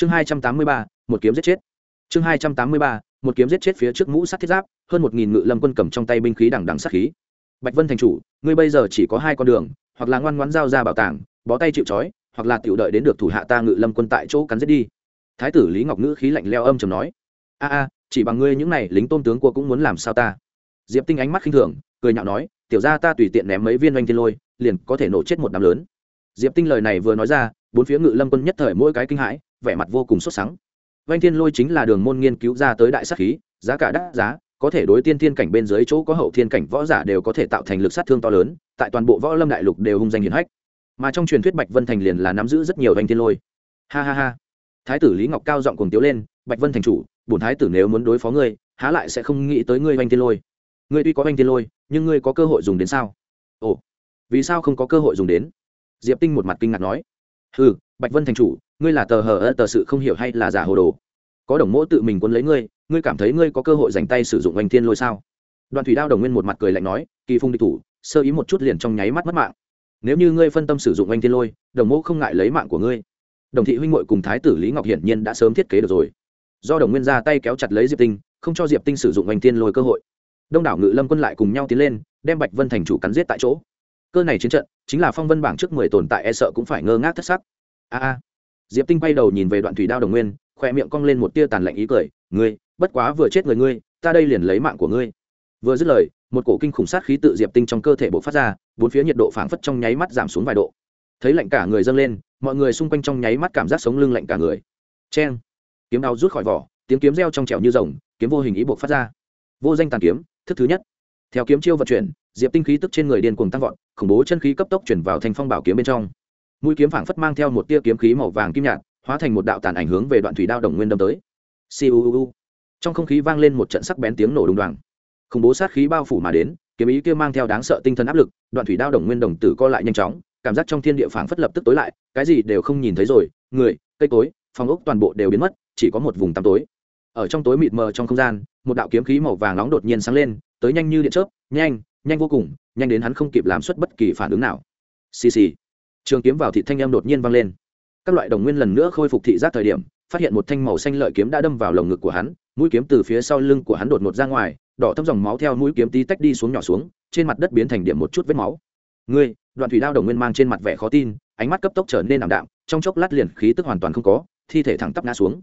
chương hai trăm tám mươi ba, một kiếm giết chết. Chương hai trăm tám mươi ba, một kiếm giết chết phía trước mũ sắt thiết giáp, hơn một nghìn ngự lâm quân cầm trong tay binh khí đằng đằng sát khí. Bạch vân thành chủ, ngươi bây giờ chỉ có hai con đường, hoặc là ngoan ngoãn giao ra bảo tàng, bó tay chịu trói, hoặc là tiểu đợi đến được thủ hạ ta ngự lâm quân tại chỗ cắn giết đi. Thái tử lý ngọc ngữ khí lạnh leo âm chầm nói. A a, chỉ bằng ngươi những này lính tôn tướng của cũng muốn làm sao ta? Diệp tinh ánh mắt khinh thường, cười nhạo nói, tiểu ra ta tùy tiện ném mấy viên oanh thiên lôi, liền có thể nổ chết một đám lớn. Diệp tinh lời này vừa nói ra, bốn phía ngự lâm quân nhất thời mỗi cái kinh hãi vẻ mặt vô cùng sốt sắng. Vành thiên lôi chính là đường môn nghiên cứu ra tới đại sắc khí, giá cả đắt giá, có thể đối tiên thiên cảnh bên dưới chỗ có hậu thiên cảnh võ giả đều có thể tạo thành lực sát thương to lớn, tại toàn bộ võ lâm đại lục đều hung danh hiển hách. Mà trong truyền thuyết bạch vân thành liền là nắm giữ rất nhiều Vành thiên lôi. Ha ha ha. Thái tử lý ngọc cao giọng cùng tiếu lên, bạch vân thành chủ, bổn thái tử nếu muốn đối phó ngươi, há lại sẽ không nghĩ tới ngươi Vành thiên lôi. Ngươi tuy có Vành thiên lôi, nhưng ngươi có cơ hội dùng đến sao? Ồ, vì sao không có cơ hội dùng đến? Diệp tinh một mặt kinh ngạc nói. Ừ bạch vân thành chủ ngươi là tờ hờ ơ, tờ sự không hiểu hay là giả hồ đồ? Có đồng mỗ tự mình quân lấy ngươi ngươi cảm thấy ngươi có cơ hội dành tay sử dụng oanh thiên lôi sao? Đoàn thủy đao đồng nguyên một mặt cười lạnh nói, kỳ phung địch thủ, sơ ý một chút liền trong nháy mắt mất mạng. Nếu như ngươi phân tâm sử dụng oanh thiên lôi, đồng mỗ không ngại lấy mạng của ngươi. Đồng thị huynh hội cùng thái tử lý ngọc hiển nhiên đã sớm thiết kế được rồi. Do đồng nguyên ra tay kéo chặt lấy diệp tinh, không cho diệp tinh sử dụng oanh thiên lôi cơ hội. Đông đảo ngự lâm quân lại cùng nhau tiến lên, đem bạch vân thành chủ cắn giết tại chỗ. Cơ này chiến trận, chính là phong vân bảng trước mười tồn tại e sợ cũng phải ngơ ngác thất sắc. A a diệp tinh bay đầu nhìn về đoạn thủy đao đồng nguyên khoe miệng cong lên một tia tàn lạnh ý cười, ngươi, bất quá vừa chết người ngươi, ta đây liền lấy mạng của ngươi. Vừa dứt lời, một cổ kinh khủng sát khí tự diệp tinh trong cơ thể bộc phát ra, bốn phía nhiệt độ phảng phất trong nháy mắt giảm xuống vài độ. Thấy lạnh cả người dâng lên, mọi người xung quanh trong nháy mắt cảm giác sống lưng lạnh cả người. Cheng! Kiếm đao rút khỏi vỏ, tiếng kiếm reo trong trẻo như rồng, kiếm vô hình ý bộc phát ra. Vô danh tàn kiếm, thức thứ nhất. Theo kiếm chiêu vận chuyển, diệp tinh khí tức trên người điên cuồng tăng vọt, khủng bố chân khí cấp tốc chuyển vào thành phong bảo kiếm bên trong mũi kiếm phảng phất mang theo một tia kiếm khí màu vàng kim nhạt, hóa thành một đạo tàn ảnh hướng về đoạn thủy đao đồng nguyên đâm tới. Siêu trong không khí vang lên một trận sắc bén tiếng nổ đùng đoàng. Khủng bố sát khí bao phủ mà đến, kiếm ý kia mang theo đáng sợ tinh thần áp lực, đoạn thủy đao đồng nguyên đồng tử co lại nhanh chóng, cảm giác trong thiên địa phảng phất lập tức tối lại, cái gì đều không nhìn thấy rồi, người, cây cối, phòng ốc toàn bộ đều biến mất, chỉ có một vùng tăm tối. Ở trong tối mịt mờ trong không gian, một đạo kiếm khí màu vàng nóng đột nhiên sáng lên, tới nhanh như điện chớp, nhanh nhanh vô cùng, nhanh đến hắn không kịp làm xuất bất kỳ phản ứng nào. Xì xì trường kiếm vào thị thanh em đột nhiên vang lên. Các loại đồng nguyên lần nữa khôi phục thị giác thời điểm, phát hiện một thanh màu xanh lợi kiếm đã đâm vào lồng ngực của hắn, mũi kiếm từ phía sau lưng của hắn đột ngột ra ngoài, đỏ thâm dòng máu theo mũi kiếm tí tách đi xuống nhỏ xuống, trên mặt đất biến thành điểm một chút vết máu. Ngươi, đoạn thủy đao đồng nguyên mang trên mặt vẻ khó tin, ánh mắt cấp tốc trở nên ảm đạm, trong chốc lát liền khí tức hoàn toàn không có, thi thể thẳng tắp ngã xuống.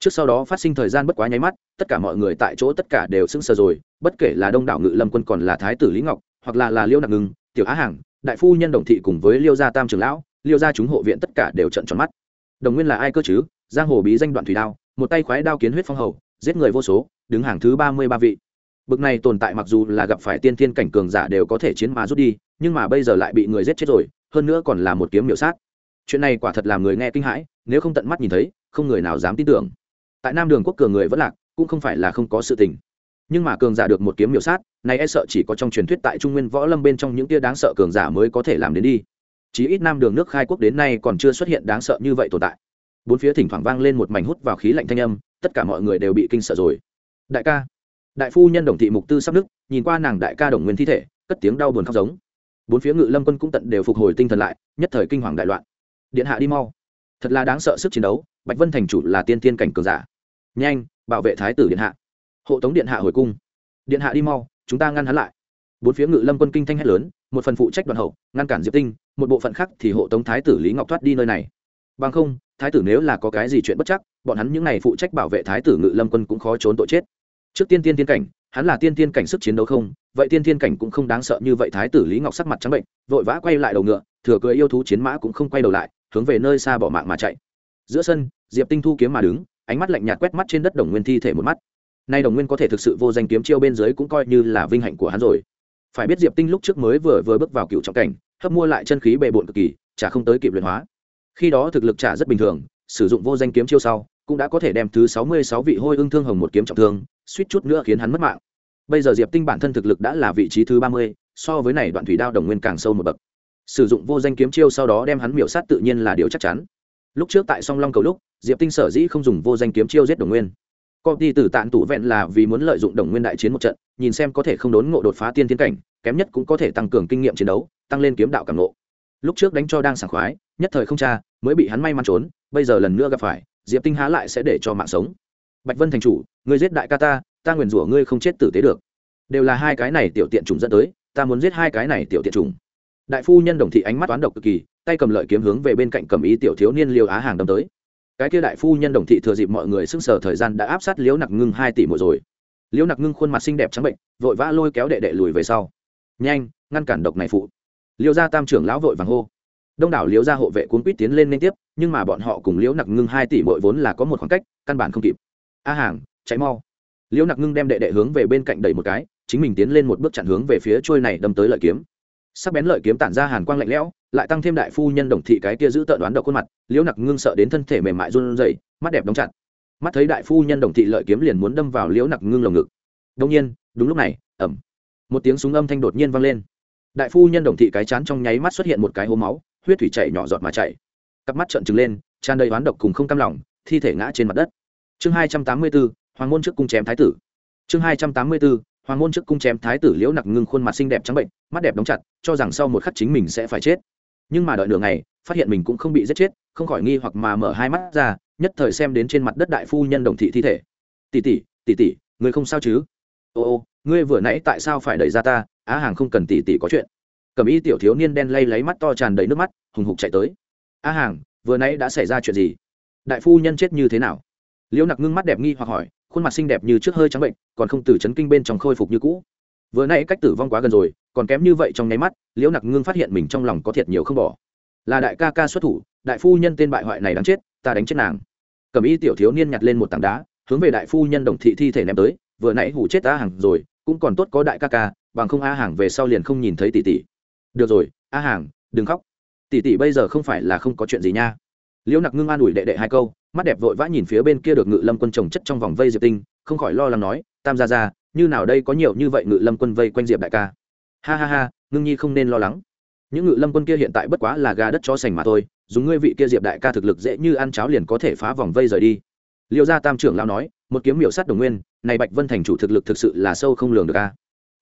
Trước sau đó phát sinh thời gian bất quá nháy mắt, tất cả mọi người tại chỗ tất cả đều sững sờ rồi, bất kể là đông đảo ngự lâm quân còn là thái tử lý ngọc, hoặc là là liêu nặc ngừng tiểu á hàng đại phu nhân đồng thị cùng với liêu gia tam trường lão, liêu gia chúng hộ viện tất cả đều trận tròn mắt. Đồng nguyên là ai cơ chứ? Giang hồ bí danh đoạn thủy đao, một tay khoái đao kiến huyết phong hầu, giết người vô số, đứng hàng thứ ba mươi ba vị. Bực này tồn tại mặc dù là gặp phải tiên thiên cảnh cường giả đều có thể chiến mà rút đi, nhưng mà bây giờ lại bị người giết chết rồi, hơn nữa còn là một kiếm miểu sát. Chuyện này quả thật làm người nghe kinh hãi, nếu không tận mắt nhìn thấy, không người nào dám tin tưởng. Tại nam đường quốc cường người vẫn lạc, cũng không phải là không có sự tình nhưng mà cường giả được một kiếm miểu sát này e sợ chỉ có trong truyền thuyết tại trung nguyên võ lâm bên trong những tia đáng sợ cường giả mới có thể làm đến đi. Chí ít nam đường nước khai quốc đến nay còn chưa xuất hiện đáng sợ như vậy tồn tại. Bốn phía thỉnh thoảng vang lên một mảnh hút vào khí lạnh thanh âm, tất cả mọi người đều bị kinh sợ rồi. Đại ca. Đại phu nhân đồng thị mục tư sắp đức nhìn qua nàng đại ca đồng nguyên thi thể, cất tiếng đau buồn khóc giống. Bốn phía ngự lâm quân cũng tận đều phục hồi tinh thần lại, nhất thời kinh hoàng đại loạn. Điện hạ đi mau. Thật là đáng sợ sức chiến đấu, bạch vân thành chủ là tiên tiên cảnh cường giả. Nhanh, bảo vệ thái tử điện hạ hộ tống điện hạ hồi cung. Điện hạ đi mau, chúng ta ngăn hắn lại. Bốn phía ngự lâm quân kinh thanh hét lớn, một phần phụ trách đoàn hậu, ngăn cản diệp tinh, một bộ phận khác thì hộ tống thái tử lý ngọc thoát đi nơi này. Bằng không, thái tử nếu là có cái gì chuyện bất chắc, bọn hắn những n à y phụ trách bảo vệ thái tử ngự lâm quân cũng khó trốn tội chết. Trước tiên tiên tiên cảnh, hắn là tiên tiên cảnh sức chiến đấu không, vậy tiên tiên cảnh cũng không đáng sợ như vậy thái tử lý ngọc sắc mặt trắng bệnh, vội vã quay lại đầu ngựa, thừa cười yêu thú chiến mã cũng không quay đầu lại, hướng về nơi xa bỏ mạng mà chạy. Giữa sân, diệp tinh thu kiếm mà đứng, ánh mắt lạnh nhạt quét mắt trên đất đồng nguyên thi thể một mắt nay đồng nguyên có thể thực sự vô danh kiếm chiêu bên dưới cũng coi như là vinh hạnh của hắn rồi. Phải biết diệp tinh lúc trước mới vừa vừa bước vào cựu trọng cảnh, hấp mua lại chân khí bề bộn cực kỳ, chả không tới kịp luyện hóa. Khi đó thực lực trả rất bình thường, sử dụng vô danh kiếm chiêu sau, cũng đã có thể đem thứ sáu mươi sáu vị hôi ưng thương hồng một kiếm trọng thương, suýt chút nữa khiến hắn mất mạng. Bây giờ diệp tinh bản thân thực lực đã là vị trí thứ ba mươi, so với này đoạn thủy đao đồng nguyên càng sâu một bậc. Sử dụng vô danh kiếm chiêu sau đó đem hắn miểu sát tự nhiên là điều chắc chắn. Lúc trước tại song long cầu lúc, diệp tinh sở dĩ không dùng vô danh kiếm chiêu giết đồng nguyên công ty tử tạn tủ vẹn là vì muốn lợi dụng đồng nguyên đại chiến một trận, nhìn xem có thể không đốn ngộ đột phá tiên tiến cảnh, kém nhất cũng có thể tăng cường kinh nghiệm chiến đấu, tăng lên kiếm đạo cảm ngộ. Lúc trước đánh cho đang sảng khoái, nhất thời không cha mới bị hắn may mắn trốn, bây giờ lần nữa gặp phải, diệp tinh há lại sẽ để cho mạng sống. Bạch vân thành chủ, ngươi giết đại ca ta ta nguyền rủa ngươi không chết tử tế được. Đều là hai cái này tiểu tiện trùng dẫn tới, ta muốn giết hai cái này tiểu tiện trùng. đại phu nhân đồng thị ánh mắt toán độc cực kỳ, tay cầm lợi kiếm hướng về bên cạnh cầm ý tiểu thiếu niên liều á hàng đâm tới cái kia đại phu nhân đồng thị thừa dịp mọi người sưng sờ thời gian đã áp sát liễu nặc ngưng hai tỷ một rồi. Liễu nặc ngưng khuôn mặt xinh đẹp trắng bệnh, vội vã lôi kéo đệ đệ lùi về sau. Nhanh, ngăn cản độc này phụ. Liễu gia tam trưởng lão vội vàng hô. Đông đảo liễu gia hộ vệ cuốn quýt tiến lên liên tiếp, nhưng mà bọn họ cùng liễu nặc ngưng hai tỷ mỗi vốn là có một khoảng cách, căn bản không kịp. A hàng cháy mau. Liễu nặc ngưng đem đệ đệ hướng về bên cạnh đẩy một cái, chính mình tiến lên một bước chặn hướng về phía trôi này đâm tới lợi kiếm sắc bén lợi kiếm tản ra hàn quang lạnh lẽo, lại tăng thêm đại phu nhân đồng thị cái kia giữ tợn đoán độc khuôn mặt, liễu nặc ngưng sợ đến thân thể mềm mại run rẩy, mắt đẹp đóng chặt. Mắt thấy đại phu nhân đồng thị lợi kiếm liền muốn đâm vào liễu nặc ngưng lồng ngực. Đông nhiên, đúng lúc này ẩm một tiếng súng âm thanh đột nhiên vang lên. Đại phu nhân đồng thị cái chán trong nháy mắt xuất hiện một cái hố máu, huyết thủy chảy nhỏ giọt mà chảy. Cặp mắt trợn trừng lên, tràn đầy oán độc cùng không cam lòng, thi thể ngã trên mặt đất. Chương hai trăm tám mươi bốn hoàng môn trước cung chém thái tử. Chương hai trăm tám mươi bốn hoàng môn trước cung chém thái tử liễu nặc ngưng khuôn mặt xinh đẹp trắng bệnh, mắt đẹp đóng chặt, cho rằng sau một khắc chính mình sẽ phải chết. Nhưng mà đợi nửa ngày, phát hiện mình cũng không bị giết chết, không khỏi nghi hoặc mà mở hai mắt ra, nhất thời xem đến trên mặt đất đại phu nhân đồng thị thi thể. Tỷ tỷ tỷ tỷ người không sao chứ? Ô ô, ngươi vừa nãy tại sao phải đẩy ra ta? Á hàng không cần tỷ tỷ có chuyện. Cầm y tiểu thiếu niên đen lay lấy mắt to tràn đầy nước mắt, hùng hục chạy tới. Á hàng, vừa nãy đã xảy ra chuyện gì? Đại phu nhân chết như thế nào? Liễu nặc ngưng mắt đẹp nghi hoặc hỏi khuôn mặt xinh đẹp như trước hơi trắng bệnh, còn không từ chấn kinh bên trong khôi phục như cũ. Vừa nãy cách tử vong quá gần rồi, còn kém như vậy trong nháy mắt, liễu nặc ngưng phát hiện mình trong lòng có thiệt nhiều không bỏ. Là đại ca ca xuất thủ, đại phu nhân tên bại hoại này đáng chết, ta đánh chết nàng. Cầm y tiểu thiếu niên nhặt lên một tảng đá, hướng về đại phu nhân đồng thị thi thể ném tới, vừa nãy hủ chết a hàng rồi, cũng còn tốt có đại ca ca, bằng không a hàng về sau liền không nhìn thấy tỷ tỷ. Được rồi, a hàng đừng khóc. Tỷ tỷ bây giờ không phải là không có chuyện gì nha liễu nặc ngưng an ủi đệ đệ hai câu, mắt đẹp vội vã nhìn phía bên kia được ngự lâm quân trồng chất trong vòng vây diệp tinh, không khỏi lo lắng nói, tam gia ra như nào đây có nhiều như vậy ngự lâm quân vây quanh diệp đại ca? Ha ha ha, ngưng nhi không nên lo lắng. Những ngự lâm quân kia hiện tại bất quá là gà đất cho sành mà thôi, dùng ngươi vị kia diệp đại ca thực lực dễ như ăn cháo liền có thể phá vòng vây rời đi. Liệu gia tam trưởng lao nói, một kiếm miểu sát đồng nguyên, này bạch vân thành chủ thực lực thực sự là sâu không lường được a.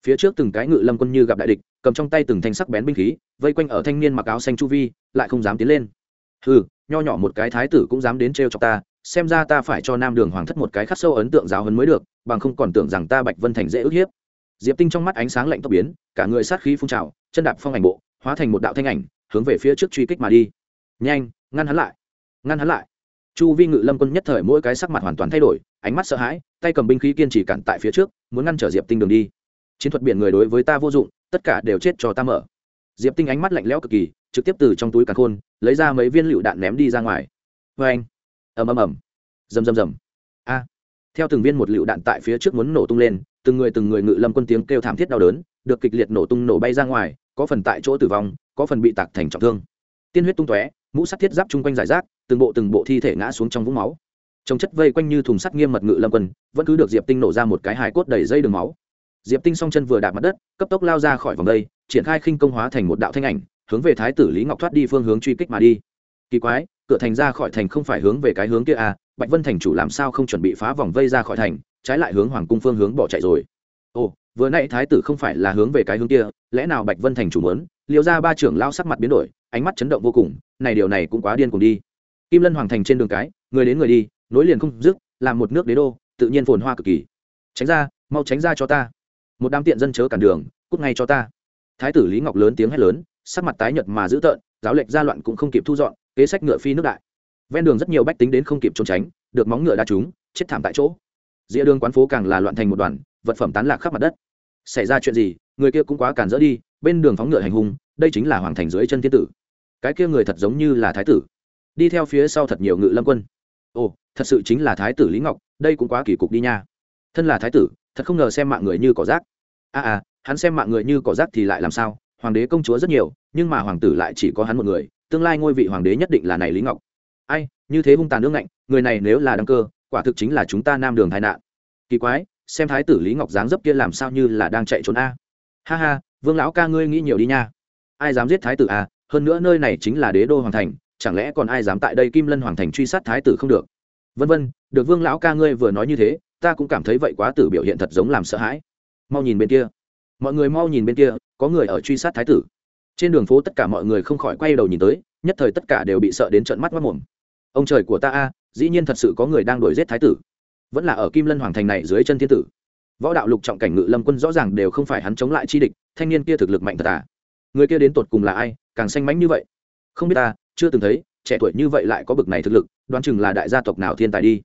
Phía trước từng cái ngự lâm quân như gặp đại địch, cầm trong tay từng thanh sắc bén binh khí, vây quanh ở thanh niên mặc áo xanh chu vi, lại không dám tiến lên. Hừ nho nhỏ một cái thái tử cũng dám đến trêu cho ta, xem ra ta phải cho nam đường hoàng thất một cái khắc sâu ấn tượng giáo hấn mới được, bằng không còn tưởng rằng ta bạch vân thành dễ ức hiếp. Diệp tinh trong mắt ánh sáng lạnh tốc biến, cả người sát khí phun trào, chân đạp phong ảnh bộ, hóa thành một đạo thanh ảnh, hướng về phía trước truy kích mà đi. Nhanh, ngăn hắn lại, ngăn hắn lại. Chu vi ngự lâm quân nhất thời mỗi cái sắc mặt hoàn toàn thay đổi, ánh mắt sợ hãi, tay cầm binh khí kiên trì cản tại phía trước, muốn ngăn trở diệp tinh đường đi. Chiến thuật biển người đối với ta vô dụng, tất cả đều chết cho ta mở diệp tinh ánh mắt lạnh lẽo cực kỳ, trực tiếp từ trong túi càn khôn, lấy ra mấy viên lựu đạn ném đi ra ngoài. Vê anh. Ầm ầm ầm. Rầm rầm rầm. A. Theo từng viên một lựu đạn tại phía trước muốn nổ tung lên, từng người từng người ngự lâm quân tiếng kêu thảm thiết đau đớn, được kịch liệt nổ tung nổ bay ra ngoài, có phần tại chỗ tử vong, có phần bị tạc thành trọng thương. Tiên huyết tung tóe, mũ sắt thiết giáp chung quanh giải rác, từng bộ từng bộ thi thể ngã xuống trong vũng máu. Trồng chất vây quanh như thùng sắt nghiêm mật ngự lâm quân, vẫn cứ được diệp tinh nổ ra một cái hài cốt đầy dây đường máu diệp tinh song chân vừa đạp mặt đất, cấp tốc lao ra khỏi vòng đây, triển khai khinh công hóa thành một đạo thanh ảnh, hướng về thái tử lý ngọc thoát đi phương hướng truy kích mà đi. Kỳ quái, cửa thành ra khỏi thành không phải hướng về cái hướng kia à bạch vân thành chủ làm sao không chuẩn bị phá vòng vây ra khỏi thành, trái lại hướng hoàng cung phương hướng bỏ chạy rồi. Ồ, vừa nãy thái tử không phải là hướng về cái hướng kia, lẽ nào bạch vân thành chủ muốn? Liệu ra ba trưởng lao sắc mặt biến đổi, ánh mắt chấn động vô cùng, này điều này cũng quá điên cùng đi. Kim lân hoàng thành trên đường cái, người đến người đi, nối liền không dứt, làm một nước đế đô, tự nhiên phồn hoa cực kỳ. Tránh ra, mau tránh ra cho ta một đám tiện dân chớ cản đường cút ngay cho ta. Thái tử lý ngọc lớn tiếng hét lớn sắc mặt tái nhợt mà dữ tợn giáo lệnh gia loạn cũng không kịp thu dọn kế sách ngựa phi nước đại. Ven đường rất nhiều bách tính đến không kịp trốn tránh được móng ngựa đa chúng, chết thảm tại chỗ. Dĩa đường quán phố càng là loạn thành một đoàn vật phẩm tán lạc khắp mặt đất. Xảy ra chuyện gì người kia cũng quá cản rỡ đi bên đường phóng ngựa hành hung đây chính là hoàng thành dưới chân thiên tử. Cái kia người thật giống như là thái tử. Đi theo phía sau thật nhiều ngự lâm quân. Ồ thật sự chính là thái tử lý ngọc đây cũng quá kỳ cục đi nha. Thân là thái tử thật không ngờ xem mạng người như cỏ rác. A à, à hắn xem mạng người như cỏ rác thì lại làm sao? Hoàng đế công chúa rất nhiều nhưng mà hoàng tử lại chỉ có hắn một người tương lai ngôi vị hoàng đế nhất định là này lý ngọc. Ai như thế hung tàn nước ngạnh người này nếu là đăng cơ quả thực chính là chúng ta nam đường tai nạn. Kỳ quái xem thái tử lý ngọc dáng dấp kia làm sao như là đang chạy trốn a. Ha ha vương lão ca ngươi nghĩ nhiều đi nha. Ai dám giết thái tử a hơn nữa nơi này chính là đế đô hoàng thành chẳng lẽ còn ai dám tại đây kim lân hoàng thành truy sát thái tử không được? Vân vân được vương lão ca ngươi vừa nói như thế ta cũng cảm thấy vậy quá tử biểu hiện thật giống làm sợ hãi. Mau nhìn bên kia. Mọi người mau nhìn bên kia, có người ở truy sát thái tử. Trên đường phố tất cả mọi người không khỏi quay đầu nhìn tới, nhất thời tất cả đều bị sợ đến trận mắt mất mồm. Ông trời của ta a, dĩ nhiên thật sự có người đang đuổi giết thái tử. Vẫn là ở kim lân hoàng thành này dưới chân thiên tử. Võ đạo lục trọng cảnh ngự lâm quân rõ ràng đều không phải hắn chống lại chi địch, thanh niên kia thực lực mạnh thật à. Người kia đến tột cùng là ai, càng xanh mánh như vậy? Không biết ta, chưa từng thấy, trẻ tuổi như vậy lại có bực này thực lực, đoán chừng là đại gia tộc nào thiên tài đi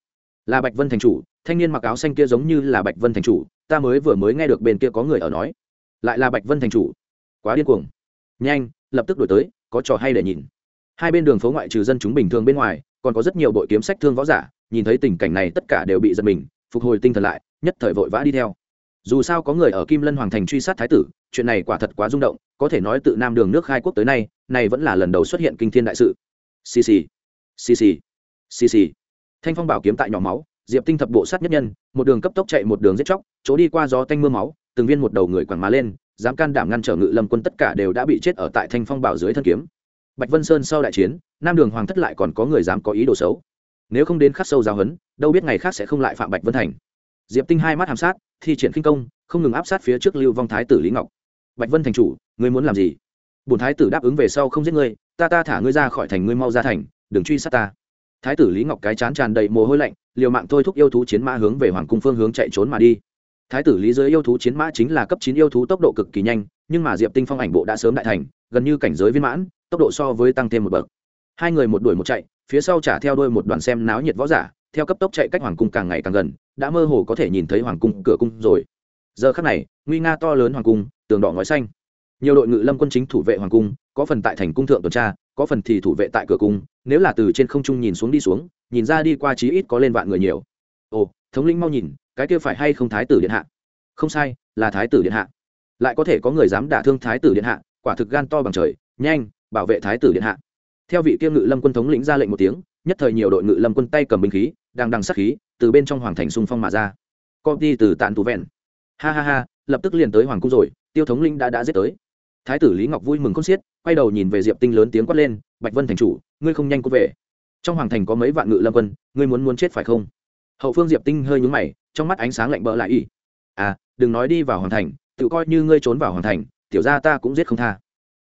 là bạch vân thành chủ, thanh niên mặc áo xanh kia giống như là bạch vân thành chủ, ta mới vừa mới nghe được bên kia có người ở nói, lại là bạch vân thành chủ. Quá điên cuồng. Nhanh, lập tức đổi tới, có trò hay để nhìn. Hai bên đường phố ngoại trừ dân chúng bình thường bên ngoài, còn có rất nhiều đội kiếm sách thương võ giả, nhìn thấy tình cảnh này tất cả đều bị giật mình, phục hồi tinh thần lại, nhất thời vội vã đi theo. Dù sao có người ở kim lân hoàng thành truy sát thái tử, chuyện này quả thật quá rung động, có thể nói tự nam đường nước khai quốc tới nay, này vẫn là lần đầu xuất hiện kinh thiên đại sự. Xì xì. Xì xì. Xì xì thanh phong bảo kiếm tại nhỏ máu, diệp tinh thập bộ sát nhất nhân, một đường cấp tốc chạy một đường giết chóc, chỗ đi qua gió tanh mưa máu, từng viên một đầu người quẳng má lên, dám can đảm ngăn trở ngự lâm quân tất cả đều đã bị chết ở tại thanh phong bảo dưới thân kiếm. Bạch vân sơn sau đại chiến, nam đường hoàng thất lại còn có người dám có ý đồ xấu. Nếu không đến khắc sâu giáo hấn đâu biết ngày khác sẽ không lại phạm bạch vân thành. Diệp tinh hai mắt hàm sát, thi triển kinh công, không ngừng áp sát phía trước lưu vong thái tử lý ngọc. Bạch vân thành chủ, ngươi muốn làm gì? Bùn thái tử đáp ứng về sau không giết ngươi, ta ta thả ngươi ra khỏi thành, ngươi mau ra thành, đừng truy sát ta thái tử lý ngọc cái chán tràn đầy mồ hôi lạnh, liều mạng thôi thúc yêu thú chiến mã hướng về hoàng cung phương hướng chạy trốn mà đi. Thái tử lý giới yêu thú chiến mã chính là cấp chín yêu thú tốc độ cực kỳ nhanh, nhưng mà diệp tinh phong ảnh bộ đã sớm đại thành, gần như cảnh giới viên mãn, tốc độ so với tăng thêm một bậc. Hai người một đuổi một chạy, phía sau trả theo đuôi một đoàn xem náo nhiệt võ giả, theo cấp tốc chạy cách hoàng cung càng ngày càng gần, đã mơ hồ có thể nhìn thấy hoàng cung cửa cung rồi. Giờ khắc này, nguy nga to lớn hoàng cung, tường đỏ ngói xanh. Nhiều đội ngự lâm quân chính thủ vệ hoàng cung, có phần tại thành cung thượng tuần tra có phần thì thủ vệ tại cửa cung, nếu là từ trên không trung nhìn xuống đi xuống, nhìn ra đi qua chí ít có lên vạn người nhiều. Ồ, thống lĩnh mau nhìn, cái kia phải hay không thái tử điện hạ? Không sai, là thái tử điện hạ. Lại có thể có người dám đả thương thái tử điện hạ, quả thực gan to bằng trời, nhanh, bảo vệ thái tử điện hạ. Theo vị kiêm ngự lâm quân thống lĩnh ra lệnh một tiếng, nhất thời nhiều đội ngự lâm quân tay cầm binh khí, đang đằng sát khí, từ bên trong hoàng thành xung phong mà ra. Công ty từ tàn tù vẹn. Ha ha ha, lập tức liền tới hoàng cung rồi, tiêu thống linh đã đã giết tới. Thái tử lý ngọc vui mừng khôn xiết quay đầu nhìn về diệp tinh lớn tiếng quát lên, bạch vân thành chủ, ngươi không nhanh cút về. Trong hoàng thành có mấy vạn ngự lâm quân, ngươi muốn muốn chết phải không? Hậu phương diệp tinh hơi nhúng mày, trong mắt ánh sáng lạnh bỡ lại ỉ. à đừng nói đi vào hoàng thành, tự coi như ngươi trốn vào hoàng thành, tiểu ra ta cũng giết không tha.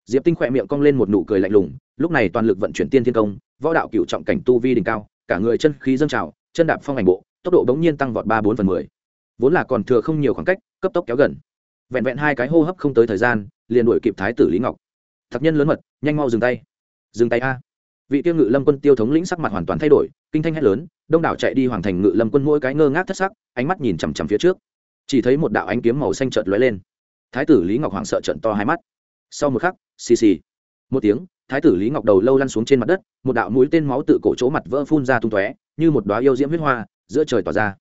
Diệp tinh khỏe miệng cong lên một nụ cười lạnh lùng, lúc này toàn lực vận chuyển tiên thiên công, võ đạo cựu trọng cảnh tu vi đỉnh cao, cả người chân khí dâng trào, chân đạp phong ảnh bộ, tốc độ bỗng nhiên tăng vọt ba bốn phần mười. Vốn là còn thừa không nhiều khoảng cách, cấp tốc kéo gần. Vẹn vẹn hai cái hô hấp không tới thời gian, liền đuổi kịp thái tử lý ngọc thật nhân lớn mật, nhanh mau dừng tay. Dừng tay a. Vị tiêu ngự lâm quân tiêu thống lĩnh sắc mặt hoàn toàn thay đổi, kinh thanh hét lớn, đông đảo chạy đi hoàng thành ngự lâm quân mỗi cái ngơ ngác thất sắc, ánh mắt nhìn chằm chằm phía trước. Chỉ thấy một đạo ánh kiếm màu xanh trợt lóe lên. Thái tử lý ngọc hoàng sợ trận to hai mắt. Sau một khắc, xì xì. Một tiếng, thái tử lý ngọc đầu lâu lăn xuống trên mặt đất, một đạo mũi tên máu tự cổ chỗ mặt vỡ phun ra tung tóe, như một đoá yêu diễm huyết hoa, giữa trời tỏa ra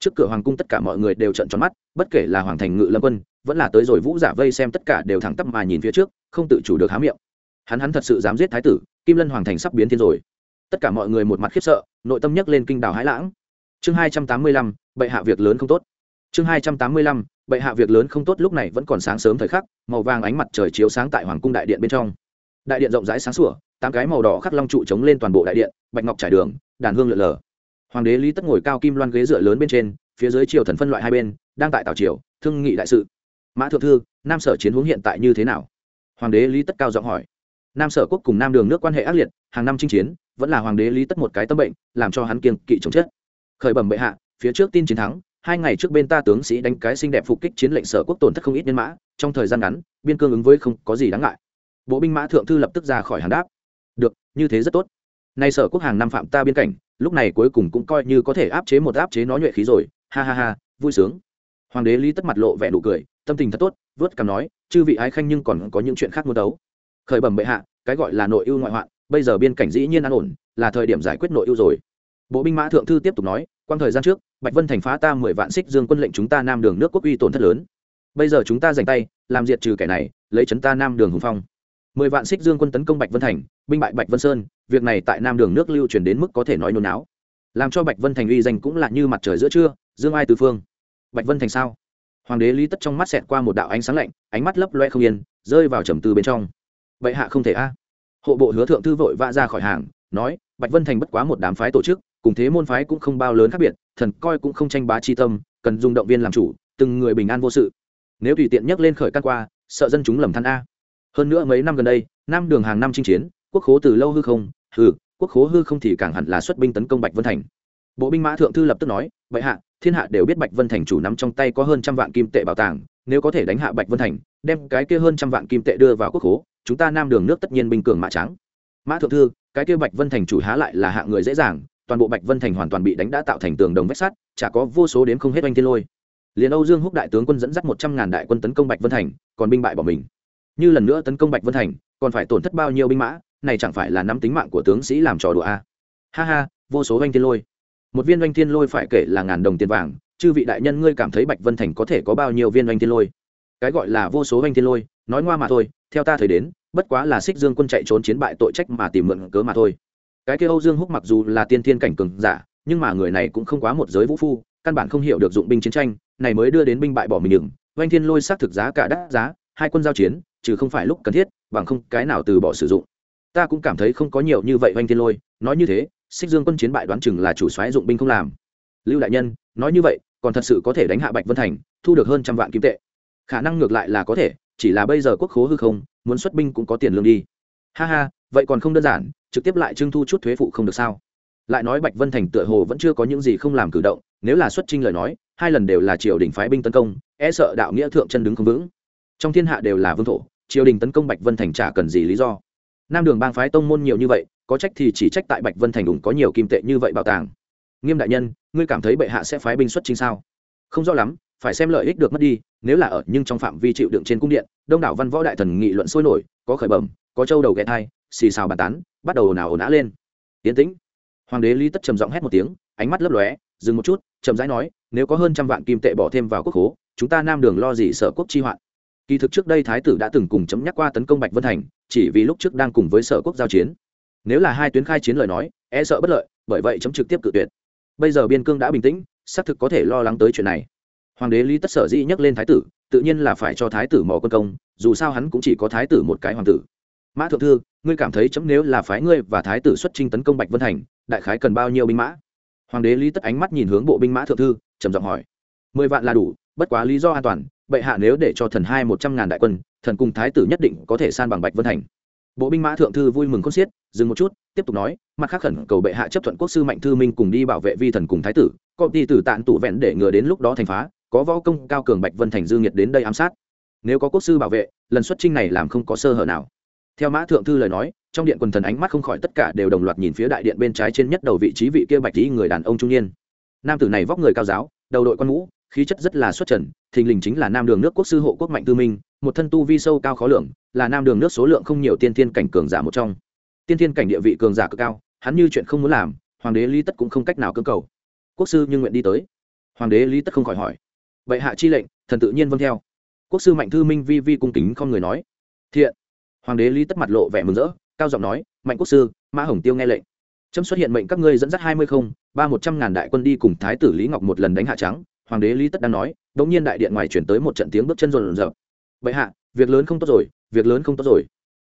trước cửa hoàng cung tất cả mọi người đều trận tròn mắt, bất kể là hoàng thành ngự lâm quân, vẫn là tới rồi vũ giả vây xem tất cả đều thẳng tắp mà nhìn phía trước, không tự chủ được há miệng. Hắn hắn thật sự dám giết thái tử, kim lân hoàng thành sắp biến thiên rồi. Tất cả mọi người một mặt khiếp sợ, nội tâm nhấc lên kinh đảo hãi lãng. Chương hai trăm tám mươi lăm, bệ hạ việc lớn không tốt. Chương hai trăm tám mươi lăm, bệ hạ việc lớn không tốt lúc này vẫn còn sáng sớm thời khắc, màu vàng ánh mặt trời chiếu sáng tại hoàng cung đại điện bên trong. Đại điện rộng rãi sáng sủa, tám cái màu đỏ khắc long trụ chống lên toàn bộ đại điện, bạch ngọc trải đường, đàn hương lượn lờ hoàng đế lý tất ngồi cao kim loan ghế dựa lớn bên trên, phía dưới triều thần phân loại hai bên, đang tại tảo triều, thương nghị đại sự. Mã thượng thư, nam sở chiến hướng hiện tại như thế nào? Hoàng đế lý tất cao giọng hỏi. Nam sở quốc cùng nam đường nước quan hệ ác liệt, hàng năm chinh chiến, vẫn là hoàng đế lý tất một cái tâm bệnh, làm cho hắn kiên kỵ chống chết. Khởi bẩm bệ hạ, phía trước tin chiến thắng, hai ngày trước bên ta tướng sĩ đánh cái xinh đẹp phục kích chiến lệnh sở quốc tổn thất không ít nhân mã, trong thời gian ngắn, biên cương ứng với không có gì đáng ngại. Bộ binh mã thượng thư lập tức ra khỏi hàng đáp. Được, như thế rất tốt. Nay sở quốc hàng năm phạm ta biên cảnh lúc này cuối cùng cũng coi như có thể áp chế một áp chế nó nhuệ khí rồi. Ha ha ha, vui sướng. Hoàng đế lý tất mặt lộ vẻ nụ cười, tâm tình thật tốt, vớt cằm nói, chư vị ái khanh nhưng còn có những chuyện khác muốn đấu. Khởi bẩm bệ hạ, cái gọi là nội ưu ngoại hoạn, bây giờ biên cảnh dĩ nhiên an ổn, là thời điểm giải quyết nội ưu rồi. Bộ binh mã thượng thư tiếp tục nói, quang thời gian trước, bạch vân thành phá ta mười vạn xích dương quân lệnh chúng ta nam đường nước quốc uy tổn thất lớn. Bây giờ chúng ta giành tay, làm diệt trừ kẻ này, lấy chấn ta nam đường hùng phong. Mười vạn xích dương quân tấn công bạch vân thành binh bại bạch vân sơn, việc này tại nam đường nước lưu truyền đến mức có thể nói nôn não làm cho bạch vân thành uy danh cũng là như mặt trời giữa trưa, dương ai từ phương. Bạch vân thành sao? Hoàng đế lý tất trong mắt xẹt qua một đạo ánh sáng lạnh, ánh mắt lấp loe không yên, rơi vào trầm tư bên trong. Vậy hạ không thể a. Hộ bộ hứa thượng thư vội vã ra khỏi hàng, nói, bạch vân thành bất quá một đám phái tổ chức, cùng thế môn phái cũng không bao lớn khác biệt, thần coi cũng không tranh bá chi tâm, cần dùng động viên làm chủ, từng người bình an vô sự. Nếu tùy tiện nhắc lên khởi căn qua, sợ dân chúng lầm than a. Hơn nữa mấy năm gần đây, nam đường hàng năm chinh chiến quốc khố từ lâu hư không, hừ, quốc khố hư không thì càng hẳn là xuất binh tấn công bạch vân thành. Bộ binh mã thượng thư lập tức nói vậy hạ, thiên hạ đều biết bạch vân thành chủ nắm trong tay có hơn trăm vạn kim tệ bảo tàng, nếu có thể đánh hạ bạch vân thành, đem cái kia hơn trăm vạn kim tệ đưa vào quốc khố, chúng ta nam đường nước tất nhiên binh cường mã trắng. Mã thượng thư, cái kia bạch vân thành chủ há lại là hạng người dễ dàng, toàn bộ bạch vân thành hoàn toàn bị đánh đã tạo thành tường đồng vách sắt, chả có vô số đến không hết oanh thiên lôi. Liền âu dương húc đại tướng quân dẫn dắt một trăm ngàn đại quân tấn công bạch vân thành, còn binh bại bỏ mình. Như lần nữa tấn công bạch vân thành, còn phải tổn thất bao nhiêu binh mã này chẳng phải là nắm tính mạng của tướng sĩ làm trò đùa a ha ha, vô số oanh thiên lôi. Một viên oanh thiên lôi phải kể là ngàn đồng tiền vàng, chư vị đại nhân ngươi cảm thấy bạch vân thành có thể có bao nhiêu viên oanh thiên lôi? Cái gọi là vô số oanh thiên lôi, nói ngoa mà thôi, theo ta thời đến, bất quá là xích dương quân chạy trốn chiến bại tội trách mà tìm mượn cớ mà thôi. Cái kia âu dương húc mặc dù là tiên thiên cảnh cường giả, nhưng mà người này cũng không quá một giới vũ phu, căn bản không hiểu được dụng binh chiến tranh, này mới đưa đến binh bại bỏ mình đừng oanh thiên lôi xác thực giá cả đắt giá, hai quân giao chiến, trừ không phải lúc cần thiết, bằng không cái nào từ bỏ sử dụng ta cũng cảm thấy không có nhiều như vậy oanh thiên lôi, nói như thế, xích dương quân chiến bại đoán chừng là chủ xoáy dụng binh không làm. Lưu đại nhân, nói như vậy, còn thật sự có thể đánh hạ bạch vân thành, thu được hơn trăm vạn kim tệ. Khả năng ngược lại là có thể, chỉ là bây giờ quốc khố hư không, muốn xuất binh cũng có tiền lương đi. Ha ha, vậy còn không đơn giản, trực tiếp lại trưng thu chút thuế phụ không được sao? Lại nói bạch vân thành tựa hồ vẫn chưa có những gì không làm cử động, nếu là xuất trinh lời nói, hai lần đều là triều đình phái binh tấn công e sợ đạo nghĩa thượng chân đứng không vững. Trong thiên hạ đều là vương thổ, triều đình tấn công bạch vân thành chả cần gì lý do nam đường bang phái tông môn nhiều như vậy, có trách thì chỉ trách tại bạch vân thành đủng có nhiều kim tệ như vậy bảo tàng. Nghiêm đại nhân, ngươi cảm thấy bệ hạ sẽ phái binh xuất chính sao? Không rõ lắm, phải xem lợi ích được mất đi, nếu là ở, nhưng trong phạm vi chịu đựng trên cung điện, đông đảo văn võ đại thần nghị luận sôi nổi, có khởi bẩm, có châu đầu ghé thai, xì xào bàn tán, bắt đầu ồn ào ồn ào lên. Yến tĩnh, hoàng đế lý tất trầm giọng hét một tiếng, ánh mắt lấp lóe, dừng một chút, chậm rãi nói, nếu có hơn trăm vạn kim tệ bỏ thêm vào quốc hố chúng ta nam đường lo gì sở quốc chi hoạn? Kỳ thực trước đây thái tử đã từng cùng chấm nhắc qua tấn công bạch vân thành chỉ vì lúc trước đang cùng với sở quốc giao chiến. Nếu là hai tuyến khai chiến lời nói e sợ bất lợi, bởi vậy chấm trực tiếp cự tuyệt. Bây giờ biên cương đã bình tĩnh, xác thực có thể lo lắng tới chuyện này. Hoàng đế lý tất sở dĩ nhắc lên thái tử, tự nhiên là phải cho thái tử mò quân công, dù sao hắn cũng chỉ có thái tử một cái hoàng tử. Mã thượng thư, ngươi cảm thấy chấm nếu là phái ngươi và thái tử xuất trinh tấn công bạch vân thành, đại khái cần bao nhiêu binh mã? Hoàng đế lý tất ánh mắt nhìn hướng bộ binh mã thượng thư, trầm giọng hỏi. Mười vạn là đủ, bất quá lý do an toàn, bệ hạ nếu để cho thần hai một trăm ngàn đại quân thần cùng thái tử nhất định có thể san bằng bạch vân thành. Bộ binh mã thượng thư vui mừng con xiết, dừng một chút, tiếp tục nói, mặt khác khẩn cầu bệ hạ chấp thuận quốc sư mạnh thư minh cùng đi bảo vệ vi thần cùng thái tử, có đi tử tạn tụ vẹn để ngừa đến lúc đó thành phá, có võ công cao cường bạch vân thành dư nhiệt đến đây ám sát. Nếu có quốc sư bảo vệ, lần xuất trinh này làm không có sơ hở nào. Theo mã thượng thư lời nói, trong điện quần thần ánh mắt không khỏi tất cả đều đồng loạt nhìn phía đại điện bên trái trên nhất đầu vị trí vị kia bạch tí người đàn ông trung niên. Nam tử này vóc người cao giáo, đầu đội con mũ, khí chất rất là xuất trần, thình lình chính là nam đường nước quốc sư hộ quốc mạnh tư minh một thân tu vi sâu cao khó lượng là nam đường nước số lượng không nhiều tiên thiên cảnh cường giả một trong. Tiên thiên cảnh địa vị cường giả cực cao, hắn như chuyện không muốn làm, hoàng đế lý tất cũng không cách nào cưỡng cầu. Quốc sư nhưng nguyện đi tới. Hoàng đế lý tất không khỏi hỏi. Vậy hạ chi lệnh, thần tự nhiên vâng theo. Quốc sư mạnh thư minh vi vi cung kính không người nói. Thiện. Hoàng đế lý tất mặt lộ vẻ mừng rỡ, cao giọng nói, mạnh quốc sư, mã hồng tiêu nghe lệnh. Trâm xuất hiện mệnh các ngươi dẫn dắt hai mươi không, ba một trăm ngàn đại quân đi cùng thái tử lý ngọc một lần đánh hạ trắng. Hoàng đế lý tất đang nói đ ỗ n g nhiên đại điện ngoài chuyển tới một trận tiếng bước chân rộn rợp vậy hạ, việc lớn không tốt rồi, việc lớn không tốt rồi.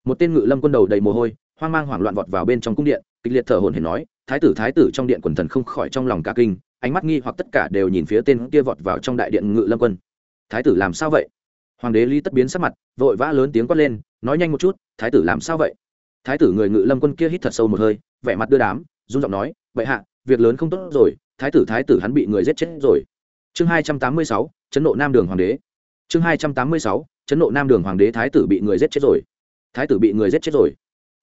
Một tên ngự lâm quân đầu đầy mồ hôi, hoang mang hoảng loạn vọt vào bên trong cung điện, kịch liệt thở hồn hển nói, thái tử thái tử, trong điện quần thần không khỏi trong lòng cả kinh, ánh mắt nghi hoặc tất cả đều nhìn phía tên kia vọt vào trong đại điện ngự lâm quân. Thái tử làm sao vậy? Hoàng đế lý tất biến sắc mặt, vội vã lớn tiếng quát lên, nói nhanh một chút, thái tử làm sao vậy? Thái tử người ngự lâm quân kia hít thật sâu một hơi, vẻ mặt đưa đám, run giọng nói vậy hạ, việc lớn không tốt rồi, thái tử thái tử hắn bị người giết chết rồi. Chương hai trăm tám mươi sáu, chấn độ nam đường hoàng đế. Chương hai trăm tám mươi sáu chấn nộ nam đường hoàng đế thái tử bị người giết chết rồi. Thái tử bị người giết chết rồi.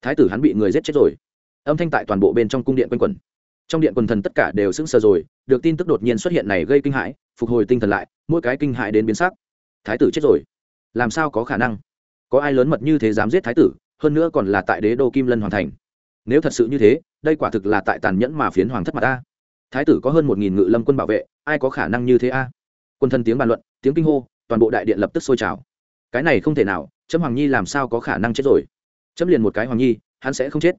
Thái tử hắn bị người giết chết rồi. Âm thanh tại toàn bộ bên trong cung điện quanh quẩn. Trong điện quần thần tất cả đều sững sờ rồi, được tin tức đột nhiên xuất hiện này gây kinh hãi, phục hồi tinh thần lại, mỗi cái kinh hãi đến biến sắc. Thái tử chết rồi. Làm sao có khả năng? Có ai lớn mật như thế dám giết thái tử, hơn nữa còn là tại đế đô kim lân hoàn thành. Nếu thật sự như thế, đây quả thực là tại tàn nhẫn mà phiến hoàng thất mặt ta. Thái tử có hơn một nghìn ngự lâm quân bảo vệ, ai có khả năng như thế a? Quân thân tiếng bàn luận, tiếng kinh hô, toàn bộ đại điện lập tức sôi trào cái này không thể nào chấm hoàng nhi làm sao có khả năng chết rồi? Chấm liền một cái hoàng nhi, hắn sẽ không chết.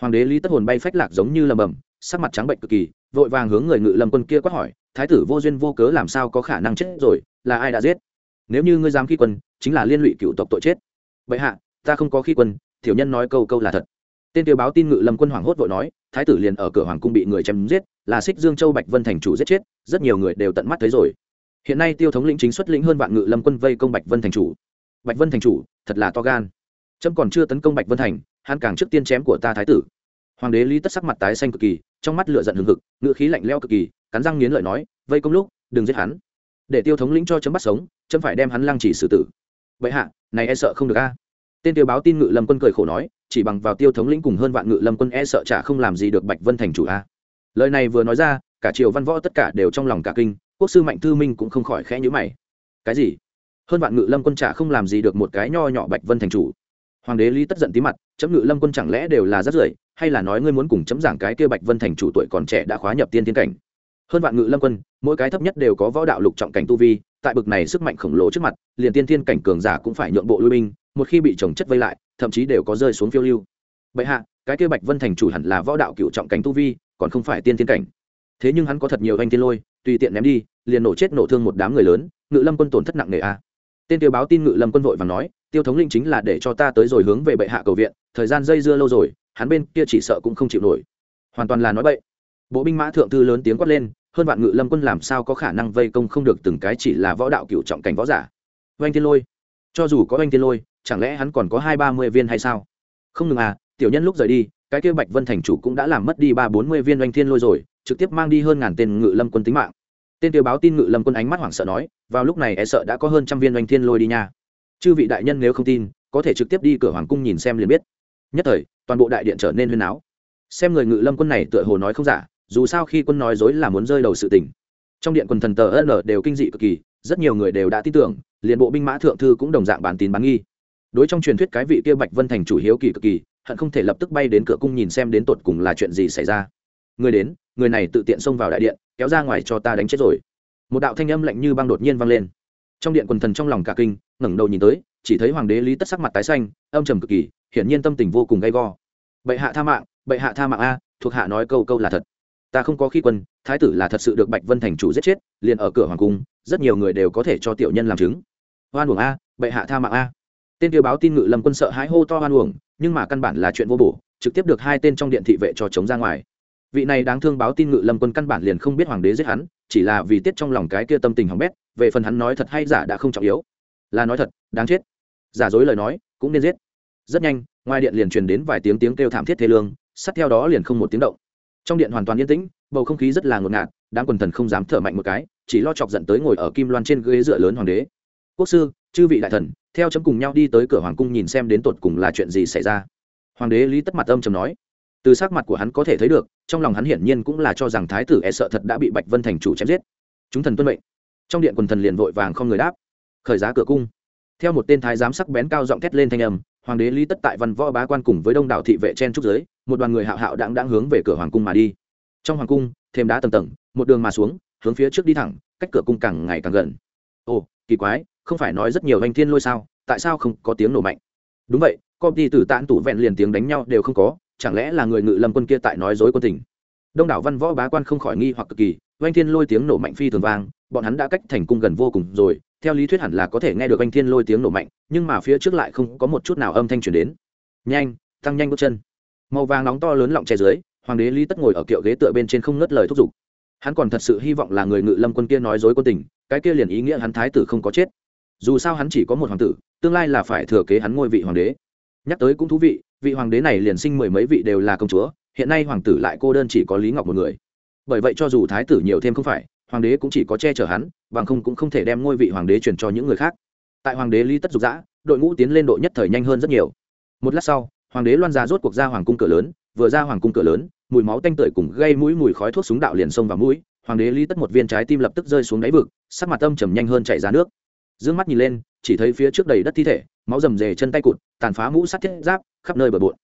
Hoàng đế lý tất hồn bay phách lạc giống như lầm bầm, sắc mặt trắng bệnh cực kỳ, vội vàng hướng người ngự lâm quân kia quát hỏi, thái tử vô duyên vô cớ làm sao có khả năng chết rồi? Là ai đã giết? Nếu như ngươi dám khi quân, chính là liên lụy cựu tộc tội chết. Vậy hạ, ta không có khi quân thiểu nhân nói câu câu là thật. Tên tiêu báo tin ngự lâm quân hoàng hốt vội nói, thái tử liền ở cửa hoàng cung bị người chém giết, là xích dương châu bạch vân thành chủ giết chết, rất nhiều người đều tận mắt thấy rồi. Hiện nay tiêu thống lĩnh chính xuất lĩnh hơn vạn ngự lâm quân vây công bạch vân thành chủ bạch vân thành chủ, thật là to gan. Trâm còn chưa tấn công bạch vân thành, hắn càng trước tiên chém của ta thái tử. Hoàng đế lý tất sắc mặt tái xanh cực kỳ, trong mắt lửa giận hừng hực ngựa khí lạnh leo cực kỳ, cắn răng nghiến lợi nói, vây công lúc, đừng giết hắn. Để tiêu thống lĩnh cho chấm bắt sống, chấm phải đem hắn lăng chỉ xử tử. Vậy hạ, này e sợ không được a. Tên tiêu báo tin ngự lâm quân cười khổ nói, chỉ bằng vào tiêu thống lĩnh cùng hơn vạn ngự lâm quân e sợ chả không làm gì được bạch vân thành chủ a. Lời này vừa nói ra, cả triều văn võ tất cả đều trong lòng cả kinh, quốc sư mạnh thư minh cũng không khỏi khẽ nhữ mày. Cái gì? Hơn vạn ngự lâm quân trả không làm gì được một cái nho nhỏ bạch vân thành chủ. Hoàng đế lý tất giận tí mặt, chấm ngự lâm quân chẳng lẽ đều là rất rưởi, hay là nói ngươi muốn cùng chấm giảng cái kia bạch vân thành chủ tuổi còn trẻ đã khóa nhập tiên tiến cảnh? Hơn vạn ngự lâm quân, mỗi cái thấp nhất đều có võ đạo lục trọng cảnh tu vi, tại bực này sức mạnh khổng lồ trước mặt, liền tiên thiên cảnh cường giả cũng phải nhượng bộ lui binh, một khi bị trồng chất vây lại, thậm chí đều có rơi xuống phiêu lưu. Bệ hạ, cái kia bạch vân thành chủ hẳn là võ đạo cựu trọng cảnh tu vi, còn không phải tiên thiên cảnh. Thế nhưng hắn có thật nhiều anh thiên lôi, tùy tiện ném đi, liền nổ chết nổ thương một đám người lớn, ngự lâm quân tổn thất nặng nề a tên tiêu báo tin ngự lâm quân vội và nói, tiêu thống lĩnh chính là để cho ta tới rồi hướng về bệ hạ cầu viện, thời gian dây dưa lâu rồi, hắn bên kia chỉ sợ cũng không chịu nổi. Hoàn toàn là nói bậy. Bộ binh mã thượng thư lớn tiếng quát lên, hơn vạn ngự lâm quân làm sao có khả năng vây công không được từng cái chỉ là võ đạo cựu trọng cảnh võ giả? Oanh thiên lôi. Cho dù có oanh thiên lôi, chẳng lẽ hắn còn có hai ba mươi viên hay sao? Không ngừng à tiểu nhân lúc rời đi, cái kia bạch vân thành chủ cũng đã làm mất đi ba bốn mươi viên oanh thiên lôi rồi, trực tiếp mang đi hơn ngàn tên ngự lâm quân tính mạng tên tiêu báo tin ngự lâm quân ánh mắt hoảng sợ nói, vào lúc này e sợ đã có hơn trăm viên oanh thiên lôi đi nha. Chư vị đại nhân nếu không tin, có thể trực tiếp đi cửa hoàng cung nhìn xem liền biết. Nhất thời, toàn bộ đại điện trở nên huyên áo xem người ngự lâm quân này tựa hồ nói không giả, dù sao khi quân nói dối là muốn rơi đầu sự tình. Trong điện quần thần tờ n đều kinh dị cực kỳ, rất nhiều người đều đã tin tưởng, liền bộ binh mã thượng thư cũng đồng dạng bản tín bán nghi. Đối trong truyền thuyết cái vị kia bạch vân thành chủ hiếu kỳ cực kỳ, hận không thể lập tức bay đến cửa cung nhìn xem đến tột cùng là chuyện gì xảy ra người đến, người này tự tiện xông vào đại điện, kéo ra ngoài cho ta đánh chết rồi. Một đạo thanh âm lạnh như băng đột nhiên vang lên. Trong điện quần thần trong lòng cả kinh, ngẩng đầu nhìn tới, chỉ thấy hoàng đế lý tất sắc mặt tái xanh, âm trầm cực kỳ, hiển nhiên tâm tình vô cùng gay go. Bệ hạ tha mạng, bệ hạ tha mạng a, thuộc hạ nói câu câu là thật. Ta không có khi quân, thái tử là thật sự được bạch vân thành chủ giết chết, liền ở cửa hoàng cung, rất nhiều người đều có thể cho tiểu nhân làm chứng. Hoan uổng a, bệ hạ tha mạng a. Tên tiêu báo tin ngự lâm quân sợ hãi hô to hoan uổng, nhưng mà căn bản là chuyện vô bổ, trực tiếp được hai tên trong điện thị vệ cho chống ra ngoài vị này đáng thương báo tin ngự lâm quân căn bản liền không biết hoàng đế giết hắn, chỉ là vì tiết trong lòng cái kia tâm tình hỏng bét, về phần hắn nói thật hay giả đã không trọng yếu. Là nói thật, đáng chết. Giả dối lời nói, cũng nên giết. Rất nhanh, ngoài điện liền truyền đến vài tiếng tiếng kêu thảm thiết thế lương, sát theo đó liền không một tiếng động. Trong điện hoàn toàn yên tĩnh, bầu không khí rất là ngột ngạt, đám quần thần không dám thở mạnh một cái, chỉ lo chọc giận tới ngồi ở kim loan trên ghế dựa lớn hoàng đế. Quốc sư, chư vị đại thần, theo chấm cùng nhau đi tới cửa hoàng cung nhìn xem đến tột cùng là chuyện gì xảy ra. Hoàng đế lý tất mặt âm chầm nói từ sắc mặt của hắn có thể thấy được, trong lòng hắn hiển nhiên cũng là cho rằng thái tử e sợ thật đã bị bạch vân thành chủ chém giết. Chúng thần tuân mệnh. Trong điện quần thần liền vội vàng không người đáp. Khởi giá cửa cung. Theo một tên thái giám sắc bén cao giọng thét lên thanh âm, hoàng đế lý tất tại văn võ bá quan cùng với đông đảo thị vệ chen trúc giới, một đoàn người hạo hạo đang đang hướng về cửa hoàng cung mà đi. Trong hoàng cung, thêm đá tầng tầng, một đường mà xuống, hướng phía trước đi thẳng, cách cửa cung càng ngày càng gần. Ồ, kỳ quái, không phải nói rất nhiều anh thiên lôi sao, tại sao không có tiếng nổ mạnh? Đúng vậy, công ty tử tạn tủ vẹn liền tiếng đánh nhau đều không có chẳng lẽ là người ngự lâm quân kia tại nói dối quân tình? Đông đảo văn võ bá quan không khỏi nghi hoặc cực kỳ, oanh thiên lôi tiếng nổ mạnh phi thường vang, bọn hắn đã cách thành cung gần vô cùng rồi, theo lý thuyết hẳn là có thể nghe được oanh thiên lôi tiếng nổ mạnh, nhưng mà phía trước lại không có một chút nào âm thanh chuyển đến. Nhanh, tăng nhanh bước chân. Màu vàng nóng to lớn lọng che dưới, hoàng đế lý tất ngồi ở kiệu ghế tựa bên trên không ngớt lời thúc giục. Hắn còn thật sự hy vọng là người ngự lâm quân kia nói dối quân tình, cái kia liền ý nghĩa hắn thái tử không có chết. Dù sao hắn chỉ có một hoàng tử, tương lai là phải thừa kế hắn ngôi vị hoàng đế. Nhắc tới cũng thú vị vị hoàng đế này liền sinh mười mấy vị đều là công chúa, hiện nay hoàng tử lại cô đơn chỉ có lý ngọc một người. Bởi vậy cho dù thái tử nhiều thêm không phải, hoàng đế cũng chỉ có che chở hắn, bằng không cũng không thể đem ngôi vị hoàng đế truyền cho những người khác. Tại hoàng đế lý tất dục dã đội ngũ tiến lên độ nhất thời nhanh hơn rất nhiều. Một lát sau, hoàng đế loan ra rốt cuộc ra hoàng cung cửa lớn, vừa ra hoàng cung cửa lớn, mùi máu tanh tưởi cùng gây mũi mùi khói thuốc súng đạo liền xông vào mũi, hoàng đế lý tất một viên trái tim lập tức rơi xuống đáy vực, sắc mặt tâm trầm nhanh hơn chạy ra nước. D mắt nhìn lên chỉ thấy phía trước đầy đất thi thể, máu rầm rề chân tay cụt, tàn phá mũ sắt thiết giáp, khắp nơi bờ bộn.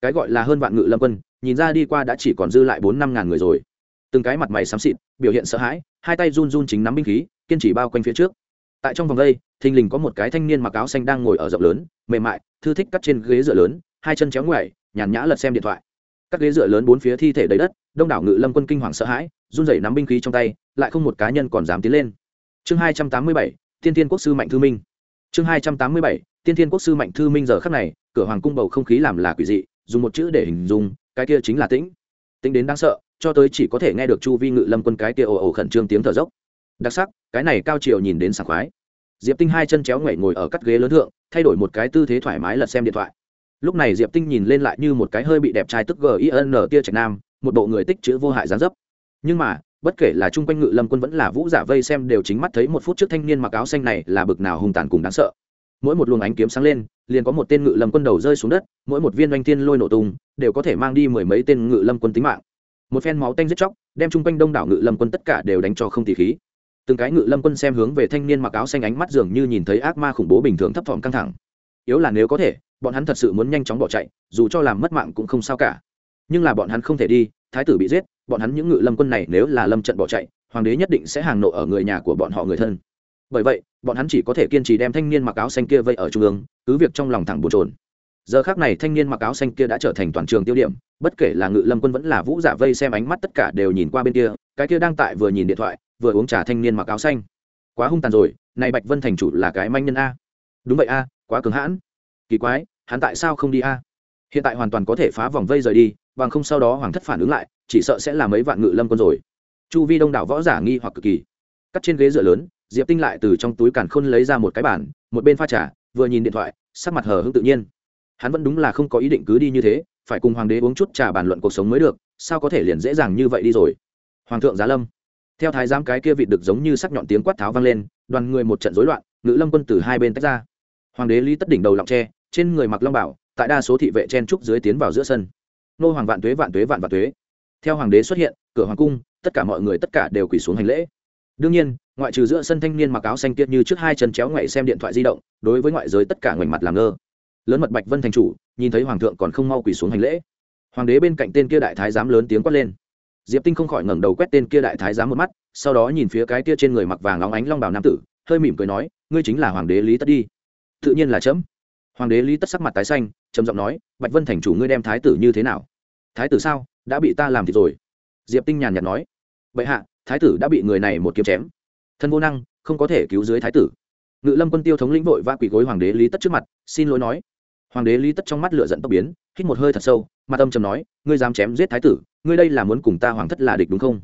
Cái gọi là hơn vạn ngự lâm quân, nhìn ra đi qua đã chỉ còn dư lại bốn năm ngàn người rồi. Từng cái mặt mày xám xịt, biểu hiện sợ hãi, hai tay run run chính nắm binh khí, kiên trì bao quanh phía trước. Tại trong vòng đây, thình lình có một cái thanh niên mặc áo xanh đang ngồi ở rộng lớn, mềm mại, thư thích cắt trên ghế dựa lớn, hai chân chéo ngoại nhàn nhã lật xem điện thoại. Các ghế dựa lớn bốn phía thi thể đầy đất, đông đảo ngự lâm quân kinh hoàng sợ hãi, run rẩy nắm binh khí trong tay, lại không một cá nhân còn dám tiến lên. Chương hai trăm tám mươi bảy, thiên tiên quốc sư mạnh thư minh chương hai trăm tám mươi bảy, tiên Thiên quốc sư mạnh thư minh giờ khắc này, cửa hoàng cung bầu không khí làm là quỷ dị, dùng một chữ để hình dung, cái kia chính là tĩnh. Tĩnh đến đáng sợ, cho tới chỉ có thể nghe được chu vi ngự lâm quân cái kia ồ ồ khẩn trương tiếng thở dốc. Đặc sắc, cái này cao chiều nhìn đến sảng khoái. Diệp tinh hai chân chéo ngoảy ngồi ở cắt ghế lớn thượng, thay đổi một cái tư thế thoải mái lật xem điện thoại. Lúc này diệp tinh nhìn lên lại như một cái hơi bị đẹp trai tức gin tia trạch nam, một bộ người tích chữ vô hại gián dấp. Nhưng mà bất kể là chung quanh ngự lâm quân vẫn là vũ giả vây xem đều chính mắt thấy một phút trước thanh niên mặc áo xanh này là bực nào hung tàn cùng đáng sợ. Mỗi một luồng ánh kiếm sáng lên, liền có một tên ngự lâm quân đầu rơi xuống đất, mỗi một viên oanh thiên lôi nổ tung, đều có thể mang đi mười mấy tên ngự lâm quân tính mạng. Một phen máu tanh giết chóc, đem chung quanh đông đảo ngự lâm quân tất cả đều đánh cho không tỉ khí. Từng cái ngự lâm quân xem hướng về thanh niên mặc áo xanh ánh mắt dường như nhìn thấy ác ma khủng bố bình thường thấp thỏm căng thẳng. Yếu là nếu có thể, bọn hắn thật sự muốn nhanh chóng bỏ chạy, dù cho làm mất mạng cũng không sao cả. Nhưng là bọn hắn không thể đi thái tử bị giết, bọn hắn những ngự lâm quân này nếu là lâm trận bỏ chạy, hoàng đế nhất định sẽ hàng nộ ở người nhà của bọn họ người thân. Bởi vậy, bọn hắn chỉ có thể kiên trì đem thanh niên mặc áo xanh kia vây ở trung ương, cứ việc trong lòng thẳng bồn trồn giờ khác này thanh niên mặc áo xanh kia đã trở thành toàn trường tiêu điểm, bất kể là ngự lâm quân vẫn là vũ giả vây xem ánh mắt tất cả đều nhìn qua bên kia, cái kia đang tại vừa nhìn điện thoại, vừa uống trà thanh niên mặc áo xanh. Quá hung tàn rồi, này bạch vân thành chủ là cái manh nhân a. Đúng vậy a, quá cứng hãn. Kỳ quái, hắn tại sao không đi a? Hiện tại hoàn toàn có thể phá vòng vây rời đi bằng không, sau đó hoàng thất phản ứng lại, chỉ sợ sẽ là mấy vạn ngự lâm quân rồi. Chu vi đông đảo võ giả nghi hoặc cực kỳ. Cắt trên ghế dựa lớn, diệp tinh lại từ trong túi càn khôn lấy ra một cái bản một bên pha trà, vừa nhìn điện thoại, sắc mặt hờ hững tự nhiên. Hắn vẫn đúng là không có ý định cứ đi như thế, phải cùng hoàng đế uống chút trà bàn luận cuộc sống mới được, sao có thể liền dễ dàng như vậy đi rồi? Hoàng thượng giá lâm. Theo thái giám cái kia vị được giống như sắc nhọn tiếng quát tháo vang lên, đoàn người một trận rối loạn, ngự lâm quân từ hai bên tách ra. Hoàng đế lý tất đỉnh đầu lọc tre, trên người mặc long bảo, tại đa số thị vệ chen trúc dưới tiến vào giữa sân nô hoàng vạn tuế vạn tuế vạn vạn tuế. Theo hoàng đế xuất hiện, cửa hoàng cung, tất cả mọi người tất cả đều quỳ xuống hành lễ. Đương nhiên, ngoại trừ giữa sân thanh niên mặc áo xanh tiết như trước hai chân chéo ngoại xem điện thoại di động, đối với ngoại giới tất cả ngoảnh mặt làm ngơ. Lớn mật bạch vân thành chủ, nhìn thấy hoàng thượng còn không mau quỳ xuống hành lễ. Hoàng đế bên cạnh tên kia đại thái giám lớn tiếng quát lên. Diệp tinh không khỏi ngẩng đầu quét tên kia đại thái giám một mắt, sau đó nhìn phía cái kia trên người mặc vàng óng ánh long bào nam tử, hơi mỉm cười nói, ngươi chính là hoàng đế lý tất đi. Tự nhiên là chấm hoàng đế lý tất sắc mặt tái xanh, trầm giọng nói, bạch vân thành chủ ngươi đem thái tử như thế nào? Thái tử sao? Đã bị ta làm thì rồi. Diệp tinh nhàn nhạt nói vậy hạ, thái tử đã bị người này một kiếm chém. Thân vô năng, không có thể cứu dưới thái tử. Ngự lâm quân tiêu thống lĩnh vội và quỳ gối hoàng đế lý tất trước mặt, xin lỗi nói. Hoàng đế lý tất trong mắt lửa giận tốc biến, hít một hơi thật sâu, mặt âm trầm nói, ngươi dám chém giết thái tử, ngươi đây là muốn cùng ta hoàng thất là địch đúng không?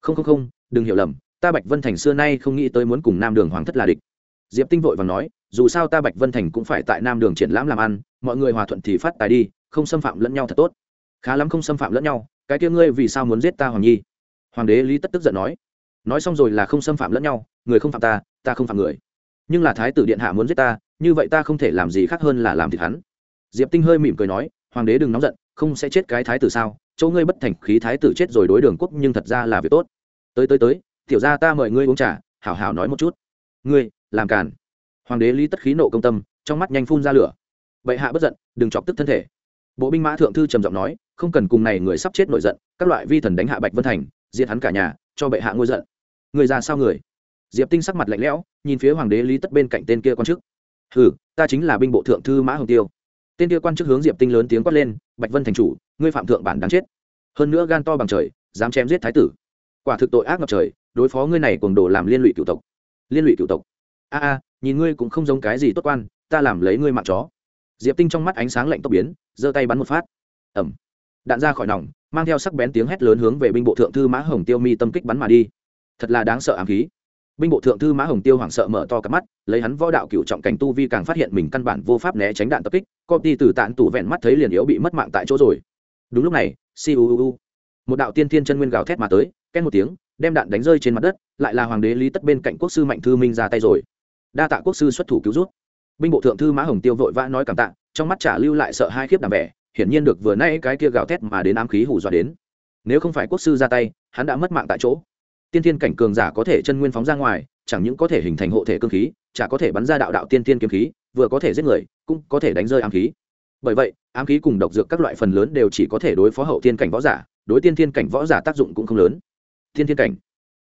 Không không không, đừng hiểu lầm, ta bạch vân thành xưa nay không nghĩ tới muốn cùng nam đường hoàng thất là địch. Diệp tinh vội và nói dù sao ta bạch vân thành cũng phải tại nam đường triển lãm làm ăn, mọi người hòa thuận thì phát tài đi, không xâm phạm lẫn nhau thật tốt. Khá lắm không xâm phạm lẫn nhau, cái kia ngươi vì sao muốn giết ta, hoàng nhi? Hoàng đế lý tất tức giận nói. Nói xong rồi là không xâm phạm lẫn nhau, người không phạm ta ta không phạm người. Nhưng là thái tử điện hạ muốn giết ta, như vậy ta không thể làm gì khác hơn là làm thịt hắn. Diệp tinh hơi mỉm cười nói, hoàng đế đừng nóng giận, không sẽ chết cái thái tử sao? Chỗ ngươi bất thành khí thái tử chết rồi đối đường quốc nhưng thật ra là việc tốt. Tới tới tới, tiểu ra ta mời ngươi uống trà, hảo hảo nói một chút. Ngươi, làm càn hoàng đế lý tất khí nộ công tâm, trong mắt nhanh phun ra lửa. Bệ hạ bất giận, đừng chọc tức thân thể. Bộ binh mã thượng thư trầm giọng nói, không cần cùng này người sắp chết nổi giận, các loại vi thần đánh hạ bạch vân thành, diệt hắn cả nhà, cho bệ hạ ngôi giận. Người ra sao người? Diệp tinh sắc mặt lạnh lẽo, nhìn phía hoàng đế lý tất bên cạnh tên kia quan chức. Hừ, ta chính là binh bộ thượng thư mã hồng tiêu. Tên kia quan chức hướng diệp tinh lớn tiếng quát lên, bạch vân thành chủ, ngươi phạm thượng bản đáng chết. Hơn nữa gan to bằng trời, dám chém giết thái tử. Quả thực tội ác ngập trời, đối phó ngươi này cuồng đồ làm liên lụy cựu tộc. Liên lụy cựu tộc. A a nhìn ngươi cũng không giống cái gì tốt quan, ta làm lấy ngươi mạng chó. Diệp tinh trong mắt ánh sáng lạnh tốc biến, giơ tay bắn một phát. Ẩm đạn ra khỏi nòng, mang theo sắc bén tiếng hét lớn hướng về binh bộ thượng thư mã hồng tiêu mi tâm kích bắn mà đi. Thật là đáng sợ ám khí. Binh bộ thượng thư mã hồng tiêu hoảng sợ mở to cặp mắt, lấy hắn võ đạo cựu trọng cảnh tu vi càng phát hiện mình căn bản vô pháp né tránh đạn tập kích công ty từ tạn tủ vẹn mắt thấy liền yếu bị mất mạng tại chỗ rồi. Đúng lúc này siêu một đạo tiên thiên chân nguyên gào thét mà tới ken một tiếng, đem đạn đánh rơi trên mặt đất, lại là hoàng đế lý tất bên cạnh quốc sư mạnh thư minh ra tay rồi đa tạ quốc sư xuất thủ cứu rút binh bộ thượng thư mã hồng tiêu vội vã nói cảm tạ, trong mắt trả lưu lại sợ hai khiếp đảm vẻ, hiển nhiên được vừa nay cái kia gào thét mà đến ám khí hù dọa đến. Nếu không phải quốc sư ra tay, hắn đã mất mạng tại chỗ. Tiên thiên cảnh cường giả có thể chân nguyên phóng ra ngoài, chẳng những có thể hình thành hộ thể cương khí, chả có thể bắn ra đạo đạo tiên thiên kiếm khí, vừa có thể giết người, cũng có thể đánh rơi ám khí. Bởi vậy, ám khí cùng độc dược các loại phần lớn đều chỉ có thể đối phó hậu tiên cảnh võ giả, đối tiên thiên cảnh võ giả tác dụng cũng không lớn. Tiên thiên cảnh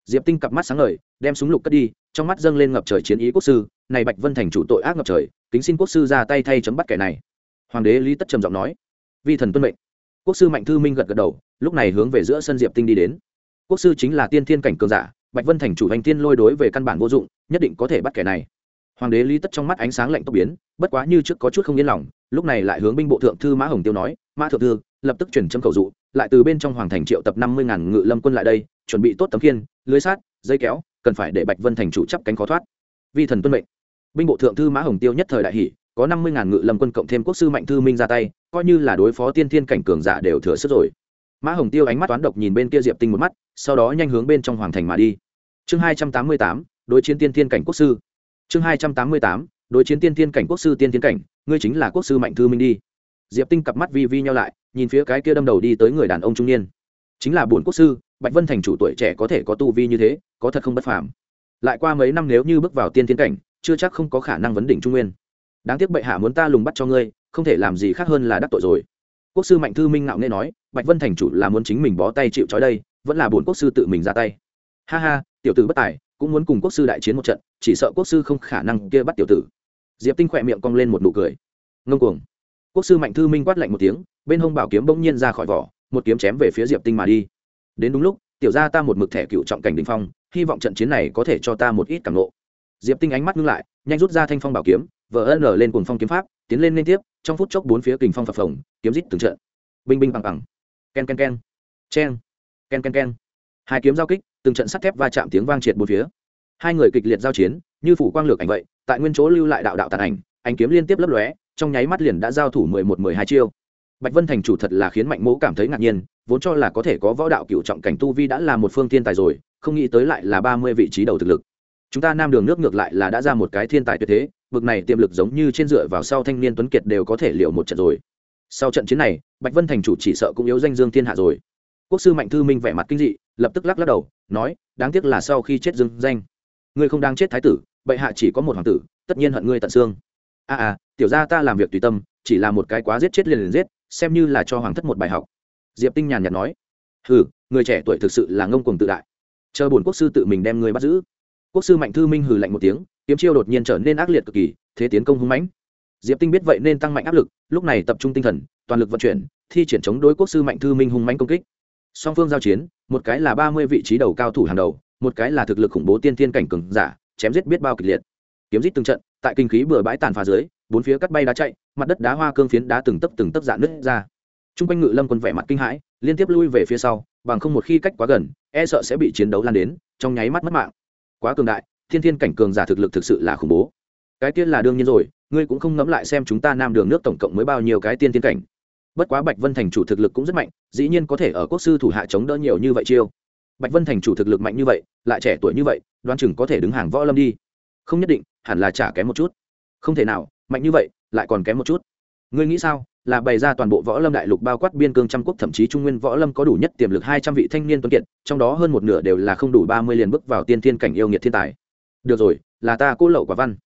diệp tinh cặp mắt sáng ngời, đem súng lục cất đi, trong mắt dâng lên ngập trời chiến ý quốc sư, này bạch vân thành chủ tội ác ngập trời, kính xin quốc sư ra tay thay chấm bắt kẻ này. Hoàng đế lý tất trầm giọng nói. Vi thần tuân mệnh. Quốc sư mạnh thư minh gật gật đầu, lúc này hướng về giữa sân diệp tinh đi đến. Quốc sư chính là tiên thiên cảnh cường giả, bạch vân thành chủ hành tiên lôi đối về căn bản vô dụng, nhất định có thể bắt kẻ này. Hoàng đế lý tất trong mắt ánh sáng lạnh tốc biến, bất quá như trước có chút không yên lòng, lúc này lại hướng binh bộ thượng thư mã hồng tiêu nói, mã thượng thư, lập tức chuyển châm cầu dụ, lại từ bên trong hoàng thành triệu tập năm mươi ngàn ngự lâm quân lại đây, chuẩn bị tốt tấm kiên lưới sát dây kéo, cần phải để bạch vân thành chủ chấp cánh khó thoát. Vi thần tuân mệnh. Binh bộ thượng thư mã hồng tiêu nhất thời đại hỷ có năm mươi ngàn ngự lâm quân cộng thêm quốc sư mạnh thư minh ra tay, coi như là đối phó tiên thiên cảnh cường giả đều thừa sức rồi. Mã hồng tiêu ánh mắt toán độc nhìn bên kia diệp tinh một mắt, sau đó nhanh hướng bên trong hoàng thành mà đi. Chương hai trăm tám mươi tám, đối chiến tiên thiên cảnh quốc sư. Chương hai trăm tám mươi tám, đối chiến tiên thiên cảnh quốc sư tiên thiên cảnh, ngươi chính là quốc sư mạnh thư minh đi. Diệp tinh cặp mắt vi vi nhau lại, nhìn phía cái kia đâm đầu đi tới người đàn ông trung niên chính là bổn quốc sư, bạch vân thành chủ tuổi trẻ có thể có tu vi như thế, có thật không bất phàm. Lại qua mấy năm nếu như bước vào tiên thiên cảnh, chưa chắc không có khả năng vấn đỉnh trung nguyên. Đáng tiếc bệ hạ muốn ta lùng bắt cho ngươi, không thể làm gì khác hơn là đắc tội rồi. Quốc sư mạnh thư minh ngạo nghe nói, bạch vân thành chủ là muốn chính mình bó tay chịu trói đây, vẫn là bổn quốc sư tự mình ra tay. Ha ha, tiểu tử bất tài, cũng muốn cùng quốc sư đại chiến một trận, chỉ sợ quốc sư không khả năng kia bắt tiểu tử. Diệp tinh khỏe miệng cong lên một nụ cười. Ngông cuồng. Quốc sư mạnh thư minh quát lạnh một tiếng, bên hông bảo kiếm bỗng nhiên ra khỏi vỏ một kiếm chém về phía diệp tinh mà đi. Đến đúng lúc, tiểu ra ta một mực thẻ cựu trọng cảnh đình phong, hy vọng trận chiến này có thể cho ta một ít cảm lộ diệp tinh ánh mắt ngưng lại, nhanh rút ra thanh phong bảo kiếm vỡ ân lở lên cùng phong kiếm pháp, tiến lên liên tiếp, trong phút chốc bốn phía kình phong phập phồng, kiếm rít từng trận. Binh binh bằng bằng. Ken ken ken. Chen. Ken ken ken. Hai kiếm giao kích, từng trận sắt thép va chạm tiếng vang triệt bốn phía. Hai người kịch liệt giao chiến, như phủ quang lược ảnh vậy, tại nguyên chỗ lưu lại đạo đạo tàn ảnh, ánh kiếm liên tiếp lấp lóe, trong nháy mắt liền đã giao thủ mười một mười hai chiêu bạch vân thành chủ thật là khiến mạnh mỗ cảm thấy ngạc nhiên vốn cho là có thể có võ đạo cựu trọng cảnh tu vi đã là một phương thiên tài rồi không nghĩ tới lại là ba mươi vị trí đầu thực lực. Chúng ta nam đường nước ngược lại là đã ra một cái thiên tài tuyệt thế bực này tiềm lực giống như trên dựa vào sau thanh niên tuấn kiệt đều có thể liệu một trận rồi. Sau trận chiến này bạch vân thành chủ chỉ sợ cũng yếu danh dương thiên hạ rồi. Quốc sư mạnh thư minh vẻ mặt kinh dị lập tức lắc lắc đầu nói đáng tiếc là sau khi chết dương danh ngươi không đang chết thái tử bệ hạ chỉ có một hoàng tử tất nhiên hận ngươi tận xương. A à, à tiểu gia ta làm việc tùy tâm chỉ là một cái quá giết chết liền liền giết xem như là cho hoàng thất một bài học. Diệp tinh nhàn nhạt nói, hừ, người trẻ tuổi thực sự là ngông cuồng tự đại. Chờ bổn quốc sư tự mình đem ngươi bắt giữ. Quốc sư mạnh thư minh hừ lạnh một tiếng, kiếm chiêu đột nhiên trở nên ác liệt cực kỳ, thế tiến công hung mãnh. Diệp tinh biết vậy nên tăng mạnh áp lực, lúc này tập trung tinh thần, toàn lực vận chuyển, thi triển chống đối quốc sư mạnh thư minh hung mãnh công kích. Song phương giao chiến, một cái là ba mươi vị trí đầu cao thủ hàng đầu, một cái là thực lực khủng bố tiên thiên cảnh cường giả, chém giết biết bao kịch liệt. Kiếm giết từng trận, tại kinh khí bừa bãi tàn phá dưới, bốn phía cắt bay đá chạy mặt đất đá hoa cương phiến đá từng tấc từng tấc dạn nứt ra. T r u n g quanh ngự lâm quân vẻ mặt kinh hãi, liên tiếp lui về phía sau, bằng không một khi cách quá gần e sợ sẽ bị chiến đấu lan đến, trong nháy mắt mất mạng. Quá cường đại, thiên thiên cảnh cường giả thực lực thực sự là khủng bố. Cái tiên là đương nhiên rồi, ngươi cũng không ngẫm lại xem chúng ta nam đường nước tổng cộng mới bao nhiêu cái tiên thiên cảnh. Bất quá bạch vân thành chủ thực lực cũng rất mạnh, dĩ nhiên có thể ở quốc sư thủ hạ chống đỡ nhiều như vậy chiêu. Bạch vân thành chủ thực lực mạnh như vậy, lại trẻ tuổi như vậy đoan chừng có thể đứng hàng võ lâm đi. Không nhất định, hẳn là chả kém một chút. Không thể nào mạnh như vậy lại còn kém một chút. Ngươi nghĩ sao? Là bày ra toàn bộ võ lâm đại lục bao quát biên cương trăm quốc thậm chí trung nguyên võ lâm có đủ nhất tiềm lực hai trăm vị thanh niên tuấn kiệt trong đó hơn một nửa đều là không đủ ba mươi liền bước vào tiên thiên cảnh yêu nghiệt thiên tài. Được rồi là ta cố lậu quả văn.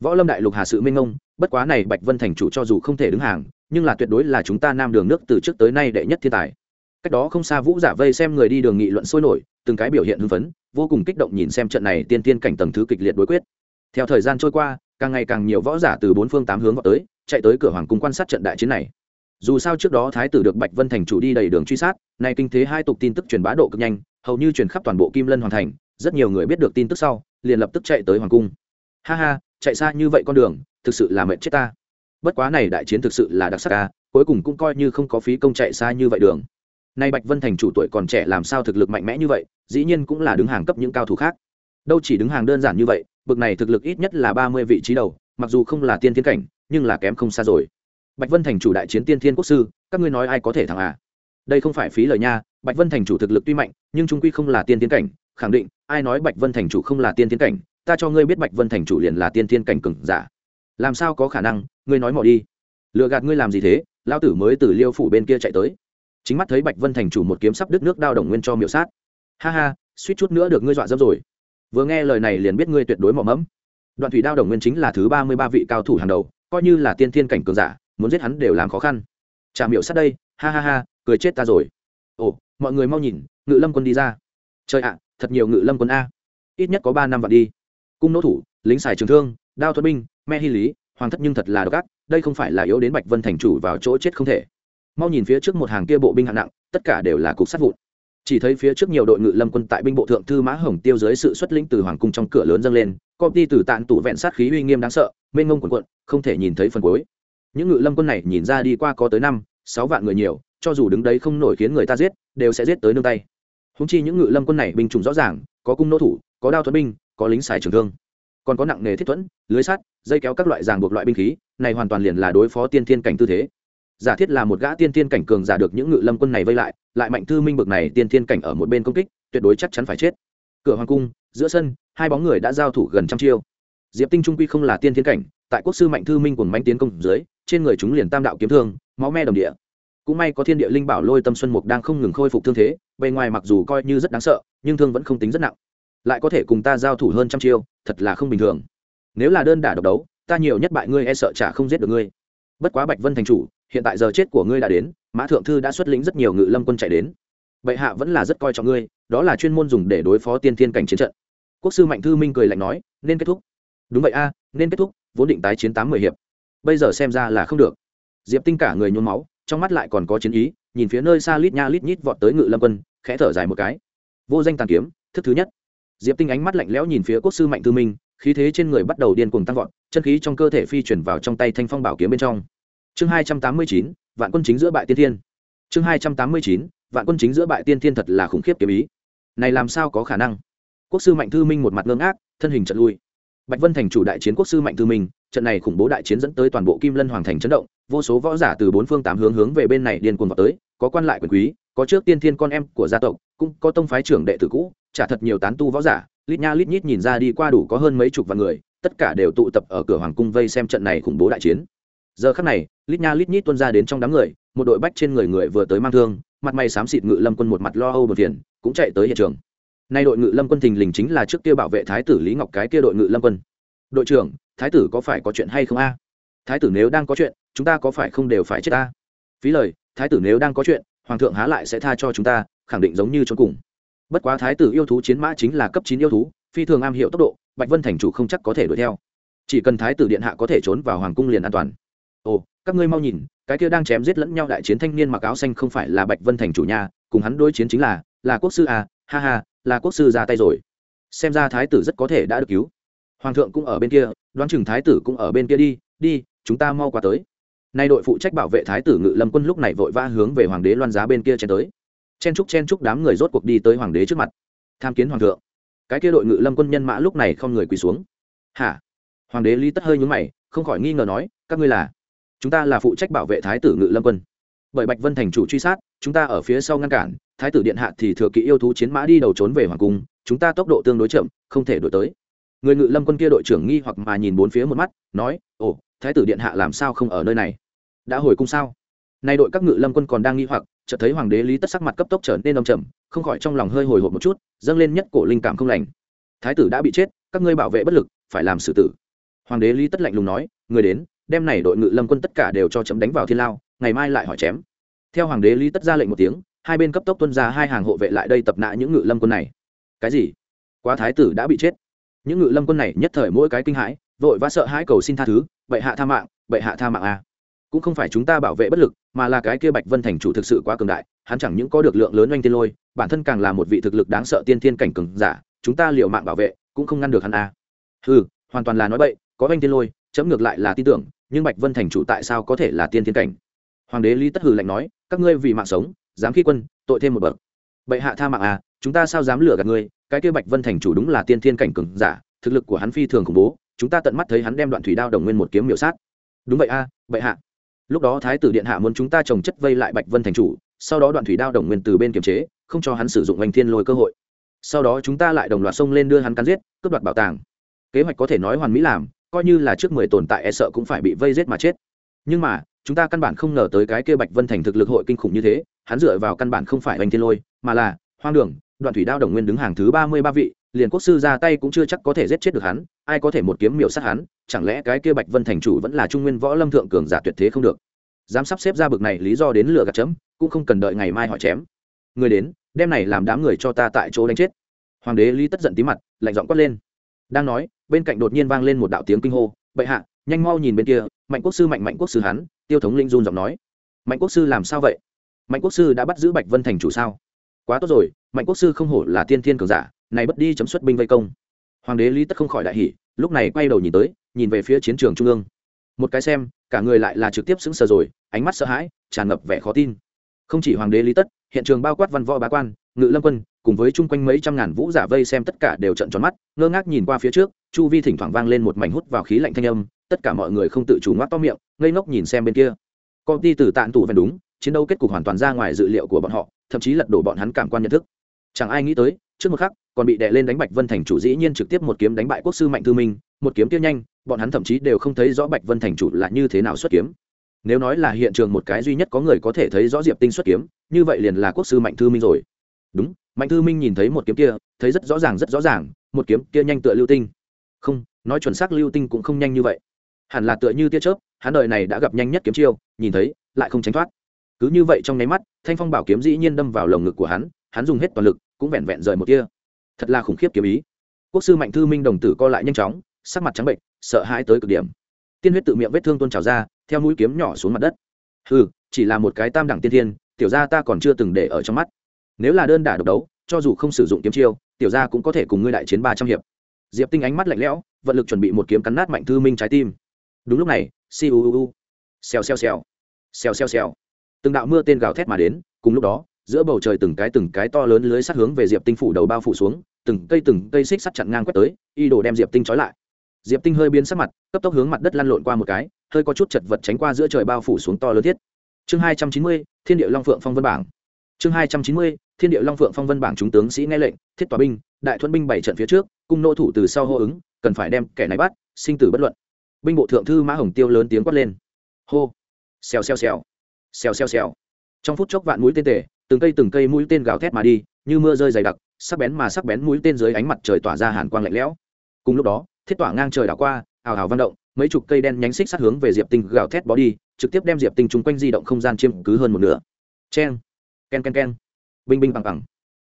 Võ lâm đại lục hà sự minh ông, bất quá này bạch vân thành chủ cho dù không thể đứng hàng nhưng là tuyệt đối là chúng ta nam đường nước từ trước tới nay đệ nhất thiên tài. Cách đó không xa vũ giả vây xem người đi đường nghị luận sôi nổi từng cái biểu hiện hưng phấn vô cùng kích động nhìn xem trận này tiên tiên cảnh tầng thứ kịch liệt đối quyết. Theo thời gian trôi qua càng ngày càng nhiều võ giả từ bốn phương tám hướng vào tới, chạy tới cửa hoàng cung quan sát trận đại chiến này. Dù sao trước đó thái tử được bạch vân thành chủ đi đầy đường truy sát, nay kinh thế hai tục tin tức truyền bá độ cực nhanh, hầu như truyền khắp toàn bộ kim lân hoàn thành, rất nhiều người biết được tin tức sau, liền lập tức chạy tới hoàng cung. Ha ha, chạy xa như vậy con đường, thực sự là mệt chết ta. Bất quá này đại chiến thực sự là đặc sắc ca cuối cùng cũng coi như không có phí công chạy xa như vậy đường. Nay bạch vân thành chủ tuổi còn trẻ làm sao thực lực mạnh mẽ như vậy, dĩ nhiên cũng là đứng hàng cấp những cao thủ khác. Đâu chỉ đứng hàng đơn giản như vậy bực này thực lực ít nhất là ba mươi vị trí đầu, mặc dù không là tiên thiên cảnh, nhưng là kém không xa rồi. Bạch vân thành chủ đại chiến tiên thiên quốc sư, các ngươi nói ai có thể thắng à? Đây không phải phí lời nha, bạch vân thành chủ thực lực tuy mạnh, nhưng trung quy không là tiên thiên cảnh, khẳng định, ai nói bạch vân thành chủ không là tiên thiên cảnh, ta cho ngươi biết bạch vân thành chủ liền là tiên thiên cảnh cừng giả. Làm sao có khả năng, ngươi nói mò đi. Lừa gạt ngươi làm gì thế lao tử mới từ liêu phủ bên kia chạy tới. Chính mắt thấy bạch vân thành chủ một kiếm sắp đứt nước đao đồng nguyên cho miệu sát. Ha ha, suýt chút nữa được ngươi dọa dâm rồi vừa nghe lời này liền biết ngươi tuyệt đối mỏ mẫm. Đoạn thủy đao đồng nguyên chính là thứ ba mươi ba vị cao thủ hàng đầu, coi như là tiên thiên cảnh cường giả, muốn giết hắn đều làm khó khăn. Trà miệu sát đây, ha ha ha, cười chết ta rồi. Ồ, mọi người mau nhìn, ngự lâm quân đi ra. Trời ạ, thật nhiều ngự lâm quân a. Ít nhất có ba năm vạn đi. Cung nỗ thủ, lính xài trường thương, đao thuật binh, me hy lý, hoàng thất nhưng thật là độc ác, đây không phải là yếu đến bạch vân thành chủ vào chỗ chết không thể. Mau nhìn phía trước một hàng kia bộ binh hạng nặng, tất cả đều là cục sát vụn chỉ thấy phía trước nhiều đội ngự lâm quân tại binh bộ thượng thư mã hồng tiêu dưới sự xuất lĩnh từ hoàng cung trong cửa lớn dâng lên công ty từ tạng tủ vẹn sát khí uy nghiêm đáng sợ, mênh ngông quần quận không thể nhìn thấy phần cuối. Những ngự lâm quân này nhìn ra đi qua có tới năm, sáu vạn người nhiều, cho dù đứng đấy không nổi khiến người ta giết, đều sẽ giết tới nương tay. Húng chi những ngự lâm quân này binh chủng rõ ràng, có cung nô thủ, có đao thuật binh, có lính xài trường thương. Còn có nặng nghề thiết thuẫn, lưới sắt, dây kéo các loại ràng buộc loại binh khí, này hoàn toàn liền là đối phó tiên thiên cảnh tư thế. Giả thiết là một gã tiên thiên cảnh cường giả được những ngự lâm quân này vây lại lại mạnh thư minh bực này tiên thiên cảnh ở một bên công kích, tuyệt đối chắc chắn phải chết. Cửa hoàng cung, giữa sân, hai bóng người đã giao thủ gần trăm chiêu. Diệp tinh trung quy không là tiên thiên cảnh, tại quốc sư mạnh thư minh cùng manh tiến công dưới, trên người chúng liền tam đạo kiếm thương, máu me đồng địa. Cũng may có thiên địa linh bảo lôi tâm xuân mục đang không ngừng khôi phục thương thế, bề ngoài mặc dù coi như rất đáng sợ, nhưng thương vẫn không tính rất nặng. Lại có thể cùng ta giao thủ hơn trăm chiêu, thật là không bình thường. Nếu là đơn đả độc đấu, ta nhiều nhất bại ngươi e sợ chả không giết được ngươi. Bất quá bạch vân thành chủ hiện tại giờ chết của ngươi đã đến, mã thượng thư đã xuất lĩnh rất nhiều ngự lâm quân chạy đến. Bệ hạ vẫn là rất coi trọng ngươi, đó là chuyên môn dùng để đối phó tiên thiên cảnh chiến trận. Quốc sư mạnh thư minh cười lạnh nói, nên kết thúc. Đúng vậy a, nên kết thúc, vốn định tái chiến tám mười hiệp. Bây giờ xem ra là không được. Diệp tinh cả người nhuốm máu, trong mắt lại còn có chiến ý, nhìn phía nơi xa lít nha lít nhít vọt tới ngự lâm quân, khẽ thở dài một cái. Vô danh tàn kiếm, thức thứ nhất. Diệp tinh ánh mắt lạnh lẽo nhìn phía quốc sư mạnh thư minh, khí thế trên người bắt đầu điên cuồng tăng vọt, chân khí trong cơ thể phi chuyển vào trong tay thanh phong bảo kiếm bên trong chương hai trăm tám mươi chín, vạn quân chính giữa bại tiên thiên. Chương hai trăm tám mươi chín, vạn quân chính giữa bại tiên thiên thật là khủng khiếp kiếm ý. Này làm sao có khả năng? Quốc sư mạnh thư minh một mặt ngưng ác thân hình trận lui. Bạch vân thành chủ đại chiến quốc sư mạnh thư minh, trận này khủng bố đại chiến dẫn tới toàn bộ kim lân hoàng thành chấn động, vô số võ giả từ bốn phương tám hướng hướng về bên này điên cuồng vào tới, có quan lại quyền quý, có trước tiên thiên con em của gia tộc, cũng có tông phái trưởng đệ tử cũ trả thật nhiều tán tu võ giả, lít nha lít nhít nhìn ra đi qua đủ có hơn mấy chục vạn người, tất cả đều tụ tập ở cửa hoàng cung vây xem trận này khủng bố đại chiến. Giờ khắc này lít nha lít nhít tuôn ra đến trong đám người, một đội bách trên người người vừa tới mang thương, mặt mày xám xịt ngự lâm quân một mặt lo âu bờ phiền, cũng chạy tới hiện trường. Nay đội ngự lâm quân thình lình chính là trước kia bảo vệ thái tử lý ngọc cái kia đội ngự lâm quân. Đội trưởng, thái tử có phải có chuyện hay không a? Thái tử nếu đang có chuyện, chúng ta có phải không đều phải chết ta? Phí lời, thái tử nếu đang có chuyện, hoàng thượng há lại sẽ tha cho chúng ta, khẳng định giống như trốn cùng. Bất quá thái tử yêu thú chiến mã chính là cấp chín yêu thú, phi thường am hiểu tốc độ, bạch vân thành chủ không chắc có thể đuổi theo. Chỉ cần thái tử điện hạ có thể trốn vào hoàng cung liền an toàn ồ, các ngươi mau nhìn, cái kia đang chém giết lẫn nhau đại chiến thanh niên mặc áo xanh không phải là bạch vân thành chủ nhà, cùng hắn đối chiến chính là là quốc sư à ha ha, là quốc sư ra tay rồi. Xem ra thái tử rất có thể đã được cứu. Hoàng thượng cũng ở bên kia, đoán chừng thái tử cũng ở bên kia đi đi, chúng ta mau qua tới. Nay đội phụ trách bảo vệ thái tử ngự lâm quân lúc này vội vã hướng về hoàng đế loan giá bên kia chen tới. Chen trúc chen trúc đám người rốt cuộc đi tới hoàng đế trước mặt. Tham kiến hoàng thượng. Cái kia đội ngự lâm quân nhân mã lúc này không người quỳ xuống. Hả? Hoàng đế lý tất hơi nhúng mày, không khỏi nghi ngờ nói, các ngươi là? Chúng ta là phụ trách bảo vệ thái tử ngự lâm quân. Bởi bạch vân thành chủ truy sát, chúng ta ở phía sau ngăn cản, thái tử điện hạ thì thừa kỵ yêu thú chiến mã đi đầu trốn về hoàng cung, chúng ta tốc độ tương đối chậm, không thể đổi tới. Người ngự lâm quân kia đội trưởng nghi hoặc mà nhìn bốn phía một mắt, nói, ồ, thái tử điện hạ làm sao không ở nơi này? Đã hồi cung sao? Nay đội các ngự lâm quân còn đang nghi hoặc, chợt thấy hoàng đế lý tất sắc mặt cấp tốc trở nên đông trầm, không khỏi trong lòng hơi hồi hộp một chút, dâng lên nhất cổ linh cảm không lành. Thái tử đã bị chết, các ngươi bảo vệ bất lực, phải làm xử tử. Hoàng đế lý tất lạnh lùng nói, người đến đem này đội ngự lâm quân tất cả đều cho chấm đánh vào thiên lao, ngày mai lại hỏi chém theo hoàng đế lý tất ra lệnh một tiếng, hai bên cấp tốc tuân ra hai hàng hộ vệ lại đây tập nã những ngự lâm quân này cái gì quá thái tử đã bị chết những ngự lâm quân này nhất thời mỗi cái kinh hãi, vội vã sợ hãi cầu xin tha thứ, bệ hạ tha mạng, bệ hạ tha mạng a à. cũng không phải chúng ta bảo vệ bất lực, mà là cái kia bạch vân thành chủ thực sự quá cường đại, hắn chẳng những có được lượng lớn oanh tiên lôi, bản thân càng là một vị thực lực đáng sợ tiên thiên cảnh cường giả, chúng ta liệu mạng bảo vệ, cũng không ngăn được hắn a à. ừ hoàn toàn là nói bậy, có oanh tiên lôi, chấm ngược lại là tin tưởng nhưng bạch vân thành chủ tại sao có thể là tiên thiên cảnh? Hoàng đế lý tất hừ lạnh nói các ngươi vì mạng sống dám khi quân tội thêm một bậc. Bệ hạ tha mạng à chúng ta sao dám lừa gạt ngươi? Cái kia bạch vân thành chủ đúng là tiên thiên cảnh cường giả thực lực của hắn phi thường khủng bố chúng ta tận mắt thấy hắn đem đoạn thủy đao đồng nguyên một kiếm miểu sát. Đúng vậy a à, bệ hạ. Lúc đó thái tử điện hạ muốn chúng ta trồng chất vây lại bạch vân thành chủ sau đó đoạn thủy đao đồng nguyên từ bên kiềm chế không cho hắn sử dụng hoành thiên lôi cơ hội. Sau đó chúng ta lại đồng loạt xông lên đưa hắn cắn giết cướp đoạt bảo tàng. Kế hoạch có thể nói hoàn mỹ làm coi như là trước mười tồn tại e sợ cũng phải bị vây giết mà chết. Nhưng mà, chúng ta căn bản không ngờ tới cái kia bạch vân thành thực lực hội kinh khủng như thế, hắn dựa vào căn bản không phải oanh thiên lôi, mà là hoang đường, đoạn thủy đao đồng nguyên đứng hàng thứ ba mươi ba vị, liền quốc sư ra tay cũng chưa chắc có thể giết chết được hắn, ai có thể một kiếm miểu sát hắn, chẳng lẽ cái kia bạch vân thành chủ vẫn là trung nguyên võ lâm thượng cường giả tuyệt thế không được? Dám sắp xếp ra bực này lý do đến lửa gạt chấm, cũng không cần đợi ngày mai họ chém. Người đến, đem này làm đám người cho ta tại chỗ đánh chết. Hoàng đế lý tất giận tí mặt, lạnh giọng quát lên đang nói, bên cạnh đột nhiên vang lên một đạo tiếng kinh hô, bệ hạ, nhanh mau nhìn bên kia, mạnh quốc sư, mạnh mạnh quốc sư hắn, tiêu thống linh run giọng nói. Mạnh quốc sư làm sao vậy? Mạnh quốc sư đã bắt giữ bạch vân thành chủ sao? Quá tốt rồi, mạnh quốc sư không hổ là tiên thiên cường giả, này bất đi chấm xuất binh vây công. Hoàng đế lý tất không khỏi đại hỉ, lúc này quay đầu nhìn tới, nhìn về phía chiến trường trung ương. Một cái xem, cả người lại là trực tiếp sững sờ rồi, ánh mắt sợ hãi, tràn ngập vẻ khó tin. Không chỉ hoàng đế lý tất, hiện trường bao quát văn võ bá quan, ngự lâm quân cùng với chung quanh mấy trăm ngàn vũ giả vây xem tất cả đều trận tròn mắt, ngơ ngác nhìn qua phía trước, chu vi thỉnh thoảng vang lên một mảnh hút vào khí lạnh thanh âm, tất cả mọi người không tự chủ ngoác to miệng, ngây ngốc nhìn xem bên kia. Công ty từ tạn tụ vẹn đúng, chiến đấu kết cục hoàn toàn ra ngoài dự liệu của bọn họ, thậm chí lật đổ bọn hắn cảm quan nhận thức. Chẳng ai nghĩ tới, trước một khắc, còn bị đè lên đánh bạch vân thành chủ dĩ nhiên trực tiếp một kiếm đánh bại quốc sư mạnh thư minh, một kiếm tiêu nhanh, bọn hắn thậm chí đều không thấy rõ bạch vân thành chủ là như thế nào xuất kiếm. Nếu nói là hiện trường một cái duy nhất có người có thể thấy rõ diệp tinh xuất kiếm, như vậy liền là quốc sư mạnh thư minh rồi đúng, mạnh thư minh nhìn thấy một kiếm kia, thấy rất rõ ràng, rất rõ ràng, một kiếm kia nhanh tựa lưu tinh. Không, nói chuẩn xác lưu tinh cũng không nhanh như vậy. Hẳn là tựa như tia chớp, hắn đời này đã gặp nhanh nhất kiếm chiêu, nhìn thấy, lại không tránh thoát. Cứ như vậy trong nháy mắt, thanh phong bảo kiếm dĩ nhiên đâm vào lồng ngực của hắn hắn dùng hết toàn lực, cũng vẹn vẹn rời một kia thật là khủng khiếp kiếm ý. Quốc sư mạnh thư minh đồng tử co lại nhanh chóng, sắc mặt trắng bệnh, sợ hãi tới cực điểm. Tiên huyết tự miệng vết thương tôn trào ra, theo mũi kiếm nhỏ xuống mặt đất. Ừ chỉ là một cái tam đẳng tiên thiên, tiểu gia ta còn chưa từng để ở trong mắt nếu là đơn đả độc đấu, cho dù không sử dụng kiếm chiêu, tiểu gia cũng có thể cùng ngươi đại chiến ba trăm hiệp. Diệp tinh ánh mắt lạnh lẽo, vận lực chuẩn bị một kiếm cắn nát mạnh thư minh trái tim. Đúng lúc này, si u u u. Xèo xèo xèo. Xèo xèo xèo. Từng đạo mưa tên gào thét mà đến, cùng lúc đó, giữa bầu trời từng cái từng cái to lớn lưới sắt hướng về diệp tinh phủ đầu bao phủ xuống, từng cây từng cây xích sắt chặn ngang quét tới, y đồ đem diệp tinh trói lại. Diệp tinh hơi biến sắc mặt, cấp tốc hướng mặt đất lăn lộn qua một cái, hơi có chút chật vật tránh qua giữa trời bao phủ xuống to lớn thiết. Chương hai trăm chín mươi, thiên địa long phượng phong vân bảng. Chương hai trăm chín mươi thiên địa long phượng phong vân bảng chúng tướng sĩ nghe lệnh, thiết tòa binh, đại thuận binh bảy trận phía trước, cung nô thủ từ sau hô ứng, cần phải đem kẻ này bắt, sinh tử bất luận. Binh bộ thượng thư mã hồng tiêu lớn tiếng quát lên. Hô. Xèo xèo xèo. Xèo xèo xèo. Trong phút chốc vạn mũi tên tề, từng cây từng cây mũi tên gào thét mà đi, như mưa rơi dày đặc, sắc bén mà sắc bén mũi tên dưới ánh mặt trời tỏa ra hàn quang lạnh lẽo. Cùng lúc đó, thiết tỏa ngang trời đảo qua, ào ào văn động, mấy chục cây đen nhánh xích sát hướng về diệp tinh gào thét bó đi, trực tiếp đem diệp tinh chung quanh di động không gian chiếm cứ hơn một nửa. Cheng. Ken ken ken binh binh bằng bằng.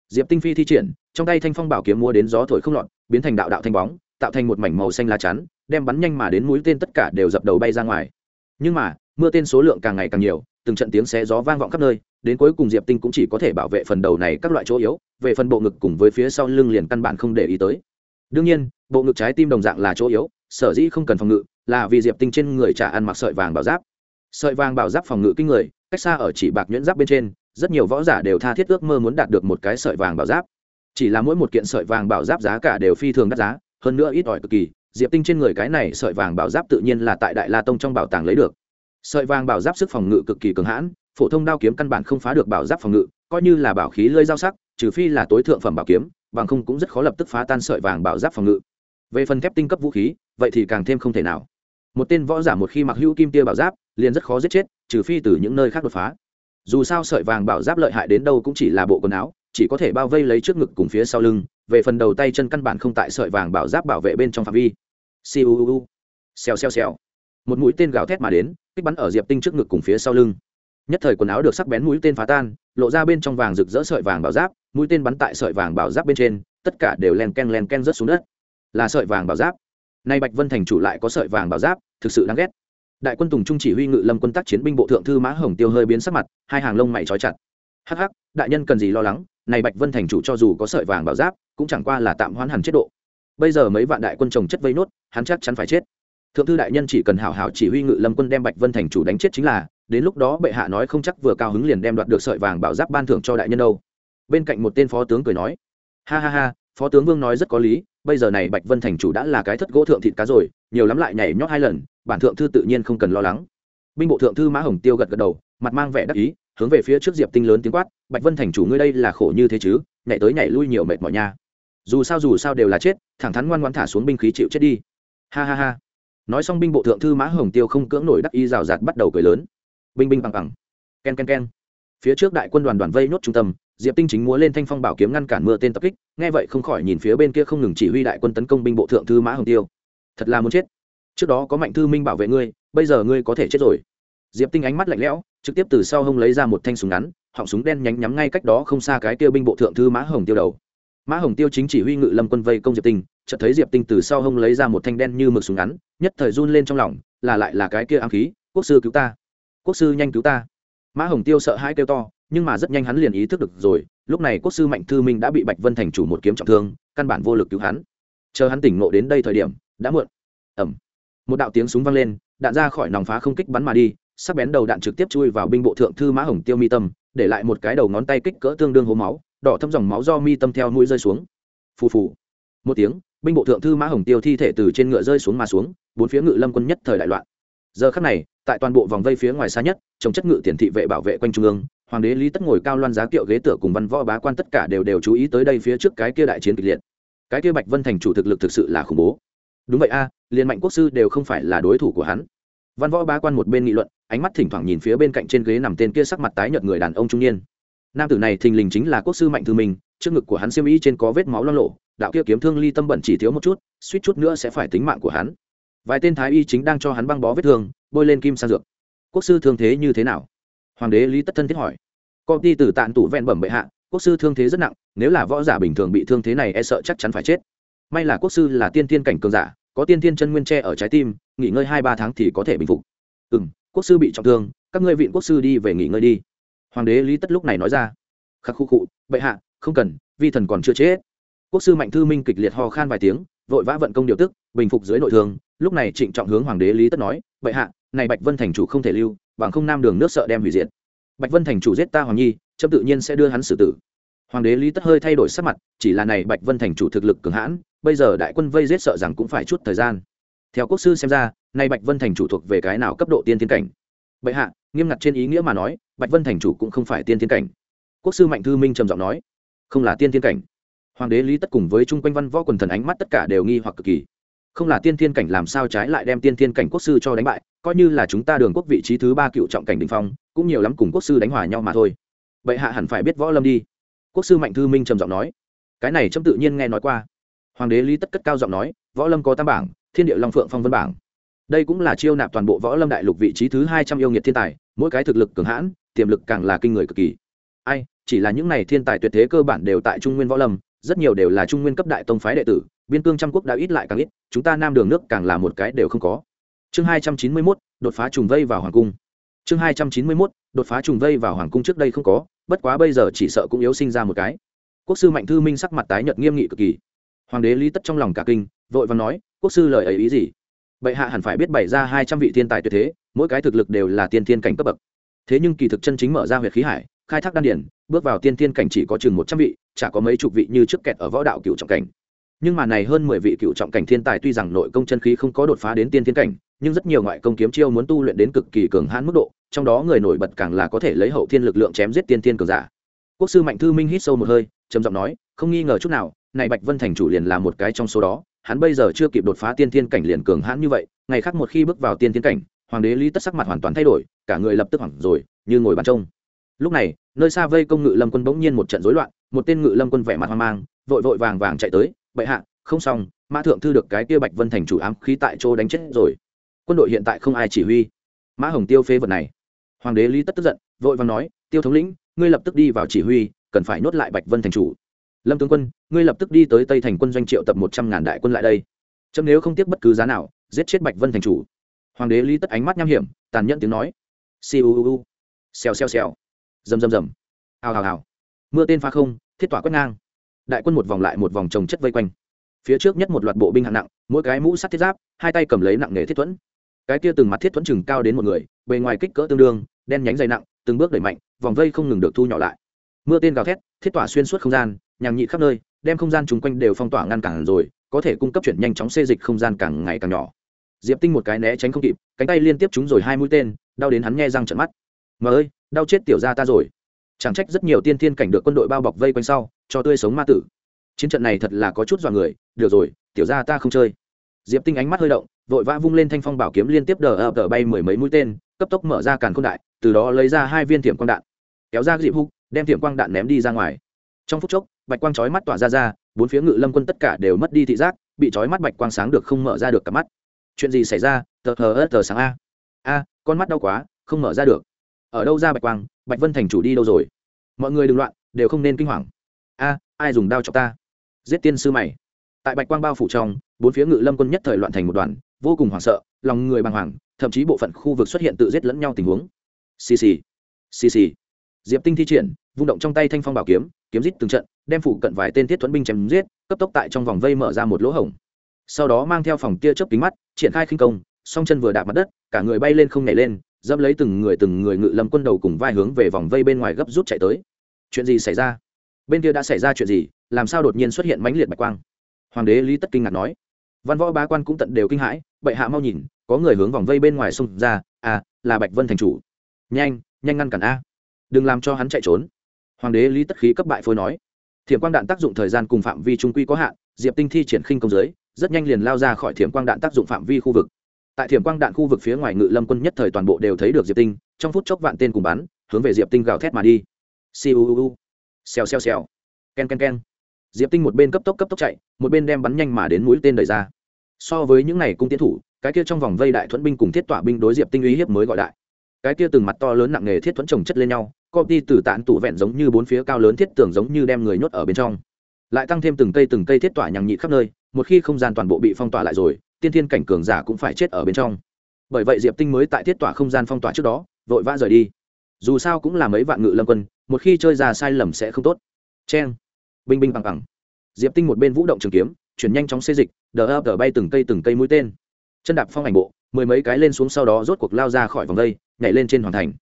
Diệp tinh phi thi triển, trong tay thanh phong bảo kiếm mua đến gió thổi không lọt, biến thành đạo đạo thanh bóng, tạo thành một mảnh màu xanh lá chắn, đem bắn nhanh mà đến mũi tên tất cả đều dập đầu bay ra ngoài. Nhưng mà, mưa tên số lượng càng ngày càng nhiều, từng trận tiếng xé gió vang vọng khắp nơi, đến cuối cùng diệp tinh cũng chỉ có thể bảo vệ phần đầu này các loại chỗ yếu, về phần bộ ngực cùng với phía sau lưng liền căn bản không để ý tới. Đương nhiên, bộ ngực trái tim đồng dạng là chỗ yếu, sở dĩ không cần phòng ngự, là vì diệp tinh trên người trả ăn mặc sợi vàng bảo giáp. Sợi vàng bảo giáp phòng ngự kinh người, cách xa ở chỉ bạc nhuyễn giáp bên trên rất nhiều võ giả đều tha thiết ước mơ muốn đạt được một cái sợi vàng bảo giáp. Chỉ là mỗi một kiện sợi vàng bảo giáp giá cả đều phi thường đắt giá, hơn nữa ít ỏi cực kỳ, diệp tinh trên người cái này sợi vàng bảo giáp tự nhiên là tại đại la tông trong bảo tàng lấy được. Sợi vàng bảo giáp sức phòng ngự cực kỳ cường hãn, phổ thông đao kiếm căn bản không phá được bảo giáp phòng ngự, coi như là bảo khí lơi dao sắc, trừ phi là tối thượng phẩm bảo kiếm, bằng không cũng rất khó lập tức phá tan sợi vàng bảo giáp phòng ngự. Về phần thép tinh cấp vũ khí, vậy thì càng thêm không thể nào. Một tên võ giả một khi mặc hữu kim tia bảo giáp, liền rất khó giết chết, trừ phi từ những nơi khác đột phá dù sao sợi vàng bảo giáp lợi hại đến đâu cũng chỉ là bộ quần áo, chỉ có thể bao vây lấy trước ngực cùng phía sau lưng, về phần đầu tay chân căn bản không tại sợi vàng bảo giáp bảo vệ bên trong phạm vi. Siêu xèo xèo xèo. Một mũi tên gào thét mà đến, kích bắn ở diệp tinh trước ngực cùng phía sau lưng. Nhất thời quần áo được sắc bén mũi tên phá tan, lộ ra bên trong vàng rực rỡ sợi vàng bảo giáp, mũi tên bắn tại sợi vàng bảo giáp bên trên, tất cả đều len ken len ken rớt xuống đất. Là sợi vàng bảo giáp. Nay bạch vân thành chủ lại có sợi vàng bảo giáp, thực sự đáng ghét đại quân tùng trung chỉ huy ngự lâm quân tác chiến binh bộ thượng thư mã hồng tiêu hơi biến sắc mặt, hai hàng lông mày trói chặt. Hắc hắc, đại nhân cần gì lo lắng, này bạch vân thành chủ cho dù có sợi vàng bảo giáp, cũng chẳng qua là tạm hoãn hẳn chế độ. Bây giờ mấy vạn đại quân trồng chất vây nốt, hắn chắc chắn phải chết. Thượng thư đại nhân chỉ cần hảo hảo chỉ huy ngự lâm quân đem bạch vân thành chủ đánh chết chính là, đến lúc đó bệ hạ nói không chắc vừa cao hứng liền đem đoạt được sợi vàng bảo giáp ban thưởng cho đại nhân đâu. Bên cạnh một tên phó tướng cười nói, ha ha ha phó tướng vương nói rất có lý, bây giờ này bạch vân thành chủ đã là cái thất gỗ thượng thịt cá rồi, nhiều lắm lại nhảy nhót hai lần, bản thượng thư tự nhiên không cần lo lắng. Binh bộ thượng thư mã hồng tiêu gật gật đầu, mặt mang vẻ đắc ý, hướng về phía trước diệp tinh lớn tiếng quát, bạch vân thành chủ ngươi đây là khổ như thế chứ, nhảy tới nhảy lui nhiều mệt mỏi nha. Dù sao dù sao đều là chết, thẳng thắn ngoan ngoan thả xuống binh khí chịu chết đi. Ha ha ha. Nói xong binh bộ thượng thư mã hồng tiêu không cưỡng nổi đắc ý rào rạt bắt đầu cười lớn. Binh binh bằng bằng. Ken ken ken. Phía trước đại quân đoàn đoàn vây nhốt trung tâm diệp tinh chính múa lên thanh phong bảo kiếm ngăn cản mưa tên tập kích, nghe vậy không khỏi nhìn phía bên kia không ngừng chỉ huy đại quân tấn công binh bộ thượng thư mã hồng tiêu. Thật là muốn chết. Trước đó có mạnh thư minh bảo vệ ngươi, bây giờ ngươi có thể chết rồi. Diệp tinh ánh mắt lạnh lẽo, trực tiếp từ sau hông lấy ra một thanh súng ngắn, họng súng đen nhánh nhắm ngay cách đó không xa cái tiêu binh bộ thượng thư mã hồng tiêu đầu. Mã hồng tiêu chính chỉ huy ngự lâm quân vây công diệp tinh, chợt thấy diệp tinh từ sau hông lấy ra một thanh đen như mực súng ngắn, nhất thời run lên trong lòng, là lại là cái kia ám khí, quốc sư cứu ta! Quốc sư nhanh cứu ta! Mã hồng tiêu sợ hãi kêu to nhưng mà rất nhanh hắn liền ý thức được rồi, lúc này quốc sư mạnh thư minh đã bị bạch vân thành chủ một kiếm trọng thương, căn bản vô lực cứu hắn. Chờ hắn tỉnh ngộ đến đây thời điểm, đã muộn. Ẩm một đạo tiếng súng vang lên, đạn ra khỏi nòng phá không kích bắn mà đi, sắc bén đầu đạn trực tiếp chui vào binh bộ thượng thư mã hồng tiêu mi tâm, để lại một cái đầu ngón tay kích cỡ tương đương hố máu, đỏ thâm dòng máu do mi tâm theo mũi rơi xuống. Phù phù. Một tiếng, binh bộ thượng thư mã hồng tiêu thi thể từ trên ngựa rơi xuống mà xuống, bốn phía ngự lâm quân nhất thời đại loạn. Giờ khắc này, tại toàn bộ vòng vây phía ngoài xa nhất, trồng chất ngự tiền thị vệ bảo vệ quanh trung ương hoàng đế lý tất ngồi cao loan giá kiệu ghế tựa cùng văn võ bá quan tất cả đều đều chú ý tới đây phía trước cái kia đại chiến kịch liệt. Cái kia bạch vân thành chủ thực lực thực sự là khủng bố. Đúng vậy a à, liên mạnh quốc sư đều không phải là đối thủ của hắn. Văn võ bá quan một bên nghị luận ánh mắt thỉnh thoảng nhìn phía bên cạnh trên ghế nằm tên kia sắc mặt tái nhợt người đàn ông trung niên. Nam tử này thình lình chính là quốc sư mạnh thư mình. trước ngực của hắn xiêm y trên có vết máu lo lộ đạo kia kiếm thương ly tâm bẩn chỉ thiếu một chút suýt chút nữa sẽ phải tính mạng của hắn. Vài tên thái y chính đang cho hắn băng bó vết thương bôi lên kim sang dược. Quốc sư thương thế như thế nào? Hoàng đế lý tất thân thiết hỏi. Công ty từ tạn tủ ven bẩm bệ hạ, quốc sư thương thế rất nặng, nếu là võ giả bình thường bị thương thế này e sợ chắc chắn phải chết. May là quốc sư là tiên tiên cảnh cường giả, có tiên tiên chân nguyên tre ở trái tim, nghỉ ngơi hai ba tháng thì có thể bình phục. Ừ m quốc sư bị trọng thương, các ngươi viện quốc sư đi về nghỉ ngơi đi. Hoàng đế lý tất lúc này nói ra. Khắc khu cụ bệ hạ, không cần, vi thần còn chưa chết. Quốc sư mạnh thư minh kịch liệt ho khan vài tiếng, vội vã vận công điều tức, bình phục dưới nội thương. Lúc này trịnh trọng hướng hoàng đế lý tất nói, bệ hạ, này bạch vân thành chủ không thể lưu bằng không nam đường nước sợ đem hủy diệt. Bạch vân thành chủ giết ta hoàng nhi trâm tự nhiên sẽ đưa hắn xử tử. Hoàng đế lý tất hơi thay đổi sắc mặt, chỉ là này bạch vân thành chủ thực lực cường hãn, bây giờ đại quân vây giết sợ rằng cũng phải chút thời gian. Theo quốc sư xem ra nay bạch vân thành chủ thuộc về cái nào cấp độ tiên thiên cảnh? Bệ hạ, nghiêm ngặt trên ý nghĩa mà nói, bạch vân thành chủ cũng không phải tiên thiên cảnh. Quốc sư mạnh thư minh trầm giọng nói, không là tiên thiên cảnh. Hoàng đế lý tất cùng với chung quanh văn võ quần thần ánh mắt tất cả đều nghi hoặc cực kỳ. Không là tiên thiên cảnh làm sao trái lại đem tiên thiên cảnh quốc sư cho đánh bại coi như là chúng ta đường quốc vị trí thứ ba cựu trọng cảnh đình phong, cũng nhiều lắm cùng quốc sư đánh hòa nhau mà thôi. Vậy hạ hẳn phải biết võ lâm đi. Quốc sư mạnh thư minh trầm giọng nói. Cái này trâm tự nhiên nghe nói qua. Hoàng đế lý tất cất cao giọng nói, võ lâm có tam bảng, thiên địa long phượng phong vân bảng. Đây cũng là chiêu nạp toàn bộ võ lâm đại lục vị trí thứ hai trăm yêu nghiệt thiên tài, mỗi cái thực lực cường hãn, tiềm lực càng là kinh người cực kỳ. Ai, chỉ là những này thiên tài tuyệt thế cơ bản đều tại trung nguyên võ lâm, rất nhiều đều là trung nguyên cấp đại tông phái đệ tử, biên cương trăm quốc đã ít lại càng ít, chúng ta nam đường nước càng là một cái đều không có chương hai trăm chín mươi mốt, đột phá trùng vây vào hoàng cung. Chương hai trăm chín mươi mốt, đột phá trùng vây vào hoàng cung trước đây không có, bất quá bây giờ chỉ sợ cũng yếu sinh ra một cái. Quốc sư mạnh thư minh sắc mặt tái nhợt nghiêm nghị cực kỳ. Hoàng đế lý tất trong lòng cả kinh, vội và nói, quốc sư lời ấy ý gì? Bệ hạ hẳn phải biết bày ra hai trăm vị thiên tài tuyệt thế, mỗi cái thực lực đều là tiên thiên cảnh cấp bậc. Thế nhưng kỳ thực chân chính mở ra huyệt khí hải, khai thác đan điển bước vào tiên thiên cảnh chỉ có chừng một trăm vị, chả có mấy chục vị như trước kẹt ở võ đạo cựu trọng cảnh. Nhưng mà này hơn mười vị cựu trọng cảnh thiên tài tuy rằng nội công chân khí không có đột phá đến tiên thiên cảnh nhưng rất nhiều ngoại công kiếm chiêu muốn tu luyện đến cực kỳ cường hãn mức độ, trong đó người nổi bật càng là có thể lấy hậu thiên lực lượng chém giết tiên thiên cường giả. Quốc sư mạnh thư minh hít sâu một hơi, trầm giọng nói, không nghi ngờ chút nào, này bạch vân thành chủ liền là một cái trong số đó, hắn bây giờ chưa kịp đột phá tiên thiên cảnh liền cường hãn như vậy, ngày khác một khi bước vào tiên thiên cảnh, hoàng đế lý tất sắc mặt hoàn toàn thay đổi, cả người lập tức hoảng rồi, như ngồi bàn trông. Lúc này, nơi xa vây công ngự lâm quân bỗng nhiên một trận rối loạn, một tên ngự lâm quân vẻ mặt hoang mang, vội vội vàng vàng chạy tới, bệ hạ, không xong, mã thượng thư được cái kia bạch vân thành chủ ám khí tại chỗ đánh chết rồi quân đội hiện tại không ai chỉ huy. Mã hồng tiêu phê vật này. Hoàng đế lý tất tức giận, vội vàng nói, tiêu thống lĩnh, ngươi lập tức đi vào chỉ huy, cần phải nhốt lại bạch vân thành chủ. Lâm tướng quân, ngươi lập tức đi tới tây thành quân doanh triệu tập một trăm ngàn đại quân lại đây. Chấm nếu không tiếc bất cứ giá nào, giết chết bạch vân thành chủ. Hoàng đế lý tất ánh mắt nham hiểm, tàn nhẫn tiếng nói siêu xèo xèo xèo. Rầm rầm rầm. Hào hào hào. Mưa tên phá không, thiết tỏa quét ngang. Đại quân một vòng lại một vòng trồng chất vây quanh. Phía trước nhất một loạt bộ binh hạng nặng, mỗi cái mũ sắt thiết giáp, hai tay cầm lấy nặng nghề thiết thuẫn cái kia từng mặt thiết thuẫn chừng cao đến một người, bề ngoài kích cỡ tương đương, đen nhánh dày nặng, từng bước đẩy mạnh, vòng vây không ngừng được thu nhỏ lại. Mưa tên gào thét, thiết tỏa xuyên suốt không gian nhàng nhị khắp nơi, đem không gian chung quanh đều phong tỏa ngăn cản rồi, có thể cung cấp chuyển nhanh chóng xê dịch không gian càng ngày càng nhỏ. Diệp tinh một cái né tránh không kịp, cánh tay liên tiếp trúng rồi hai mũi tên, đau đến hắn nghe răng trận mắt. Mà ơi, đau chết tiểu ra ta rồi. Chẳng trách rất nhiều tiên thiên cảnh được quân đội bao bọc vây quanh sau, cho tươi sống ma tử. Chiến trận này thật là có chút dọa người, được rồi, tiểu ra ta không chơi diệp tinh ánh mắt hơi động, vội vã vung lên thanh phong bảo kiếm liên tiếp đờ ập đờ bay mười mấy mũi tên, cấp tốc mở ra càn khôn đại, từ đó lấy ra hai viên thiểm quang đạn. Kéo ra dịp húc, đem thiểm quang đạn ném đi ra ngoài. Trong phút chốc, bạch quang chói mắt tỏa ra ra, bốn phía ngự lâm quân tất cả đều mất đi thị giác, bị chói mắt bạch quang sáng được không mở ra được cả mắt. Chuyện gì xảy ra? Tờ hờ ớt tờ sáng a. A, con mắt đau quá, không mở ra được. Ở đâu ra bạch quang? Bạch vân thành chủ đi đâu rồi? Mọi người đừng loạn, đều không nên kinh hoàng. A, ai dùng đao cho ta? Giết tiên sư mày. Tại bạch quang bao phủ trong bốn phía ngự lâm quân nhất thời loạn thành một đoàn, vô cùng hoảng sợ, lòng người bàng hoàng, thậm chí bộ phận khu vực xuất hiện tự giết lẫn nhau tình huống. Xì xì xì xì. Diệp tinh thi triển, vung động trong tay thanh phong bảo kiếm kiếm giết từng trận, đem phủ cận vài tên thiết thuẫn binh chém giết, cấp tốc tại trong vòng vây mở ra một lỗ hổng. Sau đó mang theo phòng tia chớp kính mắt, triển khai khinh công, song chân vừa đạp mặt đất, cả người bay lên không nhảy lên, dẫm lấy từng người từng người ngự lâm quân đầu cùng vai hướng về vòng vây bên ngoài gấp rút chạy tới. Chuyện gì xảy ra? Bên kia đã xảy ra chuyện gì? Làm sao đột nhiên xuất hiện mãnh liệt bạch quang? Hoàng đế lý tất kinh ngạc nói văn võ bá quan cũng tận đều kinh hãi, bệ hạ mau nhìn, có người hướng vòng vây bên ngoài xông ra à là bạch vân thành chủ. Nhanh nhanh ngăn cản a. Đừng làm cho hắn chạy trốn. Hoàng đế lý tất khí cấp bại phôi nói. Thiểm quang đạn tác dụng thời gian cùng phạm vi trung quy có hạn, diệp tinh thi triển khinh công giới, rất nhanh liền lao ra khỏi thiểm quang đạn tác dụng phạm vi khu vực. Tại thiểm quang đạn khu vực phía ngoài ngự lâm quân nhất thời toàn bộ đều thấy được diệp tinh, trong phút chốc vạn tên cùng bắn, hướng về diệp tinh gào thét mà đi. Siêu xèo xèo xèo. Ken ken ken diệp tinh một bên cấp tốc cấp tốc chạy, một bên đem bắn nhanh mà đến mũi tên đẩy ra. So với những này cung tiến thủ, cái kia trong vòng vây đại thuẫn binh cùng thiết tỏa binh đối diệp tinh uy hiếp mới gọi đại. Cái kia từng mặt to lớn nặng nghề thiết thuẫn trồng chất lên nhau công ty từ tạn tủ vẹn giống như bốn phía cao lớn thiết tường giống như đem người nhốt ở bên trong. Lại tăng thêm từng cây từng cây thiết tỏa nhằng nhị khắp nơi, một khi không gian toàn bộ bị phong tỏa lại rồi, tiên thiên cảnh cường giả cũng phải chết ở bên trong. Bởi vậy diệp tinh mới tại thiết tỏa không gian phong tỏa trước đó, vội vã rời đi. Dù sao cũng là mấy vạn ngự lâm quân, một khi chơi ra sai lầm sẽ không tốt. Cheng binh binh bằng bằng. Diệp tinh một bên vũ động trường kiếm, chuyển nhanh chóng xê dịch, đờ ập đờ bay từng cây từng cây mũi tên. Chân đạp phong ảnh bộ, mười mấy cái lên xuống sau đó rốt cuộc lao ra khỏi vòng đây, nhảy lên trên hoàn thành.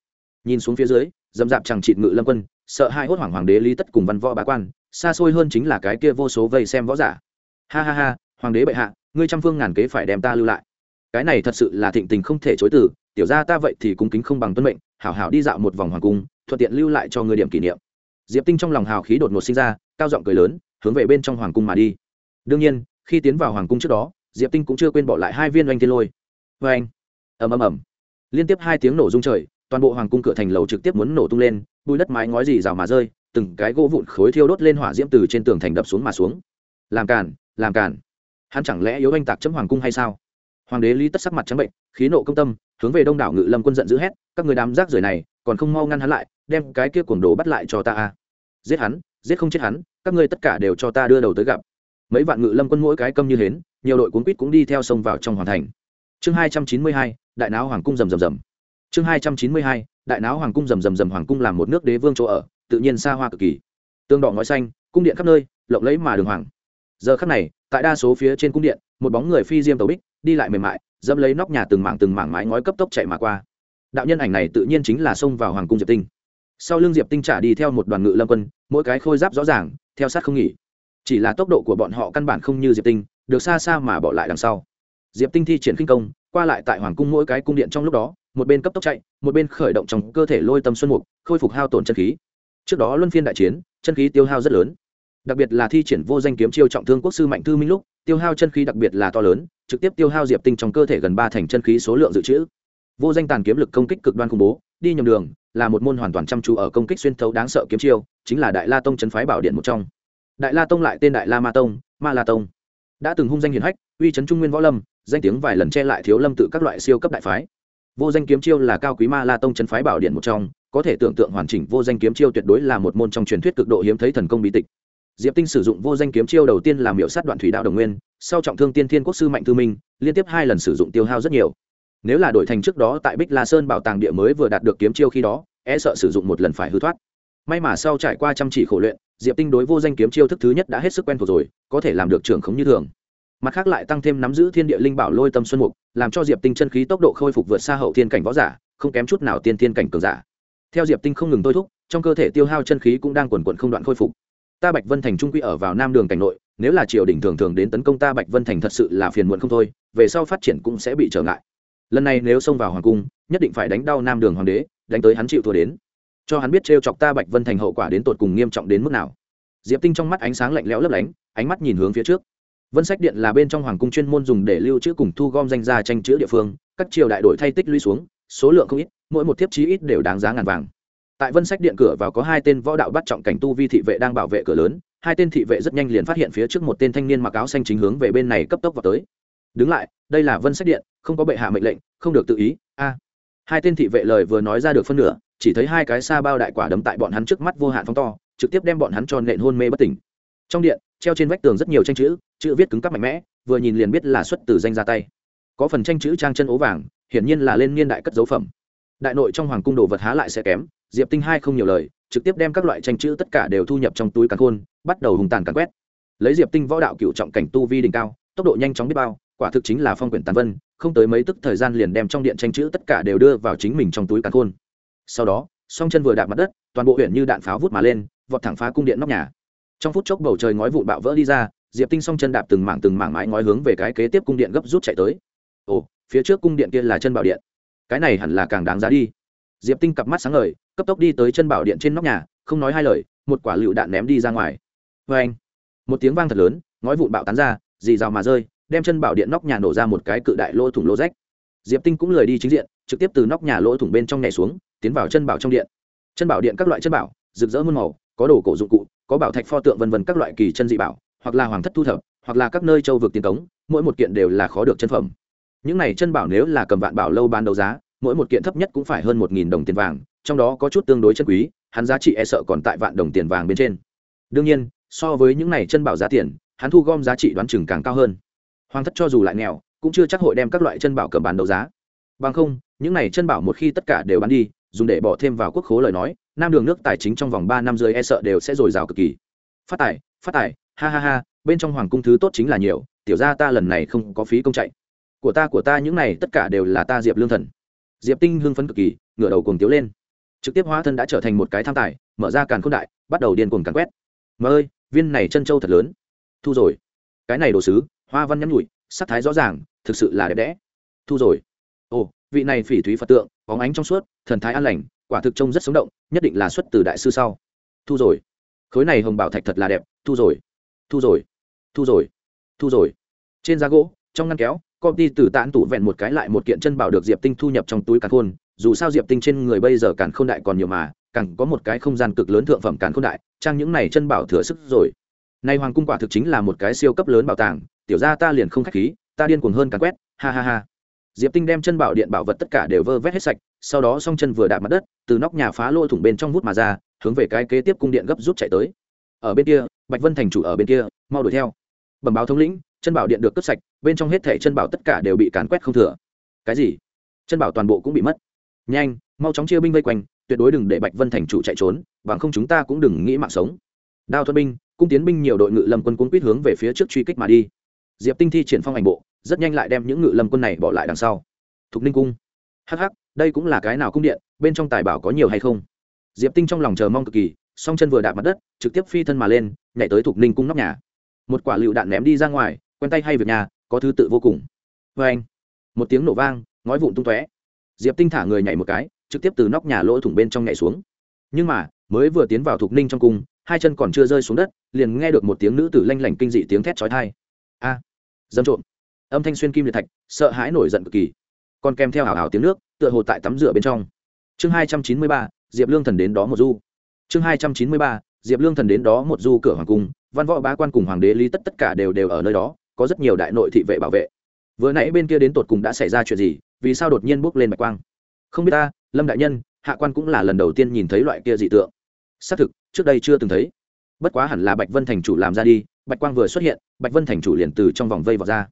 Nhìn xuống phía dưới dầm dạp chẳng chịt ngự lâm quân, sợ hai hốt hoảng hoàng đế lý tất cùng văn võ bá quan, xa xôi hơn chính là cái kia vô số vây xem võ giả. Ha ha ha, hoàng đế bệ hạ, ngươi trăm phương ngàn kế phải đem ta lưu lại. Cái này thật sự là thịnh tình không thể chối từ, tiểu ra ta vậy thì cung kính không bằng tuân mệnh, hảo hảo đi dạo một vòng hoàng cung, thuận tiện lưu lại cho người điểm kỷ niệm. Diệp tinh trong lòng hào khí đột ngột sinh ra cao giọng cười lớn, hướng về bên trong hoàng cung mà đi. Đương nhiên, khi tiến vào hoàng cung trước đó, diệp tinh cũng chưa quên bỏ lại hai viên oanh thiên lôi. Vê anh ầm ầm ầm. Liên tiếp hai tiếng nổ rung trời, toàn bộ hoàng cung cửa thành lầu trực tiếp muốn nổ tung lên, bùi đất mái ngói gì rào mà rơi, từng cái gỗ vụn khối thiêu đốt lên hỏa diễm từ trên tường thành đập xuống mà xuống. Làm cản làm cản hắn chẳng lẽ yếu anh tạc chấm hoàng cung hay sao? Hoàng đế lý tất sắc mặt trắng bệnh, khí nộ công tâm, hướng về đông đảo ngự lâm quân giận dữ hét, các người đám rác rưởi này, còn không mau ngăn hắn lại, đem cái kia cuồng đồ bắt lại cho ta a. Giết hắn giết không chết hắn, các ngươi tất cả đều cho ta đưa đầu tới gặp. Mấy vạn ngự lâm quân mỗi cái câm như hến, nhiều đội cuốn quýt cũng đi theo sông vào trong hoàn thành. Chương hai trăm chín mươi hai, đại náo hoàng cung rầm rầm rầm. Chương hai trăm chín mươi hai, đại náo hoàng cung rầm rầm rầm hoàng cung làm một nước đế vương chỗ ở, tự nhiên xa hoa cực kỳ. Tương đỏ ngói xanh, cung điện khắp nơi, lộng lẫy mà đường hoàng. Giờ khắc này, tại đa số phía trên cung điện, một bóng người phi diêm tàu bích, đi lại mềm mại, dẫm lấy nóc nhà từng mảng từng mảng mái ngói cấp tốc chạy mà qua. Đạo nhân ảnh này tự nhiên chính là xông vào hoàng cung diệp tinh sau lưng diệp tinh trả đi theo một đoàn ngự lâm quân, mỗi cái khôi giáp rõ ràng, theo sát không nghỉ. Chỉ là tốc độ của bọn họ căn bản không như diệp tinh, được xa xa mà bỏ lại đằng sau. Diệp tinh thi triển khinh công, qua lại tại hoàng cung mỗi cái cung điện trong lúc đó, một bên cấp tốc chạy, một bên khởi động trong cơ thể lôi tâm xuân mục, khôi phục hao tổn chân khí. Trước đó luân phiên đại chiến, chân khí tiêu hao rất lớn. Đặc biệt là thi triển vô danh kiếm chiêu trọng thương quốc sư mạnh thư minh lúc, tiêu hao chân khí đặc biệt là to lớn, trực tiếp tiêu hao diệp tinh trong cơ thể gần ba thành chân khí số lượng dự trữ vô danh tàn kiếm lực công kích cực đoan khủng bố, đi nhầm đường, là một môn hoàn toàn chăm chú ở công kích xuyên thấu đáng sợ kiếm chiêu, chính là đại la tông Trấn phái bảo điện một trong. Đại la tông lại tên đại la ma tông, ma la tông. Đã từng hung danh hiển hách, uy chấn trung nguyên võ lâm, danh tiếng vài lần che lại thiếu lâm tự các loại siêu cấp đại phái. Vô danh kiếm chiêu là cao quý ma la tông Trấn phái bảo điện một trong, có thể tưởng tượng hoàn chỉnh vô danh kiếm chiêu tuyệt đối là một môn trong truyền thuyết cực độ hiếm thấy thần công bí tịch. Diệp tinh sử dụng vô danh kiếm chiêu đầu tiên làm hiệu sát đoạn thủy đạo đồng nguyên, sau trọng thương tiên thiên quốc sư mạnh thư minh, liên tiếp hai lần sử dụng tiêu hao rất nhiều nếu là đổi thành trước đó tại bích la sơn bảo tàng địa mới vừa đạt được kiếm chiêu khi đó e sợ sử dụng một lần phải hư thoát. May mà sau trải qua chăm chỉ khổ luyện, diệp tinh đối vô danh kiếm chiêu thức thứ nhất đã hết sức quen thuộc rồi, có thể làm được trưởng khống như thường. Mặt khác lại tăng thêm nắm giữ thiên địa linh bảo lôi tâm xuân mục, làm cho diệp tinh chân khí tốc độ khôi phục vượt xa hậu thiên cảnh võ giả, không kém chút nào tiên thiên cảnh cường giả. Theo diệp tinh không ngừng thôi thúc, trong cơ thể tiêu hao chân khí cũng đang quần quận không đoạn khôi phục. Ta bạch vân thành trung quy ở vào nam đường cảnh nội, nếu là triều đình thường thường đến tấn công ta bạch vân thành thật sự là phiền muộn không thôi, về sau phát triển cũng sẽ bị trở ngại lần này nếu xông vào hoàng cung, nhất định phải đánh đau nam đường hoàng đế, đánh tới hắn chịu thua đến. Cho hắn biết trêu chọc ta bạch vân thành hậu quả đến tột cùng nghiêm trọng đến mức nào. Diệp tinh trong mắt ánh sáng lạnh lẽo lấp lánh, ánh mắt nhìn hướng phía trước. Vân sách điện là bên trong hoàng cung chuyên môn dùng để lưu trữ cùng thu gom danh gia tranh chữ địa phương, các triều đại đổi thay tích lũy xuống, số lượng không ít, mỗi một thiếp chí ít đều đáng giá ngàn vàng. Tại vân sách điện cửa vào có hai tên võ đạo bắt trọng cảnh tu vi thị vệ đang bảo vệ cửa lớn, hai tên thị vệ rất nhanh liền phát hiện phía trước một tên thanh niên mặc áo xanh chính hướng về bên này cấp tốc vào tới đứng lại, đây là vân sách điện, không có bệ hạ mệnh lệnh, không được tự ý. A. Hai tên thị vệ lời vừa nói ra được phân nửa, chỉ thấy hai cái xa bao đại quả đấm tại bọn hắn trước mắt vô hạn phóng to, trực tiếp đem bọn hắn tròn nện hôn mê bất tỉnh. Trong điện, treo trên vách tường rất nhiều tranh chữ chữ viết cứng cắp mạnh mẽ, vừa nhìn liền biết là xuất từ danh ra tay. Có phần tranh chữ trang chân ố vàng, hiển nhiên là lên niên đại cất dấu phẩm. Đại nội trong hoàng cung đồ vật há lại sẽ kém, diệp tinh hai không nhiều lời, trực tiếp đem các loại tranh chữ tất cả đều thu nhập trong túi càn khôn, bắt đầu hùng tàn càn quét. Lấy diệp tinh võ đạo cựu trọng cảnh tu vi đỉnh cao, tốc độ nhanh chóng biết bao quả thực chính là phong quyển tàn vân, không tới mấy tức thời gian liền đem trong điện tranh chữ tất cả đều đưa vào chính mình trong túi càn khôn. Sau đó, song chân vừa đạp mặt đất, toàn bộ huyện như đạn pháo vút mà lên, vọt thẳng phá cung điện nóc nhà. Trong phút chốc bầu trời ngói vụn bạo vỡ đi ra, diệp tinh song chân đạp từng mảng từng mảng mãi ngói hướng về cái kế tiếp cung điện gấp rút chạy tới. Ồ, phía trước cung điện kia là chân bảo điện. Cái này hẳn là càng đáng giá đi. Diệp tinh cặp mắt sáng ngời, cấp tốc đi tới chân bảo điện trên nóc nhà, không nói hai lời, một quả lựu đạn ném đi ra ngoài. Vê anh một tiếng vang thật lớn, ngói vụn bạo tán ra dì rào mà rơi đem chân bảo điện nóc nhà nổ ra một cái cự đại lỗ thủng lỗ rách. Diệp tinh cũng lời đi chính diện, trực tiếp từ nóc nhà lỗ thủng bên trong nhảy xuống, tiến vào chân bảo trong điện. Chân bảo điện các loại chân bảo, rực rỡ muôn màu, có đồ cổ dụng cụ, có bảo thạch pho tượng vân vân các loại kỳ chân dị bảo, hoặc là hoàng thất thu thập, hoặc là các nơi châu vực tiền cống mỗi một kiện đều là khó được chân phẩm. Những này chân bảo nếu là cầm vạn bảo lâu bán đấu giá, mỗi một kiện thấp nhất cũng phải hơn một nghìn đồng tiền vàng, trong đó có chút tương đối chân quý, hắn giá trị e sợ còn tại vạn đồng tiền vàng bên trên. Đương nhiên, so với những này chân bảo giá tiền, hắn thu gom giá trị đoán chừng càng cao hơn hoàng thất cho dù lại nghèo, cũng chưa chắc hội đem các loại chân bảo cầm bán đấu giá. Bằng không, những này chân bảo một khi tất cả đều bán đi, dùng để bỏ thêm vào quốc khố lời nói, nam đường nước tài chính trong vòng ba năm dưới e sợ đều sẽ dồi dào cực kỳ. Phát tài phát tài, ha ha ha, bên trong hoàng cung thứ tốt chính là nhiều, tiểu ra ta lần này không có phí công chạy. Của ta của ta, những này tất cả đều là ta diệp lương thần. Diệp tinh hưng phấn cực kỳ, ngửa đầu cuồng tiếu lên. Trực tiếp hóa thân đã trở thành một cái tham tài, mở ra càn k h ô n đại, bắt đầu điên cuồng càn quét. Mà ơi, viên này chân trâu thật lớn. Thu rồi. Cái này đồ sứ hoa văn nhắn nhủi, sắc thái rõ ràng thực sự là đẹp đẽ. Thu rồi. Ồ vị này phỉ thúy phật tượng bóng ánh trong suốt thần thái an lành quả thực trông rất sống động nhất định là xuất từ đại sư sau. Thu rồi. Khối này hồng bảo thạch thật là đẹp thu rồi. Thu rồi. Thu rồi. Thu rồi. Trên da gỗ trong ngăn kéo công ty từ tán tủ vẹn một cái lại một kiện chân bảo được diệp tinh thu nhập trong túi càn khôn. Dù sao diệp tinh trên người bây giờ càn khôn đại còn nhiều mà càng có một cái không gian cực lớn thượng phẩm càn khôn đại trang những này chân bảo thừa sức rồi. Nay hoàng cung quả thực chính là một cái siêu cấp lớn bảo tàng tiểu ra ta liền không khách khí, ta điên cuồng hơn càn quét, ha ha ha. Diệp tinh đem chân bảo điện bảo vật tất cả đều vơ vét hết sạch, sau đó song chân vừa đạp mặt đất, từ nóc nhà phá lỗ thủng bên trong vút mà ra, hướng về cái kế tiếp cung điện gấp rút chạy tới. Ở bên kia, bạch vân thành chủ ở bên kia, mau đuổi theo. Bẩm báo thống lĩnh, chân bảo điện được cướp sạch, bên trong hết thẻ chân bảo tất cả đều bị càn quét không thừa. Cái gì? Chân bảo toàn bộ cũng bị mất. Nhanh, mau chóng chia binh vây quanh, tuyệt đối đừng để bạch vân thành chủ chạy trốn, bằng không chúng ta cũng đừng nghĩ mạng sống. Đao thuận binh, cung tiến binh nhiều đội ngự lâm quân cuốn quýt hướng về phía trước truy kích mà đi diệp tinh thi triển phong ảnh bộ, rất nhanh lại đem những ngự lâm quân này bỏ lại đằng sau. Thục ninh cung. Hh đây cũng là cái nào cung điện, bên trong tài bảo có nhiều hay không? Diệp tinh trong lòng chờ mong cực kỳ, song chân vừa đạp mặt đất, trực tiếp phi thân mà lên, nhảy tới thục ninh cung nóc nhà. Một quả lựu đạn ném đi ra ngoài, quen tay hay việc nhà, có thứ tự vô cùng. Vê anh, một tiếng nổ vang, ngói vụn tung tóe. Diệp tinh thả người nhảy một cái, trực tiếp từ nóc nhà lỗ thủng bên trong nhảy xuống. Nhưng mà, mới vừa tiến vào thục ninh trong cung, hai chân còn chưa rơi xuống đất, liền nghe được một tiếng nữ tử lanh lảnh kinh dị tiếng thét chói tai. A dâm trộm. Âm thanh xuyên kim liệt thạch, sợ hãi nổi giận cực kỳ. Còn kèm theo hào hào tiếng nước, tựa hồ tại tắm rửa bên trong. Chương hai trăm chín mươi ba, diệp lương thần đến đó một du. Chương hai trăm chín mươi ba, diệp lương thần đến đó một du cửa hoàng cung, văn võ bá quan cùng hoàng đế lý tất tất cả đều đều ở nơi đó, có rất nhiều đại nội thị vệ bảo vệ. Vừa nãy bên kia đến tột cùng đã xảy ra chuyện gì, vì sao đột nhiên bước lên bạch quang? Không biết ta, lâm đại nhân, hạ quan cũng là lần đầu tiên nhìn thấy loại kia dị tượng. Xác thực, trước đây chưa từng thấy. Bất quá hẳn là bạch vân thành chủ làm ra đi bạch quang vừa xuất hiện, bạch vân thành chủ liền từ trong vòng vây vào ra.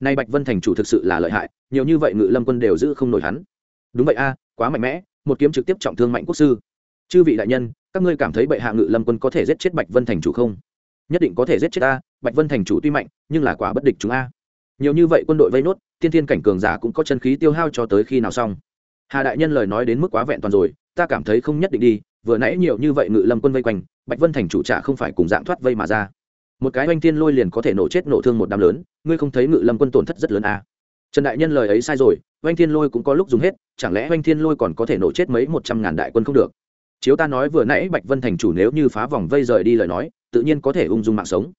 Nay bạch vân thành chủ thực sự là lợi hại, nhiều như vậy ngự lâm quân đều giữ không nổi hắn. Đúng vậy a, quá mạnh mẽ, một kiếm trực tiếp trọng thương mạnh quốc sư. Chư vị đại nhân, các ngươi cảm thấy bệ hạ ngự lâm quân có thể giết chết bạch vân thành chủ không? Nhất định có thể giết chết ta, bạch vân thành chủ tuy mạnh, nhưng là quả bất địch chúng a. Nhiều như vậy quân đội vây nốt, tiên thiên cảnh cường giả cũng có chân khí tiêu hao cho tới khi nào xong. Hà đại nhân lời nói đến mức quá vẹn toàn rồi, ta cảm thấy không nhất định đi, vừa nãy nhiều như vậy ngự lâm quân vây quanh, bạch vân thành chủ trả không phải cùng dạng thoát vây mà ra một cái oanh thiên lôi liền có thể nổ chết nổ thương một đám lớn, ngươi không thấy ngự lâm quân tổn thất rất lớn à. trần đại nhân lời ấy sai rồi, oanh thiên lôi cũng có lúc dùng hết, chẳng lẽ oanh thiên lôi còn có thể nổ chết mấy một trăm ngàn đại quân không được? Chiếu ta nói vừa nãy bạch vân thành chủ nếu như phá vòng vây rời đi lời nói, tự nhiên có thể ung dung mạng sống.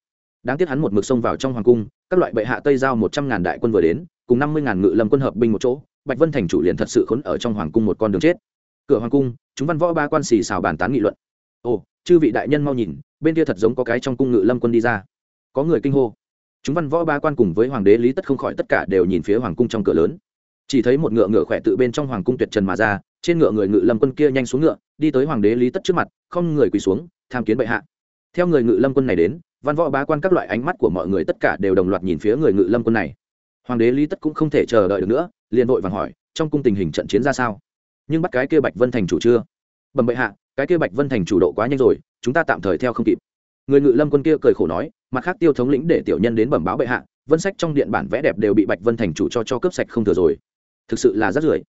Đáng tiếc hắn một mực xông vào trong hoàng cung, các loại bệ hạ tây giao một trăm ngàn đại quân vừa đến, cùng năm mươi ngàn ngự lâm quân hợp binh một chỗ, bạch vân thành chủ liền thật sự khốn ở trong hoàng cung một con đường chết. Cửa hoàng cung, chúng văn võ ba quan xì xào bàn tán nghị luận. Ồ chư vị đại nhân mau nhìn, bên kia thật giống có cái trong cung ngự lâm quân đi ra. Có người kinh hô. Chúng văn võ ba quan cùng với hoàng đế lý tất không khỏi tất cả đều nhìn phía hoàng cung trong cửa lớn. Chỉ thấy một ngựa ngựa khỏe tự bên trong hoàng cung tuyệt trần mà ra, trên ngựa người ngự lâm quân kia nhanh xuống ngựa, đi tới hoàng đế lý tất trước mặt, không người quỳ xuống, tham kiến bệ hạ. Theo người ngự lâm quân này đến, văn võ bá quan các loại ánh mắt của mọi người tất cả đều đồng loạt nhìn phía người ngự lâm quân này. Hoàng đế lý tất cũng không thể chờ đợi được nữa, liền vội vàng hỏi, trong cung tình hình trận chiến ra sao? Nhưng bắt cái kia bạch vân thành chủ chưa? Bẩm bệ hạ cái kia bạch vân thành chủ độ quá nhanh rồi, chúng ta tạm thời theo không kịp. Người ngự lâm quân kia cười khổ nói, mặt khác tiêu thống lĩnh để tiểu nhân đến bẩm báo bệ hạ, vân sách trong điện bản vẽ đẹp đều bị bạch vân thành chủ cho cho cướp sạch không thừa rồi. Thực sự là rất rưởi.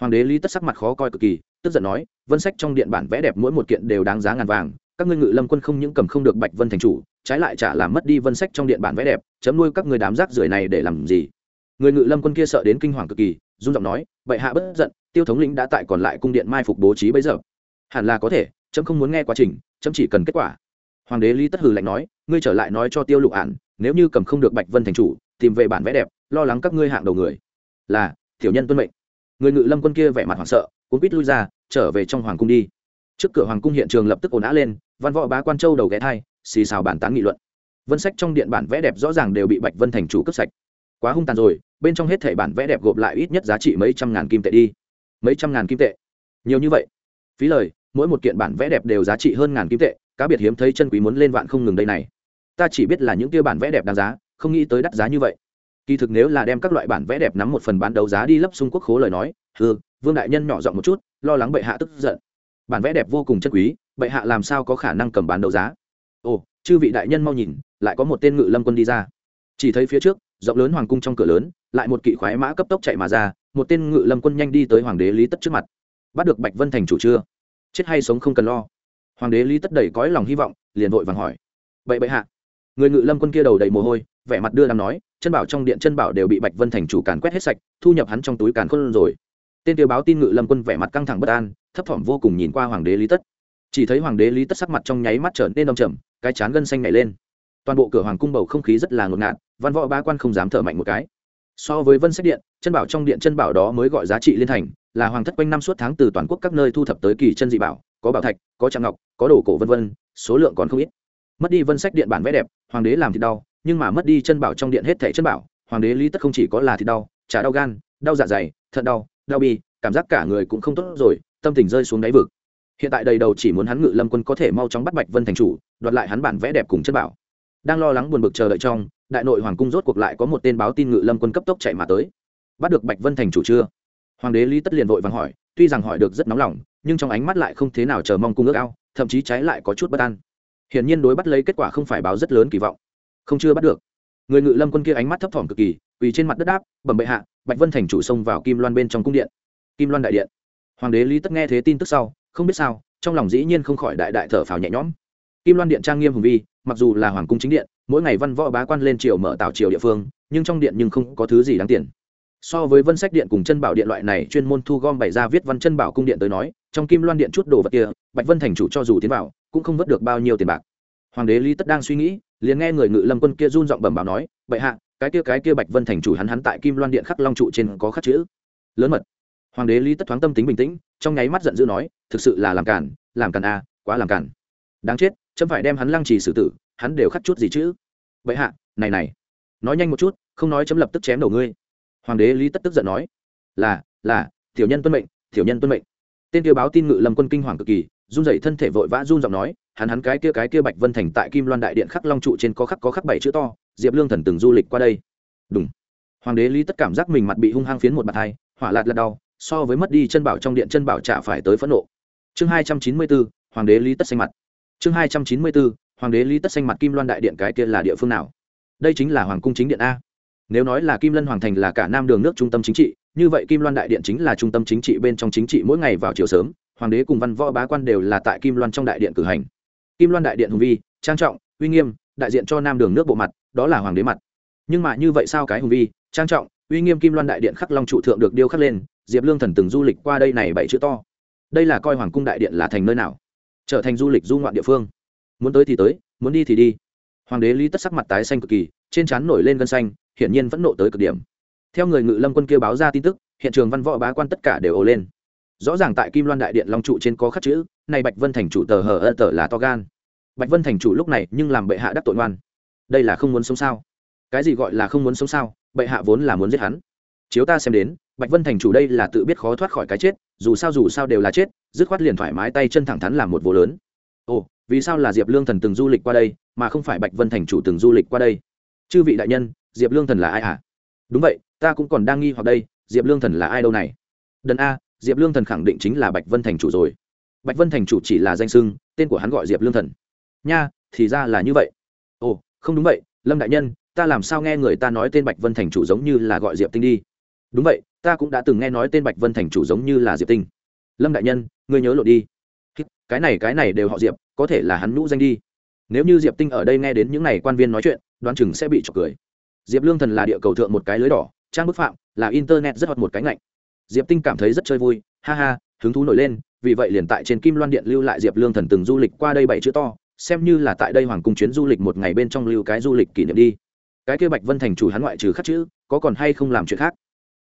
Hoàng đế lý tất sắc mặt khó coi cực kỳ, tức giận nói, vân sách trong điện bản vẽ đẹp mỗi một kiện đều đáng giá ngàn vàng, các ngươi ngự lâm quân không những cầm không được bạch vân thành chủ, trái lại trả làm mất đi vân sách trong điện bản vẽ đẹp, chấm nuôi các người đám rác rưởi này để làm gì? Người ngự lâm quân kia sợ đến kinh hoàng cực kỳ, run giọng nói, bệ hạ bất giận, tiêu thống lĩnh đã tại còn lại cung điện mai phục bố trí bây giờ hẳn là có thể, chấm không muốn nghe quá trình, chấm chỉ cần kết quả. Hoàng đế lý tất hừ lạnh nói, ngươi trở lại nói cho tiêu lục ản, nếu như cầm không được bạch vân thành chủ, tìm về bản vẽ đẹp, lo lắng các ngươi hạng đầu người. Là, tiểu nhân tuân mệnh. Người ngự lâm quân kia vẻ mặt hoảng sợ, cuốn quýt lui ra, trở về trong hoàng cung đi. Trước cửa hoàng cung hiện trường lập tức ồn á lên, văn võ bá quan châu đầu ghé thai, xì xào bàn tán nghị luận. Vân sách trong điện bản vẽ đẹp rõ ràng đều bị bạch vân thành chủ cướp sạch. Quá hung tàn rồi, bên trong hết thảy bản vẽ đẹp gộp lại ít nhất giá trị mấy trăm ngàn kim tệ đi. Mấy trăm ngàn kim tệ. Nhiều như vậy. Phí lời mỗi một kiện bản vẽ đẹp đều giá trị hơn ngàn kim tệ, cá biệt hiếm thấy chân quý muốn lên vạn không ngừng đây này. Ta chỉ biết là những kia bản vẽ đẹp đáng giá, không nghĩ tới đắt giá như vậy. Kỳ thực nếu là đem các loại bản vẽ đẹp nắm một phần bán đấu giá đi lấp xung quốc khố lời nói ừ vương đại nhân nhỏ giọng một chút, lo lắng bệ hạ tức giận. Bản vẽ đẹp vô cùng chân quý, bệ hạ làm sao có khả năng cầm bán đấu giá? Ồ, chư vị đại nhân mau nhìn, lại có một tên ngự lâm quân đi ra. Chỉ thấy phía trước, rộng lớn hoàng cung trong cửa lớn, lại một kỵ khoái mã cấp tốc chạy mà ra, một tên ngự lâm quân nhanh đi tới hoàng đế lý tất trước mặt. Bắt được bạch vân thành chủ chưa? Chết hay sống không cần lo. Hoàng đế lý tất đầy cõi lòng hy vọng, liền vội vàng hỏi. Vậy bệ hạ. Người ngự lâm quân kia đầu đầy mồ hôi, vẻ mặt đưa đàm nói, chân bảo trong điện chân bảo đều bị bạch vân thành chủ càn quét hết sạch, thu nhập hắn trong túi càn khôn rồi. Tên tiêu báo tin ngự lâm quân vẻ mặt căng thẳng bất an, thấp thỏm vô cùng nhìn qua hoàng đế lý tất. Chỉ thấy hoàng đế lý tất sắc mặt trong nháy mắt trở nên đông trầm, cái chán gân xanh nhảy lên. Toàn bộ cửa hoàng cung bầu không khí rất là ngột ngạt, văn võ ba quan không dám thở mạnh một cái. So với vân sách điện chân bảo trong điện chân bảo đó mới gọi giá trị liên thành, là hoàng thất quanh năm suốt tháng từ toàn quốc các nơi thu thập tới kỳ chân dị bảo, có bảo thạch, có trạng ngọc, có đồ cổ vân vân, số lượng còn không ít. Mất đi vân sách điện bản vẽ đẹp, hoàng đế làm thì đau, nhưng mà mất đi chân bảo trong điện hết thẻ chân bảo, hoàng đế lý tất không chỉ có là thì đau trả đau gan, đau dạ dày, thận đau đau bi, cảm giác cả người cũng không tốt rồi, tâm tình rơi xuống đáy vực. Hiện tại đầy đầu chỉ muốn hắn ngự lâm quân có thể mau chóng bắt bạch vân thành chủ, đoạt lại hắn bản vẽ đẹp cùng chân bảo. Đang lo lắng buồn bực chờ đợi trong, đại nội hoàng cung rốt cuộc lại có một tên báo tin ngự lâm quân cấp tốc chạy mà tới bắt được bạch vân thành chủ chưa? Hoàng đế lý tất liền vội vàng hỏi, tuy rằng hỏi được rất nóng lòng, nhưng trong ánh mắt lại không thế nào chờ mong cung ước ao, thậm chí trái lại có chút bất an. Hiển nhiên đối bắt lấy kết quả không phải báo rất lớn kỳ vọng. Không chưa bắt được. Người ngự lâm quân kia ánh mắt thấp thỏm cực kỳ vì trên mặt đất đáp, bẩm bệ hạ, bạch vân thành chủ xông vào kim loan bên trong cung điện. Kim loan đại điện. Hoàng đế lý tất nghe thế tin tức sau, không biết sao, trong lòng dĩ nhiên không khỏi đại đại thở phào nhẹ nhõm. Kim loan điện trang nghiêm hùng vi, mặc dù là hoàng cung chính điện, mỗi ngày văn võ bá quan lên triều mở tảo triều địa phương, nhưng trong điện nhưng không có thứ gì đáng tiền so với vân sách điện cùng chân bảo điện loại này chuyên môn thu gom bày ra viết văn chân bảo cung điện tới nói trong kim loan điện chút đồ vật kia bạch vân thành chủ cho dù tiến vào cũng không vớt được bao nhiêu tiền bạc. Hoàng đế lý tất đang suy nghĩ liền nghe người ngự lâm quân kia run giọng bẩm bảo nói bệ hạ cái kia cái kia bạch vân thành chủ hắn hắn tại kim loan điện khắc long trụ trên có khắc chữ. Lớn mật. Hoàng đế lý tất thoáng tâm tính bình tĩnh trong nháy mắt giận dữ nói thực sự là làm cản làm cản a à, quá làm cản đáng chết chấm phải đem hắn lăng trì xử tử hắn đều khắc chút gì chứ? Bệ hạ này này nói nhanh một chút không nói chấm lập tức chém đầu ngươi hoàng đế lý tất tức giận nói, là là, tiểu nhân tuân mệnh, tiểu nhân tuân mệnh. Tên kia báo tin ngự lâm quân kinh hoàng cực kỳ, run rẩy thân thể vội vã run giọng nói, hắn hắn cái kia cái kia bạch vân thành tại kim loan đại điện khắc long trụ trên có khắc có khắc bảy chữ to, diệp lương thần từng du lịch qua đây. Đúng hoàng đế lý tất cảm giác mình mặt bị hung hăng phiến một bạt hai, hỏa lạt lật đau, so với mất đi chân bảo trong điện chân bảo trả phải tới phẫn nộ. Chương hai trăm chín mươi bốn, hoàng đế lý tất xanh mặt. Chương hai trăm chín mươi bốn, hoàng đế lý tất xanh mặt kim loan đại điện cái kia là địa phương nào? Đây chính là hoàng cung chính điện a nếu nói là kim lân hoàng thành là cả nam đường nước trung tâm chính trị, như vậy kim loan đại điện chính là trung tâm chính trị bên trong chính trị mỗi ngày vào chiều sớm, hoàng đế cùng văn võ bá quan đều là tại kim loan trong đại điện cử hành. Kim loan đại điện hùng vi, trang trọng, uy nghiêm, đại diện cho nam đường nước bộ mặt, đó là hoàng đế mặt. Nhưng mà như vậy sao cái hùng vi, trang trọng, uy nghiêm kim loan đại điện khắc long trụ thượng được điêu khắc lên, diệp lương thần từng du lịch qua đây này bảy chữ to. Đây là coi hoàng cung đại điện là thành nơi nào? Trở thành du lịch du ngoạn địa phương. Muốn tới thì tới, muốn đi thì đi. Hoàng đế lý tất sắc mặt tái xanh cực kỳ, trên trán nổi lên gân xanh hiển nhiên vẫn nộ tới cực điểm. Theo người ngự lâm quân kêu báo ra tin tức, hiện trường văn võ bá quan tất cả đều ồ lên. Rõ ràng tại kim loan đại điện long trụ trên có khắc chữ, này bạch vân thành chủ tờ hờ ơ tờ là to gan. Bạch vân thành chủ lúc này nhưng làm bệ hạ đắc tội ngoan. Đây là không muốn sống sao? Cái gì gọi là không muốn sống sao? Bệ hạ vốn là muốn giết hắn. Chiếu ta xem đến, bạch vân thành chủ đây là tự biết khó thoát khỏi cái chết, dù sao dù sao đều là chết, dứt khoát liền thoải mái tay chân thẳng thắn làm một vô lớn. Ồ, vì sao là diệp lương thần từng du lịch qua đây, mà không phải bạch vân thành chủ từng du lịch qua đây? Chư vị đại nhân diệp lương thần là ai à? Đúng vậy, ta cũng còn đang nghi hoặc đây, diệp lương thần là ai đâu này? Đần a, diệp lương thần khẳng định chính là bạch vân thành chủ rồi. Bạch vân thành chủ chỉ là danh sưng tên của hắn gọi diệp lương thần. Nha, thì ra là như vậy. Ồ, không đúng vậy, lâm đại nhân, ta làm sao nghe người ta nói tên bạch vân thành chủ giống như là gọi diệp tinh đi? Đúng vậy, ta cũng đã từng nghe nói tên bạch vân thành chủ giống như là diệp tinh. Lâm đại nhân, ngươi nhớ lộn đi. Cái này cái này đều họ diệp, có thể là hắn nhũ danh đi. Nếu như diệp tinh ở đây nghe đến những n à y quan viên nói chuyện, đoán chừng sẽ bị trọc cười diệp lương thần là địa cầu thượng một cái lưới đỏ, trang bức phạm, là internet rất hot một cái ngạnh. Diệp tinh cảm thấy rất chơi vui, ha ha, hứng thú nổi lên, vì vậy liền tại trên kim loan điện lưu lại diệp lương thần từng du lịch qua đây bảy chữ to, xem như là tại đây hoàng cung chuyến du lịch một ngày bên trong lưu cái du lịch kỷ niệm đi. Cái kia bạch vân thành chủ hắn ngoại trừ khắc chữ, có còn hay không làm chuyện khác?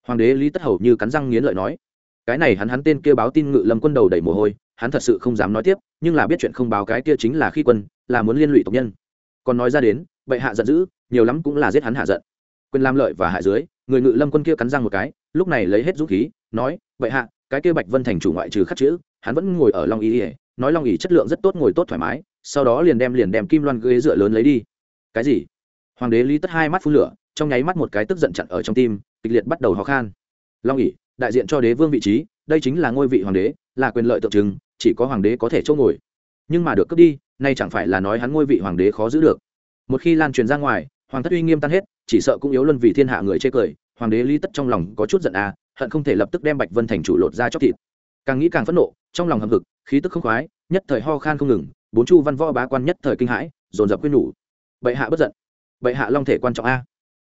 Hoàng đế lý tất hầu như cắn răng nghiến lợi nói. Cái này hắn hắn tên kia báo tin ngự lâm quân đầu đầy mồ hôi, hắn thật sự không dám nói tiếp, nhưng là biết chuyện không báo cái kia chính là khi quân, là muốn liên lụy tộc nhân. Còn nói ra đến bệ hạ giận dữ, nhiều lắm cũng là giết hắn hạ giận. Quyền làm lợi và hạ dưới, người ngự lâm quân kia cắn răng một cái, lúc này lấy hết dũng khí, nói, bệ hạ, cái kia bạch vân thành chủ ngoại trừ khắc chữ, hắn vẫn ngồi ở long ý ỉa nói long ý chất lượng rất tốt, ngồi tốt thoải mái, sau đó liền đem liền đem kim loan ghế dựa lớn lấy đi. Cái gì? Hoàng đế lý tất hai mắt phun lửa, trong nháy mắt một cái tức giận chặn ở trong tim, kịch liệt bắt đầu ho khan. Long ỉ đại diện cho đế vương vị trí, đây chính là ngôi vị hoàng đế, là quyền lợi tượng trưng, chỉ có hoàng đế có thể chỗ ngồi. Nhưng mà được cướp đi, nay chẳng phải là nói hắn ngôi vị hoàng đế khó giữ được một khi lan truyền ra ngoài, hoàng thất uy nghiêm tan hết, chỉ sợ cũng yếu luân vì thiên hạ người chê cười, hoàng đế lý tất trong lòng có chút giận à hận không thể lập tức đem bạch vân thành chủ lột ra chóc thịt. Càng nghĩ càng phẫn nộ, trong lòng hầm hực, khí tức không khoái, nhất thời ho khan không ngừng, bốn chu văn võ bá quan nhất thời kinh hãi, dồn dập quyết nhủ. Bệ hạ bất giận, bệ hạ long thể quan trọng a.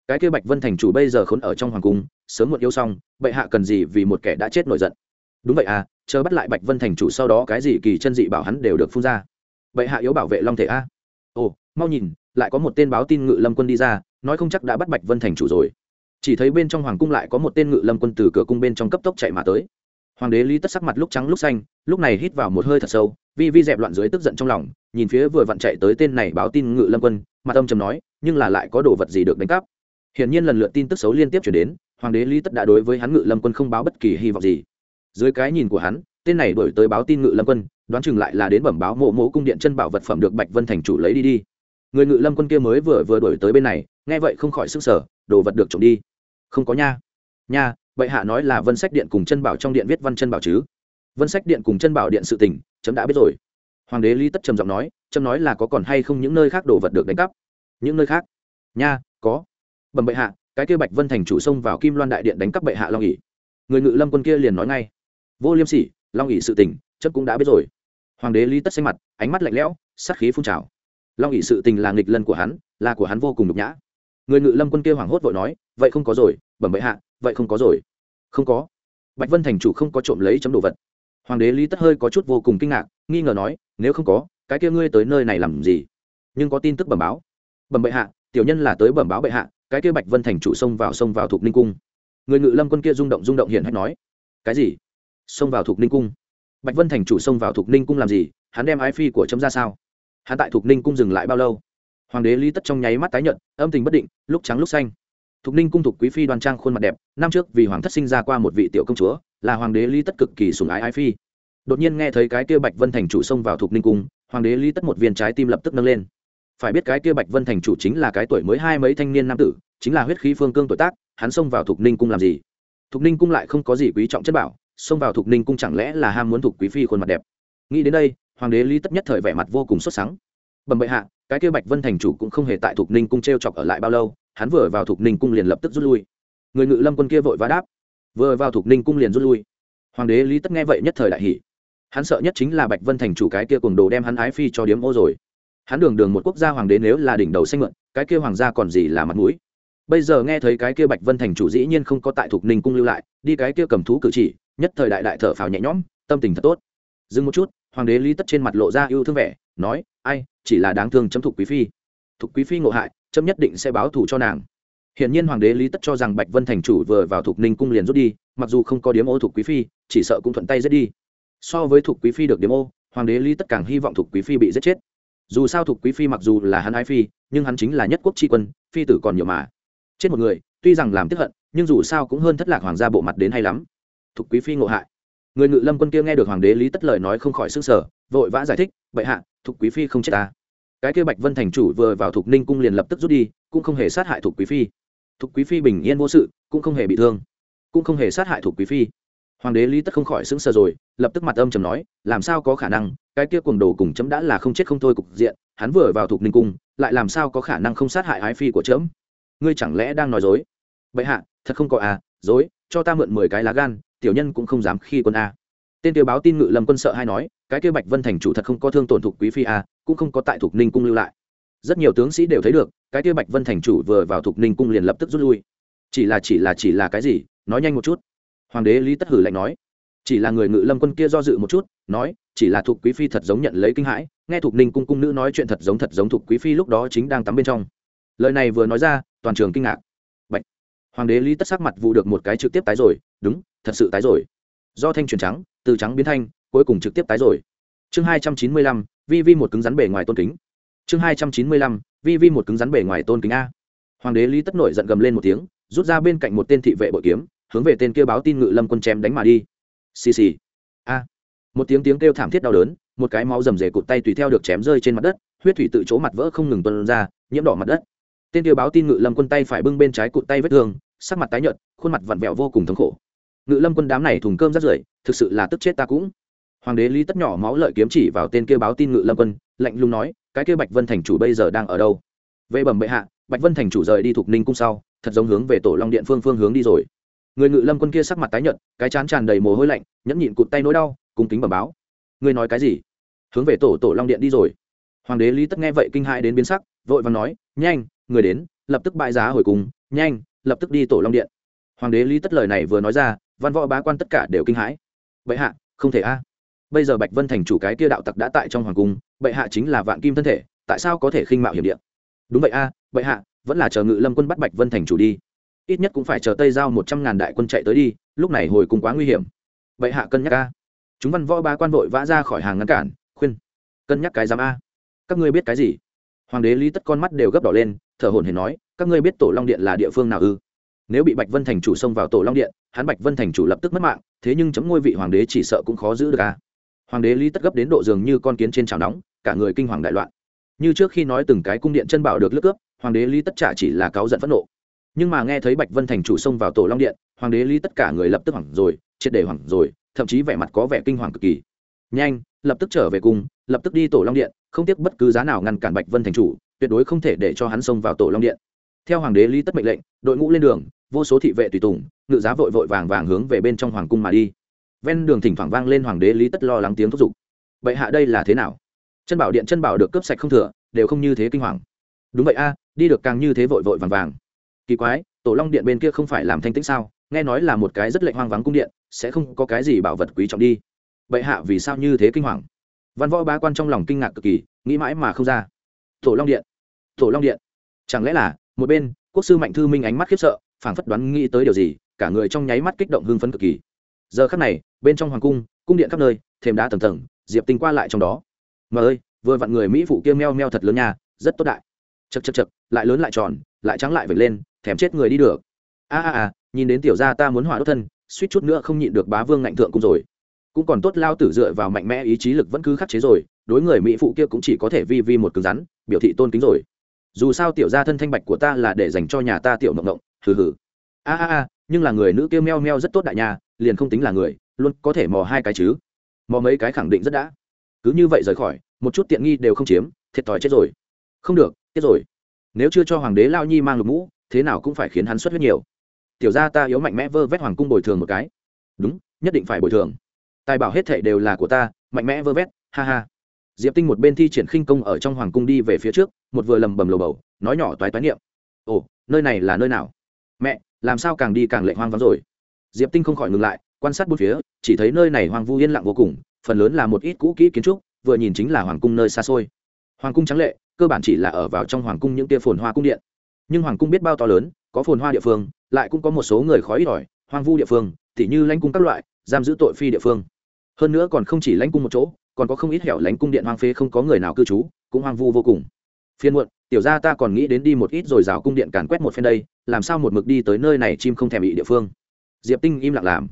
Cái kia bạch vân thành chủ bây giờ khốn ở trong hoàng cung, sớm muộn yêu xong, bệ hạ cần gì vì một kẻ đã chết nổi giận? Đúng vậy à chờ bắt lại bạch vân thành chủ sau đó cái gì kỳ chân dị bảo hắn đều được phun ra. Bệ hạ yếu bảo vệ long thể a. Ồ, mau nhìn lại có một tên báo tin ngự lâm quân đi ra, nói không chắc đã bắt bạch vân thành chủ rồi. Chỉ thấy bên trong hoàng cung lại có một tên ngự lâm quân từ cửa cung bên trong cấp tốc chạy mà tới. Hoàng đế lý tất sắc mặt lúc trắng lúc xanh, lúc này hít vào một hơi thật sâu, vi vi dẹp loạn dưới tức giận trong lòng, nhìn phía vừa vặn chạy tới tên này báo tin ngự lâm quân, mặt âm trầm nói, nhưng là lại có đồ vật gì được đánh cắp? Hiển nhiên lần lượt tin tức xấu liên tiếp chuyển đến, hoàng đế lý tất đã đối với hắn ngự lâm quân không báo bất kỳ hy vọng gì. Dưới cái nhìn của hắn, tên này đổi tới báo tin ngự lâm quân, đoán chừng lại là đến bẩm báo mộ mộ cung điện chân bảo vật phẩm được bạch vân thành chủ lấy đi đi người ngự lâm quân kia mới vừa vừa đổi tới bên này, nghe vậy không khỏi sức sở đồ vật được trộm đi. Không có nha. Nha, bệ hạ nói là vân sách điện cùng chân bảo trong điện viết văn chân bảo chứ. Vân sách điện cùng chân bảo điện sự tình, chấm đã biết rồi. Hoàng đế lý tất trầm giọng nói, chấm nói là có còn hay không những nơi khác đồ vật được đánh cắp? Những nơi khác? Nha, có. Bẩm bệ hạ, cái kia bạch vân thành chủ xông vào kim loan đại điện đánh cắp bệ hạ long ỉ người ngự lâm quân kia liền nói ngay. Vô liêm sỉ, long ỉ sự tình, chấm cũng đã biết rồi. Hoàng đế lý tất xanh mặt, ánh mắt lạnh lẽo, sát khí phun trào long ỵ sự tình là nghịch lân của hắn, là của hắn vô cùng nhục nhã. Người ngự lâm quân kia hoảng hốt vội nói, vậy không có rồi, bẩm bệ hạ, vậy không có rồi. Không có. Bạch vân thành chủ không có trộm lấy chấm đồ vật. Hoàng đế lý tất hơi có chút vô cùng kinh ngạc, nghi ngờ nói, nếu không có, cái kia ngươi tới nơi này làm gì? Nhưng có tin tức bẩm báo. Bẩm bệ hạ, tiểu nhân là tới bẩm báo bệ hạ, cái kia bạch vân thành chủ xông vào xông vào thuộc ninh cung. Người ngự lâm quân kia rung động rung động hiển hách nói, cái gì? Xông vào thuộc ninh cung? Bạch vân thành chủ xông vào thuộc ninh cung làm gì? Hắn đem ái phi của chấm ra sao? Hắn tại thuộc ninh cung dừng lại bao lâu hoàng đế lý tất trong nháy mắt tái nhận âm tình bất định lúc trắng lúc xanh Thục Ninh cung thuộc quý phi đoan trang khuôn mặt đẹp, năm trước vì hoàng thất sinh ra qua một vị tiểu công chúa, là hoàng đế Lý Tất cực kỳ sủng ái ái phi. Đột nhiên nghe thấy cái kia Bạch Vân thành chủ xông vào Thục Ninh cung, hoàng đế Lý Tất một viên trái tim lập tức nâng lên. Phải biết cái kia Bạch Vân thành chủ chính là cái tuổi mới hai mấy thanh niên nam tử, chính là huyết khí phương cương tuổi tác, hắn xông vào Thục Ninh cung làm gì? Thục Ninh cung lại không có gì quý trọng chất bảo, xông vào Thục Ninh cung chẳng lẽ là ham muốn thuộc quý phi khuôn mặt đẹp. Nghĩ đến đây, hoàng đế Lý Tất nhất thời vẻ mặt vô cùng xuất sắc. Bẩm bệ hạ, cái kia Bạch Vân thành chủ cũng không hề tại Thục Ninh cung treo chọc ở lại bao lâu, hắn vừa vào Thục Ninh cung liền lập tức rút lui. Người ngự lâm quân kia vội vã đáp. Vừa vào Thục ninh cung liền rút lui. Hoàng đế lý tất nghe vậy nhất thời đại hỷ hắn sợ nhất chính là bạch vân thành chủ cái kia cùng đồ đem hắn ái phi cho điếm ô rồi. Hắn đường đường một quốc gia hoàng đế nếu là đỉnh đầu xanh mượn cái kia hoàng gia còn gì là mặt mũi. Bây giờ nghe thấy cái kia bạch vân thành chủ dĩ nhiên không có tại Thục ninh cung lưu lại đi cái kia cầm thú cử chỉ nhất thời đại đại thở phào nhẹ nhõm tâm tình thật tốt. Dừng một chút hoàng đế lý tất trên mặt lộ ra yêu thương vẻ nói ai chỉ là đáng thương chấm thục quý phi thục quý phi ngộ hại chấm nhất định sẽ báo thù cho nàng Hiển nhiên hoàng đế Lý Tất cho rằng Bạch Vân thành chủ vừa vào thục Ninh cung liền rút đi, mặc dù không có điếm ô thuộc quý phi, chỉ sợ cũng thuận tay giết đi. So với thuộc quý phi được điếm ô, hoàng đế Lý Tất càng hy vọng thuộc quý phi bị giết chết. Dù sao thuộc quý phi mặc dù là hắn ái phi, nhưng hắn chính là nhất quốc tri quân, phi tử còn nhiều mà. Chết một người, tuy rằng làm tiếp hận, nhưng dù sao cũng hơn thất lạc hoàng gia bộ mặt đến hay lắm. Thuộc quý phi ngộ hại. Người ngự lâm quân kia nghe được hoàng đế Lý Tất lời nói không khỏi sửng sở, vội vã giải thích, "Bệ hạ, thục quý phi không chết ta." Cái kia Bạch Vân thành chủ vừa vào thục Ninh cung liền lập tức rút đi, cũng không hề sát hại thục quý phi. Thục quý phi bình yên vô sự cũng không hề bị thương cũng không hề sát hại thục quý phi. Hoàng đế lý tất không khỏi sững sờ rồi lập tức mặt âm trầm nói làm sao có khả năng cái kia cuồng đồ cùng chấm đã là không chết không thôi cục diện hắn vừa vào thục ninh cung lại làm sao có khả năng không sát hại ái phi của chấm? Ngươi chẳng lẽ đang nói dối? Vậy hạ thật không có à dối cho ta mượn mười cái lá gan tiểu nhân cũng không dám khi quân a. Tên tiêu báo tin ngự lâm quân sợ hay nói, cái kia bạch vân thành chủ thật không có thương tổn thục quý phi a, cũng không có tại thục ninh cung lưu lại. Rất nhiều tướng sĩ đều thấy được, cái kia bạch vân thành chủ vừa vào thục ninh cung liền lập tức rút lui. Chỉ là chỉ là chỉ là cái gì? Nói nhanh một chút. Hoàng đế lý tất hử lạnh nói. Chỉ là người ngự lâm quân kia do dự một chút, nói, chỉ là thục quý phi thật giống nhận lấy kinh hãi, nghe thục ninh cung cung nữ nói chuyện thật giống thật giống thục quý phi lúc đó chính đang tắm bên trong. Lời này vừa nói ra, toàn trường kinh ngạc. Bạch. hoàng đế lý tất sắc mặt vụ được một cái trực tiếp tái rồi, đúng thật sự tái rồi. Do thanh chuyển trắng, từ trắng biến thanh, cuối cùng trực tiếp tái rồi. Chương hai trăm chín mươi lăm, vi vi một cứng rắn bề ngoài tôn kính. Chương hai trăm chín mươi lăm, vi vi một cứng rắn bề ngoài tôn kính a. Hoàng đế lý tất nổi giận gầm lên một tiếng, rút ra bên cạnh một tên thị vệ bội kiếm, hướng về tên kia báo tin ngự lâm quân chém đánh mà đi. Xì xì. A. Một tiếng tiếng kêu thảm thiết đau đớn, một cái máu rầm rề cụt tay tùy theo được chém rơi trên mặt đất, huyết thủy tự chỗ mặt vỡ không ngừng tuân ra, nhiễm đỏ mặt đất. Tên kia báo tin ngự lâm quân tay phải bưng bên trái cụt tay vết thương, sắc mặt tái nhợt, khuôn mặt vặn vẹo vô cùng thống khổ ngự lâm quân đám này thùng cơm rất rưởi, thực sự là tức chết ta cũng. Hoàng đế lý tất nhỏ máu lợi kiếm chỉ vào tên kia báo tin ngự lâm quân, lạnh lùng nói, cái kia bạch vân thành chủ bây giờ đang ở đâu? Về bẩm bệ hạ, bạch vân thành chủ rời đi thuộc ninh cung sau, thật giống hướng về tổ long điện phương phương hướng đi rồi. Người ngự lâm quân kia sắc mặt tái nhợt, cái chán tràn đầy mồ hôi lạnh, nhẫn nhịn cụt tay nỗi đau, cung kính bẩm báo. Ngươi nói cái gì? Hướng về tổ tổ long điện đi rồi. Hoàng đế lý tất nghe vậy kinh hãi đến biến sắc, vội vàng nói, nhanh, người đến, lập tức bại giá hồi cùng, nhanh, lập tức đi tổ long điện. Hoàng đế lý tất lời này vừa nói ra văn võ bá quan tất cả đều kinh hãi. Bệ hạ, không thể a. Bây giờ bạch vân thành chủ cái kia đạo tặc đã tại trong hoàng cung, bệ hạ chính là vạn kim thân thể, tại sao có thể khinh mạo hiểm điện đúng vậy a, bệ hạ, vẫn là chờ ngự lâm quân bắt bạch vân thành chủ đi. Ít nhất cũng phải chờ tây giao một trăm ngàn đại quân chạy tới đi, lúc này hồi cung quá nguy hiểm. Bệ hạ cân nhắc a. Chúng văn võ bá quan vội vã ra khỏi hàng ngăn cản, khuyên. Cân nhắc cái giám a. Các ngươi biết cái gì? Hoàng đế lý tất con mắt đều gấp đỏ lên, thở hồn hển nói, các ngươi biết tổ long điện là địa phương nào ư? Nếu bị bạch vân thành chủ xông vào tổ long điện, hắn bạch vân thành chủ lập tức mất mạng, thế nhưng chấm ngôi vị hoàng đế chỉ sợ cũng khó giữ được a. Hoàng đế lý tất gấp đến độ dường như con kiến trên chảo nóng, cả người kinh hoàng đại loạn. Như trước khi nói từng cái cung điện chân bảo được lướt cướp, hoàng đế lý tất trả chỉ là cáu giận phẫn nộ. Nhưng mà nghe thấy bạch vân thành chủ xông vào tổ long điện, hoàng đế lý tất cả người lập tức hoảng rồi, triệt để hoảng rồi, thậm chí vẻ mặt có vẻ kinh hoàng cực kỳ. Nhanh, lập tức trở về cung, lập tức đi tổ long điện, không tiếc bất cứ giá nào ngăn cản bạch vân thành chủ, tuyệt đối không thể để cho hắn xông vào tổ long điện theo hoàng đế lý tất mệnh lệnh, đội ngũ lên đường, vô số thị vệ tùy tùng, ngự giá vội vội vàng vàng hướng về bên trong hoàng cung mà đi. Ven đường thỉnh thoảng vang lên hoàng đế lý tất lo lắng tiếng thúc giục. Vậy hạ đây là thế nào? Chân bảo điện chân bảo được cướp sạch không thừa, đều không như thế kinh hoàng. Đúng vậy a, đi được càng như thế vội vội vàng vàng. Kỳ quái, tổ long điện bên kia không phải làm thanh tĩnh sao? Nghe nói là một cái rất lệnh hoang vắng cung điện, sẽ không có cái gì bảo vật quý trọng đi. Vậy hạ vì sao như thế kinh hoàng? Văn võ bá quan trong lòng kinh ngạc cực kỳ, nghĩ mãi mà không ra. Tổ long điện, tổ long điện, chẳng lẽ là một bên, quốc sư mạnh thư minh ánh mắt khiếp sợ, phảng phất đoán nghĩ tới điều gì, cả người trong nháy mắt kích động hưng phấn cực kỳ. Giờ khắc này, bên trong hoàng cung cung điện khắp nơi thềm đá tầng tầng, diệp tinh qua lại trong đó. Mà ơi, vừa vặn người mỹ phụ kia meo meo thật lớn nha, rất tốt đại. Chật chật chật lại lớn lại tròn, lại trắng lại vệt lên, thèm chết người đi được. A a a, nhìn đến tiểu gia ta muốn hỏa đốt thân, suýt chút nữa không nhịn được bá vương ngạnh thượng cung rồi. Cũng còn tốt lao tử dựa vào mạnh mẽ ý chí lực vẫn cứ khắc chế rồi, đối người mỹ phụ kia cũng chỉ có thể vi vi một cứng rắn, biểu thị tôn kính rồi dù sao tiểu gia thân thanh bạch của ta là để dành cho nhà ta tiểu mộng mộng, hừ hừ. A a a, nhưng là người nữ kia meo meo rất tốt đại nhà liền không tính là người, luôn có thể mò hai cái chứ. Mò mấy cái khẳng định rất đã. Cứ như vậy rời khỏi, một chút tiện nghi đều không chiếm, thiệt thòi chết rồi. Không được, chết rồi. Nếu chưa cho hoàng đế lao nhi mang lục mũ, thế nào cũng phải khiến hắn xuất huyết nhiều. Tiểu gia ta yếu mạnh mẽ vơ vét hoàng cung bồi thường một cái. Đúng, nhất định phải bồi thường. Tài bảo hết thệ đều là của ta, mạnh mẽ vơ vét, ha ha diệp tinh một bên thi triển khinh công ở trong hoàng cung đi về phía trước, một vừa lầm bầm lầu bầu, nói nhỏ toái toái niệm. Ồ, nơi này là nơi nào? Mẹ, làm sao càng đi càng lệ hoang vắng rồi? Diệp tinh không khỏi ngừng lại, quan sát bốn phía, chỉ thấy nơi này hoang vu yên lặng vô cùng, phần lớn là một ít cũ kỹ kiến trúc, vừa nhìn chính là hoàng cung nơi xa xôi. Hoàng cung trắng lệ, cơ bản chỉ là ở vào trong hoàng cung những tia phồn hoa cung điện. Nhưng hoàng cung biết bao to lớn, có phồn hoa địa phương, lại cũng có một số người khó ít ỏi, hoang vu địa phương, tỉ như lãnh cung các loại, giam giữ tội phi địa phương. Hơn nữa còn không chỉ lãnh cung một chỗ còn có không ít hẻo lánh cung điện hoang phế không có người nào cư trú, cũng hoang vu vô cùng. Phiên muộn, tiểu ra ta còn nghĩ đến đi một ít rồi rào cung điện càn quét một phen đây, làm sao một mực đi tới nơi này chim không thèm bị địa phương. Diệp tinh im lặng làm.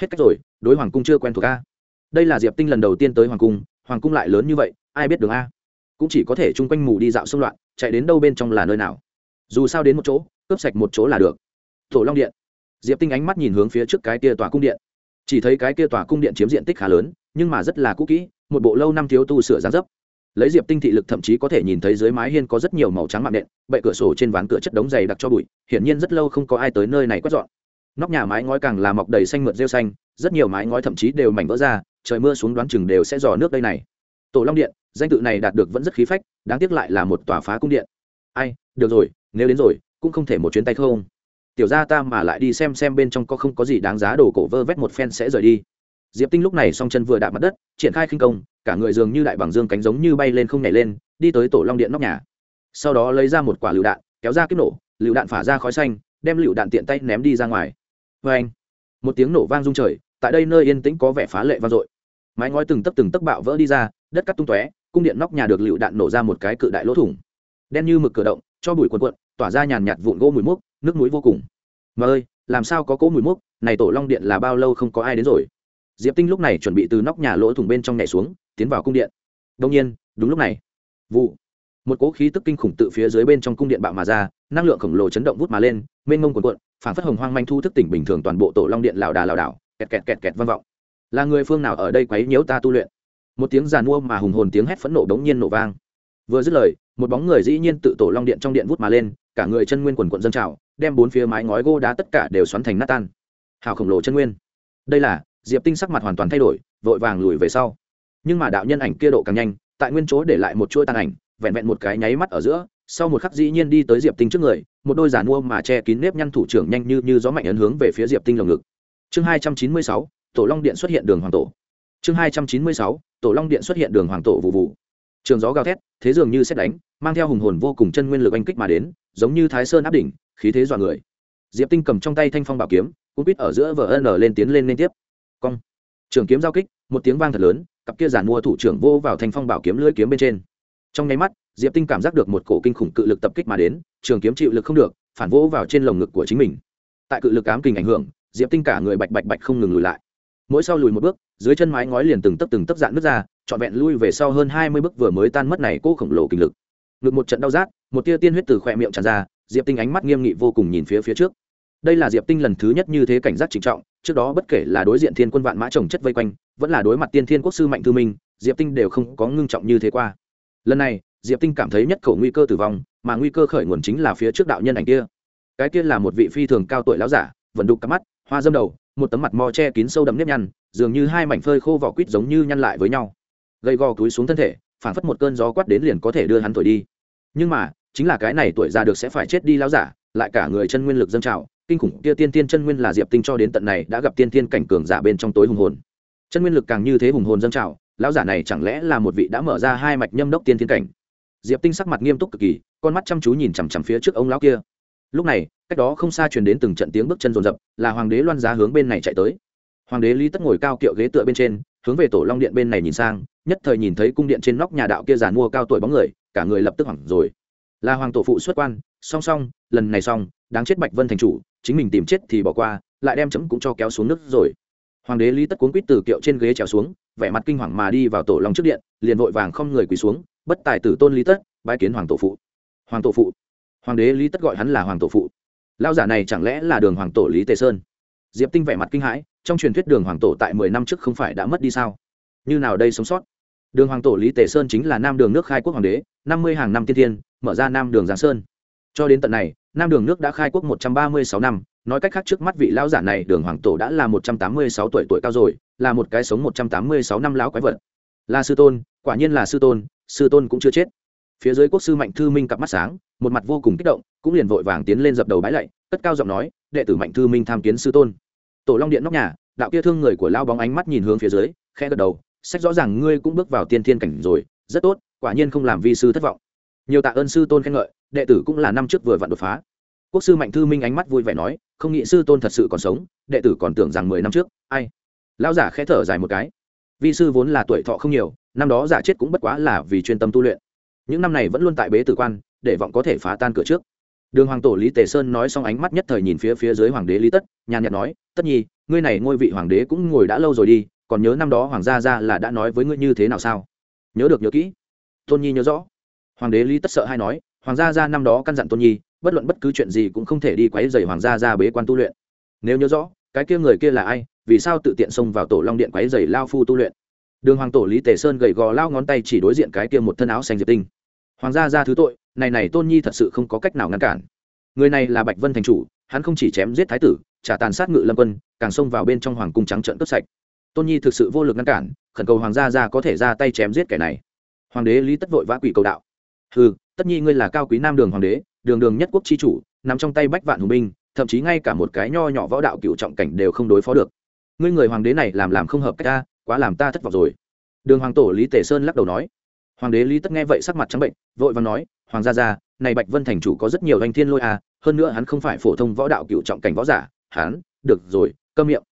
Hết cách rồi, đối hoàng cung chưa quen thuộc a. Đây là diệp tinh lần đầu tiên tới hoàng cung hoàng cung lại lớn như vậy, ai biết đường a? Cũng chỉ có thể chung quanh mù đi dạo xung loạn, chạy đến đâu bên trong là nơi nào. Dù sao đến một chỗ, cướp sạch một chỗ là được. Tổ long điện. Diệp tinh ánh mắt nhìn hướng phía trước cái kia tòa cung điện. Chỉ thấy cái kia tòa cung điện chiếm diện tích khá lớn, nhưng mà rất là cũ kỹ một bộ lâu năm thiếu tu sửa dáng dấp. Lấy diệp tinh thị lực thậm chí có thể nhìn thấy dưới mái hiên có rất nhiều màu trắng mạng nện, bệ cửa sổ trên ván cửa chất đống dày đặc cho bụi, hiển nhiên rất lâu không có ai tới nơi này quét dọn. Nóc nhà mái ngói càng là mọc đầy xanh mượt rêu xanh, rất nhiều mái ngói thậm chí đều mảnh vỡ ra, trời mưa xuống đoán chừng đều sẽ dò nước đây này. Tổ long điện, danh tự này đạt được vẫn rất khí phách, đáng tiếc lại là một tòa phá cung điện. Ai, được rồi, nếu đến rồi, cũng không thể một chuyến tay không. Tiểu ra ta mà lại đi xem xem bên trong có không có gì đáng giá đồ cổ vơ vét một phen sẽ rời đi diệp tinh lúc này song chân vừa đạp mặt đất, triển khai khinh công, cả người dường như đại bằng dương cánh giống như bay lên không nhảy lên, đi tới tổ long điện nóc nhà. Sau đó lấy ra một quả lựu đạn, kéo ra kiếp nổ, lựu đạn phả ra khói xanh, đem lựu đạn tiện tay ném đi ra ngoài. Vê anh, một tiếng nổ vang rung trời, tại đây nơi yên tĩnh có vẻ phá lệ vang dội. Mái ngói từng tấc từng tấc bạo vỡ đi ra, đất cắt tung tóe, cung điện nóc nhà được lựu đạn nổ ra một cái cự đại lỗ thủng. Đen như mực cửa động, cho bụi quần quận tỏa ra nhàn nhạt vụn gỗ mùi mốc, nước mũi vô cùng. Mà ơi, làm sao có cỗ mùi mốc? Này tổ long điện là bao lâu không có ai đến rồi? Diệp tinh lúc này chuẩn bị từ nóc nhà lỗ thủng bên trong nhảy xuống tiến vào cung điện. Đông nhiên đúng lúc này vụ một cỗ khí tức kinh khủng tự phía dưới bên trong cung điện bạo mà ra năng lượng khổng lồ chấn động vút mà lên mênh mông cuồn cuộn, phản phất hồng hoang manh thu thức tỉnh bình thường toàn bộ tổ long điện lảo đà lảo đảo kẹt kẹt kẹt kẹt vang vọng. Là người phương nào ở đây quấy nhiễu ta tu luyện? Một tiếng giàn mua mà hùng hồn tiếng hét phẫn nộ đống nhiên nổ vang. Vừa dứt lời một bóng người dĩ nhiên tự tổ long điện trong điện vút mà lên cả người chân nguyên quần quận dân trào đem bốn phía mái ngói gô đá tất cả đều xoắn thành nát tan. Hào khổng lồ chân nguyên. Đây là diệp tinh sắc mặt hoàn toàn thay đổi, vội vàng lùi về sau. Nhưng mà đạo nhân ảnh kia độ càng nhanh, tại nguyên chỗ để lại một chuỗi tàn ảnh, vẹn vẹn một cái nháy mắt ở giữa, sau một khắc dĩ nhiên đi tới diệp tinh trước người, một đôi giả mua mà che kín nếp nhăn thủ trưởng nhanh như như gió mạnh ấn hướng về phía diệp tinh lồng ngực. Chương hai trăm chín mươi sáu, tổ long điện xuất hiện đường hoàng tổ. Chương hai trăm chín mươi sáu, tổ long điện xuất hiện đường hoàng tổ vụ vụ. Trường gió gào thét, thế dường như xét đánh, mang theo hùng hồn vô cùng chân nguyên lực anh kích mà đến, giống như thái sơn áp đỉnh, khí thế dọa người. Diệp tinh cầm trong tay thanh phong bảo kiếm cũng biết ở giữa vờ ân lên tiến lên liên tiếp cong. Trường kiếm giao kích, một tiếng vang thật lớn, cặp kia giản mua thủ trưởng vô vào thanh phong bảo kiếm lưỡi kiếm bên trên. Trong nháy mắt, diệp tinh cảm giác được một cổ kinh khủng cự lực tập kích mà đến, trường kiếm chịu lực không được, phản vỗ vào trên lồng ngực của chính mình. Tại cự lực ám kình ảnh hưởng, diệp tinh cả người bạch bạch bạch không ngừng lùi lại. Mỗi sau lùi một bước, dưới chân mái ngói liền từng tấp từng tấp dạn nước ra, trọn vẹn lui về sau hơn hai mươi bước vừa mới tan mất này cô khổng lồ kinh lực. Ngực một trận đau rát, một tia tiên huyết từ khỏe miệng tràn ra, diệp tinh ánh mắt nghiêm nghị vô cùng nhìn phía phía trước đây là diệp tinh lần thứ nhất như thế cảnh giác trịnh trọng, trước đó bất kể là đối diện thiên quân vạn mã trồng chất vây quanh, vẫn là đối mặt tiên thiên quốc sư mạnh thư minh, diệp tinh đều không có ngưng trọng như thế qua. Lần này, diệp tinh cảm thấy nhất khẩu nguy cơ tử vong, mà nguy cơ khởi nguồn chính là phía trước đạo nhân ảnh kia. Cái kia là một vị phi thường cao tuổi láo giả vận đục cắm mắt, hoa dâm đầu, một tấm mặt mò che kín sâu đậm nếp nhăn, dường như hai mảnh phơi khô vỏ quýt giống như nhăn lại với nhau. Gây gò túi xuống thân thể phản phất một cơn gió quát đến liền có thể đưa hắn thổi đi. Nhưng mà, chính là cái này tuổi già được sẽ phải chết đi láo giả, lại cả người chân nguyên lực dâng trào kinh khủng kia tiên tiên chân nguyên là diệp tinh cho đến tận này đã gặp tiên tiên cảnh cường giả bên trong tối hùng hồn. Chân nguyên lực càng như thế hùng hồn dâng trào, lão giả này chẳng lẽ là một vị đã mở ra hai mạch nhâm đốc tiên thiên cảnh? Diệp tinh sắc mặt nghiêm túc cực kỳ, con mắt chăm chú nhìn chằm chằm phía trước ông lão kia. Lúc này, cách đó không xa truyền đến từng trận tiếng bước chân rồn rập, là hoàng đế loan giá hướng bên này chạy tới. Hoàng đế lý tất ngồi cao kiệu ghế tựa bên trên, hướng về tổ long điện bên này nhìn sang, nhất thời nhìn thấy cung điện trên nóc nhà đạo kia giàn mua cao tuổi bóng người, cả người lập tức hoảng rồi. Là hoàng tổ phụ xuất quan, song song, lần này xong đáng chết bạch vân thành chủ, chính mình tìm chết thì bỏ qua, lại đem chấm cũng cho kéo xuống nước rồi. Hoàng đế lý tất cuốn quýt từ kiệu trên ghế trèo xuống, vẻ mặt kinh hoàng mà đi vào tổ long trước điện, liền vội vàng không người quỳ xuống, bất tài tử tôn lý tất, bái kiến hoàng tổ phụ. Hoàng tổ phụ. Hoàng đế lý tất gọi hắn là hoàng tổ phụ. Lao giả này chẳng lẽ là đường hoàng tổ lý tề sơn? Diệp tinh vẻ mặt kinh hãi, trong truyền thuyết đường hoàng tổ tại mười năm trước không phải đã mất đi sao? Như nào đây sống sót? Đường hoàng tổ lý tề sơn chính là nam đường nước khai quốc hoàng đế, năm mươi hàng năm tiên thiên, mở ra nam đường giang sơn. Cho đến tận này nam đường nước đã khai quốc một trăm ba mươi sáu năm, nói cách khác trước mắt vị lão giả này, đường hoàng tổ đã là một trăm tám mươi sáu tuổi tuổi cao rồi, là một cái sống một trăm tám mươi sáu năm lão quái vật. Là sư tôn, quả nhiên là sư tôn sư tôn cũng chưa chết. Phía dưới quốc sư mạnh thư minh cặp mắt sáng, một mặt vô cùng kích động, cũng liền vội vàng tiến lên dập đầu bái lạy, cất cao giọng nói, đệ tử mạnh thư minh tham kiến sư tôn. Tổ long điện nóc nhà, đạo kia thương người của lao bóng ánh mắt nhìn hướng phía dưới khe gật đầu, sách rõ ràng ngươi cũng bước vào tiên thiên cảnh rồi, rất tốt, quả nhiên không làm vi sư thất vọng nhiều tạ ơn sư tôn khen ngợi, đệ tử cũng là năm trước vừa vặn đột phá. Quốc sư mạnh thư minh ánh mắt vui vẻ nói, không nghĩ sư tôn thật sự còn sống, đệ tử còn tưởng rằng mười năm trước, ai? Lão giả khẽ thở dài một cái. Vi sư vốn là tuổi thọ không nhiều, năm đó giả chết cũng bất quá là vì chuyên tâm tu luyện. Những năm này vẫn luôn tại bế tử quan, để vọng có thể phá tan cửa trước. Đường hoàng tổ lý tề sơn nói xong ánh mắt nhất thời nhìn phía phía dưới hoàng đế lý tất, nhàn nhạt nói, tất nhi, ngươi này ngôi vị hoàng đế cũng ngồi đã lâu rồi đi, còn nhớ năm đó hoàng gia ra là đã nói với ngươi như thế nào sao? Nhớ được, nhớ kỹ. Tôn nhi nhớ rõ hoàng đế lý tất sợ hay nói, hoàng gia gia năm đó căn dặn tôn nhi, bất luận bất cứ chuyện gì cũng không thể đi quấy dày hoàng gia gia bế quan tu luyện. Nếu nhớ rõ, cái kia người kia là ai, vì sao tự tiện xông vào tổ long điện quấy dày lao phu tu luyện? Đường hoàng tổ lý tề sơn gầy gò lao ngón tay chỉ đối diện cái kia một thân áo xanh diệp tinh. Hoàng gia ra thứ tội, này này tôn nhi thật sự không có cách nào ngăn cản. Người này là bạch vân thành chủ, hắn không chỉ chém giết thái tử, trả tàn sát ngự lâm quân, càng xông vào bên trong hoàng cung trắng trận cướp sạch. Tôn nhi thực sự vô lực ngăn cản, khẩn cầu hoàng gia ra có thể ra tay chém giết kẻ này. Hoàng đế lý tất vội vã quỷ cầu đạo ừ tất nhi ngươi là cao quý nam đường hoàng đế, đường đường nhất quốc chi chủ, nằm trong tay bách vạn hùng binh, thậm chí ngay cả một cái nho nhỏ võ đạo cựu trọng cảnh đều không đối phó được. Ngươi người hoàng đế này làm làm không hợp cách ta, quá làm ta thất vọng rồi. Đường hoàng tổ lý tề sơn lắc đầu nói. Hoàng đế lý tất nghe vậy sắc mặt trắng bệnh, vội và nói, hoàng gia gia, này bạch vân thành chủ có rất nhiều anh thiên lôi à hơn nữa hắn không phải phổ thông võ đạo cựu trọng cảnh võ giả, hắn, được rồi, câm miệng.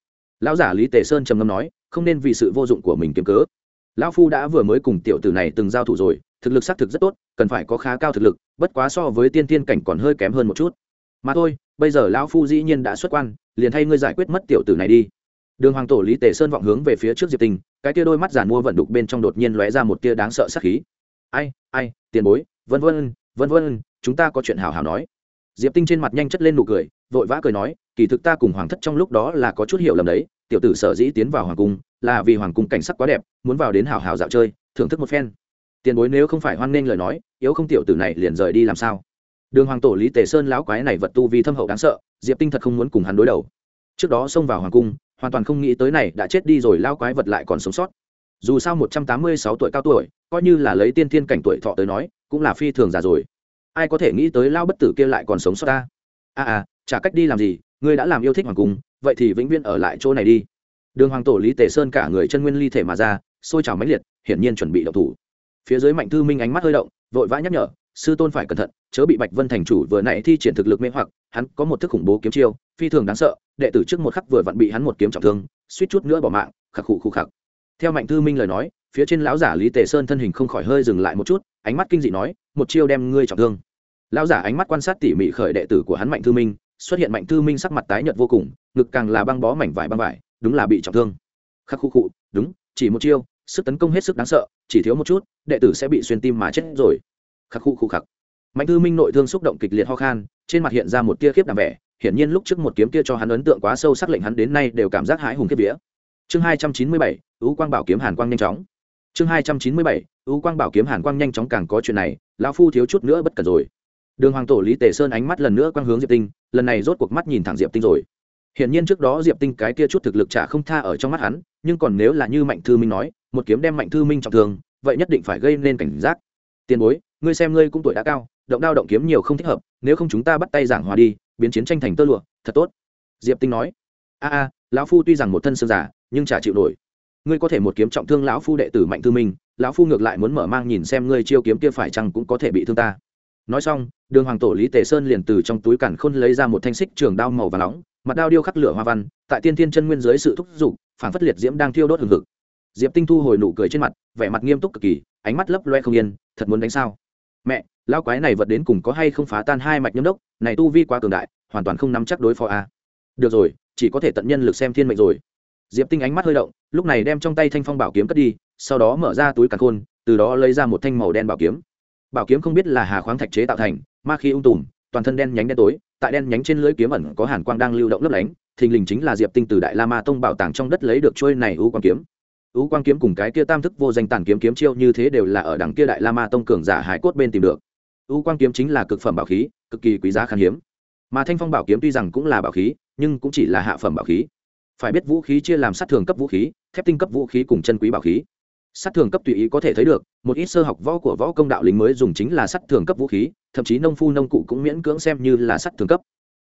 Lão giả lý tề sơn trầm ngâm nói, không nên vì sự vô dụng của mình kiếm cớ. Lão phu đã vừa mới cùng tiểu tử này từng giao thủ rồi thực lực xác thực rất tốt, cần phải có khá cao thực lực, bất quá so với tiên tiên cảnh còn hơi kém hơn một chút. Mà thôi, bây giờ lão phu dĩ nhiên đã xuất quan, liền thay ngươi giải quyết mất tiểu tử này đi. Đường hoàng tổ lý tề sơn vọng hướng về phía trước diệp tình, cái tia đôi mắt giàn mua vận đục bên trong đột nhiên lóe ra một tia đáng sợ sắc khí. Ai ai, tiền bối, vân vân vân vân, chúng ta có chuyện hào hào nói. Diệp tinh trên mặt nhanh chất lên nụ cười, vội vã cười nói, kỳ thực ta cùng hoàng thất trong lúc đó là có chút hiểu lầm đấy, tiểu tử sở dĩ tiến vào hoàng cung, là vì hoàng cung cảnh sắc quá đẹp, muốn vào đến hào hào dạo chơi, thưởng thức một phen tiền bối nếu không phải hoan nghênh lời nói yếu không tiểu tử này liền rời đi làm sao? Đường hoàng tổ lý tề sơn lão quái này vật tu vì thâm hậu đáng sợ diệp tinh thật không muốn cùng hắn đối đầu. Trước đó xông vào hoàng cung hoàn toàn không nghĩ tới này đã chết đi rồi lao quái vật lại còn sống sót. Dù sao một trăm tám mươi sáu tuổi cao tuổi coi như là lấy tiên thiên cảnh tuổi thọ tới nói cũng là phi thường già rồi. Ai có thể nghĩ tới lao bất tử kia lại còn sống sót ta? A à, à chả cách đi làm gì ngươi đã làm yêu thích hoàng cung vậy thì vĩnh viễn ở lại chỗ này đi. Đường hoàng tổ lý tề sơn cả người chân nguyên ly thể mà ra xôi trào mãnh liệt hiển nhiên chuẩn bị đậu thủ phía dưới mạnh thư minh ánh mắt hơi động, vội vã nhắc nhở, sư tôn phải cẩn thận, chớ bị bạch vân thành chủ vừa nãy thi triển thực lực mê hoặc, hắn có một thức khủng bố kiếm chiêu, phi thường đáng sợ, đệ tử trước một khắc vừa vặn bị hắn một kiếm trọng thương, suýt chút nữa bỏ mạng, khắc khụ khụ khạc. Theo mạnh thư minh lời nói, phía trên lão giả lý tề sơn thân hình không khỏi hơi dừng lại một chút, ánh mắt kinh dị nói, một chiêu đem ngươi trọng thương. Lão giả ánh mắt quan sát tỉ mỉ khởi đệ tử của hắn mạnh thư minh, xuất hiện mạnh thư minh sắc mặt tái nhợt vô cùng, ngực càng là băng bó mảnh vải băng vải, đúng là bị trọng thương. Khắc khu cụ đúng, chỉ một chiêu sức tấn công hết sức đáng sợ, chỉ thiếu một chút, đệ tử sẽ bị xuyên tim mà chết rồi. Khắc khu khu khắc. Mạnh thư minh nội thương xúc động kịch liệt ho khan, trên mặt hiện ra một tia khiếp đảm vẻ, hiển nhiên lúc trước một kiếm kia cho hắn ấn tượng quá sâu sắc lệnh hắn đến nay đều cảm giác hãi hùng kiếp vía. Chương hai trăm chín mươi bảy ưu quang bảo kiếm hàn quang nhanh chóng. Chương hai trăm chín mươi bảy ưu quang bảo kiếm hàn quang nhanh chóng càng có chuyện này, lão phu thiếu chút nữa bất cần rồi. Đường hoàng tổ lý tề sơn ánh mắt lần nữa quang hướng diệp tinh, lần này rốt cuộc mắt nhìn thẳng diệp tinh rồi hiển nhiên trước đó diệp tinh cái kia chút thực lực chả không tha ở trong mắt hắn, nhưng còn nếu là như mạnh thư minh nói, một kiếm đem mạnh thư minh trọng thương, vậy nhất định phải gây nên cảnh giác. Tiền bối, ngươi xem ngươi cũng tuổi đã cao, động đao động kiếm nhiều không thích hợp, nếu không chúng ta bắt tay giảng hòa đi, biến chiến tranh thành tơ lụa, thật tốt. Diệp tinh nói. A a, lão phu tuy rằng một thân sơ giả nhưng chả chịu nổi. Ngươi có thể một kiếm trọng thương lão phu đệ tử mạnh thư minh, lão phu ngược lại muốn mở mang nhìn xem ngươi chiêu kiếm kia phải chăng cũng có thể bị thương ta. Nói xong, đường hoàng tổ lý tề sơn liền từ trong túi cản khôn lấy ra một thanh xích trường đao màu vàng nóng mặt đao điêu khắc lửa hoa văn, tại tiên thiên chân nguyên dưới sự thúc giục, phản phất liệt diễm đang thiêu đốt hừng hực. Diệp tinh thu hồi nụ cười trên mặt, vẻ mặt nghiêm túc cực kỳ, ánh mắt lấp loe không yên, thật muốn đánh sao? Mẹ lao quái này vật đến cùng có hay không phá tan hai mạch nhâm đốc? Này tu vi quá cường đại, hoàn toàn không nắm chắc đối phó a. Được rồi, chỉ có thể tận nhân lực xem thiên mệnh rồi. Diệp tinh ánh mắt hơi động, lúc này đem trong tay thanh phong bảo kiếm cất đi, sau đó mở ra túi càn khôn, từ đó lấy ra một thanh màu đen bảo kiếm. Bảo kiếm không biết là hà khoáng thạch chế tạo thành, ma khi ung tùm, toàn thân đen nhánh đen tối tại đen nhánh trên lưới kiếm ẩn có hàn quang đang lưu động lấp lánh, thình lình chính là diệp tinh từ đại la ma tông bảo tàng trong đất lấy được trôi này u quang kiếm. U quang kiếm cùng cái kia tam thức vô danh tàn kiếm kiếm chiêu như thế đều là ở đằng kia đại la ma tông cường giả hải cốt bên tìm được. U quang kiếm chính là cực phẩm bảo khí, cực kỳ quý giá khan hiếm. Mà thanh phong bảo kiếm tuy rằng cũng là bảo khí, nhưng cũng chỉ là hạ phẩm bảo khí. Phải biết vũ khí chia làm sát thường cấp vũ khí, thép tinh cấp vũ khí cùng chân quý bảo khí. Sát thường cấp tùy ý có thể thấy được, một ít sơ học võ của võ công đạo lính mới dùng chính là sát thường cấp vũ khí thậm chí nông phu nông cụ cũng miễn cưỡng xem như là sắt thường cấp.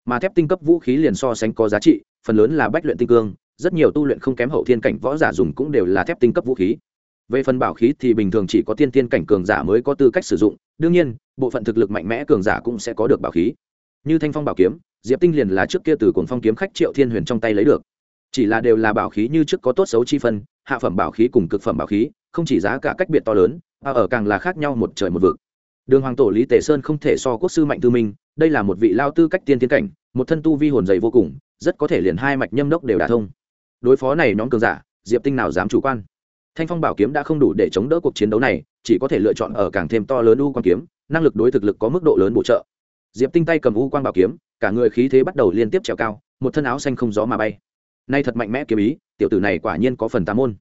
Mà thép tinh cấp vũ khí liền so sánh có giá trị, phần lớn là bách luyện tinh cương, rất nhiều tu luyện không kém hậu thiên cảnh võ giả dùng cũng đều là thép tinh cấp vũ khí. Về phần bảo khí thì bình thường chỉ có tiên tiên cảnh cường giả mới có tư cách sử dụng, đương nhiên, bộ phận thực lực mạnh mẽ cường giả cũng sẽ có được bảo khí. Như thanh phong bảo kiếm, diệp tinh liền là trước kia từ cồn phong kiếm khách triệu thiên huyền trong tay lấy được. Chỉ là đều là bảo khí như trước có tốt xấu chi phân, hạ phẩm bảo khí cùng cực phẩm bảo khí, không chỉ giá cả cách biệt to lớn, mà ở càng là khác nhau một trời một vực đường hoàng tổ lý tề sơn không thể so quốc sư mạnh tư minh, đây là một vị lao tư cách tiên tiến cảnh, một thân tu vi hồn dày vô cùng, rất có thể liền hai mạch nhâm đốc đều đả thông. Đối phó này nhóm cường giả, diệp tinh nào dám chủ quan? Thanh phong bảo kiếm đã không đủ để chống đỡ cuộc chiến đấu này, chỉ có thể lựa chọn ở càng thêm to lớn u quan kiếm, năng lực đối thực lực có mức độ lớn bổ trợ. Diệp tinh tay cầm u quang bảo kiếm, cả người khí thế bắt đầu liên tiếp trèo cao, một thân áo xanh không gió mà bay. Nay thật mạnh mẽ kiếm ý, tiểu tử này quả nhiên có phần tà môn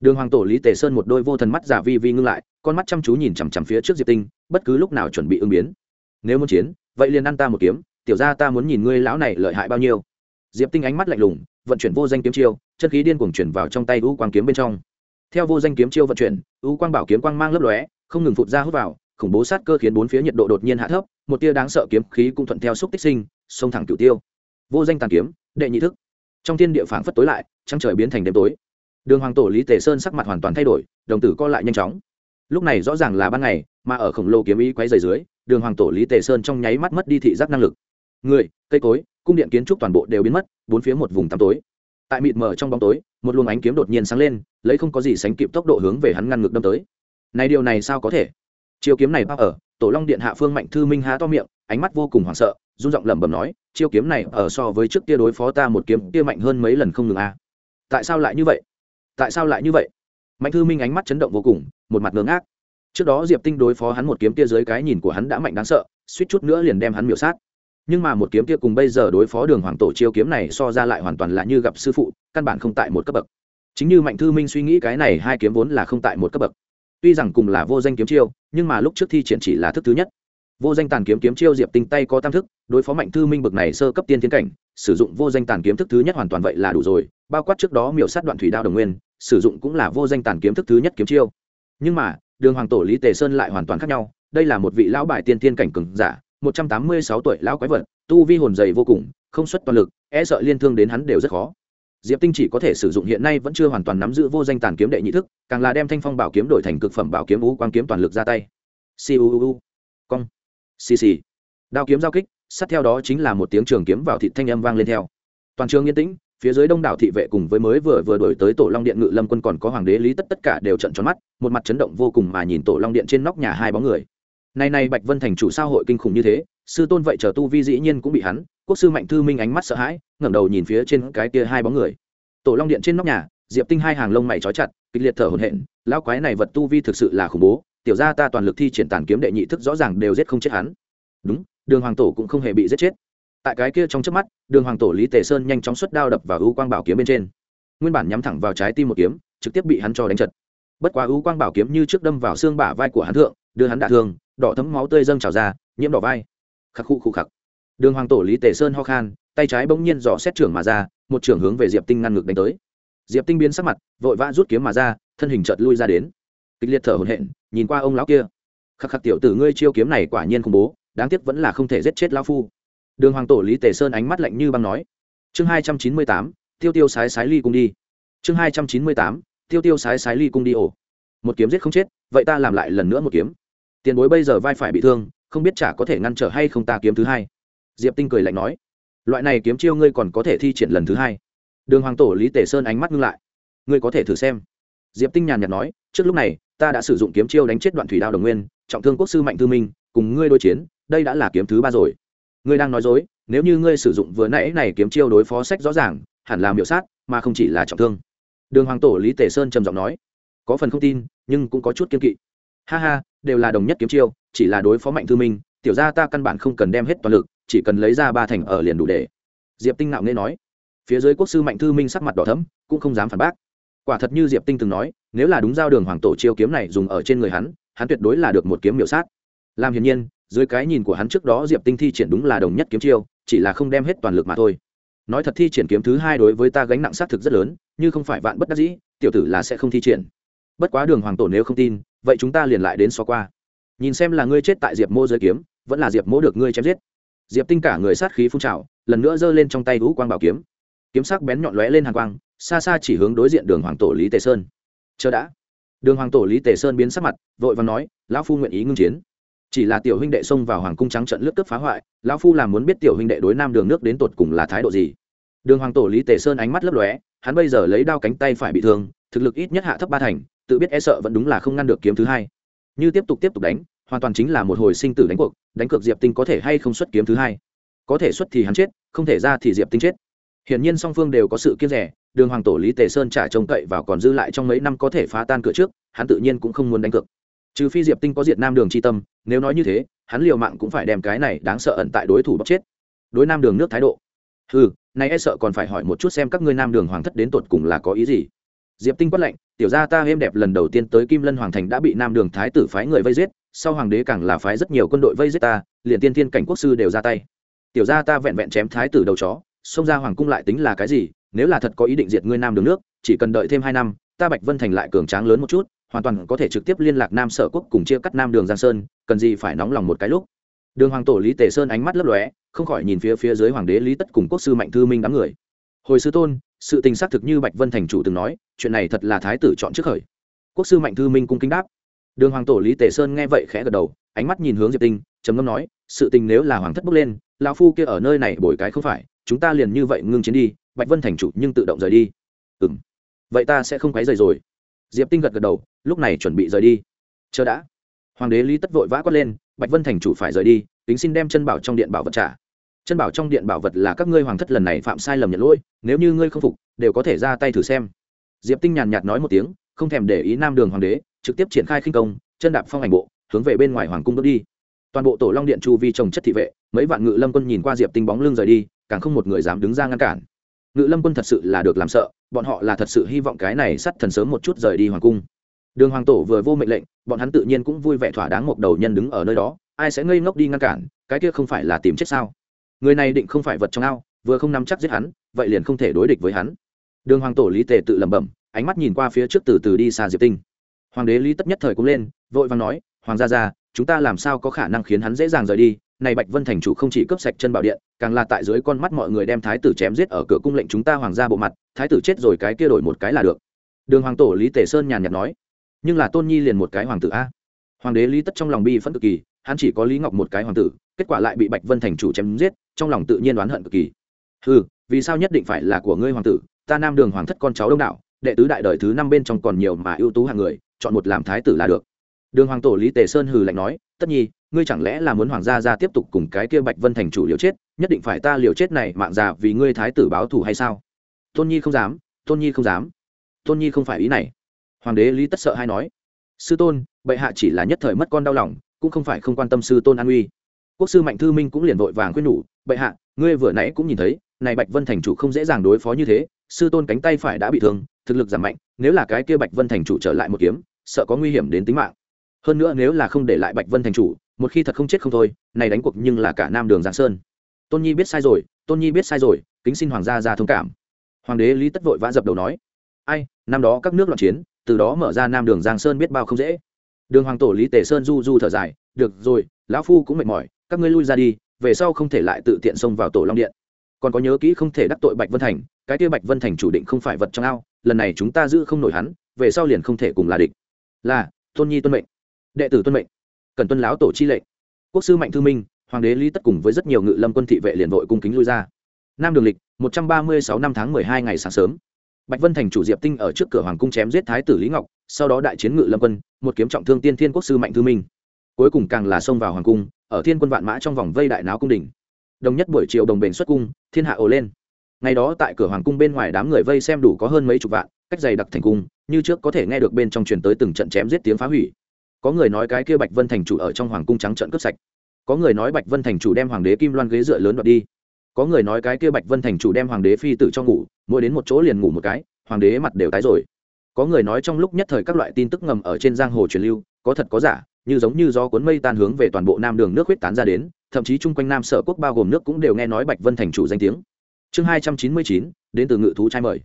đường hoàng tổ lý tề sơn một đôi vô thần mắt giả vi vi ngưng lại, con mắt chăm chú nhìn chằm chằm phía trước diệp tinh, bất cứ lúc nào chuẩn bị ứng biến. Nếu muốn chiến, vậy liền ăn ta một kiếm, tiểu ra ta muốn nhìn ngươi lão này lợi hại bao nhiêu. Diệp tinh ánh mắt lạnh lùng, vận chuyển vô danh kiếm chiêu, chân khí điên cuồng chuyển vào trong tay u quang kiếm bên trong. Theo vô danh kiếm chiêu vận chuyển, u quang bảo kiếm quang mang lấp lóe, không ngừng phụt ra hút vào, khủng bố sát cơ khiến bốn phía nhiệt độ đột nhiên hạ thấp, một tia đáng sợ kiếm khí cũng thuận theo xúc tích sinh, xông thẳng cửu tiêu. Vô danh tàn kiếm, đệ nhị thức. Trong thiên địa phảng phất tối lại, trăng trời biến thành đêm tối đường hoàng tổ lý tề sơn sắc mặt hoàn toàn thay đổi, đồng tử co lại nhanh chóng. Lúc này rõ ràng là ban ngày, mà ở khổng lồ kiếm ý quấy dày dưới, đường hoàng tổ lý tề sơn trong nháy mắt mất đi thị giác năng lực. Người, cây cối, cung điện kiến trúc toàn bộ đều biến mất, bốn phía một vùng tăm tối. Tại mịt mờ trong bóng tối, một luồng ánh kiếm đột nhiên sáng lên, lấy không có gì sánh kịp tốc độ hướng về hắn ngăn ngược đâm tới. Này điều này sao có thể? Chiêu kiếm này bao ở, tổ long điện hạ phương mạnh thư minh há to miệng, ánh mắt vô cùng hoảng sợ, run giọng lẩm bẩm nói, chiêu kiếm này ở so với trước kia đối phó ta một kiếm kia mạnh hơn mấy lần không ngừng a. Tại sao lại như vậy? Tại sao lại như vậy? Mạnh thư minh ánh mắt chấn động vô cùng, một mặt ngưỡng ngác. Trước đó diệp tinh đối phó hắn một kiếm tia dưới cái nhìn của hắn đã mạnh đáng sợ, suýt chút nữa liền đem hắn miểu sát. Nhưng mà một kiếm tia cùng bây giờ đối phó đường hoàng tổ chiêu kiếm này so ra lại hoàn toàn là như gặp sư phụ, căn bản không tại một cấp bậc. Chính như mạnh thư minh suy nghĩ cái này hai kiếm vốn là không tại một cấp bậc. Tuy rằng cùng là vô danh kiếm chiêu, nhưng mà lúc trước thi triển chỉ là thức thứ nhất. Vô danh tàn kiếm kiếm chiêu diệp tinh tay có tam thức, đối phó mạnh thư minh bậc này sơ cấp tiên tiến cảnh, sử dụng vô danh tàn kiếm thức thứ nhất hoàn toàn vậy là đủ rồi, bao quát trước đó miểu sát đoạn thủy đao đồng nguyên sử dụng cũng là vô danh tàn kiếm thức thứ nhất kiếm chiêu. Nhưng mà, đường hoàng tổ lý tề sơn lại hoàn toàn khác nhau, đây là một vị lão bài tiên tiên cảnh cường giả, một trăm tám mươi sáu tuổi lão quái vật, tu vi hồn dày vô cùng, không xuất toàn lực e sợ liên thương đến hắn đều rất khó. Diệp tinh chỉ có thể sử dụng hiện nay vẫn chưa hoàn toàn nắm giữ vô danh tàn kiếm đệ nhị thức, càng là đem thanh phong bảo kiếm đổi thành cực phẩm bảo kiếm ú quang kiếm toàn lực ra tay. Siêu cong. Xì xì. Đao kiếm giao kích, sát theo đó chính là một tiếng trường kiếm vào thị thanh âm vang lên theo. Toàn trường yên tĩnh phía dưới đông đảo thị vệ cùng với mới vừa vừa đổi tới tổ long điện ngự lâm quân còn có hoàng đế lý tất tất cả đều trận tròn mắt, một mặt chấn động vô cùng mà nhìn tổ long điện trên nóc nhà hai bóng người. Nay nay bạch vân thành chủ sao hội kinh khủng như thế, sư tôn vậy chờ tu vi dĩ nhiên cũng bị hắn, quốc sư mạnh thư minh ánh mắt sợ hãi, ngẩng đầu nhìn phía trên cái kia hai bóng người. Tổ long điện trên nóc nhà, diệp tinh hai hàng lông mày trói chặt, kịch liệt thở hổn hển, lão quái này vật tu vi thực sự là khủng bố, tiểu gia ta toàn lực thi triển tàn kiếm đệ nhị thức rõ ràng đều giết không chết hắn. Đúng, đường hoàng tổ cũng không hề bị giết chết tại cái kia trong trước mắt, đường hoàng tổ lý tề sơn nhanh chóng xuất đao đập vào ưu quang bảo kiếm bên trên. Nguyên bản nhắm thẳng vào trái tim một kiếm, trực tiếp bị hắn cho đánh chật bất quá ưu quang bảo kiếm như trước đâm vào xương bả vai của hắn thượng, đưa hắn đả thương, đỏ thấm máu tươi dâng trào ra, nhiễm đỏ vai. Khắc khu khu khắc đường hoàng tổ lý tề sơn ho khan, tay trái bỗng nhiên dò xét trưởng mà ra, một trưởng hướng về diệp tinh ngăn ngược đánh tới. Diệp tinh biến sắc mặt, vội vã rút kiếm mà ra, thân hình chợt lui ra đến. Kịch liệt thở hổn hển, nhìn qua ông lão kia. Khắc khắc tiểu tử ngươi chiêu kiếm này quả nhiên khủng bố, đáng tiếc vẫn là không thể giết chết lão phu đường hoàng tổ lý tề sơn ánh mắt lạnh như băng nói. Chương hai trăm chín mươi tám, tiêu tiêu sái sái ly cung đi. Chương hai trăm chín mươi tám, tiêu tiêu sái sái ly cung đi ổ. Một kiếm giết không chết, vậy ta làm lại lần nữa một kiếm. Tiền bối bây giờ vai phải bị thương, không biết chả có thể ngăn trở hay không ta kiếm thứ hai. Diệp tinh cười lạnh nói. Loại này kiếm chiêu ngươi còn có thể thi triển lần thứ hai. Đường hoàng tổ lý tề sơn ánh mắt ngưng lại. Ngươi có thể thử xem. Diệp tinh nhàn nhạt nói. Trước lúc này, ta đã sử dụng kiếm chiêu đánh chết đoạn thủy đao đồng nguyên, trọng thương quốc sư mạnh tư minh, cùng ngươi đối chiến, đây đã là kiếm thứ ba rồi ngươi đang nói dối, nếu như ngươi sử dụng vừa nãy này kiếm chiêu đối phó sách rõ ràng, hẳn là miểu sát, mà không chỉ là trọng thương. Đường hoàng tổ lý tề sơn trầm giọng nói. Có phần không tin, nhưng cũng có chút kiên kỵ. Ha ha, đều là đồng nhất kiếm chiêu, chỉ là đối phó mạnh thư minh, tiểu ra ta căn bản không cần đem hết toàn lực, chỉ cần lấy ra ba thành ở liền đủ để. Diệp tinh nạo nghe nói. Phía dưới quốc sư mạnh thư minh sắc mặt đỏ thấm cũng không dám phản bác. Quả thật như diệp tinh từng nói, nếu là đúng giao đường hoàng tổ chiêu kiếm này dùng ở trên người hắn hắn tuyệt đối là được một kiếm miểu sát. Làm hiển nhiên dưới cái nhìn của hắn trước đó diệp tinh thi triển đúng là đồng nhất kiếm chiêu, chỉ là không đem hết toàn lực mà thôi. Nói thật thi triển kiếm thứ hai đối với ta gánh nặng xác thực rất lớn, như không phải vạn bất đắc dĩ, tiểu tử là sẽ không thi triển. Bất quá đường hoàng tổ nếu không tin, vậy chúng ta liền lại đến so qua. Nhìn xem là ngươi chết tại diệp mô giới kiếm, vẫn là diệp mô được ngươi chém giết. Diệp tinh cả người sát khí phun trào, lần nữa giơ lên trong tay vũ quang bảo kiếm. Kiếm sắc bén nhọn lóe lên hàng quang, xa xa chỉ hướng đối diện đường hoàng tổ lý tề sơn. Chờ đã. Đường hoàng tổ lý tề sơn biến sắc mặt, vội và nói, lão phu nguyện ý ngưng chiến chỉ là tiểu huynh đệ xông vào hoàng cung trắng trận lướt cướp phá hoại, lão phu làm muốn biết tiểu huynh đệ đối nam đường nước đến tột cùng là thái độ gì. Đường hoàng tổ lý tề sơn ánh mắt lấp lóe, hắn bây giờ lấy đao cánh tay phải bị thương, thực lực ít nhất hạ thấp ba thành, tự biết e sợ vẫn đúng là không ngăn được kiếm thứ hai. Như tiếp tục tiếp tục đánh, hoàn toàn chính là một hồi sinh tử đánh cuộc, đánh cược diệp tinh có thể hay không xuất kiếm thứ hai. Có thể xuất thì hắn chết, không thể ra thì diệp tinh chết. Hiển nhiên song phương đều có sự kiên rẻ, đường hoàng tổ lý tề sơn trả trông cậy vào còn dư lại trong mấy năm có thể phá tan cửa trước, hắn tự nhiên cũng không muốn đánh cược trừ phi diệp tinh có diệt nam đường c tâm, nếu nói như thế, hắn liều mạng cũng phải đem cái này đáng sợ ẩn tại đối thủ bóc chết. Đối nam đường nước thái độ. Ừ nay e sợ còn phải hỏi một chút xem các ngươi nam đường hoàng thất đến tột cùng là có ý gì. Diệp tinh quất lệnh tiểu gia ta êm đẹp lần đầu tiên tới kim lân hoàng thành đã bị nam đường thái tử phái người vây giết, sau hoàng đế càng là phái rất nhiều quân đội vây giết ta, liền tiên thiên cảnh quốc sư đều ra tay. Tiểu gia ta vẹn vẹn chém thái tử đầu chó, xông ra hoàng cung lại tính là cái gì, nếu là thật có ý định diệt ngươi nam đường nước, chỉ cần đợi thêm hai năm, ta bạch vân thành lại cường tráng lớn một chút hoàn toàn có thể trực tiếp liên lạc nam sở quốc cùng chia cắt nam đường giang sơn, cần gì phải nóng lòng một cái lúc. Đường hoàng tổ lý tề sơn ánh mắt lấp lóe, không khỏi nhìn phía phía dưới hoàng đế lý tất cùng quốc sư mạnh thư minh đám người. Hồi sư tôn, sự tình xác thực như bạch vân thành chủ từng nói, chuyện này thật là thái tử chọn trước khởi. Quốc sư mạnh thư minh cung kính đáp. Đường hoàng tổ lý tề sơn nghe vậy khẽ gật đầu, ánh mắt nhìn hướng diệp tinh, trầm ngâm nói, sự tình nếu là hoàng thất bước lên, lão phu kia ở nơi này bồi cái không phải, chúng ta liền như vậy ngưng chiến đi, bạch vân thành chủ nhưng tự động rời đi. Ừ vậy ta sẽ không quấy rầy rồi diệp tinh gật gật đầu, lúc này chuẩn bị rời đi. Chờ đã. Hoàng đế lý tất vội vã quát lên, bạch vân thành chủ phải rời đi tính xin đem chân bảo trong điện bảo vật trả. Chân bảo trong điện bảo vật là các ngươi hoàng thất lần này phạm sai lầm nhận lỗi, nếu như ngươi không phục, đều có thể ra tay thử xem. Diệp tinh nhàn nhạt nói một tiếng, không thèm để ý nam đường hoàng đế, trực tiếp triển khai khinh công, chân đạp phong ảnh bộ, hướng về bên ngoài hoàng cung bước đi. Toàn bộ tổ long điện chu vi trồng chất thị vệ, mấy vạn ngự lâm quân nhìn qua diệp tinh bóng lưng rời đi, càng không một người dám đứng ra ngăn cản ngự lâm quân thật sự là được làm sợ, bọn họ là thật sự hy vọng cái này sắt thần sớm một chút rời đi hoàng cung. Đường hoàng tổ vừa vô mệnh lệnh, bọn hắn tự nhiên cũng vui vẻ thỏa đáng một đầu nhân đứng ở nơi đó, ai sẽ ngây ngốc đi ngăn cản, cái kia không phải là tìm chết sao? Người này định không phải vật trong ao, vừa không nắm chắc giết hắn, vậy liền không thể đối địch với hắn. Đường hoàng tổ lý tề tự lẩm bẩm, ánh mắt nhìn qua phía trước từ từ đi xa diệp tinh. Hoàng đế lý tất nhất thời cũng lên, vội vàng nói, hoàng gia gia, chúng ta làm sao có khả năng khiến hắn dễ dàng rời đi? Này bạch vân thành chủ không chỉ cướp sạch chân bảo điện, càng là tại dưới con mắt mọi người đem thái tử chém giết ở cửa cung lệnh chúng ta hoàng gia bộ mặt, thái tử chết rồi cái kia đổi một cái là được. Đường hoàng tổ lý tề sơn nhàn nhạt nói, nhưng là tôn nhi liền một cái hoàng tử a? Hoàng đế lý tất trong lòng bi phẫn cực kỳ, hắn chỉ có lý ngọc một cái hoàng tử, kết quả lại bị bạch vân thành chủ chém giết, trong lòng tự nhiên đoán hận cực kỳ. Ừ vì sao nhất định phải là của ngươi hoàng tử? Ta nam đường hoàng thất con cháu đông đảo, đệ tứ đại đời thứ năm bên trong còn nhiều mà ưu tú hàng người, chọn một làm thái tử là được. Đường hoàng tổ lý tề sơn hừ lạnh nói, tất nhi ngươi chẳng lẽ là muốn hoàng gia ra tiếp tục cùng cái kia bạch vân thành chủ liều chết, nhất định phải ta liều chết này mạng già vì ngươi thái tử báo thù hay sao? Tôn nhi không dám, tôn nhi không dám. Tôn nhi không phải ý này. Hoàng đế lý tất sợ hay nói, sư tôn, bệ hạ chỉ là nhất thời mất con đau lòng, cũng không phải không quan tâm sư tôn an uy. Quốc sư mạnh thư minh cũng liền vội vàng khuyên nhủ, bệ hạ, ngươi vừa nãy cũng nhìn thấy, này bạch vân thành chủ không dễ dàng đối phó như thế, sư tôn cánh tay phải đã bị thương, thực lực giảm mạnh, nếu là cái kia bạch vân thành chủ trở lại một kiếm, sợ có nguy hiểm đến tính mạng hơn nữa nếu là không để lại bạch vân thành chủ, một khi thật không chết không thôi, này đánh cuộc nhưng là cả nam đường giang sơn. Tôn nhi biết sai rồi, tôn nhi biết sai rồi, kính xin hoàng gia ra thông cảm. Hoàng đế lý tất vội vã dập đầu nói, ai, năm đó các nước loạn chiến, từ đó mở ra nam đường giang sơn biết bao không dễ. Đường hoàng tổ lý tề sơn du du thở dài, được rồi, lão phu cũng mệt mỏi, các ngươi lui ra đi, về sau không thể lại tự tiện xông vào tổ long điện. Còn có nhớ kỹ không thể đắc tội bạch vân thành, cái kia bạch vân thành chủ định không phải vật trong ao, lần này chúng ta giữ không nổi hắn, về sau liền không thể cùng là địch. Là, tôn nhi tuân mệnh đệ tử tuân mệnh, cần tuân láo tổ chi lệnh. Quốc sư mạnh thư minh, hoàng đế lý tất cùng với rất nhiều ngự lâm quân thị vệ liền vội cung kính lui ra. Nam đường lịch, một trăm ba mươi sáu năm tháng mười hai ngày sáng sớm. Bạch vân thành chủ diệp tinh ở trước cửa hoàng cung chém giết thái tử lý ngọc, sau đó đại chiến ngự lâm quân, một kiếm trọng thương tiên thiên quốc sư mạnh thư minh. Cuối cùng càng là xông vào hoàng cung, ở thiên quân vạn mã trong vòng vây đại náo cung đình. Đồng nhất buổi chiều đồng bền xuất cung, thiên hạ ồ lên. Ngày đó tại cửa hoàng cung bên ngoài đám người vây xem đủ có hơn mấy chục vạn, cách dày đặc thành cung, như trước có thể nghe được bên trong truyền tới từng trận chém giết tiếng phá hủy có người nói cái kia bạch vân thành chủ ở trong hoàng cung trắng trận cướp sạch. Có người nói bạch vân thành chủ đem hoàng đế kim loan ghế dựa lớn đoạt đi. Có người nói cái kia bạch vân thành chủ đem hoàng đế phi tử cho ngủ, mỗi đến một chỗ liền ngủ một cái, hoàng đế mặt đều tái rồi. Có người nói trong lúc nhất thời các loại tin tức ngầm ở trên giang hồ truyền lưu, có thật có giả, như giống như do cuốn mây tan hướng về toàn bộ nam đường nước huyết tán ra đến, thậm chí chung quanh nam sở quốc bao gồm nước cũng đều nghe nói bạch vân thành chủ danh tiếng. Chương hai trăm chín mươi chín, đến từ ngự thú trai mời.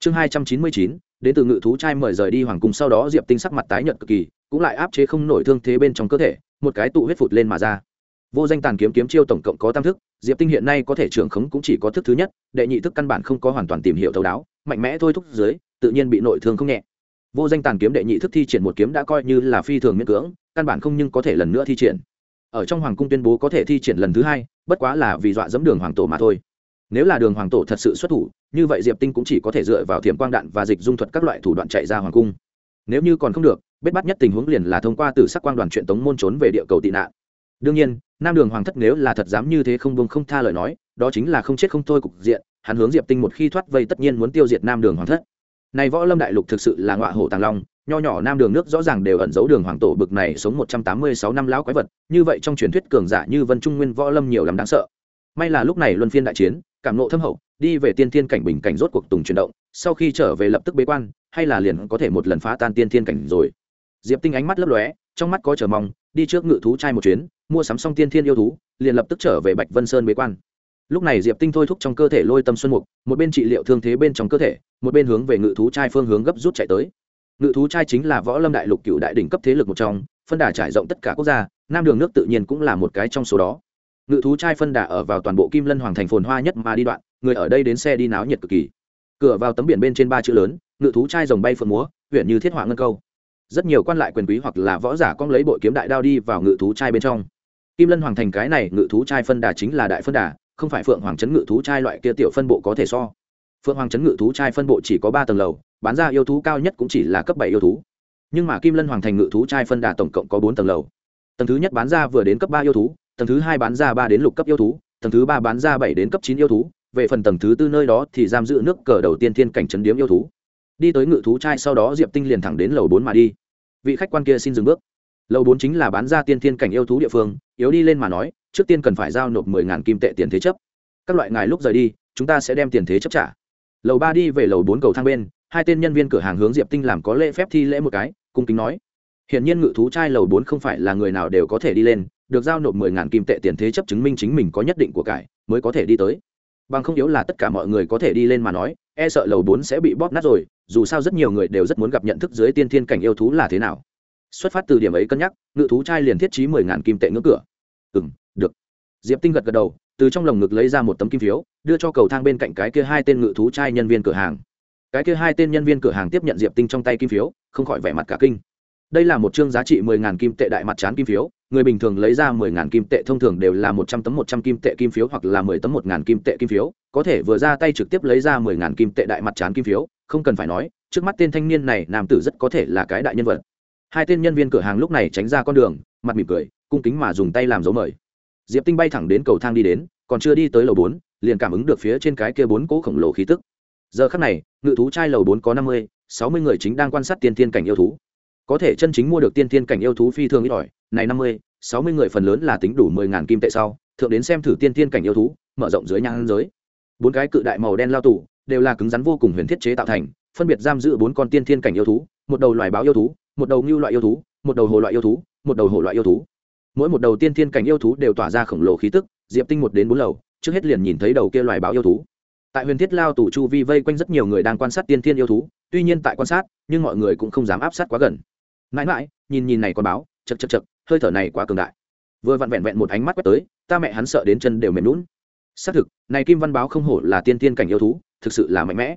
Chương hai trăm chín mươi chín đến từ ngự thú trai mời rời đi hoàng cung sau đó diệp tinh sắc mặt tái nhợt cực kỳ, cũng lại áp chế không nổi thương thế bên trong cơ thể, một cái tụ huyết phụt lên mà ra. Vô danh tàn kiếm kiếm chiêu tổng cộng có tam thức, diệp tinh hiện nay có thể trưởng khống cũng chỉ có thức thứ nhất, đệ nhị thức căn bản không có hoàn toàn tìm hiểu thấu đáo, mạnh mẽ thôi thúc dưới, tự nhiên bị nội thương không nhẹ. Vô danh tàn kiếm đệ nhị thức thi triển một kiếm đã coi như là phi thường miễn cưỡng, căn bản không nhưng có thể lần nữa thi triển. Ở trong hoàng cung tuyên bố có thể thi triển lần thứ hai, bất quá là vì dọa dẫm đường hoàng tổ mà thôi. Nếu là đường hoàng tổ thật sự xuất thủ như vậy diệp tinh cũng chỉ có thể dựa vào thiểm quang đạn và dịch dung thuật các loại thủ đoạn chạy ra hoàng cung. Nếu như còn không được, bết bắt nhất tình huống liền là thông qua từ sắc quang đoàn chuyện tống môn trốn về địa cầu tị nạn. Đương nhiên, nam đường hoàng thất nếu là thật dám như thế không buông không tha lời nói, đó chính là không chết không thôi cục diện, hắn hướng diệp tinh một khi thoát vây tất nhiên muốn tiêu diệt nam đường hoàng thất. Này võ lâm đại lục thực sự là ngọa hổ tàng long, nho nhỏ nam đường nước rõ ràng đều ẩn giấu đường hoàng tổ bực này sống một trăm tám mươi sáu năm lão quái vật, như vậy trong truyền thuyết cường giả như vân trung nguyên võ lâm nhiều lắm đáng sợ. May là lúc này luân phiên đại chiến cảm nộ thâm hậu, đi về tiên thiên cảnh bình cảnh rốt cuộc tùng chuyển động, sau khi trở về lập tức bế quan, hay là liền có thể một lần phá tan tiên thiên cảnh rồi. Diệp tinh ánh mắt lấp lóe, trong mắt có chờ mong, đi trước ngự thú trai một chuyến, mua sắm xong tiên thiên yêu thú, liền lập tức trở về bạch vân sơn bế quan. Lúc này diệp tinh thôi thúc trong cơ thể lôi tâm xuân mục, một bên trị liệu thương thế bên trong cơ thể, một bên hướng về ngự thú trai phương hướng gấp rút chạy tới. Ngự thú trai chính là võ lâm đại lục cựu đại đỉnh cấp thế lực một trong, phân đà trải rộng tất cả quốc gia, nam đường nước tự nhiên cũng là một cái trong số đó ngự thú trai phân đà ở vào toàn bộ kim lân hoàng thành phồn hoa nhất mà đi đoạn, người ở đây đến xe đi náo nhiệt cực kỳ. Cửa vào tấm biển bên trên ba chữ lớn, ngự thú trai rồng bay phượng múa, huyện như thiết họa ngân câu. Rất nhiều quan lại quyền quý hoặc là võ giả con lấy bội kiếm đại đao đi vào ngự thú trai bên trong. Kim lân hoàng thành cái này ngự thú trai phân đà chính là đại phân đà, không phải phượng hoàng trấn ngự thú trai loại kia tiểu phân bộ có thể so. Phượng hoàng trấn ngự thú trai phân bộ chỉ có ba tầng lầu, bán ra yêu thú cao nhất cũng chỉ là cấp bảy yêu thú. Nhưng mà kim lân hoàng thành ngự thú trai phân đà tổng cộng có bốn tầng lầu. Tầng thứ nhất bán ra vừa đến cấp ba yêu thú tầng thứ hai bán ra ba đến lục cấp yêu thú, tầng thứ ba bán ra bảy đến cấp chín yêu thú, về phần tầng thứ tư nơi đó thì giam giữ nước cờ đầu tiên thiên cảnh trấn điếm yêu thú. Đi tới ngự thú trai sau đó diệp tinh liền thẳng đến lầu bốn mà đi. Vị khách quan kia xin dừng bước. Lầu bốn chính là bán ra tiên thiên cảnh yêu thú địa phương, yếu đi lên mà nói, trước tiên cần phải giao nộp mười ngàn kim tệ tiền thế chấp. Các loại ngài lúc rời đi, chúng ta sẽ đem tiền thế chấp trả. Lầu ba đi về lầu bốn cầu thang bên, hai tên nhân viên cửa hàng hướng diệp tinh làm có lễ phép thi lễ một cái, cung kính nói. Hiện nhiên ngự thú trai lầu bốn không phải là người nào đều có thể đi lên được giao nộp mười ngàn kim tệ tiền thế chấp chứng minh chính mình có nhất định của cải, mới có thể đi tới. Bằng không yếu là tất cả mọi người có thể đi lên mà nói e sợ lầu bốn sẽ bị bóp nát rồi, dù sao rất nhiều người đều rất muốn gặp nhận thức dưới tiên thiên cảnh yêu thú là thế nào. Xuất phát từ điểm ấy cân nhắc, ngự thú trai liền thiết trí mười ngàn kim tệ ngưỡng cửa. Ừ m được. Diệp tinh gật gật đầu, từ trong lồng ngực lấy ra một tấm kim phiếu, đưa cho cầu thang bên cạnh cái kia hai tên ngự thú trai nhân viên cửa hàng. Cái kia hai tên nhân viên cửa hàng tiếp nhận diệp tinh trong tay kim phiếu, không khỏi vẻ mặt cả kinh. Đây là một chương giá trị mười ngàn kim tệ đại mặt trán kim phiếu người bình thường lấy ra mười ngàn kim tệ thông thường đều là một trăm tấm một trăm kim tệ kim phiếu hoặc là mười tấm một ngàn kim tệ kim phiếu, có thể vừa ra tay trực tiếp lấy ra mười ngàn kim tệ đại mặt trán kim phiếu, không cần phải nói, trước mắt tên thanh niên này nam tử rất có thể là cái đại nhân vật. Hai tên nhân viên cửa hàng lúc này tránh ra con đường, mặt mỉm cười, cung kính mà dùng tay làm dấu mời. Diệp tinh bay thẳng đến cầu thang đi đến, còn chưa đi tới lầu bốn, liền cảm ứng được phía trên cái kia bốn cỗ khổng lồ khí tức. Giờ khắc này, ngự thú trai lầu bốn có năm mươi, sáu mươi người chính đang quan sát tiên thiên cảnh yêu thú có thể chân chính mua được tiên thiên cảnh yêu thú phi thường ít ỏi, này năm mươi, sáu mươi người phần lớn là tính đủ mười ngàn kim tệ sau, thượng đến xem thử tiên thiên cảnh yêu thú, mở rộng dưới nhang giới. Bốn cái cự đại màu đen lao tủ đều là cứng rắn vô cùng huyền thiết chế tạo thành, phân biệt giam giữ bốn con tiên thiên cảnh yêu thú, một đầu loài báo yêu thú, một đầu ngưu loại yêu thú, một đầu hồ loại yêu thú, một đầu hồ loại yêu thú. Mỗi một đầu tiên thiên cảnh yêu thú đều tỏa ra khổng lồ khí tức, diệp tinh một đến bốn lầu, trước hết liền nhìn thấy đầu kia loài báo yêu thú. Tại huyền thiết lao tủ chu vi vây quanh rất nhiều người đang quan sát tiên thiên yêu thú, tuy nhiên tại quan sát, nhưng mọi người cũng không dám áp sát quá gần mãi mãi, nhìn nhìn này con báo chật chật chật hơi thở này quá cường đại. Vừa vặn vẹn vẹn một ánh mắt quét tới, ta mẹ hắn sợ đến chân đều mềm lún xác thực, này kim văn báo không hổ là tiên thiên cảnh yêu thú, thực sự là mạnh mẽ.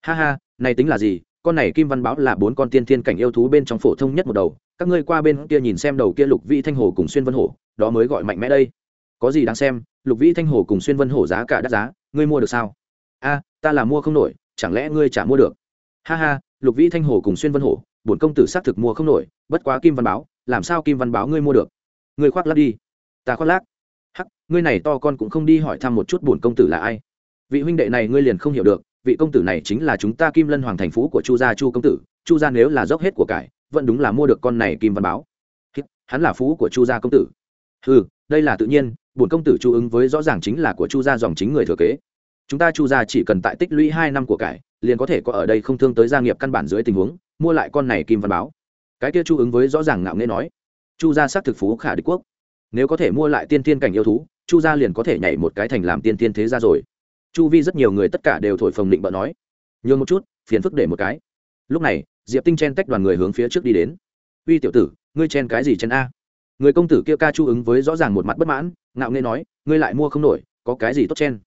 Ha ha, này tính là gì? Con này kim văn báo là bốn con tiên thiên cảnh yêu thú bên trong phổ thông nhất một đầu. Các ngươi qua bên kia nhìn xem đầu kia lục vĩ thanh hồ cùng xuyên vân hổ đó mới gọi mạnh mẽ đây. Có gì đáng xem? Lục vĩ thanh hồ cùng xuyên vân hổ giá cả đắt giá, ngươi mua được sao? A, ta là mua không nổi, chẳng lẽ ngươi chả mua được? Ha ha, lục vĩ thanh hồ cùng xuyên vân hổ bổn công tử xác thực mua không nổi, bất quá kim văn báo, làm sao kim văn báo ngươi mua được? Ngươi khoác lác đi. Ta khoác lác. Hắc, ngươi này to con cũng không đi hỏi thăm một chút bổn công tử là ai. Vị huynh đệ này ngươi liền không hiểu được, vị công tử này chính là chúng ta kim lân hoàng thành phú của chu gia chu công tử, chu gia nếu là dốc hết của cải, vẫn đúng là mua được con này kim văn báo. Hắn là phú của chu gia công tử. Ừ đây là tự nhiên, bổn công tử chu ứng với rõ ràng chính là của chu gia dòng chính người thừa kế. Chúng ta chu gia chỉ cần tại tích lũy hai năm của cải, liền có thể có ở đây không thương tới gia nghiệp căn bản dưới tình huống mua lại con này kim văn báo. Cái kia chu ứng với rõ ràng ngạo nghễ nói, chu gia xác thực phú khả địch quốc. Nếu có thể mua lại tiên tiên cảnh yêu thú, chu gia liền có thể nhảy một cái thành làm tiên tiên thế gia rồi. Chu vi rất nhiều người tất cả đều thổi phồng định bợ nói, nhường một chút, phiền phức để một cái. Lúc này, diệp tinh chen tách đoàn người hướng phía trước đi đến. Uy tiểu tử, ngươi chen cái gì chen a? Người công tử kia ca chu ứng với rõ ràng một mặt bất mãn, ngạo nghê nói, ngươi lại mua không nổi, có cái gì tốt chen?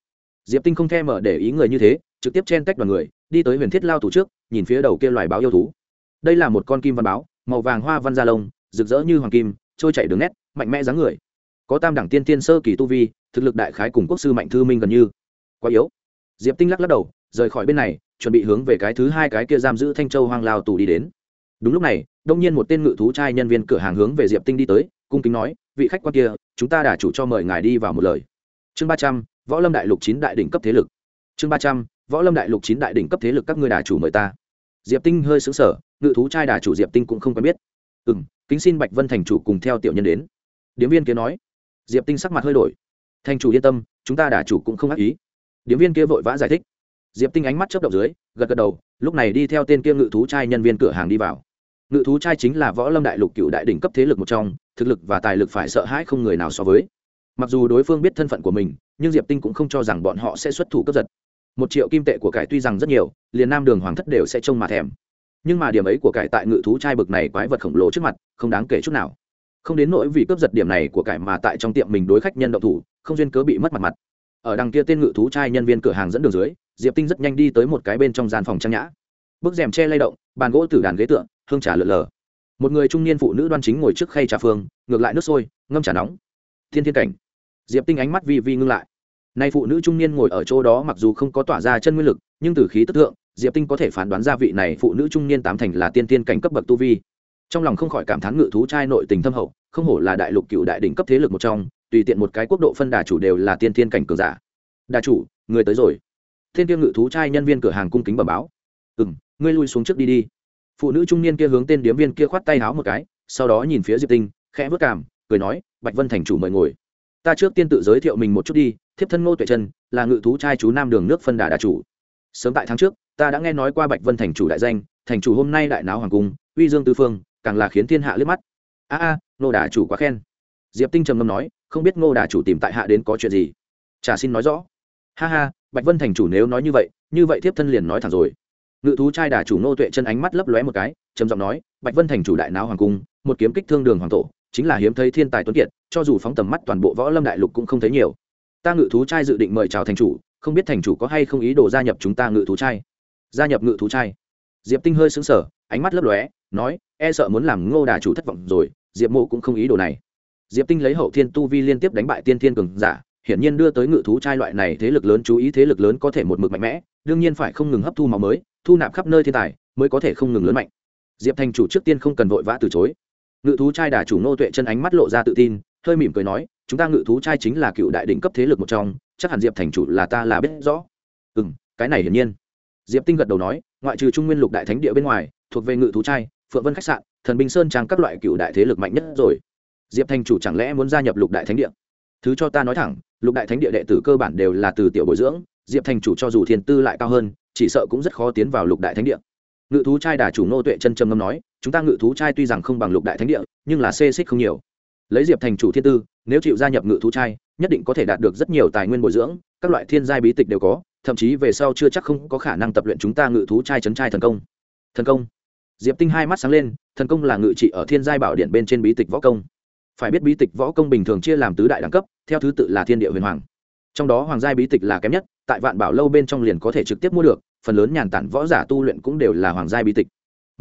Diệp tinh không thèm mở để ý người như thế, trực tiếp chen tách đoàn người, đi tới huyền thiết lao thủ trước, nhìn phía đầu kia loài báo yêu thú đây là một con kim văn báo, màu vàng hoa văn da lông, rực rỡ như hoàng kim, trôi chảy đường nét, mạnh mẽ dáng người. Có tam đẳng tiên tiên sơ kỳ tu vi, thực lực đại khái cùng quốc sư mạnh thư minh gần như quá yếu. Diệp tinh lắc lắc đầu, rời khỏi bên này, chuẩn bị hướng về cái thứ hai cái kia giam giữ thanh châu hoang lao tù đi đến. Đúng lúc này, đông nhiên một tên ngự thú trai nhân viên cửa hàng hướng về diệp tinh đi tới, cung kính nói, vị khách quan kia, chúng ta đã chủ cho mời ngài đi vào một lời. Chương ba trăm, võ lâm đại lục chín đại đỉnh cấp thế lực. Chương ba trăm, võ lâm đại lục chín đại đỉnh cấp thế lực các ngươi đà chủ mời ta diệp tinh hơi xứng sở ngự thú trai đà chủ diệp tinh cũng không quen biết. Ừ m kính xin bạch vân thành chủ cùng theo tiểu nhân đến. Điếm viên kia nói. Diệp tinh sắc mặt hơi đổi. Thành chủ yên tâm, chúng ta đà chủ cũng không ác ý. Điếm viên kia vội vã giải thích. Diệp tinh ánh mắt chớp động dưới, gật gật đầu, lúc này đi theo tên kia ngự thú trai nhân viên cửa hàng đi vào. Ngự thú trai chính là võ lâm đại lục cựu đại đỉnh cấp thế lực một trong, thực lực và tài lực phải sợ hãi không người nào so với. Mặc dù đối phương biết thân phận của mình, nhưng diệp tinh cũng không cho rằng bọn họ sẽ xuất thủ cướp giật một triệu kim tệ của cải tuy rằng rất nhiều, liền nam đường hoàng thất đều sẽ trông mà thèm. Nhưng mà điểm ấy của cải tại ngự thú trai bực này quái vật khổng lồ trước mặt, không đáng kể chút nào. Không đến nỗi vì cướp giật điểm này của cải mà tại trong tiệm mình đối khách nhân động thủ, không duyên cớ bị mất mặt mặt. Ở đằng kia tên ngự thú trai nhân viên cửa hàng dẫn đường dưới, diệp tinh rất nhanh đi tới một cái bên trong gian phòng trang nhã. Bức rèm che lay động, bàn gỗ từ đàn ghế tượng hương trà lượn lờ. Một người trung niên phụ nữ đoan chính ngồi trước khay trà phương, ngược lại nước sôi, ngâm trà nóng. Thiên thiên cảnh. Diệp tinh ánh mắt vi vi ngưng lại nay phụ nữ trung niên ngồi ở chỗ đó mặc dù không có tỏa ra chân nguyên lực, nhưng từ khí tức thượng, diệp tinh có thể phán đoán ra vị này phụ nữ trung niên tám thành là tiên tiên cảnh cấp bậc tu vi. Trong lòng không khỏi cảm thán ngự thú trai nội tình thâm hậu, không hổ là đại lục cựu đại đỉnh cấp thế lực một trong, tùy tiện một cái quốc độ phân đà chủ đều là tiên tiên cảnh cường giả. Đà chủ, người tới rồi. Thiên tiêu ngự thú trai nhân viên cửa hàng cung kính bẩm báo. Ừ m ngươi lui xuống trước đi đi. Phụ nữ trung niên kia hướng tên điếm viên kia khoát tay háo một cái, sau đó nhìn phía diệp tinh, khẽ vớt cảm cười nói, bạch vân thành chủ mời ngồi. Ta trước tiên tự giới thiệu mình một chút đi thiếp thân ngô tuệ chân là ngự thú trai chú nam đường nước phân đà đà chủ. Sớm tại tháng trước, ta đã nghe nói qua bạch vân thành chủ đại danh, thành chủ hôm nay đại náo hoàng cung, uy dương tư phương, càng là khiến thiên hạ liếc mắt. A a, ngô đà chủ quá khen. Diệp tinh trầm ngâm nói, không biết ngô đà chủ tìm tại hạ đến có chuyện gì. Trà xin nói rõ. Ha ha, bạch vân thành chủ nếu nói như vậy như vậy thiếp thân liền nói thẳng rồi. Ngự thú trai đà chủ Ngô tuệ chân ánh mắt lấp lóe một cái, trầm giọng nói, bạch vân thành chủ đại náo hoàng cung, một kiếm kích thương đường hoàng tổ, chính là hiếm thấy thiên tài tuấn kiệt, cho dù phóng tầm mắt toàn bộ võ lâm đại lục cũng không thấy nhiều ta ngự thú trai dự định mời chào thành chủ, không biết thành chủ có hay không ý đồ gia nhập chúng ta ngự thú trai. Gia nhập ngự thú trai. Diệp tinh hơi xứng sở ánh mắt lấp lóe, nói e sợ muốn làm ngô đà chủ thất vọng rồi, diệp mộ cũng không ý đồ này. Diệp tinh lấy hậu thiên tu vi liên tiếp đánh bại tiên thiên cường giả, hiển nhiên đưa tới ngự thú trai loại này thế lực lớn chú ý thế lực lớn có thể một mực mạnh mẽ, đương nhiên phải không ngừng hấp thu máu mới, thu nạp khắp nơi thiên tài, mới có thể không ngừng lớn mạnh. Diệp thành chủ trước tiên không cần vội vã từ chối. Ngự thú trai đà chủ nô tuệ chân ánh mắt lộ ra tự tin hơi mỉm cười nói, chúng ta ngự thú trai chính là cựu đại đỉnh cấp thế lực một trong, chắc hẳn diệp thành chủ là ta là biết rõ. Ừ m cái này hiển nhiên. Diệp tinh gật đầu nói, ngoại trừ trung nguyên lục đại thánh địa bên ngoài, thuộc về ngự thú trai, phượng vân khách sạn, thần binh sơn trang các loại cựu đại thế lực mạnh nhất rồi. Diệp thành chủ chẳng lẽ muốn gia nhập lục đại thánh địa? Thứ cho ta nói thẳng, lục đại thánh địa đệ tử cơ bản đều là từ tiểu bồi dưỡng, diệp thành chủ cho dù thiên tư lại cao hơn, chỉ sợ cũng rất khó tiến vào lục đại thánh địa. Ngự thú trai đà chủ nô tuệ chân trầm ngâm nói, chúng ta ngự thú trai tuy rằng không bằng lục đại thánh địa, nhưng là xê xích không nhiều lấy diệp thành chủ thiên tư, nếu chịu gia nhập ngự thú trai, nhất định có thể đạt được rất nhiều tài nguyên bồi dưỡng, các loại thiên giai bí tịch đều có, thậm chí về sau chưa chắc không có khả năng tập luyện chúng ta ngự thú trai chấn trai thần công. Thần công? Diệp tinh hai mắt sáng lên, thần công là ngự trị ở thiên giai bảo điện bên trên bí tịch võ công. Phải biết bí tịch võ công bình thường chia làm tứ đại đẳng cấp, theo thứ tự là thiên địa huyền hoàng. Trong đó hoàng giai bí tịch là kém nhất, tại vạn bảo lâu bên trong liền có thể trực tiếp mua được, phần lớn nhàn tản võ giả tu luyện cũng đều là hoàng giai bí tịch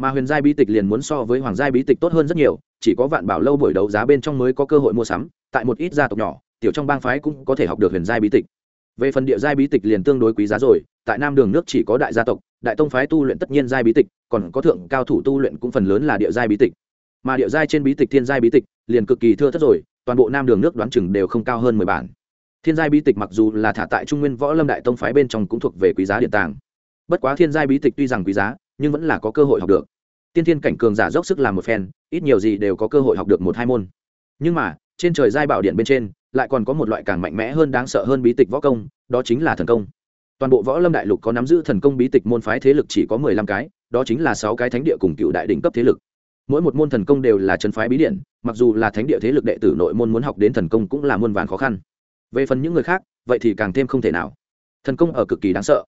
mà huyền giai bí tịch liền muốn so với hoàng giai bí tịch tốt hơn rất nhiều, chỉ có vạn bảo lâu buổi đấu giá bên trong mới có cơ hội mua sắm, tại một ít gia tộc nhỏ, tiểu trong bang phái cũng có thể học được huyền giai bí tịch. Về phần địa giai bí tịch liền tương đối quý giá rồi, tại nam đường nước chỉ có đại gia tộc, đại tông phái tu luyện tất nhiên giai bí tịch, còn có thượng cao thủ tu luyện cũng phần lớn là địa giai bí tịch. Mà địa giai trên bí tịch thiên giai bí tịch liền cực kỳ thưa thất rồi, toàn bộ nam đường nước đoán chừng đều không cao hơn mười bản. Thiên giai bí tịch mặc dù là thả tại trung nguyên võ lâm đại tông phái bên trong cũng thuộc về quý giá điện tàng. Bất quá thiên giai bí tịch tuy rằng quý giá, nhưng vẫn là có cơ hội học được tiên thiên cảnh cường giả dốc sức làm một phen, ít nhiều gì đều có cơ hội học được một hai môn. Nhưng mà, trên trời giai bảo điện bên trên, lại còn có một loại càng mạnh mẽ hơn đáng sợ hơn bí tịch võ công, đó chính là thần công. Toàn bộ võ lâm đại lục có nắm giữ thần công bí tịch môn phái thế lực chỉ có mười lăm cái, đó chính là sáu cái thánh địa cùng cựu đại đỉnh cấp thế lực. Mỗi một môn thần công đều là chân phái bí điện, mặc dù là thánh địa thế lực đệ tử nội môn muốn học đến thần công cũng là muôn vàn khó khăn. Về phần những người khác, vậy thì càng thêm không thể nào. Thần công ở cực kỳ đáng sợ.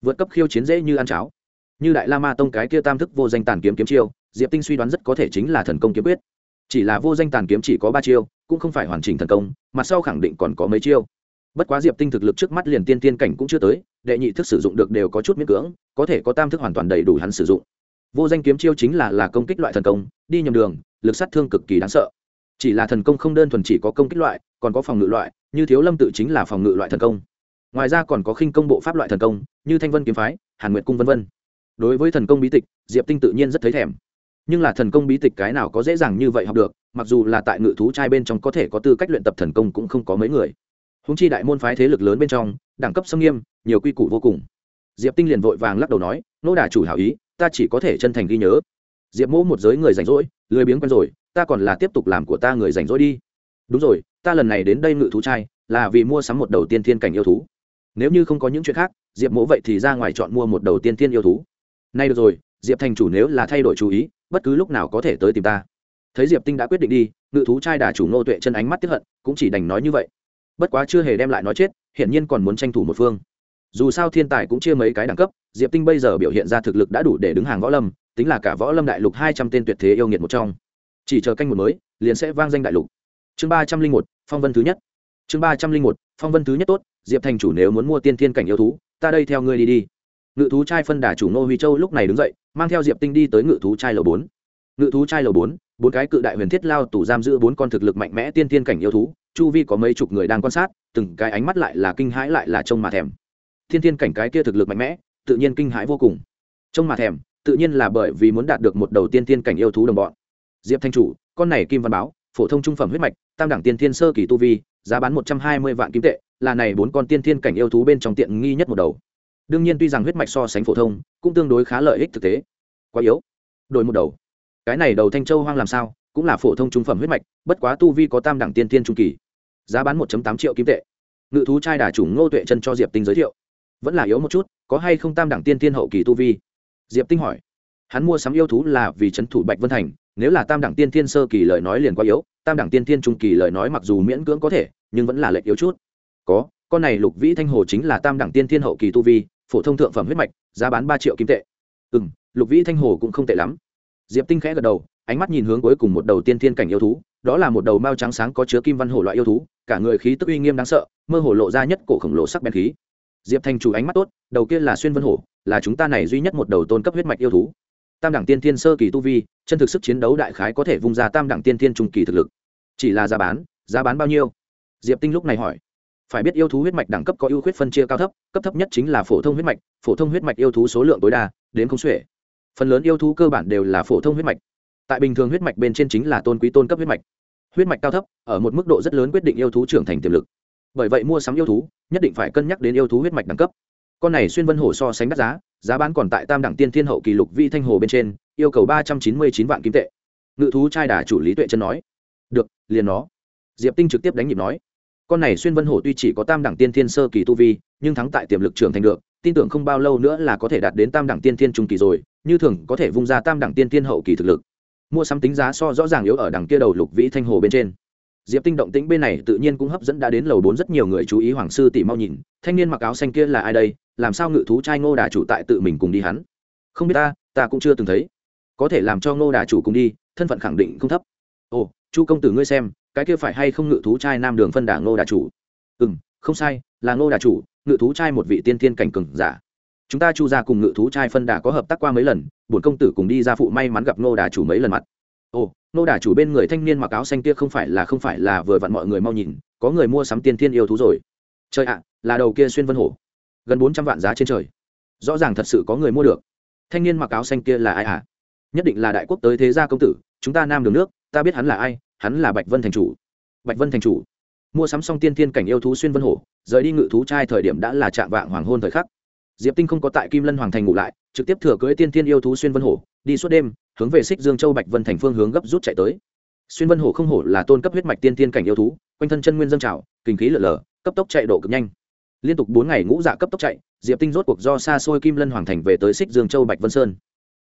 Vượt cấp khiêu chiến dễ như ăn cháo như đại la ma tông cái kia tam thức vô danh tàn kiếm kiếm chiêu, diệp tinh suy đoán rất có thể chính là thần công kiếm quyết. Chỉ là vô danh tàn kiếm chỉ có ba chiêu, cũng không phải hoàn chỉnh thần công mặt sau khẳng định còn có mấy chiêu. Bất quá diệp tinh thực lực trước mắt liền tiên tiên cảnh cũng chưa tới, đệ nhị thức sử dụng được đều có chút miễn cưỡng, có thể có tam thức hoàn toàn đầy đủ hắn sử dụng. Vô danh kiếm chiêu chính là là công kích loại thần công, đi nhầm đường, lực sát thương cực kỳ đáng sợ. Chỉ là thần công không đơn thuần chỉ có công kích loại, còn có phòng ngự loại, như thiếu lâm tự chính là phòng ngự loại thần công. Ngoài ra còn có khinh công bộ pháp loại thần công, như thanh vân kiếm phái, hàn nguyệt cung v v đối với thần công bí tịch, diệp tinh tự nhiên rất thấy thèm. Nhưng là thần công bí tịch cái nào có dễ dàng như vậy học được, mặc dù là tại ngự thú trai bên trong có thể có tư cách luyện tập thần công cũng không có mấy người. Húng chi đại môn phái thế lực lớn bên trong, đẳng cấp xâm nghiêm, nhiều quy củ vô cùng. Diệp tinh liền vội vàng lắc đầu nói, nô đà chủ hảo ý, ta chỉ có thể chân thành ghi nhớ. Diệp mỗ một giới người rảnh rỗi, lười biếng quen rồi, ta còn là tiếp tục làm của ta người rảnh rỗi đi. Đúng rồi, ta lần này đến đây ngự thú trai, là vì mua sắm một đầu tiên thiên cảnh yêu thú. Nếu như không có những chuyện khác, diệp mỗ vậy thì ra ngoài chọn mua một đầu tiên thiên yêu thú nay được rồi, diệp thành chủ nếu là thay đổi chú ý, bất cứ lúc nào có thể tới tìm ta. Thấy diệp tinh đã quyết định đi, ngự thú trai đà chủ nô tuệ chân ánh mắt tiếp hận, cũng chỉ đành nói như vậy. Bất quá chưa hề đem lại nói chết, hiển nhiên còn muốn tranh thủ một phương. Dù sao thiên tài cũng chia mấy cái đẳng cấp, diệp tinh bây giờ biểu hiện ra thực lực đã đủ để đứng hàng võ lâm, tính là cả võ lâm đại lục hai trăm tên tuyệt thế yêu nghiệt một trong. Chỉ chờ canh một mới, liền sẽ vang danh đại lục. Chương ba trăm linh một, phong vân thứ nhất. Chương ba trăm linh một, phong vân thứ nhất tốt, diệp thành chủ nếu muốn mua tiên thiên cảnh yêu thú, ta đây theo ngươi đi đi ngự thú trai phân đà chủ nô huy châu lúc này đứng dậy, mang theo diệp tinh đi tới ngự thú trai lầu bốn. Ngự thú trai lầu bốn bốn cái cự đại huyền thiết lao tủ giam giữ bốn con thực lực mạnh mẽ tiên thiên cảnh yêu thú, chu vi có mấy chục người đang quan sát, từng cái ánh mắt lại là kinh hãi lại là trông mà thèm. Thiên thiên cảnh cái kia thực lực mạnh mẽ, tự nhiên kinh hãi vô cùng. Trông mà thèm, tự nhiên là bởi vì muốn đạt được một đầu tiên thiên cảnh yêu thú đồng bọn. Diệp thanh chủ, con này kim văn báo, phổ thông trung phẩm huyết mạch, tam đẳng tiên thiên sơ kỳ tu vi, giá bán một trăm hai mươi vạn kim tệ, là này bốn con tiên thiên cảnh yêu thú bên trong tiện nghi nhất một đầu đương nhiên tuy rằng huyết mạch so sánh phổ thông, cũng tương đối khá lợi ích thực tế. Quá yếu. Đổi một đầu. Cái này đầu thanh châu hoang làm sao, cũng là phổ thông trung phẩm huyết mạch, bất quá tu vi có tam đẳng tiên tiên trung kỳ. Giá bán một tám triệu kim tệ. Ngự thú trai đà chủ ngô tuệ chân cho diệp tinh giới thiệu. Vẫn là yếu một chút, có hay không tam đẳng tiên tiên hậu kỳ tu vi? Diệp tinh hỏi. Hắn mua sắm yêu thú là vì c h ấ n thủ bạch vân thành, nếu là tam đẳng tiên tiên sơ kỳ lời nói liền quá yếu, tam đẳng tiên tiên trung kỳ lời nói mặc dù miễn cưỡng có thể, nhưng vẫn là lệch yếu chút. Có, con này lục vĩ thanh hồ chính là tam đẳng tiên tiên hậu kỳ tu vi phổ thông thượng phẩm huyết mạch, giá bán ba triệu kim tệ. Ừ m lục vĩ thanh hồ cũng không tệ lắm. Diệp tinh khẽ gật đầu, ánh mắt nhìn hướng cuối cùng một đầu tiên thiên cảnh yêu thú, đó là một đầu mao trắng sáng có chứa kim văn hổ loại yêu thú, cả người khí tức uy nghiêm đáng sợ, mơ hồ lộ ra nhất cổ khổng lồ sắc bén khí. Diệp thành chủ ánh mắt tốt, đầu kia là xuyên vân hổ, là chúng ta này duy nhất một đầu tôn cấp huyết mạch yêu thú. Tam đẳng tiên thiên sơ kỳ tu vi, chân thực sức chiến đấu đại khái có thể vung ra tam đẳng tiên thiên trung kỳ thực lực. Chỉ là giá bán giá bán bao nhiêu? Diệp tinh lúc này hỏi phải biết yêu thú huyết mạch đẳng cấp có ưu khuyết phân chia cao thấp, cấp thấp nhất chính là phổ thông huyết mạch, phổ thông huyết mạch yêu thú số lượng tối đa, đến không xuể. Phần lớn yêu thú cơ bản đều là phổ thông huyết mạch. Tại bình thường huyết mạch bên trên chính là tôn quý tôn cấp huyết mạch. Huyết mạch cao thấp, ở một mức độ rất lớn quyết định yêu thú trưởng thành tiềm lực. Bởi vậy mua sắm yêu thú, nhất định phải cân nhắc đến yêu thú huyết mạch đẳng cấp. Con này xuyên vân hổ so sánh đắt giá giá bán còn tại tam đẳng tiên thiên hậu kỳ lục vi thanh hồ bên trên, yêu cầu ba trăm chín mươi chín vạn kim tệ. Ngự thú trai đà chủ lý tuệ chân nói. Được, liền nó. Diệp tinh trực tiếp đánh nhịp nói con này xuyên vân hổ tuy chỉ có tam đẳng tiên thiên sơ kỳ tu vi, nhưng thắng tại tiềm lực trưởng thành được, tin tưởng không bao lâu nữa là có thể đạt đến tam đẳng tiên thiên trung kỳ rồi, như thường có thể vung ra tam đẳng tiên thiên hậu kỳ thực lực. Mua sắm tính giá so rõ ràng yếu ở đằng kia đầu lục vĩ thanh hồ bên trên. Diệp tinh động tĩnh bên này tự nhiên cũng hấp dẫn đã đến lầu bốn rất nhiều người chú ý hoàng sư tỷ mau nhìn, thanh niên mặc áo xanh kia là ai đây, làm sao ngự thú trai ngô đà chủ tại tự mình cùng đi hắn? Không biết ta ta cũng chưa từng thấy. Có thể làm cho ngô đà chủ cùng đi, thân phận khẳng định không thấp. Ồ, chu công tử ngươi xem cái kia phải hay không ngự thú trai nam đường phân đà ngô đà chủ? Ừ m không sai, là ngô đà chủ, ngự thú trai một vị tiên tiên cảnh cừng giả. Chúng ta chu ra cùng ngự thú trai phân đà có hợp tác qua mấy lần, bổn công tử cùng đi ra phụ may mắn gặp ngô đà chủ mấy lần mặt. Ồ, ngô đà chủ bên người thanh niên mặc áo xanh kia không phải là không phải là vừa vặn mọi người mau nhìn, có người mua sắm tiên thiên yêu thú rồi. Trời ạ, là đầu kia xuyên vân hổ. Gần bốn trăm vạn giá trên trời. Rõ ràng thật sự có người mua được. Thanh niên mặc áo xanh kia là ai ạ? Nhất định là đại quốc tới thế gia công tử, chúng ta nam đường nước, ta biết hắn là ai hắn là bạch vân thành chủ. Bạch vân thành chủ. Mua sắm xong tiên thiên cảnh yêu thú xuyên vân hổ, rời đi ngự thú trai thời điểm đã là trạng vạng hoàng hôn thời khắc. Diệp tinh không có tại kim lân hoàng thành ngủ lại, trực tiếp thừa cưới tiên thiên yêu thú xuyên vân hổ, đi suốt đêm, hướng về xích dương châu bạch vân thành phương hướng gấp rút chạy tới. Xuyên vân hổ không hổ là tôn cấp huyết mạch tiên thiên cảnh yêu thú, quanh thân chân nguyên dân trào, kinh khí lở lở, cấp tốc chạy độ cực nhanh. Liên tục bốn ngày ngũ dạ cấp tốc chạy, diệp tinh rốt cuộc do xa xôi kim lân hoàng thành về tới xích dương châu bạch vân sơn.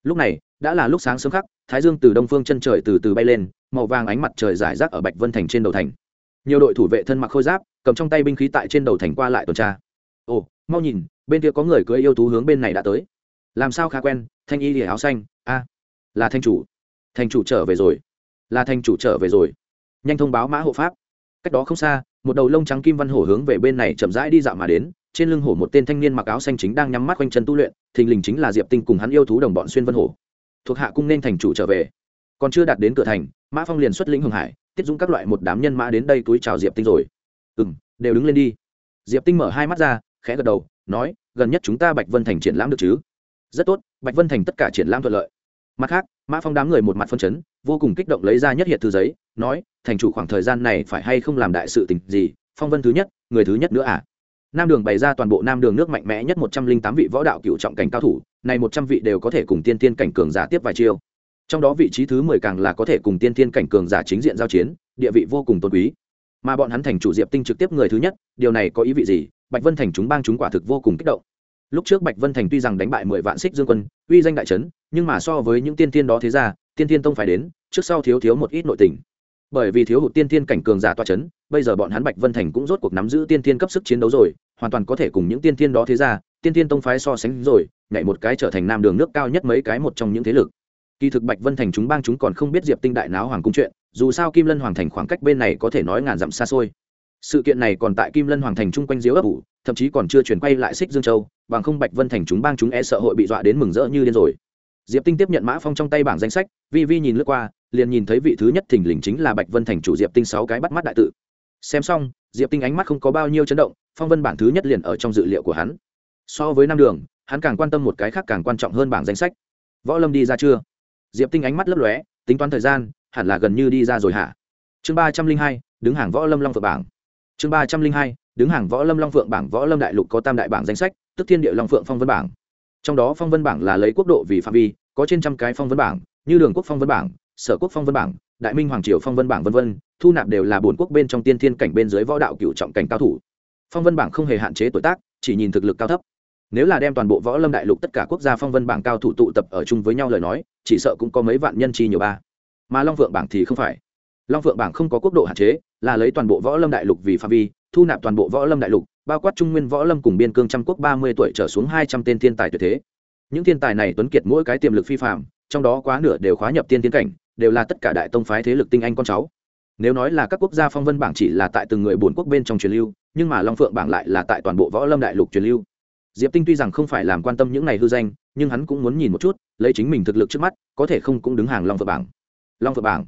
Lúc này đã là lúc sáng sớm khắc, thái dương từ đông phương chân trời từ từ bay lên, màu vàng ánh mặt trời rải rác ở bạch vân thành trên đầu thành. Nhiều đội thủ vệ thân mặc khôi giáp, cầm trong tay binh khí tại trên đầu thành qua lại tuần tra. Ồ, mau nhìn, bên kia có người cưỡi yêu thú hướng bên này đã tới. Làm sao khá quen, thanh y lìa áo xanh, a. Là thanh chủ. Thanh chủ trở về rồi. Là thanh chủ trở về rồi. Nhanh thông báo mã hộ pháp. Cách đó không xa, một đầu lông trắng kim văn hổ hướng về bên này chậm rãi đi dạo mà đến. Trên lưng hổ một tên thanh niên mặc áo xanh chính đang nhắm mắt quanh chân tu luyện, thình lình chính là diệp tinh cùng hắn yêu thú đồng bọn xuyên vân hổ thuộc hạ cung nên thành chủ trở về. Còn chưa đạt đến cửa thành, mã phong liền xuất lĩnh hồng hải, tiết dũng các loại một đám nhân mã đến đây túi chào diệp tinh rồi. Ừ m đều đứng lên đi. Diệp tinh mở hai mắt ra, khẽ gật đầu, nói, gần nhất chúng ta bạch vân thành triển lãm được chứ? Rất tốt, bạch vân thành tất cả triển lãm thuận lợi. Mặt khác, mã phong đám người một mặt phân chấn, vô cùng kích động lấy ra nhất hiện thư giấy, nói, thành chủ khoảng thời gian này phải hay không làm đại sự tình gì? Phong vân thứ nhất, người thứ nhất nữa à? Nam đường bày ra toàn bộ nam đường nước mạnh mẽ nhất một trăm linh tám vị võ đạo cựu trọng cảnh cao thủ, này một trăm vị đều có thể cùng tiên tiên cảnh cường giả tiếp vài chiêu. Trong đó vị trí thứ mười càng là có thể cùng tiên tiên cảnh cường giả chính diện giao chiến, địa vị vô cùng tôn quý. Mà bọn hắn thành chủ diệp tinh trực tiếp người thứ nhất, điều này có ý vị gì? Bạch vân thành chúng bang chúng quả thực vô cùng kích động. Lúc trước bạch vân thành tuy rằng đánh bại mười vạn xích dương quân, uy danh đại trấn, nhưng mà so với những tiên tiên đó thế ra, tiên tiên tông phải đến, trước sau thiếu thiếu một ít nội tình. Bởi vì thiếu hụt tiên thiên cảnh cường giả toa trấn bây giờ bọn hắn bạch vân thành cũng rốt cuộc nắm giữ tiên thiên cấp sức chiến đấu rồi hoàn toàn có thể cùng những tiên thiên đó thế ra, tiên thiên tông phái so sánh rồi, nhảy một cái trở thành nam đường nước cao nhất mấy cái một trong những thế lực. Kỳ thực bạch vân thành chúng bang chúng còn không biết diệp tinh đại náo hoàng cung chuyện, dù sao kim lân hoàng thành khoảng cách bên này có thể nói ngàn dặm xa xôi. Sự kiện này còn tại kim lân hoàng thành chung quanh diếu ấp ủ, thậm chí còn chưa chuyển quay lại xích dương châu, bằng không bạch vân thành chúng bang chúng e sợ hội bị dọa đến mừng rỡ như điên rồi. Diệp tinh tiếp nhận mã phong trong tay bảng danh sách, vi vi nhìn lướt qua, liền nhìn thấy vị thứ nhất thình lình chính là bạch vân thành chủ diệp tinh sáu cái bắt mắt đại tự xem xong, diệp tinh ánh mắt không có bao nhiêu chấn động, phong vân bảng thứ nhất liền ở trong dự liệu của hắn. So với năm đường, hắn càng quan tâm một cái khác càng quan trọng hơn bảng danh sách. Võ lâm đi ra chưa? Diệp tinh ánh mắt lấp lóe, tính toán thời gian, hẳn là gần như đi ra rồi hả? Chương ba trăm linh hai, đứng hàng võ lâm long phượng bảng. Chương ba trăm linh hai, đứng hàng võ lâm long phượng bảng, võ lâm đại lục có tam đại bảng danh sách, tức thiên địa long phượng phong vân bảng. Trong đó phong vân bảng là lấy quốc độ vì phạm vi, có trên trăm cái phong vân bảng, như đường quốc phong vân bảng, sở quốc phong vân bảng đại minh hoàng triều phong vân bảng vân vân, thu nạp đều là bốn quốc bên trong tiên thiên cảnh bên dưới võ đạo cựu trọng cảnh cao thủ. Phong vân bảng không hề hạn chế tuổi tác chỉ nhìn thực lực cao thấp. Nếu là đem toàn bộ võ lâm đại lục tất cả quốc gia phong vân bảng cao thủ tụ tập ở chung với nhau lời nói chỉ sợ cũng có mấy vạn nhân chi nhiều ba. Mà long vượng bảng thì không phải. Long vượng bảng không có quốc độ hạn chế là lấy toàn bộ võ lâm đại lục vì phạm vi thu nạp toàn bộ võ lâm đại lục bao quát trung nguyên võ lâm cùng biên cương trăm quốc ba mươi tuổi trở xuống hai trăm tên thiên tài tuyệt thế. Những thiên tài này tuấn kiệt mỗi cái tiềm lực phi phạm trong đó quá nửa đều khóa nhập tiên tiến cảnh đều là tất cả đại tông phái thế lực tinh anh con cháu. Nếu nói là các quốc gia phong vân bảng chỉ là tại từng người bốn quốc bên trong truyền lưu, nhưng mà long phượng bảng lại là tại toàn bộ võ lâm đại lục truyền lưu. Diệp tinh tuy rằng không phải làm quan tâm những này hư danh, nhưng hắn cũng muốn nhìn một chút, lấy chính mình thực lực trước mắt, có thể không cũng đứng hàng long phượng bảng. Long phượng bảng.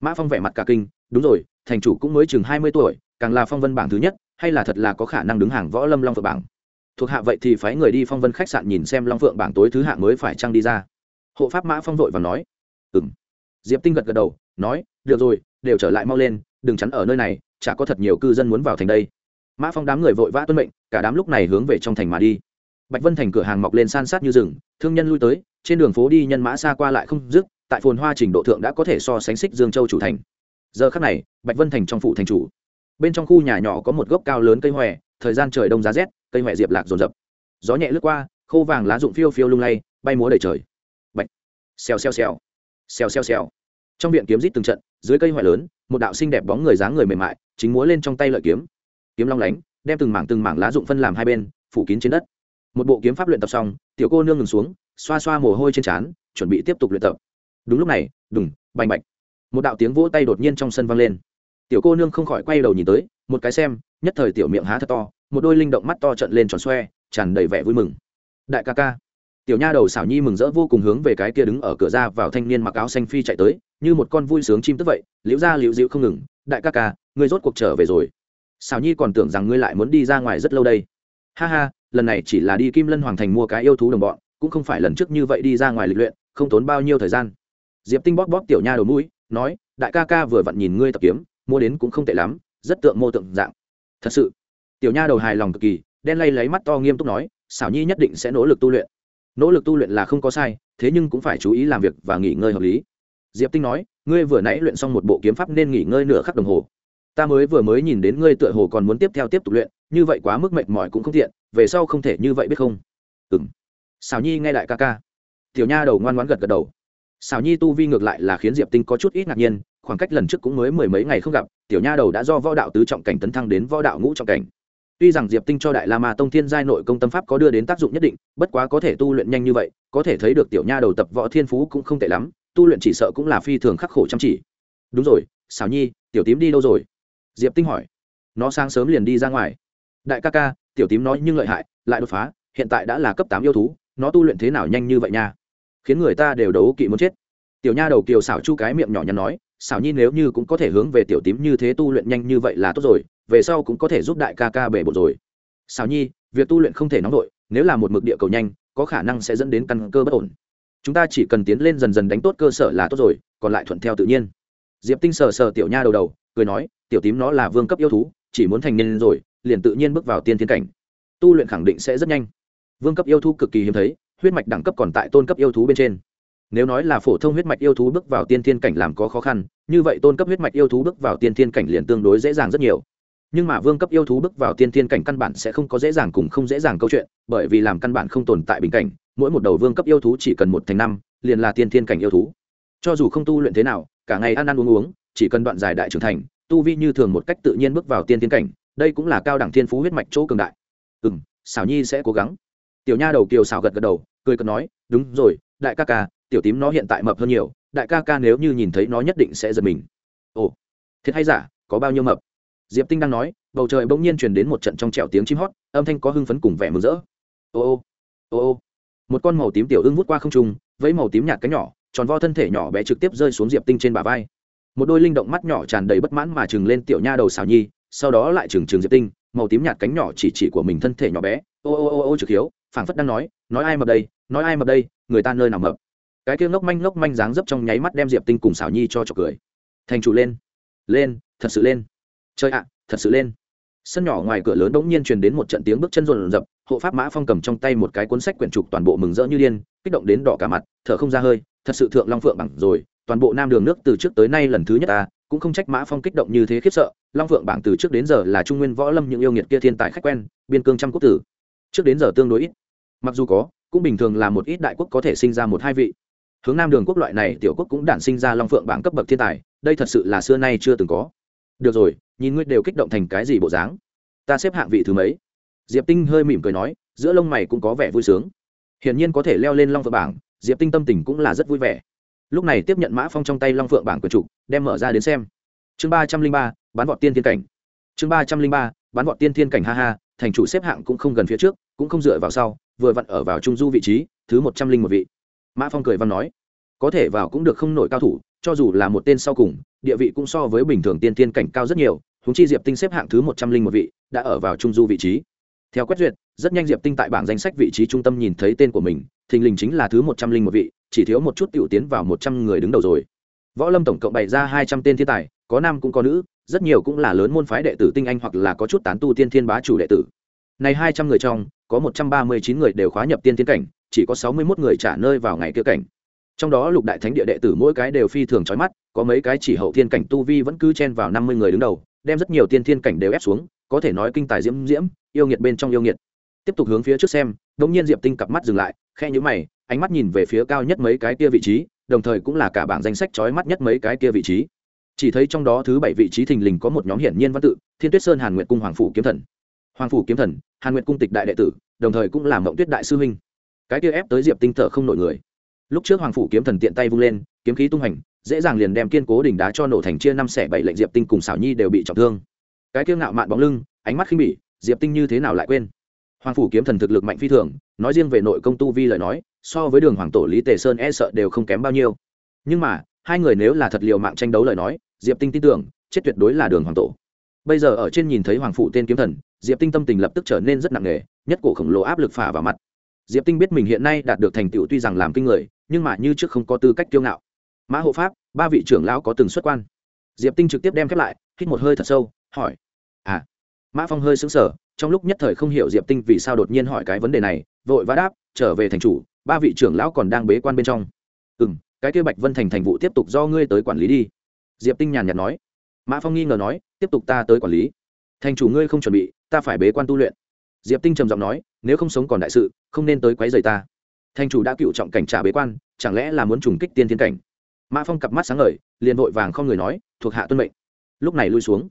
Mã phong vẻ mặt cả kinh, đúng rồi, thành chủ cũng mới chừng hai mươi tuổi, càng là phong vân bảng thứ nhất, hay là thật là có khả năng đứng hàng võ lâm long phượng bảng? Thuộc hạ vậy thì phái người đi phong vân khách sạn nhìn xem long phượng bảng tối thứ hạng mới phải trăng đi ra. Hộ pháp mã phong vội và nói. Ừ m diệp tinh gật gật đầu, nói, được rồi, đều trở lại mau lên, đừng chắn ở nơi này, chả có thật nhiều cư dân muốn vào thành đây. Mã phong đám người vội vã tuân mệnh, cả đám lúc này hướng về trong thành mà đi. Bạch vân thành cửa hàng mọc lên san sát như rừng, thương nhân lui tới, trên đường phố đi nhân mã xa qua lại không dứt, tại phồn hoa trình độ thượng đã có thể so sánh xích dương châu chủ thành. Giờ khắc này, bạch vân thành trong phủ thành chủ. Bên trong khu nhà nhỏ có một gốc cao lớn cây hòe, thời gian trời đông giá rét, cây hòe diệp lạc rồn rập gió nhẹ lướt qua, khô vàng lá rụng phiêu phiêu lung lay, bay múa đầy trời. Bạch. Xèo xèo xèo. Xèo xèo xèo trong viện kiếm rít từng trận, dưới cây hoại lớn, một đạo xinh đẹp bóng người dáng người mềm mại, chính múa lên trong tay lợi kiếm. Kiếm long lánh, đem từng mảng từng mảng lá dụng phân làm hai bên, phủ kín trên đất. Một bộ kiếm pháp luyện tập xong, tiểu cô nương ngừng xuống, xoa xoa mồ hôi trên trán, chuẩn bị tiếp tục luyện tập. Đúng lúc này, đùng, bành bạch. Một đạo tiếng vỗ tay đột nhiên trong sân vang lên. Tiểu cô nương không khỏi quay đầu nhìn tới, một cái xem, nhất thời tiểu miệng há thật to, một đôi linh động mắt to trận lên tròn xoe, tràn đầy vẻ vui mừng. Đại ca ca tiểu nha đầu xảo nhi mừng rỡ vô cùng hướng về cái kia đứng ở cửa ra vào thanh niên mặc áo xanh phi chạy tới, như một con vui sướng chim tức vậy, liễu ra liễu dịu không ngừng, đại ca ca, ngươi rốt cuộc trở về rồi. Xảo nhi còn tưởng rằng ngươi lại muốn đi ra ngoài rất lâu đây. Ha ha, lần này chỉ là đi kim lân hoàng thành mua cái yêu thú đồng bọn, cũng không phải lần trước như vậy đi ra ngoài lịch luyện, không tốn bao nhiêu thời gian. Diệp tinh bóp bóp tiểu nha đầu mũi, nói, đại ca ca vừa vặn nhìn ngươi tập kiếm, mua đến cũng không tệ lắm, rất tượng mô tượng dạng. Thật sự? Tiểu nha đầu hài lòng cực kỳ, đen lay lấy mắt to nghiêm túc nói, xảo nhi nhất định sẽ nỗ lực tu luyện nỗ lực tu luyện là không có sai, thế nhưng cũng phải chú ý làm việc và nghỉ ngơi hợp lý. Diệp tinh nói, ngươi vừa nãy luyện xong một bộ kiếm pháp nên nghỉ ngơi nửa khắc đồng hồ. Ta mới vừa mới nhìn đến ngươi tựa hồ còn muốn tiếp theo tiếp tục luyện, như vậy quá mức mệt mỏi cũng không tiện, về sau không thể như vậy biết không? Ừ m xào nhi nghe đại ca ca. Tiểu nha đầu ngoan ngoãn gật gật đầu. Xào nhi tu vi ngược lại là khiến diệp tinh có chút ít ngạc nhiên, khoảng cách lần trước cũng mới mười mấy ngày không gặp, tiểu nha đầu đã do võ đạo tứ trọng cảnh tấn thăng đến võ đạo ngũ trọng cảnh tuy rằng diệp tinh cho đại la ma tông thiên giai nội công tâm pháp có đưa đến tác dụng nhất định, bất quá có thể tu luyện nhanh như vậy, có thể thấy được tiểu nha đầu tập võ thiên phú cũng không tệ lắm, tu luyện chỉ sợ cũng là phi thường khắc khổ chăm chỉ. Đúng rồi xảo nhi, tiểu tím đi đâu rồi? Diệp tinh hỏi. Nó sáng sớm liền đi ra ngoài. Đại ca ca, tiểu tím nói nhưng lợi hại, lại đột phá, hiện tại đã là cấp tám yêu thú, nó tu luyện thế nào nhanh như vậy nha? Khiến người ta đều đấu kỵ muốn chết. Tiểu nha đầu kiều xảo chu cái miệng nhỏ nhắn nói xảo nhi nếu như cũng có thể hướng về tiểu tím như thế tu luyện nhanh như vậy là tốt rồi về sau cũng có thể giúp đại ca ca bể bộ rồi. Xào nhi, việc tu luyện không thể nóng vội, nếu là một mực địa cầu nhanh, có khả năng sẽ dẫn đến căn cơ bất ổn. Chúng ta chỉ cần tiến lên dần dần đánh tốt cơ sở là tốt rồi, còn lại thuận theo tự nhiên. Diệp tinh sờ sờ tiểu nha đầu đầu, cười nói, tiểu tím nó là vương cấp yêu thú, chỉ muốn thành niên rồi, liền tự nhiên bước vào tiên thiên cảnh. Tu luyện khẳng định sẽ rất nhanh. Vương cấp yêu thú cực kỳ hiếm thấy, huyết mạch đẳng cấp còn tại tôn cấp yêu thú bên trên. Nếu nói là phổ thông huyết mạch yêu thú bước vào tiên thiên cảnh làm có khó khăn, như vậy tôn cấp huyết mạch yêu thú bước vào tiên thiên cảnh liền tương đối dễ dàng rất nhiều nhưng mà vương cấp yêu thú bước vào tiên thiên cảnh căn bản sẽ không có dễ dàng cùng không dễ dàng câu chuyện, bởi vì làm căn bản không tồn tại bình cảnh, mỗi một đầu vương cấp yêu thú chỉ cần một thành năm, liền là tiên thiên cảnh yêu thú. Cho dù không tu luyện thế nào, cả ngày ăn ăn uống uống, chỉ cần đoạn dài đại trưởng thành, tu vi như thường một cách tự nhiên bước vào tiên tiên cảnh, đây cũng là cao đẳng thiên phú huyết mạch chỗ cường đại. Ừ m xảo nhi sẽ cố gắng. Tiểu nha đầu kiều xảo gật gật đầu, cười cợt nói, đúng rồi, đại ca ca, tiểu tím nó hiện tại mập hơn nhiều, đại ca ca nếu như nhìn thấy nó nhất định sẽ giật mình. Ồ, thiệt hay giả, có bao nhiêu mập? Diệp tinh đang nói, bầu trời bỗng nhiên truyền đến một trận trong trẻo tiếng chim hót, âm thanh có hưng phấn cùng vẻ mừng rỡ. Ô ô ô ô. Một con màu tím tiểu ưng vút qua không trung với màu tím nhạt cánh nhỏ, tròn vo thân thể nhỏ bé trực tiếp rơi xuống diệp tinh trên bả vai. Một đôi linh động mắt nhỏ tràn đầy bất mãn mà chừng lên tiểu nha đầu xào nhi, sau đó lại chừng chừng diệp tinh, màu tím nhạt cánh nhỏ chỉ chỉ của mình thân thể nhỏ bé. Ô ô ô ô trực hiếu, phảng phất đang nói nói ai mập đây, nói ai mập đây, người ta nơi nào mập. Cái kia ngốc manh ngốc manh dáng dấp trong nháy mắt đem diệp tinh cùng xảo nhi cho trọc cười. Thành chủ lên lên, thật sự lên chơi ạ, thật sự lên. Sân nhỏ ngoài cửa lớn bỗng nhiên truyền đến một trận tiếng bước chân rộn rập, hộ pháp mã phong cầm trong tay một cái cuốn sách quyển trục toàn bộ mừng rỡ như điên, kích động đến đỏ cả mặt, thở không ra hơi, thật sự thượng long phượng bằng rồi, toàn bộ nam đường nước từ trước tới nay lần thứ nhất ta, cũng không trách mã phong kích động như thế khiếp sợ, long phượng bảng từ trước đến giờ là trung nguyên võ lâm những yêu nghiệt kia thiên tài khách quen, biên cương trăm quốc tử. Trước đến giờ tương đối ít. Mặc dù có, cũng bình thường là một ít đại quốc có thể sinh ra một hai vị. Hướng nam đường quốc loại này tiểu quốc cũng đản sinh ra long phượng bảng cấp bậc thiên tài, đây thật sự là xưa nay chưa từng có. Được rồi nhìn ngươi đều kích động thành cái gì bộ dáng. Ta xếp hạng vị thứ mấy? Diệp tinh hơi mỉm cười nói, giữa lông mày cũng có vẻ vui sướng. Hiển nhiên có thể leo lên long phượng bảng, diệp tinh tâm tình cũng là rất vui vẻ. Lúc này tiếp nhận mã phong trong tay long phượng bảng quyền trục đem mở ra đến xem. Chương ba trăm linh ba, bán vọt tiên thiên cảnh. Chương ba trăm linh ba, bán vọt tiên thiên cảnh, ha ha, thành chủ xếp hạng cũng không gần phía trước, cũng không dựa vào sau, vừa vặn ở vào trung du vị trí, thứ một trăm linh một vị. Mã phong cười văn nói, có thể vào cũng được không nổi cao thủ, cho dù là một tên sau cùng địa vị cũng so với bình thường tiên thiên cảnh cao rất nhiều húng chi diệp tinh xếp hạng thứ một trăm linh một vị, đã ở vào trung du vị trí. Theo quét duyệt, rất nhanh diệp tinh tại bảng danh sách vị trí trung tâm nhìn thấy tên của mình, thình lình chính là thứ một trăm linh một vị, chỉ thiếu một chút t i ể u tiến vào một trăm người đứng đầu rồi. Võ lâm tổng cộng bày ra hai trăm tên thiên tài, có nam cũng có nữ, rất nhiều cũng là lớn môn phái đệ tử tinh anh hoặc là có chút tán tu tiên thiên bá chủ đệ tử. Này hai trăm người trong, có một trăm ba mươi chín người đều khóa nhập tiên thiên cảnh, chỉ có sáu mươi mốt người trả nơi vào ngày kia cảnh trong đó lục đại thánh địa đệ tử mỗi cái đều phi thường trói mắt, có mấy cái chỉ hậu thiên cảnh tu vi vẫn cứ chen vào năm mươi người đứng đầu, đem rất nhiều tiên thiên cảnh đều ép xuống, có thể nói kinh tài diễm diễm, yêu nghiệt bên trong yêu nghiệt. Tiếp tục hướng phía trước xem, đống nhiên diệp tinh cặp mắt dừng lại khe nhữ mày, ánh mắt nhìn về phía cao nhất mấy cái kia vị trí, đồng thời cũng là cả bảng danh sách trói mắt nhất mấy cái kia vị trí. Chỉ thấy trong đó thứ bảy vị trí thình lình có một nhóm hiển nhiên văn tự, thiên tuyết sơn hàn nguyệt cung hoàng phủ kiếm thần. Hoàng phủ kiếm thần, hàn nguyệt cung tịch đại đệ tử, đồng thời cũng là mộng tuyết đại sư huynh. Cái kia ép tới diệp tinh thở không nổi người lúc trước hoàng phủ kiếm thần tiện tay vung lên, kiếm khí tung hành, dễ dàng liền đem kiên cố đỉnh đá cho nổ thành chia năm xẻ bảy lệnh diệp tinh cùng xảo nhi đều bị trọng thương. Cái kiêu ngạo mạn bóng lưng, ánh mắt khinh bỉ, diệp tinh như thế nào lại quên? Hoàng phủ kiếm thần thực lực mạnh phi thường, nói riêng về nội công tu vi lời nói, so với đường hoàng tổ lý tề sơn e sợ đều không kém bao nhiêu. Nhưng mà, hai người nếu là thật liều mạng tranh đấu lời nói, diệp tinh tin tưởng, chết tuyệt đối là đường hoàng tổ. Bây giờ ở trên nhìn thấy hoàng phủ tên kiếm thần, diệp tinh tâm tình lập tức trở nên rất nặng nề, nhất cổ khổng lồ áp lực phả vào mặt. Diệp tinh biết mình hiện nay đạt được thành tựu tuy rằng làm kinh người nhưng mà như trước không có tư cách kiêu ngạo. Mã hộ pháp, ba vị trưởng lão có từng xuất quan. Diệp tinh trực tiếp đem khép lại, hít một hơi thật sâu, hỏi à? Mã phong hơi xứng sở trong lúc nhất thời không hiểu diệp tinh vì sao đột nhiên hỏi cái vấn đề này, vội vã đáp, trở về thành chủ, ba vị trưởng lão còn đang bế quan bên trong. Ừ m cái kia bạch vân thành thành vụ tiếp tục do ngươi tới quản lý đi. Diệp tinh nhàn nhạt nói. Mã phong nghi ngờ nói, tiếp tục ta tới quản lý. Thành chủ ngươi không chuẩn bị, ta phải bế quan tu luyện. Diệp tinh trầm giọng nói, nếu không sống còn đại sự, không nên tới quấy rầy ta thành chủ đã cựu trọng cảnh trả bế quan, chẳng lẽ là muốn trùng kích tiên thiên cảnh? Mã phong cặp mắt sáng ngời, liền vội vàng không người nói, thuộc hạ tuân mệnh. Lúc này lui xuống.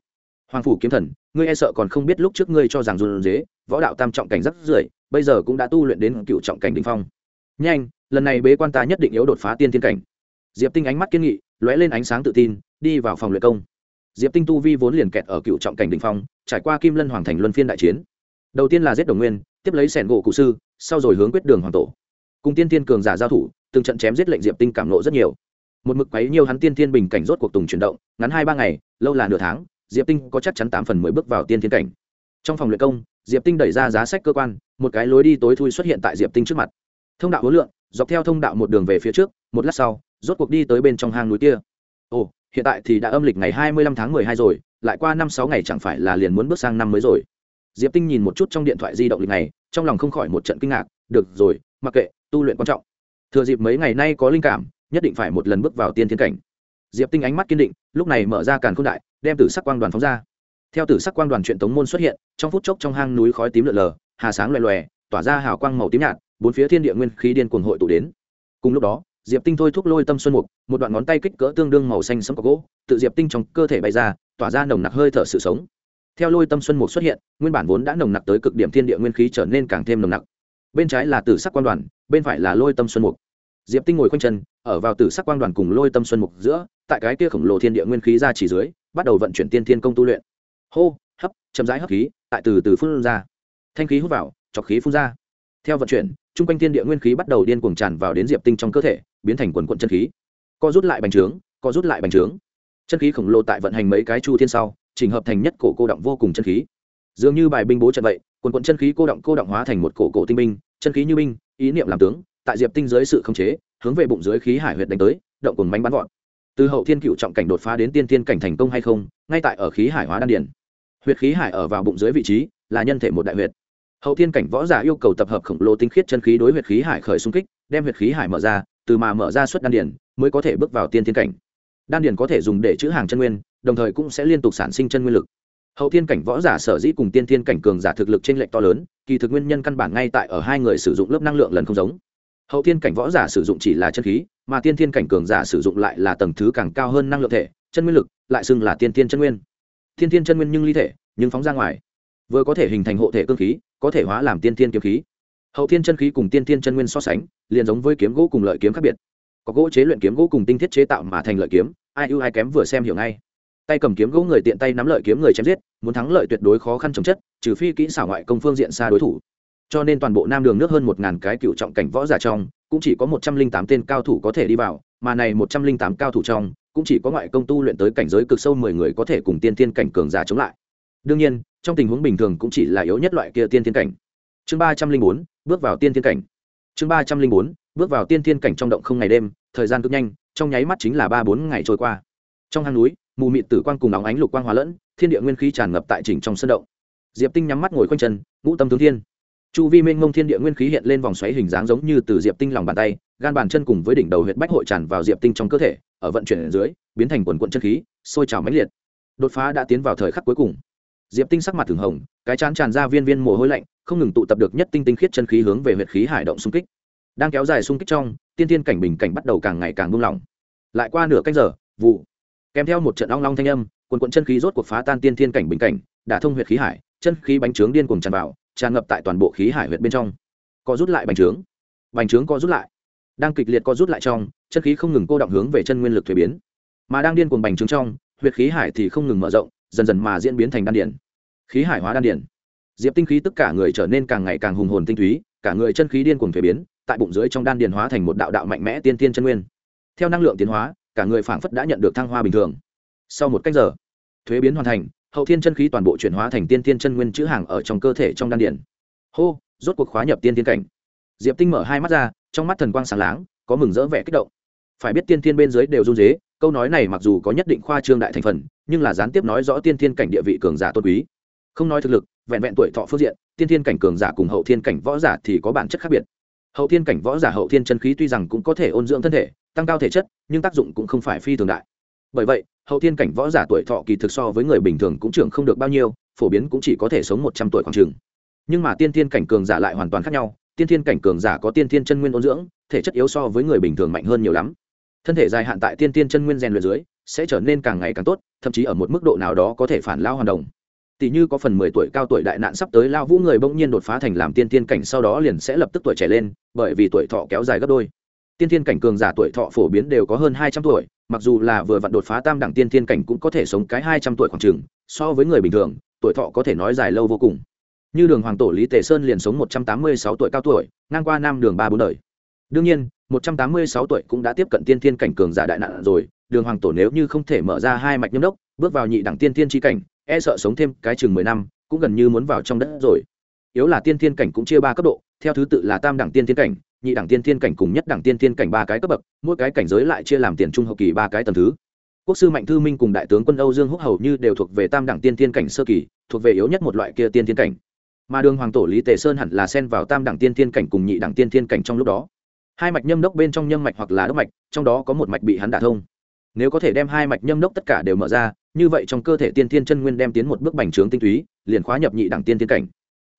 Hoàng phủ kiếm thần, ngươi e sợ còn không biết lúc trước ngươi cho rằng dùn dế, võ đạo tam trọng cảnh rất rưỡi bây giờ cũng đã tu luyện đến cựu trọng cảnh đình phong. Nhanh, lần này bế quan ta nhất định yếu đột phá tiên thiên cảnh. Diệp tinh ánh mắt kiên nghị, lóe lên ánh sáng tự tin, đi vào phòng luyện công. Diệp tinh tu vi vốn liền kẹt ở cựu trọng cảnh đình phong, trải qua kim lân hoàng thành luân phiên đại chiến. Đầu tiên là giết đồng nguyên, tiếp lấy sẻn gỗ cụ sư, sau rồi hướng quyết đường hoàng tổ cùng tiên thiên cường giả giao thủ, từng trận chém giết lệnh diệp tinh cảm nộ rất nhiều. Một mực quấy nhiều hắn tiên thiên bình cảnh rốt cuộc tùng chuyển động, ngắn hai ba ngày, lâu là nửa tháng, diệp tinh có chắc chắn tám phần mới bước vào tiên thiên cảnh. Trong phòng luyện công, diệp tinh đẩy ra giá sách cơ quan, một cái lối đi tối thui xuất hiện tại diệp tinh trước mặt. Thông đạo hối lượng dọc theo thông đạo một đường về phía trước, một lát sau, rốt cuộc đi tới bên trong hang núi kia. Ồ, hiện tại thì đã âm lịch ngày hai mươi lăm tháng mười hai rồi, lại qua năm sáu ngày chẳng phải là liền muốn bước sang năm mới rồi. Diệp tinh nhìn một chút trong điện thoại di động lịch này, trong lòng không khỏi một trận kinh ngạc, được rồi, mặc kệ tu luyện quan trọng. Thừa dịp mấy ngày nay có linh cảm, nhất định phải một lần bước vào tiên thiên cảnh. Diệp tinh ánh mắt kiên định, lúc này mở ra càn k h ô n đại, đem tử sắc quang đoàn phóng ra. Theo tử sắc quang đoàn truyện tống môn xuất hiện, trong phút chốc trong hang núi khói tím lợn lờ, hà sáng loè loè, tỏa ra hào quang màu tím nhạt, bốn phía thiên địa nguyên khí điên cuồng hội tụ đến. Cùng lúc đó, diệp tinh thôi thúc lôi tâm xuân mục, một đoạn ngón tay kích cỡ tương đương màu xanh sẫm có gỗ, tự diệp tinh trong cơ thể bay ra, tỏa ra nồng nặc hơi thở sự sống. Theo lôi tâm xuân mục xuất hiện, nguyên bản vốn đã nồng nặc tới cực điểm thiên địa nguyên khí trở nên càng thêm nồng nặc. Bên trái là tử sắc quan đoàn bên phải là lôi tâm xuân mục. Diệp tinh ngồi khoanh chân, ở vào tử sắc quang đoàn cùng lôi tâm xuân mục giữa, tại cái kia khổng lồ thiên địa nguyên khí ra chỉ dưới, bắt đầu vận chuyển tiên thiên công tu luyện. Hô, hấp, chậm rãi hấp khí, tại từ từ phun ra. Thanh khí hút vào, chọc khí phun ra. Theo vận chuyển, chung quanh thiên địa nguyên khí bắt đầu điên cuồng tràn vào đến diệp tinh trong cơ thể, biến thành quần quận chân khí. Co rút lại bành trướng, co rút lại bành trướng. Chân khí khổng lồ tại vận hành mấy cái chu thiên sau, chỉnh hợp thành nhất cổ cô động vô cùng chân khí. Dường như bài binh bố trận vậy, quần quận chân khí cô động cô động hóa thành một cổ cổ tinh binh chân khí như binh, ý niệm làm tướng, tại diệp tinh dưới sự khống chế, hướng về bụng dưới khí hải huyệt đánh tới, động cùng bánh bắn vọt. Từ hậu thiên cựu trọng cảnh đột phá đến tiên tiên cảnh thành công hay không, ngay tại ở khí hải hóa đan điển huyệt khí hải ở vào bụng dưới vị trí, là nhân thể một đại huyệt. Hậu thiên cảnh võ giả yêu cầu tập hợp khổng lồ tinh khiết chân khí đối huyệt khí hải khởi xung kích, đem huyệt khí hải mở ra, từ mà mở ra suất đan điển mới có thể bước vào tiên thiên cảnh. Đan điển có thể dùng để chữ hàng chân nguyên, đồng thời cũng sẽ liên tục sản sinh chân nguyên lực hậu thiên cảnh võ giả sở dĩ cùng tiên thiên cảnh cường giả thực lực trên lệch to lớn, kỳ thực nguyên nhân căn bản ngay tại ở hai người sử dụng lớp năng lượng lần không giống. Hậu thiên cảnh võ giả sử dụng chỉ là chân khí, mà tiên thiên cảnh cường giả sử dụng lại là tầng thứ càng cao hơn năng lượng thể, chân nguyên lực, lại xưng là tiên thiên chân nguyên. Tiên thiên chân nguyên nhưng ly thể, nhưng phóng ra ngoài. Vừa có thể hình thành hộ thể cơ khí, có thể hóa làm tiên thiên kiếm khí. Hậu thiên chân khí cùng tiên thiên chân nguyên so sánh, liền giống với kiếm gỗ cùng lợi kiếm khác biệt. Có gỗ chế luyện kiếm gỗ cùng tinh thiết chế tạo mà thành lợi kiếm, ai ưu ai kém vừa xem hiểu ngay tay cầm kiếm gỗ người tiện tay nắm lợi kiếm người chém giết, muốn thắng lợi tuyệt đối khó khăn chống chất, trừ phi kỹ xảo ngoại công phương diện xa đối thủ. Cho nên toàn bộ nam đường nước hơn một ngàn cái cựu trọng cảnh võ giả trong, cũng chỉ có một trăm linh tám tên cao thủ có thể đi vào, mà này một trăm linh tám cao thủ trong, cũng chỉ có ngoại công tu luyện tới cảnh giới cực sâu mười người có thể cùng tiên tiên cảnh cường giả chống lại. Đương nhiên, trong tình huống bình thường cũng chỉ là yếu nhất loại kia tiên tiên cảnh. Chương ba trăm linh bốn, bước vào tiên tiên cảnh. Chương ba trăm linh bốn, bước vào tiên tiên cảnh trong động không ngày đêm, thời gian cực nhanh, trong nháy mắt chính là ba bốn ngày trôi qua. Trong hang núi mù mịt tử quang cùng nóng ánh lục quang hóa lẫn, thiên địa nguyên khí tràn ngập tại chỉnh trong sân động. Diệp tinh nhắm mắt ngồi quanh chân, ngũ tâm tướng thiên. Chu vi minh mông thiên địa nguyên khí hiện lên vòng xoáy hình dáng giống như từ diệp tinh lòng bàn tay, gan bàn chân cùng với đỉnh đầu huyệt bách hội tràn vào diệp tinh trong cơ thể, ở vận chuyển ở dưới, biến thành quần quận chân khí, sôi trào mãnh liệt. Đột phá đã tiến vào thời khắc cuối cùng. Diệp tinh sắc mặt thường hồng, cái chán tràn ra viên viên mồ hôi lạnh, không ngừng tụ tập được nhất tinh tinh khiết chân khí hướng về huyệt khí hải động xung kích. Đang kéo dài xung kích trong, tiên tiên cảnh bình cảnh bắt đầu càng ngày càng buông lỏng. Lại qua nửa canh giờ, vụ kèm theo một trận long long thanh âm quần quận chân khí rốt cuộc phá tan tiên thiên cảnh bình cảnh, đả thông huyệt khí hải, chân khí bánh trướng điên cuồng tràn vào, tràn ngập tại toàn bộ khí hải huyệt bên trong. Co rút lại bánh trướng. Bánh trướng co rút lại. Đang kịch liệt co rút lại trong, chân khí không ngừng cô động hướng về chân nguyên lực thuế biến. Mà đang điên cuồng bành trướng trong, huyệt khí hải thì không ngừng mở rộng, dần dần mà diễn biến thành đan điển khí hải hóa đan điển diệp tinh khí tất cả người trở nên càng ngày càng hùng hồn tinh túy, cả người chân khí điên cuồng thuế biến, tại bụng dưới trong đan điển hóa thành một đạo đạo mạnh mẽ tiên tiên chân nguyên. Theo năng lượng tiến hóa cả người phảng phất đã nhận được thăng hoa bình thường. Sau một cách giờ, thuế biến hoàn thành, hậu thiên chân khí toàn bộ chuyển hóa thành tiên tiên chân nguyên chữ hàng ở trong cơ thể trong đan điển hô, rốt cuộc khóa nhập tiên tiên cảnh. Diệp tinh mở hai mắt ra, trong mắt thần quang sáng láng, có mừng rỡ vẻ kích động. Phải biết tiên tiên bên dưới đều run dế câu nói này mặc dù có nhất định khoa trương đại thành phần, nhưng là gián tiếp nói rõ tiên tiên cảnh địa vị cường giả tôn quý. Không nói thực lực, vẹn vẹn tuổi thọ phương diện, tiên tiên cảnh cường giả cùng hậu thiên cảnh võ giả thì có bản chất khác biệt hậu thiên cảnh võ giả hậu thiên chân khí tuy rằng cũng có thể ôn dưỡng thân thể, tăng cao thể chất, nhưng tác dụng cũng không phải phi thường đại. Bởi vậy, hậu thiên cảnh võ giả tuổi thọ kỳ thực so với người bình thường cũng trưởng không được bao nhiêu, phổ biến cũng chỉ có thể sống một trăm tuổi khoảng trường nhưng mà tiên thiên cảnh cường giả lại hoàn toàn khác nhau, tiên thiên cảnh cường giả có tiên thiên chân nguyên ôn dưỡng, thể chất yếu so với người bình thường mạnh hơn nhiều lắm. Thân thể dài hạn tại tiên thiên chân nguyên rèn luyện dưới, sẽ trở nên càng ngày càng tốt, thậm chí ở một mức độ nào đó có thể phản lao hoàn đồng tỷ như có phần mười tuổi cao tuổi đại nạn sắp tới, lao vũ người bỗng nhiên đột phá thành làm tiên thiên cảnh, sau đó liền sẽ lập tức tuổi trẻ lên, bởi vì tuổi thọ kéo dài gấp đôi. Tiên thiên cảnh cường giả tuổi thọ phổ biến đều có hơn hai trăm tuổi, mặc dù là vừa vặn đột phá tam đẳng tiên thiên cảnh cũng có thể sống cái hai trăm tuổi khoảng chừng, so với người bình thường, tuổi thọ có thể nói dài lâu vô cùng. Như đường hoàng tổ lý tề sơn liền sống một trăm tám mươi sáu tuổi cao tuổi, ngang qua nam đường ba bốn đời. Đương nhiên, một trăm tám mươi sáu tuổi cũng đã tiếp cận tiên thiên cảnh cường giả đại nạn rồi, đường hoàng tổ nếu như không thể mở ra hai mạch nhâm đốc, bước vào nhị đẳng tiên thiên tri cảnh e sợ sống thêm cái chừng mười năm, cũng gần như muốn vào trong đất rồi. Yếu là tiên thiên cảnh cũng chia ba cấp độ, theo thứ tự là tam đẳng tiên thiên cảnh, nhị đẳng tiên thiên cảnh cùng nhất đẳng tiên thiên cảnh ba cái cấp bậc, mỗi cái cảnh giới lại chia làm tiền trung hậu kỳ ba cái tầng thứ. Quốc sư mạnh thư minh cùng đại tướng quân âu dương húc hầu như đều thuộc về tam đẳng tiên thiên cảnh sơ kỳ, thuộc về yếu nhất một loại kia tiên thiên cảnh. Mà đường hoàng tổ lý tề sơn hẳn là xen vào tam đẳng tiên thiên cảnh cùng nhị đẳng tiên thiên cảnh trong lúc đó. Hai mạch nhâm đốc bên trong nhâm mạch hoặc là đốc mạch, trong đó có một mạch bị hắn đả thông. Nếu có thể đem hai mạch nhâm đốc tất cả đều mở ra như vậy trong cơ thể tiên thiên chân nguyên đem tiến một bước bành trướng tinh túy, liền khóa nhập nhị đẳng tiên thiên cảnh.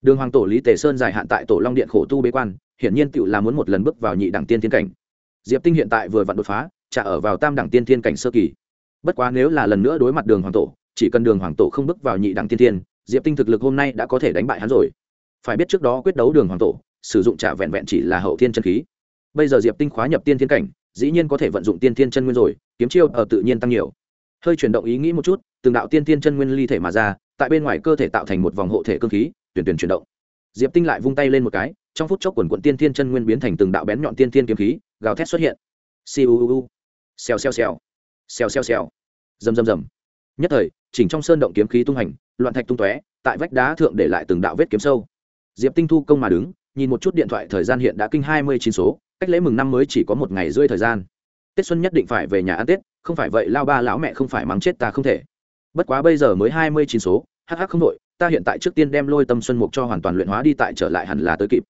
Đường hoàng tổ lý tề sơn dài hạn tại tổ long điện khổ tu bế quan, hiển nhiên tựu là muốn một lần bước vào nhị đẳng tiên thiên cảnh. Diệp tinh hiện tại vừa vặn đột phá, trả ở vào tam đẳng tiên thiên cảnh sơ kỳ. Bất quá nếu là lần nữa đối mặt đường hoàng tổ, chỉ cần đường hoàng tổ không bước vào nhị đẳng tiên thiên, diệp tinh thực lực hôm nay đã có thể đánh bại hắn rồi. Phải biết trước đó quyết đấu đường hoàng tổ, sử dụng trả vẹn vẹn chỉ là hậu thiên chân khí. Bây giờ diệp tinh khóa nhập tiên thiên cảnh, dĩ nhiên có thể vận dụng tiên thiên chân nguyên rồi, kiếm chiêu ở tự nhiên tăng nhiều hơi chuyển động ý nghĩ một chút, từng đạo tiên tiên chân nguyên ly thể mà ra, tại bên ngoài cơ thể tạo thành một vòng hộ thể cơ khí, tuyển tuyển chuyển động. Diệp tinh lại vung tay lên một cái, trong phút chốc quần quận tiên tiên chân nguyên biến thành từng đạo bén nhọn tiên tiên kiếm khí, gào thét xuất hiện. Siêu. Xèo xèo xèo. Xèo xèo xèo. Rầm rầm rầm. Nhất thời, chỉnh trong sơn động kiếm khí tung hành, loạn thạch tung tóe, tại vách đá thượng để lại từng đạo vết kiếm sâu. Diệp tinh thu công mà đứng, nhìn một chút điện thoại thời gian hiện đã kinh hai mươi chín số, cách lễ mừng năm mới chỉ có một ngày rưỡi thời gian. Tết xuân nhất định phải về nhà ăn tết không phải vậy, lao ba lão mẹ không phải mắng chết ta không thể. Bất quá bây giờ mới hai mươi chín số hh không đội ta hiện tại trước tiên đem lôi tâm xuân mục cho hoàn toàn luyện hóa đi, tại trở lại hẳn là tới kịp.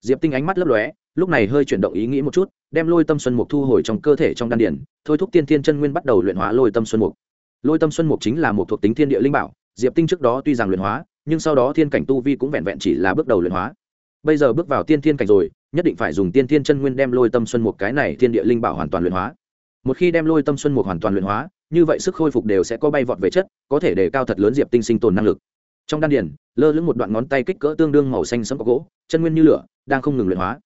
Diệp tinh ánh mắt lấp lóe, lúc này hơi chuyển động ý nghĩ một chút, đem lôi tâm xuân mục thu hồi trong cơ thể trong đan điển thôi thúc tiên thiên chân nguyên bắt đầu luyện hóa lôi tâm xuân mục. Lôi tâm xuân mục chính là một thuộc tính thiên địa linh bảo, diệp tinh trước đó tuy rằng luyện hóa, nhưng sau đó thiên cảnh tu vi cũng vẹn vẹn chỉ là bước đầu luyện hóa. Bây giờ bước vào tiên thiên cảnh rồi, nhất định phải dùng tiên thiên chân nguyên đem lôi tâm xuân mục cái này thiên địa linh bảo hoàn toàn luyện hóa một khi đem lôi tâm xuân mục hoàn toàn luyện hóa, như vậy sức khôi phục đều sẽ có bay vọt về chất, có thể để cao thật lớn diệp tinh sinh tồn năng lực. Trong đan điển lơ lửng một đoạn ngón tay kích cỡ tương đương màu xanh sẫm có gỗ, chân nguyên như lửa, đang không ngừng luyện hóa.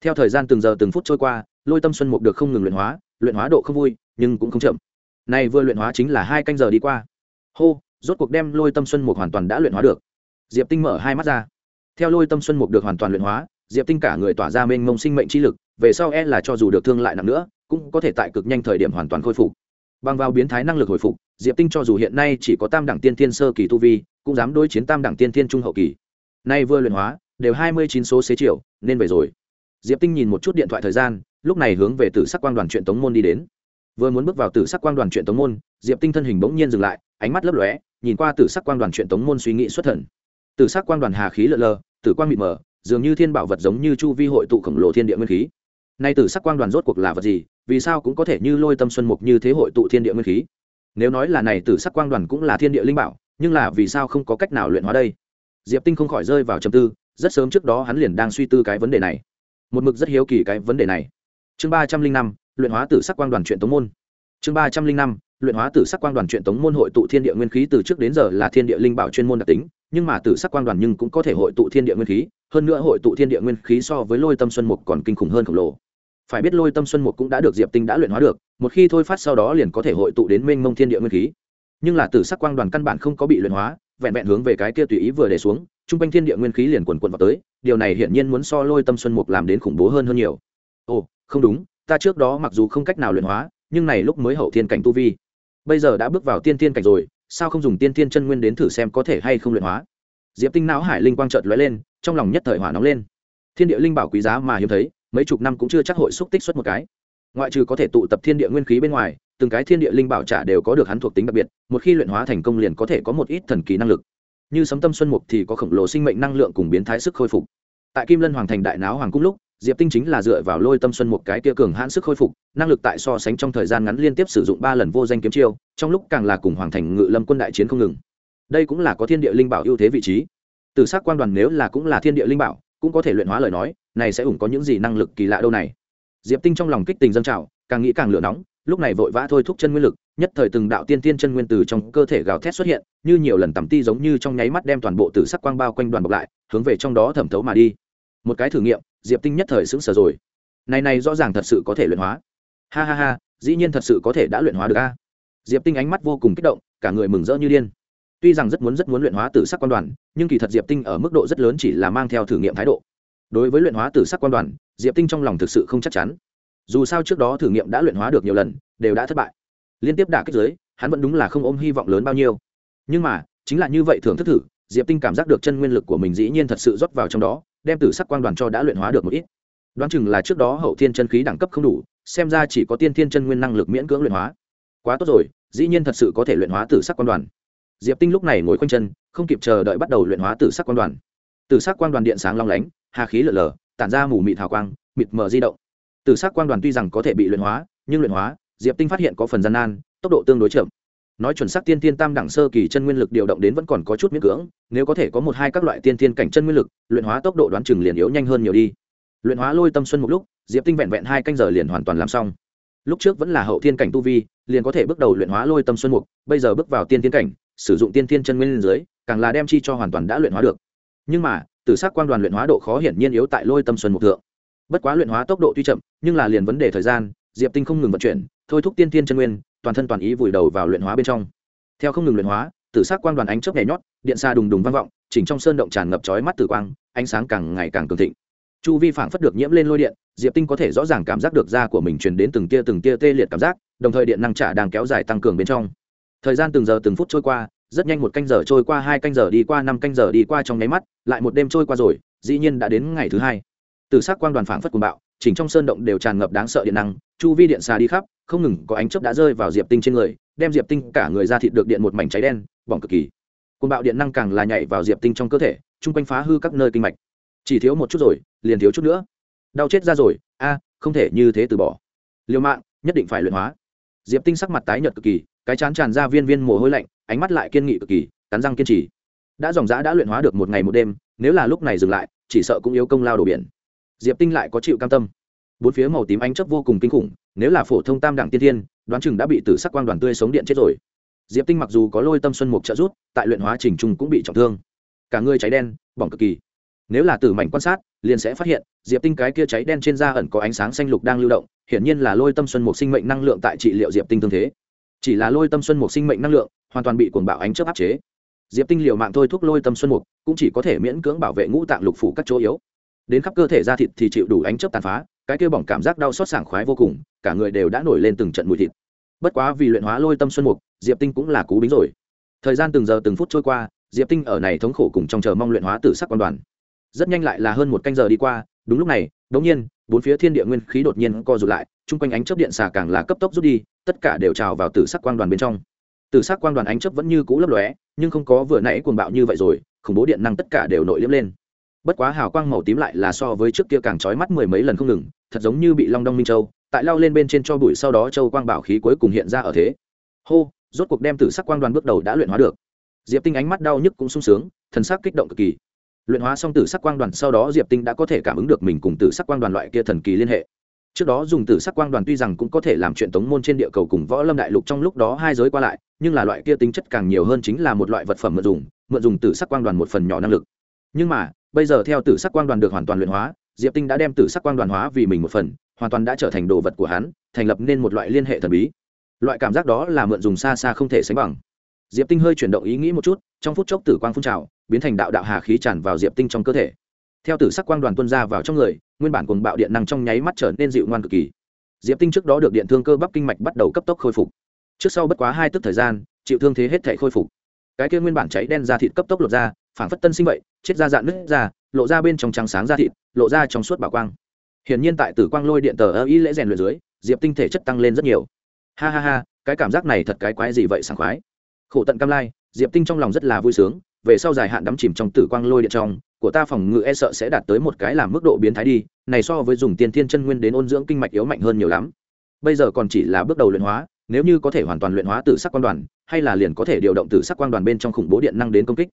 Theo thời gian từng giờ từng phút trôi qua, lôi tâm xuân mục được không ngừng luyện hóa luyện hóa độ không vui, nhưng cũng không chậm. Nay vừa luyện hóa chính là hai canh giờ đi qua. Hô, rốt cuộc đem lôi tâm xuân mục hoàn toàn đã luyện hóa được. Diệp tinh mở hai mắt ra. Theo lôi tâm xuân mục được hoàn toàn luyện hóa, diệp tinh cả người tỏa ra mênh mông sinh mệnh chi lực, về sau e là cho dù được thương lại nặng nữa cũng có thể tại cực nhanh thời điểm hoàn toàn khôi phục. Bằng vào biến thái năng lực hồi phục, diệp tinh cho dù hiện nay chỉ có tam đẳng tiên thiên sơ kỳ tu vi, cũng dám đối chiến tam đẳng tiên thiên trung hậu kỳ. Nay vừa luyện hóa, đều hai mươi chín số xế triệu nên về rồi. Diệp tinh nhìn một chút điện thoại thời gian, lúc này hướng về tử sắc quang đoàn truyện tống môn đi đến. Vừa muốn bước vào tử sắc quang đoàn truyện tống môn, diệp tinh thân hình bỗng nhiên dừng lại, ánh mắt lấp lóe, nhìn qua tử sắc quang đoàn truyện tống môn suy nghĩ xuất thần. Tử sắc quang đoàn hà khí lợn lờ, tử quang mịt mờ, dường như thiên bảo vật giống như chu vi hội tụ khổng lồ thiên địa nguyên khí nay tử sắc quang đoàn rốt cuộc là vật gì, vì sao cũng có thể như lôi tâm xuân mục như thế hội tụ thiên địa nguyên khí? Nếu nói là này tử sắc quang đoàn cũng là thiên địa linh bảo, nhưng là vì sao không có cách nào luyện hóa đây? Diệp tinh không khỏi rơi vào trầm tư, rất sớm trước đó hắn liền đang suy tư cái vấn đề này. Một mực rất hiếu kỳ cái vấn đề này. Chương ba trăm linh năm, luyện hóa tử sắc quang đoàn truyện tống môn. Chương ba trăm linh năm, luyện hóa tử sắc quang đoàn truyện tống môn hội tụ thiên địa nguyên khí từ trước đến giờ là thiên địa linh bảo chuyên môn đặc tính, nhưng mà tử sắc quang đoàn nhưng cũng có thể hội tụ thiên địa nguyên khí, hơn nữa hội tụ thiên địa nguyên khí so với lôi tâm xuân mục còn kinh khủng hơn khổng lồ phải biết lôi tâm xuân mục cũng đã được diệp tinh đã luyện hóa được, một khi thôi phát sau đó liền có thể hội tụ đến mênh mông thiên địa nguyên khí. Nhưng là tử sắc quang đoàn căn bản không có bị luyện hóa, vẹn vẹn hướng về cái kia tùy ý vừa để xuống, trung quanh thiên địa nguyên khí liền quần quần vào tới, điều này hiển nhiên muốn so lôi tâm xuân mục làm đến khủng bố hơn hơn nhiều. Ồ, không đúng, ta trước đó mặc dù không cách nào luyện hóa, nhưng này lúc mới hậu thiên cảnh tu vi. Bây giờ đã bước vào tiên thiên cảnh rồi, sao không dùng tiên thiên chân nguyên đến thử xem có thể hay không luyện hóa? Diệp tinh não hải linh quang chợt lóe lên, trong lòng nhất thời hỏa nóng lên. Thiên địa linh bảo quý giá mà hiếm thấy mấy chục năm cũng chưa chắc hội xúc tích xuất một cái. Ngoại trừ có thể tụ tập thiên địa nguyên khí bên ngoài, từng cái thiên địa linh bảo trả đều có được hắn thuộc tính đặc biệt, một khi luyện hóa thành công liền có thể có một ít thần kỳ năng lực. Như sấm tâm xuân mục thì có khổng lồ sinh mệnh năng lượng cùng biến thái sức khôi phục. Tại kim lân hoàng thành đại náo hoàng cung lúc, diệp tinh chính là dựa vào lôi tâm xuân mục cái kia cường hãn sức khôi phục, năng lực tại so sánh trong thời gian ngắn liên tiếp sử dụng ba lần vô danh kiếm chiêu, trong lúc càng là cùng hoàng thành ngự lâm quân đại chiến không ngừng. Đây cũng là có thiên địa linh bảo ưu thế vị trí. Từ s quan đoàn nếu là cũng là thiên địa linh bảo, cũng có thể luyện hóa lời nói này sẽ ủng có những gì năng lực kỳ lạ đâu này. Diệp tinh trong lòng kích tình dân trào, càng nghĩ càng lửa nóng, lúc này vội vã thôi thúc chân nguyên lực, nhất thời từng đạo tiên tiên chân nguyên từ trong cơ thể gào thét xuất hiện, như nhiều lần tầm ti giống như trong nháy mắt đem toàn bộ tử sắc quang bao quanh đoàn bọc lại, hướng về trong đó thẩm thấu mà đi. Một cái thử nghiệm, diệp tinh nhất thời sững sờ rồi. Này này rõ ràng thật sự có thể luyện hóa. Ha ha ha, dĩ nhiên thật sự có thể đã luyện hóa được a. Diệp tinh ánh mắt vô cùng kích động, cả người mừng rỡ như điên. Tuy rằng rất muốn rất muốn luyện hóa tử sắc quan đoàn, nhưng kỳ thật diệp tinh ở mức độ rất lớn chỉ là mang theo thử nghiệm thái độ đối với luyện hóa tử sắc quan đoàn, diệp tinh trong lòng thực sự không chắc chắn. Dù sao trước đó thử nghiệm đã luyện hóa được nhiều lần, đều đã thất bại. Liên tiếp đả kích giới hắn vẫn đúng là không ôm hy vọng lớn bao nhiêu. Nhưng mà, chính là như vậy thường thức thử, diệp tinh cảm giác được chân nguyên lực của mình dĩ nhiên thật sự rót vào trong đó, đem tử sắc quan đoàn cho đã luyện hóa được một ít. Đoán chừng là trước đó hậu thiên chân khí đẳng cấp không đủ, xem ra chỉ có tiên thiên chân nguyên năng lực miễn cưỡng luyện hóa. Quá tốt rồi, dĩ nhiên thật sự có thể luyện hóa tử sắc quan đoàn. Diệp tinh lúc này ngồi quanh chân, không kịp chờ đợi bắt đầu luyện hóa tử sắc quan đoàn. Tử sắc quan đoàn điện sáng long lánh hà khí lở lở tản ra mù mịt hào quang, mịt mờ di động. Từ sắc quang đoàn tuy rằng có thể bị luyện hóa, nhưng luyện hóa, diệp tinh phát hiện có phần gian nan, tốc độ tương đối chậm. Nói chuẩn xác tiên tiên tam đẳng sơ kỳ chân nguyên lực điều động đến vẫn còn có chút miễn cưỡng, nếu có thể có một hai các loại tiên tiên cảnh chân nguyên lực, luyện hóa tốc độ đoán chừng liền yếu nhanh hơn nhiều đi. Luyện hóa lôi tâm xuân một lúc, diệp tinh vẹn vẹn hai canh giờ liền hoàn toàn làm xong. Lúc trước vẫn là hậu thiên cảnh tu vi, liền có thể bước đầu luyện hóa lôi tâm xuân mục, bây giờ bước vào tiên tiên cảnh, sử dụng tiên tiên chân nguyên dưới, càng là đem chi cho hoàn toàn đã luyện hóa được. Nhưng mà tử sắc quang đoàn luyện hóa độ khó hiển nhiên yếu tại lôi tâm xuân mục thượng. Bất quá luyện hóa tốc độ tuy chậm, nhưng là liền vấn đề thời gian, diệp tinh không ngừng vận chuyển, thôi thúc tiên thiên chân nguyên, toàn thân toàn ý vùi đầu vào luyện hóa bên trong. Theo không ngừng luyện hóa tử sắc quang đoàn ánh chớp nhảy nhót, điện xa đùng đùng vang vọng, chỉnh trong sơn động tràn ngập chói mắt tử quang, ánh sáng càng ngày càng cường thịnh. Chu vi phảng phất được nhiễm lên lôi điện, diệp tinh có thể rõ ràng cảm giác được da của mình truyền đến từng tia từng tia tê liệt cảm giác, đồng thời điện năng trả đang kéo dài tăng cường bên trong. Thời gian từng giờ từng phút trôi qua rất nhanh một canh giờ trôi qua, hai canh giờ đi qua, năm canh giờ đi qua trong nháy mắt, lại một đêm trôi qua rồi, dĩ nhiên đã đến ngày thứ hai. Từ s ắ c quang đoàn phảng phất cùng bạo, chỉnh trong sơn động đều tràn ngập đáng sợ điện năng, chu vi điện xà đi khắp, không ngừng có ánh chớp đã rơi vào diệp tinh trên người, đem diệp tinh cả người ra thịt được điện một mảnh cháy đen, bỏng cực kỳ. Cùng bạo điện năng càng là nhảy vào diệp tinh trong cơ thể, chung quanh phá hư các nơi kinh mạch. Chỉ thiếu một chút rồi, liền thiếu chút nữa. Đau chết ra rồi, a, không thể như thế từ bỏ. Liều mạng, nhất định phải luyện hóa. Diệp tinh sắc mặt tái nhợt cực kỳ cái chán tràn ra viên viên mồ hôi lạnh, ánh mắt lại kiên nghị cực kỳ, cắn răng kiên trì. Đã dòng dã đã luyện hóa được một ngày một đêm, nếu là lúc này dừng lại, chỉ sợ cũng yếu công lao đổ biển. Diệp tinh lại có chịu cam tâm. Bốn phía màu tím ánh chấp vô cùng kinh khủng, nếu là phổ thông tam đẳng tiên thiên, đoán chừng đã bị tử sắc quang đoàn tươi sống điện chết rồi. Diệp tinh mặc dù có lôi tâm xuân mục trợ rút tại luyện hóa trình trung cũng bị trọng thương. Cả người cháy đen, bỏng cực kỳ. Nếu là tử mảnh quan sát, liền sẽ phát hiện, diệp tinh cái kia cháy đen trên da ẩn có ánh sáng xanh lục đang lưu động, hiển nhiên là lôi tâm xuân mục sinh mệnh năng lượng tại trị liệu diệp tinh tương thế chỉ là lôi tâm xuân mục sinh mệnh năng lượng, hoàn toàn bị cuồng bạo ánh chớp áp chế. Diệp tinh liều mạng thôi thúc lôi tâm xuân mục, cũng chỉ có thể miễn cưỡng bảo vệ ngũ tạng lục phủ các chỗ yếu. Đến khắp cơ thể da thịt thì chịu đủ ánh chớp tàn phá, cái kia bỏng cảm giác đau xót sảng khoái vô cùng, cả người đều đã nổi lên từng trận mùi thịt. Bất quá vì luyện hóa lôi tâm xuân mục, diệp tinh cũng là cú bính rồi. Thời gian từng giờ từng phút trôi qua, diệp tinh ở này thống khổ cùng trong chờ mong luyện hóa tử sắc quan đoàn. Rất nhanh lại là hơn một canh giờ đi qua, đúng lúc này đống nhiên, bốn phía thiên địa nguyên khí đột nhiên co rụt lại, chung quanh ánh chớp điện xà càng là cấp tốc rút đi tất cả đều trào vào tử sắc quang đoàn bên trong. Tử sắc quang đoàn ánh chớp vẫn như cũ lấp lóe, nhưng không có vừa nãy cuồng bạo như vậy rồi, khủng bố điện năng tất cả đều nội liếm lên. Bất quá hào quang màu tím lại là so với trước kia càng trói mắt mười mấy lần không ngừng, thật giống như bị long đong minh châu, tại lao lên bên trên cho bụi sau đó châu quang bảo khí cuối cùng hiện ra ở thế. Hô, rốt cuộc đem tử sắc quang đoàn bước đầu đã luyện hóa được. Diệp tinh ánh mắt đau nhức cũng sung sướng, thần sắc kích động cực kỳ. Luyện hóa xong tử sắc quang đoàn sau đó diệp tinh đã có thể cảm ứng được mình cùng tử sắc quang đoàn loại kia thần kỳ liên hệ trước đó dùng tử sắc quang đoàn tuy rằng cũng có thể làm chuyện tống môn trên địa cầu cùng võ lâm đại lục trong lúc đó hai giới qua lại, nhưng là loại kia tính chất càng nhiều hơn chính là một loại vật phẩm mượn dùng mượn dùng tử sắc quang đoàn một phần nhỏ năng lực. Nhưng mà, bây giờ theo tử sắc quang đoàn được hoàn toàn luyện hóa, diệp tinh đã đem tử sắc quang đoàn hóa vì mình một phần, hoàn toàn đã trở thành đồ vật của hắn, thành lập nên một loại liên hệ thần bí. Loại cảm giác đó là mượn dùng xa xa không thể sánh bằng. Diệp tinh hơi chuyển động ý nghĩ một chút, trong phút chốc tử quang phun trào, biến thành đạo đạo hà khí tràn vào diệp tinh trong cơ thể. Theo tử sắc quang đoàn tuân ra vào trong người nguyên bản cuồng bạo điện năng trong nháy mắt trở nên dịu ngoan cực kỳ. Diệp tinh trước đó được điện thương cơ bắp kinh mạch bắt đầu cấp tốc khôi phục. Trước sau bất quá hai tức thời gian, chịu thương thế hết thể khôi phục. Cái kia nguyên bản cháy đen da thịt cấp tốc lột ra phản phất tân sinh vậy, chết ra dạn nứt ra, lộ ra bên trong trắng sáng da thịt, lộ ra trong suốt bảo quang. Hiển nhiên tại tử quang lôi điện tờ ơ ý lễ rèn luyện dưới, diệp tinh thể chất tăng lên rất nhiều. Ha ha ha, cái cảm giác này thật cái quái gì vậy sảng khoái. Khổ tận cam lai, diệp tinh trong lòng rất là vui sướng về sau dài hạn đắm chìm trong tử quang lôi điện trong, của ta phòng ngự e sợ sẽ đạt tới một cái làm mức độ biến thái đi, này so với dùng tiên thiên chân nguyên đến ôn dưỡng kinh mạch yếu mạnh hơn nhiều lắm. Bây giờ còn chỉ là bước đầu luyện hóa, nếu như có thể hoàn toàn luyện hóa tử sắc quang đoàn, hay là liền có thể điều động tử sắc quang đoàn bên trong khủng bố điện năng đến công kích.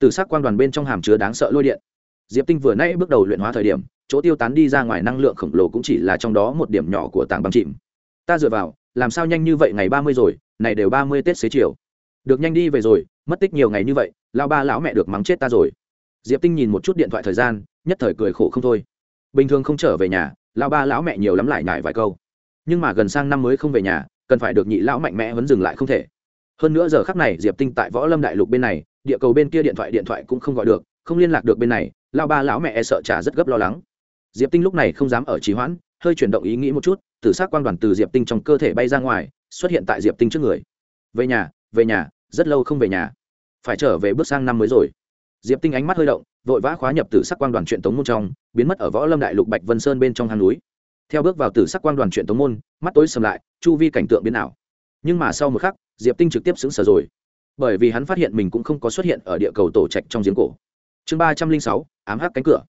Tử sắc quang đoàn bên trong hàm chứa đáng sợ lôi điện. Diệp tinh vừa nãy bước đầu luyện hóa thời điểm, chỗ tiêu tán đi ra ngoài năng lượng khổng lồ cũng chỉ là trong đó một điểm nhỏ của tảng băng chìm. Ta dựa vào, làm sao nhanh như vậy ngày ba mươi rồi, này đều ba mươi tết xế chiều. Được nhanh đi về rồi mất tích nhiều ngày như vậy lao ba lão mẹ được mắng chết ta rồi. Diệp tinh nhìn một chút điện thoại thời gian, nhất thời cười khổ không thôi. Bình thường không trở về nhà lao ba lão mẹ nhiều lắm lại nhải vài câu. Nhưng mà gần sang năm mới không về nhà, cần phải được nhị lão mạnh mẽ vẫn dừng lại không thể. Hơn nữa giờ khắc này, diệp tinh tại võ lâm đại lục bên này, địa cầu bên kia điện thoại điện thoại cũng không gọi được, không liên lạc được bên này lao ba lão mẹ e sợ trả rất gấp lo lắng. Diệp tinh lúc này không dám ở trì hoãn, hơi chuyển động ý nghĩ một chút, tử s á c quang đoàn từ diệp tinh trong cơ thể bay ra ngoài, xuất hiện tại diệp tinh trước người. Về nhà về nhà rất lâu không về nhà. Phải trở về bước sang năm mới rồi. Diệp tinh ánh mắt hơi động, vội vã khóa nhập tử sắc quang đoàn truyện tống môn trong, biến mất ở võ lâm đại lục bạch vân sơn bên trong hang núi. Theo bước vào tử sắc quang đoàn truyện tống môn, mắt tối sầm lại, chu vi cảnh tượng biến ảo. Nhưng mà sau một khắc, diệp tinh trực tiếp xứng sở rồi. Bởi vì hắn phát hiện mình cũng không có xuất hiện ở địa cầu tổ trạch trong giếng cổ. Chương ba trăm linh sáu, ám hắc cánh cửa.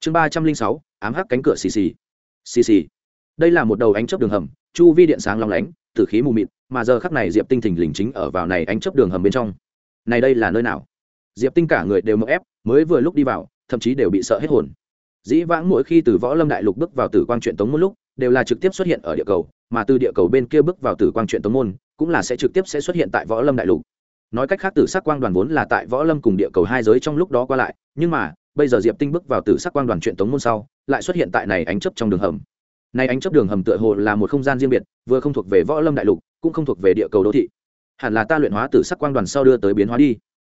Chương ba trăm linh sáu, ám hắc cánh cửa xì xì. Xì xì. Đây là một đầu ánh chớp đường hầm, chu vi điện sáng long lánh, tử khí mù mịt mà giờ khắc này diệp tinh thình lình chính ở vào này ánh chấp đường hầm bên trong. Này đây là nơi nào? Diệp tinh cả người đều mậu ép, mới vừa lúc đi vào, thậm chí đều bị sợ hết hồn. Dĩ vãng mỗi khi từ võ lâm đại lục bước vào tử quang truyện tống môn lúc, đều là trực tiếp xuất hiện ở địa cầu, mà từ địa cầu bên kia bước vào tử quang truyện tống môn, cũng là sẽ trực tiếp sẽ xuất hiện tại võ lâm đại lục. Nói cách khác, tử sắc quang đoàn vốn là tại võ lâm cùng địa cầu hai giới trong lúc đó qua lại, nhưng mà, bây giờ diệp tinh bước vào tử sắc quang đoàn truyện tống môn sau, lại xuất hiện tại này ánh chấp trong đường hầm. Này ánh chấp đường hầm tựa hồ là một không gian riêng biệt, vừa không thuộc về võ lâm đại lục cũng không thuộc về địa cầu đô thị. Hẳn là ta luyện hóa tử sắc quang đoàn sau đưa tới biến hóa đi.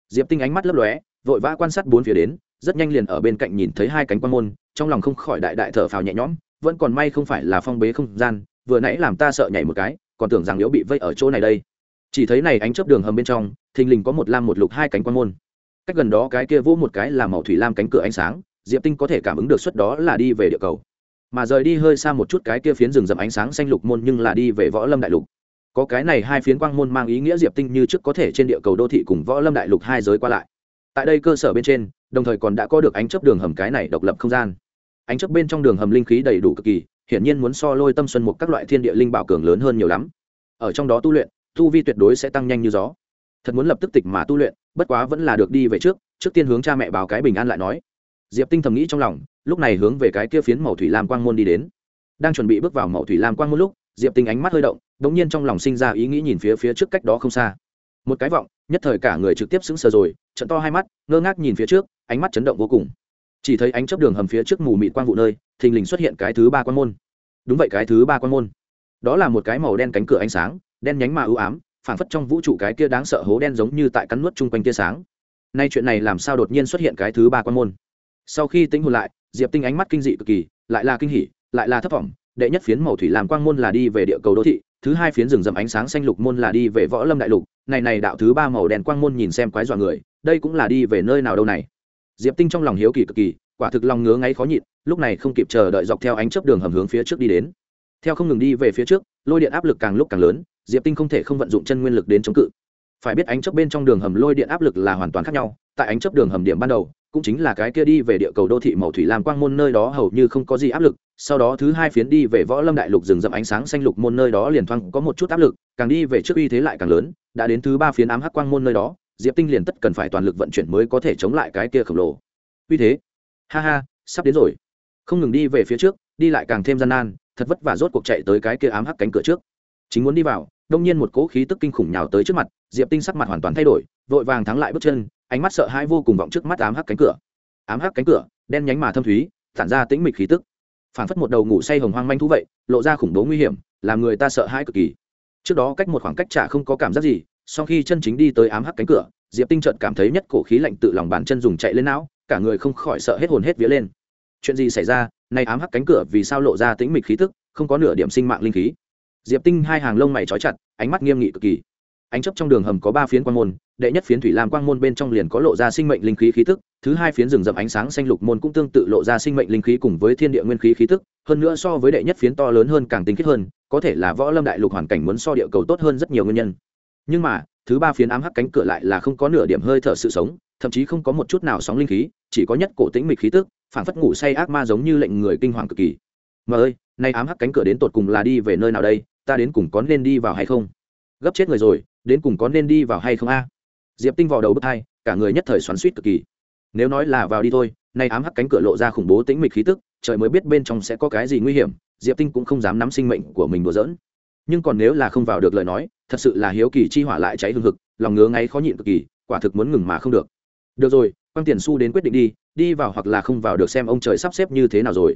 Diệp tinh ánh mắt lấp lóe, vội vã quan sát bốn phía đến, rất nhanh liền ở bên cạnh nhìn thấy hai cánh quan môn, trong lòng không khỏi đại đại thở phào nhẹ nhõm, vẫn còn may không phải là phong bế không gian, vừa nãy làm ta sợ nhảy một cái, còn tưởng rằng liễu bị vây ở chỗ này đây. Chỉ thấy này ánh chớp đường hầm bên trong, thình lình có một lam một lục hai cánh quan môn. Cách gần đó cái kia vỗ một cái là màu thủy lam cánh cửa ánh sáng, diệp tinh có thể cảm ứng được suất đó là đi về địa cầu. Mà rời đi hơi xa một chút cái kia phiến rừng rậm ánh sáng xanh lục môn nhưng là đi về võ lâm đại lục có cái này hai phiến quang môn mang ý nghĩa diệp tinh như trước có thể trên địa cầu đô thị cùng võ lâm đại lục hai giới qua lại. Tại đây cơ sở bên trên, đồng thời còn đã có được ánh chấp đường hầm cái này độc lập không gian. Ánh chấp bên trong đường hầm linh khí đầy đủ cực kỳ, hiển nhiên muốn so lôi tâm xuân một các loại thiên địa linh bảo cường lớn hơn nhiều lắm. Ở trong đó tu luyện, tu vi tuyệt đối sẽ tăng nhanh như gió. Thật muốn lập tức tịch mà tu luyện, bất quá vẫn là được đi về trước trước tiên hướng cha mẹ báo cái bình an lại nói. Diệp tinh thầm nghĩ trong lòng, lúc này hướng về cái kia phiến màu thủy lam quang môn đi đến. Đang chuẩn bị bước vào màu thủy lam quang môn lúc diệp tinh ánh mắt hơi động đ ỗ n g nhiên trong lòng sinh ra ý nghĩ nhìn phía phía trước cách đó không xa. Một cái vọng, nhất thời cả người trực tiếp sững sờ rồi, trận to hai mắt, ngơ ngác nhìn phía trước, ánh mắt chấn động vô cùng. Chỉ thấy ánh chấp đường hầm phía trước mù mịt quang vụ nơi, thình lình xuất hiện cái thứ ba quan môn. Đúng vậy, cái thứ ba quan môn. Đó là một cái màu đen cánh cửa ánh sáng, đen nhánh mà ưu ám, phảng phất trong vũ trụ cái kia đáng sợ hố đen giống như tại cắn nuốt chung quanh tia sáng. Nay chuyện này làm sao đột nhiên xuất hiện cái thứ ba quan môn? Sau khi tính hồn lại, diệp tinh ánh mắt kinh dị cực kỳ, lại là kinh hỉ, lại là thất vọng đệ nhất phiến màu thủy làm quang môn là đi về địa cầu đô thị, thứ hai phiến rừng rậm ánh sáng xanh lục môn là đi về võ lâm đại lục. Này này đạo thứ ba màu đèn quang môn nhìn xem quái dọa người, đây cũng là đi về nơi nào đâu này. Diệp tinh trong lòng hiếu kỳ cực kỳ, quả thực lòng ngứa ngáy khó nhịn, lúc này không kịp chờ đợi dọc theo ánh chớp đường hầm hướng phía trước đi đến. Theo không ngừng đi về phía trước, lôi điện áp lực càng lúc càng lớn, diệp tinh không thể không vận dụng chân nguyên lực đến chống cự. Phải biết ánh chớp bên trong đường hầm lôi điện áp lực là hoàn toàn khác nhau, tại ánh chớp đường hầm điểm ban đầu cũng chính là cái kia đi về địa cầu đô thị màu thủy lam quang môn nơi đó hầu như không có gì áp lực, sau đó thứ hai phiến đi về võ lâm đại lục rừng rậm ánh sáng xanh lục môn nơi đó liền thoáng có một chút áp lực, càng đi về trước uy thế lại càng lớn, đã đến thứ ba phiến ám hắc quang môn nơi đó, diệp tinh liền tất cần phải toàn lực vận chuyển mới có thể chống lại cái kia khổng lồ. Uy thế. Ha ha, sắp đến rồi. Không ngừng đi về phía trước, đi lại càng thêm gian nan, thật vất vả rốt cuộc chạy tới cái kia ám hắc cánh cửa trước. Chính muốn đi vào, đông nhiên một cỗ khí tức kinh khủng nhào tới trước mặt, diệp tinh sắc mặt hoàn toàn thay đổi, vội vàng thắng lại bước chân ánh mắt sợ hãi vô cùng vọng trước mắt ám hắc cánh cửa. Ám hắc cánh cửa, đen nhánh mà thâm thúy, tản ra tĩnh mịch khí tức. Phản phất một đầu ngủ say hồng hoang manh thú vậy, lộ ra khủng bố nguy hiểm, làm người ta sợ hãi cực kỳ. Trước đó cách một khoảng cách chả không có cảm giác gì, sau khi chân chính đi tới ám hắc cánh cửa, diệp tinh trợt cảm thấy nhất cổ khí lạnh tự lòng bàn chân dùng chạy lên não, cả người không khỏi sợ hết hồn hết vía lên. Chuyện gì xảy ra? Nay ám hắc cánh cửa vì sao lộ ra tĩnh mịch khí tức, không có nửa điểm sinh mạng linh khí? Diệp tinh hai hàng lông mày trói chặt, ánh mắt nghiêm nghị cực kỳ ánh chấp trong đường hầm có ba phiến quang môn, đệ nhất phiến thủy lam quang môn bên trong liền có lộ ra sinh mệnh linh khí khí tức, thứ hai phiến rừng rậm ánh sáng xanh lục môn cũng tương tự lộ ra sinh mệnh linh khí cùng với thiên địa nguyên khí khí tức, hơn nữa so với đệ nhất phiến to lớn hơn càng tinh khiết hơn, có thể là võ lâm đại lục hoàn cảnh muốn so địa cầu tốt hơn rất nhiều nguyên nhân. Nhưng mà, thứ ba phiến ám hắc cánh cửa lại là không có nửa điểm hơi thở sự sống, thậm chí không có một chút nào sóng linh khí, chỉ có nhất cổ tĩnh mịch khí tức phản phất ngủ say ác ma giống như lệnh người kinh hoàng cực kỳ. Mà ơi, nay ám hắc cánh cửa đến tột cùng là đi về nơi nào đây, ta đến cùng có nên đi vào hay không? Gấp chết người rồi, đến cùng có nên đi vào hay không a? Diệp tinh vào đầu bước hai, cả người nhất thời xoắn suýt cực kỳ. Nếu nói là vào đi thôi, nay ám hắc cánh cửa lộ ra khủng bố tĩnh mịch khí tức, trời mới biết bên trong sẽ có cái gì nguy hiểm, diệp tinh cũng không dám nắm sinh mệnh của mình đùa giỡn. Nhưng còn nếu là không vào được lời nói, thật sự là hiếu kỳ chi hỏa lại cháy hương hực, lòng ngứa ngáy khó nhịn cực kỳ, quả thực muốn ngừng mà không được. Được rồi quan tiền su đến quyết định đi đi vào hoặc là không vào được xem ông trời sắp xếp như thế nào rồi.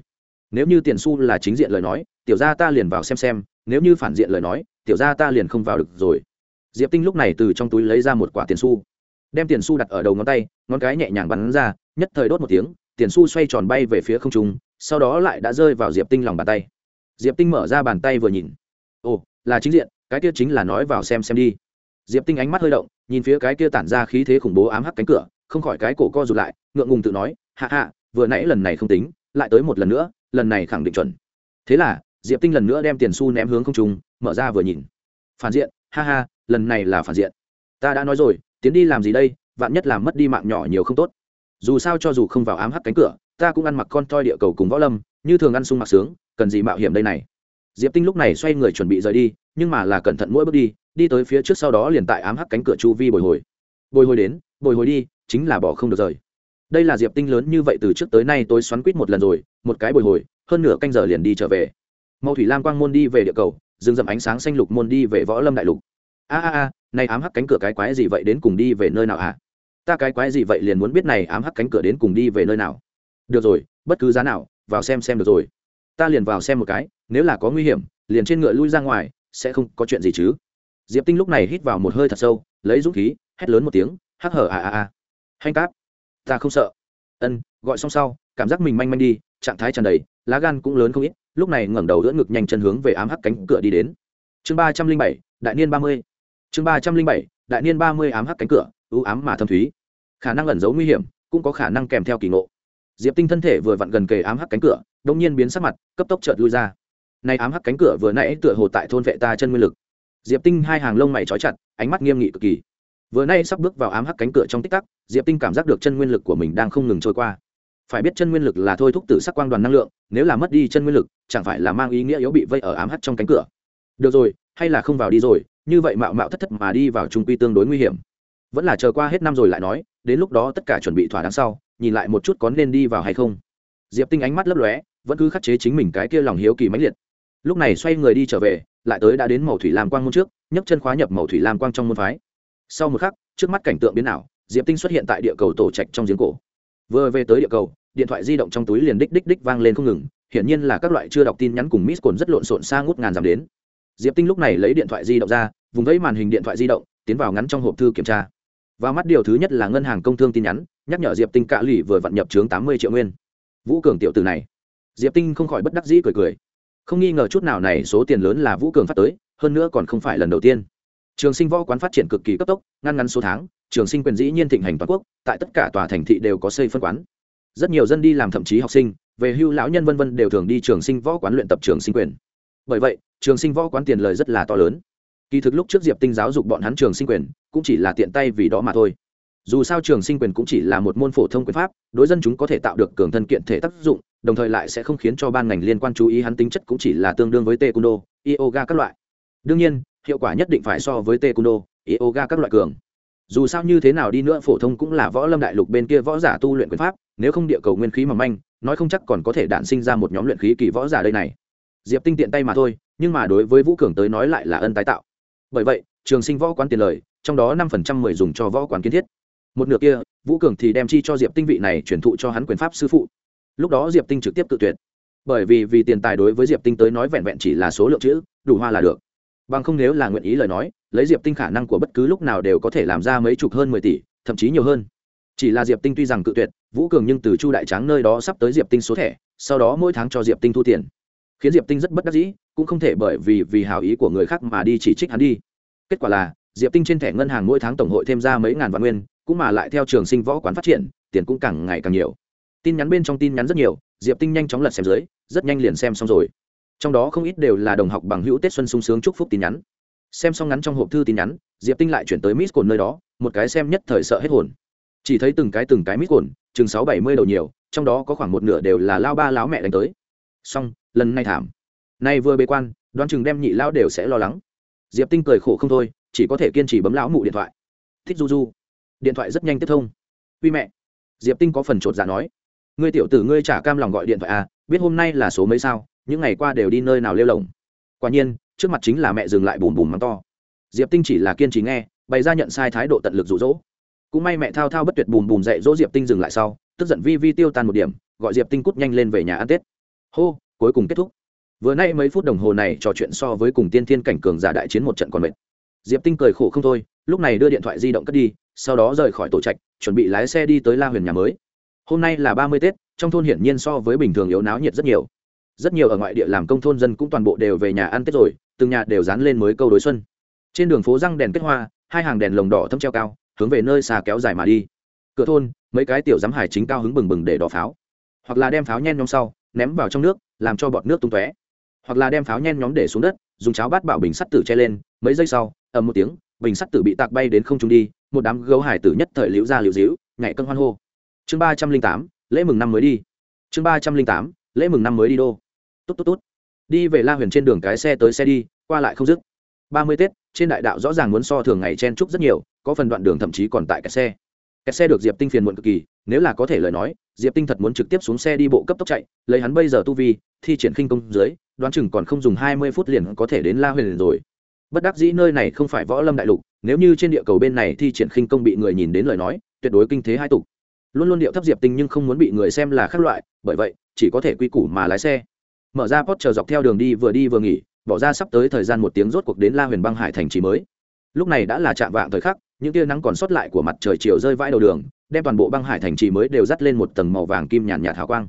Nếu như tiền su là chính diện lời nói, tiểu ra ta liền vào xem xem, nếu như phản diện lời nói tiểu ra ta liền không vào được rồi. Diệp tinh lúc này từ trong túi lấy ra một quả tiền xu, đem tiền xu đặt ở đầu ngón tay ngón cái nhẹ nhàng bắn ra nhất thời đốt một tiếng tiền xu xoay tròn bay về phía không trung sau đó lại đã rơi vào diệp tinh lòng bàn tay. Diệp tinh mở ra bàn tay vừa nhìn. Ồ là chính diện cái kia chính là nói vào xem xem đi. Diệp tinh ánh mắt hơi động nhìn phía cái kia tản ra khí thế khủng bố ám hắc cánh cửa không khỏi cái cổ co rụt lại ngượng ngùng tự nói hạ hạ vừa nãy lần này không tính lại tới một lần nữa lần này khẳng định chuẩn. Thế là diệp tinh lần nữa đem tiền xu ném hướng không trung mở ra vừa nhìn. Phản diện, ha ha, lần này là phản diện. Ta đã nói rồi, tiến đi làm gì đây, vạn nhất làm mất đi mạng nhỏ nhiều không tốt. Dù sao cho dù không vào ám hắc cánh cửa, ta cũng ăn mặc con toi địa cầu cùng võ lâm, như thường ăn sung mặc sướng, cần gì mạo hiểm đây này. Diệp tinh lúc này xoay người chuẩn bị rời đi, nhưng mà là cẩn thận mỗi bước đi đi tới phía trước sau đó liền tại ám hắc cánh cửa chu vi bồi hồi. Bồi hồi đến, bồi hồi đi, chính là bỏ không được rời. Đây là diệp tinh lớn như vậy từ trước tới nay tôi xoắn quýt một lần rồi, một cái bồi hồi, hơn nửa canh giờ liền đi trở về. Màu thủy lam quang môn đi về địa cầu dừng rậm ánh sáng xanh lục môn đi về võ lâm đại lục. A a a, này ám hắc cánh cửa cái quái gì vậy đến cùng đi về nơi nào hả? Ta cái quái gì vậy liền muốn biết này ám hắc cánh cửa đến cùng đi về nơi nào. Được rồi, bất cứ giá nào, vào xem xem được rồi. Ta liền vào xem một cái, nếu là có nguy hiểm, liền trên ngựa lui ra ngoài, sẽ không có chuyện gì chứ. Diệp tinh lúc này hít vào một hơi thật sâu, lấy dũng khí, hét lớn một tiếng, hắc hở, a a a. Hanh cáp. Ta không sợ. Ân, gọi xong sau, cảm giác mình manh manh đi trạng thái tràn đầy, lá gan cũng lớn không ít, lúc này ngẩng đầu đỡ ngực nhanh chân hướng về ám hắc cánh cửa đi đến. Chương ba trăm linh bảy, đại niên ba mươi. Chương ba trăm linh bảy, đại niên ba mươi ám hắc cánh cửa, ưu ám mà thâm thúy. Khả năng ẩn giấu nguy hiểm, cũng có khả năng kèm theo kỳ ngộ. Diệp tinh thân thể vừa vặn gần kề ám hắc cánh cửa, đông nhiên biến sắc mặt, cấp tốc chợt lui ra. Nay ám hắc cánh cửa vừa nãy tựa hồ tại thôn vệ ta chân nguyên lực. Diệp tinh hai hàng lông mày trói chặt, ánh mắt nghiêm nghị cực kỳ. Vừa nay sắp bước vào ám hắc cánh cửa trong tích tắc, diệp tinh cảm giác được chân nguyên lực của mình đang không ngừng trôi qua phải biết chân nguyên lực là thôi thúc tử sắc quang đoàn năng lượng, nếu là mất đi chân nguyên lực, chẳng phải là mang ý nghĩa yếu bị vây ở ám hắt trong cánh cửa. Được rồi, hay là không vào đi rồi, như vậy mạo mạo thất thất mà đi vào trung quy tương đối nguy hiểm. Vẫn là chờ qua hết năm rồi lại nói, đến lúc đó tất cả chuẩn bị thỏa đáng sau, nhìn lại một chút có nên đi vào hay không. Diệp tinh ánh mắt lấp lóe, vẫn cứ khắc chế chính mình cái kia lòng hiếu kỳ mãnh liệt. Lúc này xoay người đi trở về, lại tới đã đến màu thủy lam quang môn trước, nhấc chân khóa nhập màu thủy lam quang trong môn phái. Sau một khắc, trước mắt cảnh tượng biến ảo, diệp tinh xuất hiện tại địa cầu tổ trạch trong giếng cổ vừa về tới địa cầu, điện thoại di động trong túi liền đích đích đích vang lên không ngừng, hiển nhiên là các loại chưa đọc tin nhắn cùng miss cồn rất lộn xộn xa ngút ngàn dặm đến. Diệp tinh lúc này lấy điện thoại di động ra, vùng vẫy màn hình điện thoại di động, tiến vào ngắn trong hộp thư kiểm tra. Và mắt điều thứ nhất là ngân hàng công thương tin nhắn, nhắc nhở diệp tinh cạ lì vừa vặn nhập chướng tám mươi triệu nguyên. Vũ cường tiểu từ này. Diệp tinh không khỏi bất đắc dĩ cười cười. Không nghi ngờ chút nào này số tiền lớn là vũ cường phát tới, hơn nữa còn không phải lần đầu tiên. Trường sinh võ quán phát triển cực kỳ cấp tốc, ngăn ngắn số tháng trường sinh quyền dĩ nhiên thịnh hành toàn quốc, tại tất cả tòa thành thị đều có xây phân quán. Rất nhiều dân đi làm thậm chí học sinh, về hưu lão nhân vân vân đều thường đi trường sinh võ quán luyện tập trường sinh quyền. Bởi vậy, trường sinh võ quán tiền lời rất là to lớn. Kỳ thực lúc trước diệp tinh giáo dục bọn hắn trường sinh quyền, cũng chỉ là tiện tay vì đó mà thôi. Dù sao trường sinh quyền cũng chỉ là một môn phổ thông quyền pháp, đối dân chúng có thể tạo được cường thân kiện thể tác dụng, đồng thời lại sẽ không khiến cho ban ngành liên quan chú ý hắn tính chất cũng chỉ là tương đương với taekwondo, yoga các loại. Đương nhiên, hiệu quả nhất định phải so với taekwondo, yoga các loại cường dù sao như thế nào đi nữa phổ thông cũng là võ lâm đại lục bên kia võ giả tu luyện quyền pháp, nếu không địa cầu nguyên khí mà manh, nói không chắc còn có thể đạn sinh ra một nhóm luyện khí kỳ võ giả đây này. Diệp tinh tiện tay mà thôi, nhưng mà đối với vũ cường tới nói lại là ân tái tạo. Bởi vậy, trường sinh võ quán tiền lời, trong đó năm phần trăm mười dùng cho võ quán kiến thiết. Một nửa kia, vũ cường thì đem chi cho diệp tinh vị này chuyển thụ cho hắn quyền pháp sư phụ. Lúc đó diệp tinh trực tiếp tự tuyệt. Bởi vì vì tiền tài đối với diệp tinh tới nói vẹn vẹn chỉ là số lượng chữ, đủ hoa là được. Bằng không nếu là nguyện ý lời nói lấy diệp tinh khả năng của bất cứ lúc nào đều có thể làm ra mấy chục hơn mười tỷ, thậm chí nhiều hơn. Chỉ là diệp tinh tuy rằng cự tuyệt, vũ cường nhưng từ chu đại tráng nơi đó sắp tới diệp tinh số thẻ, sau đó mỗi tháng cho diệp tinh thu tiền. Khiến diệp tinh rất bất đắc dĩ, cũng không thể bởi vì vì hào ý của người khác mà đi chỉ trích hắn đi. Kết quả là, diệp tinh trên thẻ ngân hàng mỗi tháng tổng hội thêm ra mấy ngàn vạn nguyên, cũng mà lại theo trường sinh võ quán phát triển, tiền cũng càng ngày càng nhiều. Tin nhắn bên trong tin nhắn rất nhiều, diệp tinh nhanh chóng lật xem dưới, rất nhanh liền xem xong rồi. Trong đó không ít đều là đồng học bằng hữu tết xuân sung sướng chúc phúc tin nhắn xem xong ngắn trong hộp thư tin nhắn, diệp tinh lại chuyển tới miss cồn nơi đó, một cái xem nhất thời sợ hết hồn. Chỉ thấy từng cái từng cái miss cồn, chừng sáu bảy mươi đầu nhiều, trong đó có khoảng một nửa đều là lao ba láo mẹ đánh tới. Xong, lần này thảm. Nay vừa bế quan, đoán chừng đem nhị lao đều sẽ lo lắng. Diệp tinh cười khổ không thôi, chỉ có thể kiên trì bấm lão mụ điện thoại. Thích du du. Điện thoại rất nhanh tiếp thông. Uy mẹ. Diệp tinh có phần chột dạ nói. Ngươi tiểu tử ngươi trả cam lòng gọi điện thoại à biết hôm nay là số mấy sao, những ngày qua đều đi nơi nào lêu lồng. Quả nhiên trước mặt chính là mẹ dừng lại bùm bùm mắng to. Diệp tinh chỉ là kiên trì nghe, bày ra nhận sai thái độ tận lực rụ rỗ cũng may mẹ thao thao bất tuyệt bùm bùm dạy dỗ diệp tinh dừng lại sau, tức giận vi vi tiêu tan một điểm, gọi diệp tinh cút nhanh lên về nhà ăn tết. Hô, cuối cùng kết thúc. Vừa nay mấy phút đồng hồ này trò chuyện so với cùng tiên thiên cảnh cường giả đại chiến một trận còn mệt. Diệp tinh cười khổ không thôi, lúc này đưa điện thoại di động cất đi, sau đó rời khỏi tổ trạch, chuẩn bị lái xe đi tới la huyền nhà mới. Hôm nay là ba mươi tết, trong thôn hiển nhiên so với bình thường yếu náo nhiệt rất nhiều rất nhiều ở ngoại địa làm công thôn dân cũng toàn bộ đều về nhà ăn tết rồi, từng nhà đều dán lên mới câu đối xuân. Trên đường phố răng đèn kết hoa, hai hàng đèn lồng đỏ thâm treo cao, hướng về nơi xa kéo dài mà đi. Cửa thôn, mấy cái tiểu giám hải chính cao hứng bừng bừng để đỏ pháo. Hoặc là đem pháo nhen nhóm sau, ném vào trong nước, làm cho bọt nước tung tóe. Hoặc là đem pháo nhen nhóm để xuống đất, dùng cháo bát bảo bình sắt tử che lên, mấy giây sau, ầm một tiếng, bình sắt tử bị tạc bay đến không trung đi, một đám gấu hải tử nhất thời liễu ra liễu dĩu, nhảy cân hoan hô. Chương ba trăm linh tám, lễ mừng năm mới đi. Chương ba trăm linh tám, lễ mừng năm mới đi đô tốt tốt tốt. Đi về la huyền trên đường cái xe tới xe đi, qua lại không dứt. Ba mươi tết, trên đại đạo rõ ràng muốn so thường ngày chen trúc rất nhiều, có phần đoạn đường thậm chí còn tại cái xe. Kẹt xe được diệp tinh phiền muộn cực kỳ, nếu là có thể lời nói, diệp tinh thật muốn trực tiếp xuống xe đi bộ cấp tốc chạy, lấy hắn bây giờ tu vi, thi triển khinh công dưới, đoán chừng còn không dùng hai mươi phút liền có thể đến la huyền rồi. Bất đắc dĩ nơi này không phải võ lâm đại lục, nếu như trên địa cầu bên này thi triển khinh công bị người nhìn đến lời nói, tuyệt đối kinh thế hai tục. Luôn luôn điệu thấp diệp tinh nhưng không muốn bị người xem là khác loại, bởi vậy, chỉ có thể quy củ mà lái xe mở ra pot chờ dọc theo đường đi vừa đi vừa nghỉ, bỏ ra sắp tới thời gian một tiếng rốt cuộc đến la huyền băng hải thành trì mới. Lúc này đã là chạm vạng thời khắc, những tia nắng còn sót lại của mặt trời chiều rơi vãi đầu đường, đem toàn bộ băng hải thành trì mới đều dắt lên một tầng màu vàng kim nhàn nhạt hào quang.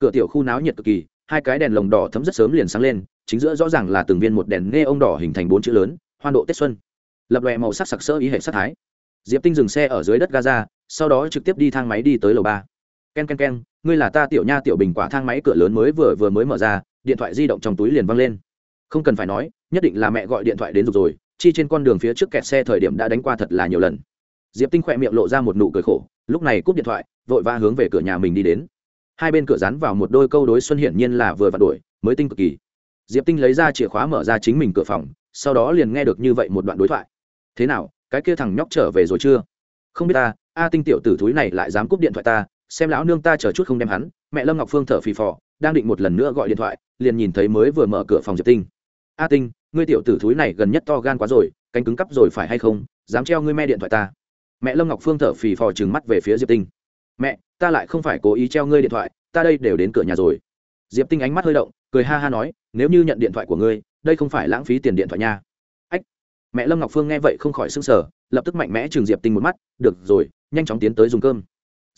Cửa tiểu khu náo nhiệt cực kỳ, hai cái đèn lồng đỏ thấm rất sớm liền sáng lên, chính giữa rõ ràng là từng viên một đèn nghe ông đỏ hình thành bốn chữ lớn, hoan độ tết xuân. Lập lòe màu sắc sặc sỡ ý hệ sắc thái. Diệp tinh dừng xe ở dưới đất gaza, sau đó trực tiếp đi thang máy đi tới lầu ba k e n k e n k e n ngươi là ta tiểu nha tiểu bình quả thang máy cửa lớn mới vừa vừa mới mở ra, điện thoại di động trong túi liền văng lên. Không cần phải nói, nhất định là mẹ gọi điện thoại đến rồi rồi, chi trên con đường phía trước kẹt xe thời điểm đã đánh qua thật là nhiều lần. Diệp tinh khỏe miệng lộ ra một nụ cười khổ, lúc này cúp điện thoại, vội va hướng về cửa nhà mình đi đến. Hai bên cửa dán vào một đôi câu đối xuân hiển nhiên là vừa vặn đuổi, mới tinh cực kỳ. Diệp tinh lấy ra chìa khóa mở ra chính mình cửa phòng, sau đó liền nghe được như vậy một đoạn đối thoại. Thế nào, cái kia thằng nhóc trở về rồi chưa? Không biết ta, a tinh tiểu tử thúi này lại dám cúp điện thoại ta xem lão nương ta chờ chút không đem hắn, mẹ lâm ngọc phương thở phì phò, đang định một lần nữa gọi điện thoại, liền nhìn thấy mới vừa mở cửa phòng diệp tinh. A tinh, ngươi tiểu tử thúi này gần nhất to gan quá rồi, cánh cứng cắp rồi phải hay không? Dám treo ngươi mẹ điện thoại ta. Mẹ lâm ngọc phương thở phì phò trừng mắt về phía diệp tinh. Mẹ, ta lại không phải cố ý treo ngươi điện thoại, ta đây đều đến cửa nhà rồi. Diệp tinh ánh mắt hơi động, cười ha ha nói, nếu như nhận điện thoại của ngươi, đây không phải lãng phí tiền điện thoại nha. Ách. Mẹ lâm ngọc phương nghe vậy không khỏi s ư n g sở lập tức mạnh mẽ chừng diệp tinh một mắt, được rồi, nhanh chóng tiến tới dùng cơm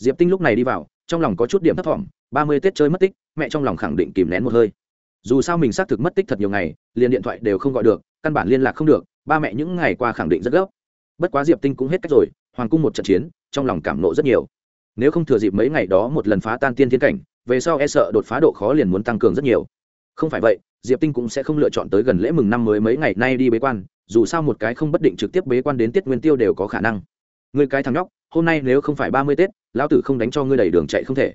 diệp tinh lúc này đi vào, trong lòng có chút điểm thấp thỏm, ba mươi tết chơi mất tích, mẹ trong lòng khẳng định kìm nén một hơi. Dù sao mình xác thực mất tích thật nhiều ngày, liền điện thoại đều không gọi được, căn bản liên lạc không được, ba mẹ những ngày qua khẳng định rất gấp. Bất quá diệp tinh cũng hết cách rồi, hoàng cung một trận chiến, trong lòng cảm nộ rất nhiều. Nếu không thừa dịp mấy ngày đó một lần phá tan tiên thiên cảnh, về sau e sợ đột phá độ khó liền muốn tăng cường rất nhiều. Không phải vậy, diệp tinh cũng sẽ không lựa chọn tới gần lễ mừng năm mới mấy ngày nay đi bế quan, dù sao một cái không bất định trực tiếp bế quan đến tiết nguyên tiêu đều có khả năng. Người cái thằng nhóc hôm nay nếu không phải ba mươi tết, lão tử không đánh cho ngươi đầy đường chạy không thể.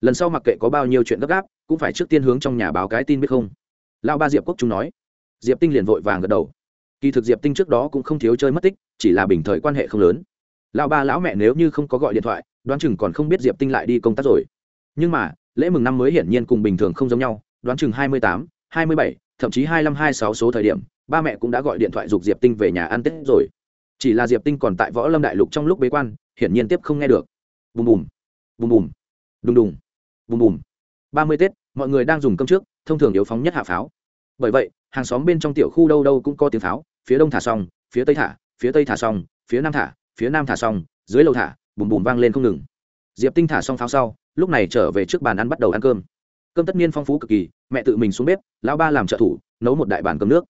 Lần sau mặc kệ có bao nhiêu chuyện gấp gáp, cũng phải trước tiên hướng trong nhà báo cái tin biết không. Lão ba diệp quốc trung nói. Diệp tinh liền vội vàng gật đầu. Kỳ thực diệp tinh trước đó cũng không thiếu chơi mất tích, chỉ là bình thời quan hệ không lớn. Lão ba lão mẹ nếu như không có gọi điện thoại, đoán chừng còn không biết diệp tinh lại đi công tác rồi. Nhưng mà, lễ mừng năm mới hiển nhiên cùng bình thường không giống nhau, đoán chừng hai mươi tám, hai mươi bảy, thậm chí hai mươi năm hai sáu số thời điểm, ba mẹ cũng đã gọi điện thoại giục diệp tinh về nhà ăn tết rồi chỉ là diệp tinh còn tại võ lâm đại lục trong lúc bế quan, hiển nhiên tiếp không nghe được. Bùm bùm bùm bùm, đùng đùng, bùm bùm. Ba mươi tết, mọi người đang dùng cơm trước, thông thường yếu phóng nhất hạ pháo. Bởi vậy, hàng xóm bên trong tiểu khu đâu đâu cũng có tiếng pháo, phía đông thả xong phía tây thả, phía tây thả xong phía nam thả, phía nam thả xong dưới lầu thả, bùm bùm vang lên không ngừng. Diệp tinh thả xong pháo sau, lúc này trở về trước bàn ăn bắt đầu ăn cơm. Cơm tất nhiên phong phú cực kỳ, mẹ tự mình xuống bếp, lão ba làm trợ thủ, nấu một đại bàn cơm nước.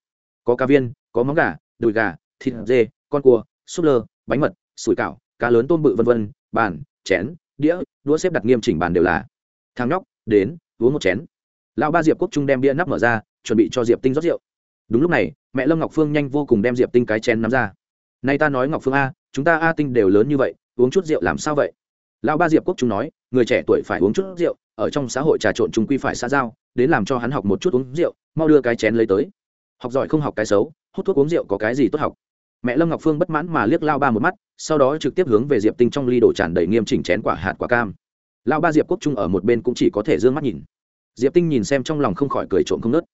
Có cá viên, có móng gà, đùi gà, thịt dê con cua, súp lơ, bánh mật, sủi cảo, cá lớn tôm bự vân vân, bàn, chén, đĩa, đũa xếp đặt nghiêm chỉnh bàn đều là. Thang nhóc, đến, uống một chén. Lão ba diệp quốc trung đem bia nắp mở ra, chuẩn bị cho diệp tinh rót rượu. Đúng lúc này, mẹ lâm ngọc phương nhanh vô cùng đem diệp tinh cái chén nắm ra. Nay ta nói ngọc phương a, chúng ta a tinh đều lớn như vậy, uống chút rượu làm sao vậy? Lão ba diệp quốc trung nói, người trẻ tuổi phải uống chút rượu, ở trong xã hội trà trộn trung quy phải xã giao, đến làm cho hắn học một chút uống rượu, mau đưa cái chén lấy tới. Học giỏi không học cái xấu, hút thuốc uống rượu có cái gì tốt học? Mẹ lâm ngọc phương bất mãn mà liếc lao ba một mắt sau đó trực tiếp hướng về diệp tinh trong ly đổ tràn đầy nghiêm chỉnh chén quả hạt quả cam lao ba diệp quốc trung ở một bên cũng chỉ có thể d ư ơ n g mắt nhìn diệp tinh nhìn xem trong lòng không khỏi cười trộm không nớt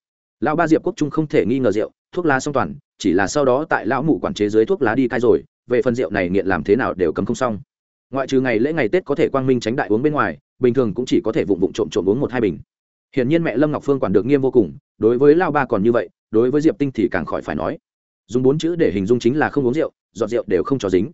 lao ba diệp quốc trung không thể nghi ngờ rượu thuốc lá song toàn chỉ là sau đó tại lão mụ quản chế dưới thuốc lá đi cai rồi về phần rượu này nghiện làm thế nào đều cấm không xong ngoại trừ ngày lễ ngày tết có thể quang minh tránh đại uống bên ngoài bình thường cũng chỉ có thể vụng vụng trộm trộm uống một hai bình hiển nhiên mẹ lâm ngọc phương quản được nghiêm vô cùng đối với lao ba còn như vậy đối với diệp tinh thì càng khỏi phải nói dùng bốn chữ để hình dung chính là không uống rượu dọn rượu đều không cho dính.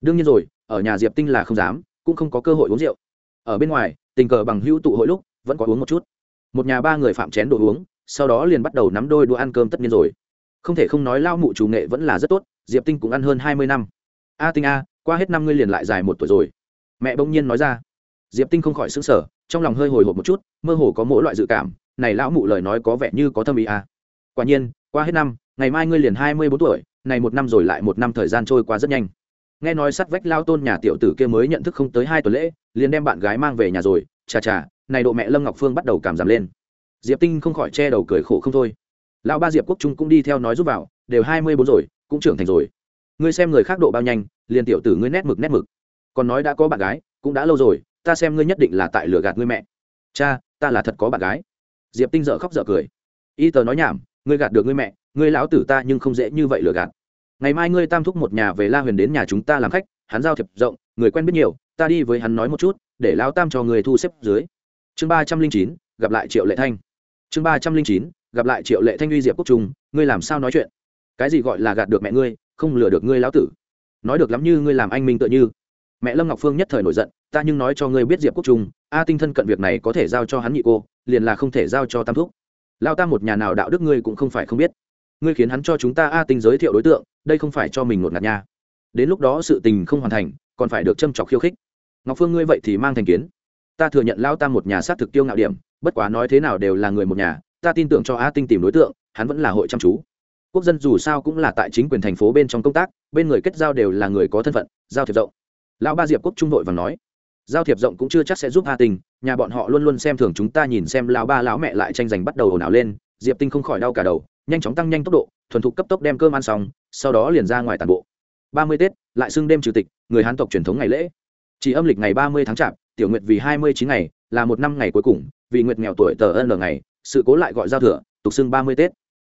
Đương nhiên rồi, ở nhà diệp tinh là không dám, cũng không có cơ hội uống rượu. Ở bên ngoài, tình cờ bằng hữu tụ hội lúc, vẫn có uống một chút. Một nhà ba người phạm chén đồ uống, sau đó liền bắt đầu nắm đôi đũa ăn cơm tất nhiên rồi. Không thể không nói lao mụ chủ nghệ vẫn là rất tốt, diệp tinh cũng ăn hơn hai mươi năm. A tinh a, qua hết năm ngươi liền lại dài một tuổi rồi. Mẹ bỗng nhiên nói ra. Diệp tinh không khỏi xứng sở trong lòng hơi hồi hộp một chút, mơ hồ có mỗi loại dự cảm, này lão mụ lời nói có vẻ như có tâm ý a quả nhiên, qua hết năm, ngày mai ngươi liền hai mươi bốn tuổi, này một năm rồi lại một năm thời gian trôi qua rất nhanh. Nghe nói sắt vách lao tôn nhà tiểu tử kia mới nhận thức không tới hai tuần lễ, liền đem bạn gái mang về nhà rồi. Chà chà, này độ mẹ lâm ngọc phương bắt đầu cảm giảm lên. Diệp tinh không khỏi che đầu cười khổ không thôi. Lão ba diệp quốc trung cũng đi theo nói giúp vào, đều hai mươi bốn rồi, cũng trưởng thành rồi. Ngươi xem người khác độ bao nhanh, liền tiểu tử ngươi nét mực nét mực. Còn nói đã có bạn gái, cũng đã lâu rồi, ta xem ngươi nhất định là tại lừa gạt ngươi mẹ. Cha, ta là thật có bạn gái. Diệp tinh dợ khóc dợ cười. Y tờ nói nhảm ngươi gạt được ngươi mẹ, ngươi lão tử ta nhưng không dễ như vậy lừa gạt. Ngày mai ngươi tam thúc một nhà về la huyền đến nhà chúng ta làm khách, hắn giao thiệp rộng, người quen biết nhiều, ta đi với hắn nói một chút, để lão tam cho người thu xếp dưới. Chương ba trăm linh chín, gặp lại triệu lệ thanh. Chương ba trăm linh chín, gặp lại triệu lệ thanh uy diệp quốc trung, ngươi làm sao nói chuyện? Cái gì gọi là gạt được mẹ ngươi, không lừa được ngươi lão tử? Nói được lắm như ngươi làm anh minh tựa như. Mẹ lâm ngọc phương nhất thời nổi giận, ta nhưng nói cho ngươi biết diệp quốc trung, a tinh thân cận việc này có thể giao cho hắn nhị cô, liền là không thể giao cho tam thúc lao ta một nhà nào đạo đức ngươi cũng không phải không biết. Ngươi khiến hắn cho chúng ta a tinh giới thiệu đối tượng, đây không phải cho mình ngột ngạt nha. Đến lúc đó sự tình không hoàn thành, còn phải được châm trọc khiêu khích. Ngọc phương ngươi vậy thì mang thành kiến. Ta thừa nhận lao ta một nhà sát thực tiêu ngạo điểm, bất quá nói thế nào đều là người một nhà, ta tin tưởng cho a tinh tìm đối tượng, hắn vẫn là hội chăm chú. Quốc dân dù sao cũng là tại chính quyền thành phố bên trong công tác, bên người kết giao đều là người có thân phận, giao thiệp rộng. Lão ba diệp quốc trung đội và nói giao thiệp rộng cũng chưa chắc sẽ giúp a tình, nhà bọn họ luôn luôn xem thường chúng ta nhìn xem lão ba lão mẹ lại tranh giành bắt đầu ồn ào lên diệp tinh không khỏi đau cả đầu nhanh chóng tăng nhanh tốc độ thuần thục cấp tốc đem cơm ăn xong sau đó liền ra ngoài tàn bộ. Ba mươi tết lại xưng đêm chủ tịch người hán tộc truyền thống ngày lễ. Chỉ âm lịch ngày ba mươi tháng chạp tiểu nguyệt vì hai mươi chín ngày là một năm ngày cuối cùng vì nguyệt nghèo tuổi tờ ân ngày sự cố lại gọi giao thừa tục xưng ba mươi tết.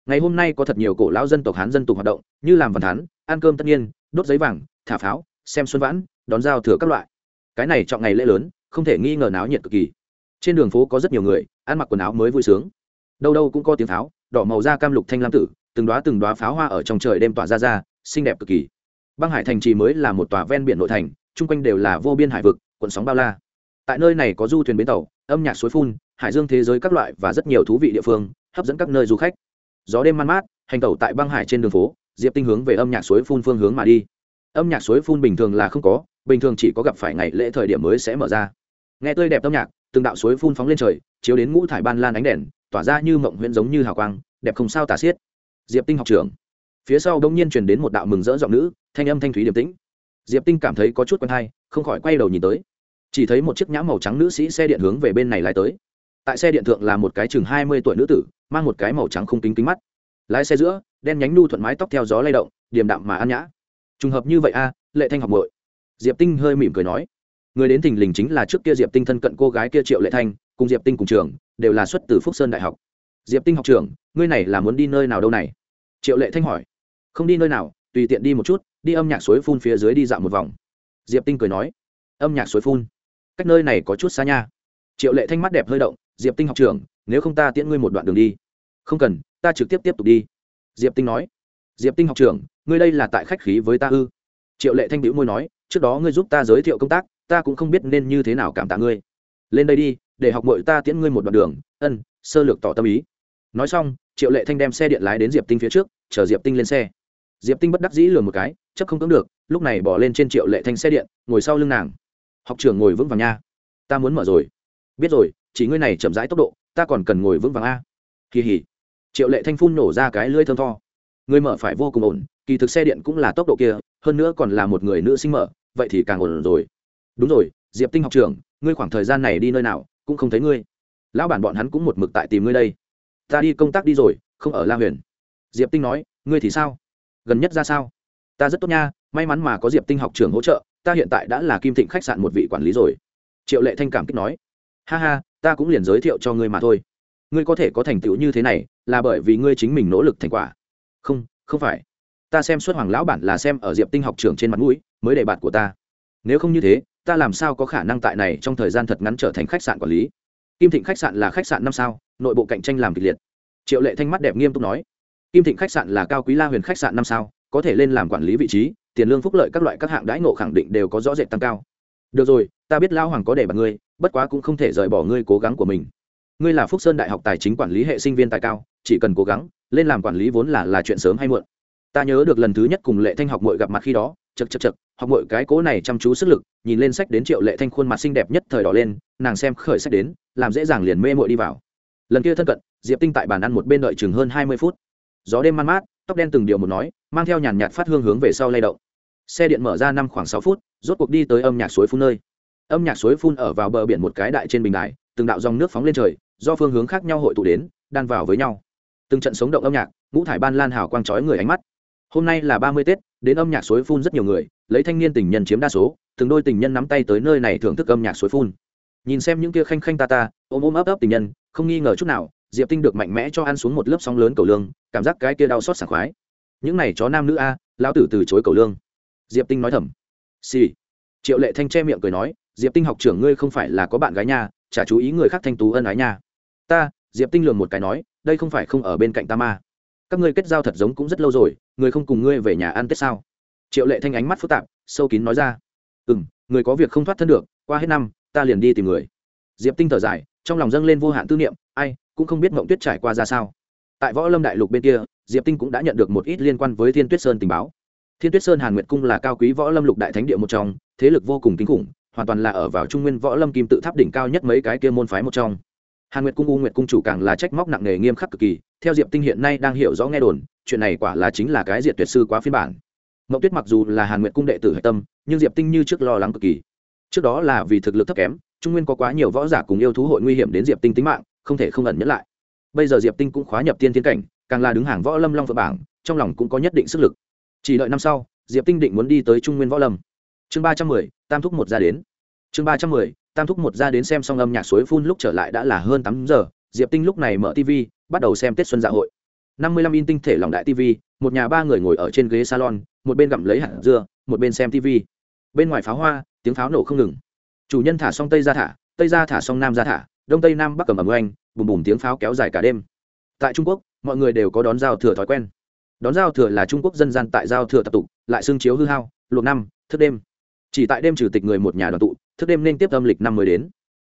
Ngày hôm nay có thật nhiều cổ lão dân tộc hán dân tục hoạt động như làm văn thán ăn cơm tất nhiên đốt giấy vàng thả pháo xem xuân vãn đón giao thừa các loại cái này chọn ngày lễ lớn, không thể nghi ngờ náo nhiệt cực kỳ. Trên đường phố có rất nhiều người, ăn mặc quần áo mới vui sướng. Đâu đâu cũng có tiếng pháo, đỏ màu da cam lục thanh lam tử, từng đoá từng đoá pháo hoa ở trong trời đêm tỏa ra ra, xinh đẹp cực kỳ. Băng hải thành trì mới là một tòa ven biển nội thành, chung quanh đều là vô biên hải vực quận sóng bao la. Tại nơi này có du thuyền bến tàu, âm nhạc suối phun, hải dương thế giới các loại và rất nhiều thú vị địa phương, hấp dẫn các nơi du khách. Gió đêm man mát, hành tẩu tại băng hải trên đường phố, diệp tinh hướng về âm nhạc suối phun phương hướng mà đi âm nhạc suối phun bình thường là không có, bình thường chỉ có gặp phải ngày lễ thời điểm mới sẽ mở ra. Nghe tươi đẹp âm nhạc, từng đạo suối phun phóng lên trời, chiếu đến ngũ thải ban lan ánh đèn, tỏa ra như mộng huyễn giống như hào quang, đẹp không sao tả xiết. Diệp tinh học trưởng. Phía sau đông nhiên truyền đến một đạo mừng rỡ giọng nữ, thanh âm thanh thúy điềm tĩnh. Diệp tinh cảm thấy có chút quen hay, không khỏi quay đầu nhìn tới. Chỉ thấy một chiếc nhã màu trắng nữ sĩ xe điện hướng về bên này lái tới. Tại xe điện thượng là một cái chừng hai mươi tuổi nữ tử, mang một cái màu trắng không kính kính mắt. Lái xe giữa, đen nhánh nu thuận mái tóc theo gió lay động, điềm đạm mà ăn nhã trùng hợp như vậy a, lệ thanh học bội diệp tinh hơi mỉm cười nói, người đến thình lình chính là trước kia diệp tinh thân cận cô gái kia triệu lệ thanh, cùng diệp tinh cùng trường, đều là xuất từ phúc sơn đại học. Diệp tinh học trưởng, ngươi này là muốn đi nơi nào đâu này? Triệu lệ thanh hỏi. Không đi nơi nào, tùy tiện đi một chút, đi âm nhạc suối phun phía dưới đi dạo một vòng. Diệp tinh cười nói, âm nhạc suối phun? Cách nơi này có chút xa nha. Triệu lệ thanh mắt đẹp hơi động, diệp tinh học trưởng, nếu không ta tiễn ngươi một đoạn đường đi. Không cần, ta trực tiếp tiếp tục đi. Diệp tinh nói diệp tinh học trưởng, ngươi đây là tại khách khí với ta ư? Triệu lệ thanh bĩu môi nói, trước đó ngươi giúp ta giới thiệu công tác, ta cũng không biết nên như thế nào cảm tạ ngươi. Lên đây đi, để học mội ta tiễn ngươi một đoạn đường, ân, sơ lược tỏ tâm ý. Nói xong, triệu lệ thanh đem xe điện lái đến diệp tinh phía trước chở diệp tinh lên xe. Diệp tinh bất đắc dĩ lừa một cái, chấp không cưỡng được, lúc này bỏ lên trên triệu lệ thanh xe điện, ngồi sau lưng nàng. Học trưởng ngồi vững vàng nha. Ta muốn mở rồi. Biết rồi, chỉ ngươi này chậm rãi tốc độ, ta còn cần ngồi vững vàng a. Kỳ hỉ. Triệu lệ thanh phun nổ ra cái lưỡi thơm tho người mở phải vô cùng ổn kỳ thực xe điện cũng là tốc độ kia hơn nữa còn là một người nữ sinh mở vậy thì càng ổn rồi. Đúng rồi diệp tinh học trường, ngươi khoảng thời gian này đi nơi nào cũng không thấy ngươi. Lão bản bọn hắn cũng một mực tại tìm ngươi đây. Ta đi công tác đi rồi không ở la huyền. Diệp tinh nói ngươi thì sao? Gần nhất ra sao? Ta rất tốt nha may mắn mà có diệp tinh học trường hỗ trợ ta hiện tại đã là kim thịnh khách sạn một vị quản lý rồi. Triệu lệ thanh cảm kích nói ha ha ta cũng liền giới thiệu cho ngươi mà thôi. Ngươi có thể có thành tựu như thế này là bởi vì ngươi chính mình nỗ lực thành quả không không phải. Ta xem suất hoàng lão bản là xem ở diệp tinh học trưởng trên mặt mũi, mới đề bạt của ta. Nếu không như thế, ta làm sao có khả năng tại này trong thời gian thật ngắn trở thành khách sạn quản lý? Kim thịnh khách sạn là khách sạn năm sao, nội bộ cạnh tranh làm kịch liệt. Triệu lệ thanh mắt đẹp nghiêm túc nói, kim thịnh khách sạn là cao quý la huyền khách sạn năm sao, có thể lên làm quản lý vị trí, tiền lương phúc lợi các loại các hạng đãi ngộ khẳng định đều có rõ rệt tăng cao. Được rồi, ta biết lão hoàng có để bằng ngươi, bất quá cũng không thể rời bỏ ngươi cố gắng của mình ngươi là phúc sơn đại học tài chính quản lý hệ sinh viên tài cao, chỉ cần cố gắng, lên làm quản lý vốn là là chuyện sớm hay muộn. Ta nhớ được lần thứ nhất cùng lệ thanh học mội gặp mặt khi đó chật chật chật học mội cái cố này chăm chú sức lực, nhìn lên sách đến triệu lệ thanh khuôn mặt xinh đẹp nhất thời đỏ lên, nàng xem khởi sách đến, làm dễ dàng liền mê mội đi vào. Lần kia thân cận, diệp tinh tại bàn ăn một bên đợi chừng hơn hai mươi phút. Gió đêm man mát, tóc đen từng điều một nói, mang theo nhàn nhạt phát hương hướng về sau lay động. Xe điện mở ra năm khoảng sáu phút, rốt cuộc đi tới âm nhạc suối phun nơi. Âm nhạc suối phun ở vào bờ biển một cái đại trên bình đài, từng đạo dòng nước phóng lên trời do phương hướng khác nhau hội tụ đến, đan vào với nhau. Từng trận sống động âm nhạc, ngũ thải ban lan hào quang trói người ánh mắt. Hôm nay là ba mươi tết, đến âm nhạc suối phun rất nhiều người, lấy thanh niên tình nhân chiếm đa số, từng đôi tình nhân nắm tay tới nơi này thưởng thức âm nhạc suối phun. Nhìn xem những kia khanh khanh ta ta, ôm ôm ấp ấp tình nhân, không nghi ngờ chút nào, diệp tinh được mạnh mẽ cho ăn xuống một lớp sóng lớn cầu lương, cảm giác cái kia đau xót sảng khoái. Những này chó nam nữ a, lão tử từ chối cầu lương. Diệp tinh nói thầm. Xì、sì. triệu lệ thanh che miệng cười nói, diệp tinh học trưởng ngươi không phải là có bạn gái nha chả chú ý người khác thanh tú ân ái nha. Ta, diệp tinh lường một cái nói, đây không phải không ở bên cạnh ta ma các ngươi kết giao thật giống cũng rất lâu rồi, người không cùng ngươi về nhà ăn tết sao? Triệu lệ thanh ánh mắt phức tạp, sâu kín nói ra. Ừ m người có việc không thoát thân được, qua hết năm, ta liền đi tìm người. Diệp tinh thở dài, trong lòng dâng lên vô hạn tư niệm, ai, cũng không biết mộng tuyết trải qua ra sao. Tại võ lâm đại lục bên kia, diệp tinh cũng đã nhận được một ít liên quan với thiên tuyết sơn tình báo. Thiên tuyết sơn hàn nguyệt cung là cao quý võ lâm lục đại thánh địa một trong, thế lực vô cùng kinh khủng hoàn toàn là ở vào trung nguyên võ lâm kim tự tháp đỉnh cao nhất mấy cái kia môn phái một trong. Hàn nguyệt cung, u nguyệt cung chủ càng là trách móc nặng nề nghiêm khắc cực kỳ, theo diệp tinh hiện nay đang hiểu rõ nghe đồn, chuyện này quả là chính là cái diệt tuyệt sư quá phiên bản. Mậu tuyết mặc dù là hàn nguyệt cung đệ tử hạch tâm, nhưng diệp tinh như trước lo lắng cực kỳ. Trước đó là vì thực lực thấp kém, trung nguyên có quá nhiều võ giả cùng yêu thú hội nguy hiểm đến diệp tinh tính mạng, không thể không ẩn nhẫn lại. Bây giờ diệp tinh cũng khóa nhập tiên tiến cảnh, càng là đứng hàng võ lâm long vợ bảng, trong lòng cũng có nhất định sức lực. Chỉ đợi năm sau, diệp tinh định muốn đi tới trung nguyên võ lâm chương ba trăm mười, tam thúc một ra đến. Chương ba trăm mười, tam thúc một ra đến xem xong âm nhạc suối phun lúc trở lại đã là hơn tám giờ, diệp tinh lúc này mở tv bắt đầu xem tết xuân dạ hội. năm mươi lăm in tinh thể lòng đại tv một nhà ba người ngồi ở trên ghế salon, một bên gặm lấy hạt dưa, một bên xem tv bên ngoài pháo hoa, tiếng pháo nổ không ngừng. Chủ nhân thả xong tây ra thả, tây ra thả xong nam ra thả, đông tây nam bắc cầm ẩm oanh, bùm bùm tiếng pháo kéo dài cả đêm. Tại trung quốc, mọi người đều có đón giao thừa thói quen. Đón giao thừa là trung quốc dân gian tại giao thừa tập tụ lại xương chiếu hư hao, luộc năm, thức đêm chỉ tại đêm trừ tịch người một nhà đoàn tụ, thức đêm nên tiếp âm lịch năm mới đến.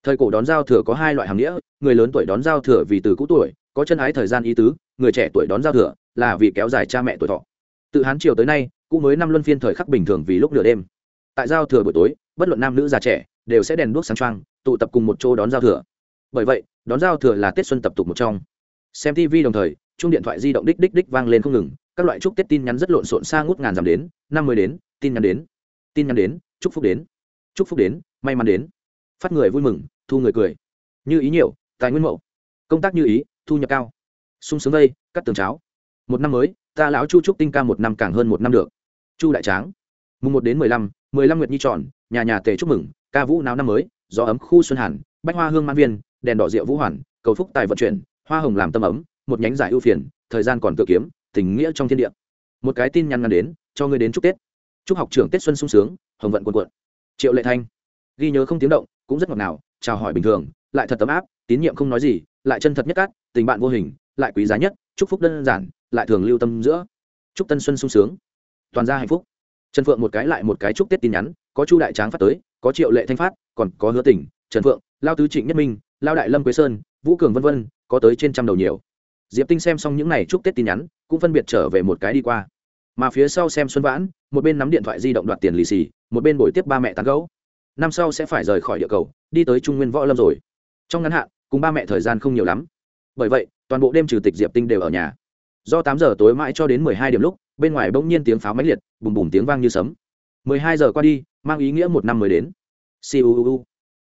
Thời cổ đón giao thừa có hai loại hàng nghĩa, người lớn tuổi đón giao thừa vì từ cũ tuổi, có chân ái thời gian ý tứ, người trẻ tuổi đón giao thừa là vì kéo dài cha mẹ tuổi thọ. Từ hán triều tới nay cũ mới năm luân phiên thời khắc bình thường vì lúc nửa đêm. Tại giao thừa buổi tối, bất luận nam nữ già trẻ, đều sẽ đèn đuốc sáng trăng tụ tập cùng một chỗ đón giao thừa. Bởi vậy, đón giao thừa là tết xuân tập tục một trong. Xem tv đồng thời chung điện thoại di động đích đích đích vang lên không ngừng, các loại chúc tết tin nhắn rất lộn xộn xa ngút ngàn dặm đến, năm mươi đến, tin nhắn đến, tin nhắn đến chúc phúc đến. Chúc phúc đến, may mắn đến. Phát người vui mừng, thu người cười. Như ý nhiều, tài nguyên mậu. Công tác như ý, thu nhập cao. Sung sướng vây cắt tường cháo. Một năm mới, ta lão chu trúc tinh ca một năm càng hơn một năm được. Chu đại tráng. Mùng một đến mười lăm mười lăm nguyệt nhi tròn, nhà nhà tề chúc mừng, ca vũ náo năm mới, gió ấm khu xuân hàn, bách hoa hương man viên, đèn đỏ rượu vũ hoàn, cầu phúc tài vận chuyển, hoa hồng làm tâm ấm, một nhánh giải ưu phiền, thời gian còn tự kiếm, tình nghĩa trong thiên địa. Một cái tin nhắn ngắn đến, cho ngươi đến chúc tết. Chúc học trưởng tết xuân sung sướng hồng vận quần quận triệu lệ thanh, ghi nhớ không tiếng động, cũng rất ngọt ngào, chào hỏi bình thường, lại thật tấm áp, tín nhiệm không nói gì, lại chân thật nhất cát, tình bạn vô hình, lại quý giá nhất, chúc phúc đơn giản, lại thường lưu tâm giữa. Chúc tân xuân sung sướng. Toàn gia hạnh phúc. Trần phượng một cái lại một cái chúc tết tin nhắn, có chu đại tráng phát tới, có triệu lệ thanh phát, còn có hứa tỉnh, trần phượng, lao tứ trịnh nhất minh, lao đại lâm quế sơn, vũ cường vân vân, có tới trên trăm đầu nhiều. Diệp tinh xem xong những n à y chúc tết tin nhắn, cũng phân biệt trở về một cái đi qua mà phía sau xem xuân vãn, một bên nắm điện thoại di động đoạt tiền lì xì, một bên buổi tiếp ba mẹ tán gấu năm sau sẽ phải rời khỏi địa cầu, đi tới trung nguyên võ lâm rồi. Trong ngắn hạn, cùng ba mẹ thời gian không nhiều lắm. Bởi vậy, toàn bộ đêm trừ tịch diệp tinh đều ở nhà. Do tám giờ tối mãi cho đến mười hai điểm lúc, bên ngoài bỗng nhiên tiếng pháo máy liệt, bùm bùm tiếng vang như sấm. Mười hai giờ qua đi, mang ý nghĩa một năm mới đến. Siêu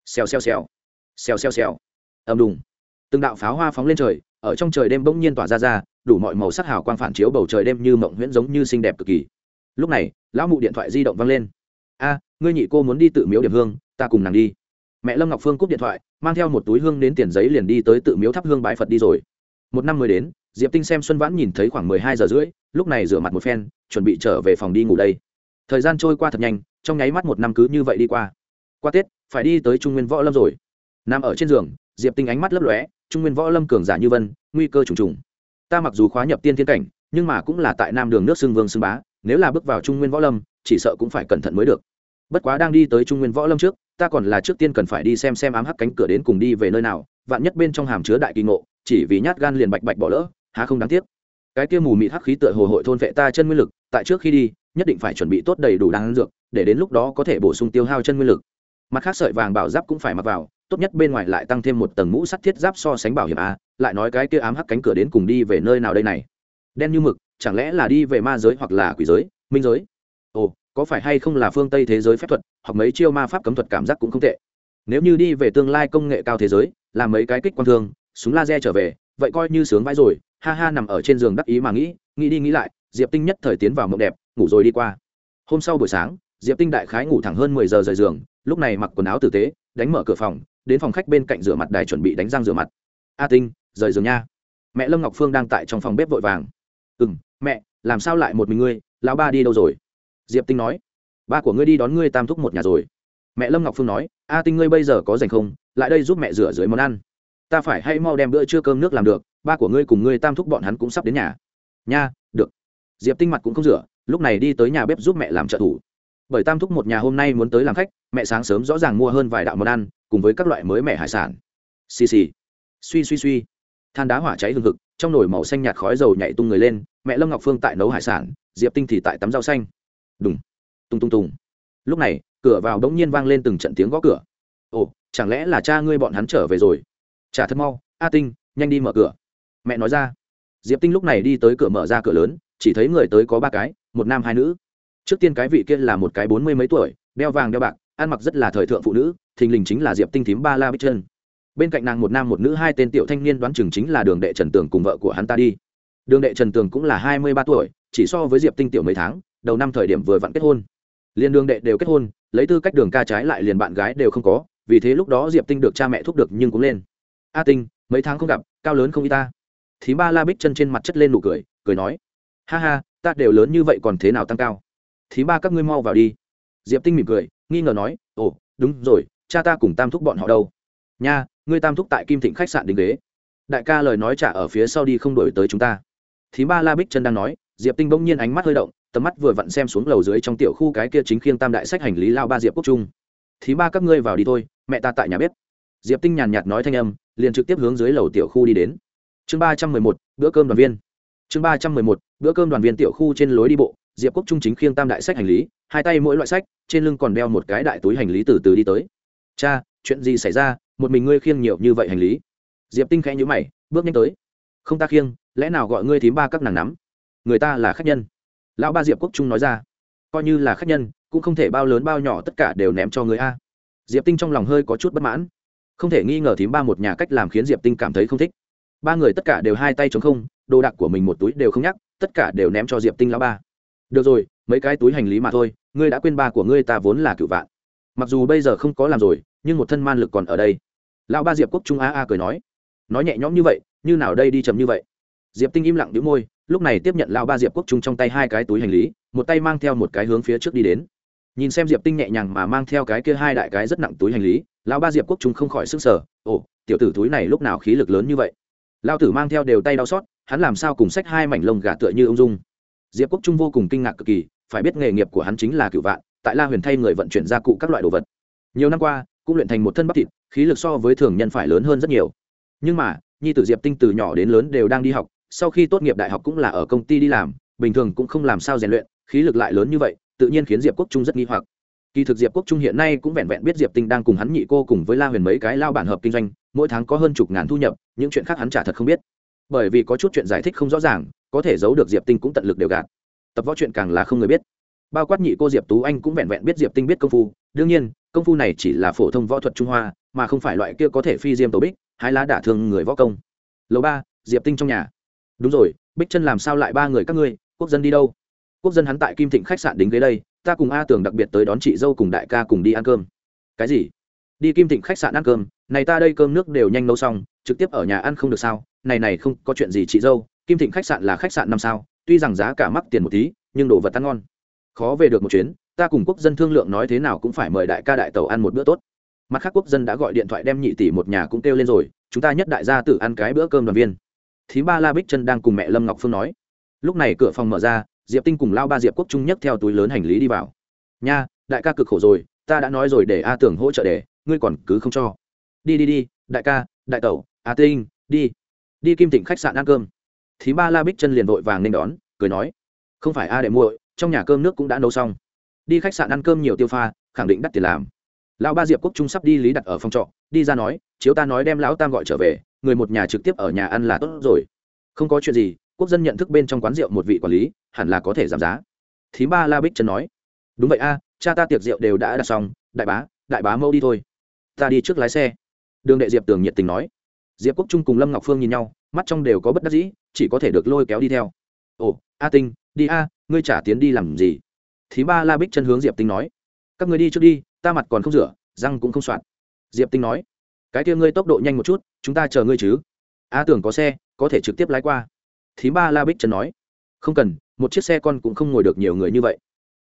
xèo xèo xèo. Xèo xèo xèo. Ầm đùng. Từng đạo pháo hoa phóng lên trời, ở trong trời đêm bỗng nhiên tỏa ra ra đủ mọi màu sắc hào quang phản chiếu bầu trời đêm như mộng huyễn giống như xinh đẹp cực kỳ. Lúc này, lão mụ điện thoại di động vang lên. A, ngươi nhị cô muốn đi tự miếu điểm hương, ta cùng nàng đi. Mẹ lâm ngọc phương cúp điện thoại, mang theo một túi hương đến tiền giấy liền đi tới tự miếu thắp hương bái phật đi rồi. Một năm mới đến, diệp tinh xem xuân vãn nhìn thấy khoảng mười hai giờ rưỡi, lúc này rửa mặt một phen, chuẩn bị trở về phòng đi ngủ đây. Thời gian trôi qua thật nhanh, trong nháy mắt một năm cứ như vậy đi qua. Qua tết, phải đi tới trung nguyên võ lâm rồi. Nằm ở trên giường, diệp tinh ánh mắt lấp lóe, trung nguyên võ lâm cường giả như vân, nguy cơ trùng trùng ta mặc dù khóa nhập tiên thiên cảnh, nhưng mà cũng là tại nam đường nước xưng vương xưng bá, nếu là bước vào trung nguyên võ lâm, chỉ sợ cũng phải cẩn thận mới được. Bất quá đang đi tới trung nguyên võ lâm trước, ta còn là trước tiên cần phải đi xem xem ám hắc cánh cửa đến cùng đi về nơi nào, vạn nhất bên trong hàm chứa đại kỳ ngộ, chỉ vì nhát gan liền bạch bạch bỏ lỡ, há không đáng tiếc. Cái kia mù mịt hắc khí tựa hồ hội thôn vệ ta chân nguyên lực, tại trước khi đi, nhất định phải chuẩn bị tốt đầy đủ đáng dược, để đến lúc đó có thể bổ sung tiêu hao chân nguyên lực. Mặt khác sợi vàng bảo giáp cũng phải mặc vào tốt nhất bên ngoài lại tăng thêm một tầng mũ sắt thiết giáp so sánh bảo hiểm a, lại nói cái kia ám hắc cánh cửa đến cùng đi về nơi nào đây này? Đen như mực, chẳng lẽ là đi về ma giới hoặc là quỷ giới, minh giới? Ồ, có phải hay không là phương tây thế giới phép thuật, hoặc mấy chiêu ma pháp cấm thuật cảm giác cũng không tệ. Nếu như đi về tương lai công nghệ cao thế giới làm mấy cái kích quan thương, súng laser trở về, vậy coi như sướng vãi rồi, ha ha nằm ở trên giường đắc ý mà nghĩ nghĩ đi nghĩ lại, diệp tinh nhất thời tiến vào mộng đẹp, ngủ rồi đi qua. Hôm sau buổi sáng, diệp tinh đại khái ngủ thẳng hơn mười giờ rời giường, lúc này mặc quần áo tử tế, đánh mở cửa phòng đến phòng khách bên cạnh rửa mặt đài chuẩn bị đánh răng rửa mặt. A tinh, rời giường nha. Mẹ lâm ngọc phương đang tại trong phòng bếp vội vàng. Ừ m mẹ, làm sao lại một mình ngươi? Lão ba đi đâu rồi? Diệp tinh nói. Ba của ngươi đi đón ngươi tam thúc một nhà rồi. Mẹ lâm ngọc phương nói. A tinh ngươi bây giờ có dành không? Lại đây giúp mẹ rửa dưới món ăn. Ta phải hay mau đem bữa trưa cơm nước làm được. Ba của ngươi cùng ngươi tam thúc bọn hắn cũng sắp đến nhà. Nha, được. Diệp tinh mặt cũng không rửa, lúc này đi tới nhà bếp giúp mẹ làm trợ thủ bởi tam thúc một nhà hôm nay muốn tới làm khách, mẹ sáng sớm rõ ràng mua hơn vài đạo món ăn, cùng với các loại mới mẻ hải sản. Xì xì. Suy suy suy. Than đá hỏa cháy hừng hực, trong nồi màu xanh nhạt khói dầu nhảy tung người lên, mẹ lâm ngọc phương tại nấu hải sản, diệp tinh thì tại tắm rau xanh. Đúng tung tung tung. Lúc này, cửa vào đống nhiên vang lên từng trận tiếng gõ cửa. Ồ, chẳng lẽ là cha ngươi bọn hắn trở về rồi? Trả thật mau, a tinh, nhanh đi mở cửa. Mẹ nói ra. Diệp tinh lúc này đi tới cửa mở ra cửa lớn, chỉ thấy người tới có ba cái, một nam hai nữ trước tiên cái vị kia là một cái bốn mươi mấy tuổi, đeo vàng đeo bạc, ăn mặc rất là thời thượng phụ nữ, thình lình chính là diệp tinh thím ba la bích chân bên cạnh nàng một nam một nữ, hai tên tiểu thanh niên đoán chừng chính là đường đệ trần tường cùng vợ của hắn ta đi. Đường đệ trần tường cũng là hai mươi ba tuổi, chỉ so với diệp tinh tiểu mấy tháng, đầu năm thời điểm vừa vặn kết hôn. Liền đường đệ đều kết hôn, lấy tư cách đường ca trái lại liền bạn gái đều không có, vì thế lúc đó diệp tinh được cha mẹ thúc được nhưng cũng lên. A tinh, mấy tháng không gặp, cao lớn không y ta. Thì ba la bích chân trên mặt chất lên nụ cười cười nói, ha ha, ta đều lớn như vậy còn thế nào tăng cao? Thì ba các ngươi mau vào đi. Diệp tinh mỉm cười, nghi ngờ nói, ồ, đúng rồi, cha ta cùng tam thúc bọn họ đâu? Nha, ngươi tam thúc tại kim thịnh khách sạn đình ghế. Đại ca lời nói trả ở phía sau đi không đổi tới chúng ta. Thì ba la bích chân đang nói, diệp tinh bỗng nhiên ánh mắt hơi động, tầm mắt vừa vặn xem xuống lầu dưới trong tiểu khu cái kia chính khiêng tam đại sách hành lý lao ba diệp quốc trung. Thì ba các ngươi vào đi thôi, mẹ ta tại nhà bếp. Diệp tinh nhàn nhạt nói thanh âm, liền trực tiếp hướng dưới lầu tiểu khu đi đến. Chương ba trăm mười một, bữa cơm đoàn viên. Chương ba trăm mười một, bữa cơm đoàn viên tiểu khu trên lối đi bộ diệp quốc trung chính khiêng tam đại sách hành lý, hai tay mỗi loại sách, trên lưng còn đeo một cái đại túi hành lý từ từ đi tới. Cha, chuyện gì xảy ra? Một mình ngươi khiêng nhiều như vậy hành lý? Diệp tinh khẽ nhữ mày, bước nhanh tới. Không ta khiêng, lẽ nào gọi ngươi thím ba các nàng nắm? Người ta là khách nhân. Lão ba diệp quốc trung nói ra. Coi như là khách nhân, cũng không thể bao lớn bao nhỏ tất cả đều ném cho người a. Diệp tinh trong lòng hơi có chút bất mãn. Không thể nghi ngờ thím ba một nhà cách làm khiến diệp tinh cảm thấy không thích. Ba người tất cả đều hai tay chống không, đồ đạc của mình một túi đều không nhắc, tất cả đều ném cho diệp tinh lão ba được rồi, mấy cái túi hành lý mà thôi, ngươi đã quên ba của ngươi ta vốn là cựu vạn. Mặc dù bây giờ không có làm rồi, nhưng một thân man lực còn ở đây. Lão ba diệp quốc trung a a cười nói. Nói nhẹ nhõm như vậy, như nào đây đi chậm như vậy? Diệp tinh im lặng đĩu môi, lúc này tiếp nhận lão ba diệp quốc trung trong tay hai cái túi hành lý, một tay mang theo một cái hướng phía trước đi đến. Nhìn xem diệp tinh nhẹ nhàng mà mang theo cái kia hai đại cái rất nặng túi hành lý, lão ba diệp quốc trung không khỏi sức sở ồ, tiểu tử túi này lúc nào khí lực lớn như vậy? Lao tử mang theo đều tay đau xót, hắn làm sao cùng sách hai mảnh lông gà tựa như ông dung? Diệp quốc trung vô cùng kinh ngạc cực kỳ, phải biết nghề nghiệp của hắn chính là cựu vạn, tại la huyền thay người vận chuyển gia cụ các loại đồ vật. Nhiều năm qua, cũng luyện thành một thân bắp thịt, khí lực so với thường nhân phải lớn hơn rất nhiều. Nhưng mà, nhi tử diệp tinh từ nhỏ đến lớn đều đang đi học, sau khi tốt nghiệp đại học cũng là ở công ty đi làm, bình thường cũng không làm sao rèn luyện, khí lực lại lớn như vậy, tự nhiên khiến diệp quốc trung rất nghi hoặc. Kỳ thực diệp quốc trung hiện nay cũng vẹn vẹn biết diệp tinh đang cùng hắn nhị cô cùng với la huyền mấy cái lao bản hợp kinh doanh, mỗi tháng có hơn chục ngàn thu nhập, những chuyện khác hắn trả thật không biết. Bởi vì có chút chuyện giải thích không rõ ràng có thể giấu được diệp tinh cũng tận lực đều gạt. Tập võ chuyện càng là không người biết. Bao quát nhị cô diệp tú anh cũng vẹn vẹn biết diệp tinh biết công phu. Đương nhiên, công phu này chỉ là phổ thông võ thuật trung hoa, mà không phải loại kia có thể phi diêm tổ bích hai lá đả thương người võ công. Lầu ba, diệp tinh trong nhà. Đúng rồi, bích chân làm sao lại ba người các ngươi? Quốc dân đi đâu? Quốc dân hắn tại kim thịnh khách sạn đính ghế đây, ta cùng a tưởng đặc biệt tới đón chị dâu cùng đại ca cùng đi ăn cơm. Cái gì? Đi kim thịnh khách sạn ăn cơm, này ta đây cơm nước đều nhanh nấu xong, trực tiếp ở nhà ăn không được sao? Này này không, có chuyện gì chị dâu? Kim thịnh khách sạn là khách sạn năm sao, tuy rằng giá cả mắc tiền một tí, nhưng đồ vật ăn ngon. Khó về được một chuyến, ta cùng quốc dân thương lượng nói thế nào cũng phải mời đại ca đại tàu ăn một bữa tốt. Mặt khác quốc dân đã gọi điện thoại đem nhị tỷ một nhà cũng kêu lên rồi, chúng ta nhất đại gia tự ăn cái bữa cơm đoàn viên. Thí ba la bích chân đang cùng mẹ lâm ngọc phương nói. Lúc này cửa phòng mở ra, diệp tinh cùng lao ba diệp quốc trung nhất theo túi lớn hành lý đi vào. Nha, đại ca cực khổ rồi, ta đã nói rồi để a tưởng hỗ trợ để, ngươi còn cứ không cho. Đi đi đi, đại ca, đại tẩu, a tinh, đi. Đi kim thịnh khách sạn ăn cơm thì ba la bích chân liền vội vàng nên đón, cười nói, không phải a đệ muội, trong nhà cơm nước cũng đã nấu xong. Đi khách sạn ăn cơm nhiều tiêu pha, khẳng định đắt tiền làm. Lão ba diệp quốc trung sắp đi lý đặt ở phòng trọ, đi ra nói, chiếu ta nói đem lão tam gọi trở về, người một nhà trực tiếp ở nhà ăn là tốt rồi. Không có chuyện gì, quốc dân nhận thức bên trong quán rượu một vị quản lý, hẳn là có thể giảm giá. Thí ba la bích chân nói, đúng vậy a, cha ta tiệc rượu đều đã đặt xong, đại bá đại bá mâu đi thôi. Ta đi trước lái xe. Đường đệ diệp tường nhiệt tình nói diệp quốc trung cùng lâm ngọc phương nhìn nhau mắt trong đều có bất đắc dĩ chỉ có thể được lôi kéo đi theo ồ a tinh đi a ngươi trả tiến đi làm gì Thí ba la bích chân hướng diệp tinh nói các người đi trước đi ta mặt còn không rửa răng cũng không soạn diệp tinh nói cái kia ngươi tốc độ nhanh một chút chúng ta chờ ngươi chứ a tưởng có xe có thể trực tiếp lái qua Thí ba la bích chân nói không cần một chiếc xe con cũng không ngồi được nhiều người như vậy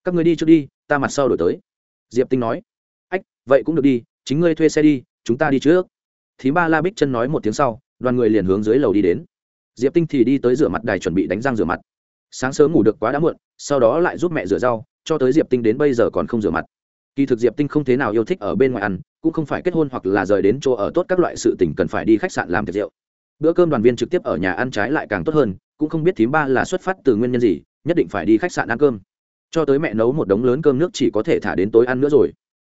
các người đi trước đi ta mặt sau đổi tới diệp tinh nói ách vậy cũng được đi chính ngươi thuê xe đi chúng ta đi trước thì ba la bích chân nói một tiếng sau, đoàn người liền hướng dưới lầu đi đến. Diệp tinh thì đi tới rửa mặt đài chuẩn bị đánh răng rửa mặt. Sáng sớm ngủ được quá đã muộn, sau đó lại giúp mẹ rửa rau, cho tới diệp tinh đến bây giờ còn không rửa mặt. Kỳ thực diệp tinh không thế nào yêu thích ở bên ngoài ăn, cũng không phải kết hôn hoặc là rời đến chỗ ở tốt các loại sự tình cần phải đi khách sạn làm tiệc rượu. Bữa cơm đoàn viên trực tiếp ở nhà ăn trái lại càng tốt hơn, cũng không biết thím ba là xuất phát từ nguyên nhân gì, nhất định phải đi khách sạn ăn cơm. Cho tới mẹ nấu một đống lớn cơm nước chỉ có thể thả đến tối ăn nữa rồi.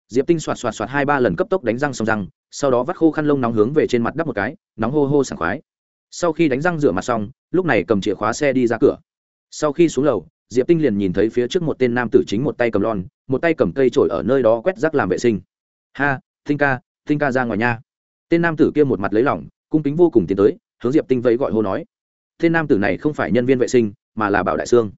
Diệp tinh xoạt xoạt xoạt hai ba lần cấp tốc đánh răng xong răng sau đó vắt khô khăn lông nóng hướng về trên mặt đắp một cái, nóng hô hô sảng khoái. Sau khi đánh răng rửa mặt xong, lúc này cầm chìa khóa xe đi ra cửa. Sau khi xuống lầu, diệp tinh liền nhìn thấy phía trước một tên nam tử chính một tay cầm lon, một tay cầm cây trổi ở nơi đó quét rác làm vệ sinh. Ha, tinh ca tinh ca ra ngoài nha. Tên nam tử kia một mặt lấy lỏng cung kính vô cùng tiến tới, hướng diệp tinh vẫy gọi hô nói. Tên nam tử này không phải nhân viên vệ sinh, mà là bảo đại sương.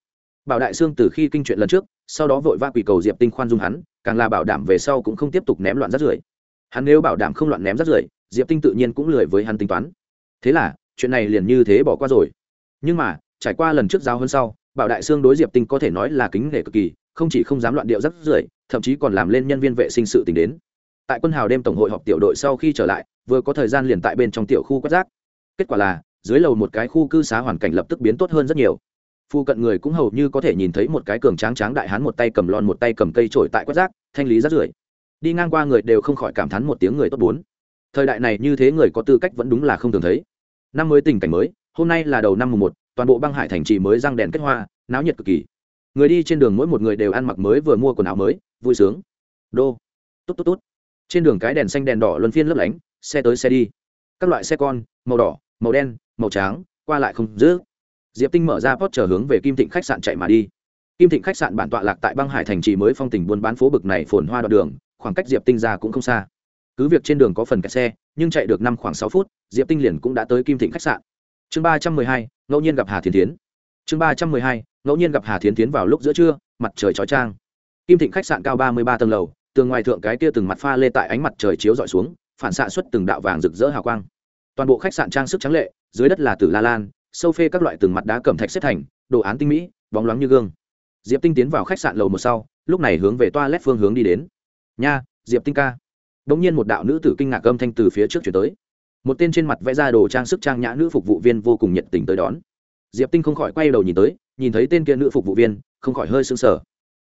Bảo đại sương từ khi kinh chuyện lần trước, sau đó vội vã quỷ cầu diệp tinh khoan dung hắn, càng là bảo đảm về sau cũng không tiếp tục ném loạn rác rưởi hắn nếu bảo đảm không loạn ném rác rưởi, diệp tinh tự nhiên cũng lười với hắn tính toán. Thế là, chuyện này liền như thế bỏ qua rồi. Nhưng mà, trải qua lần trước giao hơn sau, bảo đại sương đối diệp tinh có thể nói là kính nể cực kỳ, không chỉ không dám loạn điệu rác rưởi, thậm chí còn làm lên nhân viên vệ sinh sự tình đến. Tại quân hào đêm tổng hội họp tiểu đội sau khi trở lại, vừa có thời gian liền tại bên trong tiểu khu quét rác. Kết quả là, dưới lầu một cái khu cư xá hoàn cảnh lập tức biến tốt hơn rất nhiều. Phu cận người cũng hầu như có thể nhìn thấy một cái cường tráng tráng đại hán một tay cầm lon một tay cầm cây trổi tại quét rác, thanh lý rác rưởi đi ngang qua người đều không khỏi cảm thán một tiếng người tốt bốn. Thời đại này như thế người có tư cách vẫn đúng là không thường thấy. Năm mới tình cảnh mới, hôm nay là đầu năm mùng một, toàn bộ băng hải thành trì mới răng đèn kết hoa, náo nhiệt cực kỳ. Người đi trên đường mỗi một người đều ăn mặc mới vừa mua quần áo mới, vui sướng. Đô. Tốt tốt tốt. Trên đường cái đèn xanh đèn đỏ luân phiên lấp lánh, xe tới xe đi. Các loại xe con, màu đỏ, màu đen, màu trắng, qua lại không giữ. Diệp tinh mở ra post chờ hướng về kim thịnh khách sạn chạy mà đi. Kim thịnh khách sạn bản tọa lạc tại băng hải thành trì mới phong tỉnh buôn bán phố bực này phồn hoa đoạn đường khoảng cách diệp tinh ra cũng không xa. Cứ việc trên đường có phần kẹt xe, nhưng chạy được năm khoảng sáu phút, diệp tinh liền cũng đã tới kim thịnh khách sạn. Chương ba trăm mười hai, ngẫu nhiên gặp hà thiến tiến chương ba trăm mười hai, ngẫu nhiên gặp hà thiến tiến vào lúc giữa trưa, mặt trời chói trang kim thịnh khách sạn cao ba mươi ba tầng lầu, tường ngoài thượng cái kia từng mặt pha lê tại ánh mặt trời chiếu dọi xuống, phản xạ xuất từng đạo vàng rực rỡ hào quang. Toàn bộ khách sạn trang sức trắng lệ, dưới đất là tử la lan, sâu phê các loại từng mặt đá cẩm thạch xếp thành, đồ án tinh mỹ, bóng loáng như gương. Diệp tinh tiến vào khách sạn lầu một sau, lúc này hướng về toa lét phương hướng đi đến nha, diệp tinh ca. Đ ỗ n g nhiên một đạo nữ tử kinh ngạc âm thanh từ phía trước chuyển tới. Một tên trên mặt vẽ ra đồ trang sức trang nhã nữ phục vụ viên vô cùng nhiệt tình tới đón. Diệp tinh không khỏi quay đầu nhìn tới, nhìn thấy tên kia nữ phục vụ viên, không khỏi hơi sưng sờ.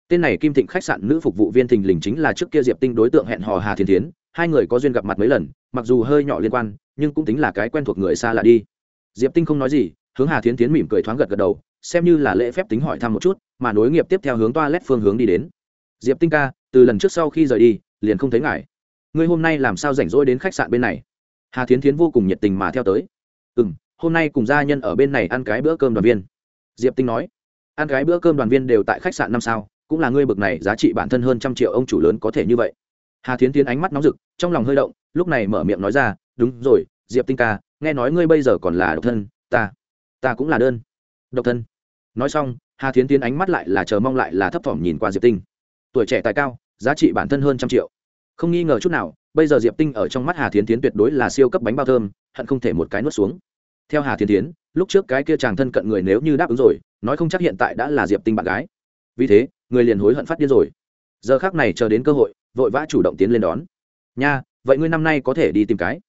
Tên này kim thịnh khách sạn nữ phục vụ viên thình lình chính là trước kia diệp tinh đối tượng hẹn hò hà thiên tiến hai người có duyên gặp mặt mấy lần, mặc dù hơi nhỏ liên quan, nhưng cũng tính là cái quen thuộc người xa lạ đi. Diệp tinh không nói gì, hướng hà thiến tiến mỉm cười thoáng gật gật đầu, xem như là lễ phép tính hỏi thăm một chút, mà nối nghiệp tiếp theo hướng toa lét phương hướng đi đến diệp tinh ca, từ lần trước sau khi rời đi, liền không thấy ngài. Ngươi hôm nay làm sao rảnh rỗi đến khách sạn bên này? Hà thiến Thiến vô cùng nhiệt tình mà theo tới. Ừ m hôm nay cùng gia nhân ở bên này ăn cái bữa cơm đoàn viên. Diệp tinh nói, ăn cái bữa cơm đoàn viên đều tại khách sạn năm sao, cũng là ngươi bực này, giá trị bản thân hơn trăm triệu ông chủ lớn có thể như vậy. Hà thiến tiến ánh mắt nóng rực, trong lòng hơi động, lúc này mở miệng nói ra, đúng rồi, diệp tinh ca, nghe nói ngươi bây giờ còn là độc thân, ta ta cũng là đơn độc thân. Nói xong, hà thiến tiến ánh mắt lại là chờ mong lại là thấp thỏm nhìn qua diệp tinh tuổi trẻ tài cao, giá trị bản thân hơn trăm triệu. Không nghi ngờ chút nào, bây giờ diệp tinh ở trong mắt hà thiến tiến tuyệt đối là siêu cấp bánh bao thơm, hận không thể một cái nuốt xuống. Theo hà thiến tiến lúc trước cái kia chàng thân cận người nếu như đáp ứng rồi, nói không chắc hiện tại đã là diệp tinh bạn gái. Vì thế, người liền hối hận phát điên rồi. Giờ khác này chờ đến cơ hội, vội vã chủ động tiến lên đón. Nha, vậy ngươi năm nay có thể đi tìm cái?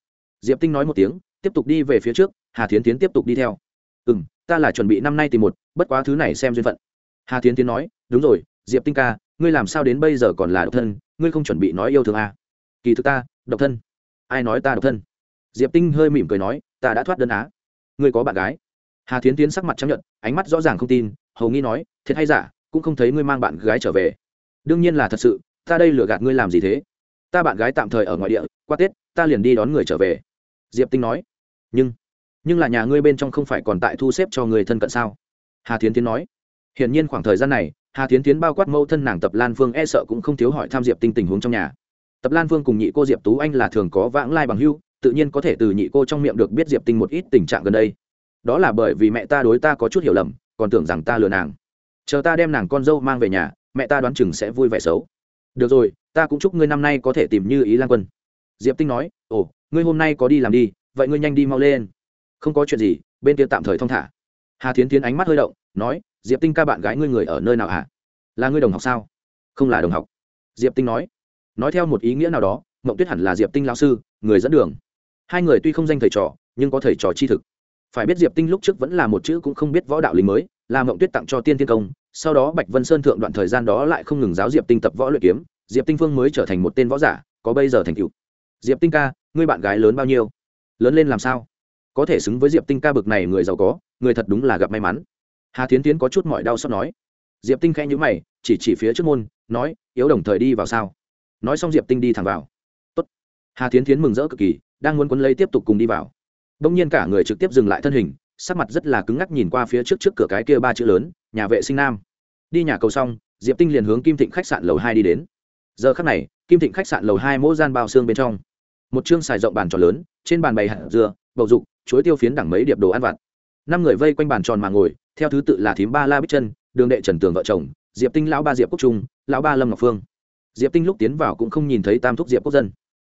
Diệp tinh nói một tiếng, tiếp tục đi về phía trước, hà thiến tiến tiếp tục đi theo. Ừ m ta là chuẩn bị năm nay tìm một, bất quá thứ này xem duyên phận. Hà thiến tiến nói, đúng rồi, diệp tinh ca ngươi làm sao đến bây giờ còn là độc thân, ngươi không chuẩn bị nói yêu thương à? kỳ thực ta, độc thân. Ai nói ta độc thân? Diệp tinh hơi mỉm cười nói, ta đã thoát đơn á. Ngươi có bạn gái. Hà thiến tiến sắc mặt chấp nhận ánh mắt rõ ràng không tin, hầu nghi nói, thiệt hay giả, cũng không thấy ngươi mang bạn gái trở về. Đương nhiên là thật sự, ta đây lừa gạt ngươi làm gì thế? Ta bạn gái tạm thời ở ngoài địa, qua tết, ta liền đi đón người trở về. Diệp tinh nói. Nhưng nhưng là nhà ngươi bên trong không phải còn tại thu xếp cho người thân cận sao? Hà Thiến tiến nói. Hiển nhiên khoảng thời gian này hà tiến tiến bao quát mẫu thân nàng tập lan phương e sợ cũng không thiếu hỏi tham diệp tinh tình huống trong nhà. Tập lan phương cùng nhị cô diệp tú anh là thường có vãng lai bằng hưu tự nhiên có thể từ nhị cô trong miệng được biết diệp tinh một ít tình trạng gần đây. Đó là bởi vì mẹ ta đối ta có chút hiểu lầm, còn tưởng rằng ta lừa nàng. Chờ ta đem nàng con dâu mang về nhà, mẹ ta đoán chừng sẽ vui vẻ xấu. Được rồi, ta cũng chúc ngươi năm nay có thể tìm như ý lan quân. Diệp tinh nói, ồ, ngươi hôm nay có đi làm đi, vậy ngươi nhanh đi mau lên. Không có chuyện gì, bên kia tạm thời thong thả. Hà thiến tiến ánh mắt hơi động, nói diệp tinh ca bạn gái ngươi người ở nơi nào hả? Là ngươi đồng học sao? Không là đồng học. Diệp tinh nói. Nói theo một ý nghĩa nào đó, mộng tuyết hẳn là diệp tinh lao sư, người dẫn đường. Hai người tuy không danh thầy trò, nhưng có thầy trò chi thực. Phải biết diệp tinh lúc trước vẫn là một chữ cũng không biết võ đạo lý mới, là mộng tuyết tặng cho tiên tiên công, sau đó bạch vân sơn thượng đoạn thời gian đó lại không ngừng giáo diệp tinh tập võ luyện kiếm, diệp tinh phương mới trở thành một tên võ giả, có bây giờ thành cựu diệp tinh ca, ngươi bạn gái lớn bao nhiêu? Lớn lên làm sao? Có thể xứng với diệp tinh ca bực này người giàu có, người thật đúng là gặp may mắn hà tiến tiến có chút mọi đau xót nói. Diệp tinh khẽ nhữ mày, chỉ chỉ phía trước môn, nói, yếu đồng thời đi vào sao? Nói xong diệp tinh đi thẳng vào. Tốt. hà tiến tiến mừng rỡ cực kỳ, đang muốn quấn lấy tiếp tục cùng đi vào. Đông nhiên cả người trực tiếp dừng lại thân hình, sắc mặt rất là cứng ngắc nhìn qua phía trước trước cửa cái kia ba chữ lớn, nhà vệ sinh nam. Đi nhà cầu xong, diệp tinh liền hướng kim thịnh khách sạn lầu hai đi đến. Giờ khắc này, kim thịnh khách sạn lầu hai mỗi gian bao xương bên trong. Một chương xài rộng bàn tròn lớn, trên bàn bày hạt dưa, bầu dục, chuối tiêu phiến đẳng mấy điệp đồ ăn vặt năm người vây quanh bàn tròn mà ngồi, theo thứ tự là thím ba la bích chân đường đệ trần tường vợ chồng, diệp tinh lão ba diệp quốc trung, lão ba lâm ngọc phương. Diệp tinh lúc tiến vào cũng không nhìn thấy tam thúc diệp quốc dân.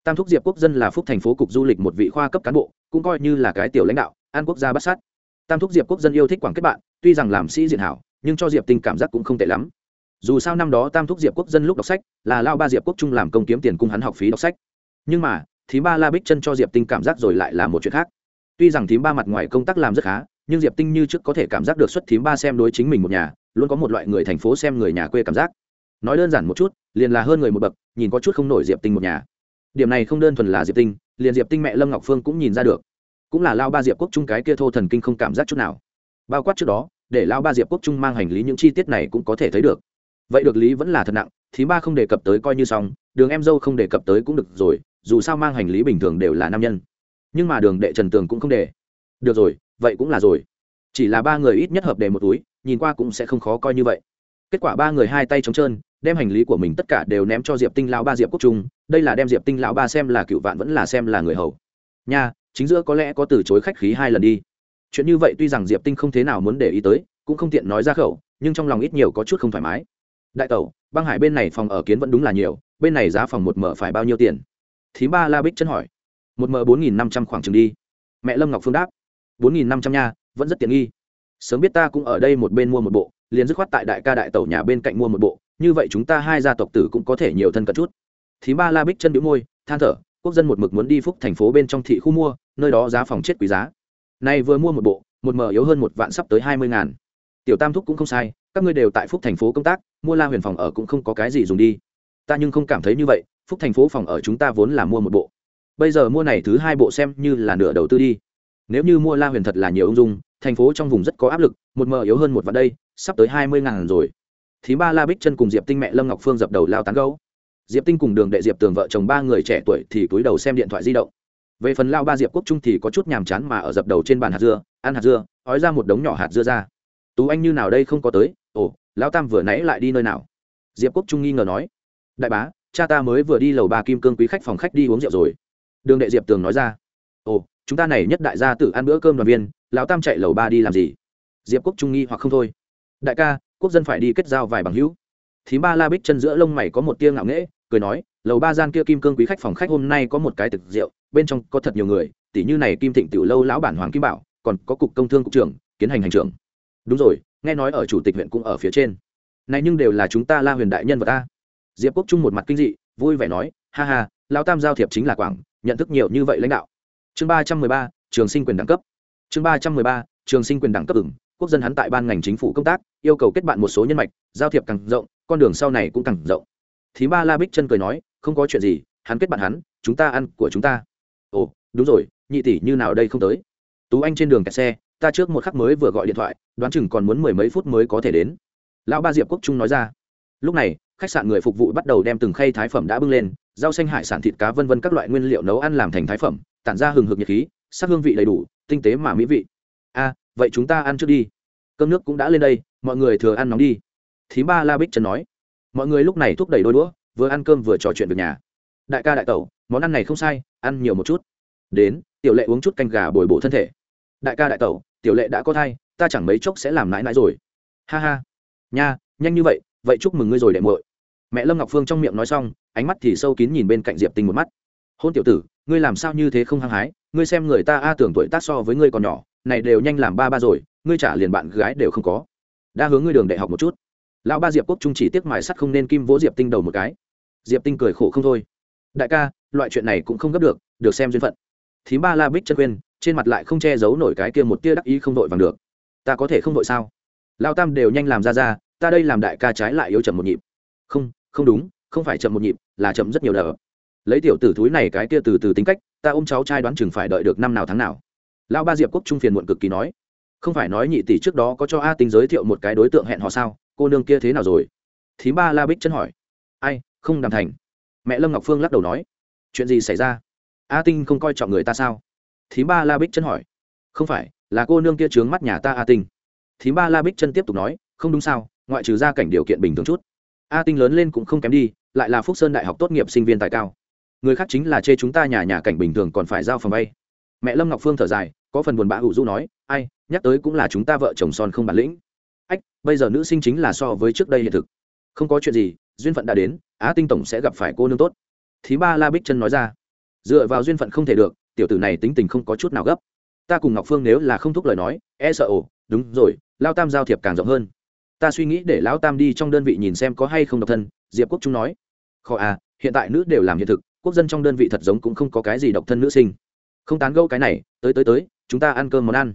Tam thúc diệp quốc dân là phúc thành phố cục du lịch một vị khoa cấp cán bộ, cũng coi như là cái tiểu lãnh đạo, an quốc gia bắt sát. Tam thúc diệp quốc dân yêu thích quảng kết bạn, tuy rằng làm sĩ diện hảo, nhưng cho diệp tinh cảm giác cũng không tệ lắm. Dù sao năm đó tam thúc diệp quốc dân lúc đọc sách, là lao ba diệp quốc trung làm công kiếm tiền cung hắn học phí đọc sách. Nhưng mà, thím ba la bích chân cho diệp tinh cảm giác rồi lại là một chuyện khác. Tuy rằng thím ba mặt ngoài công tác làm rất khá nhưng diệp tinh như trước có thể cảm giác được xuất thím ba xem đối chính mình một nhà, luôn có một loại người thành phố xem người nhà quê cảm giác. Nói đơn giản một chút, liền là hơn người một bậc, nhìn có chút không nổi diệp tinh một nhà. Điểm này không đơn thuần là diệp tinh, liền diệp tinh mẹ lâm ngọc phương cũng nhìn ra được. Cũng là lao ba diệp quốc trung cái kia thô thần kinh không cảm giác chút nào. Bao quát trước đó, để lao ba diệp quốc trung mang hành lý những chi tiết này cũng có thể thấy được. Vậy được lý vẫn là thật nặng, thím ba không đề cập tới coi như xong, đường em dâu không đề cập tới cũng được rồi, dù sao mang hành lý bình thường đều là nam nhân. Nhưng mà đường đệ trần tường cũng không để được rồi vậy cũng là rồi. Chỉ là ba người ít nhất hợp đề một túi, nhìn qua cũng sẽ không khó coi như vậy. Kết quả ba người hai tay trống trơn, đem hành lý của mình tất cả đều ném cho diệp tinh lão ba diệp quốc trung, đây là đem diệp tinh lão ba xem là cựu vạn vẫn là xem là người hầu. Nha, chính giữa có lẽ có từ chối khách khí hai lần đi. Chuyện như vậy tuy rằng diệp tinh không thế nào muốn để ý tới, cũng không tiện nói ra khẩu, nhưng trong lòng ít nhiều có chút không thoải mái. Đại tẩu, băng hải bên này phòng ở kiến vẫn đúng là nhiều, bên này giá phòng một mở phải bao nhiêu tiền? Thím ba la bích chân hỏi. Một mở bốn nghìn năm trăm khoảng chừng đi. Mẹ lâm ngọc phương đáp bốn nghìn năm trăm nha, vẫn rất tiện nghi. Sớm biết ta cũng ở đây một bên mua một bộ, liền dứt khoát tại đại ca đại tẩu nhà bên cạnh mua một bộ, như vậy chúng ta hai gia tộc tử cũng có thể nhiều thân cận chút. Thím ba la bích chân biểu môi, than thở, quốc dân một mực muốn đi phúc thành phố bên trong thị khu mua, nơi đó giá phòng chết quý giá. Nay vừa mua một bộ, một mở yếu hơn một vạn sắp tới hai mươi ngàn. Tiểu tam thúc cũng không sai, các ngươi đều tại phúc thành phố công tác, mua la huyền phòng ở cũng không có cái gì dùng đi. Ta nhưng không cảm thấy như vậy, phúc thành phố phòng ở chúng ta vốn là mua một bộ. Bây giờ mua này thứ hai bộ xem như là nửa đầu tư đi nếu như mua la huyền thật là nhiều ung dung, thành phố trong vùng rất có áp lực, một mờ yếu hơn một vạn đây, sắp tới hai mươi ngàn rồi. Thì ba la bích chân cùng diệp tinh mẹ lâm ngọc phương dập đầu lao tán gấu diệp tinh cùng đường đệ diệp tường vợ chồng ba người trẻ tuổi thì cúi đầu xem điện thoại di động. Về phần lao ba diệp quốc trung thì có chút nhàm chán mà ở dập đầu trên bàn hạt dưa, ăn hạt dưa, ói ra một đống nhỏ hạt dưa ra. Tú anh như nào đây không có tới? Ồ, lão tam vừa nãy lại đi nơi nào? Diệp quốc trung nghi ngờ nói. Đại bá, cha ta mới vừa đi lầu ba kim cương quý khách phòng khách đi uống rượu rồi. Đường đệ diệp tường nói ra. Ồ chúng ta này nhất đại gia tự ăn bữa cơm đoàn viên, lão tam chạy lầu ba đi làm gì? Diệp quốc trung nghi hoặc không thôi. Đại ca, quốc dân phải đi kết giao vài bằng hữu. Thím ba la bích chân giữa lông mày có một tia ngạo nghễ, cười nói, lầu ba gian kia kim cương quý khách phòng khách hôm nay có một cái thực rượu, bên trong có thật nhiều người tỷ như này kim thịnh tiểu lâu lão bản hoàng kim bảo, còn có cục công thương cục trưởng, kiến hành hành trưởng. Đúng rồi, nghe nói ở chủ tịch huyện cũng ở phía trên. Này nhưng đều là chúng ta la huyền đại nhân vật ta. Diệp quốc trung một mặt kinh dị, vui vẻ nói, ha ha, lão tam giao thiệp chính là quảng, nhận thức nhiều như vậy lãnh đạo chương ba trăm mười ba, trường sinh quyền đẳng cấp. Chương ba trăm mười ba, trường sinh quyền đẳng cấp ứng quốc dân hắn tại ban ngành chính phủ công tác, yêu cầu kết bạn một số nhân mạch, giao thiệp càng rộng, con đường sau này cũng càng rộng. Thì ba la bích chân cười nói, không có chuyện gì, hắn kết bạn hắn, chúng ta ăn của chúng ta. Ồ, đúng rồi, nhị tỷ như nào đây không tới? Tú anh trên đường kẹt xe, ta trước một khắc mới vừa gọi điện thoại, đoán chừng còn muốn mười mấy phút mới có thể đến. Lão ba diệp quốc trung nói ra. Lúc này, khách sạn người phục vụ bắt đầu đem từng khay thái phẩm đã bưng lên, rau xanh hải sản thịt cá vân vân các loại nguyên liệu nấu ăn làm thành thái phẩm tản ra hừng hực nhiệt khí, sắc hương vị đầy đủ, tinh tế mà mỹ vị. A, vậy chúng ta ăn trước đi. Cơm nước cũng đã lên đây, mọi người thừa ăn nóng đi. Thím ba la bích trần nói. Mọi người lúc này thúc đẩy đôi đũa, vừa ăn cơm vừa trò chuyện việc nhà. Đại ca đại tẩu, món ăn này không sai, ăn nhiều một chút. Đến, tiểu lệ uống chút canh gà bồi bổ thân thể. Đại ca đại tẩu, tiểu lệ đã có thai, ta chẳng mấy chốc sẽ làm nãi nãi rồi. Ha ha. Nha, nhanh như vậy vậy chúc mừng ngươi rồi đệ muội. Mẹ lâm ngọc phương trong miệng nói xong, ánh mắt thì sâu kín nhìn bên cạnh diệp tinh một mắt. Hôn tiểu tử ngươi làm sao như thế không hăng hái, ngươi xem người ta a tưởng tuổi tác so với ngươi còn nhỏ, này đều nhanh làm ba ba rồi, ngươi trả liền bạn gái đều không có. Đã hướng ngươi đường đại học một chút. Lão ba diệp quốc trung chỉ tiếc mài sắt không nên kim vỗ diệp tinh đầu một cái. Diệp tinh cười khổ không thôi. Đại ca, loại chuyện này cũng không gấp được được xem duyên phận. Thím ba la bích chân quên trên mặt lại không che giấu nổi cái kia một tia đắc ý không đội vàng được. Ta có thể không đội sao? Lao tam đều nhanh làm ra ra, ta đây làm đại ca trái lại yếu chậm một nhịp. Không không đúng, không phải chậm một nhịp, là chậm rất nhiều đờ lấy tiểu tử thúi này cái kia từ từ tính cách, ta ôm cháu trai đoán chừng phải đợi được năm nào tháng nào. Lão ba diệp quốc trung phiền muộn cực kỳ nói. Không phải nói nhị tỷ trước đó có cho a tinh giới thiệu một cái đối tượng hẹn hò sao, cô nương kia thế nào rồi? Thím ba la bích chân hỏi. Ai, không đàm thành. Mẹ lâm ngọc phương lắc đầu nói. Chuyện gì xảy ra? A tinh không coi trọng người ta sao? Thím ba la bích chân hỏi. Không phải, là cô nương kia trướng mắt nhà ta a tinh. Thím ba la bích chân tiếp tục nói. Không đúng sao, ngoại trừ gia cảnh điều kiện bình thường chút. A tinh lớn lên cũng không kém đi, lại là phúc sơn đại học tốt nghiệp sinh viên tài cao người khác chính là chê chúng ta nhà nhà cảnh bình thường còn phải giao phòng vay. Mẹ lâm ngọc phương thở dài, có phần buồn bã hữu du nói, ai, nhắc tới cũng là chúng ta vợ chồng son không bản lĩnh. Ách, bây giờ nữ sinh chính là so với trước đây hiện thực. Không có chuyện gì, duyên phận đã đến, á tinh tổng sẽ gặp phải cô nương tốt. Thứ ba la bích chân nói ra. Dựa vào duyên phận không thể được, tiểu tử này tính tình không có chút nào gấp. Ta cùng ngọc phương nếu là không thúc lời nói e sợ ồ, đúng rồi, lao tam giao thiệp càng rộng hơn. Ta suy nghĩ để lão tam đi trong đơn vị nhìn xem có hay không độc thân. Diệp quốc trung nói. Khó à hiện tại nữ đều làm hiện thực quốc dân trong đơn vị thật giống cũng không có cái gì độc thân nữ sinh. Không tán gẫu cái này, tới tới tới, chúng ta ăn cơm món ăn.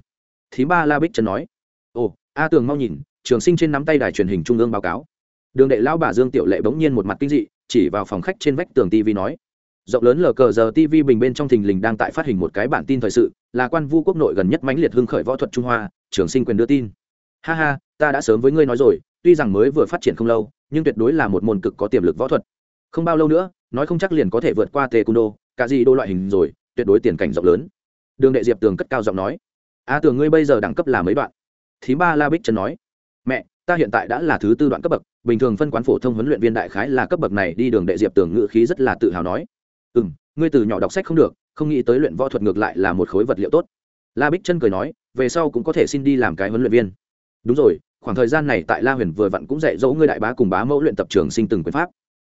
Thí ba la bích trần nói. Ồ, a tường mau nhìn, trường sinh trên nắm tay đài truyền hình trung ương báo cáo. Đường đệ lão bà dương tiểu lệ bỗng nhiên một mặt kinh dị, chỉ vào phòng khách trên vách tường tv nói. Rộng lớn lờ cờ giờ tv bình bên trong thình lình đang tại phát hình một cái bản tin thời sự, là quan vu quốc nội gần nhất mãnh liệt hưng khởi võ thuật trung hoa, trường sinh quyền đưa tin. Ha ha, ta đã sớm với ngươi nói rồi, tuy rằng mới vừa phát triển không lâu, nhưng tuyệt đối là một môn cực có tiềm lực võ thuật. Không bao lâu nữa nói không chắc liền có thể vượt qua tê cung đô cả gì đô loại hình rồi tuyệt đối tiền cảnh rộng lớn. Đường đệ diệp tường cất cao giọng nói a à, tường ngươi bây giờ đẳng cấp là mấy đoạn? Thí ba la bích trần nói mẹ ta hiện tại đã là thứ tư đoạn cấp bậc bình thường phân quán phổ thông huấn luyện viên đại khái là cấp bậc này đi. Đường đệ diệp tường ngự khí rất là tự hào nói ừ m ngươi từ nhỏ đọc sách không được không nghĩ tới luyện võ thuật ngược lại là một khối vật liệu tốt. La bích chân cười nói về sau cũng có thể xin đi làm cái huấn luyện viên. Đúng rồi khoảng thời gian này tại la huyền vừa vặn cũng dạy dỗ ngươi đại bá cùng bá mẫu luyện tập trường sinh từng quyền pháp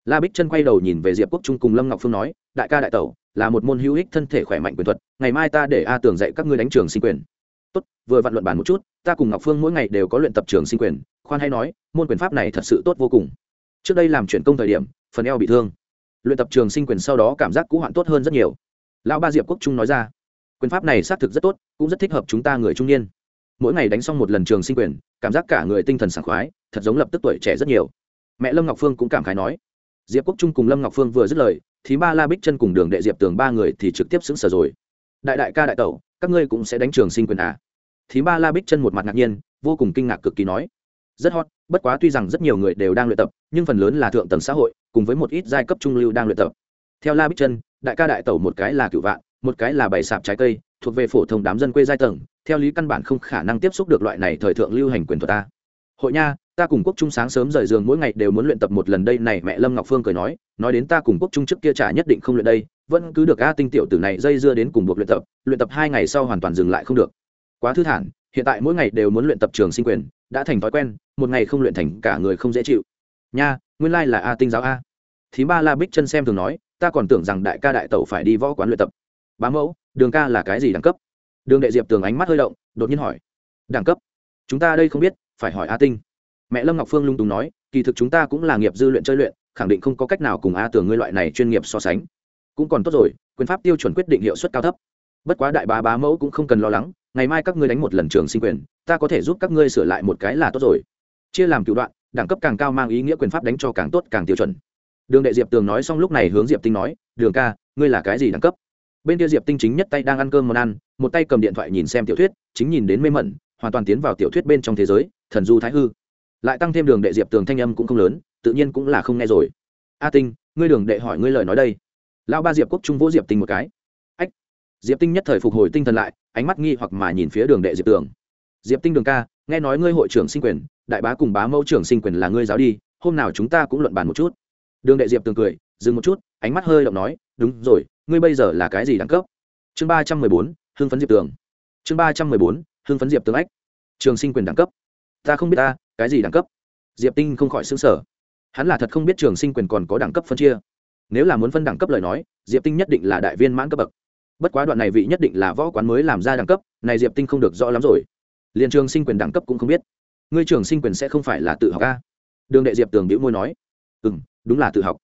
la bích chân quay đầu nhìn về diệp quốc trung cùng lâm ngọc phương nói, đại ca đại tẩu, là một môn hữu ích thân thể khỏe mạnh quyền thuật, ngày mai ta để a tường dạy các ngươi đánh trường sinh quyền. Tốt, vừa vặn luận bàn một chút, ta cùng ngọc phương mỗi ngày đều có luyện tập trường sinh quyền, khoan hay nói, môn quyền pháp này thật sự tốt vô cùng. Trước đây làm chuyển công thời điểm, phần eo bị thương. Luyện tập trường sinh quyền sau đó cảm giác cũ hoạn tốt hơn rất nhiều. Lão ba diệp quốc trung nói ra. Quyền pháp này xác thực rất tốt, cũng rất thích hợp chúng ta người trung niên. Mỗi ngày đánh xong một lần trường sinh quyền, cảm giác cả người tinh thần sảng khoái, thật giống lập tức tuổi trẻ rất nhiều. Mẹ lâm ngọc phương cũng cảm khái nói diệp quốc trung cùng lâm ngọc phương vừa dứt lời, thì ba la bích chân cùng đường đệ diệp tường ba người thì trực tiếp xứng sở rồi. Đại đại ca đại tẩu, các ngươi cũng sẽ đánh trường sinh quyền à? Thì ba la bích chân một mặt ngạc nhiên, vô cùng kinh ngạc cực kỳ nói. Rất hot, bất quá tuy rằng rất nhiều người đều đang luyện tập, nhưng phần lớn là thượng tầng xã hội, cùng với một ít giai cấp trung lưu đang luyện tập. Theo la bích chân, đại ca đại tẩu một cái là cựu vạn, một cái là bày sạp trái cây, thuộc về phổ thông đám dân quê giai tầng, theo lý căn bản không khả năng tiếp xúc được loại này thời thượng lưu hành quyền thuật ta. Hội nha ta cùng quốc trung sáng sớm rời giường mỗi ngày đều muốn luyện tập một lần đây này, mẹ lâm ngọc phương cười nói nói đến ta cùng quốc trung trước kia trả nhất định không luyện đây, vẫn cứ được a tinh tiểu tử này dây dưa đến cùng buộc luyện tập luyện tập hai ngày sau hoàn toàn dừng lại không được. Quá thư thản, hiện tại mỗi ngày đều muốn luyện tập trường sinh quyền, đã thành thói quen, một ngày không luyện thành cả người không dễ chịu. Nha, nguyên lai là a tinh giáo a. Thí ba la bích chân xem thường nói, ta còn tưởng rằng đại ca đại tẩu phải đi võ quán luyện tập. Bá mẫu, đường ca là cái gì đẳng cấp? Đường đệ diệp tường ánh mắt hơi động, đột nhiên hỏi. Đẳng cấp? Chúng ta đây không biết, phải hỏi a tinh mẹ lâm ngọc phương lung túng nói, kỳ thực chúng ta cũng là nghiệp dư luyện chơi luyện, khẳng định không có cách nào cùng a tưởng ngươi loại này chuyên nghiệp so sánh. Cũng còn tốt rồi, quyền pháp tiêu chuẩn quyết định hiệu suất cao thấp. Bất quá đại bá bá mẫu cũng không cần lo lắng, ngày mai các ngươi đánh một lần trường sinh quyền, ta có thể giúp các ngươi sửa lại một cái là tốt rồi. Chia làm cựu đoạn, đẳng cấp càng cao mang ý nghĩa quyền pháp đánh cho càng tốt càng tiêu chuẩn. Đường đệ diệp tường nói xong lúc này hướng diệp tinh nói, đường ca, ngươi là cái gì đẳng cấp? Bên kia diệp tinh chính nhất tay đang ăn cơm món ăn, một tay cầm điện thoại nhìn xem tiểu thuyết, chính nhìn đến mê mẩn, hoàn toàn tiến vào tiểu thuyết bên trong thế giới, thần du thái hư lại tăng thêm đường đệ diệp tường thanh âm cũng không lớn, tự nhiên cũng là không nghe rồi. A tinh, ngươi đường đệ hỏi ngươi lời nói đây. Lão ba diệp quốc trung vỗ diệp tinh một cái. Ách. Diệp tinh nhất thời phục hồi tinh thần lại, ánh mắt nghi hoặc mà nhìn phía đường đệ diệp tường. Diệp tinh đường ca, nghe nói ngươi hội trưởng sinh quyền, đại bá cùng bá mẫu trưởng sinh quyền là ngươi giáo đi, hôm nào chúng ta cũng luận bàn một chút. Đường đệ diệp tường cười, dừng một chút, ánh mắt hơi động nói, đúng rồi, ngươi bây giờ là cái gì đẳng cấp? Chương ba trăm mười bốn, hưng phấn diệp tường. Chương ba trăm mười bốn, hưng phấn diệp tường ách. Trường sinh quyền đẳng cấp. Ta không biết ta cái gì đẳng cấp? Diệp tinh không khỏi xứng sở hắn là thật không biết trường sinh quyền còn có đẳng cấp phân chia. Nếu là muốn phân đẳng cấp lời nói, diệp tinh nhất định là đại viên mãn cấp bậc. Bất quá đoạn này vị nhất định là võ quán mới làm ra đẳng cấp, này diệp tinh không được rõ lắm rồi. Liền trường sinh quyền đẳng cấp cũng không biết. Ngươi trường sinh quyền sẽ không phải là tự học a? Đường đệ diệp tường đĩu môi nói. Ừ m đúng là tự học.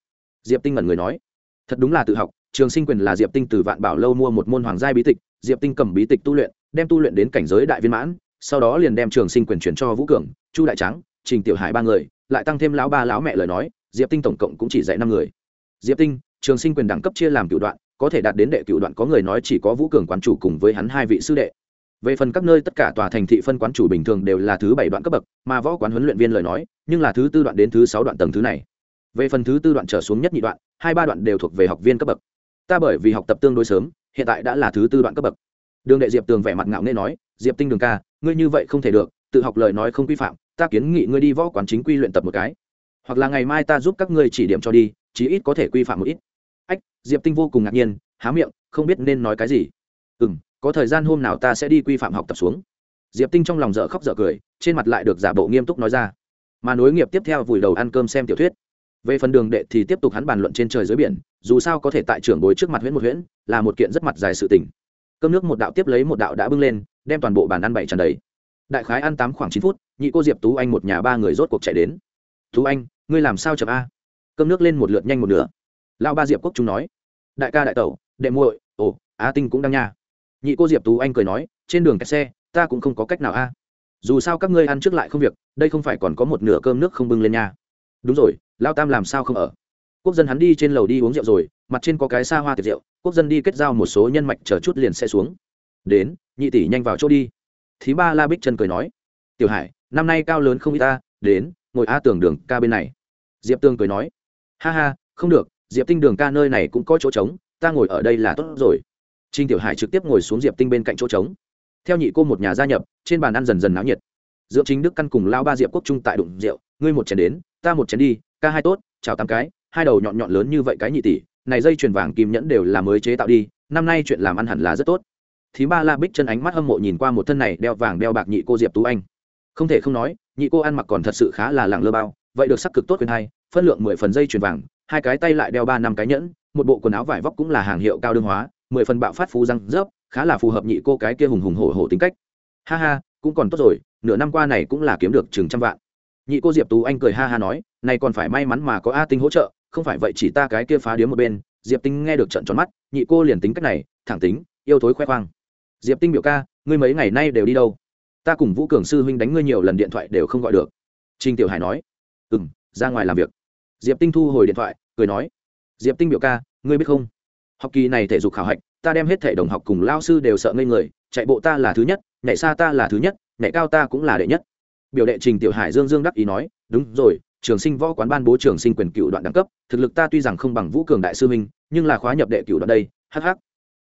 Diệp tinh ngẩn người nói. Thật đúng là tự học, trường sinh quyền là diệp tinh từ vạn bảo lâu mua một môn hoàng gia bí tịch, diệp tinh cầm bí tịch tu luyện, đem tu luyện đến cảnh giới đại viên mãn sau đó liền đem trường sinh quyền chuyển cho vũ cường, chu đại trắng trình tiểu hải ba người, lại tăng thêm lão ba lão mẹ lời nói, diệp tinh tổng cộng cũng chỉ dạy năm người. Diệp tinh, trường sinh quyền đẳng cấp chia làm cựu đoạn, có thể đạt đến đệ cựu đoạn có người nói chỉ có vũ cường quán chủ cùng với hắn hai vị sư đệ. Về phần các nơi tất cả tòa thành thị phân quán chủ bình thường đều là thứ bảy đoạn cấp bậc, mà võ quán huấn luyện viên lời nói, nhưng là thứ tư đoạn đến thứ sáu đoạn tầng thứ này. Về phần thứ tư đoạn trở xuống nhất nhị đoạn, hai ba đoạn đều thuộc về học viên cấp bậc. Ta bởi vì học tập tương đối sớm, hiện tại đã là thứ tư đoạn cấp bậc. Đường đệ diệp tường vẻ mặt ngạo nghê nói diệp tinh đường ca, ngươi như vậy không thể được, tự học lời nói không quy phạm, ta kiến nghị ngươi đi võ quán chính quy luyện tập một cái. Hoặc là ngày mai ta giúp các ngươi chỉ điểm cho đi, chí ít có thể quy phạm một ít. Ách, diệp tinh vô cùng ngạc nhiên, há miệng, không biết nên nói cái gì. Ừ m có thời gian hôm nào ta sẽ đi quy phạm học tập xuống. Diệp tinh trong lòng dở khóc dở cười, trên mặt lại được giả bộ nghiêm túc nói ra. Mà nối nghiệp tiếp theo vùi đầu ăn cơm xem tiểu thuyết. Về phần đường đệ thì tiếp tục hắn bàn luận trên trời dưới biển, dù sao có thể tại trưởng bối trước mặt huyễn một huyễn, là một kiện rất mặt dài sự tình cơm nước một đạo tiếp lấy một đạo đã bưng lên, đem toàn bộ bàn ăn bảy tràn đầy. Đại khái ăn tám khoảng chín phút, nhị cô diệp tú anh một nhà ba người rốt cuộc chạy đến. Tú anh, ngươi làm sao chậm a? Cơm nước lên một lượt nhanh một nửa. Lão ba diệp quốc chúng nói. Đại ca đại tẩu, đệ muội, ồ, á tinh cũng đang nha. Nhị cô diệp tú anh cười nói. Trên đường kẹt xe, ta cũng không có cách nào a. Dù sao các ngươi ăn trước lại không việc, đây không phải còn có một nửa cơm nước không bưng lên nha. Đúng rồi lao tam làm sao không ở? Quốc dân hắn đi trên lầu đi uống rượu rồi, mặt trên có cái xa hoa tiệc rượu quốc dân đi kết giao một số nhân mạch chờ chút liền sẽ xuống. Đến, nhị tỷ nhanh vào chỗ đi. Thí ba la bích chân cười nói, tiểu hải, năm nay cao lớn không ít ta, đến, ngồi a tường đường ca bên này. Diệp tương cười nói, ha ha, không được, diệp tinh đường ca nơi này cũng có chỗ trống, ta ngồi ở đây là tốt rồi. Trinh tiểu hải trực tiếp ngồi xuống diệp tinh bên cạnh chỗ trống. Theo nhị cô một nhà gia nhập, trên bàn ăn dần dần náo nhiệt. Dưỡng chính đức căn cùng lao ba diệp quốc trung tại đụng rượu, ngươi một chén đến, ta một chén đi, ca hai tốt, chào tám cái, hai đầu nhọn nhọn lớn như vậy cái nhị tỷ này dây chuyền vàng kim nhẫn đều là mới chế tạo đi, năm nay chuyện làm ăn hẳn là rất tốt. Thí ba la bích chân ánh mắt hâm mộ nhìn qua một thân này đeo vàng đeo bạc nhị cô diệp tú anh. Không thể không nói, nhị cô ăn mặc còn thật sự khá là lẳng lơ bao, vậy được sắc cực tốt quyền hai, phân lượng mười phần dây chuyền vàng, hai cái tay lại đeo ba năm cái nhẫn, một bộ quần áo vải vóc cũng là hàng hiệu cao đương hóa, mười phần bạo phát phú răng rớp, khá là phù hợp nhị cô cái kia hùng hùng hổ hổ tính cách. Ha ha, cũng còn tốt rồi, nửa năm qua này cũng là kiếm được chừng trăm vạn. Nhị cô diệp tú anh cười ha ha nói, này còn phải may mắn mà có a tinh hỗ trợ không phải vậy chỉ ta cái kia phá điếm một bên, diệp tinh nghe được trận tròn mắt, nhị cô liền tính cách này, thẳng tính, yêu thối khoe khoang. Diệp tinh biểu ca, ngươi mấy ngày nay đều đi đâu? Ta cùng vũ cường sư huynh đánh ngươi nhiều lần điện thoại đều không gọi được. Trinh tiểu hải nói. Ừ m ra ngoài làm việc. Diệp tinh thu hồi điện thoại, cười nói. Diệp tinh biểu ca, ngươi biết không? Học kỳ này thể dục khảo hạch, ta đem hết thể đồng học cùng lao sư đều sợ ngây người, chạy bộ ta là thứ nhất, nhảy xa ta là thứ nhất, nhảy cao ta cũng là đệ nhất. Biểu đệ trình tiểu hải dương dương đắc ý nói, đúng rồi trường sinh võ quán ban bố trường sinh quyền cựu đoạn đẳng cấp, thực lực ta tuy rằng không bằng vũ cường đại sư huynh, nhưng là khóa nhập đệ cựu đoạn đây hh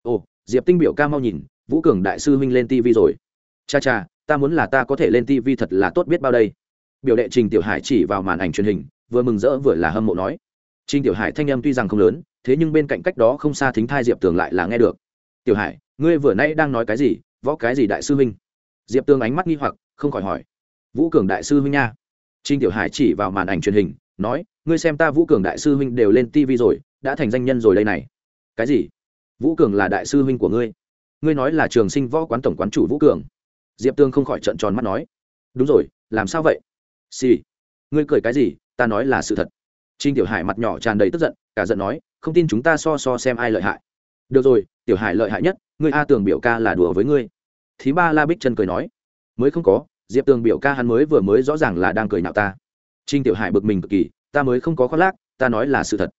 ồ, diệp tinh biểu ca mau nhìn, vũ cường đại sư huynh lên tv rồi. Cha cha, ta muốn là ta có thể lên tv thật là tốt biết bao đây. Biểu đệ trình tiểu hải chỉ vào màn ảnh truyền hình, vừa mừng rỡ vừa là hâm mộ nói. Trình tiểu hải thanh âm tuy rằng không lớn, thế nhưng bên cạnh cách đó không xa thính thai diệp tường lại là nghe được. Tiểu hải, ngươi vừa nay đang nói cái gì? Võ cái gì đại sư huynh? Diệp tường ánh mắt nghi hoặc, không khỏi hỏi. Vũ cường đại sư huynh nha trinh tiểu hải chỉ vào màn ảnh truyền hình, nói, ngươi xem ta vũ cường đại sư huynh đều lên tv rồi, đã thành danh nhân rồi đây này. Cái gì? Vũ cường là đại sư huynh của ngươi? Ngươi nói là trường sinh võ quán tổng quán chủ vũ cường? Diệp tương không khỏi trận tròn mắt nói, đúng rồi, làm sao vậy? Xì、sì. ngươi cười cái gì? Ta nói là sự thật. Trinh tiểu hải mặt nhỏ tràn đầy tức giận, cả giận nói, không tin chúng ta so so xem ai lợi hại. Được rồi, tiểu hải lợi hại nhất, ngươi a tường biểu ca là đùa với ngươi. Thí ba la bích chân cười nói, mới không có diệp tường biểu ca hắn mới vừa mới rõ ràng là đang cười nhạo ta trinh tiểu hải bực mình cực kỳ ta mới không có khoác lác ta nói là sự thật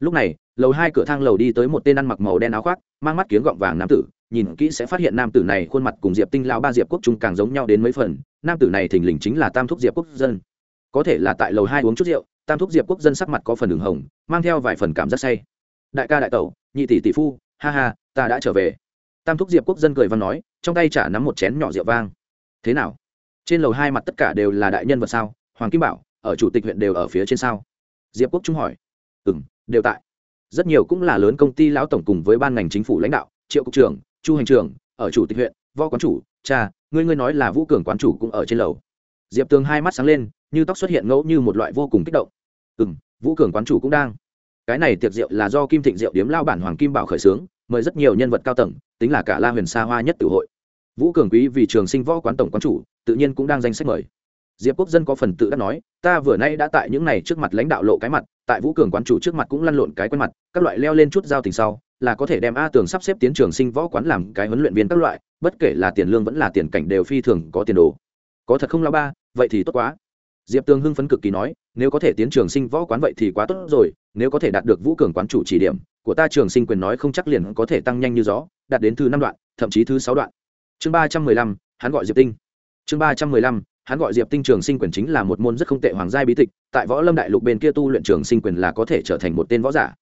lúc này lầu hai cửa thang lầu đi tới một tên ăn mặc màu đen áo khoác mang mắt kiếng gọng vàng nam tử nhìn kỹ sẽ phát hiện nam tử này khuôn mặt cùng diệp tinh lao ba diệp quốc trung càng giống nhau đến mấy phần nam tử này thình lình chính là tam thúc diệp quốc dân có thể là tại lầu hai uống chút rượu tam thúc diệp quốc dân sắc mặt có phần đường hồng mang theo vài phần cảm giác say đại ca đại tẩu nhị tỷ tỷ phu ha ha ta đã trở về tam thúc diệp quốc dân cười văn nói trong tay trả nắm một chén nhỏ rượu vang thế nào trên lầu hai mặt tất cả đều là đại nhân vật sao? Hoàng kim bảo, ở chủ tịch huyện đều ở phía trên sao? Diệp quốc trung hỏi. Ừ m đều tại. Rất nhiều cũng là lớn công ty lão tổng cùng với ban ngành chính phủ lãnh đạo, triệu cục trưởng, chu hành trưởng, ở chủ tịch huyện, võ quán chủ, cha, ngươi ngươi nói là vũ cường quán chủ cũng ở trên lầu. Diệp tường hai mắt sáng lên, như tóc xuất hiện ngẫu như một loại vô cùng kích động. Ừ m vũ cường quán chủ cũng đang. Cái này tiệc rượu là do kim thịnh rượu điếm lao bản hoàng kim bảo khởi xướng, mời rất nhiều nhân vật cao tầng, tính là cả la huyền xa hoa nhất tử hội. Vũ cường quý vì trường sinh võ quán tổng quán chủ tự nhiên cũng đang danh sách mời. Diệp quốc dân có phần tự đắc nói, ta vừa nay đã tại những này trước mặt lãnh đạo lộ cái mặt, tại vũ cường quán chủ trước mặt cũng lăn lộn cái quen mặt, các loại leo lên chút giao tình sau, là có thể đem a tường sắp xếp tiến trường sinh võ quán làm cái huấn luyện viên các loại, bất kể là tiền lương vẫn là tiền cảnh đều phi thường có tiền đồ. Có thật không lao ba, vậy thì tốt quá. Diệp tường hưng phấn cực kỳ nói, nếu có thể tiến trường sinh võ quán vậy thì quá tốt rồi, nếu có thể đạt được vũ cường quán chủ chỉ điểm, của ta trường sinh quyền nói không chắc liền có thể tăng nhanh như gió, đạt đến thứ năm đoạn, thậm chí thứ sáu đoạn. Chương ba trăm mười lăm, hắn gọi diệp tinh chương ba trăm mười lăm, hắn gọi diệp tinh trường sinh quyền chính là một môn rất không tệ hoàng gia bí tịch, tại võ lâm đại lục bên kia tu luyện trường sinh quyền là có thể trở thành một tên võ giả.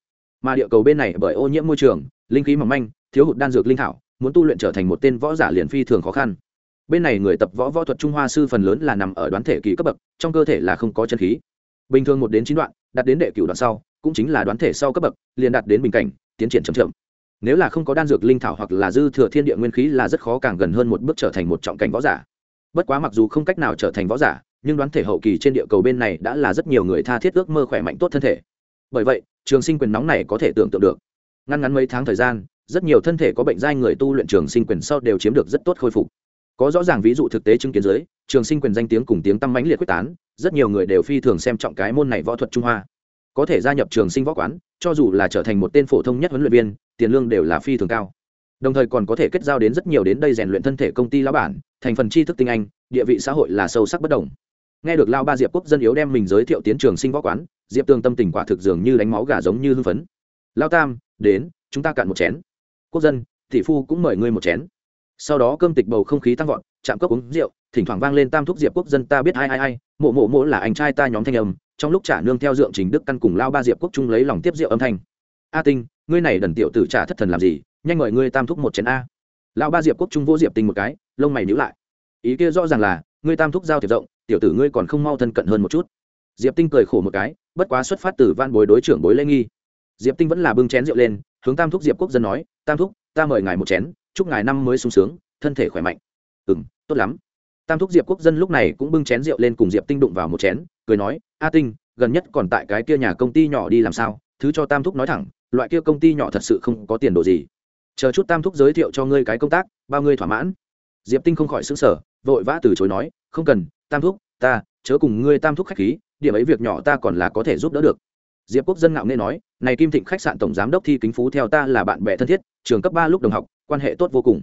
Mà địa cầu bên này bởi ô nhiễm môi trường, linh khí mỏng manh, thiếu hụt đan dược linh thảo, muốn tu luyện trở thành một tên võ giả liền phi thường khó khăn. Bên này người tập võ võ thuật trung hoa sư phần lớn là nằm ở đoán thể kỳ cấp bậc, trong cơ thể là không có chân khí. Bình thường một đến chín đoạn, đạt đến đệ cửu đoạn sau, cũng chính là đoán thể sau cấp bậc, liền đạt đến bình cảnh, tiến triển chậm chậm. Nếu là không có đan dược linh thảo hoặc là dư thừa thiên địa nguyên khí là rất khó càng gần hơn một bước trở thành một trọng cảnh võ giả bất quá mặc dù không cách nào trở thành võ giả, nhưng đoán thể hậu kỳ trên địa cầu bên này đã là rất nhiều người tha thiết ước mơ khỏe mạnh tốt thân thể. Bởi vậy, trường sinh quyền nóng này có thể tưởng tượng được. Ngăn ngắn mấy tháng thời gian, rất nhiều thân thể có bệnh giai người tu luyện trường sinh quyền sau đều chiếm được rất tốt khôi phục. Có rõ ràng ví dụ thực tế chứng kiến dưới, trường sinh quyền danh tiếng cùng tiếng tăm mãnh liệt quyết tán, rất nhiều người đều phi thường xem trọng cái môn này võ thuật trung hoa. Có thể gia nhập trường sinh võ quán, cho dù là trở thành một tên phổ thông nhất huấn luyện viên, tiền lương đều là phi thường cao đồng thời còn có thể kết giao đến rất nhiều đến đây rèn luyện thân thể công ty lão bản, thành phần tri thức tinh anh, địa vị xã hội là sâu sắc bất đồng. Nghe được lao ba diệp quốc dân yếu đem mình giới thiệu tiến trường sinh võ quán, diệp tương tâm tình quả thực dường như đánh máu gà giống như hưng phấn. Lao tam, đến, chúng ta cạn một chén. Quốc dân, tỷ phu cũng mời ngươi một chén. Sau đó cơm tịch bầu không khí tăng vọt chạm cốc uống rượu, thỉnh thoảng vang lên tam thúc diệp quốc dân ta biết ai ai ai, mộ mộ mộ là anh trai ta nhóm thanh âm. Trong lúc trả nương theo dượng trình đức căn cùng lao ba diệp quốc trung lấy lòng tiếp rượu âm thanh. A tinh, ngươi này đần tiểu tử trả thất thần làm gì nhanh mời ngươi tam thúc một chén a. Lão ba diệp quốc trung vô diệp tinh một cái, lông mày nhíu lại. Ý kia rõ ràng là, ngươi tam thúc giao thiệp rộng, tiểu tử ngươi còn không mau thân cận hơn một chút. Diệp tinh cười khổ một cái, bất quá xuất phát từ van bối đối trưởng bối lễ nghi. Diệp tinh vẫn là bưng chén rượu lên, hướng tam thúc diệp quốc dân nói, tam thúc, ta mời ngài một chén, chúc ngài năm mới sung sướng, thân thể khỏe mạnh. Ừ m tốt lắm. Tam thúc diệp quốc dân lúc này cũng bưng chén rượu lên cùng diệp tinh đụng vào một chén, cười nói, a tinh, gần nhất còn tại cái kia nhà công ty nhỏ đi làm sao? Thứ cho tam thúc nói thẳng, loại kia công ty nhỏ thật sự không có tiền đồ gì chờ chút tam thúc giới thiệu cho ngươi cái công tác, bao ngươi thỏa mãn. Diệp tinh không khỏi xứng sở vội vã từ chối nói, không cần, tam thúc, ta chớ cùng ngươi tam thúc khách khí, điểm ấy việc nhỏ ta còn là có thể giúp đỡ được. Diệp quốc dân ngạo nghe nói, này kim thịnh khách sạn tổng giám đốc thi kính phú theo ta là bạn bè thân thiết, trường cấp ba lúc đồng học, quan hệ tốt vô cùng.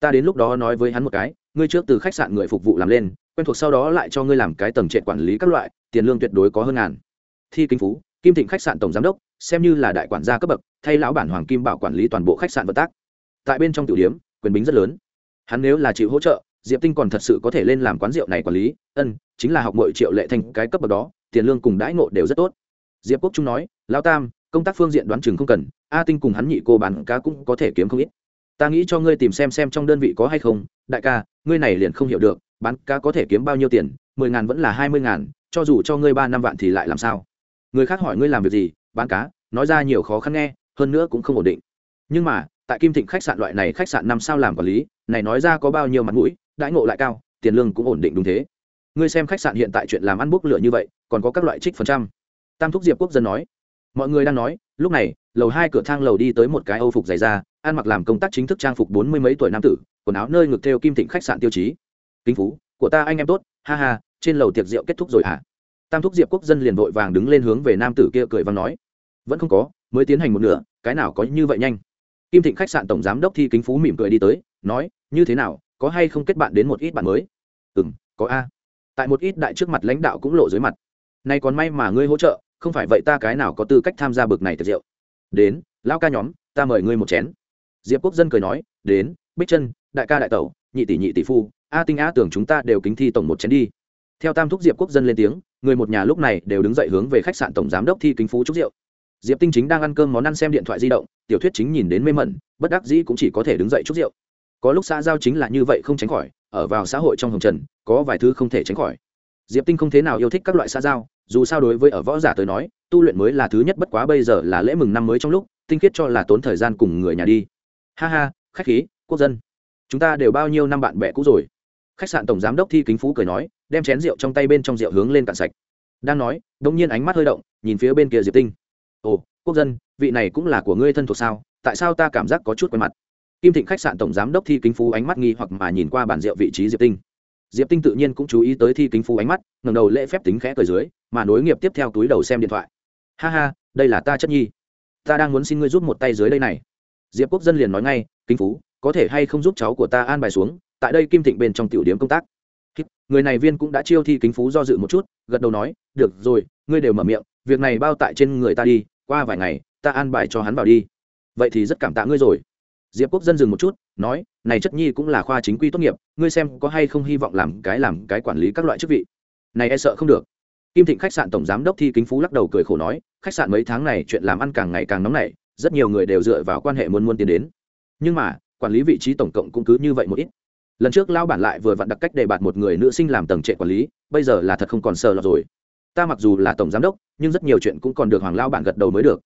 Ta đến lúc đó nói với hắn một cái, ngươi trước từ khách sạn người phục vụ làm lên, quen thuộc sau đó lại cho ngươi làm cái tầng trệ quản lý các loại, tiền lương tuyệt đối có hơn ngàn. Thi kính phú kim thịnh khách sạn tổng giám đốc, xem như là đại quản gia cấp bậc, thay lão bản hoàng kim bảo quản lý toàn bộ khách sạn vận tác. Tại bên trong tiểu điếm, quyền bính rất lớn. Hắn nếu là chịu hỗ trợ, diệp tinh còn thật sự có thể lên làm quán rượu này quản lý, ân, chính là học mọi triệu lệ thành cái cấp bậc đó, tiền lương cùng đãi ngộ đều rất tốt. Diệp quốc trung nói, lão tam, công tác phương diện đoán chừng không cần, a tinh cùng hắn nhị cô bán cá cũng có thể kiếm không ít. Ta nghĩ cho ngươi tìm xem xem trong đơn vị có hay không, đại ca, ngươi này liền không hiểu được, bán cá có thể kiếm bao nhiêu tiền, mười ngàn vẫn là hai mươi ngàn, cho dù cho ngươi ba năm vạn thì lại làm sao? Người khác hỏi ngươi làm việc gì, bán cá, nói ra nhiều khó khăn nghe, hơn nữa cũng không ổn định. Nhưng mà, tại kim thịnh khách sạn loại này khách sạn năm sao làm quản lý, này nói ra có bao nhiêu mặt mũi, đãi ngộ lại cao, tiền lương cũng ổn định đúng thế. Ngươi xem khách sạn hiện tại chuyện làm ăn bốc lửa như vậy, còn có các loại trích phần trăm. Tam thúc diệp quốc dân nói. Mọi người đang nói, lúc này, lầu hai cửa thang lầu đi tới một cái âu phục dày da, ăn mặc làm công tác chính thức trang phục bốn mươi mấy tuổi nam tử, quần áo nơi ngực theo kim thịnh khách sạn tiêu chí. Kính phú, của ta anh em tốt, ha ha, trên lầu tiệc rượu kết thúc rồi hả? à? Tam thúc diệp quốc dân liền vội vàng đứng lên hướng về nam tử kia cười và nói, vẫn không có, mới tiến hành một nửa, cái nào có như vậy nhanh? Kim thịnh khách sạn tổng giám đốc thi kính phú mỉm cười đi tới, nói, như thế nào, có hay không kết bạn đến một ít bạn mới? Ừ m có a. Tại một ít đại trước mặt lãnh đạo cũng lộ dưới mặt. Nay còn may mà ngươi hỗ trợ, không phải vậy ta cái nào có tư cách tham gia bực này tiệc rượu? Đến, lão ca nhóm, ta mời ngươi một chén. Diệp quốc dân cười nói, đến, bích chân đại ca đại tẩu, nhị tỷ nhị tỷ phu, a tinh a tưởng chúng ta đều kính thi tổng một chén đi theo tam thúc diệp quốc dân lên tiếng, người một nhà lúc này đều đứng dậy hướng về khách sạn tổng giám đốc thi kính phú chúc rượu. Diệp tinh chính đang ăn cơm món ăn xem điện thoại di động, tiểu thuyết chính nhìn đến mê mẩn, bất đắc dĩ cũng chỉ có thể đứng dậy chúc rượu. Có lúc xã giao chính là như vậy không tránh khỏi, ở vào xã hội trong hồng trần, có vài thứ không thể tránh khỏi. Diệp tinh không thế nào yêu thích các loại xã giao, dù sao đối với ở võ giả tới nói, tu luyện mới là thứ nhất bất quá bây giờ là lễ mừng năm mới trong lúc, tinh khiết cho là tốn thời gian cùng người nhà đi. Ha ha, khách khí, quốc dân. Chúng ta đều bao nhiêu năm bạn bè cũ rồi. Khách sạn tổng giám đốc thi kính phú cười nói đem chén rượu trong tay bên trong rượu hướng lên cạn sạch. Đang nói đông nhiên ánh mắt hơi động, nhìn phía bên kia diệp tinh. Ồ, quốc dân, vị này cũng là của ngươi thân thuộc sao? Tại sao ta cảm giác có chút quen mặt? Kim thịnh khách sạn tổng giám đốc thi kính phú ánh mắt nghi hoặc mà nhìn qua bàn rượu vị trí diệp tinh. Diệp tinh tự nhiên cũng chú ý tới thi kính phú ánh mắt ngầm đầu lễ phép tính khẽ cờ dưới, mà nối nghiệp tiếp theo túi đầu xem điện thoại. Ha ha, đây là ta chất nhi. Ta đang muốn xin ngươi giúp một tay dưới đây này. Diệp quốc dân liền nói ngay, kính phú, có thể hay không giúp cháu của ta an bài xuống? Tại đây kim thịnh bên trong tiểu điếm công tác người này viên cũng đã chiêu thi kính phú do dự một chút, gật đầu nói, được rồi, ngươi đều mở miệng, việc này bao tại trên người ta đi, qua vài ngày, ta an bài cho hắn vào đi. Vậy thì rất cảm tạ ngươi rồi. Diệp quốc dân dừng một chút, nói, này chất nhi cũng là khoa chính quy tốt nghiệp, ngươi xem có hay không hy vọng làm cái làm cái quản lý các loại chức vị? Này e sợ không được. Kim thịnh khách sạn tổng giám đốc thi kính phú lắc đầu cười khổ nói, khách sạn mấy tháng này chuyện làm ăn càng ngày càng nóng nảy, rất nhiều người đều dựa vào quan hệ muốn muốn tiến đến. Nhưng mà, quản lý vị trí tổng cộng cũng cứ như vậy một ít lần trước lao bản lại vừa vặn đặc cách đề bạt một người nữ sinh làm tầng trệ quản lý, bây giờ là thật không còn sợ lọt rồi. Ta mặc dù là tổng giám đốc, nhưng rất nhiều chuyện cũng còn được hoàng lao bản gật đầu mới được.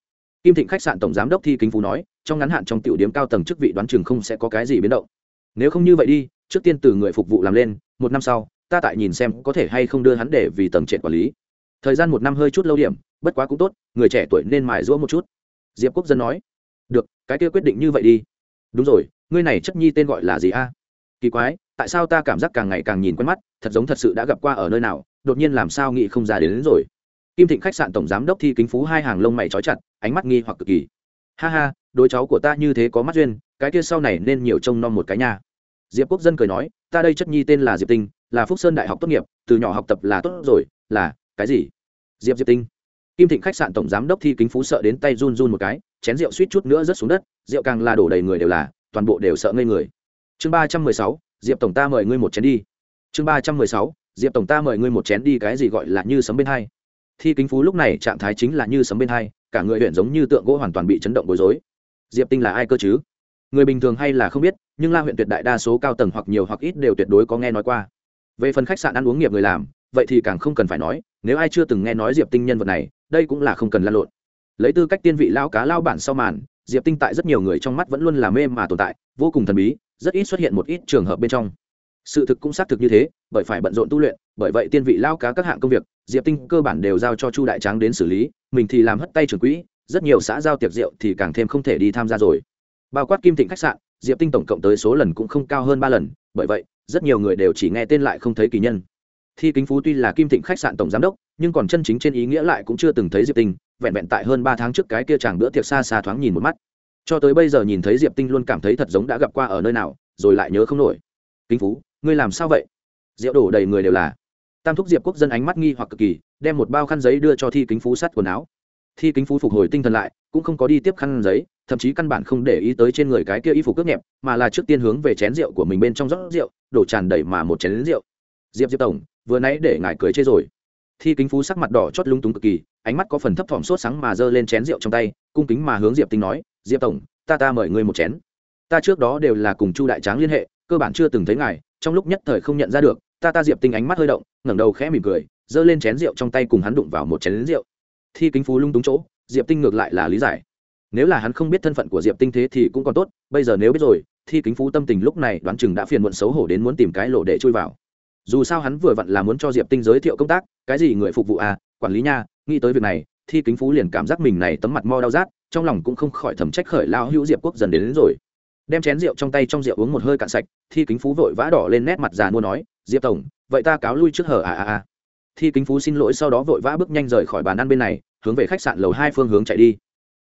Kim thịnh khách sạn tổng giám đốc thi kính phú nói, trong ngắn hạn trong tiểu điểm cao tầng chức vị đoán chừng không sẽ có cái gì biến động. Nếu không như vậy đi, trước tiên từ người phục vụ làm lên, một năm sau, ta tại nhìn xem có thể hay không đưa hắn để vì tầng trệ quản lý. Thời gian một năm hơi chút lâu điểm, bất quá cũng tốt, người trẻ tuổi nên mài rũa một chút. Diệp quốc dân nói, được, cái kia quyết định như vậy đi. Đúng rồi, ngươi này chất nhi tên gọi là gì a? Kỳ quái tại sao ta cảm giác càng ngày càng nhìn quen mắt thật giống thật sự đã gặp qua ở nơi nào đột nhiên làm sao nghĩ không ra đến, đến rồi. Kim thịnh khách sạn tổng giám đốc thi kính phú hai hàng lông mày trói chặt ánh mắt nghi hoặc cực kỳ. Ha ha đôi cháu của ta như thế có mắt duyên cái kia sau này nên nhiều trông nom một cái nha. Diệp quốc dân cười nói ta đây chất nhi tên là diệp tinh là phúc sơn đại học tốt nghiệp từ nhỏ học tập là tốt rồi là cái gì? Diệp diệp tinh. Kim thịnh khách sạn tổng giám đốc thi kính phú sợ đến tay run run một cái chén rượu suýt chút nữa rớt xuống đất rượu càng là đổ đầy người đều là toàn bộ đều sợ ngây người chương ba trăm mười sáu, diệp tổng ta mời ngươi một chén đi. Chương ba trăm mười sáu, diệp tổng ta mời ngươi một chén đi cái gì gọi là như sấm bên hai. Thi kính phú lúc này trạng thái chính là như sấm bên hai, cả người huyện giống như tượng gỗ hoàn toàn bị chấn động bối rối. Diệp tinh là ai cơ chứ? Người bình thường hay là không biết, nhưng la huyện tuyệt đại đa số cao tầng hoặc nhiều hoặc ít đều tuyệt đối có nghe nói qua. Về phần khách sạn ăn uống nghiệp người làm, vậy thì càng không cần phải nói, nếu ai chưa từng nghe nói diệp tinh nhân vật này, đây cũng là không cần lăn lộn. Lấy tư cách tiên vị lao cá lao bản sau màn, diệp tinh tại rất nhiều người trong mắt vẫn luôn là mê mà tồn tại vô cùng thần bí, rất ít xuất hiện một ít trường hợp bên trong. Sự thực cũng xác thực như thế, bởi phải bận rộn tu luyện, bởi vậy tiên vị lao cá các hạng công việc, diệp tinh cơ bản đều giao cho chu đại tráng đến xử lý, mình thì làm hất tay trường quỹ, rất nhiều xã giao tiệc rượu thì càng thêm không thể đi tham gia rồi. Bao quát kim thịnh khách sạn, diệp tinh tổng cộng tới số lần cũng không cao hơn ba lần, bởi vậy, rất nhiều người đều chỉ nghe tên lại không thấy kỳ nhân. Thi kính phú tuy là kim thịnh khách sạn tổng giám đốc, nhưng còn chân chính trên ý nghĩa lại cũng chưa từng thấy diệp tinh, vẹn vẹn tại hơn ba tháng trước cái kia chàng bữa tiệc xa xa thoáng nhìn một mắt cho tới bây giờ nhìn thấy diệp tinh luôn cảm thấy thật giống đã gặp qua ở nơi nào, rồi lại nhớ không nổi. Kính phú, ngươi làm sao vậy? Rượu đổ đầy người đều là. Tam thúc diệp quốc dân ánh mắt nghi hoặc cực kỳ, đem một bao khăn giấy đưa cho thi kính phú sát quần áo. Thi kính phú phục hồi tinh thần lại, cũng không có đi tiếp khăn giấy, thậm chí căn bản không để ý tới trên người cái kia y phục cướp nhẹp, mà là trước tiên hướng về chén rượu của mình bên trong rót rượu, đổ tràn đầy mà một chén rượu. Diệp diệp tổng, vừa nãy để ngài cưới chê rồi. Thi kính phú sắc mặt đỏ chót lung túng cực kỳ, ánh mắt có phần thấp thỏm sốt sáng mà giơ lên chén rượu trong tay, cung kính mà hướng diệp tinh nói diệp tổng, ta ta mời ngươi một chén. Ta trước đó đều là cùng chu đại tráng liên hệ, cơ bản chưa từng thấy ngài, trong lúc nhất thời không nhận ra được, ta ta diệp tinh ánh mắt hơi động, ngẩng đầu khẽ mỉm cười, giơ lên chén rượu trong tay cùng hắn đụng vào một chén rượu. Thi kính phú lung túng chỗ, diệp tinh ngược lại là lý giải. Nếu là hắn không biết thân phận của diệp tinh thế thì cũng còn tốt, bây giờ nếu biết rồi, thi kính phú tâm tình lúc này đoán chừng đã phiền muộn xấu hổ đến muốn tìm cái lỗ để chui vào. Dù sao hắn vừa vặn là muốn cho diệp tinh giới thiệu công tác, cái gì người phục vụ à quản lý nha, nghĩ tới việc này, thi kính phú liền cảm giác mình này tấm mặt mo đau rát trong lòng cũng không khỏi thầm trách khởi lao hữu diệp quốc dần đến, đến rồi. Đem chén rượu trong tay trong rượu uống một hơi cạn sạch thi kính phú vội vã đỏ lên nét mặt già mua nói diệp tổng vậy ta cáo lui trước hở à à à. Thi kính phú xin lỗi sau đó vội vã bước nhanh rời khỏi bàn ăn bên này hướng về khách sạn lầu hai phương hướng chạy đi.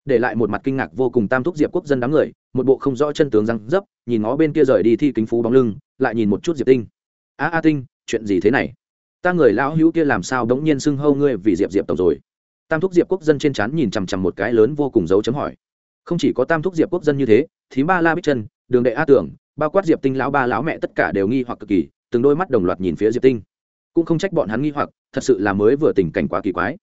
Để lại một mặt kinh ngạc vô cùng tam thúc diệp quốc dân đám người một bộ không rõ chân tướng răng dấp nhìn ngó bên kia rời đi thi kính phú bóng lưng lại nhìn một chút diệp tinh. A a tinh chuyện gì thế này? Ta người lão hữu kia làm sao đống nhiên xưng hâu ngươi vì diệp diệp tổng rồi? Tam thúc diệp quốc dân trên trán nhìn chằm chằm một cái lớn vô cùng dấu chấm hỏi. Không chỉ có tam thúc diệp quốc dân như thế, thím ba la bích chân, đường đệ a tưởng bao quát diệp tinh lão ba lão mẹ tất cả đều nghi hoặc cực kỳ, từng đôi mắt đồng loạt nhìn phía diệp tinh. Cũng không trách bọn hắn nghi hoặc, thật sự là mới vừa tình cảnh quá kỳ quái.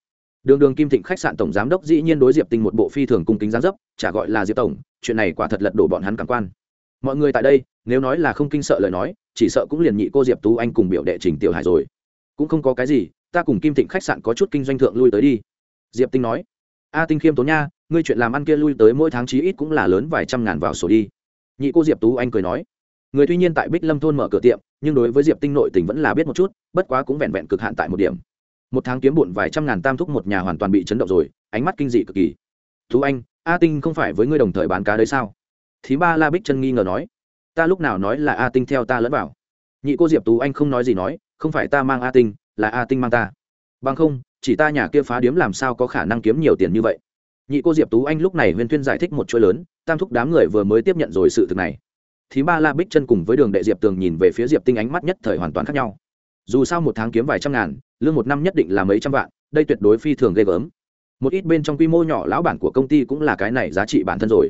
Đường đường kim thịnh khách sạn tổng giám đốc dĩ nhiên đối diệp tinh một bộ phi thường cung kính giám dấp, chả gọi là diệp tổng, chuyện này quả thật lật đổ bọn hắn cảm quan. Mọi người tại đây, nếu nói là không kinh sợ lời nói, chỉ sợ cũng liền nhị cô diệp tú anh cùng biểu đệ trình tiểu hải rồi. Cũng không có cái gì, ta cùng kim thịnh khách sạn có chút kinh doanh thượng lui tới đi diệp tinh nói, a tinh khiêm tốn nha, ngươi chuyện làm ăn kia lui tới mỗi tháng chí ít cũng là lớn vài trăm ngàn vào sổ đi. Nhị cô diệp tú anh cười nói, người tuy nhiên tại bích lâm thôn mở cửa tiệm, nhưng đối với diệp tinh nội tình vẫn là biết một chút, bất quá cũng vẹn vẹn cực hạn tại một điểm. Một tháng kiếm bụn vài trăm ngàn tam thúc một nhà hoàn toàn bị chấn động rồi, ánh mắt kinh dị cực kỳ. Thú anh, a tinh không phải với ngươi đồng thời bán cá đấy sao? Thí ba la bích chân nghi ngờ nói, ta lúc nào nói là a tinh theo ta lẫn vào? Nhị cô diệp tú anh không nói gì nói, không phải ta mang a tinh, là a tinh mang ta. Bằng không chỉ ta nhà kia phá điếm làm sao có khả năng kiếm nhiều tiền như vậy? Nhị cô diệp tú anh lúc này huyên thuyên giải thích một chuỗi lớn, tam thúc đám người vừa mới tiếp nhận rồi sự thực này. Thì ba la bích chân cùng với đường đệ diệp tường nhìn về phía diệp tinh ánh mắt nhất thời hoàn toàn khác nhau. Dù sao một tháng kiếm vài trăm ngàn, lương một năm nhất định là mấy trăm vạn, đây tuyệt đối phi thường ghê gớm. Một ít bên trong quy mô nhỏ lão bản của công ty cũng là cái này giá trị bản thân rồi.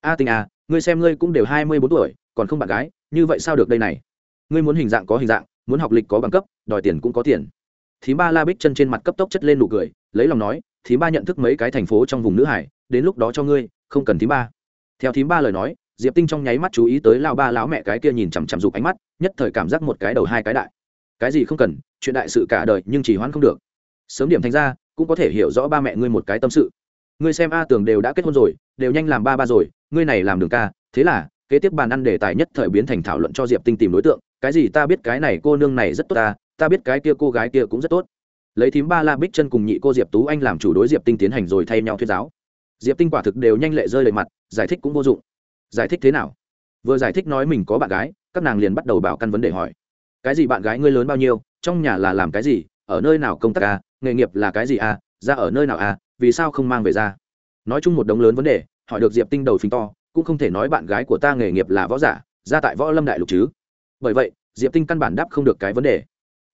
A tình a à, ngươi xem ngươi cũng đều hai mươi bốn tuổi, còn không bạn gái, như vậy sao được đây này? Ngươi muốn hình dạng có hình dạng, muốn học lịch có bằng cấp, đòi tiền cũng có tiền thím ba la bích chân trên mặt cấp tốc chất lên nụ cười, lấy lòng nói, thím ba nhận thức mấy cái thành phố trong vùng nữ hải, đến lúc đó cho ngươi, không cần thím ba. Theo thím ba lời nói, diệp tinh trong nháy mắt chú ý tới lao ba lão mẹ cái kia nhìn chằm chằm dục ánh mắt, nhất thời cảm giác một cái đầu hai cái đại. Cái gì không cần, chuyện đại sự cả đời nhưng chỉ hoãn không được. Sớm điểm thành ra, cũng có thể hiểu rõ ba mẹ ngươi một cái tâm sự. Ngươi xem a tường đều đã kết hôn rồi, đều nhanh làm ba ba rồi, ngươi này làm đường ca, thế là, kế tiếp bàn ăn đề tài nhất thời biến thành thảo luận cho diệp tinh tìm đối tượng. Cái gì ta biết cái này cô nương này rất tốt ta ta biết cái kia cô gái kia cũng rất tốt. Lấy thím ba la bích chân cùng nhị cô diệp tú anh làm chủ đối diệp tinh tiến hành rồi thay nhau thuyết giáo. Diệp tinh quả thực đều nhanh lệ rơi lệ mặt, giải thích cũng vô dụng. Giải thích thế nào? Vừa giải thích nói mình có bạn gái, các nàng liền bắt đầu bảo căn vấn đề hỏi. Cái gì bạn gái ngươi lớn bao nhiêu, trong nhà là làm cái gì, ở nơi nào công tác à nghề nghiệp là cái gì à ra ở nơi nào à vì sao không mang về ra? Nói chung một đống lớn vấn đề, hỏi được diệp tinh đầu phình to, cũng không thể nói bạn gái của ta nghề nghiệp là võ giả, ra tại võ lâm đại lục chứ. Bởi vậy, diệp tinh căn bản đáp không được cái vấn đề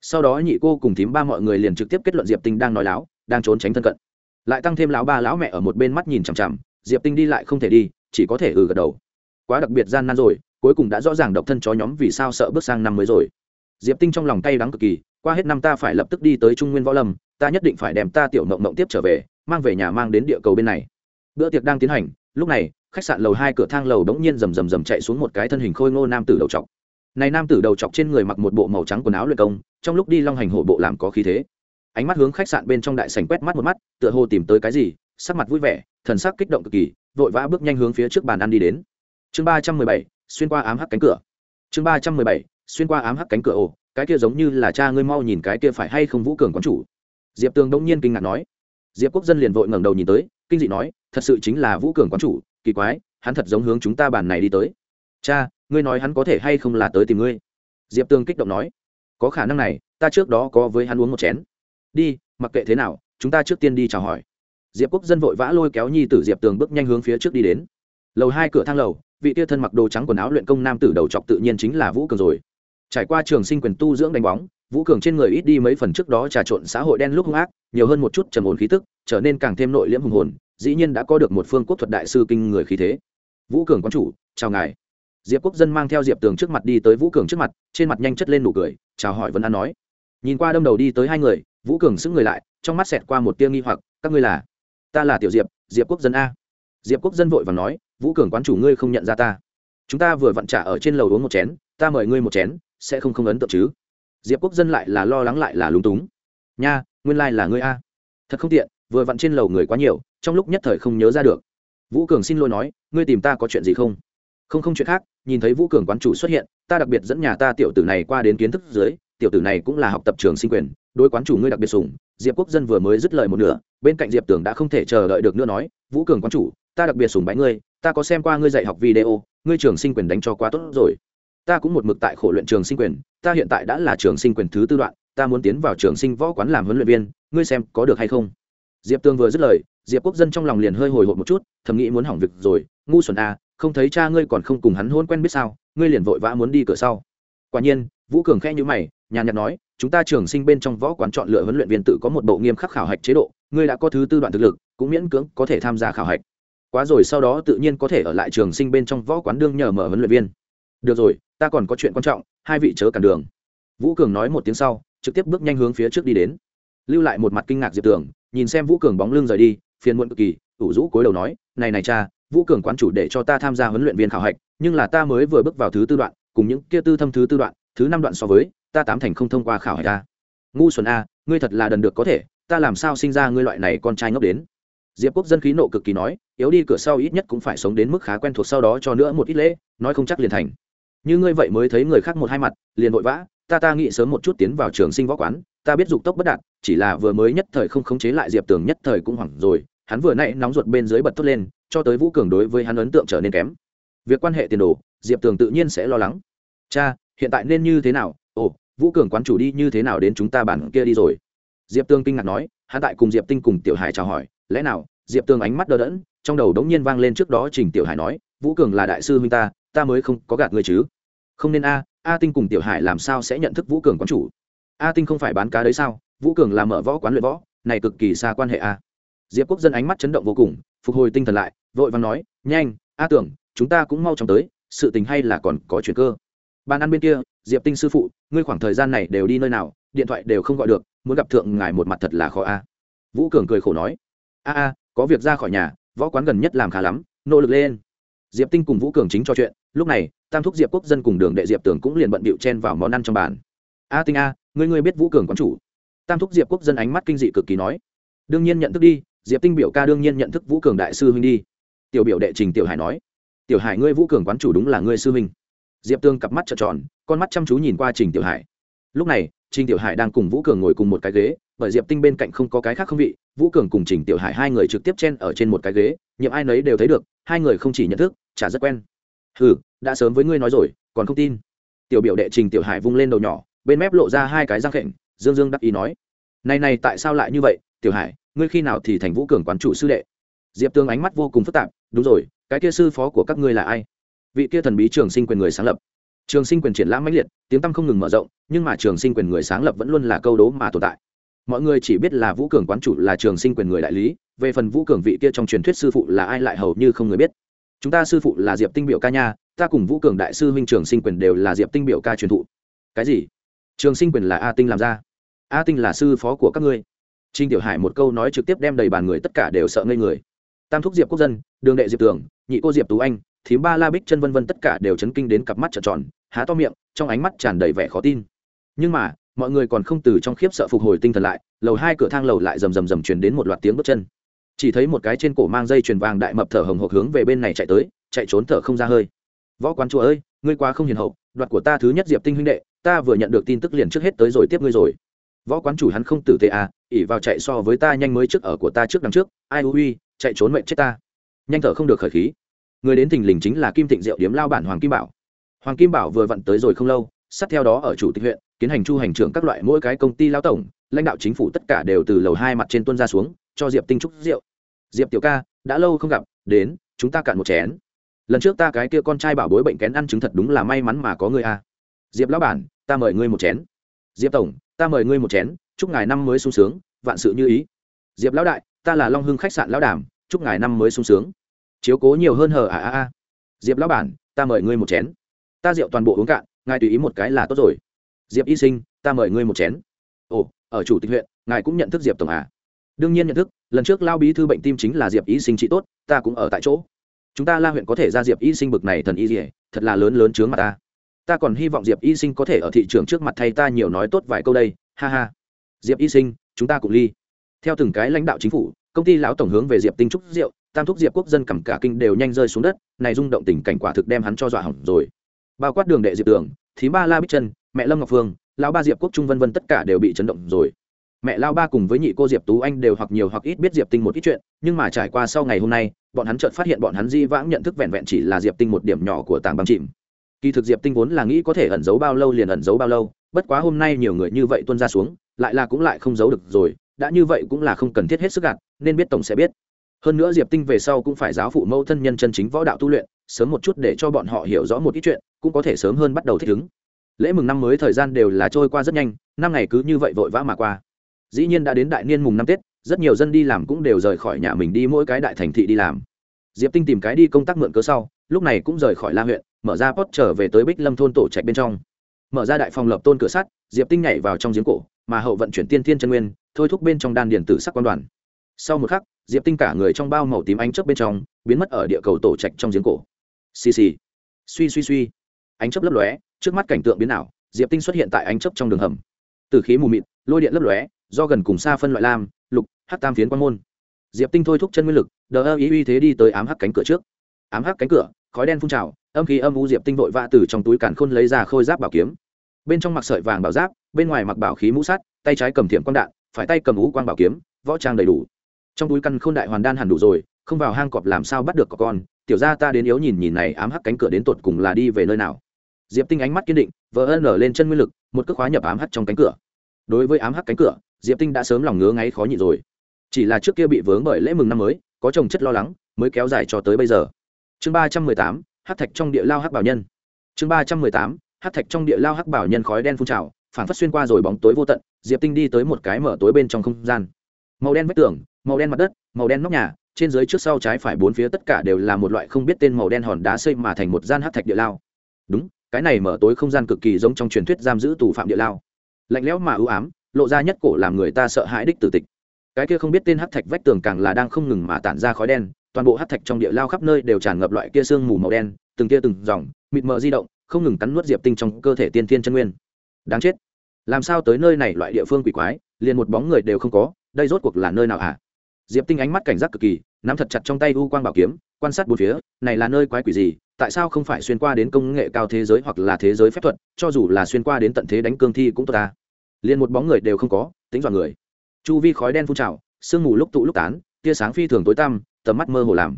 sau đó nhị cô cùng thím ba mọi người liền trực tiếp kết luận diệp tinh đang nói láo, đang trốn tránh thân cận. Lại tăng thêm lão ba lão mẹ ở một bên mắt nhìn chằm chằm, diệp tinh đi lại không thể đi, chỉ có thể ừ gật đầu. Quá đặc biệt gian nan rồi, cuối cùng đã rõ ràng độc thân chó nhóm vì sao sợ bước sang năm mới rồi. Diệp tinh trong lòng cay đắng cực kỳ, qua hết năm ta phải lập tức đi tới trung nguyên võ lâm, ta nhất định phải đem ta tiểu mộng mộng tiếp trở về, mang về nhà mang đến địa cầu bên này. Bữa tiệc đang tiến hành, lúc này, khách sạn lầu hai cửa thang lầu bỗng nhiên rầm rầm rầm chạy xuống một cái thân hình khôi ngô nam tử đầu trọc này nam tử đầu chọc trên người mặc một bộ màu trắng quần áo luyện công, trong lúc đi long hành hổ bộ làm có khí thế. Ánh mắt hướng khách sạn bên trong đại sảnh quét mắt một mắt, tựa hồ tìm tới cái gì, sắc mặt vui vẻ, thần sắc kích động cực kỳ, vội vã bước nhanh hướng phía trước bàn ăn đi đến. Chương ba trăm mười bảy, xuyên qua ám hắc cánh cửa. Chương ba trăm mười bảy, xuyên qua ám hắc cánh cửa ồ, cái kia giống như là cha ngươi mau nhìn cái kia phải hay không vũ cường quán chủ. Diệp tường đông nhiên kinh ngạc nói. Diệp quốc dân liền vội ngẩng đầu nhìn tới, kinh dị nói, thật sự chính là vũ cường quán chủ, kỳ quái, hắn thật giống hướng chúng ta bàn này đi tới. Cha ngươi nói hắn có thể hay không là tới tìm ngươi? Diệp Tương kích động nói, có khả năng này, ta trước đó có với hắn uống một chén. Đi, mặc kệ thế nào, chúng ta trước tiên đi chào hỏi. Diệp quốc dân vội vã lôi kéo nhi tử diệp tường bước nhanh hướng phía trước đi đến. Lầu hai cửa thang lầu, vị tia thân mặc đồ trắng quần áo luyện công nam tử đầu chọc tự nhiên chính là vũ cường rồi. Trải qua trường sinh quyền tu dưỡng đánh bóng, vũ cường trên người ít đi mấy phần trước đó trà trộn xã hội đen lúc hung ác, nhiều hơn một chút trầm ổn khí tức, trở nên càng thêm nội liễm hùng hồn, dĩ nhiên đã có được một phương quốc thuật đại sư kinh người khí thế. Vũ cường quán chủ, chào ngài diệp quốc dân mang theo diệp tường trước mặt đi tới vũ cường trước mặt, trên mặt nhanh chất lên nụ cười, chào hỏi Vân an nói. Nhìn qua đâm đầu đi tới hai người, vũ cường xứng người lại, trong mắt xẹt qua một tia nghi hoặc, các ngươi là? Ta là tiểu diệp diệp quốc dân a. Diệp quốc dân vội và nói, vũ cường quán chủ ngươi không nhận ra ta. Chúng ta vừa vặn trả ở trên lầu uống một chén, ta mời ngươi một chén, sẽ không không ấn tượng chứ? Diệp quốc dân lại là lo lắng lại là lúng túng. Nha, nguyên lai、like、là ngươi a. Thật không tiện, vừa vặn trên lầu người quá nhiều, trong lúc nhất thời không nhớ ra được. Vũ cường xin lỗi nói, ngươi tìm ta có chuyện gì không? Không không chuyện khác, nhìn thấy vũ cường quán chủ xuất hiện, ta đặc biệt dẫn nhà ta tiểu tử này qua đến kiến thức dưới, tiểu tử này cũng là học tập trường sinh quyền, đối quán chủ ngươi đặc biệt sủng. Diệp quốc dân vừa mới dứt lời một nửa, bên cạnh diệp tưởng đã không thể chờ đợi được nữa nói, vũ cường quán chủ, ta đặc biệt sủng bái ngươi, ta có xem qua ngươi dạy học video, ngươi trường sinh quyền đánh cho quá tốt rồi. Ta cũng một mực tại khổ luyện trường sinh quyền, ta hiện tại đã là trường sinh quyền thứ tư đoạn, ta muốn tiến vào trường sinh võ quán làm huấn luyện viên, ngươi xem có được hay không? Diệp tương vừa dứt lời, diệp quốc dân trong lòng liền hơi hồi hộp một chút, thầm nghĩ muốn hỏng việc rồi, ngu xuẩn à không thấy cha ngươi còn không cùng hắn hôn quen biết sao, ngươi liền vội vã muốn đi cửa sau. Quả nhiên, vũ cường khẽ nhữ mày, nhàn nhạt nói, chúng ta trường sinh bên trong võ quán chọn lựa huấn luyện viên tự có một bộ nghiêm khắc khảo hạch chế độ, ngươi đã có thứ tư đoạn thực lực, cũng miễn cưỡng có thể tham gia khảo hạch. Quá rồi sau đó tự nhiên có thể ở lại trường sinh bên trong võ quán đương nhờ mở huấn luyện viên. Được rồi, ta còn có chuyện quan trọng, hai vị chớ cản đường. Vũ cường nói một tiếng sau, trực tiếp bước nhanh hướng phía trước đi đến. Lưu lại một mặt kinh ngạc diệp tưởng, nhìn xem vũ cường bóng lưng rời đi, phiền muộn cực kỳ, ủ rũ cối đầu nói, này này cha vũ cường quán chủ để cho ta tham gia huấn luyện viên khảo hạch, nhưng là ta mới vừa bước vào thứ tư đoạn, cùng những kia tư thâm thứ tư đoạn, thứ năm đoạn so với, ta tám thành không thông qua khảo hạch ta ngu xuẩn a, ngươi thật là đần được có thể, ta làm sao sinh ra ngươi loại này con trai ngốc đến? Diệp quốc dân khí nộ cực kỳ nói, yếu đi cửa sau ít nhất cũng phải sống đến mức khá quen thuộc sau đó cho nữa một ít lễ, nói không chắc liền thành. Như ngươi vậy mới thấy người khác một hai mặt, liền vội vã, ta ta nghĩ sớm một chút tiến vào trường sinh võ quán, ta biết dục tốc bất đạt, chỉ là vừa mới nhất thời không khống chế lại diệp tường nhất thời cũng hoảng rồi, hắn vừa nãy nóng ruột bên dưới bật thốt lên cho tới vũ cường đối với hắn ấn tượng trở nên kém. Việc quan hệ tiền đồ, diệp tường tự nhiên sẽ lo lắng. Cha, hiện tại nên như thế nào? Ồ, vũ cường quán chủ đi như thế nào đến chúng ta bản kia đi rồi? Diệp tường kinh ngạc nói, hắn tại cùng diệp tinh cùng tiểu hải chào hỏi. Lẽ nào, diệp tường ánh mắt đờ đẫn, trong đầu đống nhiên vang lên trước đó trình tiểu hải nói, vũ cường là đại sư huynh ta ta mới không có gạt người chứ. Không nên a a tinh cùng tiểu hải làm sao sẽ nhận thức vũ cường quán chủ? A tinh không phải bán cá đấy sao? Vũ cường làm mở võ quán luyện võ, này cực kỳ xa quan hệ a. Diệp quốc dân ánh mắt chấn động vô cùng phục hồi tinh thần lại, vội vàng nói, nhanh, a tưởng, chúng ta cũng mau chóng tới, sự tình hay là còn có chuyện cơ. Bàn ăn bên kia, diệp tinh sư phụ, ngươi khoảng thời gian này đều đi nơi nào, điện thoại đều không gọi được, muốn gặp thượng ngài một mặt thật là khó a. Vũ cường cười khổ nói, a a, có việc ra khỏi nhà, võ quán gần nhất làm khá lắm, nỗ lực lên. Diệp tinh cùng vũ cường chính cho chuyện, lúc này, tam thúc diệp quốc dân cùng đường đệ diệp tưởng cũng liền bận bịu chen vào món ăn trong bàn. A tinh a, ngươi ngươi biết vũ cường quán chủ? Tam thúc diệp quốc dân ánh mắt kinh dị cực kỳ nói, đương nhiên nhận thức đi diệp tinh biểu ca đương nhiên nhận thức vũ cường đại sư huynh đi. Tiểu biểu đệ trình tiểu hải nói, tiểu hải, ngươi vũ cường quán chủ đúng là ngươi sư huynh. Diệp tương cặp mắt trợn tròn, con mắt chăm chú nhìn qua trình tiểu hải. Lúc này, trình tiểu hải đang cùng vũ cường ngồi cùng một cái ghế, bởi diệp tinh bên cạnh không có cái khác không vị, vũ cường cùng trình tiểu hải hai người trực tiếp chen ở trên một cái ghế, nhiệm ai nấy đều thấy được, hai người không chỉ nhận thức, chả rất quen. Hừ, đã sớm với ngươi nói rồi, còn không tin. Tiểu biểu đệ trình tiểu hải vung lên đầu nhỏ, bên mép lộ ra hai cái răng khệnh, dương dương đắc ý nói, này này, tại sao lại như vậy, tiểu hải? Ngươi khi nào thì thành vũ cường quán chủ sư đệ? Diệp tương ánh mắt vô cùng phức tạp, đúng rồi, cái kia sư phó của các ngươi là ai? Vị kia thần bí trường sinh quyền người sáng lập. Trường sinh quyền triển lãm mãnh liệt, tiếng tăm không ngừng mở rộng, nhưng mà trường sinh quyền người sáng lập vẫn luôn là câu đố mà tồn tại. Mọi người chỉ biết là vũ cường quán chủ là trường sinh quyền người đại lý, về phần vũ cường vị kia trong truyền thuyết sư phụ là ai lại hầu như không người biết. Chúng ta sư phụ là diệp tinh biểu ca nha, ta cùng vũ cường đại sư huynh trường sinh quyền đều là diệp tinh biểu ca truyền thụ. Cái gì? Trường sinh quyền là a tinh làm ra. A tinh là sư phó của các ngươi trinh tiểu hải một câu nói trực tiếp đem đầy bàn người tất cả đều sợ ngây người. Tam thúc diệp quốc dân, đường đệ diệp tường nhị cô diệp tú anh, thím ba la bích chân vân vân tất cả đều chấn kinh đến cặp mắt trợn tròn, há to miệng, trong ánh mắt tràn đầy vẻ khó tin. Nhưng mà, mọi người còn không từ trong khiếp sợ phục hồi tinh thần lại, lầu hai cửa thang lầu lại rầm rầm rầm truyền đến một loạt tiếng bước chân. Chỉ thấy một cái trên cổ mang dây chuyền vàng đại mập thở hồng hộc hướng về bên này chạy tới, chạy trốn thở không ra hơi. Võ quán chúa ơi, ngươi quá không hiền hậu, đoạt của ta thứ nhất diệp tinh huynh đệ, ta vừa nhận được tin tức liền trước hết tới rồi tiếp ngươi rồi võ quán chủ hắn không tử tế à ỉ vào chạy so với ta nhanh mới trước ở của ta trước đằng trước, ai ui chạy trốn mệnh chết ta. Nhanh thở không được khởi khí. Người đến thình lình chính là kim thịnh diệu điếm lao bản hoàng kim bảo. Hoàng kim bảo vừa vặn tới rồi không lâu, sát theo đó ở chủ tịch huyện tiến hành chu hành trưởng các loại mỗi cái công ty lao tổng, lãnh đạo chính phủ tất cả đều từ lầu hai mặt trên tuân ra xuống, cho diệp tinh trúc rượu. Diệp tiểu ca, đã lâu không gặp, đến, chúng ta cạn một chén. Lần trước ta cái kia con trai bảo bối bệnh kén ăn chứng thật đúng là may mắn mà có người a diệp lão bản, ta mời ngươi một chén diệp tổng, ta mời ngươi một chén, chúc ngài năm mới sung sướng, vạn sự như ý. Diệp lão đại, ta là long hưng khách sạn lão đàm, chúc ngài năm mới sung sướng. Chiếu cố nhiều hơn hờ à à à. Diệp lão bản, ta mời ngươi một chén. Ta rượu toàn bộ uống cạn, ngài tùy ý một cái là tốt rồi. Diệp y sinh, ta mời ngươi một chén. Ồ, ở chủ tịch huyện, ngài cũng nhận thức diệp tổng à? Đương nhiên nhận thức, lần trước lao bí thư bệnh tim chính là diệp y sinh trị tốt, ta cũng ở tại chỗ. Chúng ta la huyện có thể ra diệp y sinh bực này thần y gì, thật là lớn lớn chướng mặt ta ta còn hy vọng diệp y sinh có thể ở thị trường trước mặt thay ta nhiều nói tốt vài câu đây, ha ha. Diệp y sinh, chúng ta cùng ly. Theo từng cái lãnh đạo chính phủ, công ty lão tổng hướng về diệp tinh trúc rượu, tam thúc diệp quốc dân cầm cả kinh đều nhanh rơi xuống đất, này rung động tình cảnh quả thực đem hắn cho dọa hỏng rồi. Bao quát đường đệ diệp tường thí ba la bích chân mẹ lâm ngọc phương, lão ba diệp quốc trung vân vân tất cả đều bị chấn động rồi. Mẹ lao ba cùng với nhị cô diệp tú anh đều hoặc nhiều hoặc ít biết diệp tinh một ít chuyện, nhưng mà trải qua sau ngày hôm nay, bọn hắn chợt phát hiện bọn hắn di vãng nhận thức vẹn vẹn chỉ là diệp tinh một điểm nhỏ của tàng băng chìm kỳ thực diệp tinh vốn là nghĩ có thể ẩn giấu bao lâu liền ẩn giấu bao lâu, bất quá hôm nay nhiều người như vậy tuân ra xuống, lại là cũng lại không giấu được rồi, đã như vậy cũng là không cần thiết hết sức gạt, nên biết tổng sẽ biết. Hơn nữa diệp tinh về sau cũng phải giáo phụ mẫu thân nhân chân chính võ đạo tu luyện, sớm một chút để cho bọn họ hiểu rõ một ít chuyện, cũng có thể sớm hơn bắt đầu thích ứng. Lễ mừng năm mới thời gian đều là trôi qua rất nhanh, năm ngày cứ như vậy vội vã mà qua. Dĩ nhiên đã đến đại niên mùng năm tết, rất nhiều dân đi làm cũng đều rời khỏi nhà mình đi mỗi cái đại thành thị đi làm. Diệp tinh tìm cái đi công tác mượn cớ sau, lúc này cũng rời khỏi la huyện mở ra post trở về tới bích lâm thôn tổ trạch bên trong. Mở ra đại phòng lập tôn cửa sắt, diệp tinh nhảy vào trong giếng cổ, mà hậu vận chuyển tiên thiên chân nguyên, thôi thúc bên trong đan điền tử sắc quan đoàn. Sau một khắc, diệp tinh cả người trong bao màu tím ánh chớp bên trong, biến mất ở địa cầu tổ trạch trong giếng cổ. Xì xì. Suy suy suy. Ánh chớp lấp lóe, trước mắt cảnh tượng biến ảo, diệp tinh xuất hiện tại ánh chớp trong đường hầm. Từ khí mù mịt, lôi điện lấp lóe, do gần cùng xa phân loại lam, lục hát tam phiến quan môn. Diệp tinh thôi thúc chân nguyên lực, đờ ơ ý uy thế đi tới ám hắc cánh cửa trước. Ám hắc cánh cửa, khói đen phun trào âm khí âm u diệp tinh vội vã từ trong túi càn khôn lấy ra khôi giáp bảo kiếm. Bên trong mặc sợi vàng bảo giáp, bên ngoài mặc bảo khí mũ sắt, tay trái cầm thiệm quang đạn, phải tay cầm ú quang bảo kiếm, võ trang đầy đủ. Trong túi căn khôn đại hoàn đan hẳn đủ rồi, không vào hang cọp làm sao bắt được có con. Tiểu ra ta đến yếu nhìn nhìn này, ám hắc cánh cửa đến tột cùng là đi về nơi nào? Diệp tinh ánh mắt kiên định vỡ ân lở lên chân nguyên lực, một cước khóa nhập ám hắc trong cánh cửa. Đối với ám hắc cánh cửa, diệp tinh đã sớm lòng ngứa ngáy khó nhịn rồi. Chỉ là trước kia bị vướng bởi lễ mừng năm mới, có chồng chất lo lắng, mới kéo dài cho tới bây giờ. Chương ba trăm mười tám hát thạch trong địa lao hắc bảo nhân. Chương ba trăm mười tám, hát thạch trong địa lao hắc bảo nhân khói đen phun trào, phản phát xuyên qua rồi bóng tối vô tận, diệp tinh đi tới một cái mở tối bên trong không gian. Màu đen vách tường, màu đen mặt đất, màu đen nóc nhà, trên dưới trước sau trái phải bốn phía tất cả đều là một loại không biết tên màu đen hòn đá xây mà thành một gian hát thạch địa lao. Đúng, cái này mở tối không gian cực kỳ giống trong truyền thuyết giam giữ tù phạm địa lao. Lạnh lẽo mà ưu ám, lộ ra nhất cổ làm người ta sợ hãi đích tử tịch. Cái kia không biết tên hát thạch vách tường càng là đang không ngừng mà tản ra khói đen toàn bộ hát thạch trong địa lao khắp nơi đều tràn ngập loại kia sương mù màu đen, từng kia từng dòng, mịt mờ di động, không ngừng cắn nuốt diệp tinh trong cơ thể tiên thiên chân nguyên. Đáng chết. Làm sao tới nơi này loại địa phương quỷ quái, liền một bóng người đều không có, đây rốt cuộc là nơi nào hả? À? diệp tinh ánh mắt cảnh giác cực kỳ, nắm thật chặt trong tay u quang bảo kiếm, quan sát bốn phía, này là nơi quái quỷ gì, tại sao không phải xuyên qua đến công nghệ cao thế giới hoặc là thế giới phép thuật, cho dù là xuyên qua đến tận thế đánh cương thi cũng tốt ta. Liền một bóng người đều không có, tính dọn người. Chu vi khói đen phun trào, sương mù lúc tụ lúc tán, tia sáng phi thường tối tăm tầm mắt mơ hồ làm.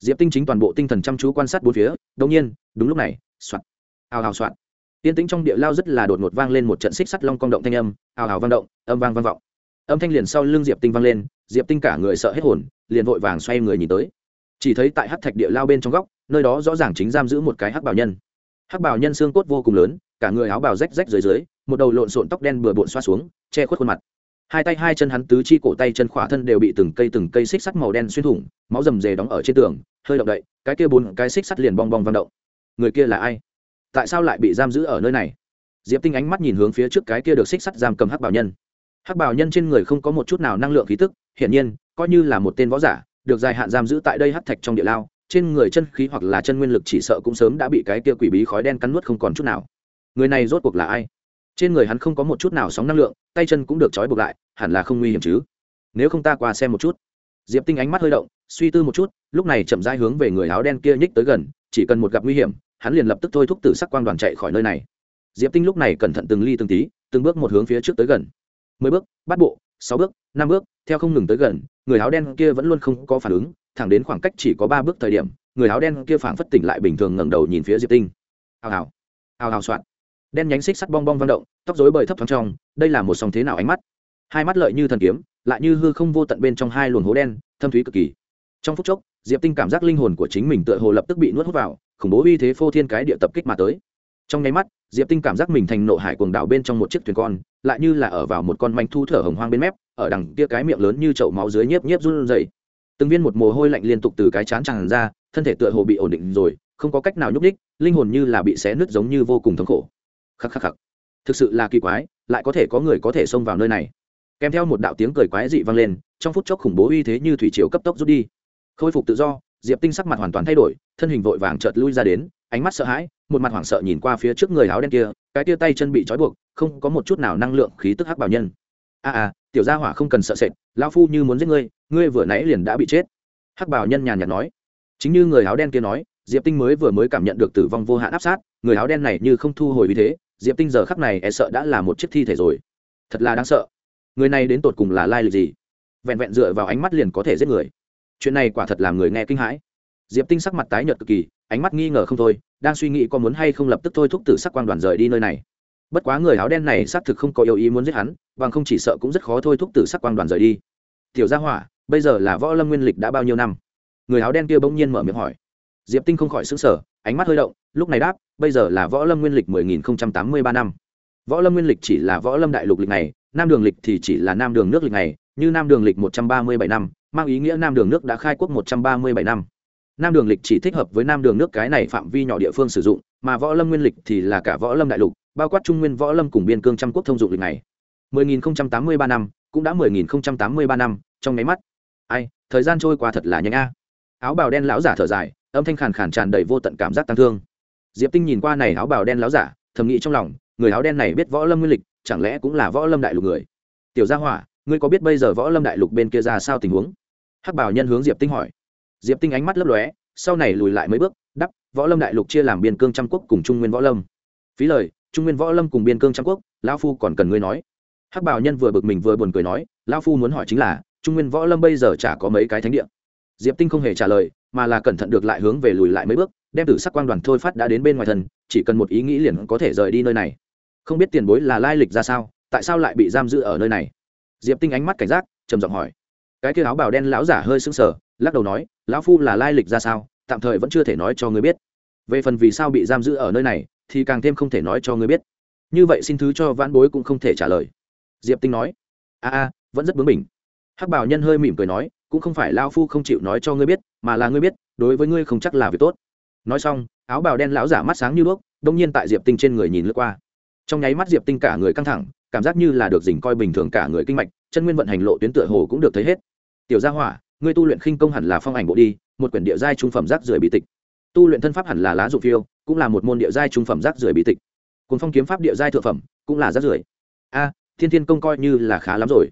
Diệp tinh chính toàn bộ tinh thần chăm chú quan sát bốn phía đông nhiên, đúng lúc này, soạt, ào ào soạt. Tiên tĩnh trong địa lao rất là đột ngột vang lên một trận xích sắt long cong động thanh âm, ào ào vang động, âm vang vang vọng. Âm thanh liền sau lưng diệp tinh vang lên, diệp tinh cả người sợ hết hồn, liền vội vàng xoay người nhìn tới. Chỉ thấy tại hắc thạch địa lao bên trong góc, nơi đó rõ ràng chính giam giữ một cái hắc bảo nhân. Hắc bảo nhân xương cốt vô cùng lớn, cả người áo bào rách rách dưới dưới, một đầu lộn xộn tóc đen bừa bộn xoa xuống, che khuất khuôn mặt hai tay hai chân hắn tứ chi cổ tay chân khỏa thân đều bị từng cây từng cây xích sắt màu đen xuyên thủng, máu rầm rề đóng ở trên tường, hơi động đậy, cái kia bốn cái xích sắt liền bong bong vang động. Người kia là ai? Tại sao lại bị giam giữ ở nơi này? Diệp tinh ánh mắt nhìn hướng phía trước cái kia được xích sắt giam cầm hắc bảo nhân. Hắc bảo nhân trên người không có một chút nào năng lượng khí tức, hiển nhiên, coi như là một tên võ giả, được dài hạn giam giữ tại đây hắc thạch trong địa lao, trên người chân khí hoặc là chân nguyên lực chỉ sợ cũng sớm đã bị cái kia quỷ bí khói đen cắn nuốt không còn chút nào. Người này rốt cuộc là ai? Trên người hắn không có một chút nào sóng năng lượng, tay chân cũng được trói buộc lại hẳn là không nguy hiểm chứ. Nếu không ta qua xem một chút. Diệp tinh ánh mắt hơi động, suy tư một chút, lúc này chậm rãi hướng về người áo đen kia nhích tới gần, chỉ cần một gặp nguy hiểm, hắn liền lập tức thôi thúc tử sắc quang đoàn chạy khỏi nơi này. Diệp tinh lúc này cẩn thận từng ly từng tí, từng bước một hướng phía trước tới gần. Mười bước, bắt bộ, sáu bước, năm bước, theo không ngừng tới gần, người áo đen kia vẫn luôn không có phản ứng, thẳng đến khoảng cách chỉ có ba bước thời điểm, người áo đen kia phảng phất tỉnh lại bình thường ngẩng đầu nhìn phía diệp tinh. Hào hào hào hào soạn. Đen nhánh xích sắt bong bong vang động, tóc rối bời thấp thoáng trong, đây là một song thế nào ánh mắt? Hai mắt lợi như thần kiếm, lại như hư không vô tận bên trong hai luồng hố đen, thâm thúy cực kỳ. Trong phút chốc, diệp tinh cảm giác linh hồn của chính mình tựa hồ lập tức bị nuốt hút vào, khủng bố uy thế phô thiên cái địa tập kích mà tới. Trong nháy mắt, diệp tinh cảm giác mình thành nộ hải cuồng đảo bên trong một chiếc thuyền con, lại như là ở vào một con manh thu thở hồng hoang bên mép, ở đằng kia cái miệng lớn như chậu máu dưới nhiếp nhiếp run rẩy. Từng viên một mồ hôi lạnh liên tục từ cái chán tràn ra, thân thể tựa hồ bị ổn định rồi, không có cách nào nhúc ních linh hồn như là bị xé nứt giống như vô cùng thống khổ. Khắc khắc khắc. Thực sự là kỳ quái, lại có thể có người có thể xông vào nơi này kèm theo một đạo tiếng cười quái dị vang lên trong phút chốc khủng bố uy thế như thủy chiều cấp tốc rút đi. Khôi phục tự do diệp tinh sắc mặt hoàn toàn thay đổi thân hình vội vàng chợt lui ra đến ánh mắt sợ hãi một mặt hoảng sợ nhìn qua phía trước người áo đen kia cái tia tay chân bị trói buộc không có một chút nào năng lượng khí tức hắc bảo nhân. A à, à tiểu gia hỏa không cần sợ sệt lao phu như muốn giết ngươi ngươi vừa nãy liền đã bị chết. Hắc bảo nhân nhàn nhạt nói. Chính như người áo đen kia nói diệp tinh mới vừa mới cảm nhận được tử vong vô hạn áp sát người áo đen này như không thu hồi vì thế diệp tinh giờ khắc này e sợ đã là một chiếc thi thể rồi. Thật là đáng sợ người này đến tột cùng là lai lịch gì? Vẹn vẹn dựa vào ánh mắt liền có thể giết người. Chuyện này quả thật làm người nghe kinh hãi. Diệp tinh sắc mặt tái nhợt cực kỳ, ánh mắt nghi ngờ không thôi, đang suy nghĩ có muốn hay không lập tức thôi thúc tử sắc quan đoàn rời đi nơi này. Bất quá người áo đen này xác thực không có yêu ý muốn giết hắn, bằng không chỉ sợ cũng rất khó thôi thúc tử sắc quan đoàn rời đi. Tiểu gia hỏa, bây giờ là võ lâm nguyên lịch đã bao nhiêu năm? Người áo đen kia bỗng nhiên mở miệng hỏi. Diệp tinh không khỏi xứng sở ánh mắt hơi động, lúc này đáp, bây giờ là võ lâm nguyên lịch 10.083 năm. Võ lâm nguyên lịch chỉ là võ lâm đại lục lịch này nam đường lịch thì chỉ là nam đường nước lịch này, như nam đường lịch 137 năm, mang ý nghĩa nam đường nước đã khai quốc 137 năm. Nam đường lịch chỉ thích hợp với nam đường nước cái này phạm vi nhỏ địa phương sử dụng, mà võ lâm nguyên lịch thì là cả võ lâm đại lục, bao quát trung nguyên, võ lâm cùng biên cương trăm quốc thông dụng lịch này. 10.083 năm, cũng đã 10.083 năm, trong máy mắt. Ai, thời gian trôi qua thật là nhanh a. Áo bào đen lão giả thở dài, âm thanh khàn khàn tràn đầy vô tận cảm giác tăng thương. Diệp tinh nhìn qua này áo bào đen lão giả, thầm nghĩ trong lòng, người áo đen này biết võ lâm nguyên lịch chẳng lẽ cũng là võ lâm đại lục người? Tiểu gia hỏa, ngươi có biết bây giờ võ lâm đại lục bên kia ra sao tình huống? Hắc bảo nhân hướng diệp tinh hỏi. Diệp tinh ánh mắt lấp lóe, sau này lùi lại mấy bước đắp võ lâm đại lục chia làm biên cương trăm quốc cùng trung nguyên võ lâm. Phí lời, trung nguyên võ lâm cùng biên cương trăm quốc, lão phu còn cần ngươi nói. Hắc bảo nhân vừa bực mình vừa buồn cười nói, lão phu muốn hỏi chính là, trung nguyên võ lâm bây giờ chả có mấy cái thánh địa? Diệp tinh không hề trả lời, mà là cẩn thận được lại hướng về lùi lại mấy bước, đem tử sắc quang đoàn thôi phát đã đến bên ngoài thần, chỉ cần một ý nghĩ liền có thể rời đi nơi này không biết tiền bối là lai lịch ra sao, tại sao lại bị giam giữ ở nơi này? Diệp tinh ánh mắt cảnh giác, trầm giọng hỏi. Cái kia áo bào đen lão giả hơi sững sờ, lắc đầu nói, lão phu là lai lịch ra sao? Tạm thời vẫn chưa thể nói cho ngươi biết. Về phần vì sao bị giam giữ ở nơi này, thì càng thêm không thể nói cho ngươi biết. Như vậy xin thứ cho vãn bối cũng không thể trả lời. Diệp tinh nói. A a, vẫn rất bướng bỉnh. Hắc bảo nhân hơi mỉm cười nói, cũng không phải lao phu không chịu nói cho ngươi biết, mà là ngươi biết, đối với ngươi không chắc là việc tốt. Nói xong, áo bào đen lão giả mắt sáng như đuốc, đông nhiên tại diệp tinh trên người nhìn lướt qua trong nháy mắt diệp tinh cả người căng thẳng, cảm giác như là được dình coi bình thường cả người kinh mạch, chân nguyên vận hành lộ tuyến tựa hồ cũng được thấy hết. Tiểu gia hỏa, ngươi tu luyện khinh công hẳn là phong ảnh bộ đi, một quyển địa giai trung phẩm rác rưởi bí tịch. Tu luyện thân pháp hẳn là lá dụng phiêu, cũng là một môn địa giai trung phẩm rác rưởi bí tịch. Cùng phong kiếm pháp địa giai thượng phẩm, cũng là rác rưởi. A, thiên thiên công coi như là khá lắm rồi.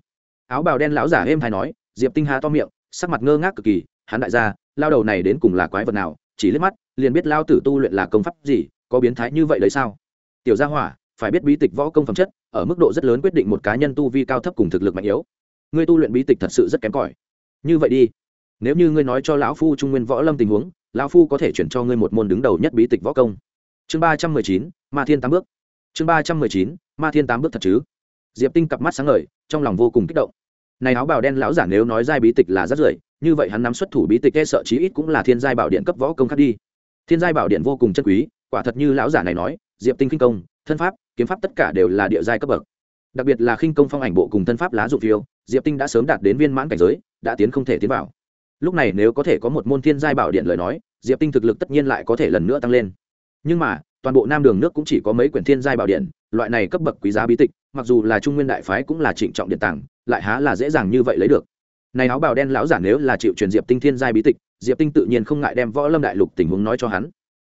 Áo bào đen lão giả êm hay nói, diệp tinh hà to miệng, sắc mặt ngơ ngác cực kỳ, hắn đại gia, lao đầu này đến cùng là quái vật nào, chỉ liếc mắt, liền biết lao tử tu luyện là công pháp gì, có biến thái như vậy đấy sao? Tiểu gia hỏa phải biết bí tịch võ công phẩm chất, ở mức độ rất lớn quyết định một cá nhân tu vi cao thấp cùng thực lực mạnh yếu. Ngươi tu luyện bí tịch thật sự rất kém cỏi. Như vậy đi. Nếu như ngươi nói cho lão phu trung nguyên võ lâm tình huống, lão phu có thể chuyển cho ngươi một môn đứng đầu nhất bí tịch võ công. Chương ba trăm mười chín, ma thiên tám bước. Chương ba trăm mười chín, ma thiên tám bước thật chứ? Diệp tinh cặp mắt sáng ngời, trong lòng vô cùng kích động. Này áo bào đen lão giả nếu nói giai bí tịch là rất rưởi, như vậy hắn nắm xuất thủ bí tịch e sợ chí ít cũng là thiên giai bảo điện cấp võ công khác đi. Thiên giai bảo điện vô cùng chân quý, quả thật như lão giả này nói, diệp tinh kinh công thân pháp, kiếm pháp tất cả đều là địa giai cấp bậc. Đặc biệt là khinh công phong ảnh bộ cùng thân pháp lá dụng phiêu, diệp tinh đã sớm đạt đến viên mãn cảnh giới, đã tiến không thể tiến vào. Lúc này nếu có thể có một môn thiên giai bảo điện lời nói, diệp tinh thực lực tất nhiên lại có thể lần nữa tăng lên. Nhưng mà, toàn bộ nam đường nước cũng chỉ có mấy quyển thiên giai bảo điện, loại này cấp bậc quý giá bí tịch, mặc dù là trung nguyên đại phái cũng là trịnh trọng điện tàng, lại há là dễ dàng như vậy lấy được. Này áo bào đen lão giả nếu là chịu truyền diệp tinh thiên giai bí tịch, diệp tinh tự nhiên không ngại đem võ lâm đại lục tình huống nói cho hắn.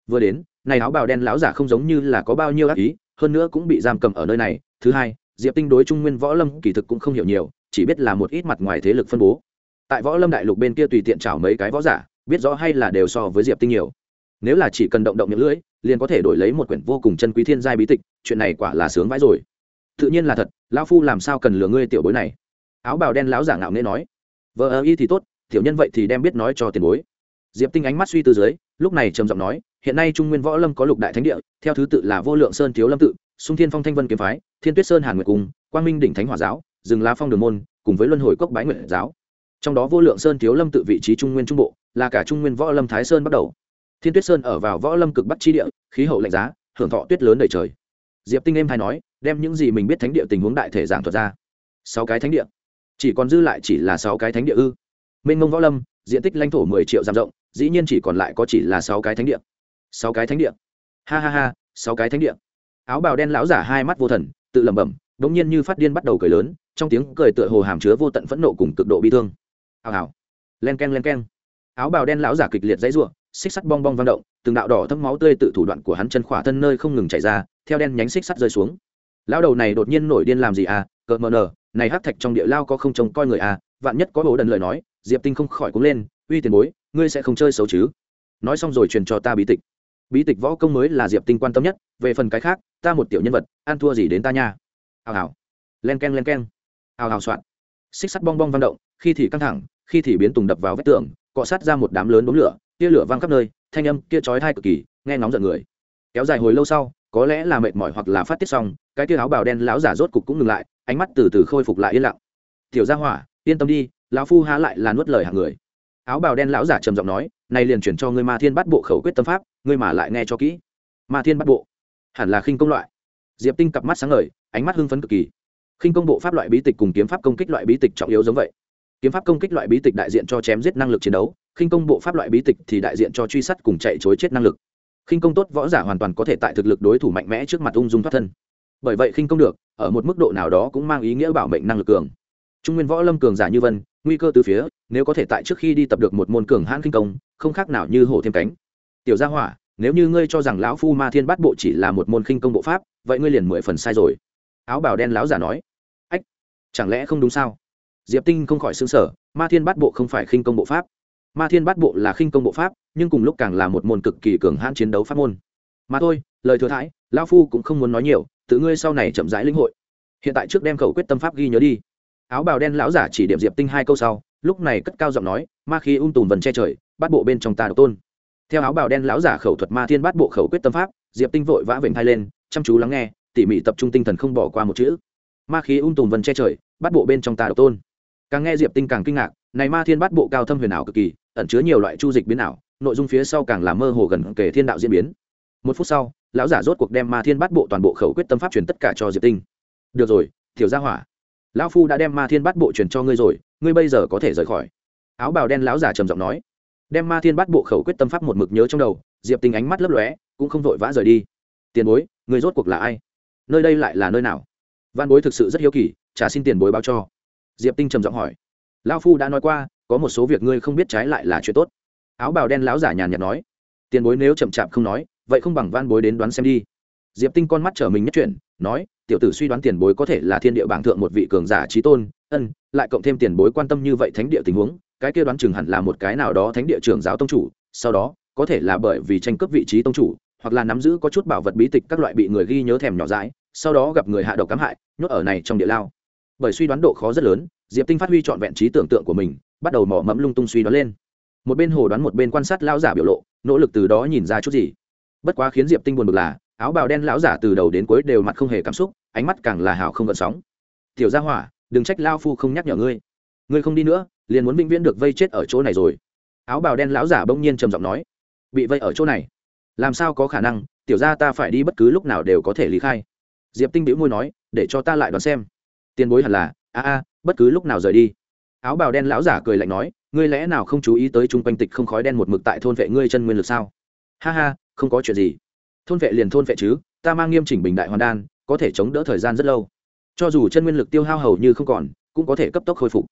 Vừa đến này áo bào đen lão giả không giống như là có bao nhiêu ác ý, hơn nữa cũng bị giam cầm ở nơi này. Thứ hai, diệp tinh đối trung nguyên võ lâm kỳ thực cũng không hiểu nhiều, chỉ biết là một ít mặt ngoài thế lực phân bố. Tại võ lâm đại lục bên kia tùy tiện chảo mấy cái võ giả, biết rõ hay là đều so với diệp tinh nhiều. Nếu là chỉ cần động động miệng lưỡi, liền có thể đổi lấy một quyển vô cùng chân quý thiên giai bí tịch, chuyện này quả là sướng vãi rồi. Tự nhiên là thật, lão phu làm sao cần lừa ngươi tiểu bối này? Áo bào đen lão giả ngạo nghễ nói. Vợ ơ y thì tốt, tiểu nhân vậy thì đem biết nói cho tiền bối. Diệp tinh ánh mắt suy tư dưới lúc này trầm giọng nói, hiện nay trung nguyên võ lâm có lục đại thánh địa, theo thứ tự là vô lượng sơn thiếu lâm tự, sung thiên phong thanh vân kiếm phái, thiên tuyết sơn hàn nguyệt cung, quang minh đỉnh thánh hòa giáo, rừng lá phong đường môn, cùng với luân hồi cốc bái nguyện giáo. Trong đó vô lượng sơn thiếu lâm tự vị trí trung nguyên trung bộ, là cả trung nguyên võ lâm thái sơn bắt đầu. Thiên tuyết sơn ở vào võ lâm cực bắc chi địa, khí hậu lạnh giá, hưởng thọ tuyết lớn đầy trời. Diệp tinh em hay nói, đem những gì mình biết thánh địa tình huống đại thể giảng thuật ra. Sáu cái thánh địa. Chỉ còn dư lại chỉ là sáu cái thánh địa ư. Mênh mông võ lâm, diện tích lãnh thổ mười triệu dặm rộng dĩ nhiên chỉ còn lại có chỉ là sáu cái thánh địa. Sáu cái thánh địa. Ha ha ha, sáu cái thánh địa. Áo bào đen lão giả hai mắt vô thần, tự lẩm bẩm đ ỗ n g nhiên như phát điên bắt đầu cười lớn, trong tiếng cười tựa hồ hàm chứa vô tận phẫn nộ cùng cực độ bi thương. Hào hào. Len k e n len k e n áo bào đen lão giả kịch liệt dãy r u ộ n xích sắt bong bong vang động, từng đạo đỏ thấm máu tươi tự thủ đoạn của hắn chân khỏa thân nơi không ngừng chảy ra, theo đen nhánh xích sắt rơi xuống. Lão đầu này đột nhiên nổi điên làm gì à? Cờ mờ nờ, này hắc thạch trong địa lao có không trông coi người à? Vạn nhất có bố đần lời nói, diệp tinh không khỏi cúng lên, uy tiền bối ngươi sẽ không chơi xấu chứ? Nói xong rồi truyền cho ta bí tịch. Bí tịch võ công mới là diệp tinh quan tâm nhất, về phần cái khác, ta một tiểu nhân vật, ăn thua gì đến ta nha. Hào hào. Len k e n len k e n hào hào soạn. Xích sắt bong bong văn động, khi thì căng thẳng, khi thì biến tùng đập vào vách tường, cọ sát ra một đám lớn đốm lửa, tia lửa văng khắp nơi, thanh âm kia chói thai cực kỳ, nghe nóng giận người. Kéo dài hồi lâu sau, có lẽ là mệt mỏi hoặc là phát tiết xong, cái tia áo bào đen lão giả rốt cục cũng ngừng lại, ánh mắt từ từ khôi phục lại yên lặng. Tiểu gia hỏa, yên tâm đi, lão phu há lại là nuốt lời hàng người áo bào đen lão giả trầm giọng nói, này liền chuyển cho ngươi ma thiên bắt bộ khẩu quyết tâm pháp, ngươi mà lại nghe cho kỹ. Ma thiên bắt bộ? Hẳn là khinh công loại. Diệp tinh cặp mắt sáng ngời, ánh mắt hưng phấn cực kỳ. Khinh công bộ pháp loại bí tịch cùng kiếm pháp công kích loại bí tịch trọng yếu giống vậy. Kiếm pháp công kích loại bí tịch đại diện cho chém giết năng lực chiến đấu, khinh công bộ pháp loại bí tịch thì đại diện cho truy sát cùng chạy chối chết năng lực. Khinh công tốt võ giả hoàn toàn có thể tại thực lực đối thủ mạnh mẽ trước mặt ung dung thoát thân. Bởi vậy khinh công được, ở một mức độ nào đó cũng mang ý nghĩa bảo mệnh năng lực cường. Trung nguyên võ lâm cường giả như vân nguy cơ từ phía, nếu có thể tại trước khi đi tập được một môn cường hãn kinh công, không khác nào như hổ thêm cánh. Tiểu gia hỏa, nếu như ngươi cho rằng lão phu ma thiên bát bộ chỉ là một môn khinh công bộ pháp, vậy ngươi liền mười phần sai rồi. Áo bào đen lão giả nói. Ách, chẳng lẽ không đúng sao? Diệp tinh không khỏi xứng sở ma thiên bát bộ không phải khinh công bộ pháp. Ma thiên bát bộ là khinh công bộ pháp, nhưng cùng lúc càng là một môn cực kỳ cường hãn chiến đấu pháp môn. Mà thôi, lời thừa thãi, lão phu cũng không muốn nói nhiều, tự ngươi sau này chậm rãi lĩnh hội. Hiện tại trước đem khẩu quyết tâm pháp ghi nhớ đi áo bào đen lão giả chỉ điểm diệp tinh hai câu sau, lúc này cất cao giọng nói, ma khí ung tùm vần che trời bát bộ bên trong ta độc tôn. Theo áo bào đen lão giả khẩu thuật ma thiên bát bộ khẩu quyết tâm pháp, diệp tinh vội vã vểnh hai lên, chăm chú lắng nghe, tỉ mỉ tập trung tinh thần không bỏ qua một chữ. Ma khí ung tùm vần che trời bát bộ bên trong ta độc tôn. Càng nghe diệp tinh càng kinh ngạc, này ma thiên bát bộ cao thâm huyền ảo cực kỳ, ẩn chứa nhiều loại chu dịch biến ảo, nội dung phía sau càng là mơ hồ gần kể thiên đạo diễn biến. Một phút sau, lão giả rốt cuộc đem ma thiên bát bộ toàn bộ khẩu quyết tâm pháp truyền tất cả cho diệp tinh. Được rồi thiểu gia hỏa lão phu đã đem ma thiên bát bộ truyền cho ngươi rồi, ngươi bây giờ có thể rời khỏi. Áo bào đen lão giả trầm giọng nói. Đem ma thiên bát bộ khẩu quyết tâm pháp một mực nhớ trong đầu, diệp tinh ánh mắt lấp lóe, cũng không vội vã rời đi. Tiền bối ngươi rốt cuộc là ai? Nơi đây lại là nơi nào? Văn bối thực sự rất hiếu kỳ trả xin tiền bối báo cho. Diệp tinh trầm giọng hỏi. Lão phu đã nói qua, có một số việc ngươi không biết trái lại là chuyện tốt. Áo bào đen lão giả nhàn nhạt nói. Tiền bối nếu chậm chạp không nói, vậy không bằng van bối đến đoán xem đi. Diệp tinh con mắt trở mình nhất chuyển nói, tiểu tử suy đoán tiền bối có thể là thiên địa bảng thượng một vị cường giả trí tôn, ân, lại cộng thêm tiền bối quan tâm như vậy thánh địa tình huống, cái kia đoán chừng hẳn là một cái nào đó thánh địa trưởng giáo tông chủ, sau đó, có thể là bởi vì tranh cướp vị trí tông chủ, hoặc là nắm giữ có chút bảo vật bí tịch các loại bị người ghi nhớ thèm nhỏ dãi, sau đó gặp người hạ độc cám hại, nhốt ở này trong địa lao. Bởi suy đoán độ khó rất lớn, diệp tinh phát huy trọn vẹn trí tưởng tượng của mình, bắt đầu mỏ mẫm lung tung suy đoán lên. Một bên hồ đoán một bên quan sát lao giả biểu lộ, nỗ lực từ đó nhìn ra chút gì. Bất quá khiến diệp tinh buồn bực là áo bào đen lão giả từ đầu đến cuối đều mặt không hề cảm xúc, ánh mắt càng là hào không gợn sóng. Tiểu gia hỏa, đừng trách lao phu không nhắc nhở ngươi. Ngươi không đi nữa, liền muốn vĩnh viễn được vây chết ở chỗ này rồi. Áo bào đen lão giả bỗng nhiên trầm giọng nói. Bị vây ở chỗ này? Làm sao có khả năng, tiểu gia ta phải đi bất cứ lúc nào đều có thể lý khai. Diệp tinh bĩu môi nói, để cho ta lại đoán xem. Tiền bối hẳn là, a a, bất cứ lúc nào rời đi. Áo bào đen lão giả cười lạnh nói, ngươi lẽ nào không chú ý tới chung quanh tịch không khói đen một mực tại thôn vệ ngươi chân nguyên lực sao? Ha ha, không có chuyện gì thôn vệ liền thôn vệ chứ, ta mang nghiêm chỉnh bình đại hoàn đan, có thể chống đỡ thời gian rất lâu. Cho dù chân nguyên lực tiêu hao hầu như không còn, cũng có thể cấp tốc khôi phục.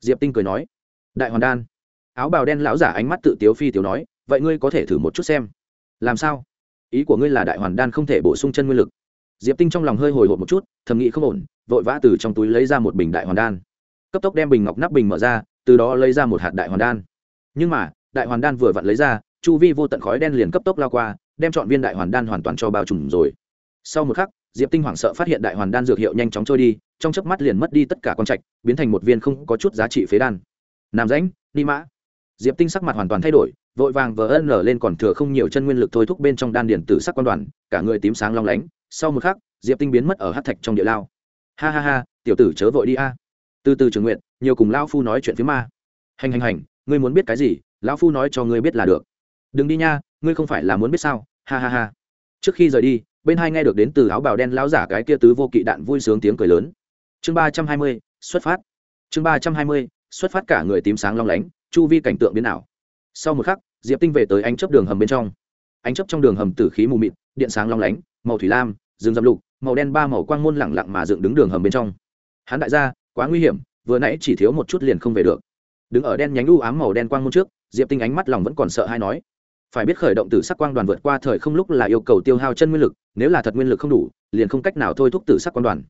Diệp tinh cười nói. Đại hoàn đan. Áo bào đen lão giả ánh mắt tự tiếu phi tiếu nói, vậy ngươi có thể thử một chút xem. Làm sao? Ý của ngươi là đại hoàn đan không thể bổ sung chân nguyên lực. Diệp tinh trong lòng hơi hồi hộp một chút, thầm nghĩ không ổn, vội vã từ trong túi lấy ra một bình đại hoàn đan. Cấp tốc đem bình ngọc nắp bình mở ra, từ đó lấy ra một hạt đại hoàn đan. Nhưng mà, đại hoàn đan vừa vặn lấy ra, chu vi vô tận khói đen liền cấp tốc lao qua đem chọn viên đại hoàn đan hoàn toàn cho bao trùm rồi. Sau một khắc, diệp tinh hoảng sợ phát hiện đại hoàn đan dược hiệu nhanh chóng trôi đi, trong chớp mắt liền mất đi tất cả con trạch, biến thành một viên không có chút giá trị phế đan. Nam rãnh, ni mã. Diệp tinh sắc mặt hoàn toàn thay đổi, vội vàng vờ ân nở lên còn thừa không nhiều chân nguyên lực thôi thúc bên trong đan điển tử sắc quan đoàn, cả người tím sáng long lánh. Sau một khắc, diệp tinh biến mất ở hát thạch trong địa lao. Ha ha ha, tiểu tử chớ vội đi a. Từ từ trường nguyện nhiều cùng lão phu nói chuyện phía ma. Hành hành hành, ngươi muốn biết cái gì, lão phu nói cho ngươi biết là được đừng đi nha, ngươi không phải là muốn biết sao? Ha ha ha. Trước khi rời đi, bên hai nghe được đến từ áo bào đen lão giả cái kia tứ vô kỵ đạn vui sướng tiếng cười lớn. Chương ba trăm hai mươi, xuất phát. Chương ba trăm hai mươi, xuất phát cả người tím sáng long lánh, chu vi cảnh tượng biến ảo. Sau một khắc, diệp tinh về tới ánh chấp đường hầm bên trong. Ánh chấp trong đường hầm tử khí mù mịt, điện sáng long lánh, màu thủy lam, rừng dâm lục, màu đen ba màu quang môn lẳng lặng mà dựng đứng đường hầm bên trong. Hắn đại gia, quá nguy hiểm, vừa nãy chỉ thiếu một chút liền không về được. Đứng ở đen nhánh u ám màu đen quang môn trước, diệp tinh ánh mắt lòng vẫn còn sợ hay nói phải biết khởi động tử sắc quang đoàn vượt qua thời không lúc là yêu cầu tiêu hao chân nguyên lực, nếu là thật nguyên lực không đủ, liền không cách nào thôi thúc tử sắc quang đoàn.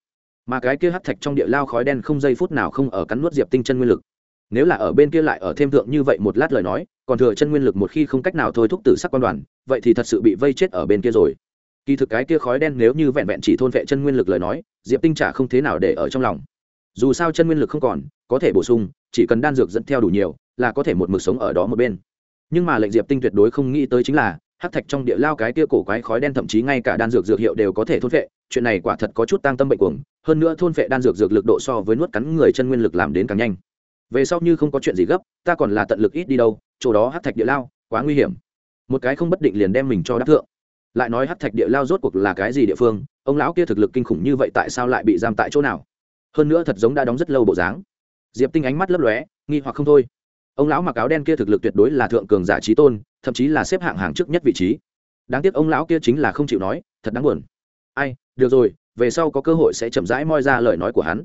Mà cái kia hắt thạch trong địa lao khói đen không giây phút nào không ở cắn nuốt diệp tinh chân nguyên lực. Nếu là ở bên kia lại ở thêm thượng như vậy một lát lời nói, còn thừa chân nguyên lực một khi không cách nào thôi thúc tử sắc quang đoàn, vậy thì thật sự bị vây chết ở bên kia rồi. Kỳ thực cái kia khói đen nếu như vẹn vẹn chỉ thôn vệ chân nguyên lực lời nói, diệp tinh chả không thế nào để ở trong lòng. Dù sao chân nguyên lực không còn, có thể bổ sung, chỉ cần đan dược dẫn theo đủ nhiều, là có thể một mực sống ở đó một bên nhưng mà lệnh diệp tinh tuyệt đối không nghĩ tới chính là, hắc thạch trong địa lao cái kia cổ quái khói đen thậm chí ngay cả đan dược dược hiệu đều có thể thôn vệ chuyện này quả thật có chút tăng tâm bệnh cuồng, hơn nữa thôn vệ đan dược dược lực độ so với nuốt cắn người chân nguyên lực làm đến càng nhanh. Về sau như không có chuyện gì gấp, ta còn là tận lực ít đi đâu, chỗ đó hắc thạch địa lao, quá nguy hiểm. Một cái không bất định liền đem mình cho đắc thượng. Lại nói hắc thạch địa lao rốt cuộc là cái gì địa phương, ông lão kia thực lực kinh khủng như vậy tại sao lại bị giam tại chỗ nào? Hơn nữa thật giống đã đóng rất lâu bộ dáng. Diệp tinh ánh mắt lấp lóe, nghi hoặc không thôi ông lão mặc áo đen kia thực lực tuyệt đối là thượng cường giả trí tôn, thậm chí là xếp hạng hàng trước nhất vị trí. Đáng tiếc ông lão kia chính là không chịu nói, thật đáng buồn. Ai, được rồi, về sau có cơ hội sẽ chậm rãi moi ra lời nói của hắn.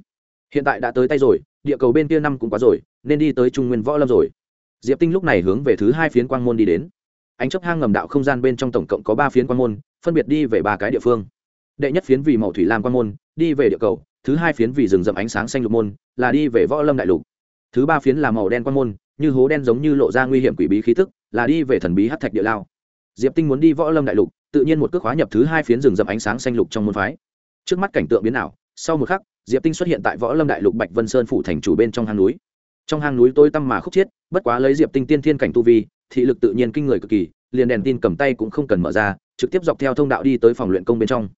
Hiện tại đã tới tay rồi, địa cầu bên kia năm cũng quá rồi, nên đi tới trung nguyên võ lâm rồi. Diệp tinh lúc này hướng về thứ hai phiến quang môn đi đến. Ánh chấp hang ngầm đạo không gian bên trong tổng cộng có ba phiến quang môn, phân biệt đi về ba cái địa phương. Đệ nhất phiến vì màu thủy lam quang môn, đi về địa cầu, thứ hai phiến vì rừng rậm ánh sáng xanh lục môn, là đi về võ lâm đại lục. Thứ ba phiến là màu đen quang môn như hố đen giống như lộ ra nguy hiểm quỷ bí khí tức, là đi về thần bí hát thạch địa lao. Diệp tinh muốn đi võ lâm đại lục, tự nhiên một cước hóa nhập thứ hai phiến rừng rậm ánh sáng xanh lục trong môn phái. Trước mắt cảnh tượng biến ảo, sau một khắc, diệp tinh xuất hiện tại võ lâm đại lục bạch vân sơn phủ thành chủ bên trong hang núi. Trong hang núi tôi tăm mà khúc chiết, bất quá lấy diệp tinh tiên thiên cảnh tu vi, thị lực tự nhiên kinh người cực kỳ, liền đèn tin cầm tay cũng không cần mở ra, trực tiếp dọc theo thông đạo đi tới phòng luyện công bên trong.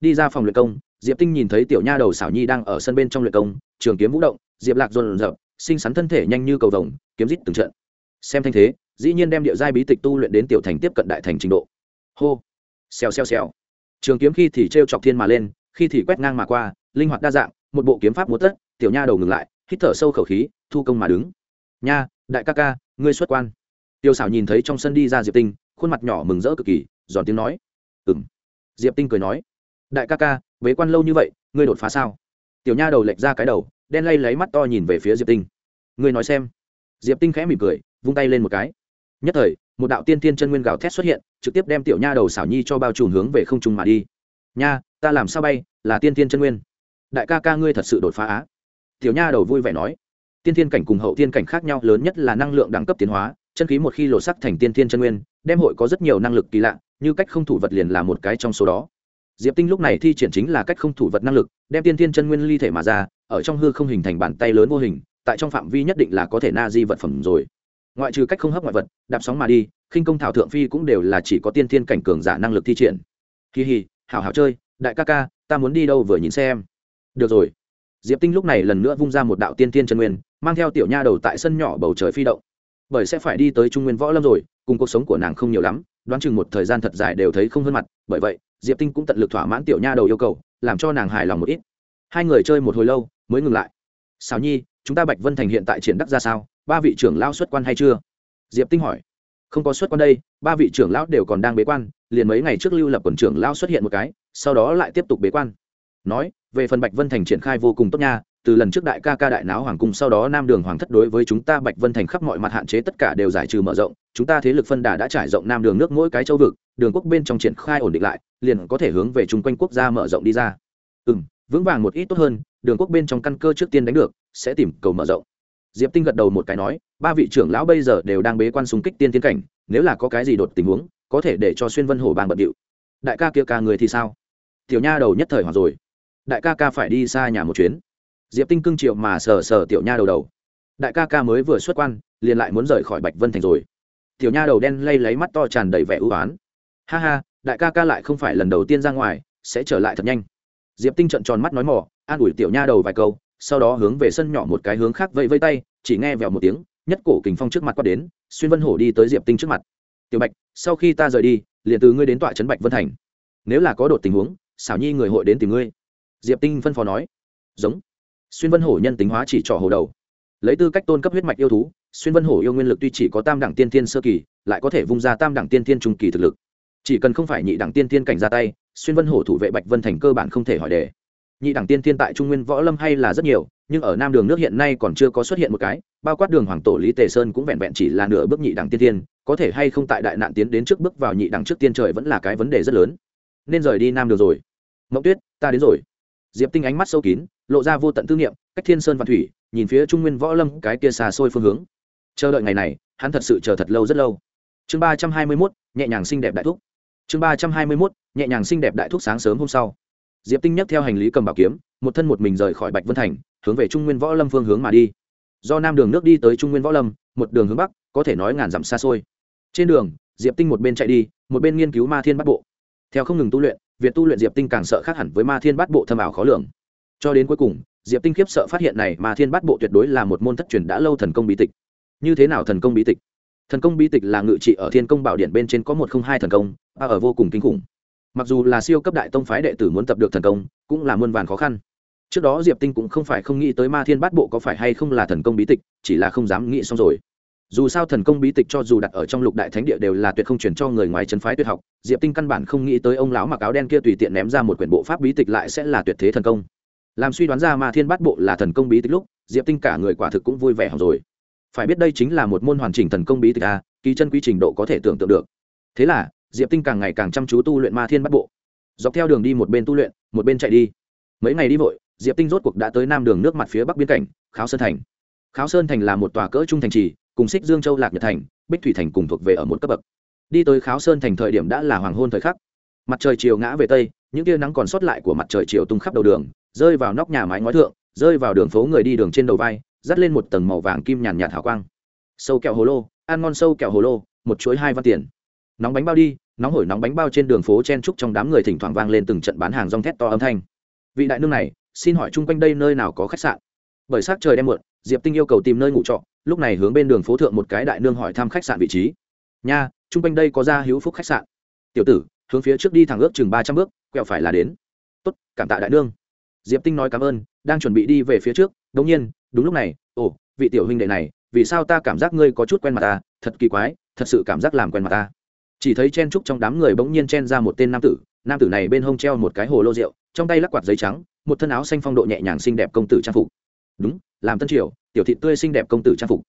Đi ra phòng luyện công, diệp tinh nhìn thấy tiểu nha đầu xảo nhi đang ở sân bên trong luyện công, trường kiếm vũ động, diệp lạc dồn dập sinh sắn thân thể nhanh như cầu vồng, kiếm rít từng trận. Xem thanh thế, dĩ nhiên đem địa giai bí tịch tu luyện đến tiểu thành tiếp cận đại thành trình độ. Hô, xèo xèo xèo. Trường kiếm khi thì t chọc thiên mà lên, khi thì quét ngang mà qua, linh hoạt đa dạng, một bộ kiếm pháp múa tất, tiểu nha đầu ngừng lại, hít thở sâu khẩu khí, thu công mà đứng. Nha, đại ca ca, ngươi xuất quan. Tiêu xảo nhìn thấy trong sân đi ra diệp tinh, khuôn mặt nhỏ mừng rỡ cực kỳ, giòn tiếng nói. Ừng diệp tinh cười nói. Đại ca ca, bế quan lâu như vậy, ngươi đột phá sao? Tiểu nha đầu lệch ra cái đầu đen lay lấy mắt to nhìn về phía diệp tinh ngươi nói xem diệp tinh khẽ mỉm cười vung tay lên một cái nhất thời một đạo tiên tiên chân nguyên gào thét xuất hiện trực tiếp đem tiểu nha đầu xảo nhi cho bao trùm hướng về không trung mà đi nha ta làm sao bay là tiên tiên chân nguyên đại ca ca ngươi thật sự đột phá á tiểu nha đầu vui vẻ nói tiên tiên cảnh cùng hậu tiên cảnh khác nhau lớn nhất là năng lượng đẳng cấp tiến hóa chân khí một khi lộ sắc thành tiên tiên chân nguyên đem hội có rất nhiều năng lực kỳ lạ như cách không thủ vật liền là một cái trong số đó diệp tinh lúc này thi triển chính là cách không thủ vật năng lực đem tiên tiên chân nguyên ly thể mà ra ở trong hư không hình thành bàn tay lớn vô hình, tại trong phạm vi nhất định là có thể na di vật phẩm rồi. Ngoại trừ cách không hấp ngoại vật, đạp sóng mà đi, khinh công thảo thượng phi cũng đều là chỉ có tiên thiên cảnh cường giả năng lực thi triển. Kỳ hì hảo hảo chơi, đại ca ca, ta muốn đi đâu vừa nhìn xem. Được rồi. Diệp tinh lúc này lần nữa vung ra một đạo tiên thiên chân nguyên, mang theo tiểu nha đầu tại sân nhỏ bầu trời phi động. Bởi sẽ phải đi tới trung nguyên võ lâm rồi, cùng cuộc sống của nàng không nhiều lắm, đoán chừng một thời gian thật dài đều thấy không hơn mặt, bởi vậy, diệp tinh cũng tận lực thỏa mãn tiểu nha đầu yêu cầu, làm cho nàng hài lòng một ít. Hai người chơi một hồi lâu mới ngừng lại. Xào nhi, chúng ta bạch vân thành hiện tại triển đắc ra sao? Ba vị trưởng lao xuất quan hay chưa? Diệp tinh hỏi. Không có xuất quan đây, ba vị trưởng lão đều còn đang bế quan, liền mấy ngày trước lưu lập quần trưởng lao xuất hiện một cái, sau đó lại tiếp tục bế quan. Nói, về phần bạch vân thành triển khai vô cùng tốt nha, từ lần trước đại ca ca đại náo hoàng cung sau đó nam đường hoàng thất đối với chúng ta bạch vân thành khắp mọi mặt hạn chế tất cả đều giải trừ mở rộng, chúng ta thế lực phân đà đã trải rộng nam đường nước mỗi cái châu vực, đường quốc bên trong triển khai ổn định lại, liền có thể hướng về chung quanh quốc gia mở rộng đi ra. Ừ m vững vàng một ít tốt hơn, đường quốc bên trong căn cơ trước tiên đánh được, sẽ tìm cầu mở rộng. Diệp tinh gật đầu một cái nói, ba vị trưởng lão bây giờ đều đang bế quan súng kích tiên tiến cảnh, nếu là có cái gì đột tình huống, có thể để cho xuyên vân hổ bang bận điệu. Đại ca kia ca người thì sao? Tiểu nha đầu nhất thời hoặc rồi. Đại ca ca phải đi xa nhà một chuyến. Diệp tinh cưng triệu mà sờ sờ tiểu nha đầu đầu. Đại ca ca mới vừa xuất quan, liền lại muốn rời khỏi bạch vân thành rồi. Tiểu nha đầu đen lay lấy mắt to tràn đầy vẻ ưu oán. Ha ha, đại ca ca lại không phải lần đầu tiên ra ngoài, sẽ trở lại thật nhanh diệp tinh trận tròn mắt nói mỏ an ủi tiểu nha đầu vài câu, sau đó hướng về sân nhỏ một cái hướng khác vẫy vây tay, chỉ nghe vèo một tiếng, nhất cổ kình phong trước mặt quát đến, xuyên vân hổ đi tới diệp tinh trước mặt. Tiểu bạch, sau khi ta rời đi, liền từ ngươi đến tọa trấn bạch vân thành. Nếu là có đột tình huống, xảo nhi người hội đến tìm ngươi. Diệp tinh phân phó nói. Giống. Xuyên vân hổ nhân tính hóa chỉ trỏ hồ đầu. Lấy tư cách tôn cấp huyết mạch yêu thú, xuyên vân hổ yêu nguyên lực tuy chỉ có tam đẳng tiên thiên sơ kỳ, lại có thể vung ra tam đẳng tiên thiên trung kỳ thực lực. Chỉ cần không phải nhị đẳng tiên thiên cảnh ra tay xuyên vân hổ thủ vệ bạch vân thành cơ bản không thể hỏi đề. Nhị đẳng tiên thiên tại trung nguyên võ lâm hay là rất nhiều, nhưng ở nam đường nước hiện nay còn chưa có xuất hiện một cái, bao quát đường hoàng tổ lý tề sơn cũng vẹn vẹn chỉ là nửa bước nhị đẳng tiên thiên, có thể hay không tại đại nạn tiến đến trước bước vào nhị đẳng trước tiên trời vẫn là cái vấn đề rất lớn. Nên rời đi nam đường rồi. Mộng tuyết, ta đến rồi. Diệp tinh ánh mắt sâu kín, lộ ra vô tận tư niệm, cách thiên sơn và thủy, nhìn phía trung nguyên võ lâm cái kia xa xôi phương hướng. Chờ đợi ngày này, hắn thật sự chờ thật lâu rất lâu. Chương ba trăm hai mươi mốt, nhẹ nhàng xinh đẹp đại thúc chương ba trăm hai mươi mốt, nhẹ nhàng xinh đẹp đại thuốc sáng sớm hôm sau. Diệp tinh nhấc theo hành lý cầm bảo kiếm, một thân một mình rời khỏi bạch vân thành, hướng về trung nguyên võ lâm phương hướng mà đi. Do nam đường nước đi tới trung nguyên võ lâm, một đường hướng bắc, có thể nói ngàn dặm xa xôi. Trên đường, diệp tinh một bên chạy đi, một bên nghiên cứu ma thiên bắt bộ. Theo không ngừng tu luyện, việc tu luyện diệp tinh càng sợ khác hẳn với ma thiên bắt bộ thâm ảo khó lường. Cho đến cuối cùng, diệp tinh khiếp sợ phát hiện này ma thiên bắt bộ tuyệt đối là một môn thất truyền đã lâu thần công bí tịch. Như thế nào thần công bí tịch? Thần công bí tịch là ngự trị ở thiên công bảo điện bên trên có một không hai thần công và ở vô cùng kinh khủng. Mặc dù là siêu cấp đại tông phái đệ tử muốn tập được thần công, cũng là muôn vàn khó khăn. Trước đó diệp tinh cũng không phải không nghĩ tới ma thiên bát bộ có phải hay không là thần công bí tịch, chỉ là không dám nghĩ xong rồi. Dù sao thần công bí tịch cho dù đặt ở trong lục đại thánh địa đều là tuyệt không chuyển cho người ngoài trấn phái tuyệt học, diệp tinh căn bản không nghĩ tới ông lão mặc áo đen kia tùy tiện ném ra một quyển bộ pháp bí tịch lại sẽ là tuyệt thế thần công. Làm suy đoán ra ma thiên bát bộ là thần công bí tịch lúc, diệp tinh cả người quả thực cũng vui vẻ học rồi. Phải biết đây chính là một môn hoàn chỉnh thần công bí tịch a, kỳ chân quy trình độ có thể tưởng tượng được. Thế là diệp tinh càng ngày càng chăm chú tu luyện ma thiên bắt bộ. Dọc theo đường đi một bên tu luyện, một bên chạy đi. Mấy ngày đi vội, diệp tinh rốt cuộc đã tới nam đường nước mặt phía bắc biên cảnh, kháo sơn thành. Kháo sơn thành là một tòa cỡ trung thành trì, cùng xích dương châu lạc nhật thành, bích thủy thành cùng thuộc về ở một cấp bậc. Đi tới kháo sơn thành thời điểm đã là hoàng hôn thời khắc. Mặt trời chiều ngã về tây, những tia nắng còn sót lại của mặt trời chiều tung khắp đầu đường, rơi vào nóc nhà mái ngói thượng, rơi vào đường phố người đi đường trên đầu vai, dắt lên một tầng màu vàng kim nhàn nhạt hào quang. Sâu kẹo hồ lô, ăn ngon sâu kẹo hồ lô, một chuỗi hai văn tiền. Nóng bánh bao đi nóng hổi nóng bánh bao trên đường phố chen trúc trong đám người thỉnh thoảng vang lên từng trận bán hàng rong thét to âm thanh. Vị đại nương này, xin hỏi chung quanh đây nơi nào có khách sạn? Bởi s trời đêm muộn, diệp tinh yêu cầu tìm nơi ngủ trọ, lúc này hướng bên đường phố thượng một cái đại nương hỏi thăm khách sạn vị trí. Nha, chung quanh đây có ra hữu phúc khách sạn? Tiểu tử, hướng phía trước đi thẳng ước chừng ba trăm bước, quẹo phải là đến. Tốt, cảm tạ đại nương. Diệp tinh nói cảm ơn, đang chuẩn bị đi về phía trước đống nhiên, đúng lúc này, ồ, vị tiểu huynh đệ này, vì sao ta cảm giác ngươi có chút quen mặt ta? Thật kỳ quái, thật sự cảm giác làm quen mặt ta chỉ thấy chen trúc trong đám người bỗng nhiên chen ra một tên nam tử nam tử này bên hông treo một cái hồ lô rượu, trong tay lắc quạt giấy trắng, một thân áo xanh phong độ nhẹ nhàng xinh đẹp công tử trang phục. Đúng, làm tân triều, tiểu thị tươi xinh đẹp công tử trang phục.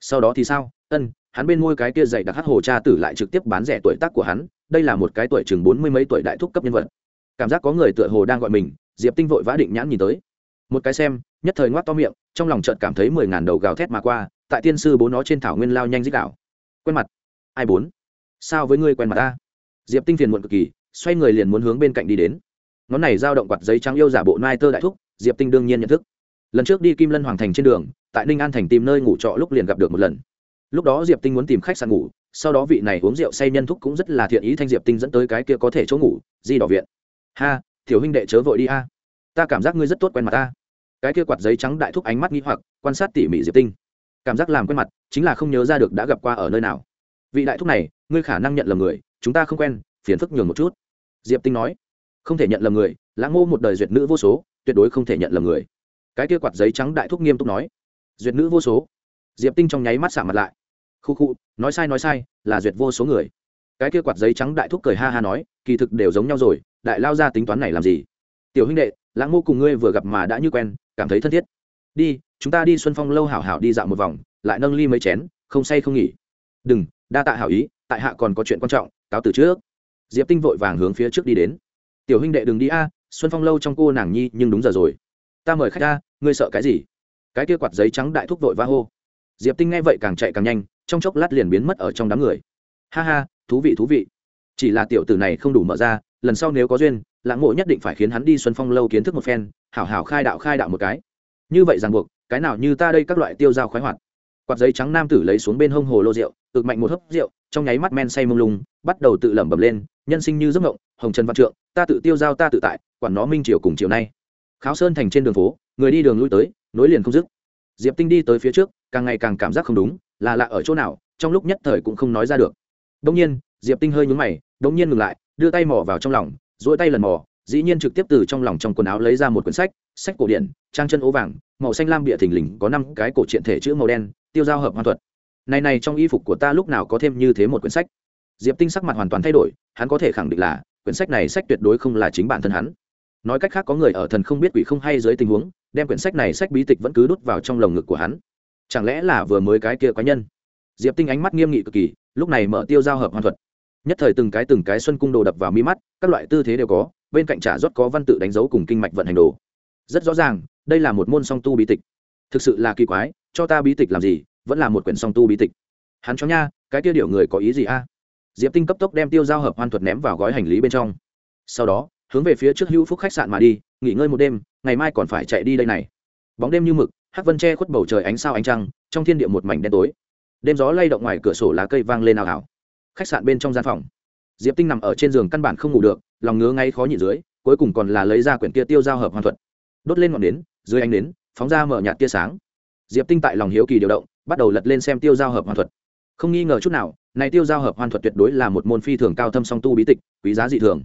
Sau đó thì sao? Ân, hắn bên môi cái kia dày đặc hát hồ cha tử lại trực tiếp bán rẻ tuổi tác của hắn, đây là một cái tuổi chừng bốn mươi mấy tuổi đại thúc cấp nhân vật. Cảm giác có người tựa hồ đang gọi mình, diệp tinh vội vã định nhãn nhìn tới. Một cái xem, nhất thời ngoác to miệng, trong lòng trợt cảm thấy mười ngàn đầu gào thét mà qua, tại tiên sư bố nó trên thảo nguyên lao nhanh dích đạo. Quen mặt. Ai bốn? Sao với ngươi quen mặt ta? Diệp tinh phiền muộn cực kỳ, xoay người liền muốn hướng bên cạnh đi đến. Ngón này giao động quạt giấy trắng yêu giả bộ nai tơ đại thúc, diệp tinh đương nhiên nhận thức. Lần trước đi kim lân hoàng thành trên đường, tại ninh an thành tìm nơi ngủ trọ lúc liền gặp được một lần. Lúc đó diệp tinh muốn tìm khách sạn ngủ, sau đó vị này uống rượu say nhân thúc cũng rất là thiện ý thanh diệp tinh dẫn tới cái kia có thể chỗ ngủ, di đỏ viện. Ha, tiểu huynh đệ chớ vội đi a. Ta cảm giác ngươi rất tốt quen mặt ta. Cái kia quạt giấy trắng đại thúc ánh mắt nghi hoặc, quan sát tỉ mỉ diệp tinh. Cảm giác làm quen mặt, chính là không nhớ ra được đã gặp qua ở nơi nào. Vị đại thúc này ngươi khả năng nhận lầm người, chúng ta không quen, phiền phức nhường một chút. Diệp tinh nói. Không thể nhận lầm người, lãng ngô một đời duyệt nữ vô số, tuyệt đối không thể nhận lầm người. Cái kia quạt giấy trắng đại thúc nghiêm túc nói. Duyệt nữ vô số. Diệp tinh trong nháy mắt xả mặt lại. Khu khu, nói sai nói sai, là duyệt vô số người. Cái kia quạt giấy trắng đại thúc cười ha ha nói, kỳ thực đều giống nhau rồi, đại lao ra tính toán này làm gì? Tiểu huynh đệ, lãng mô cùng ngươi vừa gặp mà đã như quen, cảm thấy thân thiết. Đi, chúng ta đi xuân phong lâu hảo hảo đi dạo một vòng, lại nâng ly mấy chén, không say không nghỉ. Đừng, đa tạ hảo ý tại hạ còn có chuyện quan trọng, cáo từ trước. Diệp tinh vội vàng hướng phía trước đi đến. Tiểu huynh đệ đừng đi a, xuân phong lâu trong cô nàng nhi nhưng đúng giờ rồi. Ta mời khách a, ngươi sợ cái gì? Cái kia quạt giấy trắng đại thúc vội va hô. Diệp tinh nghe vậy càng chạy càng nhanh, trong chốc lát liền biến mất ở trong đám người. Ha ha, thú vị thú vị. Chỉ là tiểu tử này không đủ mở ra, lần sau nếu có duyên lãng mộ nhất định phải khiến hắn đi xuân phong lâu kiến thức một phen, hảo hảo khai đạo khai đạo một cái. Như vậy ràng buộc, cái nào như ta đây các loại tiêu dao khoái hoạt. Quạt giấy trắng nam tử lấy xuống bên hông hồ lô rượu ực mạnh một hớp rượu, trong nháy mắt men say mông lung, bắt đầu tự lẩm bẩm lên, nhân sinh như giấc ngộng hồng trần văn trượng, ta tự tiêu giao ta tự tại, quản nó minh triều cùng chiều nay. Kháo sơn thành trên đường phố, người đi đường lui tới, nối liền không dứt. Diệp tinh đi tới phía trước, càng ngày càng cảm giác không đúng, là lạ ở chỗ nào, trong lúc nhất thời cũng không nói ra được. Đông nhiên, diệp tinh hơi nhúng mày đông nhiên ngừng lại, đưa tay mò vào trong lòng dỗi tay lần mò, dĩ nhiên trực tiếp từ trong lòng trong quần áo lấy ra một quyển sách sách cổ điển, trang chân ố vàng, màu xanh lam bịa thình lình, có năm cái cổ triện thể chữ màu đen, tiêu giao hợp hoàn thuật này này trong y phục của ta lúc nào có thêm như thế một quyển sách. Diệp tinh sắc mặt hoàn toàn thay đổi, hắn có thể khẳng định là, quyển sách này sách tuyệt đối không là chính bản thân hắn. Nói cách khác có người ở thần không biết quỷ không hay dưới tình huống, đem quyển sách này sách bí tịch vẫn cứ đút vào trong lồng ngực của hắn. Chẳng lẽ là vừa mới cái kia quái nhân? Diệp tinh ánh mắt nghiêm nghị cực kỳ, lúc này mở tiêu giao hợp hoàn thuật. Nhất thời từng cái từng cái xuân cung đồ đập vào mi mắt, các loại tư thế đều có, bên cạnh trả rót có văn tự đánh dấu cùng kinh mạch vận hành đồ. Rất rõ ràng, đây là một môn song tu bí tịch. Thực sự là kỳ quái, cho ta bí tịch làm gì vẫn là một quyển song tu bí tịch. Hắn cho nha, cái tiêu điều người có ý gì a? Diệp tinh cấp tốc đem tiêu giao hợp hoàn thuật ném vào gói hành lý bên trong. Sau đó, hướng về phía trước hữu phúc khách sạn mà đi, nghỉ ngơi một đêm, ngày mai còn phải chạy đi đây này. Bóng đêm như mực, hắc vân che khuất bầu trời ánh sao ánh trăng, trong thiên địa một mảnh đen tối. Đêm gió lay động ngoài cửa sổ lá cây vang lên ảo ảo khách sạn bên trong gian phòng. Diệp tinh nằm ở trên giường căn bản không ngủ được, lòng ngứa ngay khó nhịn dưới, cuối cùng còn là lấy ra quyển kia tiêu giao hợp hoàn thuật. Đốt lên ngọn nến, dưới ánh nến, phóng ra mở nhạt tia sáng. Diệp tinh tại lòng hiếu kỳ điều động bắt đầu lật lên xem tiêu giao hợp hoàn thuật. Không nghi ngờ chút nào, này tiêu giao hợp hoàn thuật tuyệt đối là một môn phi thường cao thâm song tu bí tịch, quý giá dị thường.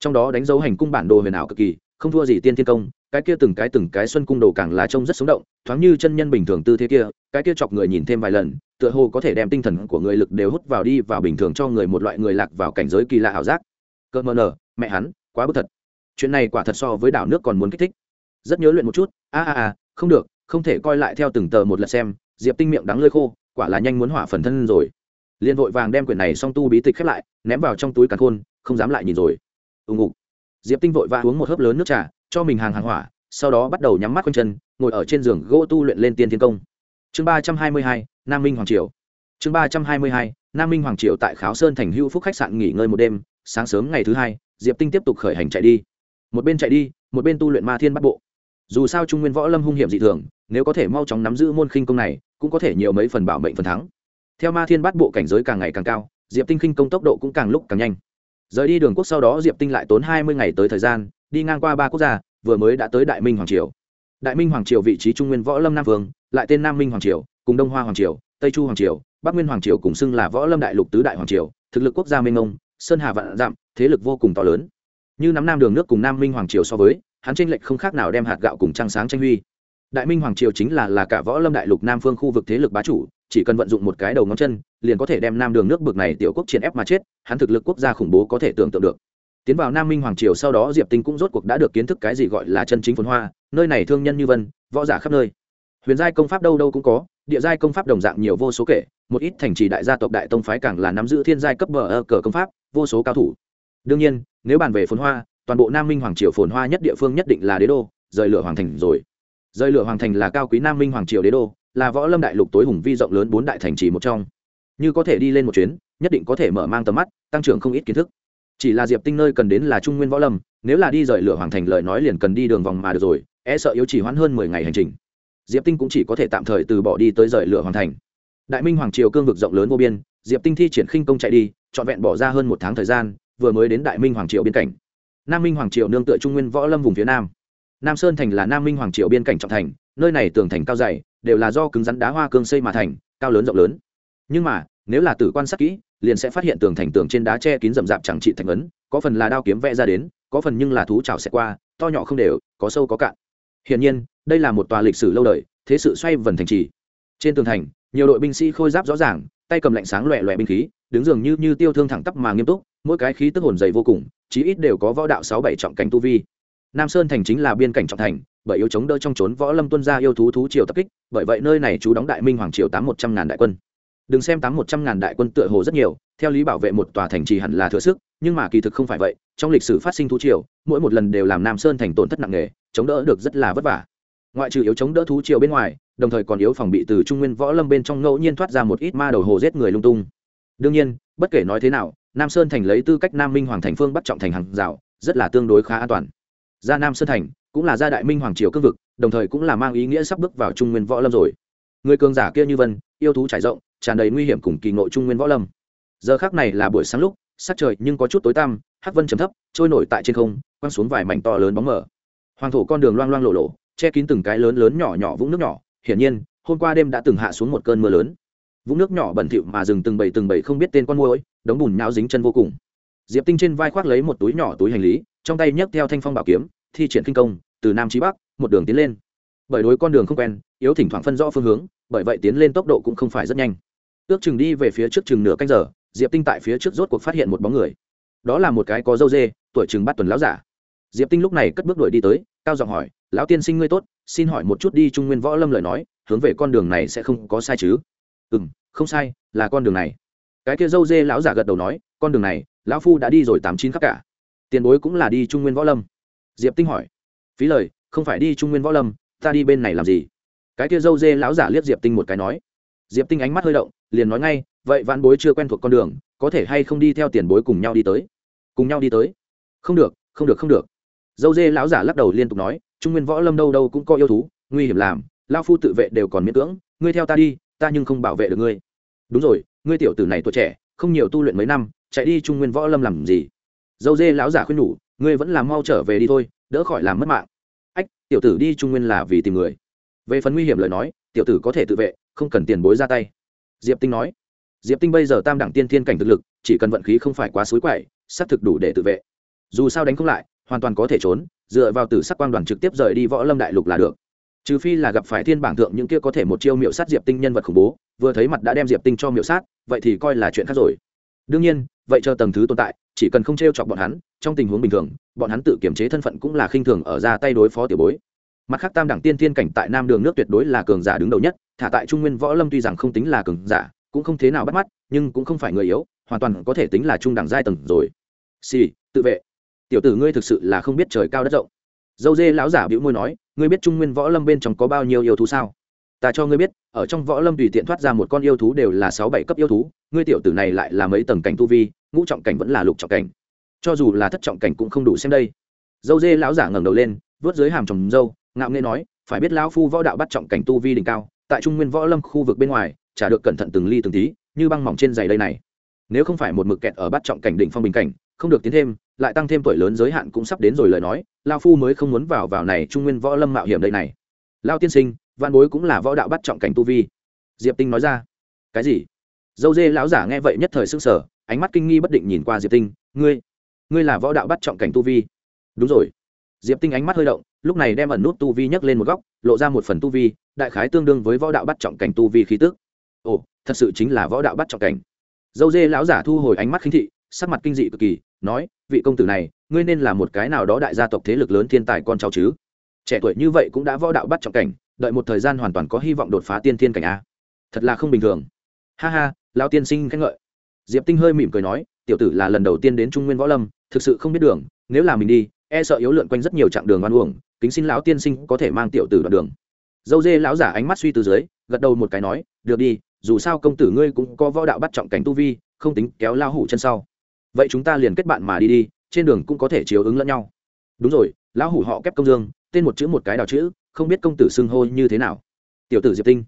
Trong đó đánh dấu hành cung bản đồ huyền ảo cực kỳ, không thua gì tiên thiên công, cái kia từng cái từng cái xuân cung đồ càng là trông rất sống động, thoáng như chân nhân bình thường tư thế kia, cái kia chọc người nhìn thêm vài lần, tựa hồ có thể đem tinh thần của người lực đều hút vào đi vào bình thường cho người một loại người lạc vào cảnh giới kỳ lạ ảo giác. Cơ mờ nở mẹ hắn, quá bất thật. Chuyện này quả thật so với đảo nước còn muốn kích thích. Rất nhớ luyện một chút, a a a, không được, không thể coi lại theo từng tờ một lần xem diệp tinh miệng đắng lơi khô, quả là nhanh muốn hỏa phần thân rồi. Liền vội vàng đem quyển này xong tu bí tịch khép lại, ném vào trong túi càn khôn, không dám lại nhìn rồi. Ùng ục diệp tinh vội vã uống một hớp lớn nước trà, cho mình hàng hàng hỏa, sau đó bắt đầu nhắm mắt quanh chân, ngồi ở trên giường gỗ tu luyện lên tiên thiên công. Chương ba trăm hai mươi hai, nam minh hoàng triều. Chương ba trăm hai mươi hai, nam minh hoàng triều tại kháo sơn thành Hưu phúc khách sạn nghỉ ngơi một đêm, sáng sớm ngày thứ hai, diệp tinh tiếp tục khởi hành chạy đi. Một bên chạy đi, một bên tu luyện ma thiên bắt bộ. Dù sao trung nguyên võ lâm hung hiểm dị thường, nếu có thể mau chóng nắm giữ môn khinh công này cũng có thể nhiều mấy phần bảo mệnh phần thắng. Theo ma thiên bắt bộ cảnh giới càng ngày càng cao, diệp tinh khinh công tốc độ cũng càng lúc càng nhanh. Rời đi đường quốc sau đó diệp tinh lại tốn hai mươi ngày tới thời gian, đi ngang qua ba quốc gia, vừa mới đã tới đại minh hoàng triều. Đại minh hoàng triều vị trí trung nguyên võ lâm nam vương, lại tên nam minh hoàng triều, cùng đông hoa hoàng triều, tây chu hoàng triều, bắc nguyên hoàng triều cùng xưng là võ lâm đại lục tứ đại hoàng triều, thực lực quốc gia minh ông sơn hà vạn dặm, thế lực vô cùng to lớn. Như nắm nam đường nước cùng nam minh hoàng triều so với, hắn tranh lệch không khác nào đem hạt gạo cùng trăng sáng tranh huy đại minh hoàng triều chính là là cả võ lâm đại lục nam phương khu vực thế lực bá chủ, chỉ cần vận dụng một cái đầu ngón chân, liền có thể đem nam đường nước bực này tiểu quốc chiến ép mà chết, hắn thực lực quốc gia khủng bố có thể tưởng tượng được. Tiến vào nam minh hoàng triều sau đó diệp tinh cũng rốt cuộc đã được kiến thức cái gì gọi là chân chính phồn hoa, nơi này thương nhân như vân, võ giả khắp nơi. Huyền giai công pháp đâu đâu cũng có, địa giai công pháp đồng dạng nhiều vô số kể, một ít thành trì đại gia tộc đại tông phái càng là nắm giữ thiên giai cấp bờ ơ cờ công pháp, vô số cao thủ. Đương nhiên, nếu bàn về phồn hoa, toàn bộ nam minh hoàng triều phồn hoa nhất địa phương nhất định là đế đô, rời lửa hoàng thành rồi rơi lửa hoàng thành là cao quý nam minh hoàng triều đế đô, là võ lâm đại lục tối hùng vi rộng lớn bốn đại thành trì một trong. Như có thể đi lên một chuyến, nhất định có thể mở mang tầm mắt, tăng trưởng không ít kiến thức. Chỉ là diệp tinh nơi cần đến là trung nguyên võ lâm, nếu là đi rời lửa hoàng thành lời nói liền cần đi đường vòng mà được rồi e sợ yếu chỉ hoãn hơn mười ngày hành trình. Diệp tinh cũng chỉ có thể tạm thời từ bỏ đi tới rời lửa hoàng thành. Đại minh hoàng triều cương vực rộng lớn vô biên, diệp tinh thi triển khinh công chạy đi, trọn vẹn bỏ ra hơn một tháng thời gian, vừa mới đến đại minh hoàng triều biên cảnh nam minh hoàng triều nương tựa trung nguyên võ lâm vùng phía nam nam sơn thành là nam minh hoàng triều biên cảnh trọng thành, nơi này tường thành cao dày, đều là do cứng rắn đá hoa cương xây mà thành, cao lớn rộng lớn. Nhưng mà, nếu là tử quan sát kỹ, liền sẽ phát hiện tường thành tường trên đá che kín rậm rạp chẳng trị thành ấn, có phần là đao kiếm vẽ ra đến, có phần nhưng là thú trào xẹt qua, to nhỏ không đều, có sâu có cạn. Hiển nhiên, đây là một tòa lịch sử lâu đời, thế sự xoay vần thành trì. Trên tường thành, nhiều đội binh sĩ khôi giáp rõ ràng, tay cầm lạnh sáng loẹ loẹ binh khí, đứng dường như như tiêu thương thẳng tắp mà nghiêm túc, mỗi cái khí tức hồn dày vô cùng, chí ít đều có võ đạo sáu bảy trọng cảnh tu vi nam sơn thành chính là biên cảnh trọng thành, bởi yếu chống đỡ trong trốn võ lâm tuân gia yêu thú thú triều tập kích, bởi vậy nơi này chú đóng đại minh hoàng triều tám một trăm ngàn đại quân. Đừng xem tám một trăm ngàn đại quân tựa hồ rất nhiều, theo lý bảo vệ một tòa thành trì hẳn là thừa sức, nhưng mà kỳ thực không phải vậy, trong lịch sử phát sinh thú triều, mỗi một lần đều làm nam sơn thành tổn thất nặng nề, chống đỡ được rất là vất vả. Ngoại trừ yếu chống đỡ thú triều bên ngoài, đồng thời còn yếu phòng bị từ trung nguyên võ lâm bên trong ngẫu nhiên thoát ra một ít ma đầu hồ giết người lung tung. Đương nhiên, bất kể nói thế nào, nam sơn thành lấy tư cách nam minh hoàng thành phương bắt trọng thành hàng rào, rất là tương đối khá an toàn ra nam sơn thành cũng là gia đại minh hoàng triều cương vực, đồng thời cũng là mang ý nghĩa sắp bước vào trung nguyên võ lâm rồi. Người cường giả kia như vân, yêu thú trải rộng, tràn đầy nguy hiểm cùng kỳ ngộ trung nguyên võ lâm. Giờ khác này là buổi sáng lúc, sắc trời nhưng có chút tối tăm, hắc vân chấm thấp, trôi nổi tại trên không, quăng xuống vài mảnh to lớn bóng mờ. Hoàng thổ con đường loang loang lộ lộ, che kín từng cái lớn lớn nhỏ nhỏ vũng nước nhỏ, hiển nhiên, hôm qua đêm đã từng hạ xuống một cơn mưa lớn. Vũng nước nhỏ bẩn thỉu mà dừng từng bầy từng bầy không biết tên con môi đống bùn nhão dính chân vô cùng. Diệp tinh trên vai khoác lấy một túi nhỏ túi hành lý trong tay nhấc theo thanh phong bảo kiếm, thi triển kinh công, từ nam chí bắc, một đường tiến lên. Bởi đối con đường không quen, yếu thỉnh thoảng phân rõ phương hướng, bởi vậy tiến lên tốc độ cũng không phải rất nhanh. Ước chừng đi về phía trước chừng nửa canh giờ, diệp tinh tại phía trước rốt cuộc phát hiện một bóng người. Đó là một cái có dâu dê, tuổi chừng bắt tuần lão giả. Diệp tinh lúc này cất bước đuổi đi tới, cao giọng hỏi, lão tiên sinh ngươi tốt, xin hỏi một chút đi trung nguyên võ lâm lời nói, hướng về con đường này sẽ không có sai chứ? Ừ m không sai, là con đường này. Cái kia dâu dê lão giả gật đầu nói, con đường này, lão phu đã đi rồi tám chín khắp cả tiền bối cũng là đi trung nguyên võ lâm. Diệp tinh hỏi. Phí lời, không phải đi trung nguyên võ lâm, ta đi bên này làm gì? Cái kia dâu dê lão giả liếc diệp tinh một cái nói. Diệp tinh ánh mắt hơi động, liền nói ngay, vậy vạn bối chưa quen thuộc con đường, có thể hay không đi theo tiền bối cùng nhau đi tới? Cùng nhau đi tới? Không được không được không được. Dâu dê lão giả lắc đầu liên tục nói, trung nguyên võ lâm đâu đâu cũng có yêu thú, nguy hiểm làm lao phu tự vệ đều còn miễn cưỡng, ngươi theo ta đi, ta nhưng không bảo vệ được ngươi. Đúng rồi, ngươi tiểu tử này tuổi trẻ, không nhiều tu luyện mấy năm, chạy đi trung nguyên võ lâm làm gì? Dâu dê lão giả khuyên nhủ, ngươi vẫn làm mau trở về đi thôi, đỡ khỏi làm mất mạng. Ách, tiểu tử đi trung nguyên là vì tìm người. Về phần nguy hiểm lời nói, tiểu tử có thể tự vệ, không cần tiền bối ra tay. Diệp tinh nói, diệp tinh bây giờ tam đẳng tiên thiên cảnh thực lực, chỉ cần vận khí không phải quá xối quậy, xác thực đủ để tự vệ. Dù sao đánh không lại, hoàn toàn có thể trốn, dựa vào tử sắc quang đoàn trực tiếp rời đi võ lâm đại lục là được. Trừ phi là gặp phải thiên bảng thượng những kia có thể một chiêu miệu sát diệp tinh nhân vật khủng bố, vừa thấy mặt đã đem diệp tinh cho miệu sát, vậy thì coi là chuyện khác rồi. Đương nhiên, vậy chờ tầng thứ tồn tại chỉ cần không t r e o chọc bọn hắn trong tình huống bình thường bọn hắn tự kiểm chế thân phận cũng là khinh thường ở ra tay đối phó tiểu bối. Mặt khác tam đẳng tiên thiên cảnh tại nam đường nước tuyệt đối là cường giả đứng đầu nhất thả tại trung nguyên võ lâm tuy rằng không tính là cường giả cũng không thế nào bắt mắt nhưng cũng không phải người yếu hoàn toàn có thể tính là trung đẳng giai tầng rồi. Xì、sì, tự vệ. Tiểu tử ngươi thực sự là không biết trời cao đất rộng. Dâu dê lão giả bĩu môi nói ngươi biết trung nguyên võ lâm bên trong có bao nhiêu yêu thú sao? Ta cho ngươi biết, ở trong võ lâm tùy tiện thoát ra một con yêu thú đều là sáu bảy cấp yêu thú, ngươi tiểu tử này lại là mấy tầng cảnh tu vi, ngũ trọng cảnh vẫn là lục trọng cảnh. Cho dù là thất trọng cảnh cũng không đủ xem đây. Dâu dê lão giả ngẩng đầu lên vớt dưới hàm trồng dâu, ngạo nghê nói, phải biết lão phu võ đạo bắt trọng cảnh tu vi đỉnh cao, tại trung nguyên võ lâm khu vực bên ngoài, chả được cẩn thận từng ly từng tí, như băng mỏng trên giày đây này. Nếu không phải một mực kẹt ở bắt trọng cảnh đỉnh phong bình cảnh, không được tiến thêm, lại tăng thêm tuổi lớn giới hạn cũng sắp đến rồi lời nói lao phu mới không muốn vào vào này trung nguyên võ lâm mạo hiểm đây này. Lao tiên sinh văn bối cũng là võ đạo bắt trọng cảnh tu vi. Diệp tinh nói ra. Cái gì? Dâu dê lão giả nghe vậy nhất thời s ư n g sở ánh mắt kinh nghi bất định nhìn qua diệp tinh. Ngươi ngươi là võ đạo bắt trọng cảnh tu vi. Đúng rồi. Diệp tinh ánh mắt hơi động, lúc này đem ẩn nút tu vi nhấc lên một góc, lộ ra một phần tu vi, đại khái tương đương với võ đạo bắt trọng cảnh tu vi khí tức. Ồ, thật sự chính là võ đạo bắt trọng cảnh. Dâu dê lão giả thu hồi ánh mắt khinh thị, sắc mặt kinh dị cực kỳ, nói, vị công tử này, ngươi nên là một cái nào đó đại gia tộc thế lực lớn thiên tài con cháu chứ? Trẻ tuổi như vậy cũng đã võ đạo bắt trọng cảnh đợi một thời gian hoàn toàn có hy vọng đột phá tiên thiên cảnh a. Thật là không bình thường. Ha ha lao tiên sinh khen ngợi. Diệp tinh hơi mỉm cười nói, tiểu tử là lần đầu tiên đến trung nguyên võ lâm, thực sự không biết đường, nếu là mình đi e sợ yếu lượn quanh rất nhiều chặng đường oan uổng, kính xin lão tiên sinh có thể mang tiểu tử đoạn đường. Dâu dê lão giả ánh mắt suy từ dưới, gật đầu một cái nói, được đi, dù sao công tử ngươi cũng có võ đạo bắt trọng cảnh tu vi, không tính kéo lao hủ chân sau. Vậy chúng ta liền kết bạn mà đi đi, trên đường cũng có thể chiếu ứng lẫn nhau. Đúng rồi, lão hủ họ kép công dương, tên một chữ một cái đào chữ không biết công tử xưng hô như thế nào. Tiểu tử diệp tinh.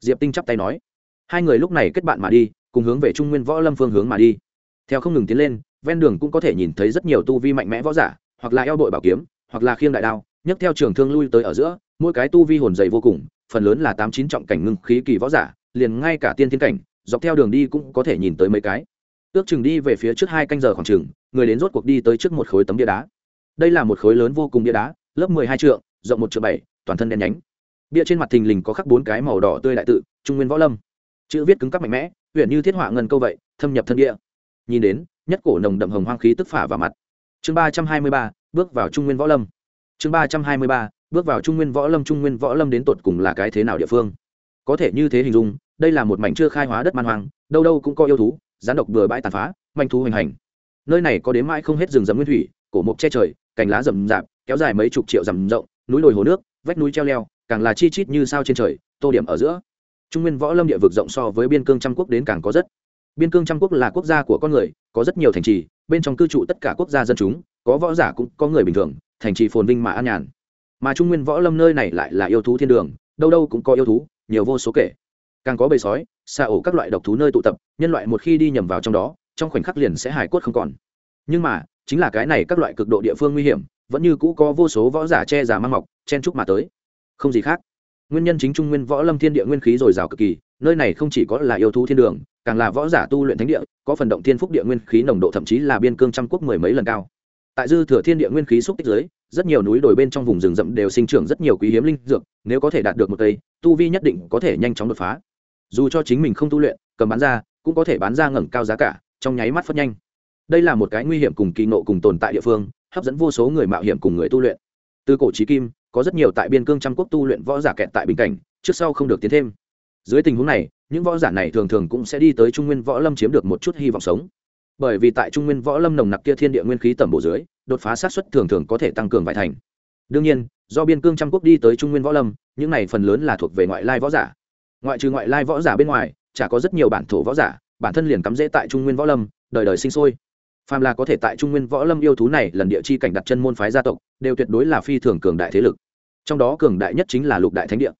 Diệp tinh chắp tay nói. Hai người lúc này kết bạn mà đi, cùng hướng về trung nguyên võ lâm phương hướng mà đi. Theo không ngừng tiến lên, ven đường cũng có thể nhìn thấy rất nhiều tu vi mạnh mẽ võ giả, hoặc là eo đội bảo kiếm, hoặc là khiêng đại đao, nhấc theo trường thương lui tới ở giữa, mỗi cái tu vi hồn dày vô cùng, phần lớn là tám chín trọng cảnh ngưng khí kỳ võ giả, liền ngay cả tiên thiên cảnh, dọc theo đường đi cũng có thể nhìn tới mấy cái. Ước chừng đi về phía trước hai canh giờ khoảng chừng, người đến rốt cuộc đi tới trước một khối tấm bia đá. Đây là một khối lớn vô cùng bia đá, lớp mười hai trượng rộng một triệu bảy, toàn thân đen nhánh. Bia trên mặt thình lình có khắc bốn cái màu đỏ tươi đại tự, trung nguyên võ lâm. Chữ viết cứng cắp mạnh mẽ huyện như thiết họa ngân câu vậy, thâm nhập thân địa. Nhìn đến, nhất cổ nồng đậm hồng hoang khí tức phả vào mặt. Chương ba trăm hai mươi ba, bước vào trung nguyên võ lâm. Chương ba trăm hai mươi ba, bước vào trung nguyên võ lâm, trung nguyên võ lâm đến tột cùng là cái thế nào địa phương? Có thể như thế hình dung, đây là một mảnh chưa khai hóa đất man hoang, đâu đâu cũng có yêu thú gián độc bừa bãi tàn phá, manh thú hoành hành. Nơi này có đến mãi không hết rừng rậm nguyên thủy, cổ mộc che trời, cành lá rậm rạp, kéo dài mấy chục triệu rầm rộng núi đồi hồ nước, vách núi treo leo, càng là chi chít như sao trên trời, tô điểm ở giữa. Trung nguyên võ lâm địa vực rộng so với biên cương trăm quốc đến càng có rất. Biên cương trăm quốc là quốc gia của con người, có rất nhiều thành trì, bên trong cư trụ tất cả quốc gia dân chúng, có võ giả cũng có người bình thường, thành trì phồn vinh mà an nhàn. Mà trung nguyên võ lâm nơi này lại là yêu thú thiên đường, đâu đâu cũng có yêu thú, nhiều vô số kể. Càng có bầy sói, xa ổ các loại độc thú nơi tụ tập, nhân loại một khi đi nhầm vào trong đó, trong khoảnh khắc liền sẽ hài cốt không còn. Nhưng mà, chính là cái này các loại cực độ địa phương nguy hiểm vẫn như cũ có vô số võ giả che giả mang mọc, chen trúc mà tới. Không gì khác. Nguyên nhân chính trung nguyên võ lâm thiên địa nguyên khí dồi dào cực kỳ, nơi này không chỉ có là yêu thú thiên đường, càng là võ giả tu luyện thánh địa, có phần động thiên phúc địa nguyên khí nồng độ thậm chí là biên cương trăm quốc mười mấy lần cao. Tại dư thừa thiên địa nguyên khí xúc tích dưới, rất nhiều núi đồi bên trong vùng rừng rậm đều sinh trưởng rất nhiều quý hiếm linh dược, nếu có thể đạt được một cây, tu vi nhất định có thể nhanh chóng đột phá. Dù cho chính mình không tu luyện, cầm bán ra, cũng có thể bán ra ngẩng cao giá cả, trong nháy mắt phất nhanh. Đây là một cái nguy hiểm cùng kỳ nộ cùng tồn tại địa phương hấp dẫn vô số người mạo hiểm cùng người tu luyện. Từ cổ trí kim, có rất nhiều tại biên cương trăm quốc tu luyện võ giả kẹt tại bình cảnh, trước sau không được tiến thêm. Dưới tình huống này, những võ giả này thường thường cũng sẽ đi tới trung nguyên võ lâm chiếm được một chút hy vọng sống. Bởi vì tại trung nguyên võ lâm nồng nặc kia thiên địa nguyên khí tầm bổ dưới, đột phá sát xuất thường thường có thể tăng cường vài thành. Đương nhiên, do biên cương trăm quốc đi tới trung nguyên võ lâm, những này phần lớn là thuộc về ngoại lai võ giả. Ngoại trừ ngoại lai võ giả bên ngoài, chả có rất nhiều bản thổ võ giả, bản thân liền cắm rễ tại trung nguyên võ lâm, đời đời sinh sôi phàm là có thể tại trung nguyên võ lâm yêu thú này lần địa chi cảnh đặt chân môn phái gia tộc, đều tuyệt đối là phi thường cường đại thế lực. Trong đó cường đại nhất chính là lục đại thánh địa.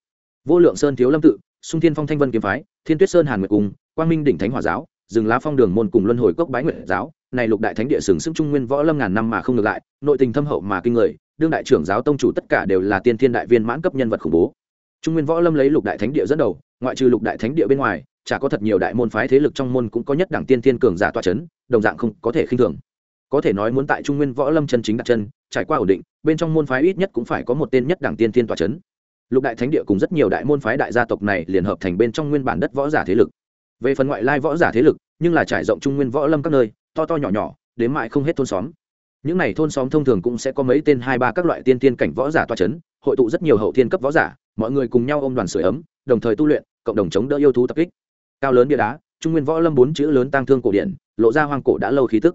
Vô lượng sơn thiếu lâm tự, sung thiên phong thanh vân kiếm phái, thiên tuyết sơn hàn nguyệt cung, quang minh đỉnh thánh hòa giáo, rừng lá phong đường môn cùng luân hồi cốc bái nguyệt giáo, này lục đại thánh địa sừng sững trung nguyên võ lâm ngàn năm mà không ngược lại, nội tình thâm hậu mà kinh người, đương đại trưởng giáo tông chủ tất cả đều là tiên thiên đại viên mãn cấp nhân vật khủng bố. Trung nguyên võ lâm lấy lục đại thánh địa dẫn đầu, ngoại trừ lục đại thánh địa bên ngoài chả có thật nhiều đại môn phái thế lực trong môn cũng có nhất đẳng tiên thiên cường giả tọa chấn đồng dạng không có thể khinh thường. Có thể nói muốn tại trung nguyên võ lâm chân chính đặt chân trải qua ổn định bên trong môn phái ít nhất cũng phải có một tên nhất đẳng tiên thiên tọa chấn. lục đại thánh địa cùng rất nhiều đại môn phái đại gia tộc này liền hợp thành bên trong nguyên bản đất võ giả thế lực. Về phần ngoại lai võ giả thế lực nhưng là trải rộng trung nguyên võ lâm các nơi to to nhỏ nhỏ đến mại không hết thôn xóm. Những này thôn xóm thông thường cũng sẽ có mấy tên hai ba các loại tiên tiên cảnh võ giả tọa chấn, hội tụ rất nhiều hậu thiên cấp võ giả mọi người cùng nhau ôm đoàn sưởi ấm đồng thời tu luyện cộng đồng chống đỡ yêu thú tập kích cao lớn bia đá, trung nguyên võ lâm bốn chữ lớn tăng thương cổ điển, lộ ra hoang cổ đã lâu khí tức.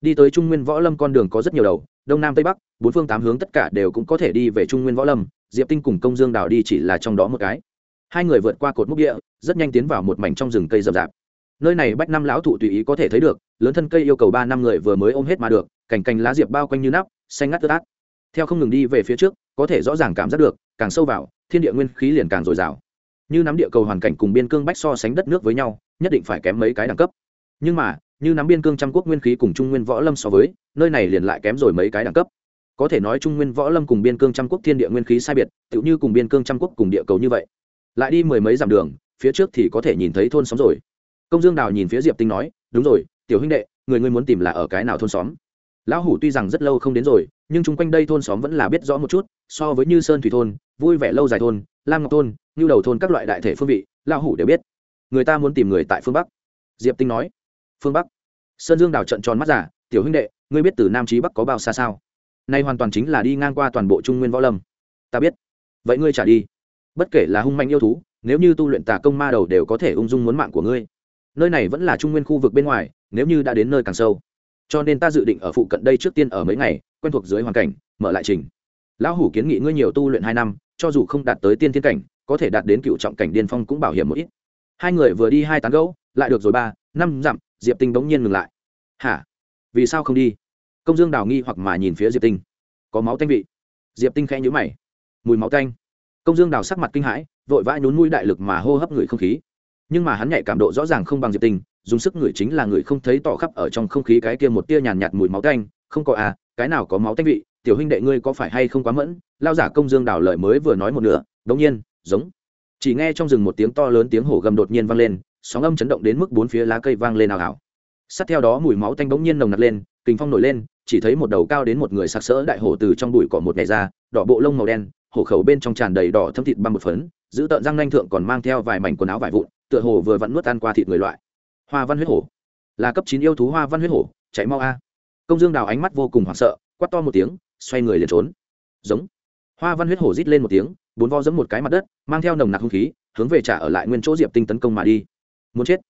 Đi tới trung nguyên võ lâm con đường có rất nhiều đầu, đông nam tây bắc, bốn phương tám hướng tất cả đều cũng có thể đi về trung nguyên võ lâm, diệp tinh cùng công dương đào đi chỉ là trong đó một cái. Hai người vượt qua cột múc địa, rất nhanh tiến vào một mảnh trong rừng cây rậm rạp. Nơi này bách năm lão thụ tùy ý có thể thấy được, lớn thân cây yêu cầu ba năm người vừa mới ôm hết mà được, cành cành lá diệp bao quanh như nắp, xanh ngắt tơ át theo không ngừng đi về phía trước, có thể rõ ràng cảm giác được, càng sâu vào, thiên địa nguyên khí liền càng dồi dào như nắm địa cầu hoàn cảnh cùng biên cương bách so sánh đất nước với nhau, nhất định phải kém mấy cái đẳng cấp. Nhưng mà, như nắm biên cương trăm quốc nguyên khí cùng trung nguyên võ lâm so với, nơi này liền lại kém rồi mấy cái đẳng cấp. Có thể nói trung nguyên võ lâm cùng biên cương trăm quốc thiên địa nguyên khí sai biệt tự như cùng biên cương trăm quốc cùng địa cầu như vậy. Lại đi mười mấy dặm đường, phía trước thì có thể nhìn thấy thôn xóm rồi. Công dương đào nhìn phía diệp tinh nói, đúng rồi, tiểu huynh đệ, người ngươi muốn tìm là ở cái nào thôn xóm? Lão hủ tuy rằng rất lâu không đến rồi, nhưng chung quanh đây thôn xóm vẫn là biết rõ một chút, so với như sơn thủy thôn, vui vẻ lâu dài thôn lam ngọc thôn như đầu thôn các loại đại thể phương vị, lão hủ đều biết. Người ta muốn tìm người tại phương bắc. Diệp tinh nói. Phương bắc? Sơn dương đào trận tròn mắt giả, tiểu huynh đệ, ngươi biết từ nam trí bắc có bao xa sao? Nay hoàn toàn chính là đi ngang qua toàn bộ trung nguyên võ lâm. Ta biết. Vậy ngươi trả đi. Bất kể là hung mạnh yêu thú, nếu như tu luyện tà công ma đầu đều có thể ung dung muốn mạng của ngươi. Nơi này vẫn là trung nguyên khu vực bên ngoài, nếu như đã đến nơi càng sâu. Cho nên ta dự định ở phụ cận đây trước tiên ở mấy ngày, quen thuộc dưới hoàn cảnh, mở lại trình. Lão hủ kiến nghị ngươi nhiều tu luyện hai năm cho dù không đạt tới tiên thiên cảnh, có thể đạt đến cựu trọng cảnh điên phong cũng bảo hiểm một ít. Hai người vừa đi hai tán gấu lại được rồi ba, năm dặm, diệp tinh bỗng nhiên ngừng lại. Hả? Vì sao không đi? Công dương đào nghi hoặc mà nhìn phía diệp tinh. Có máu tanh vị. Diệp tinh khẽ nhữ mày. Mùi máu tanh. Công dương đào sắc mặt kinh hãi, vội vã nhún mũi đại lực mà hô hấp người không khí. Nhưng mà hắn nhạy cảm độ rõ ràng không bằng diệp tinh, dùng sức người chính là người không thấy tỏ khắp ở trong không khí cái kia một tia nhàn nhạt mùi máu tanh. Không có à cái nào có máu tanh vị? Tiểu huynh đệ ngươi có phải hay không quá mẫn? Lao giả công dương đảo lợi mới vừa nói một nửa, đống nhiên, giống. Chỉ nghe trong rừng một tiếng to lớn tiếng hổ gầm đột nhiên vang lên, sóng âm chấn động đến mức bốn phía lá cây vang lên ảo ảo sát theo đó mùi máu tanh bỗng nhiên nồng nặc lên, kình phong nổi lên, chỉ thấy một đầu cao đến một người sặc sỡ đại hổ từ trong bụi cỏ một ngày ra, đỏ bộ lông màu đen, hổ khẩu bên trong tràn đầy đỏ thâm thịt băm một phấn, giữ tợn răng nanh thượng còn mang theo vài mảnh quần áo vải vụn, tựa hồ vừa vặn nuốt ăn qua thịt người loại. Hoa văn huyết hổ. Là cấp chín yêu thú hoa văn huyết hổ, chạy mau a. Công dương đào ánh mắt vô cùng hoảng sợ, quát to một tiếng xoay người liền trốn. Giống. Hoa văn huyết hổ rít lên một tiếng, bốn vo giẫm một cái mặt đất, mang theo nồng nặc hung khí, hướng về trả ở lại nguyên chỗ diệp tinh tấn công mà đi. Muốn chết.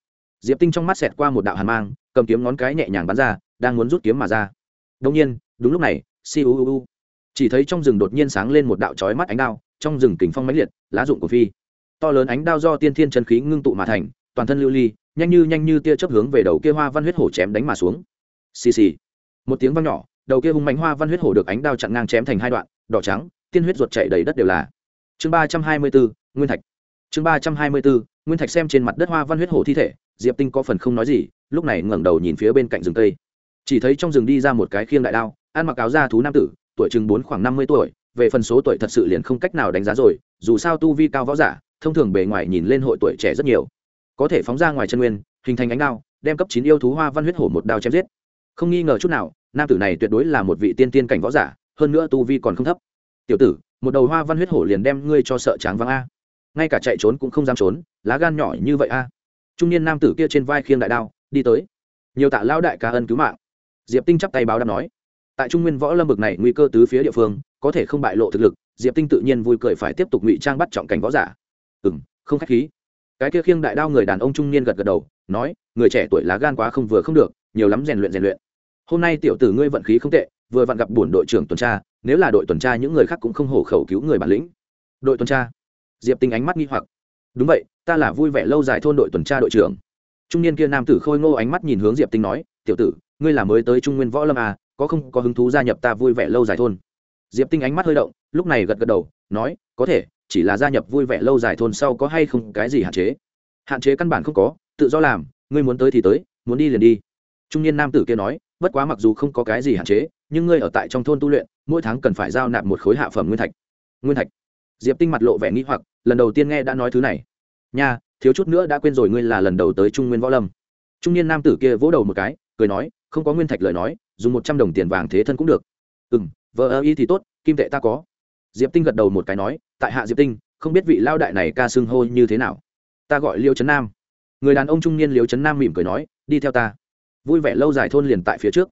Diệp tinh trong mắt xẹt qua một đạo hàn mang, cầm kiếm ngón cái nhẹ nhàng bắn ra, đang muốn rút kiếm mà ra. Đông nhiên, đúng lúc này, si u u chỉ thấy trong rừng đột nhiên sáng lên một đạo chói mắt ánh đao, trong rừng kình phong mãnh liệt, lá dụng của phi. To lớn ánh đao do tiên thiên chân khí ngưng tụ mà thành, toàn thân lưu ly, nhanh như nhanh như tia chớp hướng về đầu kia hoa văn huyết hổ chém đánh mà xuống. Xì xì. Một tiếng vang nhỏ đầu kia hung mánh hoa văn huyết hổ được ánh đao chặn ngang chém thành hai đoạn, đỏ trắng, tiên huyết ruột chảy đầy đất đều là. Chương ba trăm hai mươi bốn, nguyên thạch. Chương ba trăm hai mươi bốn, nguyên thạch xem trên mặt đất hoa văn huyết hổ thi thể, diệp tinh có phần không nói gì, lúc này ngẩng đầu nhìn phía bên cạnh rừng cây. Chỉ thấy trong rừng đi ra một cái khiêng đại đao, ăn mặc áo da thú nam tử, tuổi chừng bốn khoảng năm mươi tuổi, về phần số tuổi thật sự liền không cách nào đánh giá rồi, dù sao tu vi cao võ giả, thông thường bề ngoài nhìn lên hội tuổi trẻ rất nhiều. Có thể phóng ra ngoài chân nguyên, hình thành ánh đao, đem cấp chín yêu thú hoa văn huyết hổ một đao chém giết. Không nghi ngờ chút nào nam tử này tuyệt đối là một vị tiên tiên cảnh võ giả, hơn nữa tu vi còn không thấp. Tiểu tử, một đầu hoa văn huyết hổ liền đem ngươi cho sợ tráng vắng a. Ngay cả chạy trốn cũng không dám trốn, lá gan nhỏ như vậy a. Trung niên nam tử kia trên vai khiêng đại đao, đi tới. Nhiều tạ lao đại ca ân cứu mạng. Diệp tinh chắp tay báo đáp nói. Tại trung nguyên võ lâm bực này nguy cơ tứ phía địa phương, có thể không bại lộ thực lực, diệp tinh tự nhiên vui cười phải tiếp tục ngụy trang bắt trọng cảnh võ giả. Ừ m không k h á c h khí. Cái kia khiêng đại đao người đàn ông trung niên gật gật đầu, nói, người trẻ tuổi lá gan quá không vừa không được, nhiều lắm rèn luyện rèn luyện hôm nay tiểu tử ngươi vận khí không tệ, vừa vặn gặp bổn đội trưởng tuần tra, nếu là đội tuần tra những người khác cũng không hổ khẩu cứu người bản lĩnh. Đội tuần tra. Diệp tinh ánh mắt nghi hoặc. Đúng vậy, ta là vui vẻ lâu dài thôn đội tuần tra đội trưởng. Trung niên kia nam tử khôi ngô ánh mắt nhìn hướng diệp tinh nói, tiểu tử, ngươi là mới tới trung nguyên võ lâm à có không có hứng thú gia nhập ta vui vẻ lâu dài thôn? Diệp tinh ánh mắt hơi động, lúc này gật gật đầu, nói, có thể, chỉ là gia nhập vui vẻ lâu dài thôn sau có hay không cái gì hạn chế? Hạn chế căn bản không có, tự do làm, ngươi muốn tới thì tới, muốn đi liền đi. Trung niên nam tử kia nói bất quá mặc dù không có cái gì hạn chế, nhưng ngươi ở tại trong thôn tu luyện, mỗi tháng cần phải giao nạp một khối hạ phẩm nguyên thạch. Nguyên thạch? Diệp tinh mặt lộ vẻ nghĩ hoặc, lần đầu tiên nghe đã nói thứ này. Nha, thiếu chút nữa đã quên rồi ngươi là lần đầu tới trung nguyên võ lâm. Trung niên nam tử kia vỗ đầu một cái, cười nói, không có nguyên thạch lời nói, dùng một trăm đồng tiền vàng thế thân cũng được. Ừ m vợ ơ y thì tốt, kim tệ ta có. Diệp tinh gật đầu một cái nói, tại hạ diệp tinh, không biết vị lao đại này ca xưng hô như thế nào. Ta gọi liêu trấn nam. Người đàn ông trung niên liêu trấn nam mỉm cười nói, đi theo ta vui vẻ lâu dài thôn liền tại phía trước.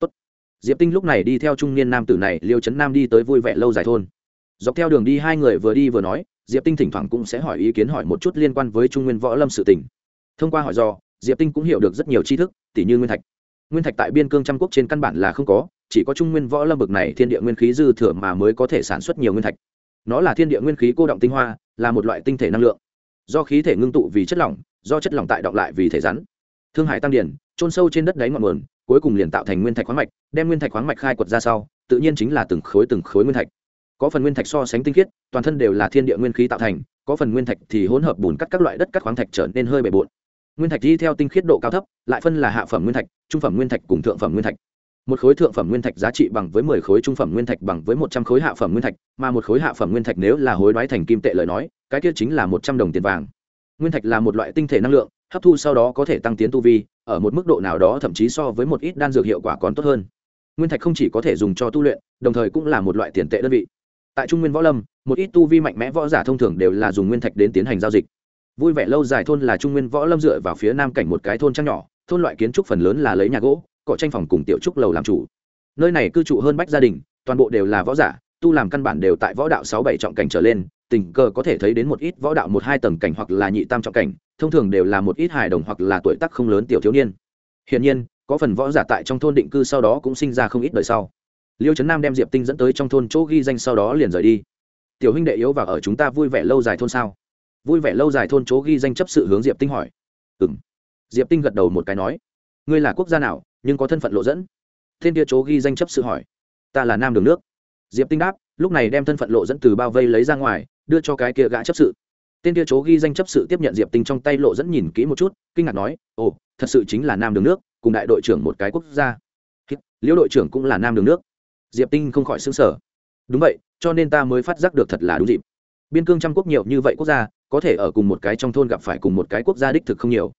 Tốt. diệp tinh lúc này đi theo trung niên nam tử này, liêu trấn nam đi tới vui vẻ lâu dài thôn. Dọc theo đường đi, hai người vừa đi vừa nói, diệp tinh thỉnh thoảng cũng sẽ hỏi ý kiến hỏi một chút liên quan với trung nguyên võ lâm sự tỉnh thông qua hỏi do, diệp tinh cũng hiểu được rất nhiều tri thức tỷ như nguyên thạch. Nguyên thạch tại biên cương trăm quốc trên căn bản là không có, chỉ có trung nguyên võ lâm bực này thiên địa nguyên khí dư thừa mà mới có thể sản xuất nhiều nguyên thạch. Nó là thiên địa nguyên khí cô động tinh hoa, là một loại tinh thể năng lượng. Do khí thể ngưng tụ vì chất lỏng, do chất lỏng tại động lại vì thể rắn thương hải tăng điển trôn sâu trên đất đáy ngọn nguồn, cuối cùng liền tạo thành nguyên thạch khoáng mạch, đem nguyên thạch khoáng mạch khai quật ra sau, tự nhiên chính là từng khối từng khối nguyên thạch. Có phần nguyên thạch so sánh tinh khiết, toàn thân đều là thiên địa nguyên khí tạo thành, có phần nguyên thạch thì hỗn hợp bùn cắt các loại đất cắt khoáng thạch trở nên hơi bề bộn. Nguyên thạch đi theo tinh khiết độ cao thấp, lại phân là hạ phẩm nguyên thạch, trung phẩm nguyên thạch cùng thượng phẩm nguyên thạch. Một khối thượng phẩm nguyên thạch giá trị bằng với mười khối trung phẩm nguyên thạch bằng với một trăm khối hạ phẩm nguyên thạch, mà một khối hạ phẩm nguyên thạch nếu là hối đoái thành kim tệ lời nói, cái kia chính là một trăm đồng tiền vàng. Nguyên thạch là một loại tinh thể năng lượng hấp thu sau đó có thể tăng tiến tu vi, ở một mức độ nào đó thậm chí so với một ít đan dược hiệu quả còn tốt hơn. Nguyên thạch không chỉ có thể dùng cho tu luyện, đồng thời cũng là một loại tiền tệ đơn vị. Tại trung nguyên võ lâm, một ít tu vi mạnh mẽ võ giả thông thường đều là dùng nguyên thạch đến tiến hành giao dịch. Vui vẻ lâu dài thôn là trung nguyên võ lâm dựa vào phía nam cảnh một cái thôn trang nhỏ, thôn loại kiến trúc phần lớn là lấy nhà gỗ cọ tranh phòng cùng tiểu trúc lầu làm chủ. Nơi này cư trụ hơn bách gia đình, toàn bộ đều là võ giả, tu làm căn bản đều tại võ đạo sáu bảy trọng cảnh trở lên tình cờ có thể thấy đến một ít võ đạo một hai tầng cảnh hoặc là nhị tam trọng cảnh, thông thường đều là một ít hài đồng hoặc là tuổi tác không lớn tiểu thiếu niên. Hiển nhiên, có phần võ giả tại trong thôn định cư sau đó cũng sinh ra không ít đời sau. Liêu trấn nam đem diệp tinh dẫn tới trong thôn chỗ ghi danh sau đó liền rời đi. Tiểu huynh đệ yếu và ở chúng ta vui vẻ lâu dài thôn sao? Vui vẻ lâu dài thôn chỗ ghi danh chấp sự hướng diệp tinh hỏi. Ừ m diệp tinh gật đầu một cái nói, ngươi là quốc gia nào, nhưng có thân phận lộ dẫn? Thiên kia chỗ ghi danh chấp sự hỏi. Ta là nam đường nước. Diệp tinh đáp, lúc này đem thân phận lộ dẫn từ bao vây lấy ra ngoài đưa cho cái kia gã chấp sự. Tên kia chỗ ghi danh chấp sự tiếp nhận diệp tinh trong tay lộ dẫn nhìn kỹ một chút, kinh ngạc nói, ồ, thật sự chính là nam đường nước, cùng đại đội trưởng một cái quốc gia. Liễu đội trưởng cũng là nam đường nước. Diệp tinh không khỏi xứng sở đúng vậy, cho nên ta mới phát giác được thật là đúng dịp. Biên cương trăm quốc nhiều như vậy quốc gia, có thể ở cùng một cái trong thôn gặp phải cùng một cái quốc gia đích thực không nhiều.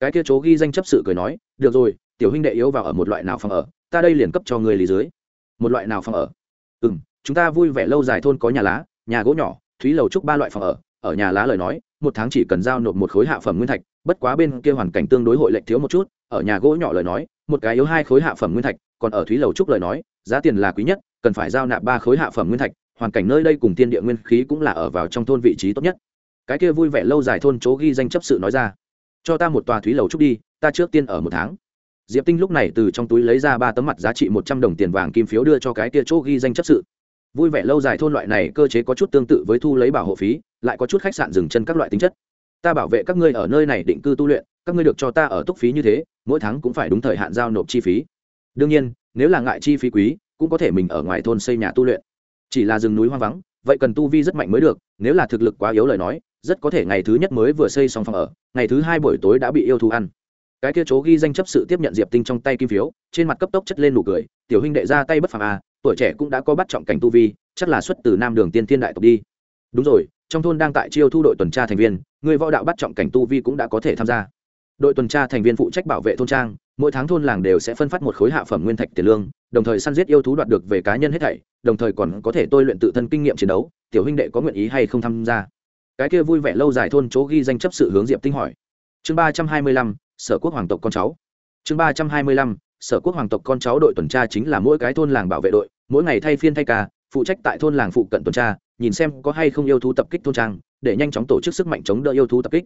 Cái kia chỗ ghi danh chấp sự cười nói, được rồi, tiểu huynh đệ yếu vào ở một loại nào phòng ở, ta đây liền cấp cho người lý dưới một loại nào phòng ở? Ừ m chúng ta vui vẻ lâu dài thôn có nhà lá, nhà gỗ nhỏ thúy lầu trúc ba loại phòng ở ở nhà lá lời nói, một tháng chỉ cần giao nộp một khối hạ phẩm nguyên thạch, bất quá bên kia hoàn cảnh tương đối hội lệnh thiếu một chút, ở nhà gỗ nhỏ lời nói, một cái yếu hai khối hạ phẩm nguyên thạch, còn ở thúy lầu trúc lời nói, giá tiền là quý nhất, cần phải giao nạp ba khối hạ phẩm nguyên thạch, hoàn cảnh nơi đây cùng tiên địa nguyên khí cũng là ở vào trong thôn vị trí tốt nhất. Cái kia vui vẻ lâu dài thôn chỗ ghi danh chấp sự nói ra, cho ta một tòa thúy lầu trúc đi, ta trước tiên ở một tháng. Diệp tinh lúc này từ trong túi lấy ra ba tấm mặt giá trị một trăm đồng tiền vàng kim phiếu đưa cho cái kia chỗ ghi danh chấp sự vui vẻ lâu dài thôn loại này cơ chế có chút tương tự với thu lấy bảo hộ phí, lại có chút khách sạn dừng chân các loại tính chất. Ta bảo vệ các ngươi ở nơi này định cư tu luyện, các ngươi được cho ta ở túc phí như thế, mỗi tháng cũng phải đúng thời hạn giao nộp chi phí. Đương nhiên, nếu là ngại chi phí quý, cũng có thể mình ở ngoài thôn xây nhà tu luyện. Chỉ là rừng núi hoang vắng, vậy cần tu vi rất mạnh mới được, nếu là thực lực quá yếu lời nói, rất có thể ngày thứ nhất mới vừa xây xong phòng ở, ngày thứ hai buổi tối đã bị yêu thú ăn cái kia chố ghi danh chấp sự tiếp nhận diệp tinh trong tay kim phiếu, trên mặt cấp tốc chất lên nụ cười, tiểu huynh đệ ra tay bất phàm à tuổi trẻ cũng đã có bắt trọng cảnh tu vi, chắc là xuất từ nam đường tiên thiên đại tộc đi. Đúng rồi, trong thôn đang tại chiêu thu đội tuần tra thành viên, người võ đạo bắt trọng cảnh tu vi cũng đã có thể tham gia. Đội tuần tra thành viên phụ trách bảo vệ thôn trang, mỗi tháng thôn làng đều sẽ phân phát một khối hạ phẩm nguyên thạch tiền lương, đồng thời săn giết yêu thú đoạt được về cá nhân hết thảy, đồng thời còn có thể tôi luyện tự thân kinh nghiệm chiến đấu, tiểu huynh đệ có nguyện ý hay không tham gia? Cái kia vui vẻ lâu dài thôn chỗ ghi danh chấp sự hướng diệp tinh hỏi. Chương ba trăm hai mươi lăm sở quốc hoàng tộc con cháu. Chương ba trăm hai mươi lăm, sở quốc hoàng tộc con cháu đội tuần tra chính là mỗi cái thôn làng bảo vệ đội, mỗi ngày thay phiên thay ca, phụ trách tại thôn làng phụ cận tuần tra, nhìn xem có hay không yêu thú tập kích thôn trang, để nhanh chóng tổ chức sức mạnh chống đỡ yêu thú tập kích.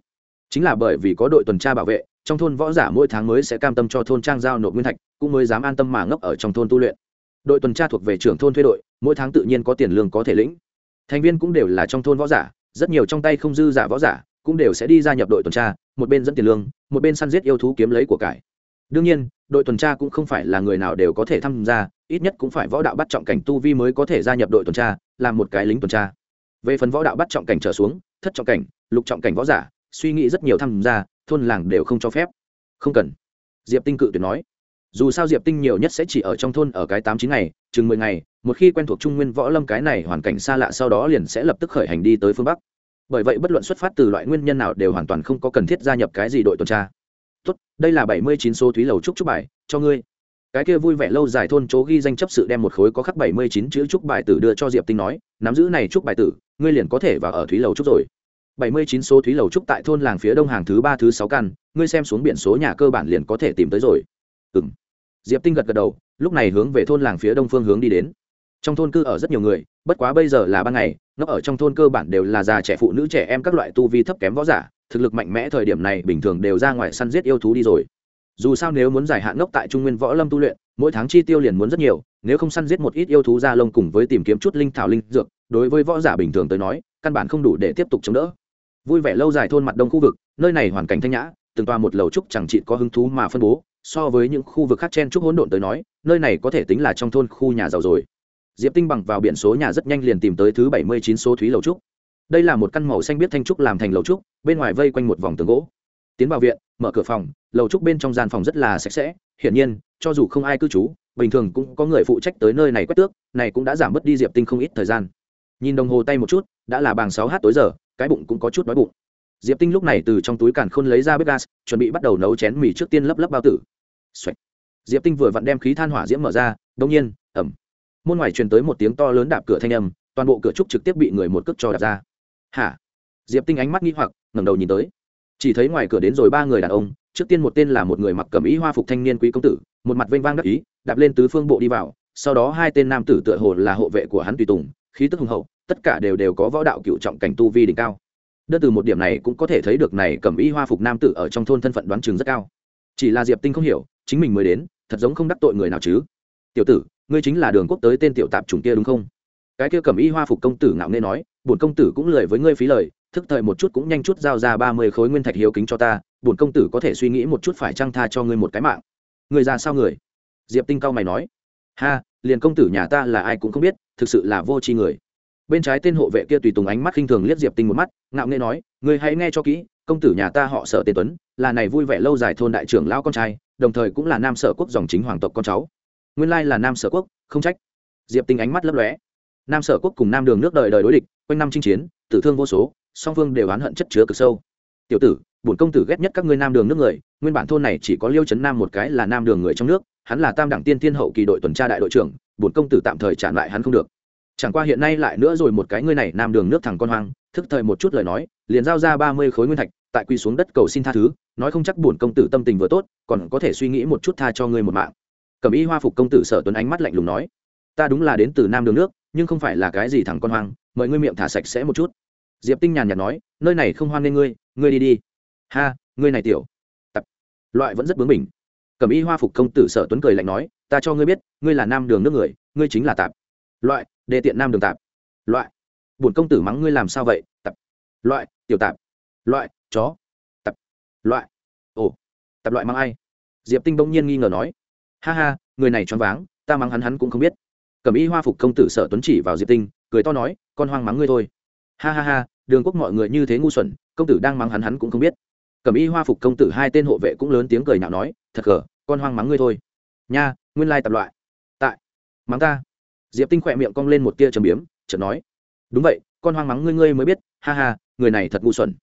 Chính là bởi vì có đội tuần tra bảo vệ, trong thôn võ giả mỗi tháng mới sẽ cam tâm cho thôn trang giao nộp nguyên thạch, cũng mới dám an tâm mà ngốc ở trong thôn tu luyện. Đội tuần tra thuộc về trưởng thôn thuê đội, mỗi tháng tự nhiên có tiền lương có thể lĩnh. Thành viên cũng đều là trong thôn võ giả, rất nhiều trong tay không dư giả võ giả cũng đều sẽ đi gia nhập đội tuần tra, một bên dẫn tiền lương, một bên săn giết yêu thú kiếm lấy của cải. Đương nhiên, đội tuần tra cũng không phải là người nào đều có thể tham gia, ít nhất cũng phải võ đạo bắt trọng cảnh tu vi mới có thể gia nhập đội tuần tra, làm một cái lính tuần tra. Về phần võ đạo bắt trọng cảnh trở xuống, thất trọng cảnh, lục trọng cảnh võ giả, suy nghĩ rất nhiều tham gia, thôn làng đều không cho phép. Không cần. Diệp tinh cự tuyệt nói. Dù sao diệp tinh nhiều nhất sẽ chỉ ở trong thôn ở cái tám chín ngày, chừng mười ngày, một khi quen thuộc trung nguyên võ lâm cái này hoàn cảnh xa lạ sau đó liền sẽ lập tức khởi hành đi tới phương bắc bởi vậy bất luận xuất phát từ loại nguyên nhân nào đều hoàn toàn không có cần thiết gia nhập cái gì đội tuần tra. Tốt, đây là bảy mươi chín số thúy lầu trúc trúc bài, cho ngươi. Cái kia vui vẻ lâu dài thôn chỗ ghi danh chấp sự đem một khối có khắc bảy mươi chín chữ trúc bài tử đưa cho diệp tinh nói, nắm giữ này trúc bài tử, ngươi liền có thể vào ở thúy lầu trúc rồi. bảy mươi chín số thúy lầu trúc tại thôn làng phía đông hàng thứ ba thứ sáu căn, ngươi xem xuống biển số nhà cơ bản liền có thể tìm tới rồi. Ừng diệp tinh gật gật đầu, lúc này hướng về thôn làng phía đông phương hướng đi đến. Trong thôn cư ở rất nhiều người, bất quá bây giờ là ban ngày nó ở trong thôn cơ bản đều là già trẻ phụ nữ trẻ em các loại tu vi thấp kém võ giả, thực lực mạnh mẽ thời điểm này bình thường đều ra ngoài săn giết yêu thú đi rồi. Dù sao nếu muốn giải hạn ngốc tại trung nguyên võ lâm tu luyện, mỗi tháng chi tiêu liền muốn rất nhiều, nếu không săn giết một ít yêu thú ra lông cùng với tìm kiếm chút linh thảo linh dược, đối với võ giả bình thường tới nói, căn bản không đủ để tiếp tục chống đỡ. Vui vẻ lâu dài thôn mặt đông khu vực, nơi này hoàn cảnh thanh nhã, từng toa một lầu trúc chẳng chỉ có hứng thú mà phân bố, so với những khu vực khác chen trúc hỗn độn tới nói, nơi này có thể tính là trong thôn khu nhà giàu rồi diệp tinh bằng vào biển số nhà rất nhanh liền tìm tới thứ bảy mươi chín số thúy lầu trúc. Đây là một căn màu xanh biết thanh trúc làm thành lầu trúc, bên ngoài vây quanh một vòng tường gỗ. Tiến vào viện, mở cửa phòng, lầu trúc bên trong gian phòng rất là sạch sẽ. Hiển nhiên, cho dù không ai cư trú, bình thường cũng có người phụ trách tới nơi này quét tước, này cũng đã giảm bớt đi diệp tinh không ít thời gian. Nhìn đồng hồ tay một chút, đã là bằng sáu h tối giờ, cái bụng cũng có chút đói bụng. Diệp tinh lúc này từ trong túi càn khôn lấy ra bếp gas, chuẩn bị bắt đầu nấu chén mì trước tiên lấp lấp bao tử、Xoạch. diệp tinh vừa vặn đem khí than hỏa diễm mở ra, đông nhiên, ẩm môn ngoài truyền tới một tiếng to lớn đạp cửa thanh âm, toàn bộ cửa trúc trực tiếp bị người một cước cho đạp ra. Hả? Diệp tinh ánh mắt nghi hoặc, ngẩng đầu nhìn tới. Chỉ thấy ngoài cửa đến rồi ba người đàn ông, trước tiên một tên là một người mặc cẩm ý hoa phục thanh niên quý công tử, một mặt vênh vang đắc ý, đạp lên tứ phương bộ đi vào, sau đó hai tên nam tử tựa hồ là hộ vệ của hắn tùy tùng, khí tức hùng hậu, tất cả đều đều có võ đạo cựu trọng cảnh tu vi đỉnh cao. Đơn từ một điểm này cũng có thể thấy được này cẩm y hoa phục nam tử ở trong thôn thân phận đoán chừng rất cao. Chỉ là diệp tinh không hiểu, chính mình mới đến, thật giống không đắc tội người nào chứ? Tiểu tử, ngươi chính là đường quốc tới tên tiểu tạp chủng kia đúng không? Cái kia cầm y hoa phục công tử ngạo nghê nói, bổn công tử cũng lười với ngươi phí lời, thức thời một chút cũng nhanh chút giao ra ba mươi khối nguyên thạch hiếu kính cho ta, bổn công tử có thể suy nghĩ một chút phải trăng tha cho ngươi một cái mạng. Người ra sao người? Diệp tinh cao mày nói. Ha, liền công tử nhà ta là ai cũng không biết, thực sự là vô tri người. Bên trái tên hộ vệ kia tùy tùng ánh mắt khinh thường liếc diệp tinh một mắt, ngạo nghê nói người hãy nghe cho kỹ, công tử nhà ta họ sở tên tuấn, là này vui vẻ lâu dài thôn đại trưởng lão con trai, đồng thời cũng là nam sở quốc dòng chính hoàng tộc con cháu nguyên lai là nam sở quốc, không trách. Diệp tinh ánh mắt lấp lóe. Nam sở quốc cùng nam đường nước đời đời đối địch, quanh năm chinh chiến, tử thương vô số, song phương đều oán hận chất chứa cực sâu. Tiểu tử, bổn công tử ghét nhất các ngươi nam đường nước người, nguyên bản thôn này chỉ có liêu trấn nam một cái là nam đường người trong nước, hắn là tam đẳng tiên thiên hậu kỳ đội tuần tra đại đội trưởng, bổn công tử tạm thời trả lại hắn không được. Chẳng qua hiện nay lại nữa rồi một cái ngươi này, nam đường nước thằng con hoang, thức thời một chút lời nói, liền giao ra ba mươi khối nguyên thạch, tại quy xuống đất cầu xin tha thứ, nói không chắc bổn công tử tâm tình vừa tốt, còn có thể suy nghĩ một chút tha cho ngươi một mạng. Cẩm y hoa phục công tử sở tuấn ánh mắt lạnh lùng nói, ta đúng là đến từ nam đường nước, nhưng không phải là cái gì thằng con hoang, mời ngươi miệng thả sạch sẽ một chút. Diệp tinh nhàn nhạt nói, nơi này không hoan nên ngươi ngươi đi đi. Ha, ngươi này tiểu tập loại vẫn rất bướng bỉnh. Cẩm y hoa phục công tử sở tuấn cười lạnh nói, ta cho ngươi biết, ngươi là nam đường nước người, ngươi chính là tạp. Loại, đề tiện nam đường tạp. Loại bổn công tử mắng ngươi làm sao vậy tập loại, tiểu tạp. Loại, chó tập loại, ồ tập loại mắng ai? Diệp tinh bỗng nhiên nghi ngờ nói ha ha, người này choáng váng, ta mắng hắn hắn cũng không biết. Cầm y hoa phục công tử sở tuấn chỉ vào diệp tinh, cười to nói, con hoang mắng ngươi thôi. Ha ha ha, đường quốc mọi người như thế ngu xuẩn, công tử đang mắng hắn hắn cũng không biết. Cầm y hoa phục công tử hai tên hộ vệ cũng lớn tiếng cười nhạo nói, thật gở con hoang mắng ngươi thôi. Nha, nguyên lai tập loại. Tại, mắng ta. Diệp tinh khỏe miệng cong lên một tia trầm biếm, chợt nói, đúng vậy, con hoang mắng ngươi ngươi mới biết, ha ha, người này thật ngu xuẩn.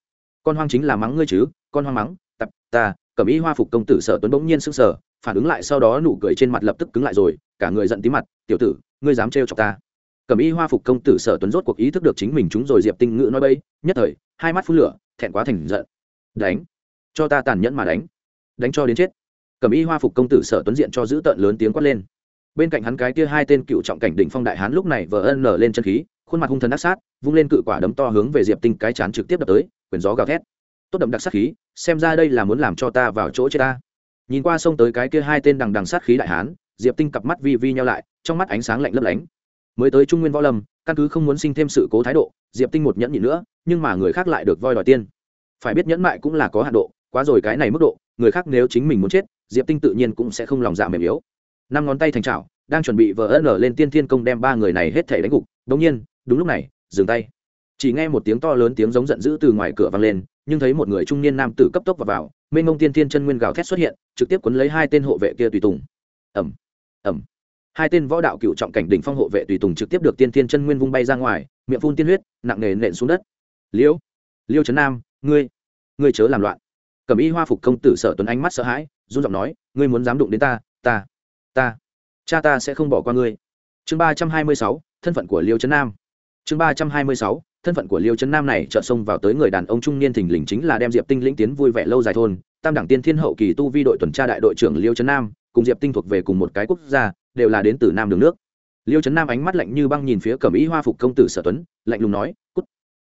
Con hoang chính là mắng ngươi chứ, con hoang mắng tập ta cầm y hoa phục công tử sở tuấn bỗng nhiên sững sờ phản ứng lại sau đó nụ cười trên mặt lập tức cứng lại rồi cả người giận tí mặt tiểu tử ngươi dám trêu chọc ta? Cầm y hoa phục công tử sở tuấn rốt cuộc ý thức được chính mình chúng rồi diệp tinh ngữ nói bấy, nhất thời hai mắt phun lửa thẹn quá thành giận. Đánh cho ta tàn nhẫn mà đánh đánh cho đến chết. Cầm y hoa phục công tử sở tuấn diện cho giữ tợn lớn tiếng quát lên. Bên cạnh hắn cái kia hai tên cựu trọng cảnh đỉnh phong đại hán lúc này vờ ân nở lên chân khí khuôn mặt hung thần ác sát vung lên cự quả đấm to hướng về diệp tinh cái chán trực tiếp đập tới quyền gió gào thét. Tốt đậm đặc sát khí xem ra đây là muốn làm cho ta vào chỗ chết ta nhìn qua sông tới cái kia hai tên đằng đằng sát khí đại hán, diệp tinh cặp mắt vi vi nhau lại, trong mắt ánh sáng lạnh lấp lánh. Mới tới trung nguyên võ lâm, căn cứ không muốn sinh thêm sự cố thái độ, diệp tinh một nhẫn nhịn nữa, nhưng mà người khác lại được voi đòi tiên phải biết nhẫn mại cũng là có hạn độ, quá rồi cái này mức độ, người khác nếu chính mình muốn chết, diệp tinh tự nhiên cũng sẽ không lòng dạ mềm yếu. Năm ngón tay thành trào đang chuẩn bị vờ ân lở lên tiên thiên công đem ba người này hết thể đánh gục, đống nhiên, đúng lúc này, dừng tay. Chỉ nghe một tiếng to lớn tiếng giống giận dữ từ ngoài cửa vang lên, nhưng thấy một người trung niên nam tử cấp tốc vào vào, mênh mông tiên thiên chân nguyên gào thét xuất hiện trực tiếp quấn lấy hai tên hộ vệ kia tùy tùng. Ẩm ẩm hai tên võ đạo cựu trọng cảnh đỉnh phong hộ vệ tùy tùng trực tiếp được tiên thiên chân nguyên vung bay ra ngoài, miệng phun tiên huyết, nặng nề nện xuống đất. Liễu liêu trấn nam, ngươi ngươi chớ làm loạn. Cầm y hoa phục công tử sở tuấn ánh mắt sợ hãi, run giọng nói, ngươi muốn dám đụng đến ta ta ta, cha ta sẽ không bỏ qua ngươi. Chương ba trăm hai mươi sáu, thân phận của liêu trấn nam. Chương ba trăm hai mươi sáu, thân phận của liêu trấn nam này trợ xông vào tới người đàn ông trung niên thình lình chính là đem diệp tinh lĩnh tiến vui vẻ lâu dài thôn tam đẳng tiên thiên hậu kỳ tu vi đội tuần tra đại đội trưởng liêu trấn nam, cùng diệp tinh thuộc về cùng một cái quốc gia, đều là đến từ nam đường nước. Liêu trấn nam ánh mắt lạnh như băng nhìn phía cẩm y hoa phục công tử sở tuấn, lạnh lùng nói, cút.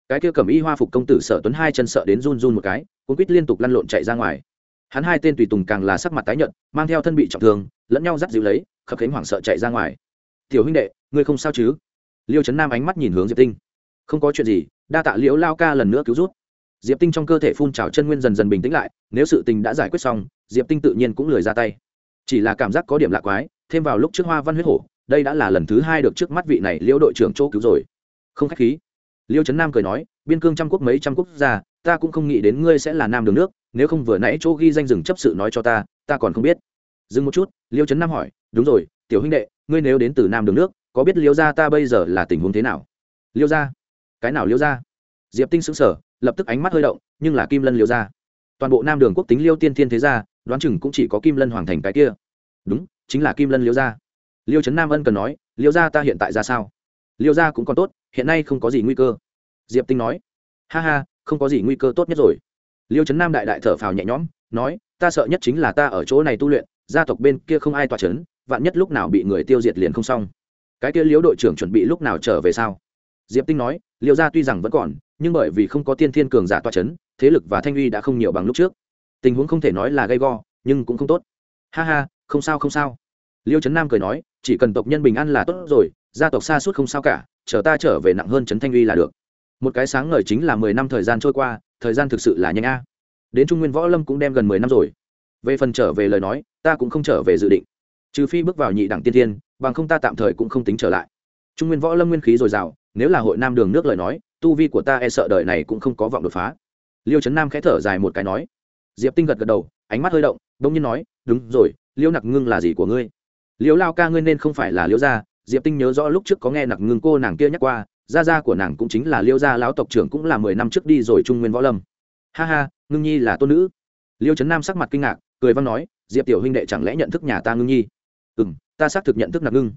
Cái kia cẩm y hoa phục công tử sở tuấn hai chân sợ đến run run một cái cũng quýt liên tục lăn lộn chạy ra ngoài. Hắn hai tên tùy tùng càng là sắc mặt tái nhợt, mang theo thân bị trọng thương, lẫn nhau dắt dịu lấy, khập khánh hoảng sợ chạy ra ngoài. Tiểu huynh đệ, ngươi không sao chứ? Liêu trấn nam ánh mắt nhìn hướng diệp tinh. Không có chuyện gì, đa tạ liễu lao ca lần nữa cứu rút diệp tinh trong cơ thể phun trào chân nguyên dần dần bình tĩnh lại, nếu sự tình đã giải quyết xong, diệp tinh tự nhiên cũng lười ra tay. Chỉ là cảm giác có điểm lạ quái, thêm vào lúc trước hoa văn huyết hổ, đây đã là lần thứ hai được trước mắt vị này Liêu đội trưởng chỗ cứu rồi. Không khách khí. Liêu trấn nam cười nói, biên cương trăm quốc mấy trăm quốc gia, ta cũng không nghĩ đến ngươi sẽ là nam đường nước, nếu không vừa nãy chỗ ghi danh rừng chấp sự nói cho ta ta còn không biết. Dừng một chút, liêu trấn nam hỏi, đúng rồi, tiểu huynh đệ, ngươi nếu đến từ nam đường nước, có biết liêu gia ta bây giờ là tình huống thế nào? Liêu gia? Cái nào liêu gia? Diệp tinh xứng sở lập tức ánh mắt hơi động, nhưng là kim lân liêu gia toàn bộ nam đường quốc tính liêu tiên thiên thế gia, đoán chừng cũng chỉ có kim lân hoàng thành cái kia. Đúng, chính là kim lân liêu gia liêu trấn nam ân cần nói, liêu gia ta hiện tại ra sao? Liêu gia cũng còn tốt, hiện nay không có gì nguy cơ. Diệp tinh nói, ha ha, không có gì nguy cơ tốt nhất rồi. Liêu trấn nam đại đại thở phào nhẹ nhõm, nói, ta sợ nhất chính là ta ở chỗ này tu luyện, gia tộc bên kia không ai tỏa c h ấ n vạn nhất lúc nào bị người tiêu diệt liền không xong. Cái kia liêu đội trưởng chuẩn bị lúc nào trở về sao? Diệp tinh nói, liêu gia tuy rằng vẫn còn nhưng bởi vì không có tiên thiên cường giả toa c h ấ n thế lực và thanh uy đã không nhiều bằng lúc trước. Tình huống không thể nói là gay go, nhưng cũng không tốt. Ha ha, không sao không sao. Liêu trấn nam cười nói, chỉ cần tộc nhân bình an là tốt rồi, gia tộc xa suốt không sao cả, chờ ta trở về nặng hơn trấn thanh uy là được. Một cái sáng ngời chính là mười năm thời gian trôi qua, thời gian thực sự là nhanh a. Đến trung nguyên võ lâm cũng đem gần mười năm rồi. Về phần trở về lời nói, ta cũng không trở về dự định. Trừ phi bước vào nhị đẳng tiên thiên, bằng không ta tạm thời cũng không tính trở lại. Trung nguyên võ lâm nguyên khí dồi dào, nếu là hội nam đường nước lời nói tu vi của ta e sợ đời này cũng không có vọng đột phá. Liêu trấn nam khẽ thở dài một cái nói. Diệp tinh gật gật đầu, ánh mắt hơi động đ ỗ n g nhiên nói, đúng rồi, liêu nặc ngưng là gì của ngươi? Liêu lao ca ngươi nên không phải là liêu gia. Diệp tinh nhớ rõ lúc trước có nghe nặc ngưng cô nàng kia nhắc qua, gia gia của nàng cũng chính là liêu gia, lão tộc trưởng cũng là mười năm trước đi rồi trung nguyên võ lâm. Ha ha, ngưng nhi là tôn nữ. Liêu trấn nam sắc mặt kinh ngạc, cười văn nói, diệp tiểu huynh đệ chẳng lẽ nhận thức nhà ta ngưng nhi? Ừ m ta xác thực nhận thức nặc ngưng.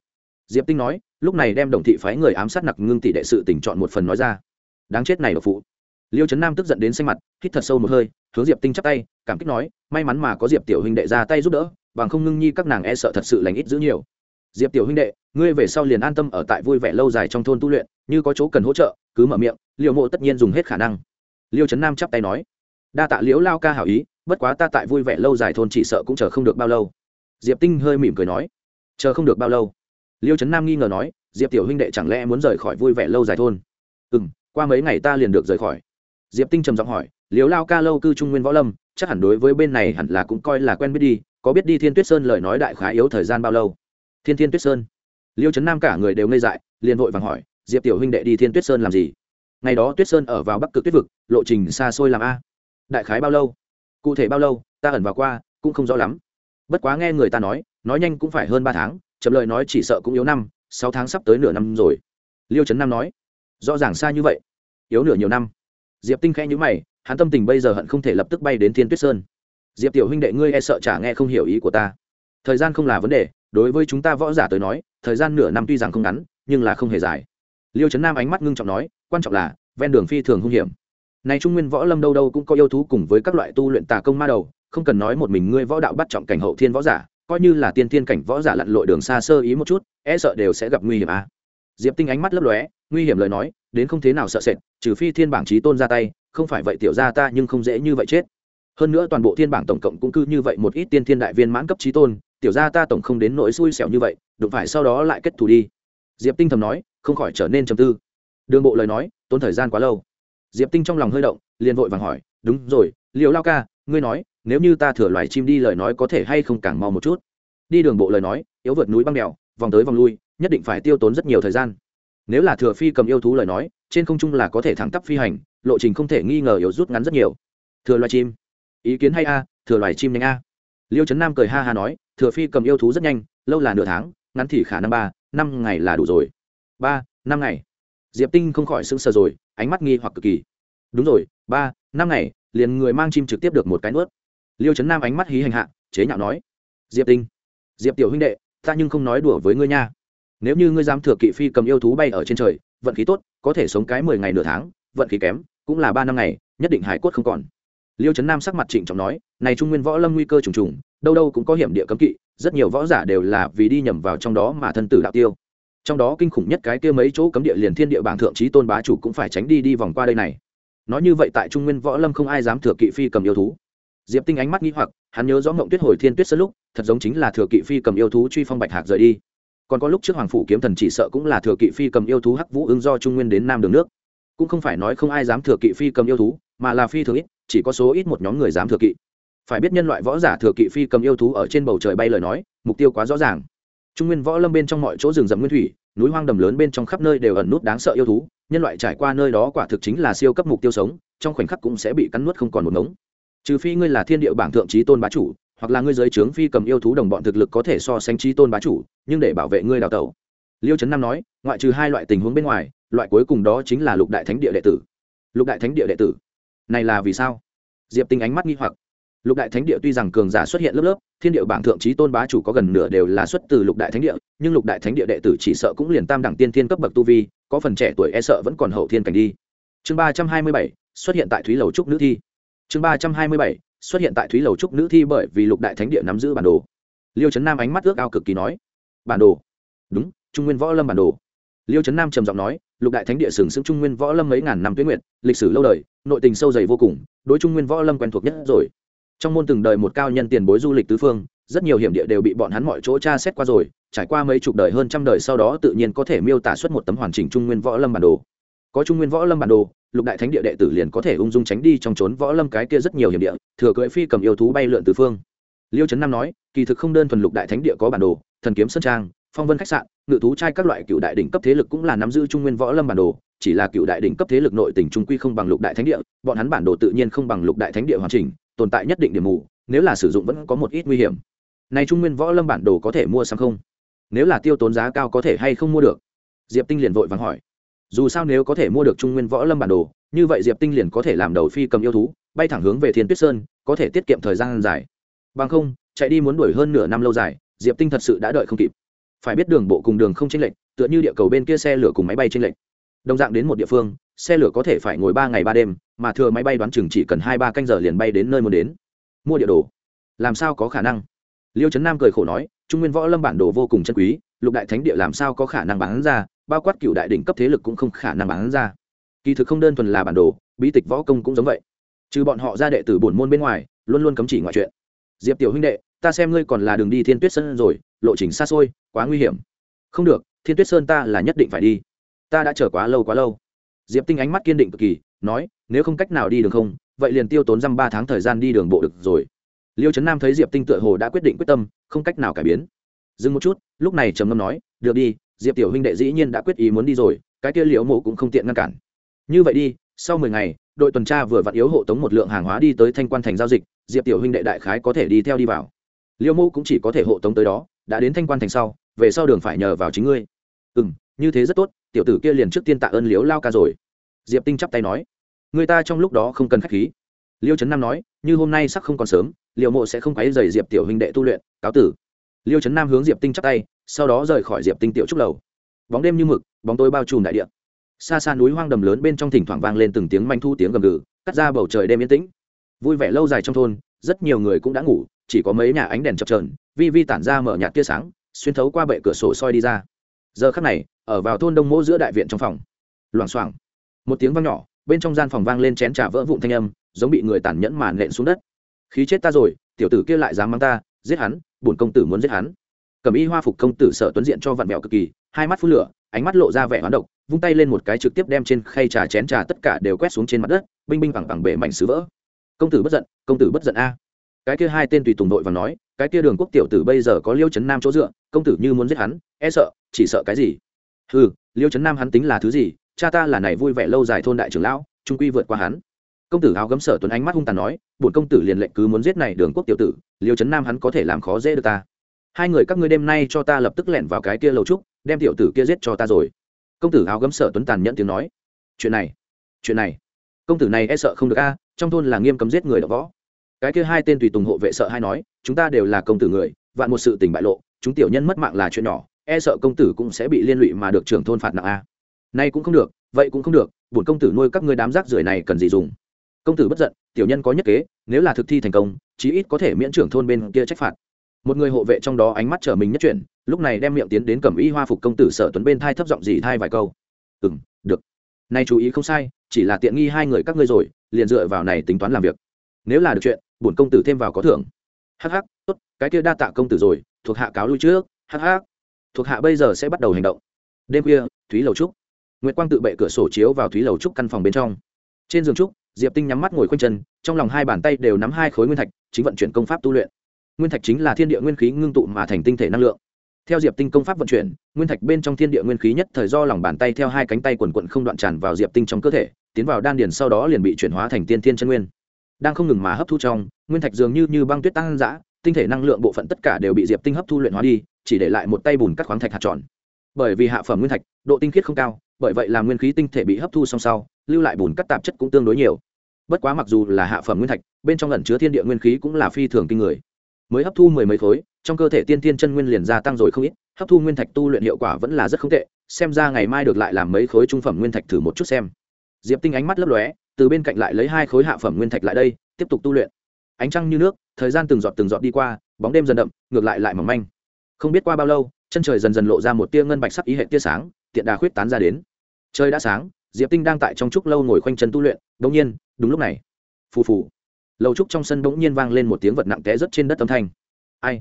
Diệp tinh nói, lúc này đem đồng thị phái người ám sát nặc ngưng tỷ đệ sự tỉnh chọn một phần nói ra đáng chết này độc phụ. Liêu trấn nam tức giận đến xanh mặt, hít thật sâu một hơi, hướng diệp tinh chắp tay, cảm kích nói, may mắn mà có diệp tiểu huynh đệ ra tay giúp đỡ, bằng không ngưng nhi các nàng e sợ thật sự lành ít giữ nhiều. Diệp tiểu huynh đệ, ngươi về sau liền an tâm ở tại vui vẻ lâu dài trong thôn tu luyện, như có chỗ cần hỗ trợ, cứ mở miệng liều mộ tất nhiên dùng hết khả năng. Liêu trấn nam chắp tay nói, đa tạ liễu lao ca hảo ý, bất quá ta tại vui vẻ lâu dài thôn chỉ sợ cũng chờ không được bao lâu. Diệp tinh hơi mỉm cười nói, chờ không được bao lâu. Liêu trấn nam nghi ngờ nói, diệp tiểu huynh đệ chẳng lẽ muốn rời khỏi vui vẻ lâu dài thôn? Ừ m qua mấy ngày ta liền được rời khỏi. Diệp tinh trầm giọng hỏi liếu lao ca lâu cư trung nguyên võ lâm, chắc hẳn đối với bên này hẳn là cũng coi là quen biết đi, có biết đi thiên tuyết sơn lời nói đại khá yếu thời gian bao lâu? Thiên thiên tuyết sơn? Liêu trấn nam cả người đều ngây dại, liền vội vàng hỏi, diệp tiểu huynh đệ đi thiên tuyết sơn làm gì? Ngày đó tuyết sơn ở vào bắc cực tuyết vực, lộ trình xa xôi làm a. Đại khái bao lâu? Cụ thể bao lâu, ta ẩn vào qua, cũng không rõ lắm. Bất quá nghe người ta nói nói nhanh cũng phải hơn ba tháng, chậm lời nói chỉ sợ cũng yếu năm, sáu tháng sắp tới nửa năm rồi. Liêu trấn nam nói. Rõ ràng xa như vậy yếu nửa nhiều năm. Diệp tinh khẽ nhữ mày, hắn tâm tình bây giờ hận không thể lập tức bay đến thiên tuyết sơn. Diệp tiểu huynh đệ ngươi e sợ chả nghe không hiểu ý của ta. Thời gian không là vấn đề, đối với chúng ta võ giả tới nói, thời gian nửa năm tuy rằng không ngắn, nhưng là không hề dài. Liêu trấn nam ánh mắt ngưng trọng nói, quan trọng là, ven đường phi thường hung hiểm. Này trung nguyên võ lâm đâu đâu cũng có yêu thú cùng với các loại tu luyện tà công ma đầu, không cần nói một mình ngươi võ đạo bắt trọng cảnh hậu thiên võ giả, coi như là tiên thiên cảnh võ giả lặn lội đường xa sơ ý một chút e sợ đều sẽ gặp nguy hiểm à. diệp tinh ánh mắt lấp lóe nguy hiểm lời nói, đến không thế nào sợ sệt, trừ phi thiên bảng trí tôn ra tay, không phải vậy tiểu ra ta nhưng không dễ như vậy chết. Hơn nữa toàn bộ thiên bảng tổng cộng cũng cứ như vậy một ít tiên thiên đại viên mãn cấp trí tôn, tiểu ra ta tổng không đến nỗi xui xẻo như vậy, đụng phải sau đó lại kết thù đi. Diệp tinh thầm nói, không khỏi trở nên trầm tư. Đường bộ lời nói, tốn thời gian quá lâu. Diệp tinh trong lòng hơi động, liền vội vàng hỏi, đúng rồi liệu lao ca, ngươi nói, nếu như ta thừa loài chim đi lời nói có thể hay không càng mau một chút? Đi đường bộ lời nói, yếu vượt núi băng đèo, vòng tới vòng lui, nhất định phải tiêu tốn rất nhiều thời gian nếu là thừa phi cầm yêu thú lời nói, trên không trung là có thể thẳng tắp phi hành, lộ trình không thể nghi ngờ yếu rút ngắn rất nhiều. Thừa loài chim. Ý kiến hay a, thừa loài chim nhanh a. Liêu trấn nam cười ha ha nói, thừa phi cầm yêu thú rất nhanh, lâu là nửa tháng, ngắn thì khả năng ba, năm ngày là đủ rồi. Ba, năm ngày. Diệp tinh không khỏi sững sờ rồi, ánh mắt nghi hoặc cực kỳ. Đúng rồi, ba, năm ngày, liền người mang chim trực tiếp được một cái nuốt. Liêu trấn nam ánh mắt hí hành hạ, chế nhạo nói. Diệp tinh. Diệp tiểu huynh đệ, ta nhưng không nói đùa với ngươi nha nếu như ngươi dám thừa kỵ phi cầm yêu thú bay ở trên trời, vận khí tốt, có thể sống cái mười ngày nửa tháng, vận khí kém, cũng là ba năm ngày, nhất định hải cốt không còn. Liêu trấn nam sắc mặt trịnh trọng nói, này trung nguyên võ lâm nguy cơ trùng trùng, đâu đâu cũng có hiểm địa cấm kỵ, rất nhiều võ giả đều là vì đi nhầm vào trong đó mà thân tử đạo tiêu. Trong đó kinh khủng nhất cái kia mấy chỗ cấm địa liền thiên địa bảng thượng trí tôn bá chủ cũng phải tránh đi đi vòng qua đây này. Nói như vậy tại trung nguyên võ lâm không ai dám thừa kỵ phi cầm yêu thú. Diệp tinh ánh mắt nghĩ hoặc, hắn nhớ rõ mộng tuyết hồi thiên tuyết sơ lúc, thật giống chính là thừa kỵ phi cầm yêu thú truy phong bạch hạc rời đi còn có lúc trước hoàng phủ kiếm thần chỉ sợ cũng là thừa kỵ phi cầm yêu thú hắc vũ ứng do trung nguyên đến nam đường nước. Cũng không phải nói không ai dám thừa kỵ phi cầm yêu thú, mà là phi thường ít, chỉ có số ít một nhóm người dám thừa kỵ. Phải biết nhân loại võ giả thừa kỵ phi cầm yêu thú ở trên bầu trời bay lời nói, mục tiêu quá rõ ràng. Trung nguyên võ lâm bên trong mọi chỗ rừng rậm nguyên thủy, núi hoang đầm lớn bên trong khắp nơi đều ẩn nút đáng sợ yêu thú, nhân loại trải qua nơi đó quả thực chính là siêu cấp mục tiêu sống, trong khoảnh khắc cũng sẽ bị cắn nuốt không còn một ngống. Trừ phi ngươi là thiên địa bảng thượng trí tôn bá chủ hoặc là ngươi giới trướng phi cầm yêu thú đồng bọn thực lực có thể so sánh trí tôn bá chủ, nhưng để bảo vệ ngươi đào tẩu. Liêu trấn nam nói, ngoại trừ hai loại tình huống bên ngoài, loại cuối cùng đó chính là lục đại thánh địa đệ tử. Lục đại thánh địa đệ tử? Này là vì sao? Diệp tinh ánh mắt nghi hoặc. Lục đại thánh địa tuy rằng cường giả xuất hiện lớp lớp, thiên địa bảng thượng trí tôn bá chủ có gần nửa đều là xuất từ lục đại thánh địa, nhưng lục đại thánh địa đệ tử chỉ sợ cũng liền tam đẳng tiên thiên cấp bậc tu vi, có phần trẻ tuổi e sợ vẫn còn hậu thiên cảnh đi. Chương ba trăm hai mươi bảy, xuất hiện tại thúy lầu trúc nữ thi. Chương ba trăm hai mươi bảy xuất hiện tại thúy lầu trúc nữ thi bởi vì lục đại thánh địa nắm giữ bản đồ. Liêu trấn nam ánh mắt ước ao cực kỳ nói, bản đồ? Đúng, trung nguyên võ lâm bản đồ. Liêu trấn nam trầm giọng nói, lục đại thánh địa sừng sững trung nguyên võ lâm mấy ngàn năm tuyến nguyện lịch sử lâu đời, nội tình sâu dày vô cùng, đối trung nguyên võ lâm quen thuộc nhất rồi. Trong môn từng đời một cao nhân tiền bối du lịch tứ phương, rất nhiều hiểm địa đều bị bọn hắn mọi chỗ tra xét qua rồi, trải qua mấy chục đời hơn trăm đời sau đó tự nhiên có thể miêu tả xuất một tấm hoàn chỉnh trung nguyên võ lâm bản đồ có trung nguyên võ lâm bản đồ, lục đại thánh địa đệ tử liền có thể ung dung tránh đi trong trốn võ lâm cái kia rất nhiều hiểm địa, thừa cưỡi phi cầm yêu thú bay lượn tứ phương. Liêu trấn nam nói, kỳ thực không đơn thuần lục đại thánh địa có bản đồ, thần kiếm sơn trang, phong vân khách sạn, ngự thú trai các loại cựu đại đỉnh cấp thế lực cũng là nắm giữ trung nguyên võ lâm bản đồ, chỉ là cựu đại đỉnh cấp thế lực nội tỉnh trung quy không bằng lục đại thánh địa, bọn hắn bản đồ tự nhiên không bằng lục đại thánh địa hoàn chỉnh, tồn tại nhất định điểm mù, nếu là sử dụng vẫn có một ít nguy hiểm. Này trung nguyên võ lâm bản đồ có thể mua sắm không? Nếu là tiêu tốn giá cao có thể hay không mua được? Diệp tinh liền vội vàng hỏi dù sao nếu có thể mua được trung nguyên võ lâm bản đồ, như vậy diệp tinh liền có thể làm đầu phi cầm yêu thú, bay thẳng hướng về thiên tuyết sơn, có thể tiết kiệm thời gian dài. Bằng không, chạy đi muốn đuổi hơn nửa năm lâu dài, diệp tinh thật sự đã đợi không kịp. Phải biết đường bộ cùng đường không chênh lệch, tựa như địa cầu bên kia xe lửa cùng máy bay chênh lệch. Đồng dạng đến một địa phương, xe lửa có thể phải ngồi ba ngày ba đêm, mà thừa máy bay đoán chừng chỉ cần hai ba canh giờ liền bay đến nơi muốn đến. Mua địa đồ. Làm sao có khả năng? Liêu trấn nam cười khổ nói, trung nguyên võ lâm bản đồ vô cùng chân quý lục đại thánh địa làm sao có khả năng bán ra, bao quát cựu đại đỉnh cấp thế lực cũng không khả năng bán ra. Kỳ thực không đơn thuần là bản đồ, bí tịch võ công cũng giống vậy. Trừ bọn họ ra đệ tử bổn môn bên ngoài, luôn luôn cấm chỉ ngoại chuyện diệp tiểu huynh đệ, ta xem ngươi còn là đường đi thiên tuyết sơn rồi, lộ trình xa xôi, quá nguy hiểm. Không được, thiên tuyết sơn ta là nhất định phải đi. Ta đã chờ quá lâu quá lâu. Diệp tinh ánh mắt kiên định cực kỳ, nói, nếu không cách nào đi đường không, vậy liền tiêu tốn dăm ba tháng thời gian đi đường bộ được rồi. Liêu trấn nam thấy diệp tinh tựa hồ đã quyết định quyết tâm, không cách nào cải biến dừng một chút, lúc này trầm ngâm nói, được đi, diệp tiểu huynh đệ dĩ nhiên đã quyết ý muốn đi rồi, cái kia liễu mộ cũng không tiện ngăn cản. Như vậy đi, sau mười ngày, đội tuần tra vừa vặn yếu hộ tống một lượng hàng hóa đi tới thanh quan thành giao dịch, diệp tiểu huynh đệ đại khái có thể đi theo đi vào. Liễu mộ cũng chỉ có thể hộ tống tới đó, đã đến thanh quan thành sau, về sau đường phải nhờ vào chính ngươi. Ừ m như thế rất tốt, tiểu tử kia liền trước tiên tạ ơn liễu lao ca rồi. Diệp tinh chắp tay nói. Người ta trong lúc đó không cần k h á c h khí. Liêu trấn nam nói, như hôm nay sắc không còn sớm liệu mộ sẽ không quáy dày diệp tiểu huynh đệ tu luyện, cáo tử liêu trấn nam hướng diệp tinh chắp tay, sau đó rời khỏi diệp tinh tiểu trúc lầu. Bóng đêm như mực, bóng tối bao trùm đại địa. Xa xa núi hoang đầm lớn bên trong thỉnh thoảng vang lên từng tiếng manh thu tiếng gầm gừ, cắt ra bầu trời đêm yên tĩnh. Vui vẻ lâu dài trong thôn, rất nhiều người cũng đã ngủ, chỉ có mấy nhà ánh đèn chập trờn vi vi tản ra mở nhạt tia sáng, xuyên thấu qua bệ cửa sổ soi đi ra. Giờ khắc này, ở vào thôn đông mỗ giữa đại viện trong phòng, loảng xoảng, một tiếng vang nhỏ, bên trong gian phòng vang lên chén trà vỡ vụn thanh âm, giống bị người tàn nhẫn màn nện xuống đất. Khí chết ta rồi, tiểu tử kia lại dám mang ta, giết hắn bổn công tử muốn giết hắn. Cầm y hoa phục công tử sợ tuấn diện cho vặn mèo cực kỳ, hai mắt phun lửa, ánh mắt lộ ra vẻ hoán độc, vung tay lên một cái trực tiếp đem trên khay trà chén trà tất cả đều quét xuống trên mặt đất, binh binh bằng bằng bể mảnh sứ vỡ. Công tử bất giận, công tử bất giận a. Cái kia hai tên tùy tùng đội và nói, cái kia đường quốc tiểu tử bây giờ có liêu chấn nam chỗ dựa, công tử như muốn giết hắn e sợ, chỉ sợ cái gì? Ừ liêu chấn nam hắn tính là thứ gì? Cha ta là này vui vẻ lâu dài thôn đại trưởng lão, trung quy vượt qua hắn công tử áo gấm sở tuấn ánh mắt hung tàn nói, bổn công tử liền lệnh cứ muốn giết này đường quốc tiểu tử, liêu trấn nam hắn có thể làm khó dễ được ta. Hai người các ngươi đêm nay cho ta lập tức lẻn vào cái kia lầu trúc, đem tiểu tử kia giết cho ta rồi. Công tử áo gấm sở tuấn tàn nhẫn tiếng nói, chuyện này chuyện này, công tử này e sợ không được a, trong thôn là nghiêm cấm giết người đ võ. Cái kia hai tên tùy tùng hộ vệ sợ hay nói, chúng ta đều là công tử người, vạn một sự tình bại lộ, chúng tiểu nhân mất mạng là chuyện nhỏ e sợ công tử cũng sẽ bị liên lụy mà được trưởng thôn phạt nặng a. Nay cũng không được, vậy cũng không được, bổn công tử nuôi các ngươi đám rác rưởi này cần gì dùng? Công tử bất giận, tiểu nhân có nhất kế, nếu là thực thi thành công, chí ít có thể miễn trưởng thôn bên kia trách phạt. Một người hộ vệ trong đó ánh mắt trở mình nhất chuyển, lúc này đem miệng tiến đến cầm y hoa phục công tử sở tuấn bên thai thấp giọng gì thai vài câu. Ừ m được. Nay chú ý không sai, chỉ là tiện nghi hai người các ngươi rồi, liền dựa vào này tính toán làm việc. Nếu là được chuyện, bổn công tử thêm vào có thưởng. Hh tốt, cái kia đa tạ công tử rồi, thuộc hạ cáo lui trước. Hh thuộc hạ bây giờ sẽ bắt đầu hành động. Đêm khuya, thúy lầu trúc. Nguyệt quang tự bệ cửa sổ chiếu vào thúy lầu trúc căn phòng bên trong. Trên giường trúc diệp tinh nhắm mắt ngồi khoanh chân, trong lòng hai bàn tay đều nắm hai khối nguyên thạch, chính vận chuyển công pháp tu luyện. Nguyên thạch chính là thiên địa nguyên khí ngưng tụ mà thành tinh thể năng lượng. Theo diệp tinh công pháp vận chuyển, nguyên thạch bên trong thiên địa nguyên khí nhất thời do lòng bàn tay theo hai cánh tay quần quận không đoạn tràn vào diệp tinh trong cơ thể, tiến vào đan điền sau đó liền bị chuyển hóa thành tiên thiên chân nguyên. Đang không ngừng mà hấp thu trong, nguyên thạch dường như như băng tuyết tăng giã tinh thể năng lượng bộ phận tất cả đều bị diệp tinh hấp thu luyện hóa đi, chỉ để lại một tay bùn cắt khoáng thạch hạt tròn. Bởi vì hạ phẩm nguyên thạch, độ tinh khiết không cao, bởi vậy là nguyên khí tinh thể bị hấp thu song sau, lưu lại bùn cắt tạp chất cũng tương đối nhiều bất quá mặc dù là hạ phẩm nguyên thạch, bên trong ẩn chứa thiên địa nguyên khí cũng là phi thường kinh người. Mới hấp thu mười mấy khối, trong cơ thể tiên tiên chân nguyên liền gia tăng rồi không ít, hấp thu nguyên thạch tu luyện hiệu quả vẫn là rất không tệ, xem ra ngày mai được lại làm mấy khối trung phẩm nguyên thạch thử một chút xem. Diệp tinh ánh mắt lấp lóe, từ bên cạnh lại lấy hai khối hạ phẩm nguyên thạch lại đây, tiếp tục tu luyện. Ánh trăng như nước, thời gian từng giọt từng giọt đi qua, bóng đêm dần đậm, ngược lại lại mỏng manh. Không biết qua bao lâu, chân trời dần dần lộ ra một tia ngân bạch sắc ý hệ tia sáng, tiện đà khuyết tán ra đến. Trời đã sáng, diệp tinh đang tại trong trúc lâu ngồi khoanh chân tu luyện đ nhiên, đúng lúc này. Phù phù. Lầu trúc trong sân bỗng nhiên vang lên một tiếng vật nặng té rất trên đất âm thanh. Ai?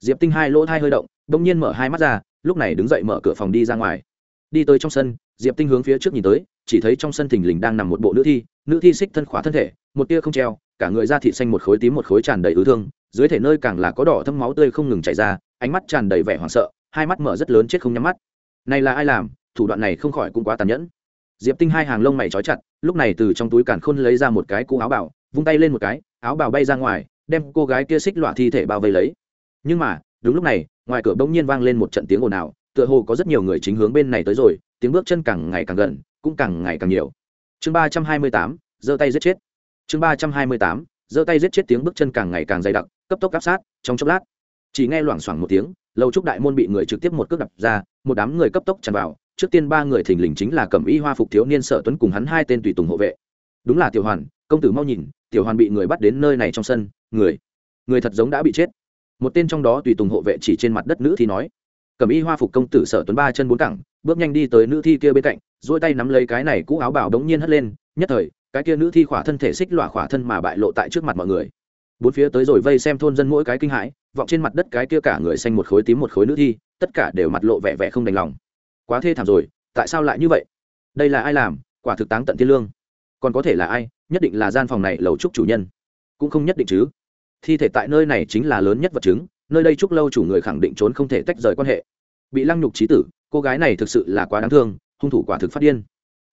Diệp tinh hai lỗ thai hơi động bỗng nhiên mở hai mắt ra, lúc này đứng dậy mở cửa phòng đi ra ngoài. Đi tới trong sân, diệp tinh hướng phía trước nhìn tới, chỉ thấy trong sân thình lình đang nằm một bộ nữ thi nữ thi xích thân khóa thân thể, một tia không treo, cả người da thị xanh một khối tím một khối tràn đầy ứ thương, dưới thể nơi càng là có đỏ thâm máu tươi không ngừng chảy ra, ánh mắt tràn đầy vẻ hoảng sợ, hai mắt mở rất lớn chết không nhắm mắt. Này là ai làm? Thủ đoạn này không khỏi cũng quá tàn nhẫn diệp tinh hai hàng lông mày trói chặt, lúc này từ trong túi càn khôn lấy ra một cái cũ áo bảo, vung tay lên một cái, áo bào bay ra ngoài, đem cô gái kia xích loạ thi thể bao vây lấy. Nhưng mà, đúng lúc này, ngoài cửa bỗng nhiên vang lên một trận tiếng ồn ào, tựa hồ có rất nhiều người chính hướng bên này tới rồi, tiếng bước chân càng ngày càng gần, cũng càng ngày càng nhiều. Chương ba trăm hai mươi tám, giơ tay giết chết. Chương ba trăm hai mươi tám, giơ tay giết chết tiếng bước chân càng ngày càng dày đặc, cấp tốc áp sát, trong chốc lát, chỉ nghe loảng xoảng một tiếng lâu trúc đại môn bị người trực tiếp một cước đập ra, một đám người cấp tốc tràn vào trước tiên ba người thình lình chính là cẩm y hoa phục thiếu niên sở tuấn cùng hắn hai tên tùy tùng hộ vệ. Đúng là tiểu hoàn, công tử mau nhìn, tiểu hoàn bị người bắt đến nơi này trong sân, người người thật giống đã bị chết. Một tên trong đó tùy tùng hộ vệ chỉ trên mặt đất nữ thì nói, Cẩm y hoa phục công tử sở tuấn ba chân bốn cẳng, bước nhanh đi tới nữ thi kia bên cạnh dỗi tay nắm lấy cái này cũ áo bảo đống nhiên hất lên, nhất thời, cái kia nữ thi khỏa thân thể xích lọa khỏa thân mà bại lộ tại trước mặt mọi người. Bốn phía tới rồi vây xem thôn dân mỗi cái kinh hãi, vọng trên mặt đất cái kia cả người xanh một khối tím một khối nữ thi, tất cả đều mặt lộ vẻ vẻ không đành lòng quá thê thảm rồi, tại sao lại như vậy? Đây là ai làm? Quả thực táng tận thiên lương. Còn có thể là ai? Nhất định là gian phòng này lầu trúc chủ nhân. Cũng không nhất định chứ. Thi thể tại nơi này chính là lớn nhất vật chứng, nơi đây trúc lâu chủ người khẳng định trốn không thể tách rời quan hệ. Bị lăng nhục trí tử, cô gái này thực sự là quá đáng thương, hung thủ quả thực phát điên.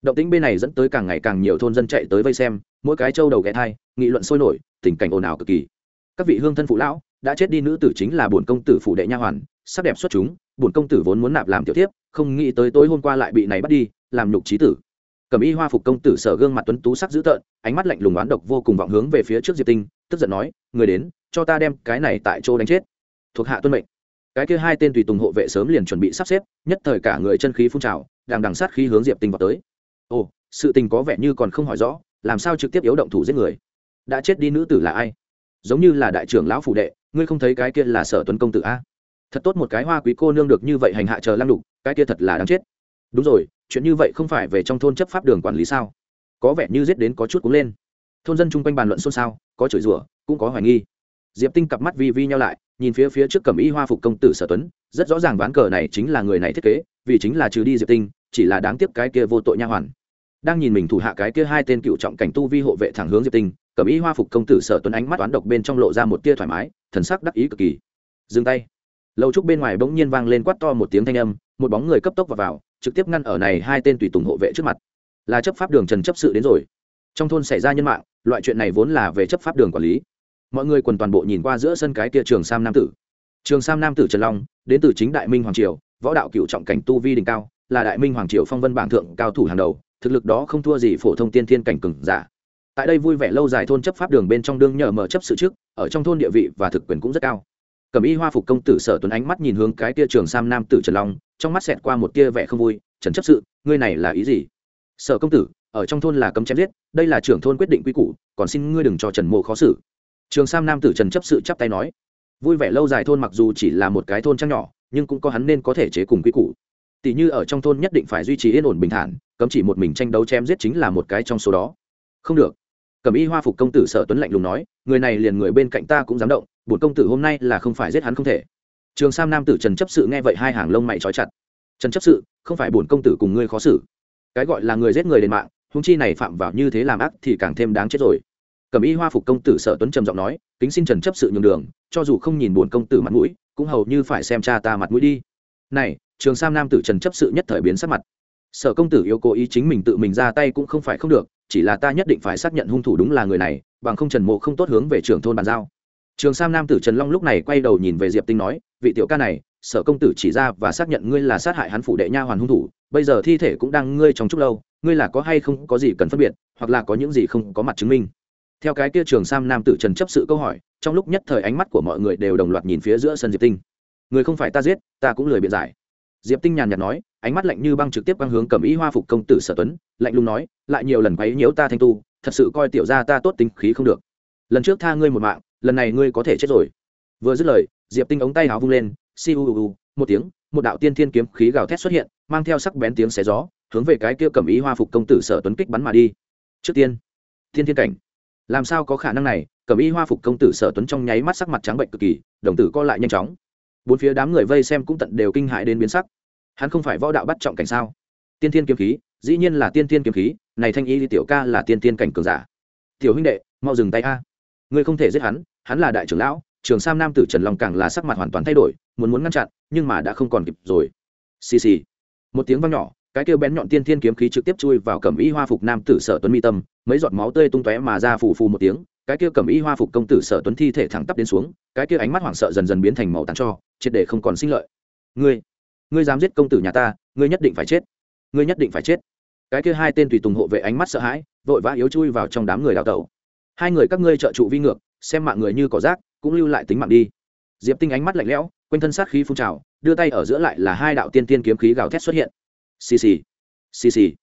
Động tĩnh bên này dẫn tới càng ngày càng nhiều thôn dân chạy tới vây xem, mỗi cái trâu đầu ghé thai, nghị luận sôi nổi, tình cảnh ồn ào cực kỳ. Các vị hương thân phụ lão, đã chết đi nữ tử chính là bổn công tử phủ đệ nha hoàn, sắc đẹp xuất chúng, bổn công tử vốn muốn nạp làm tiểu tiếp không nghĩ tới tối hôm qua lại bị này bắt đi, làm nhục trí tử. Cầm y hoa phục công tử sở gương mặt tuấn tú sắc dữ tợn, ánh mắt lạnh lùng oán độc vô cùng vọng hướng về phía trước diệp tinh, tức giận nói, người đến, cho ta đem cái này tại chỗ đánh chết. Thuộc hạ tuân mệnh. Cái kia hai tên tùy tùng hộ vệ sớm liền chuẩn bị sắp xếp, nhất thời cả người chân khí phun trào đang đằng sát khí hướng diệp tinh vào tới. Ồ, sự tình có vẻ như còn không hỏi rõ, làm sao trực tiếp yếu động thủ giết người? Đã chết đi nữ tử là ai? Giống như là đại trưởng lão phủ đệ, ngươi không thấy cái kia là sở tuấn công tử a? Thật tốt một cái hoa quý cô nương được như vậy hành hạ chờ lăng đục cái kia thật là đáng chết. Đúng rồi, chuyện như vậy không phải về trong thôn chấp pháp đường quản lý sao? Có vẻ như giết đến có chút cũng lên. Thôn dân chung quanh bàn luận xôn xao, có chửi rủa, cũng có hoài nghi. Diệp tinh cặp mắt vi vi nhau lại, nhìn phía phía trước cầm y hoa phục công tử sở tuấn, rất rõ ràng ván cờ này chính là người này thiết kế, vì chính là trừ đi diệp tinh, chỉ là đáng tiếc cái kia vô tội nha hoàn. Đang nhìn mình thủ hạ cái kia hai tên cựu trọng cảnh tu vi hộ vệ thẳng hướng diệp tinh, cầm y hoa phục công tử sở tuấn ánh mắt toán độc bên trong lộ ra một tia thoải mái, thần sắc đắc ý cực kỳ. Dừng tay lâu trúc bên ngoài bỗng nhiên vang lên quát to một tiếng thanh âm một bóng người cấp tốc vào, vào trực tiếp ngăn ở này hai tên tùy tùng hộ vệ trước mặt. Là chấp pháp đường trần chấp sự đến rồi. Trong thôn xảy ra nhân mạng loại chuyện này vốn là về chấp pháp đường quản lý. Mọi người quần toàn bộ nhìn qua giữa sân cái kia trường sam nam tử. Trường sam nam tử trần long đến từ chính đại minh hoàng triều võ đạo cựu trọng cảnh tu vi đỉnh cao là đại minh hoàng triều phong vân bảng thượng cao thủ hàng đầu thực lực đó không thua gì phổ thông tiên thiên cảnh cừng giả. Tại đây vui vẻ lâu dài thôn chấp pháp đường bên trong đương nhờ mở chấp sự trước ở trong thôn địa vị và thực quyền cũng rất cao cầm y hoa phục công tử sở tuấn ánh mắt nhìn hướng cái tia trường sam nam tử trần long, trong mắt xẹt qua một tia vẻ không vui, trần chấp sự, ngươi này là ý gì? Sở công tử, ở trong thôn là cấm chém giết, đây là trưởng thôn quyết định quy củ, còn xin ngươi đừng cho trần mộ khó xử. Trường sam nam tử trần chấp sự chắp tay nói. Vui vẻ lâu dài thôn mặc dù chỉ là một cái thôn trăng nhỏ, nhưng cũng có hắn nên có thể chế cùng quy củ. Tỷ như ở trong thôn nhất định phải duy trì yên ổn bình thản, cấm chỉ một mình tranh đấu chém giết chính là một cái trong số đó. Không được Cẩm y hoa phục công tử sở tuấn lạnh lùng nói, người này liền người bên cạnh ta cũng dám động, bổn công tử hôm nay là không phải giết hắn không thể. Trường sam nam tử trần chấp sự nghe vậy hai hàng lông mày trói chặt. Trần chấp sự, không phải bổn công tử cùng ngươi khó xử. Cái gọi là người giết người đền mạng húng chi này phạm vào như thế làm ác thì càng thêm đáng chết rồi. Cẩm y hoa phục công tử sở tuấn trầm giọng nói, kính xin trần chấp sự nhường đường, cho dù không nhìn bổn công tử mặt mũi, cũng hầu như phải xem cha ta mặt mũi đi. Này, trường sam nam tử trần chấp sự nhất thời biến sắc mặt. Sở công tử yêu cố ý chính mình tự mình ra tay cũng không phải không được chỉ là ta nhất định phải xác nhận hung thủ đúng là người này, bằng không trần mộ không tốt hướng về trưởng thôn bàn giao. Trường sam nam tử trần long lúc này quay đầu nhìn về diệp tinh nói, vị tiểu ca này, sở công tử chỉ ra và xác nhận ngươi là sát hại hắn phủ đệ nha hoàn hung thủ, bây giờ thi thể cũng đang ngươi trong chút lâu, ngươi là có hay không có gì cần phân biệt, hoặc là có những gì không có mặt chứng minh. Theo cái kia trường sam nam tử trần chấp sự câu hỏi, trong lúc nhất thời ánh mắt của mọi người đều đồng loạt nhìn phía giữa sân diệp tinh. Người không phải ta giết, ta cũng lười biện giải. Diệp tinh nhàn nhạt nói ánh mắt lạnh như băng trực tiếp băng hướng cầm ý hoa phục công tử sở tuấn, lạnh lùng nói, lại nhiều lần quấy nhiễu ta thanh tu, thật sự coi tiểu ra ta tốt tính khí không được. Lần trước tha ngươi một mạng, lần này ngươi có thể chết rồi. Vừa dứt lời, diệp tinh ống tay háo vung lên, si u u một tiếng, một đạo tiên thiên kiếm khí gào thét xuất hiện, mang theo sắc bén tiếng xé gió, hướng về cái kia cầm ý hoa phục công tử sở tuấn kích bắn mà đi. Trước tiên thiên thiên cảnh. Làm sao có khả năng này? Cầm ý hoa phục công tử sở tuấn trong nháy mắt sắc mặt trắng bệnh cực kỳ, đồng tử co lại nhanh chóng. Bốn phía đám người vây xem cũng tận đều kinh hại đến biến sắc hắn không phải võ đạo bắt trọng cảnh sao? Tiên thiên kiếm khí, dĩ nhiên là tiên thiên kiếm khí, này thanh y tiểu ca là tiên thiên cảnh cường giả. Tiểu huynh đệ, mau dừng tay a. Ngươi không thể giết hắn hắn là đại trưởng lão, trường sam nam tử trần long càng là sắc mặt hoàn toàn thay đổi, muốn muốn ngăn chặn, nhưng mà đã không còn kịp rồi. Xì xì. Một tiếng vang nhỏ, cái kêu bén nhọn tiên thiên kiếm khí trực tiếp chui vào cẩm y hoa phục nam tử sở tuấn mi tâm, mấy giọt máu tươi tung tóe mà ra phù phù một tiếng, cái kia cẩm y hoa phục công tử sở tuấn thi thể thẳng tắp đến xuống, cái kia ánh mắt hoảng sợ dần dần biến thành màu tàn cho, triệt để không còn sinh lợi. Ngươi ngươi dám giết công tử nhà ta, ngươi nhất định phải chết. Ngươi nhất định phải chết. Cái kia hai tên tùy tùng hộ vệ ánh mắt sợ hãi, vội vã yếu chui vào trong đám người đào tẩu. Hai người các ngươi trợ trụ vi ngược, xem mạng người như cỏ rác, cũng lưu lại tính mạng đi. Diệp tinh ánh mắt lạnh lẽo, quanh thân sát khí phun trào, đưa tay ở giữa lại là hai đạo tiên tiên kiếm khí gào thét xuất hiện. Xì xì xì xì.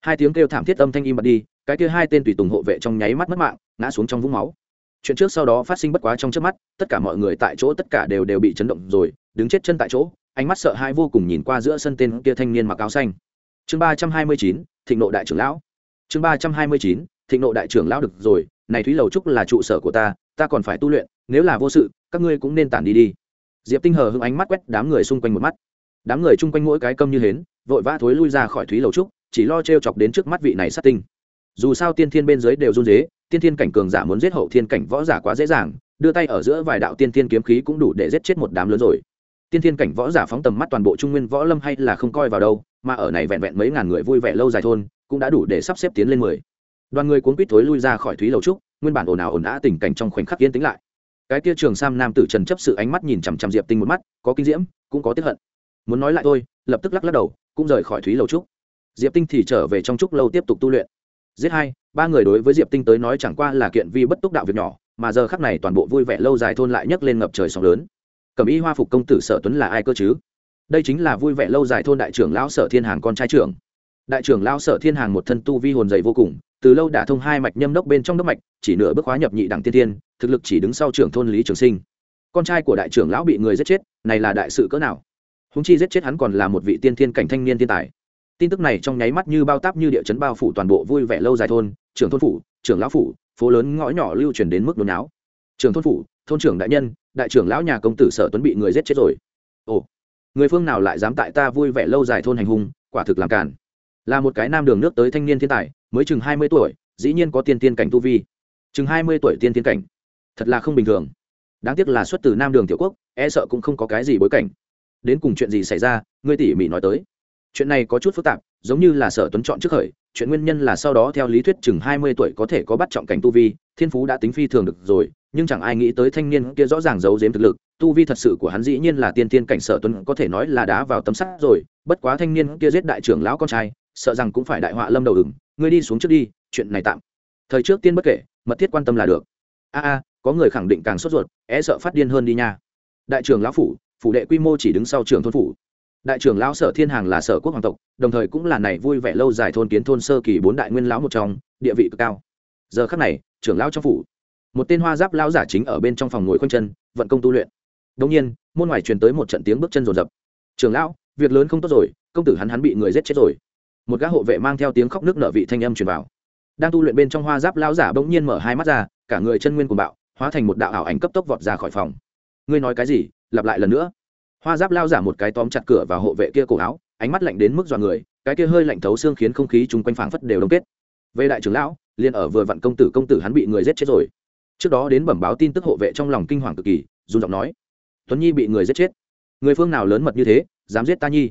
Hai tiếng kêu thảm thiết âm thanh im bật đi, cái kia hai tên tùy tùng hộ vệ trong nháy mắt mất mạng, ngã xuống trong vũng máu. Chuyện trước sau đó phát sinh bất quá trong trước mắt, tất cả mọi người tại chỗ tất cả đều đều bị chấn động rồi, đứng chết chân tại chỗ ánh mắt sợ hãi vô cùng nhìn qua giữa sân tên kia thanh niên mặc áo xanh. Chương ba trăm hai mươi chín, thịnh nộ đại trưởng lão. Chương ba trăm hai mươi chín, thịnh nộ đại trưởng lão được rồi, này thúy lầu trúc là trụ sở của ta ta còn phải tu luyện, nếu là vô sự, các ngươi cũng nên tản đi đi. Diệp tinh hờ hưng ánh mắt quét đám người xung quanh một mắt. Đám người chung quanh mỗi cái câm như hến, vội vã thối lui ra khỏi thúy lầu trúc, chỉ lo t r e o chọc đến trước mắt vị này sát tinh. Dù sao tiên thiên bên dưới đều run dế, tiên thiên cảnh cường giả muốn giết hậu thiên cảnh võ giả quá dễ dàng, đưa tay ở giữa vài đạo tiên thiên kiếm khí cũng đủ để giết chết một đám lớn rồi tiên thiên cảnh võ giả phóng tầm mắt toàn bộ trung nguyên võ lâm hay là không coi vào đâu, mà ở này vẹn vẹn mấy ngàn người vui vẻ lâu dài thôn, cũng đã đủ để sắp xếp tiến lên mười. Đoàn người cuốn quýt thối lui ra khỏi thúy lầu trúc, nguyên bản ồn ào ồn ã tình cảnh trong khoảnh khắc yên tĩnh lại. Cái kia trường sam nam tử trần chấp sự ánh mắt nhìn chằm chằm diệp tinh một mắt, có kinh diễm, cũng có tiếp hận. Muốn nói lại thôi, lập tức lắc lắc đầu, cũng rời khỏi thúy lầu trúc. Diệp tinh thì trở về trong trúc lâu tiếp tục tu luyện. Giết hai, ba người đối với diệp tinh tới nói chẳng qua là kiện vi bất túc đạo việc nhỏ, mà giờ khắc này toàn bộ vui vẻ lâu dài thôn lại nhấc lên ngập trời sóng lớn. Cẩm y hoa phục công tử sở tuấn là ai cơ chứ? Đây chính là vui vẻ lâu dài thôn đại trưởng lão sở thiên hàng con trai trưởng. Đại trưởng lão sở thiên hàng một thân tu vi hồn dày vô cùng, từ lâu đã thông hai mạch nhâm đốc bên trong đốc mạch, chỉ nửa bước hóa nhập nhị đẳng tiên tiên thực lực chỉ đứng sau trưởng thôn lý trường sinh. Con trai của đại trưởng lão bị người giết chết, này là đại sự cỡ nào? Húng chi giết chết hắn còn là một vị tiên thiên cảnh thanh niên thiên tài. Tin tức này trong nháy mắt như bao táp như địa chấn bao phủ toàn bộ vui vẻ lâu dài thôn, trưởng thôn phủ, trưởng lão phủ, phố lớn ngõ nhỏ lưu truyền đến mức nôn áo trưởng thôn phủ thôn trưởng đại nhân, đại trưởng lão nhà công tử sở tuấn bị người giết chết rồi. Ồ, người phương nào lại dám tại ta vui vẻ lâu dài thôn hành hung, quả thực làm cản là một cái nam đường nước tới thanh niên thiên tài, mới chừng hai mươi tuổi, dĩ nhiên có tiên tiên cảnh tu vi. Chừng hai mươi tuổi tiên tiên cảnh. Thật là không bình thường. Đáng tiếc là xuất từ nam đường tiểu quốc e sợ cũng không có cái gì bối cảnh. Đến cùng chuyện gì xảy ra, ngươi tỉ mỉ nói tới. Chuyện này có chút phức tạp, giống như là sở tuấn chọn trước khởi, chuyện nguyên nhân là sau đó theo lý thuyết chừng hai mươi tuổi có thể có bắt trọng cảnh tu vi, thiên phú đã tính phi thường được rồi nhưng chẳng ai nghĩ tới thanh niên kia rõ ràng giấu giếm thực lực, tu vi thật sự của hắn dĩ nhiên là tiên tiên cảnh sở tuấn, có thể nói là đá vào tấm sắt rồi. Bất quá thanh niên kia giết đại trưởng lão con trai, sợ rằng cũng phải đại họa lâm đầu ứng. ngươi đi xuống trước đi, chuyện này tạm. Thời trước tiên bất kể, mật thiết quan tâm là được. A a, có người khẳng định càng sốt ruột, é sợ phát điên hơn đi nha. Đại trưởng lão phủ phủ đệ quy mô chỉ đứng sau trường thôn phủ. Đại trưởng lão sở thiên hàng là sở quốc hoàng tộc, đồng thời cũng là này vui vẻ lâu dài thôn kiến thôn sơ kỳ bốn đại nguyên lão một trong, địa vị cực cao. Giờ khắc này, trưởng lão trong phủ một tên hoa giáp lão giả chính ở bên trong phòng ngồi khoanh chân, vận công tu luyện. Đông nhiên, môn ngoài truyền tới một trận tiếng bước chân rồn rập. Trường lão, việc lớn không tốt rồi, công tử hắn hắn bị người giết chết rồi. Một gã hộ vệ mang theo tiếng khóc nước nở vị thanh âm truyền vào. Đang tu luyện bên trong hoa giáp lão giả bỗng nhiên mở hai mắt ra, cả người chân nguyên cùng bạo, hóa thành một đạo ảo ảnh cấp tốc vọt ra khỏi phòng. Ngươi nói cái gì? Lặp lại lần nữa. Hoa giáp lao giả một cái tóm chặt cửa và hộ vệ kia cổ áo, ánh mắt lạnh đến mức dọa người, cái kia hơi lạnh thấu xương khiến không khí chung quanh phảng phất đều đông kết. Về đại trưởng lão, liền ở vừa vặn công tử công tử hắn bị người giết chết rồi trước đó đến bẩm báo tin tức hộ vệ trong lòng kinh hoàng cực kỳ, run giọng nói, tuấn nhi bị người giết chết. Người phương nào lớn mật như thế, dám giết ta nhi?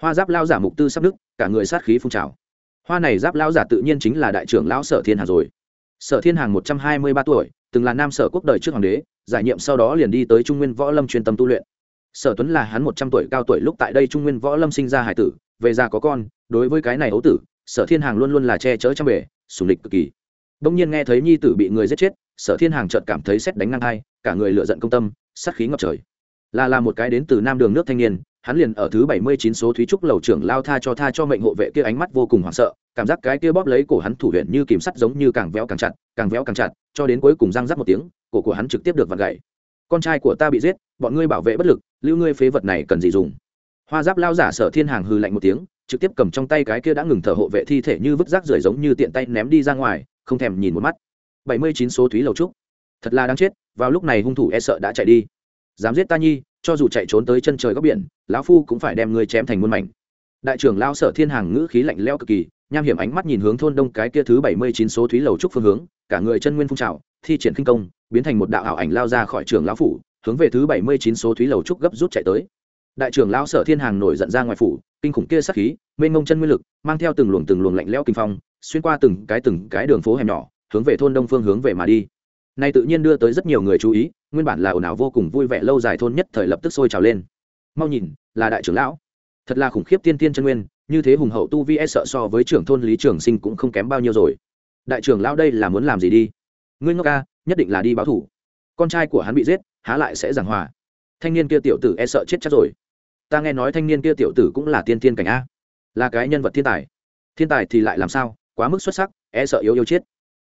Hoa giáp lao giả mục tư sắp đức cả người sát khí phun trào. Hoa này giáp lao giả tự nhiên chính là đại trưởng lão sở thiên hàng rồi. Sở thiên hàng một trăm hai mươi ba tuổi, từng là nam sở quốc đời trước hoàng đế, giải nhiệm sau đó liền đi tới trung nguyên võ lâm chuyên tâm tu luyện. Sở tuấn là hắn một trăm tuổi cao tuổi lúc tại đây trung nguyên võ lâm sinh ra hải tử, về già có con, đối với cái này ấu tử, sở thiên hàng luôn luôn là che chở trong bể, sủng lịch cực kỳ. Đông nhiên nghe thấy nhi tử bị người giết chết sở thiên hàng chợt cảm thấy xét đánh ngang hai, cả người lựa giận công tâm, sát khí ngập trời. Là là một cái đến từ nam đường nước thanh niên, hắn liền ở thứ bảy mươi chín số thúy trúc lầu trưởng lao tha cho tha cho mệnh hộ vệ kia ánh mắt vô cùng hoảng sợ, cảm giác cái kia bóp lấy cổ hắn thủ huyện như kìm sắt giống như càng véo càng chặt, càng véo càng chặt, cho đến cuối cùng răng rắc một tiếng, cổ của hắn trực tiếp được vặn gãy. Con trai của ta bị giết, bọn ngươi bảo vệ bất lực, lưu ngươi phế vật này cần gì dùng? Hoa giáp lao giả sở thiên hàng hư lạnh một tiếng, trực tiếp cầm trong tay cái kia đã ngừng thở hộ vệ thi thể như vứt rác rưởi giống như tiện tay ném đi ra ngoài, không thèm nhìn một mắt bảy mươi chín số thúy lầu trúc. Thật là đáng chết, vào lúc này hung thủ e sợ đã chạy đi. Dám giết ta nhi, cho dù chạy trốn tới chân trời góc biển, lão phu cũng phải đem ngươi chém thành muôn mảnh. Đại trưởng lao sở thiên hàng ngữ khí lạnh leo cực kỳ, nham hiểm ánh mắt nhìn hướng thôn đông cái kia thứ bảy mươi chín số thúy lầu trúc phương hướng, cả người chân nguyên phun trào, thi triển khinh công, biến thành một đạo ảo ảnh lao ra khỏi trường lão phủ, hướng về thứ bảy mươi chín số thúy lầu trúc gấp rút chạy tới. Đại trưởng lão sở thiên hàng nổi giận ra ngoài phủ, kinh khủng kia sát khí, mênh mông chân nguyên lực, mang theo từng luồng từng luồng lạnh lẽo kinh phong, xuyên qua từng cái từng cái đường phố hẻm nhỏ hướng về thôn đông phương hướng về mà đi. Nay tự nhiên đưa tới rất nhiều người chú ý, nguyên bản là ồn ào vô cùng vui vẻ lâu dài thôn nhất thời lập tức sôi trào lên. Mau nhìn, là đại trưởng lão. Thật là khủng khiếp tiên tiên chân nguyên, như thế hùng hậu tu vi e sợ so với trưởng thôn lý trường sinh cũng không kém bao nhiêu rồi. Đại trưởng lão đây là muốn làm gì đi? Ngươi ngốc ca, nhất định là đi báo thủ. Con trai của hắn bị giết, há lại sẽ giảng hòa. Thanh niên kia tiểu tử e sợ chết chắc rồi. Ta nghe nói thanh niên kia tiểu tử cũng là tiên tiên cảnh a. Là cái nhân vật thiên tài. Thiên tài thì lại làm sao? Quá mức xuất sắc e sợ yếu yếu chết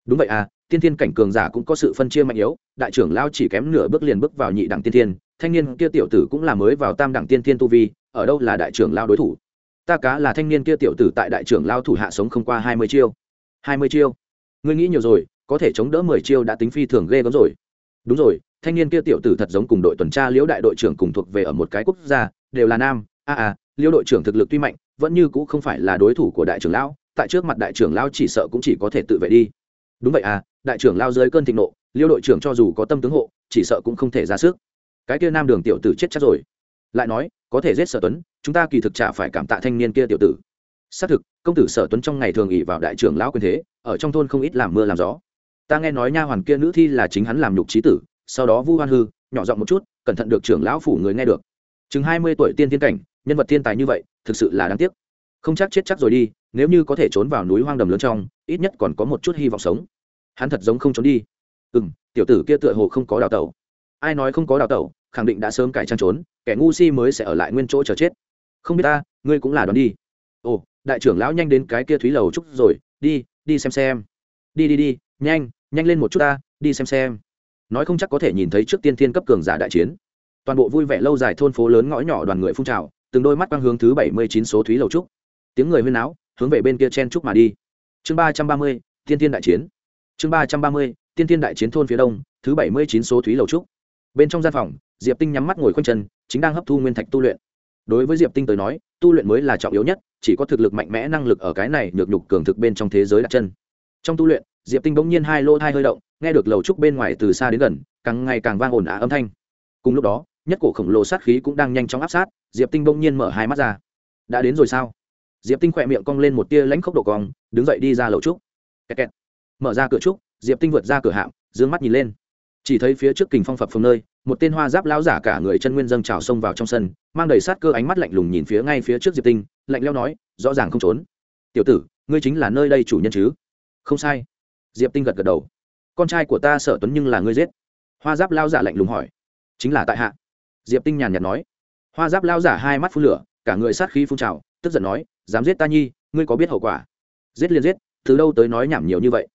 đúng vậy à tiên thiên cảnh cường giả cũng có sự phân chia mạnh yếu đại trưởng lao chỉ kém nửa bước liền bước vào nhị đẳng tiên thiên thanh niên kia tiểu tử cũng là mới vào tam đẳng tiên thiên tu vi ở đâu là đại trưởng lao đối thủ? Ta cá là thanh niên kia tiểu tử tại đại trưởng lao thủ hạ sống không qua hai mươi chiêu. Hai mươi chiêu? Ngươi nghĩ nhiều rồi có thể chống đỡ mười chiêu đã tính phi thường ghê gớm rồi. Đúng rồi thanh niên kia tiểu tử thật giống cùng đội tuần tra liễu đại đội trưởng cùng thuộc về ở một cái quốc gia đều là nam. A à, à liễu đội trưởng thực lực tuy mạnh vẫn như cũng không phải là đối thủ của đại trưởng lão tại trước mặt đại trưởng lão chỉ sợ cũng chỉ có thể tự vệ đi đúng vậy à đại trưởng lao dưới cơn thịnh nộ, liêu đội trưởng cho dù có tâm tướng hộ, chỉ sợ cũng không thể ra sức. Cái kia nam đường tiểu tử chết chắc rồi. Lại nói, có thể giết sở tuấn, chúng ta kỳ thực trả phải cảm tạ thanh niên kia tiểu tử. Xác thực, công tử sở tuấn trong ngày thường ỉ vào đại trưởng lão quyền thế, ở trong thôn không ít làm mưa làm gió. Ta nghe nói nha hoàn kia nữ thi là chính hắn làm nhục trí tử, sau đó vu hoan hư, nhỏ giọng một chút, cẩn thận được trưởng lão phủ người nghe được. Chừng hai mươi tuổi tiên tiên cảnh, nhân vật thiên tài như vậy, thực sự là đáng tiếc không chắc chết chắc rồi đi, nếu như có thể trốn vào núi hoang đầm lớn trong, ít nhất còn có một chút hy vọng sống. Hắn thật giống không trốn đi. Ừ m tiểu tử kia tựa hồ không có đào tẩu. Ai nói không có đào tẩu, khẳng định đã sớm cải trang trốn, kẻ ngu si mới sẽ ở lại nguyên chỗ chờ chết. Không biết ta, ngươi cũng là đón đi. Ồ, đại trưởng lão nhanh đến cái kia thúy lầu trúc rồi, đi đi xem xem. Đi đi đi, nhanh nhanh lên một chút ta, đi xem xem. Nói không chắc có thể nhìn thấy trước tiên thiên cấp cường giả đại chiến. Toàn bộ vui vẻ lâu dài thôn phố lớn ngõ nhỏ đoàn người phun trào, từng đôi mắt quang hướng thứ bảy mươi chín số thúy lầu trúc tiếng người huyên náo, hướng về bên kia chen trúc mà đi. Chương ba trăm ba mươi, tiên tiên đại chiến. Chương ba trăm ba mươi, tiên tiên đại chiến thôn phía đông, thứ bảy mươi chín số thúy lầu trúc. Bên trong gian phòng, diệp tinh nhắm mắt ngồi khoanh chân, chính đang hấp thu nguyên thạch tu luyện. Đối với diệp tinh tới nói, tu luyện mới là trọng yếu nhất, chỉ có thực lực mạnh mẽ năng lực ở cái này nhược nhục cường thực bên trong thế giới đặt chân. Trong tu luyện, diệp tinh bỗng nhiên hai lô thai hơi động, nghe được lầu trúc bên ngoài từ xa đến gần, càng ngày càng vang ồn ả âm thanh. Cùng lúc đó, nhất cổ khổng lồ sát khí cũng đang nhanh chóng áp sát, diệp tinh bỗng nhiên mở hai mắt ra. Đã đến rồi sao? Diệp tinh khỏe miệng cong lên một tia lãnh khốc độ cong, đứng dậy đi ra lầu trúc. Kẹt kẹt. mở ra cửa trúc, diệp tinh vượt ra cửa hạm d ư ơ n g mắt nhìn lên. Chỉ thấy phía trước kình phong phập phồng nơi, một tên hoa giáp lão giả cả người chân nguyên dâng trào xông vào trong sân, mang đầy sát cơ ánh mắt lạnh lùng nhìn phía ngay phía trước diệp tinh, lạnh leo nói, rõ ràng không trốn. Tiểu tử, ngươi chính là nơi đây chủ nhân chứ? Không sai. Diệp tinh gật gật đầu. Con trai của ta sợ tuấn nhưng là ngươi giết. Hoa giáp lao giả lạnh lùng hỏi. Chính là tại hạ. Diệp tinh nhàn nhạt nói. Hoa giáp lao giả hai mắt phun lửa, cả người sát khí phun trào tức giận nói, dám giết ta nhi, ngươi có biết hậu quả? Giết liền giết, từ đâu tới nói nhảm nhiều như vậy?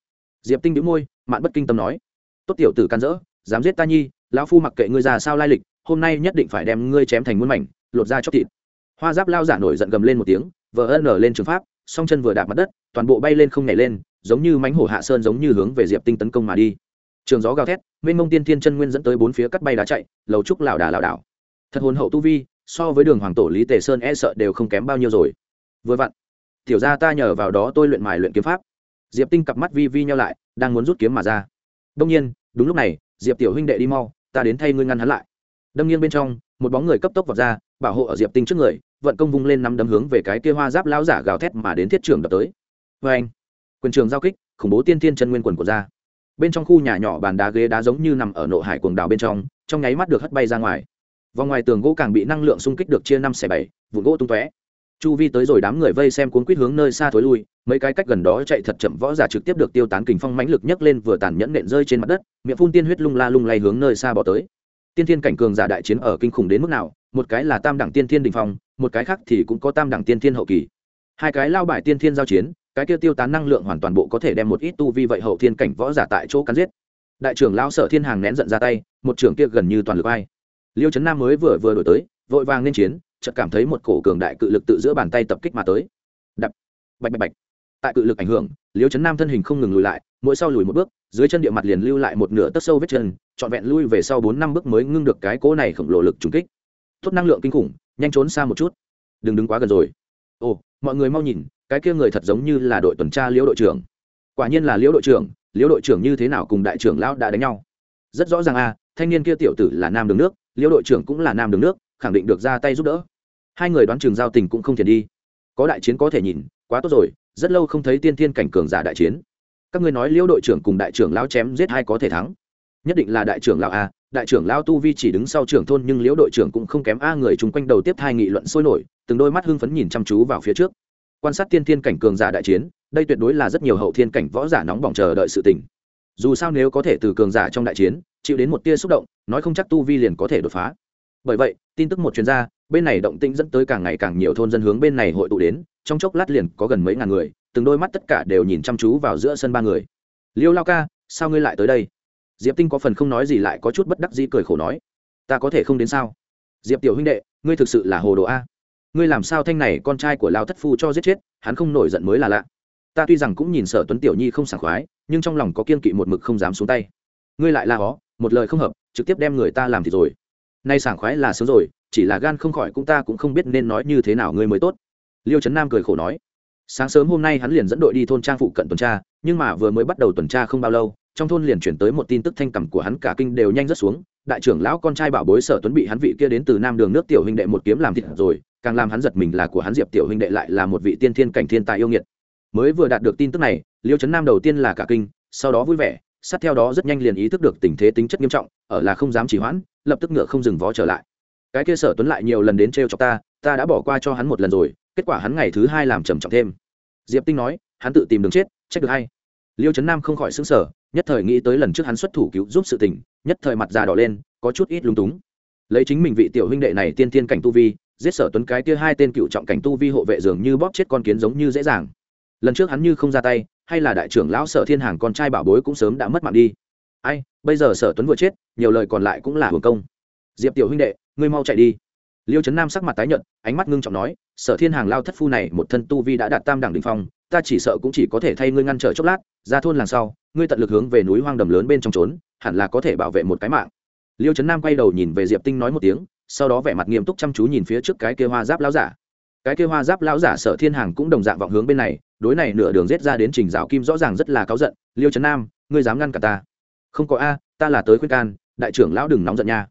Diệp tinh đĩu môi, mạn bất kinh tâm nói, tốt tiểu tử can dỡ, dám giết ta nhi, lão phu mặc kệ ngươi già sao lai lịch, hôm nay nhất định phải đem ngươi chém thành muôn mảnh, lột ra chóc thịt. Hoa giáp lao giả nổi giận gầm lên một tiếng, vờ ân nở lên trường pháp, song chân vừa đạp mặt đất, toàn bộ bay lên không nhảy lên, giống như mánh hổ hạ sơn giống như hướng về diệp tinh tấn công mà đi. Trường gió gào thét, mênh mông tiên thiên chân nguyên dẫn tới bốn phía cắt bay đá chạy, lầu trúc lảo đà lảo đảo. Thật hồn hậu tu vi so với đường hoàng tổ lý tề sơn e sợ đều không kém bao nhiêu rồi. Vừa vặn, tiểu ra ta nhờ vào đó tôi luyện mài luyện kiếm pháp. Diệp tinh cặp mắt vi vi nhau lại, đang muốn rút kiếm mà ra. Đông nhiên, đúng lúc này, diệp tiểu huynh đệ đi mau, ta đến thay ngươi ngăn hắn lại. Đâm nghiêng bên trong, một bóng người cấp tốc vào ra, bảo hộ ở diệp tinh trước người, vận công vung lên nắm đấm hướng về cái kia hoa giáp lão giả gào thét mà đến thiết trường đập tới. Vê anh, quyền trường giao kích, khủng bố tiên thiên chân nguyên quần của ra. Bên trong khu nhà nhỏ bàn đá ghế đá giống như nằm ở nội hải cuồng đảo bên trong trong nháy mắt được hất bay ra ngoài vòng ngoài tường gỗ càng bị năng lượng xung kích được chia năm xẻ bảy, vụn gỗ tung tóe. Chu vi tới rồi đám người vây xem cuốn quýt hướng nơi xa thối lui, mấy cái cách gần đó chạy thật chậm võ giả trực tiếp được tiêu tán kình phong mãnh lực nhấc lên vừa tàn nhẫn nện rơi trên mặt đất, miệng phun tiên huyết lung la lung lay hướng nơi xa bỏ tới. Tiên thiên cảnh cường giả đại chiến ở kinh khủng đến mức nào, một cái là tam đẳng tiên thiên đình phong, một cái khác thì cũng có tam đẳng tiên thiên hậu kỳ. Hai cái lao bài tiên thiên giao chiến, cái kia tiêu tán năng lượng hoàn toàn bộ có thể đem một ít tu vi vậy hậu thiên cảnh võ giả tại chỗ cắn giết. Đại trưởng lao sở thiên hàng nén giận ra tay, một trưởng kia gần như toàn lực ai liêu trấn nam mới vừa vừa đổi tới, vội vàng nên chiến, chợt cảm thấy một cổ cường đại cự lực tự giữa bàn tay tập kích mà tới. Đập, bạch bạch bạch. Tại cự lực ảnh hưởng, liêu trấn nam thân hình không ngừng lùi lại, mỗi sau lùi một bước, dưới chân địa mặt liền lưu lại một nửa tấc sâu vết chân, trọn vẹn lui về sau bốn năm bước mới ngưng được cái cỗ này khổng lồ lực trùng kích. Tốt năng lượng kinh khủng, nhanh trốn xa một chút. Đừng đứng quá gần rồi. Ồ, mọi người mau nhìn, cái kia người thật giống như là đội tuần tra liễu đội trưởng. Quả nhiên là liễu đội trưởng liễu đội trưởng như thế nào cùng đại trưởng lão đã đánh nhau. Rất rõ ràng a thanh niên kia tiểu tử là nam đường nước Liêu đội trưởng cũng là nam đường nước, khẳng định được ra tay giúp đỡ. Hai người đoán trường giao tình cũng không thiền đi. Có đại chiến có thể nhìn, quá tốt rồi, rất lâu không thấy tiên thiên cảnh cường giả đại chiến. Các ngươi nói liêu đội trưởng cùng đại trưởng lao chém giết hai có thể thắng? Nhất định là đại trưởng lão a, đại trưởng lao tu vi chỉ đứng sau trưởng thôn nhưng liễu đội trưởng cũng không kém a người chung quanh đầu tiếp thai nghị luận sôi nổi, từng đôi mắt hưng phấn nhìn chăm chú vào phía trước. Quan sát tiên thiên cảnh cường giả đại chiến, đây tuyệt đối là rất nhiều hậu thiên cảnh võ giả nóng bỏng chờ đợi sự tình. Dù sao nếu có thể từ cường giả trong đại chiến, chịu đến một tia xúc động nói không chắc tu vi liền có thể đột phá. Bởi vậy, tin tức một chuyên gia bên này động tĩnh dẫn tới càng ngày càng nhiều thôn dân hướng bên này hội tụ đến, trong chốc lát liền có gần mấy ngàn người, từng đôi mắt tất cả đều nhìn chăm chú vào giữa sân ba người. Liêu lao ca, sao ngươi lại tới đây? Diệp tinh có phần không nói gì lại có chút bất đắc dĩ cười khổ nói. Ta có thể không đến sao? Diệp tiểu huynh đệ, ngươi thực sự là hồ đồ a. Ngươi làm sao thanh này con trai của lao thất phu cho giết chết, hắn không nổi giận mới là lạ. Ta tuy rằng cũng nhìn sở tuấn tiểu nhi không sảng khoái, nhưng trong lòng có kiên kỵ một mực không dám xuống tay. Ngươi lại là ó một lời không hợp, trực tiếp đem người ta làm thì rồi. Nay sảng khoái là sướng rồi, chỉ là gan không khỏi cũng ta cũng không biết nên nói như thế nào ngươi mới tốt. Liêu trấn nam cười khổ nói, sáng sớm hôm nay hắn liền dẫn đội đi thôn trang phụ cận tuần tra, nhưng mà vừa mới bắt đầu tuần tra không bao lâu, trong thôn liền chuyển tới một tin tức thanh cẩm của hắn, cả kinh đều nhanh rất xuống. Đại trưởng lão con trai bảo bối sở tuấn bị hắn vị kia đến từ nam đường nước tiểu huynh đệ một kiếm làm thịt rồi, càng làm hắn giật mình là của hắn diệp tiểu huynh đệ lại là một vị tiên thiên cảnh thiên tài yêu nghiệt. Mới vừa đạt được tin tức này, liêu trấn nam đầu tiên là cả kinh, sau đó vui vẻ sát theo đó rất nhanh liền ý thức được tình thế tính chất nghiêm trọng, ở là không dám chỉ hoãn, lập tức ngựa không dừng vó trở lại. Cái kia sở tuấn lại nhiều lần đến trêu chọc ta ta đã bỏ qua cho hắn một lần rồi, kết quả hắn ngày thứ hai làm trầm trọng thêm. Diệp tinh nói, hắn tự tìm đường chết, trách được hay. Liêu trấn nam không khỏi xứng sở nhất thời nghĩ tới lần trước hắn xuất thủ cứu giúp sự tình, nhất thời mặt già đỏ lên, có chút ít lung túng. Lấy chính mình vị tiểu huynh đệ này tiên tiên cảnh tu vi, giết sở tuấn cái kia hai tên cựu trọng cảnh tu vi hộ vệ dường như bóp chết con kiến giống như dễ dàng. Lần trước hắn như không ra tay hay là đại trưởng lão sở thiên hàng con trai bảo bối cũng sớm đã mất mạng đi. Ai, bây giờ sở tuấn vừa chết, nhiều lời còn lại cũng là hưởng công. Diệp tiểu huynh đệ, ngươi mau chạy đi. Liêu trấn nam sắc mặt tái nhận ánh mắt ngưng trọng nói, sở thiên hàng lao thất phu này một thân tu vi đã đạt tam đẳng đình phong, ta chỉ sợ cũng chỉ có thể thay ngươi ngăn trở chốc lát, ra thôn làng sau, ngươi tận lực hướng về núi hoang đầm lớn bên trong trốn, hẳn là có thể bảo vệ một cái mạng. Liêu trấn nam quay đầu nhìn về diệp tinh nói một tiếng, sau đó vẻ mặt nghiêm túc chăm chú nhìn phía trước cái kia hoa giáp láo giả cái kia hoa giáp lão giả sở thiên hàng cũng đồng dạng vọng hướng bên này, đối này nửa đường rết ra đến trình giáo kim rõ ràng rất là cáu giận, liêu trấn nam, ngươi dám ngăn cả ta? Không có a, ta là tới khuyên can, đại trưởng lão đừng nóng giận nha.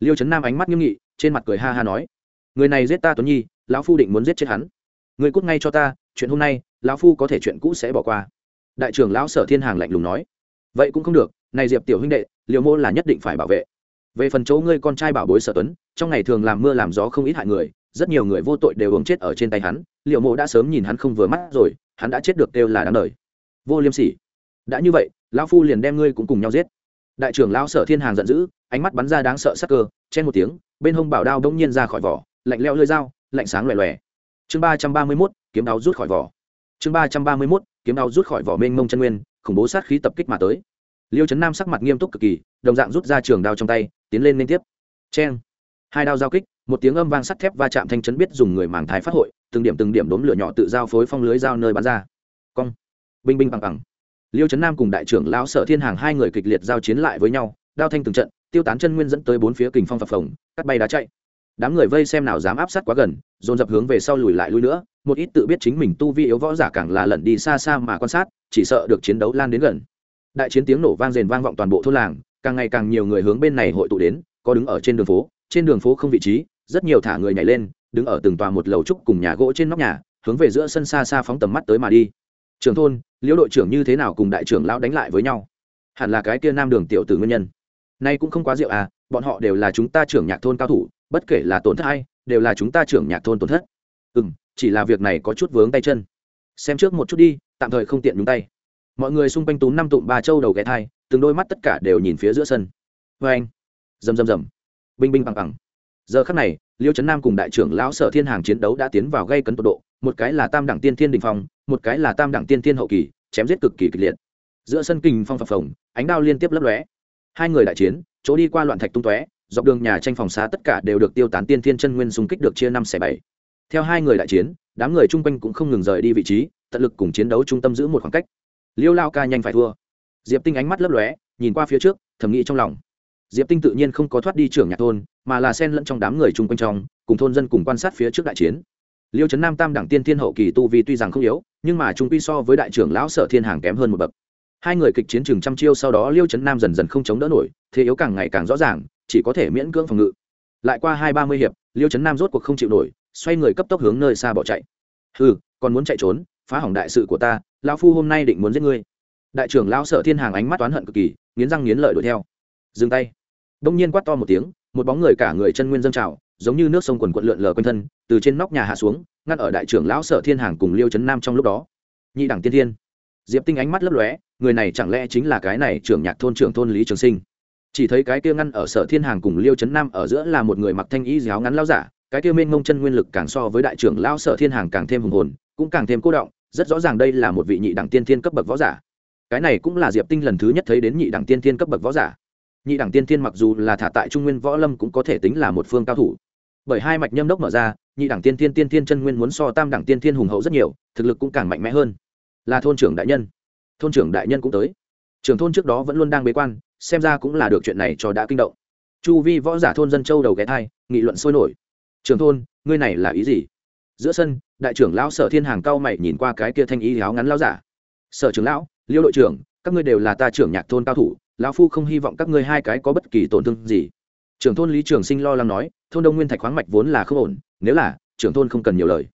Liêu trấn nam ánh mắt nghiêm nghị, trên mặt cười ha ha nói, người này giết ta tuấn nhi, lão phu định muốn giết chết hắn. Người cút ngay cho ta, chuyện hôm nay, lão phu có thể chuyện cũ sẽ bỏ qua. Đại trưởng lão sở thiên hàng lạnh lùng nói, vậy cũng không được, này diệp tiểu huynh đệ liệu mô là nhất định phải bảo vệ. Về phần chỗ ngươi con trai bảo bối sở tuấn, trong ngày thường làm mưa làm gió không ít hại người rất nhiều người vô tội đều uống chết ở trên tay hắn liệu mộ đã sớm nhìn hắn không vừa mắt rồi, hắn đã chết được kêu là đáng đời. Vô liêm sỉ. Đã như vậy, lão phu liền đem ngươi cũng cùng nhau giết. Đại trưởng lão sở thiên hàng giận dữ, ánh mắt bắn ra đáng sợ sắc cơ, chen một tiếng, bên hông bảo đao đông nhiên ra khỏi vỏ, lạnh leo lơi dao, lạnh sáng lòe lòe. chương ba trăm ba mươi mốt, kiếm đao rút khỏi vỏ. Chương ba trăm ba mươi mốt, kiếm đao rút khỏi vỏ mênh mông chân nguyên, khủng bố sát khí tập kích mà tới. Liêu trấn nam sắc mặt nghiêm túc cực kỳ, đồng dạng rút ra trường đao trong tay, tiến lên liên tiếp. Chen hai đao giao kích một tiếng âm vang sắt thép va chạm thanh chấn biết dùng người màng thái phát hội, từng điểm từng điểm đốm lửa nhỏ tự giao phối phong lưới dao nơi bắn ra. Cong. Binh binh bằng bằng. Liêu trấn nam cùng đại trưởng lão sở thiên hàng hai người kịch liệt giao chiến lại với nhau, đao thanh từng trận, tiêu tán chân nguyên dẫn tới bốn phía kình phong phập phồng, cắt bay đá chạy. Đám người vây xem nào dám áp sát quá gần, dồn dập hướng về sau lùi lại lui nữa, một ít tự biết chính mình tu vi yếu võ giả càng là lẩn đi xa xa mà quan sát, chỉ sợ được chiến đấu lan đến gần. Đại chiến tiếng nổ vang rền vang vọng toàn bộ thôn làng, càng ngày càng nhiều người hướng bên này hội tụ đến, có đứng ở trên đường phố, trên đường phố không vị trí rất nhiều thả người nhảy lên, đứng ở từng tòa một lầu trúc cùng nhà gỗ trên nóc nhà, hướng về giữa sân xa xa phóng tầm mắt tới mà đi. Trưởng thôn, liễu đội trưởng như thế nào cùng đại trưởng lão đánh lại với nhau? Hẳn là cái kia nam đường tiểu tử nguyên nhân. Nay cũng không quá rượu à bọn họ đều là chúng ta trưởng nhạc thôn cao thủ, bất kể là tổn thất hay đều là chúng ta trưởng nhạc thôn tổn thất. Ừ m chỉ là việc này có chút vướng tay chân. Xem trước một chút đi, tạm thời không tiện nhúng tay. Mọi người xung quanh túm năm tụm ba châu đầu ghé thai, từng đôi mắt tất cả đều nhìn phía giữa sân. Vê anh rầm rầm rầm. Binh binh bằng bằng giờ khắc này, liêu trấn nam cùng đại trưởng lão sở thiên hàng chiến đấu đã tiến vào gây cấn tột độ, một cái là tam đẳng tiên thiên đình phong, một cái là tam đẳng tiên thiên hậu kỳ, chém giết cực kỳ kịch liệt. Giữa sân kình phong phập phồng, ánh đao liên tiếp lấp lóe. Hai người đại chiến, chỗ đi qua loạn thạch tung tóe, dọc đường nhà tranh phòng xá tất cả đều được tiêu tán tiên thiên chân nguyên xung kích được chia năm xẻ bảy. Theo hai người đại chiến, đám người chung quanh cũng không ngừng rời đi vị trí, tận lực cùng chiến đấu trung tâm giữ một khoảng cách. Liêu lao ca nhanh phải thua. Diệp tinh ánh mắt lấp lóe, nhìn qua phía trước, thầm nghĩ trong lòng diệp tinh tự nhiên không có thoát đi trưởng nhạc thôn, mà là sen lẫn trong đám người chung quanh trong, cùng thôn dân cùng quan sát phía trước đại chiến. Liêu trấn nam tam đẳng tiên thiên hậu kỳ tu vi tuy rằng không yếu, nhưng mà trung quy so với đại trưởng lão sở thiên hàng kém hơn một bậc. Hai người kịch chiến chừng trăm chiêu sau đó liêu trấn nam dần dần không chống đỡ nổi, thế yếu càng ngày càng rõ ràng, chỉ có thể miễn cưỡng phòng ngự. Lại qua hai ba mươi hiệp, liêu trấn nam rốt cuộc không chịu nổi, xoay người cấp tốc hướng nơi xa bỏ chạy. Ừ còn muốn chạy trốn, phá hỏng đại sự của ta, lão phu hôm nay định muốn giết ngươi. Đại trưởng lão sở thiên hàng ánh mắt oán hận cực kỳ, nghiến răng nghiến lợi đuổi theo. Dừng tay đông nhiên quát to một tiếng, một bóng người cả người chân nguyên dâng trào, giống như nước sông quần quật lượn lờ quanh thân, từ trên nóc nhà hạ xuống, ngăn ở đại trưởng lão sở thiên hàng cùng liêu chấn nam trong lúc đó. Nhị đẳng tiên thiên. Diệp tinh ánh mắt lấp lóe, người này chẳng lẽ chính là cái này trưởng nhạc thôn trưởng thôn lý trường sinh? Chỉ thấy cái kia ngăn ở sở thiên hàng cùng liêu chấn nam ở giữa là một người mặc thanh y giáo ngắn lão giả, cái kia mênh mông chân nguyên lực càng so với đại trưởng lão sở thiên hàng càng thêm hùng hồn, cũng càng thêm cô động, rất rõ ràng đây là một vị nhị đẳng tiên thiên cấp bậc võ giả. Cái này cũng là diệp tinh lần thứ nhất thấy đến nhị đẳng tiên thiên cấp bậc võ giả nhị đẳng tiên thiên mặc dù là thả tại trung nguyên võ lâm cũng có thể tính là một phương cao thủ. Bởi hai mạch nhâm đốc mở ra, nhị đẳng tiên thiên tiên thiên chân nguyên muốn so tam đẳng tiên thiên hùng hậu rất nhiều, thực lực cũng càng mạnh mẽ hơn. Là thôn trưởng đại nhân. Thôn trưởng đại nhân cũng tới. Trưởng thôn trước đó vẫn luôn đang bế quan, xem ra cũng là được chuyện này cho đã kinh động. Chu vi võ giả thôn dân châu đầu ghé thai, nghị luận sôi nổi. Trưởng thôn, ngươi này là ý gì? Giữa sân, đại trưởng lão sở thiên hàng cao mày nhìn qua cái kia thanh ý áo ngắn lão giả. Sở trưởng lão, liêu đội trưởng, các ngươi đều là ta trưởng nhạc thôn cao thủ lão phu không hy vọng các ngươi hai cái có bất kỳ tổn thương gì. Trưởng thôn lý trường sinh lo lắng nói, thôn đông nguyên thạch khoáng mạch vốn là không ổn, nếu là, trưởng thôn không cần nhiều lời.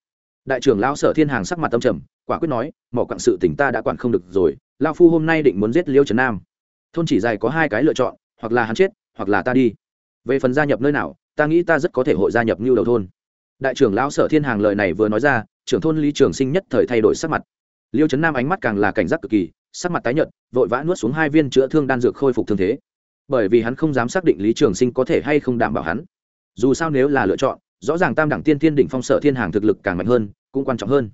Đại trưởng lão sở thiên hàng sắc mặt tâm trầm, quả quyết nói, mỏ quặng sự tỉnh ta đã quản không được rồi, lão phu hôm nay định muốn giết liêu trấn nam. Thôn chỉ dài có hai cái lựa chọn, hoặc là hắn chết, hoặc là ta đi. Về phần gia nhập nơi nào, ta nghĩ ta rất có thể hội gia nhập như đầu thôn. Đại trưởng lão sở thiên hàng lời này vừa nói ra, trưởng thôn lý trường sinh nhất thời thay đổi sắc mặt. Liêu trấn nam ánh mắt càng là cảnh giác cực kỳ sắc mặt tái nhợt, vội vã nuốt xuống hai viên chữa thương đan dược khôi phục thương thế. Bởi vì hắn không dám xác định lý trường sinh có thể hay không đảm bảo hắn. Dù sao nếu là lựa chọn, rõ ràng tam đẳng tiên thiên đỉnh phong sở thiên hàng thực lực càng mạnh hơn, cũng quan trọng hơn.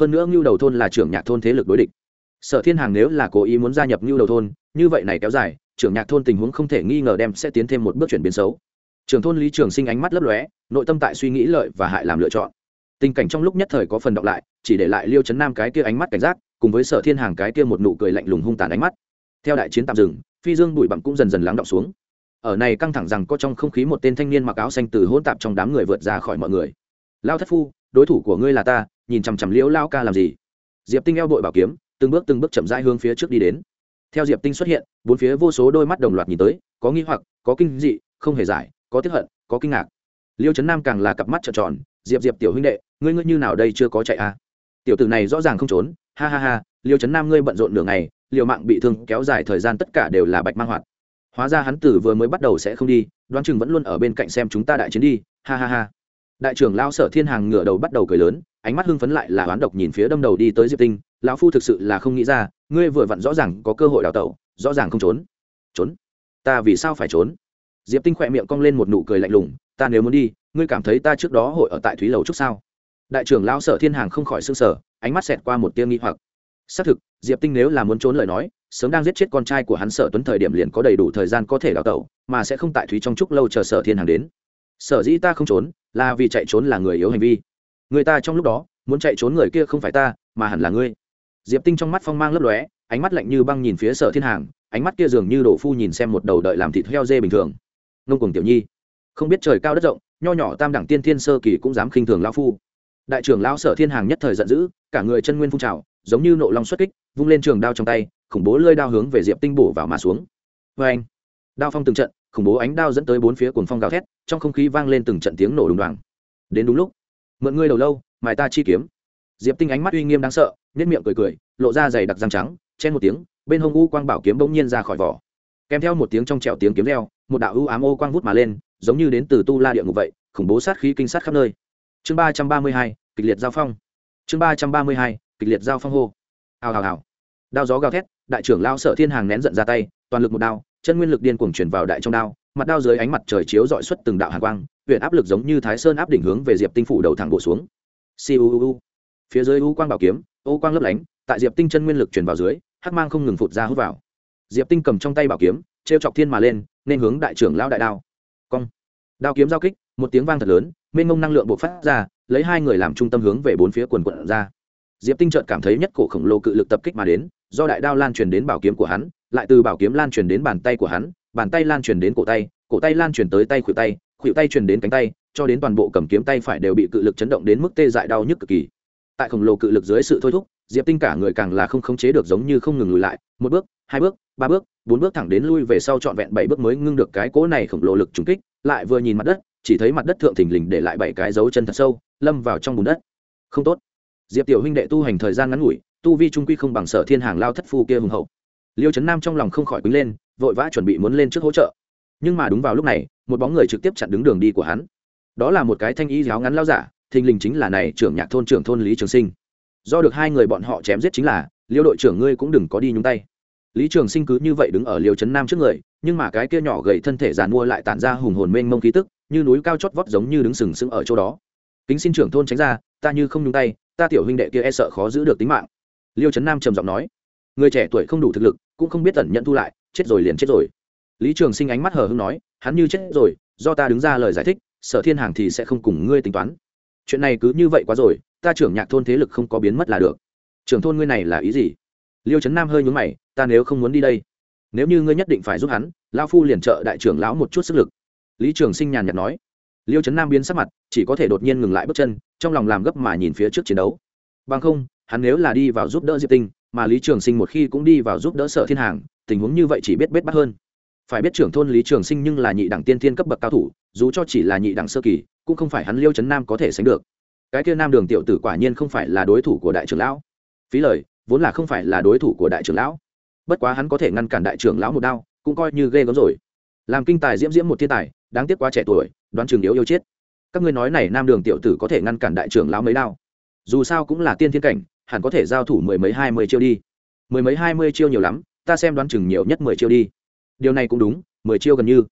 Hơn nữa ngưu đầu thôn là trưởng nhạc thôn thế lực đối địch. Sở thiên hàng nếu là cố ý muốn gia nhập ngưu đầu thôn, như vậy này kéo dài, trưởng nhạc thôn tình huống không thể nghi ngờ đem sẽ tiến thêm một bước chuyển biến xấu. Trưởng thôn lý trường sinh ánh mắt lấp lóe, nội tâm tại suy nghĩ lợi và hại làm lựa chọn. Tình cảnh trong lúc nhất thời có phần đọc lại, chỉ để lại liêu chấn nam cái kia ánh mắt cảnh giác cùng với sở thiên hàng cái kia một nụ cười lạnh lùng hung tàn ánh mắt. Theo đại chiến tạm dừng, phi dương bụi bặm cũng dần dần lắng động xuống. Ở này căng thẳng rằng có trong không khí một tên thanh niên mặc áo xanh từ hỗn tạp trong đám người vượt ra khỏi mọi người. Lao thất phu, đối thủ của ngươi là ta, nhìn chằm chằm liễu lao ca làm gì? Diệp tinh eo bội bảo kiếm, từng bước từng bước chậm rãi hướng phía trước đi đến. Theo diệp tinh xuất hiện, bốn phía vô số đôi mắt đồng loạt nhìn tới, có nghi hoặc, có kinh dị, không hề giải, có tiếp hận, có kinh ngạc. Liêu trấn nam càng là cặp mắt trợn tròn, diệp diệp tiểu huynh đệ, ngươi ngươi như nào đây chưa có chạy à? Tiểu tử này rõ ràng không trốn ha ha ha, liêu trấn nam ngươi bận rộn nửa ngày, liều mạng bị thương kéo dài thời gian tất cả đều là bạch mang hoạt. Hóa ra hắn tử vừa mới bắt đầu sẽ không đi, đoán chừng vẫn luôn ở bên cạnh xem chúng ta đại chiến đi, ha ha ha. Đại trưởng lao sở thiên hàng ngửa đầu bắt đầu cười lớn, ánh mắt hưng phấn lại là oán độc nhìn phía đâm đầu đi tới diệp tinh, lão phu thực sự là không nghĩ ra, ngươi vừa vặn rõ ràng có cơ hội đào tẩu, rõ ràng không trốn. Trốn? Ta vì sao phải trốn? Diệp tinh khỏe miệng cong lên một nụ cười lạnh lùng, ta nếu muốn đi, ngươi cảm thấy ta trước đó hội ở tại thúy lầu trúc sao? Đại trưởng lão sở thiên hàng không khỏi s ư n g sở ánh mắt xẹt qua một tia nghi hoặc. Xác thực, diệp tinh nếu là muốn trốn lời nói, sớm đang giết chết con trai của hắn sở tuấn thời điểm liền có đầy đủ thời gian có thể đào tẩu, mà sẽ không tại thúy trong trúc lâu chờ sở thiên hàng đến. Sở dĩ ta không trốn, là vì chạy trốn là người yếu hành vi. Người ta trong lúc đó, muốn chạy trốn người kia không phải ta, mà hẳn là ngươi. Diệp tinh trong mắt phong mang lấp lóe, ánh mắt lạnh như băng nhìn phía sở thiên hàng, ánh mắt kia dường như đổ phu nhìn xem một đầu đợi làm thịt heo dê bình thường. Ngông cùng tiểu nhi, không biết trời cao đất rộng, nho nhỏ tam đẳng tiên thiên sơ kỳ cũng dám khinh thường lão phu đại trưởng lão sở thiên hàng nhất thời giận dữ cả người chân nguyên phun trào giống như nộ long xuất kích vung lên trường đao trong tay khủng bố lơi đao hướng về diệp tinh bổ vào mà xuống. Vê anh đao phong từng trận khủng bố ánh đao dẫn tới bốn phía cuồng phong gào thét trong không khí vang lên từng trận tiếng nổ đùng đoàng. Đến đúng lúc mượn ngươi đầu lâu mài ta chi kiếm. Diệp tinh ánh mắt uy nghiêm đáng sợ nhất miệng cười cười lộ ra dày đặc răng trắng chen một tiếng bên hông u quang bảo kiếm bỗng nhiên ra khỏi vỏ. Kèm theo một tiếng trong trẹo tiếng kiếm leo, một đạo u ám ô quang vút mà lên giống như đến từ tu la địa ngục vậy khủng bố sát khí kinh sát khắp nơi chương ba trăm ba mươi hai, kịch liệt giao phong. Chương ba trăm ba mươi hai, kịch liệt giao phong hô. Hào hào hào. Đao gió gào thét, đại trưởng lao sợ thiên hàng nén giận ra tay, toàn lực một đao, chân nguyên lực điên cuồng chuyển vào đại trong đao, mặt đao dưới ánh mặt trời chiếu dọi xuất từng đạo hàng quang huyện áp lực giống như thái sơn áp đỉnh hướng về diệp tinh phủ đầu thẳng bổ xuống. Siêu phía dưới u quang bảo kiếm, ô quang lấp lánh, tại diệp tinh chân nguyên lực chuyển vào dưới, hắc mang không ngừng phụt ra hút vào. Diệp tinh cầm trong tay bảo kiếm t chọc thiên mà lên, nên hướng đại trưởng lao đại đao. Cong. Đao kiếm giao kích, một tiếng vang thật lớn mênh mông năng lượng bộc phát ra, lấy hai người làm trung tâm hướng về bốn phía quần quận ra. Diệp tinh trợt cảm thấy nhất cổ khổng lồ cự lực tập kích mà đến, do đại đao lan truyền đến bảo kiếm của hắn, lại từ bảo kiếm lan truyền đến bàn tay của hắn, bàn tay lan truyền đến cổ tay cổ tay lan truyền tới tay khuỷu tay khuỷu tay truyền đến cánh tay, cho đến toàn bộ cầm kiếm tay phải đều bị cự lực chấn động đến mức tê dại đau nhức cực kỳ. Tại khổng lồ cự lực dưới sự thôi thúc, diệp tinh cả người càng là không khống chế được giống như không ngừng lùi lại, một bước, hai bước, ba bước, bốn bước thẳng đến lui về sau trọn vẹn bảy bước mới ngưng được cái cỗ này khổng lồ lực trúng kích, lại vừa nhìn mặt đất chỉ thấy mặt đất thượng thình lình để lại bảy cái dấu chân thật sâu, lâm vào trong bùn đất. Không tốt. Diệp tiểu huynh đệ tu hành thời gian ngắn ngủi, tu vi trung quy không bằng sở thiên hàng lao thất phu kia hùng hậu. Liêu trấn nam trong lòng không khỏi quýnh lên, vội vã chuẩn bị muốn lên trước hỗ trợ. Nhưng mà đúng vào lúc này, một bóng người trực tiếp chặn đứng đường đi của hắn. Đó là một cái thanh y giáo ngắn lao giả, thình lình chính là này trưởng nhạc thôn trưởng thôn lý trường sinh. Do được hai người bọn họ chém giết chính là, liêu đội trưởng ngươi cũng đừng có đi nhúng tay. Lý trường sinh cứ như vậy đứng ở liêu trấn nam trước người, nhưng mà cái kia nhỏ gầy thân thể giàn mua lại tản ra hùng hồn mênh mông khí tức như núi cao chót vót giống như đứng sừng sững ở chỗ đó. Kính xin trưởng thôn tránh ra, ta như không nhúng tay, ta tiểu huynh đệ kia e sợ khó giữ được tính mạng. Liêu trấn nam trầm giọng nói, người trẻ tuổi không đủ thực lực, cũng không biết tẩn nhận thu lại, chết rồi liền chết rồi. Lý trường sinh ánh mắt hờ hưng nói, hắn như chết rồi, do ta đứng ra lời giải thích, sở thiên hàng thì sẽ không cùng ngươi tính toán. Chuyện này cứ như vậy quá rồi, ta trưởng nhạc thôn thế lực không có biến mất là được. Trưởng thôn ngươi này là ý gì? Liêu trấn nam hơi nhướng mày, ta nếu không muốn đi đây, nếu như ngươi nhất định phải giúp hắn lao phu liền trợ đại trưởng lão một chút sức lực lý trường sinh nhàn nhạt nói. Liêu trấn nam biến sắc mặt, chỉ có thể đột nhiên ngừng lại bước chân, trong lòng làm gấp mà nhìn phía trước chiến đấu. Bằng không, hắn nếu là đi vào giúp đỡ diệp tinh, mà lý trường sinh một khi cũng đi vào giúp đỡ sở thiên hàng, tình huống như vậy chỉ biết bết bắt hơn. Phải biết trưởng thôn lý trường sinh nhưng là nhị đẳng tiên thiên cấp bậc cao thủ, dù cho chỉ là nhị đẳng sơ kỳ, cũng không phải hắn liêu trấn nam có thể sánh được. Cái kia nam đường tiểu tử quả nhiên không phải là đối thủ của đại trưởng lão. Phí lời, vốn là không phải là đối thủ của đại trưởng lão. Bất quá hắn có thể ngăn cản đại trưởng lão một đao, cũng coi như ghê gớm rồi. Làm kinh tài diễm diễm một thiên tài đáng tiếc quá trẻ tuổi đoán trường yếu yêu chết. Các ngươi nói này nam đường tiểu tử có thể ngăn cản đại trưởng lão mấy đao. Dù sao cũng là tiên thiên cảnh hẳn có thể giao thủ mười mấy hai mươi chiêu đi. Mười mấy hai mươi chiêu nhiều lắm ta xem đoán chừng nhiều nhất mười chiêu đi. Điều này cũng đúng mười chiêu gần như.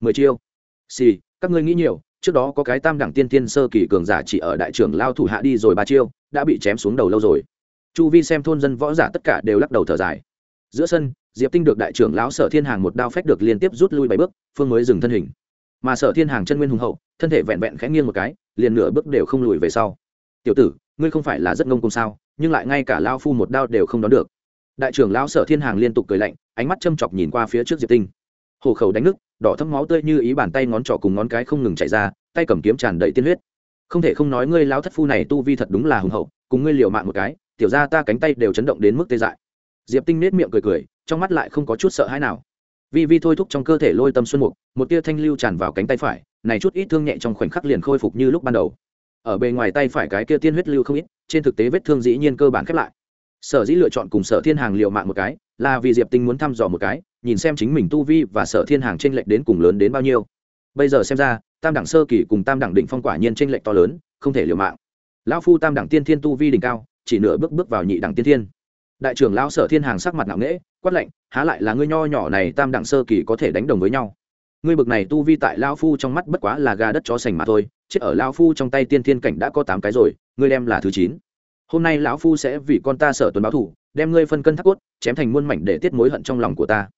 Mười chiêu. Xì、sì, các ngươi nghĩ nhiều trước đó có cái tam đẳng tiên tiên sơ kỳ cường giả chỉ ở đại trưởng lao thủ hạ đi rồi ba chiêu đã bị chém xuống đầu lâu rồi. Chu vi xem thôn dân võ giả tất cả đều lắc đầu thở dài. Giữa sân diệp tinh được đại trưởng lão sở thiên hàng một đao phách được liên tiếp rút lui bảy bước phương mới dừng thân hình mà sở thiên hàng chân nguyên hùng hậu, thân thể vẹn vẹn khẽ nghiêng một cái, liền nửa bước đều không lùi về sau. Tiểu tử, ngươi không phải là rất ngông công sao, nhưng lại ngay cả lao phu một đao đều không đón được. Đại trưởng lão sở thiên hàng liên tục cười lạnh, ánh mắt châm chọc nhìn qua phía trước diệp tinh. Hồ khẩu đánh nước, đỏ thấm máu tươi như ý bàn tay ngón trỏ cùng ngón cái không ngừng chạy ra, tay cầm kiếm tràn đầy tiên huyết. Không thể không nói ngươi lão thất phu này tu vi thật đúng là hùng hậu, cùng ngươi liều mạng một cái, tiểu ra ta cánh tay đều chấn động đến mức tê dại. Diệp tinh nết miệng cười cười, trong mắt lại không có chút sợ hãi nào vi vi thôi thúc trong cơ thể lôi tâm xuân mục, một tia thanh lưu tràn vào cánh tay phải, này chút ít thương nhẹ trong khoảnh khắc liền khôi phục như lúc ban đầu. Ở bề ngoài tay phải cái kia tiên huyết lưu không ít, trên thực tế vết thương dĩ nhiên cơ bản khép lại. Sở dĩ lựa chọn cùng sở thiên hàng liều mạng một cái, là vì diệp tinh muốn thăm dò một cái, nhìn xem chính mình tu vi và sở thiên hàng t r ê n lệch đến cùng lớn đến bao nhiêu. Bây giờ xem ra, tam đẳng sơ kỳ cùng tam đẳng định phong quả nhiên t r ê n lệch to lớn, không thể liều mạng. Lão phu tam đẳng tiên thiên tu vi đỉnh cao, chỉ nửa bước bước vào nhị đẳng tiên thiên đại trưởng lão sở thiên hàng sắc mặt nặng nễ quát lạnh, há lại là ngươi nho nhỏ này tam đẳng sơ kỳ có thể đánh đồng với nhau? Ngươi bực này tu vi tại lao phu trong mắt bất quá là gà đất chó sành mà thôi, chết ở lao phu trong tay tiên thiên cảnh đã có tám cái rồi, ngươi đem là thứ chín. Hôm nay lão phu sẽ vì con ta sở tuần báo thủ, đem ngươi phân cân thác cốt, chém thành muôn mảnh để tiết mối hận trong lòng của ta.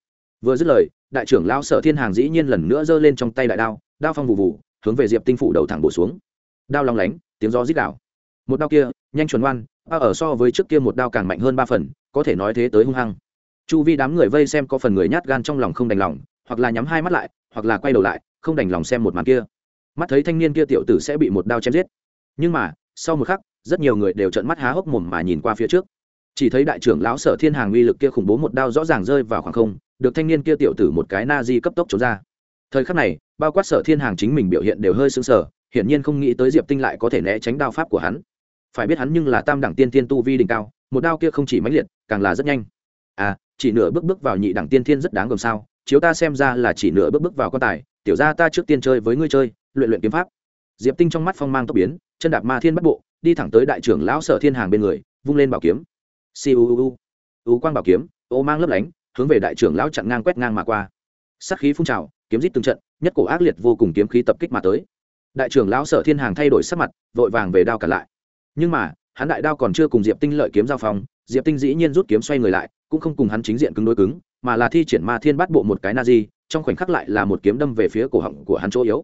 Vừa dứt lời, đại trưởng lão sở thiên hàng dĩ nhiên lần nữa giơ lên trong tay đại đao đao phong vụ vụ, hướng về diệp tinh phủ đầu thẳng bổ xuống. Đao long lánh, tiếng gió rít đảo một đao kia, nhanh chuẩn ngoan ba ở so với trước kia một đao càng mạnh hơn ba phần, có thể nói thế tới hung hăng. Chu vi đám người vây xem có phần người nhát gan trong lòng không đành lòng, hoặc là nhắm hai mắt lại, hoặc là quay đầu lại, không đành lòng xem một màn kia. Mắt thấy thanh niên kia tiểu tử sẽ bị một đao chém giết. Nhưng mà, sau một khắc, rất nhiều người đều trợn mắt há hốc mồm mà nhìn qua phía trước. Chỉ thấy đại trưởng lão sở thiên hàng uy lực kia khủng bố một đao rõ ràng rơi vào khoảng không, được thanh niên kia tiểu tử một cái na di cấp tốc trốn ra. Thời khắc này, bao quát sở thiên hàng chính mình biểu hiện đều hơi sững sờ, hiển nhiên không nghĩ tới diệp tinh lại có thể né tránh đao pháp của hắn phải biết hắn nhưng là tam đẳng tiên thiên tu vi đỉnh cao, một đao kia không chỉ mãnh liệt, càng là rất nhanh. À chỉ nửa bước bước vào nhị đẳng tiên thiên rất đáng gồm sao, chiếu ta xem ra là chỉ nửa bước bước vào quan tài, tiểu ra ta trước tiên chơi với ngươi chơi, luyện luyện kiếm pháp. Diệp tinh trong mắt phong mang tốc biến, chân đạp ma thiên bắt bộ, đi thẳng tới đại trưởng lão sở thiên hàng bên người, vung lên bảo kiếm. Siêu u quang bảo kiếm, ô mang lấp lánh, hướng về đại trưởng lão chặn ngang quét ngang mà qua. Sát khí phun trào, kiếm rít từng trận, nhất cổ ác liệt vô cùng kiếm khí tập kích mà tới. Đại trưởng lão sở thiên hàng thay đổi sắc mặt, vội vàng về đao cả lại nhưng mà, hắn đại đao còn chưa cùng diệp tinh lợi kiếm giao phong, diệp tinh dĩ nhiên rút kiếm xoay người lại, cũng không cùng hắn chính diện cứng đối cứng, mà là thi triển ma thiên bắt bộ một cái na di trong khoảnh khắc lại là một kiếm đâm về phía cổ họng của hắn chỗ yếu.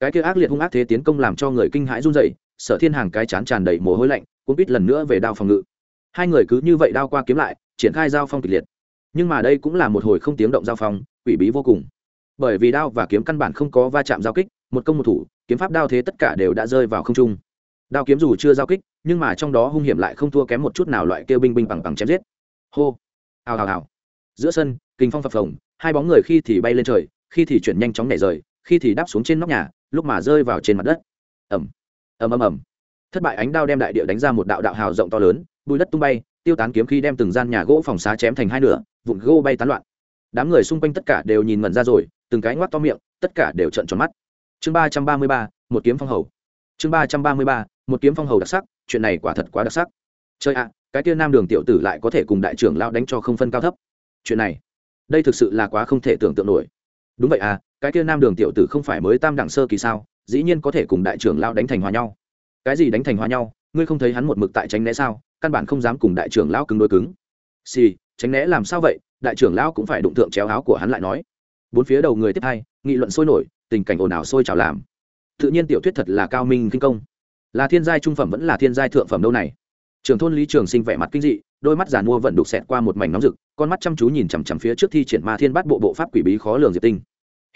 Cái kia ác liệt hung ác thế tiến công làm cho người kinh hãi run dậy sở thiên hàng cái chán tràn đầy mồ hôi lạnh cũng biết lần nữa về đao phòng ngự. Hai người cứ như vậy đao qua kiếm lại, triển khai giao phong kịch liệt. Nhưng mà đây cũng là một hồi không tiếng động giao phong, quỷ bí vô cùng. Bởi vì đao và kiếm căn bản không có va chạm giao kích, một công một thủ, kiếm pháp đao thế tất cả đều đã rơi vào không trung đao kiếm dù chưa giao kích, nhưng mà trong đó hung hiểm lại không thua kém một chút nào loại kêu binh binh bằng bằng chém giết. Hô! Hào hào hào! Giữa sân kinh phong phập phồng, hai bóng người khi thì bay lên trời, khi thì chuyển nhanh chóng nhảy rời, khi thì đáp xuống trên nóc nhà, lúc mà rơi vào trên mặt đất. Ẩm ầm ầm ầm! Thất bại ánh đao đem đại địa đánh ra một đạo đạo hào rộng to lớn, bùi đất tung bay, tiêu tán kiếm khi đem từng gian nhà gỗ phòng xá chém thành hai nửa, vụn gỗ bay tán loạn. Đám người xung quanh tất cả đều nhìn ngẩn ra rồi, từng cái ngoác to miệng, tất cả đều trợn tròn mắt. Chương ba trăm ba mươi ba, một kiếm phong hầu. Chương ba trăm ba mươi ba một kiếm phong hầu đặc sắc, chuyện này quả thật quá đặc sắc. Chơi ạ, cái kia nam đường tiểu tử lại có thể cùng đại trưởng lao đánh cho không phân cao thấp. Chuyện này, đây thực sự là quá không thể tưởng tượng nổi. Đúng vậy à cái kia nam đường tiểu tử không phải mới tam đẳng sơ kỳ sao, dĩ nhiên có thể cùng đại trưởng lao đánh thành hòa nhau. Cái gì đánh thành hòa nhau, ngươi không thấy hắn một mực tại tránh né sao, căn bản không dám cùng đại trưởng lão cứng đôi cứng. Xì, tránh né làm sao vậy, đại trưởng lão cũng phải đụng thượng chéo áo của hắn lại nói. Bốn phía đầu người tiếp hai, nghị luận sôi nổi, tình cảnh ồn ào sôi trào làm. Tự nhiên tiểu thuyết thật là cao minh kinh công là thiên giai trung phẩm vẫn là thiên giai thượng phẩm đâu này? Trường thôn lý trường sinh vẻ mặt kinh dị, đôi mắt giàn mua vẫn đục xẹt qua một mảnh nóng rực, con mắt chăm chú nhìn chằm chằm phía trước thi triển ma thiên bắt bộ bộ pháp quỷ bí khó lường diệp tinh.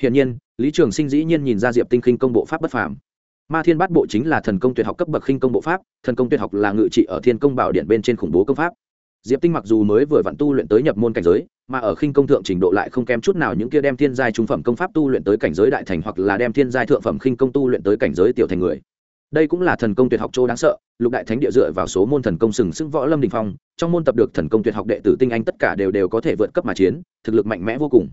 Hiển nhiên, lý trường sinh dĩ nhiên nhìn ra diệp tinh khinh công bộ pháp bất phàm. Ma thiên bát bộ chính là thần công tuyệt học cấp bậc khinh công bộ pháp, thần công tuyệt học là ngự trị ở thiên công bảo điện bên trên khủng bố công pháp. Diệp tinh mặc dù mới vừa vặn tu luyện tới nhập môn cảnh giới, mà ở khinh công thượng trình độ lại không kém chút nào những kia đem thiên giai trung phẩm công pháp tu luyện tới cảnh giới đại thành hoặc là đem thiên giai thượng phẩm khinh công tu luyện tới cảnh giới tiểu thành người đây cũng là thần công tuyệt học châu đáng sợ, lục đại thánh địa dựa vào số môn thần công sừng sững võ lâm đình phong, trong môn tập được thần công tuyệt học đệ tử tinh anh tất cả đều đều có thể vượt cấp mà chiến, thực lực mạnh mẽ vô cùng.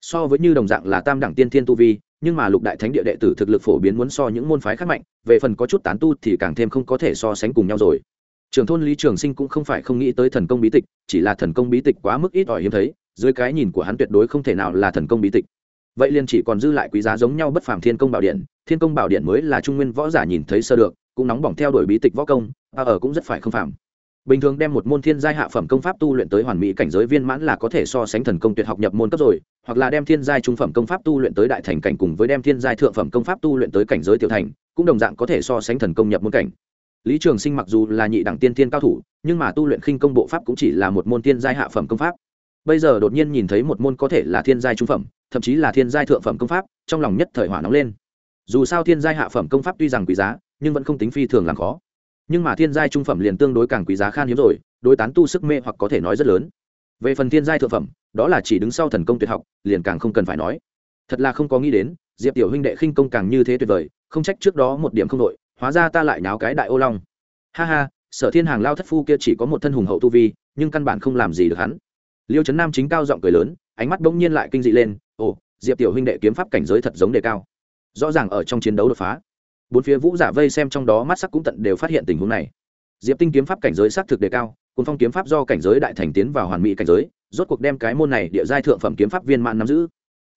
So với như đồng dạng là tam đẳng tiên thiên tu vi, nhưng mà lục đại thánh địa đệ tử thực lực phổ biến muốn so những môn phái khác mạnh, về phần có chút tán tu thì càng thêm không có thể so sánh cùng nhau rồi. Trường thôn lý trường sinh cũng không phải không nghĩ tới thần công bí tịch, chỉ là thần công bí tịch quá mức ít ỏi hiếm thấy, dưới cái nhìn của hắn tuyệt đối không thể nào là thần công bí tịch vậy liền chỉ còn dư lại quý giá giống nhau bất phàm thiên công bảo điện, thiên công bảo điện mới là trung nguyên võ giả nhìn thấy sơ được, cũng nóng bỏng theo đuổi bí tịch võ công và ở cũng rất phải không phàm. Bình thường đem một môn thiên giai hạ phẩm công pháp tu luyện tới hoàn mỹ cảnh giới viên mãn là có thể so sánh thần công tuyệt học nhập môn cấp rồi, hoặc là đem thiên giai trung phẩm công pháp tu luyện tới đại thành cảnh cùng với đem thiên giai thượng phẩm công pháp tu luyện tới cảnh giới tiểu thành, cũng đồng dạng có thể so sánh thần công nhập môn cảnh. Lý trường sinh mặc dù là nhị đẳng tiên thiên cao thủ, nhưng mà tu luyện khinh công bộ pháp cũng chỉ là một môn thiên giai hạ phẩm công pháp. Bây giờ đột nhiên nhìn thấy một môn có thể là thiên giai trung phẩm thậm chí là thiên giai thượng phẩm công pháp, trong lòng nhất thời hỏa nóng lên. Dù sao thiên giai hạ phẩm công pháp tuy rằng quý giá, nhưng vẫn không tính phi thường làm khó. Nhưng mà thiên giai trung phẩm liền tương đối càng quý giá khan hiếm rồi, đối tán tu sức mê hoặc có thể nói rất lớn. Về phần thiên giai thượng phẩm, đó là chỉ đứng sau thần công tuyệt học, liền càng không cần phải nói. Thật là không có nghĩ đến, diệp tiểu huynh đệ khinh công càng như thế tuyệt vời, không trách trước đó một điểm không đội, hóa ra ta lại náo cái đại ô long. Ha ha, sở thiên hàng lao thất phu kia chỉ có một thân hùng hậu tu vi, nhưng căn bản không làm gì được hắn. Liêu trấn nam chính cao giọng cười lớn ánh mắt bỗng nhiên lại kinh dị lên, ồ, diệp tiểu huynh đệ kiếm pháp cảnh giới thật giống đề cao. Rõ ràng ở trong chiến đấu đột phá. Bốn phía vũ giả vây xem trong đó mắt sắc cũng tận đều phát hiện tình huống này. Diệp tinh kiếm pháp cảnh giới xác thực đề cao cùng phong kiếm pháp do cảnh giới đại thành tiến vào hoàn mỹ cảnh giới, rốt cuộc đem cái môn này địa giai thượng phẩm kiếm pháp viên mãn nắm giữ.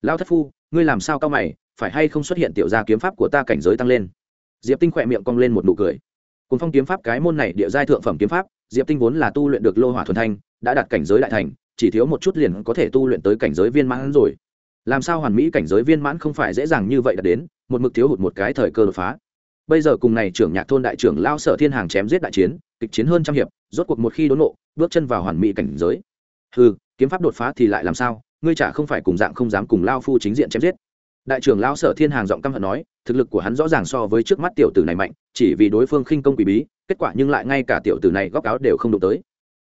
Lao thất phu, ngươi làm sao cao mày, phải hay không xuất hiện tiểu gia kiếm pháp của ta cảnh giới tăng lên? Diệp tinh khỏe miệng cong lên một nụ cười. Cùng phong kiếm pháp cái môn này địa giai thượng phẩm kiếm pháp, diệp tinh vốn là tu luyện được lô hỏa thuần thanh, đã đạt cảnh giới đại thành chỉ thiếu một chút liền có thể tu luyện tới cảnh giới viên mãn rồi. Làm sao hoàn mỹ cảnh giới viên mãn không phải dễ dàng như vậy đạt đến, một mực thiếu hụt một cái thời cơ đột phá. Bây giờ cùng này trưởng nhạc thôn đại trưởng lao sở thiên hàng chém giết đại chiến, kịch chiến hơn trăm hiệp, rốt cuộc một khi đốn nộ, bước chân vào hoàn mỹ cảnh giới. Ừ kiếm pháp đột phá thì lại làm sao, ngươi chả không phải cùng dạng không dám cùng lao phu chính diện chém giết. Đại trưởng lao sở thiên hàng giọng căm hận nói, thực lực của hắn rõ ràng so với trước mắt tiểu tử này mạnh, chỉ vì đối phương khinh công quỷ bí, kết quả nhưng lại ngay cả tiểu tử này góc áo đều không đụng tới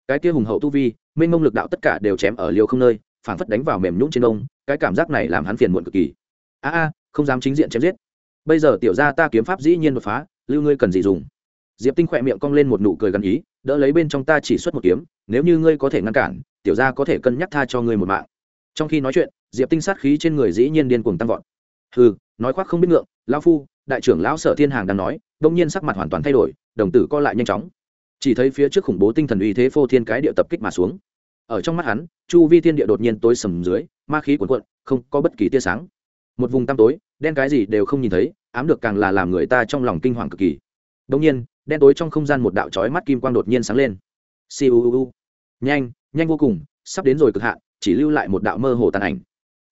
cái kia hùng hậu tu vi, mênh mông lực đạo tất cả đều chém ở liều không nơi, phảng phất đánh vào mềm nhũng trên đông cái cảm giác này làm hắn phiền muộn cực kỳ. A a, không dám chính diện chém giết. Bây giờ tiểu ra ta kiếm pháp dĩ nhiên đột phá, lưu ngươi cần gì dùng? Diệp tinh khỏe miệng cong lên một nụ cười gần ý, đỡ lấy bên trong ta chỉ xuất một kiếm, nếu như ngươi có thể ngăn cản, tiểu ra có thể cân nhắc tha cho ngươi một mạng. Trong khi nói chuyện, diệp tinh sát khí trên người dĩ nhiên điên cuồng tăng vọt. Hừ, nói khoác không biết ngượng, lão phu, đại trưởng lão sở thiên hàng đang nói, đông nhiên sắc mặt hoàn toàn thay đổi, đồng tử co lại nhanh chóng chỉ thấy phía trước khủng bố tinh thần uy thế phô thiên cái địa tập kích mà xuống. Ở trong mắt hắn, chu vi thiên địa đột nhiên tối sầm dưới, ma khí cuồn cuộn, không có bất kỳ tia sáng. Một vùng tăm tối, đen cái gì đều không nhìn thấy, ám được càng là làm người ta trong lòng kinh hoàng cực kỳ. Đông nhiên, đen tối trong không gian một đạo chói mắt kim quang đột nhiên sáng lên. Siêu nhanh nhanh vô cùng, sắp đến rồi cực hạn, chỉ lưu lại một đạo mơ hồ tàn ảnh.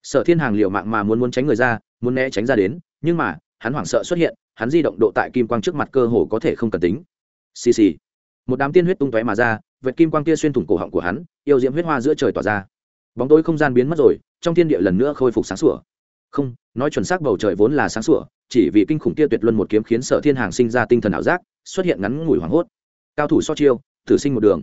Sở thiên hàng liệu mạng mà muốn muốn tránh người ra, muốn né tránh ra đến, nhưng mà, hắn hoảng sợ xuất hiện, hắn di động độ tại kim quang trước mặt cơ hồ có thể không cần tính. Xì xì một đám tiên huyết tung tóe mà ra, vệt kim quang kia xuyên thủng cổ họng của hắn, yêu diễm huyết hoa giữa trời tỏa ra. Bóng tối không gian biến mất rồi, trong thiên địa lần nữa khôi phục sáng sủa. Không, nói chuẩn xác bầu trời vốn là sáng sủa, chỉ vì kinh khủng kia tuyệt luân một kiếm khiến sở thiên hàng sinh ra tinh thần ảo giác, xuất hiện ngắn ngủi hoảng hốt. Cao thủ so chiêu, thử sinh một đường.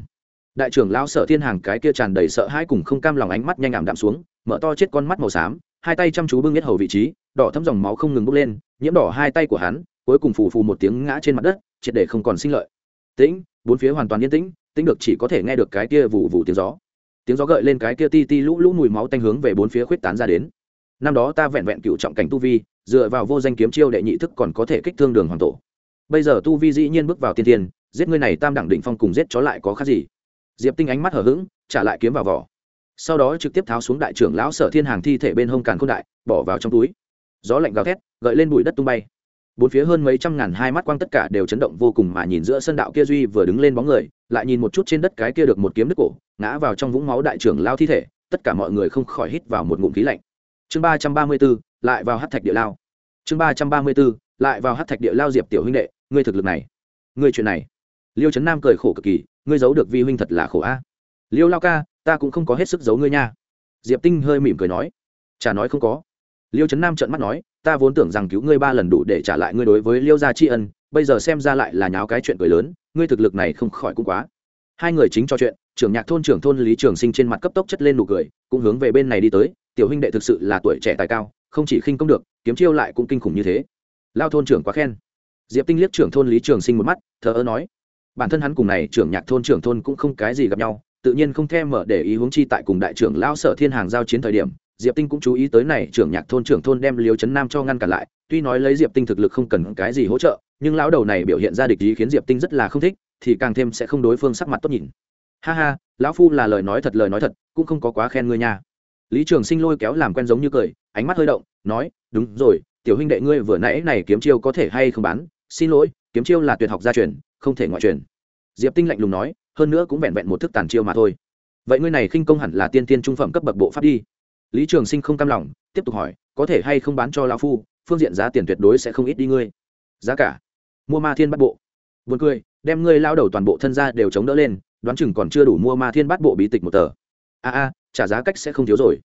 Đại trưởng lão sở thiên hàng cái kia tràn đầy sợ hãi cùng không cam lòng ánh mắt nhanh ảm đạm xuống, mở to chết con mắt màu xám, hai tay chăm chú bưng nhất hầu vị trí, đỏ thấm dòng máu không ngừng bốc lên, nhiễm đỏ hai tay của hắn, cuối cùng phù phù một tiếng ngã trên mặt đất, triệt để không còn sinh lợi. Tĩnh bốn phía hoàn toàn yên tĩnh tĩnh được chỉ có thể nghe được cái kia vụ vụ tiếng gió. Tiếng gió gợi lên cái kia ti ti lũ lũ mùi máu tanh hướng về bốn phía khuyết tán ra đến. Năm đó ta vẹn vẹn cựu trọng cảnh tu vi, dựa vào vô danh kiếm chiêu đệ nhị thức còn có thể kích thương đường hoàng tổ. Bây giờ tu vi dĩ nhiên bước vào tiên tiên giết ngươi này tam đẳng định phong cùng giết chó lại có khác gì? Diệp tinh ánh mắt hở h ữ g trả lại kiếm vào vỏ. Sau đó trực tiếp tháo xuống đại trưởng lão sở thiên hàng thi thể bên hông càn k h ô n đại, bỏ vào trong túi. Gió lạnh gào thét, gợi lên bụi đất tung bay bốn phía hơn mấy trăm ngàn hai mắt quang tất cả đều chấn động vô cùng mà nhìn giữa sân đạo kia duy vừa đứng lên bóng người, lại nhìn một chút trên đất cái kia được một kiếm đứt cổ, ngã vào trong vũng máu đại trưởng lao thi thể, tất cả mọi người không khỏi hít vào một ngụm khí lạnh. Chương ba trăm ba mươi b ố lại vào hát thạch địa lao. Chương ba trăm ba mươi b ố lại vào hát thạch địa lao diệp tiểu huynh đệ, ngươi thực lực này, ngươi chuyện này. Liêu trấn nam cười khổ cực kỳ, ngươi giấu được vi huynh thật là khổ a. Liêu lao ca, ta cũng không có hết sức giấu ngươi nha. Diệp tinh hơi mỉm cười nói, chả nói không có. Liêu trấn nam trợn mắt nói ta vốn tưởng rằng cứu ngươi ba lần đủ để trả lại ngươi đối với liêu gia tri ân, bây giờ xem ra lại là nháo cái chuyện cười lớn, ngươi thực lực này không khỏi cũng quá. Hai người chính cho chuyện, trưởng nhạc thôn trưởng thôn lý trường sinh trên mặt cấp tốc chất lên nụ cười, cũng hướng về bên này đi tới, tiểu huynh đệ thực sự là tuổi trẻ tài cao, không chỉ khinh công được, kiếm chiêu lại cũng kinh khủng như thế. Lao thôn trưởng quá khen. Diệp tinh liếc trưởng thôn lý trường sinh một mắt, thờ ơ nói, bản thân hắn cùng này trưởng nhạc thôn trưởng thôn cũng không cái gì gặp nhau, tự nhiên không thèm mở để ý hướng chi tại cùng đại trưởng lão sở thiên hàng giao chiến thời điểm diệp tinh cũng chú ý tới này, trưởng nhạc thôn trưởng thôn đem liêu chấn nam cho ngăn cản lại. Tuy nói lấy diệp tinh thực lực không cần cái gì hỗ trợ, nhưng lão đầu này biểu hiện ra địch ý khiến diệp tinh rất là không thích, thì càng thêm sẽ không đối phương sắc mặt tốt nhìn. Ha ha, lão phu là lời nói thật, lời nói thật, cũng không có quá khen ngươi nha. Lý trường sinh lôi kéo làm quen giống như cười, ánh mắt hơi động, nói, đúng rồi, tiểu huynh đệ ngươi vừa nãy này kiếm chiêu có thể hay không bán? Xin lỗi, kiếm chiêu là tuyệt học gia truyền, không thể ngoại truyền. Diệp tinh lạnh lùng nói, hơn nữa cũng vẹn vẹn một thức tàn chiêu mà thôi. Vậy ngươi này khinh công hẳn là tiên tiên trung phẩm cấp bậc bộ pháp đi lý trường sinh không cam lòng, tiếp tục hỏi, có thể hay không bán cho lão phu, phương diện giá tiền tuyệt đối sẽ không ít đi ngươi. Giá cả? Mua ma thiên bắt bộ. Vườn cười, đem ngươi lao đầu toàn bộ thân ra đều chống đỡ lên, đoán chừng còn chưa đủ mua ma thiên bắt bộ bí tịch một tờ. A a, trả giá cách sẽ không thiếu rồi.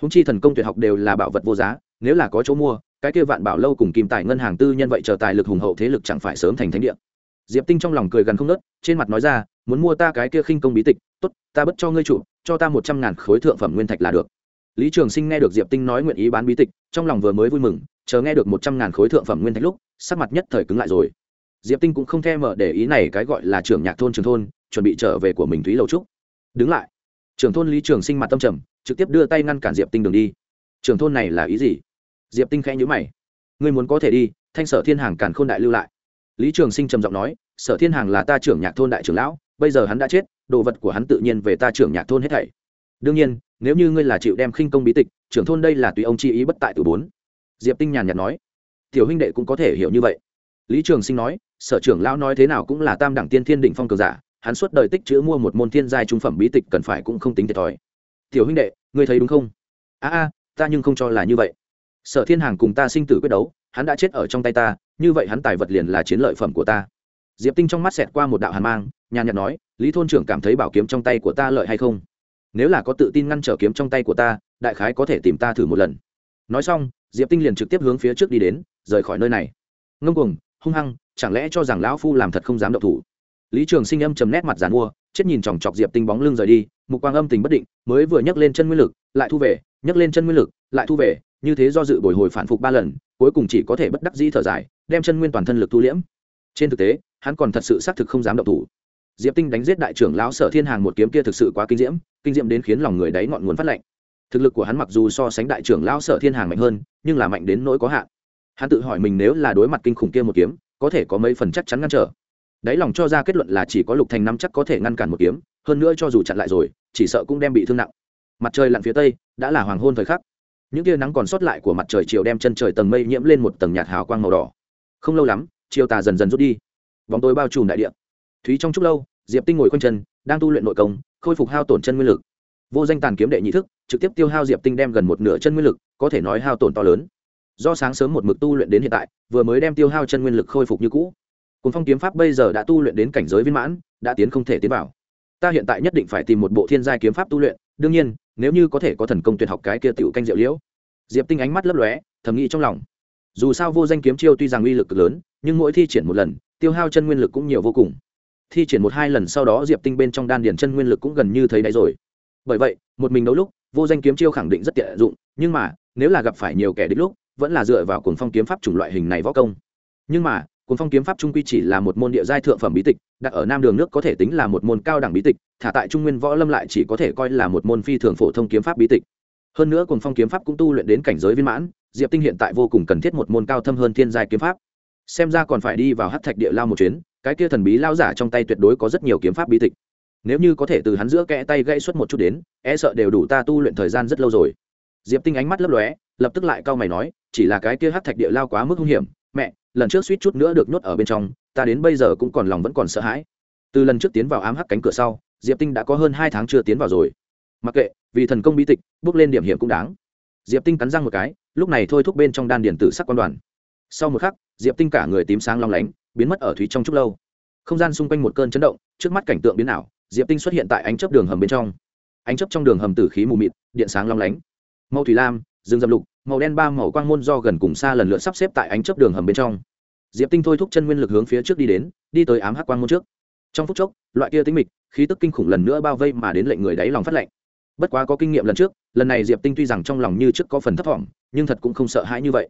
Húng chi thần công tuyệt học đều là bảo vật vô giá, nếu là có chỗ mua, cái kia vạn bảo lâu cùng kìm tài ngân hàng tư nhân vậy chờ tài lực hùng hậu thế lực chẳng phải sớm thành thánh địa. Diệp tinh trong lòng cười gần không nớt trên mặt nói ra, muốn mua ta cái kia khinh công bí tịch, tốt, ta bất cho ngươi chủ, cho ta một trăm ngàn khối thượng phẩm nguyên thạch là được lý trường sinh nghe được diệp tinh nói nguyện ý bán bí tịch, trong lòng vừa mới vui mừng, chờ nghe được một trăm ngàn khối thượng phẩm nguyên thạch lúc, sắc mặt nhất thời cứng lại rồi. Diệp tinh cũng không thèm mở để ý này cái gọi là trưởng nhạc thôn trường thôn, chuẩn bị trở về của mình thúy lầu trúc. Đứng lại. Trưởng thôn lý trường sinh mặt tâm trầm, trực tiếp đưa tay ngăn cản diệp tinh đường đi. Trưởng thôn này là ý gì? Diệp tinh khẽ nhữ mày. Ngươi muốn có thể đi, thanh sở thiên hàng càn k h ô n đại lưu lại. Lý trường sinh trầm giọng nói, sở thiên hàng là ta trưởng nhạc thôn đại trưởng lão, bây giờ hắn đã chết, đồ vật của hắn tự nhiên về ta trưởng nhạc thôn hết thảy đương nhiên, nếu như ngươi là chịu đem khinh công bí tịch, trưởng thôn đây là tùy ông chi ý bất tại từ bốn. Diệp tinh nhàn nhạt nói. Tiểu huynh đệ cũng có thể hiểu như vậy. Lý trường sinh nói, sở trưởng lão nói thế nào cũng là tam đẳng tiên thiên đỉnh phong cường giả, hắn suốt đời tích chữ mua một môn thiên giai trung phẩm bí tịch cần phải cũng không tính thiệt thòi. Tiểu huynh đệ, ngươi thấy đúng không? A a, ta nhưng không cho là như vậy. Sở thiên hàng cùng ta sinh tử quyết đấu, hắn đã chết ở trong tay ta, như vậy hắn tài vật liền là chiến lợi phẩm của ta. Diệp tinh trong mắt xẹt qua một đạo hàn mang, nhàn nhạt nói, lý thôn trưởng cảm thấy bảo kiếm trong tay của ta lợi hay không? Nếu là có tự tin ngăn trở kiếm trong tay của ta, đại khái có thể tìm ta thử một lần. Nói xong, diệp tinh liền trực tiếp hướng phía trước đi đến, rời khỏi nơi này. Ngông cuồng, hung hăng, chẳng lẽ cho rằng lão phu làm thật không dám động thủ? Lý trường sinh âm trầm nét mặt dàn mua, chết nhìn chòng chọc diệp tinh bóng lưng rời đi, mục quang âm tình bất định, mới vừa nhấc lên chân nguyên lực, lại thu về, nhấc lên chân nguyên lực, lại thu về, như thế do dự bồi hồi phản phục ba lần, cuối cùng chỉ có thể bất đắc dĩ thở dài, đem chân nguyên toàn thân lực thu liễm. Trên thực tế, hắn còn thật sự xác thực không dám động thủ diệp tinh đánh giết đại trưởng lão sở thiên hàng một kiếm kia thực sự quá kinh diễm kinh diễm đến khiến lòng người đáy ngọn nguồn phát lạnh. Thực lực của hắn mặc dù so sánh đại trưởng lão sở thiên hàng mạnh hơn, nhưng là mạnh đến nỗi có hạn. Hắn tự hỏi mình nếu là đối mặt kinh khủng kia một kiếm, có thể có mấy phần chắc chắn ngăn trở. Đáy lòng cho ra kết luận là chỉ có lục thành năm chắc có thể ngăn cản một kiếm, hơn nữa cho dù chặn lại rồi, chỉ sợ cũng đem bị thương nặng. Mặt trời lặn phía tây, đã là hoàng hôn thời khắc. Những tia nắng còn sót lại của mặt trời chiều đem chân trời tầng mây nhiễm lên một tầng nhạt hào quang màu đỏ. Không lâu lắm, chiều tà dần dần rút đi. Bóng tối bao trùm đại địa thúy trong chúc lâu, diệp tinh ngồi quanh chân, đang tu luyện nội công, khôi phục hao tổn chân nguyên lực. Vô danh tàn kiếm đệ nhị thức, trực tiếp tiêu hao diệp tinh đem gần một nửa chân nguyên lực, có thể nói hao tổn to lớn. Do sáng sớm một mực tu luyện đến hiện tại, vừa mới đem tiêu hao chân nguyên lực khôi phục như cũ. Cùng phong kiếm pháp bây giờ đã tu luyện đến cảnh giới viên mãn, đã tiến không thể tiến vào. Ta hiện tại nhất định phải tìm một bộ thiên gia kiếm pháp tu luyện, đương nhiên, nếu như có thể có thần công tuyệt học cái kia tiểu canh diệu liễu. Diệp tinh ánh mắt lấp lóe, thầm nghĩ trong lòng. Dù sao vô danh kiếm chiêu tuy rằng uy lực cực lớn, nhưng mỗi thi triển một lần, tiêu hao chân nguyên lực cũng nhiều vô cùng thi triển một hai lần sau đó diệp tinh bên trong đan điền chân nguyên lực cũng gần như thấy đáy rồi. Bởi vậy, một mình đấu lúc, vô danh kiếm chiêu khẳng định rất tiện dụng, nhưng mà, nếu là gặp phải nhiều kẻ địch lúc, vẫn là dựa vào cuồng phong kiếm pháp chủng loại hình này võ công. Nhưng mà, cuồng phong kiếm pháp trung quy chỉ là một môn địa giai thượng phẩm bí tịch, đặt ở nam đường nước có thể tính là một môn cao đẳng bí tịch, thả tại trung nguyên võ lâm lại chỉ có thể coi là một môn phi thường phổ thông kiếm pháp bí tịch. Hơn nữa cuồng phong kiếm pháp cũng tu luyện đến cảnh giới viên mãn, diệp tinh hiện tại vô cùng cần thiết một môn cao thâm hơn thiên giai kiếm pháp. Xem ra còn phải đi vào hát thạch địa lao một chuyến cái kia thần bí lao giả trong tay tuyệt đối có rất nhiều kiếm pháp bí tịch. Nếu như có thể từ hắn giữa kẽ tay gãy xuất một chút đến e sợ đều đủ ta tu luyện thời gian rất lâu rồi. Diệp tinh ánh mắt lấp lóe, lập tức lại cau mày nói, chỉ là cái kia hát thạch địa lao quá mức hung hiểm, mẹ, lần trước suýt chút nữa được nhốt ở bên trong, ta đến bây giờ cũng còn lòng vẫn còn sợ hãi. Từ lần trước tiến vào ám hắc cánh cửa sau, diệp tinh đã có hơn hai tháng chưa tiến vào rồi. Mặc kệ, vì thần công bí tịch, bước lên điểm hiểm cũng đáng. Diệp tinh cắn răng một cái, lúc này thôi thúc bên trong đan điển tử sắc quan đoàn. Sau một khắc, diệp tinh cả người tím sáng long lánh biến mất ở thúy trong chốc lâu. Không gian xung quanh một cơn chấn động, trước mắt cảnh tượng biến ảo, diệp tinh xuất hiện tại ánh chớp đường hầm bên trong. Ánh chớp trong đường hầm tử khí mù mịt, điện sáng long lánh. Màu thủy lam, rừng dầm lục, màu đen ba màu quang môn do gần cùng xa lần lượt sắp xếp tại ánh chớp đường hầm bên trong. Diệp tinh thôi thúc chân nguyên lực hướng phía trước đi đến, đi tới ám hắc quang môn trước. Trong phút chốc, loại kia tính mịch, khí tức kinh khủng lần nữa bao vây mà đến lệnh người đáy lòng phát lệnh bất quá có kinh nghiệm lần trước, lần này diệp tinh tuy rằng trong lòng như trước có phần thấp thỏm nhưng thật cũng không sợ hãi như vậy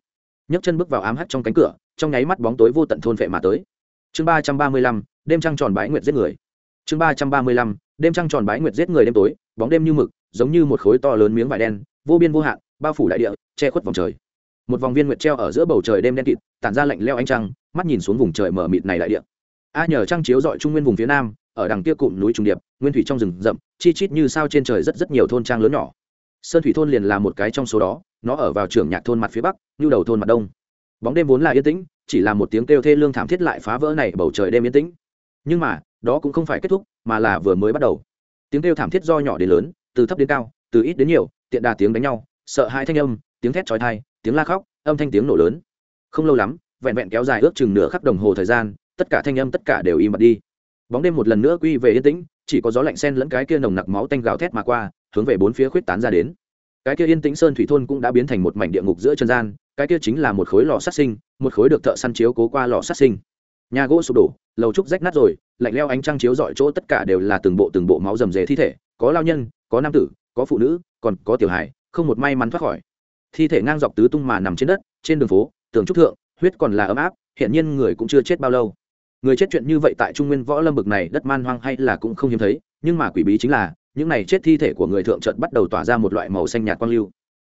nhấc chân bước vào ám hắt trong cánh cửa, trong nháy mắt bóng tối vô tận thôn vệ mà tới. Chương ba trăm ba mươi lăm, đêm trăng tròn bái nguyệt giết người. Chương ba trăm ba mươi lăm, đêm trăng tròn bái nguyệt giết người đêm tối, bóng đêm như mực, giống như một khối to lớn miếng vải đen, vô biên vô hạn, bao phủ đại địa, che khuất vòng trời. Một vòng viên nguyệt treo ở giữa bầu trời đêm đen kịt, tản ra lạnh leo ánh trăng, mắt nhìn xuống vùng trời mở mịt này đại địa. A nhờ trăng chiếu dọi trung nguyên vùng phía nam, ở đằng kia cụm núi trung điệp, nguyên thủy trong rừng rậm, chi chít như sao trên trời rất rất nhiều thôn trang lớn nhỏ. Sơn thủy thôn liền là một cái trong số đó nó ở vào trường nhạc thôn mặt phía bắc, như đầu thôn mặt đông. Bóng đêm vốn là yên tĩnh, chỉ là một tiếng kêu thê lương thảm thiết lại phá vỡ này bầu trời đêm yên tĩnh. Nhưng mà, đó cũng không phải kết thúc, mà là vừa mới bắt đầu. Tiếng kêu thảm thiết do nhỏ đến lớn, từ thấp đến cao, từ ít đến nhiều, tiện đà tiếng đánh nhau, sợ hai thanh âm, tiếng thét trói thai tiếng la khóc, âm thanh tiếng nổ lớn. Không lâu lắm, vẹn vẹn kéo dài ước chừng nửa khắc đồng hồ thời gian, tất cả thanh âm tất cả đều im bặt đi. Bóng đêm một lần nữa quy về yên tĩnh, chỉ có gió lạnh sen lẫn cái kia nồng nặc máu tanh gào thét mà qua, hướng về bốn phía khuyết tán ra đến cái kia yên tĩnh sơn thủy thôn cũng đã biến thành một mảnh địa ngục giữa chân gian, cái kia chính là một khối lò sát sinh, một khối được thợ săn chiếu cố qua lò sát sinh. Nhà gỗ sụp đổ, lầu trúc rách nát rồi, lạnh leo ánh trăng chiếu dọi chỗ tất cả đều là từng bộ từng bộ máu rầm rề thi thể, có lao nhân, có nam tử, có phụ nữ, còn có tiểu hài, không một may mắn thoát khỏi. Thi thể ngang dọc tứ tung mà nằm trên đất, trên đường phố, tường trúc thượng, huyết còn là ấm áp hiện nhiên người cũng chưa chết bao lâu. Người chết chuyện như vậy tại trung nguyên võ lâm bực này đất man hoang hay là cũng không hiếm thấy, nhưng mà quỷ bí chính là những này chết thi thể của người thượng trận bắt đầu tỏa ra một loại màu xanh nhạt quang lưu.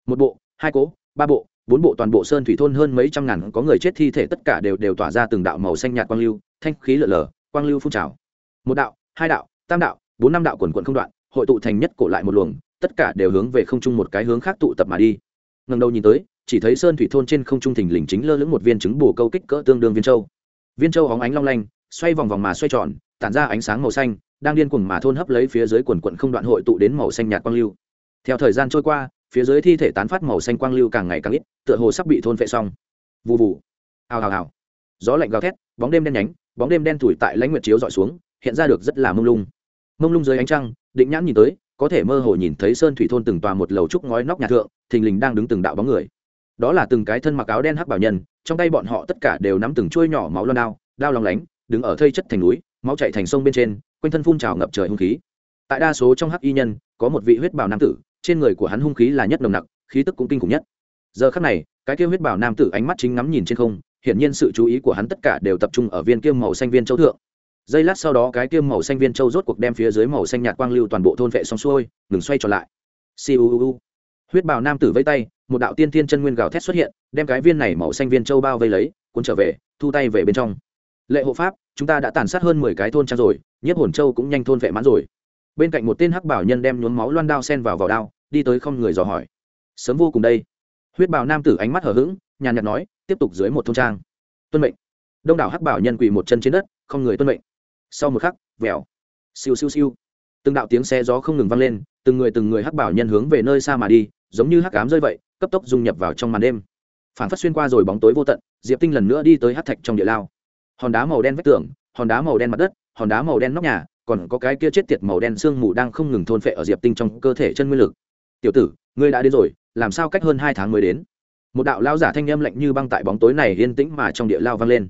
Một bộ, hai cố ba bộ, bốn bộ toàn bộ sơn thủy thôn hơn mấy trăm ngàn có người chết thi thể tất cả đều đều tỏa ra từng đạo màu xanh nhạt quang lưu, thanh khí lở lở, quang lưu phun trào. Một đạo, hai đạo, tam đạo, bốn năm đạo quần quận không đoạn, hội tụ thành nhất cổ lại một luồng, tất cả đều hướng về không trung một cái hướng khác tụ tập mà đi. Ngần đầu nhìn tới, chỉ thấy sơn thủy thôn trên không trung thình lình chính lơ lửng một viên trứng bù câu kích cỡ tương đương viên châu. Viên châu hóng ánh long lanh, xoay vòng vòng mà xoay tròn, tản ra ánh sáng màu xanh đang điên cuồng mà thôn hấp lấy phía dưới quần quận không đoạn hội tụ đến màu xanh nhạt quang lưu. Theo thời gian trôi qua, phía dưới thi thể tán phát màu xanh quang lưu càng ngày càng ít, tựa hồ sắp bị thôn phệ xong. Vụ vụ hào hào hào. Gió lạnh gào thét, bóng đêm đen nhánh, bóng đêm đen thủi tại lãnh nguyệt chiếu dọi xuống, hiện ra được rất là mông lung. Mông lung dưới ánh trăng, định nhãn nhìn tới, có thể mơ hồ nhìn thấy sơn thủy thôn từng tòa một lầu trúc ngói nóc nhà thượng, thình lình đang đứng từng đạo bóng người. Đó là từng cái thân mặc áo đen hắc bảo nhân, trong tay bọn họ tất cả đều nắm từng chuôi nhỏ máu loan đao đao lòng lánh, đứng ở thây chất thành núi, máu chạy thành sông bên trên quanh thân phun trào ngập trời hung khí. Tại đa số trong hắc y nhân, có một vị huyết bảo nam tử, trên người của hắn hung khí là nhất nồng nặc, khí tức cũng kinh khủng nhất. Giờ khắc này, cái kia huyết bảo nam tử ánh mắt chính ngắm nhìn trên không, hiển nhiên sự chú ý của hắn tất cả đều tập trung ở viên kiêm màu xanh viên châu thượng. Giây lát sau đó, cái kiêm màu xanh viên châu rốt cuộc đem phía dưới màu xanh nhạt quang lưu toàn bộ thôn vệ xong xuôi, ngừng xoay trở lại. Siêu huyết bào nam tử vây tay, một đạo tiên thiên chân nguyên gào thét xuất hiện, đem cái viên này màu xanh viên châu bao vây lấy, cuốn trở về, thu tay về bên trong lệ hộ pháp, chúng ta đã tàn sát hơn mười cái thôn trang rồi, nhiếp hồn châu cũng nhanh thôn vệ mãn rồi. Bên cạnh một tên hắc bảo nhân đem nhuốm máu loan đao sen vào vào đao, đi tới không người dò hỏi. Sớm vô cùng đây. Huyết bào nam tử ánh mắt hở h ữ g nhàn nhạt nói, tiếp tục dưới một thôn trang. Tuân mệnh. Đông đảo hắc bảo nhân quỳ một chân trên đất, không người tuân mệnh. Sau một khắc vẻo siêu siêu siêu. Từng đạo tiếng xe gió không ngừng vang lên, từng người từng người hắc bảo nhân hướng về nơi xa mà đi, giống như hắc cám rơi vậy, cấp tốc dung nhập vào trong màn đêm. Phản phát xuyên qua rồi bóng tối vô tận, diệp tinh lần nữa đi tới hát thạch trong địa lao hòn đá màu đen vách tường, hòn đá màu đen mặt đất, hòn đá màu đen nóc nhà, còn có cái kia chết tiệt màu đen sương mù đang không ngừng thôn phệ ở diệp tinh trong cơ thể chân nguyên lực. Tiểu tử, ngươi đã đến rồi, làm sao cách hơn hai tháng mới đến? Một đạo lao giả thanh âm lạnh như băng tại bóng tối này yên tĩnh mà trong địa lao vang lên.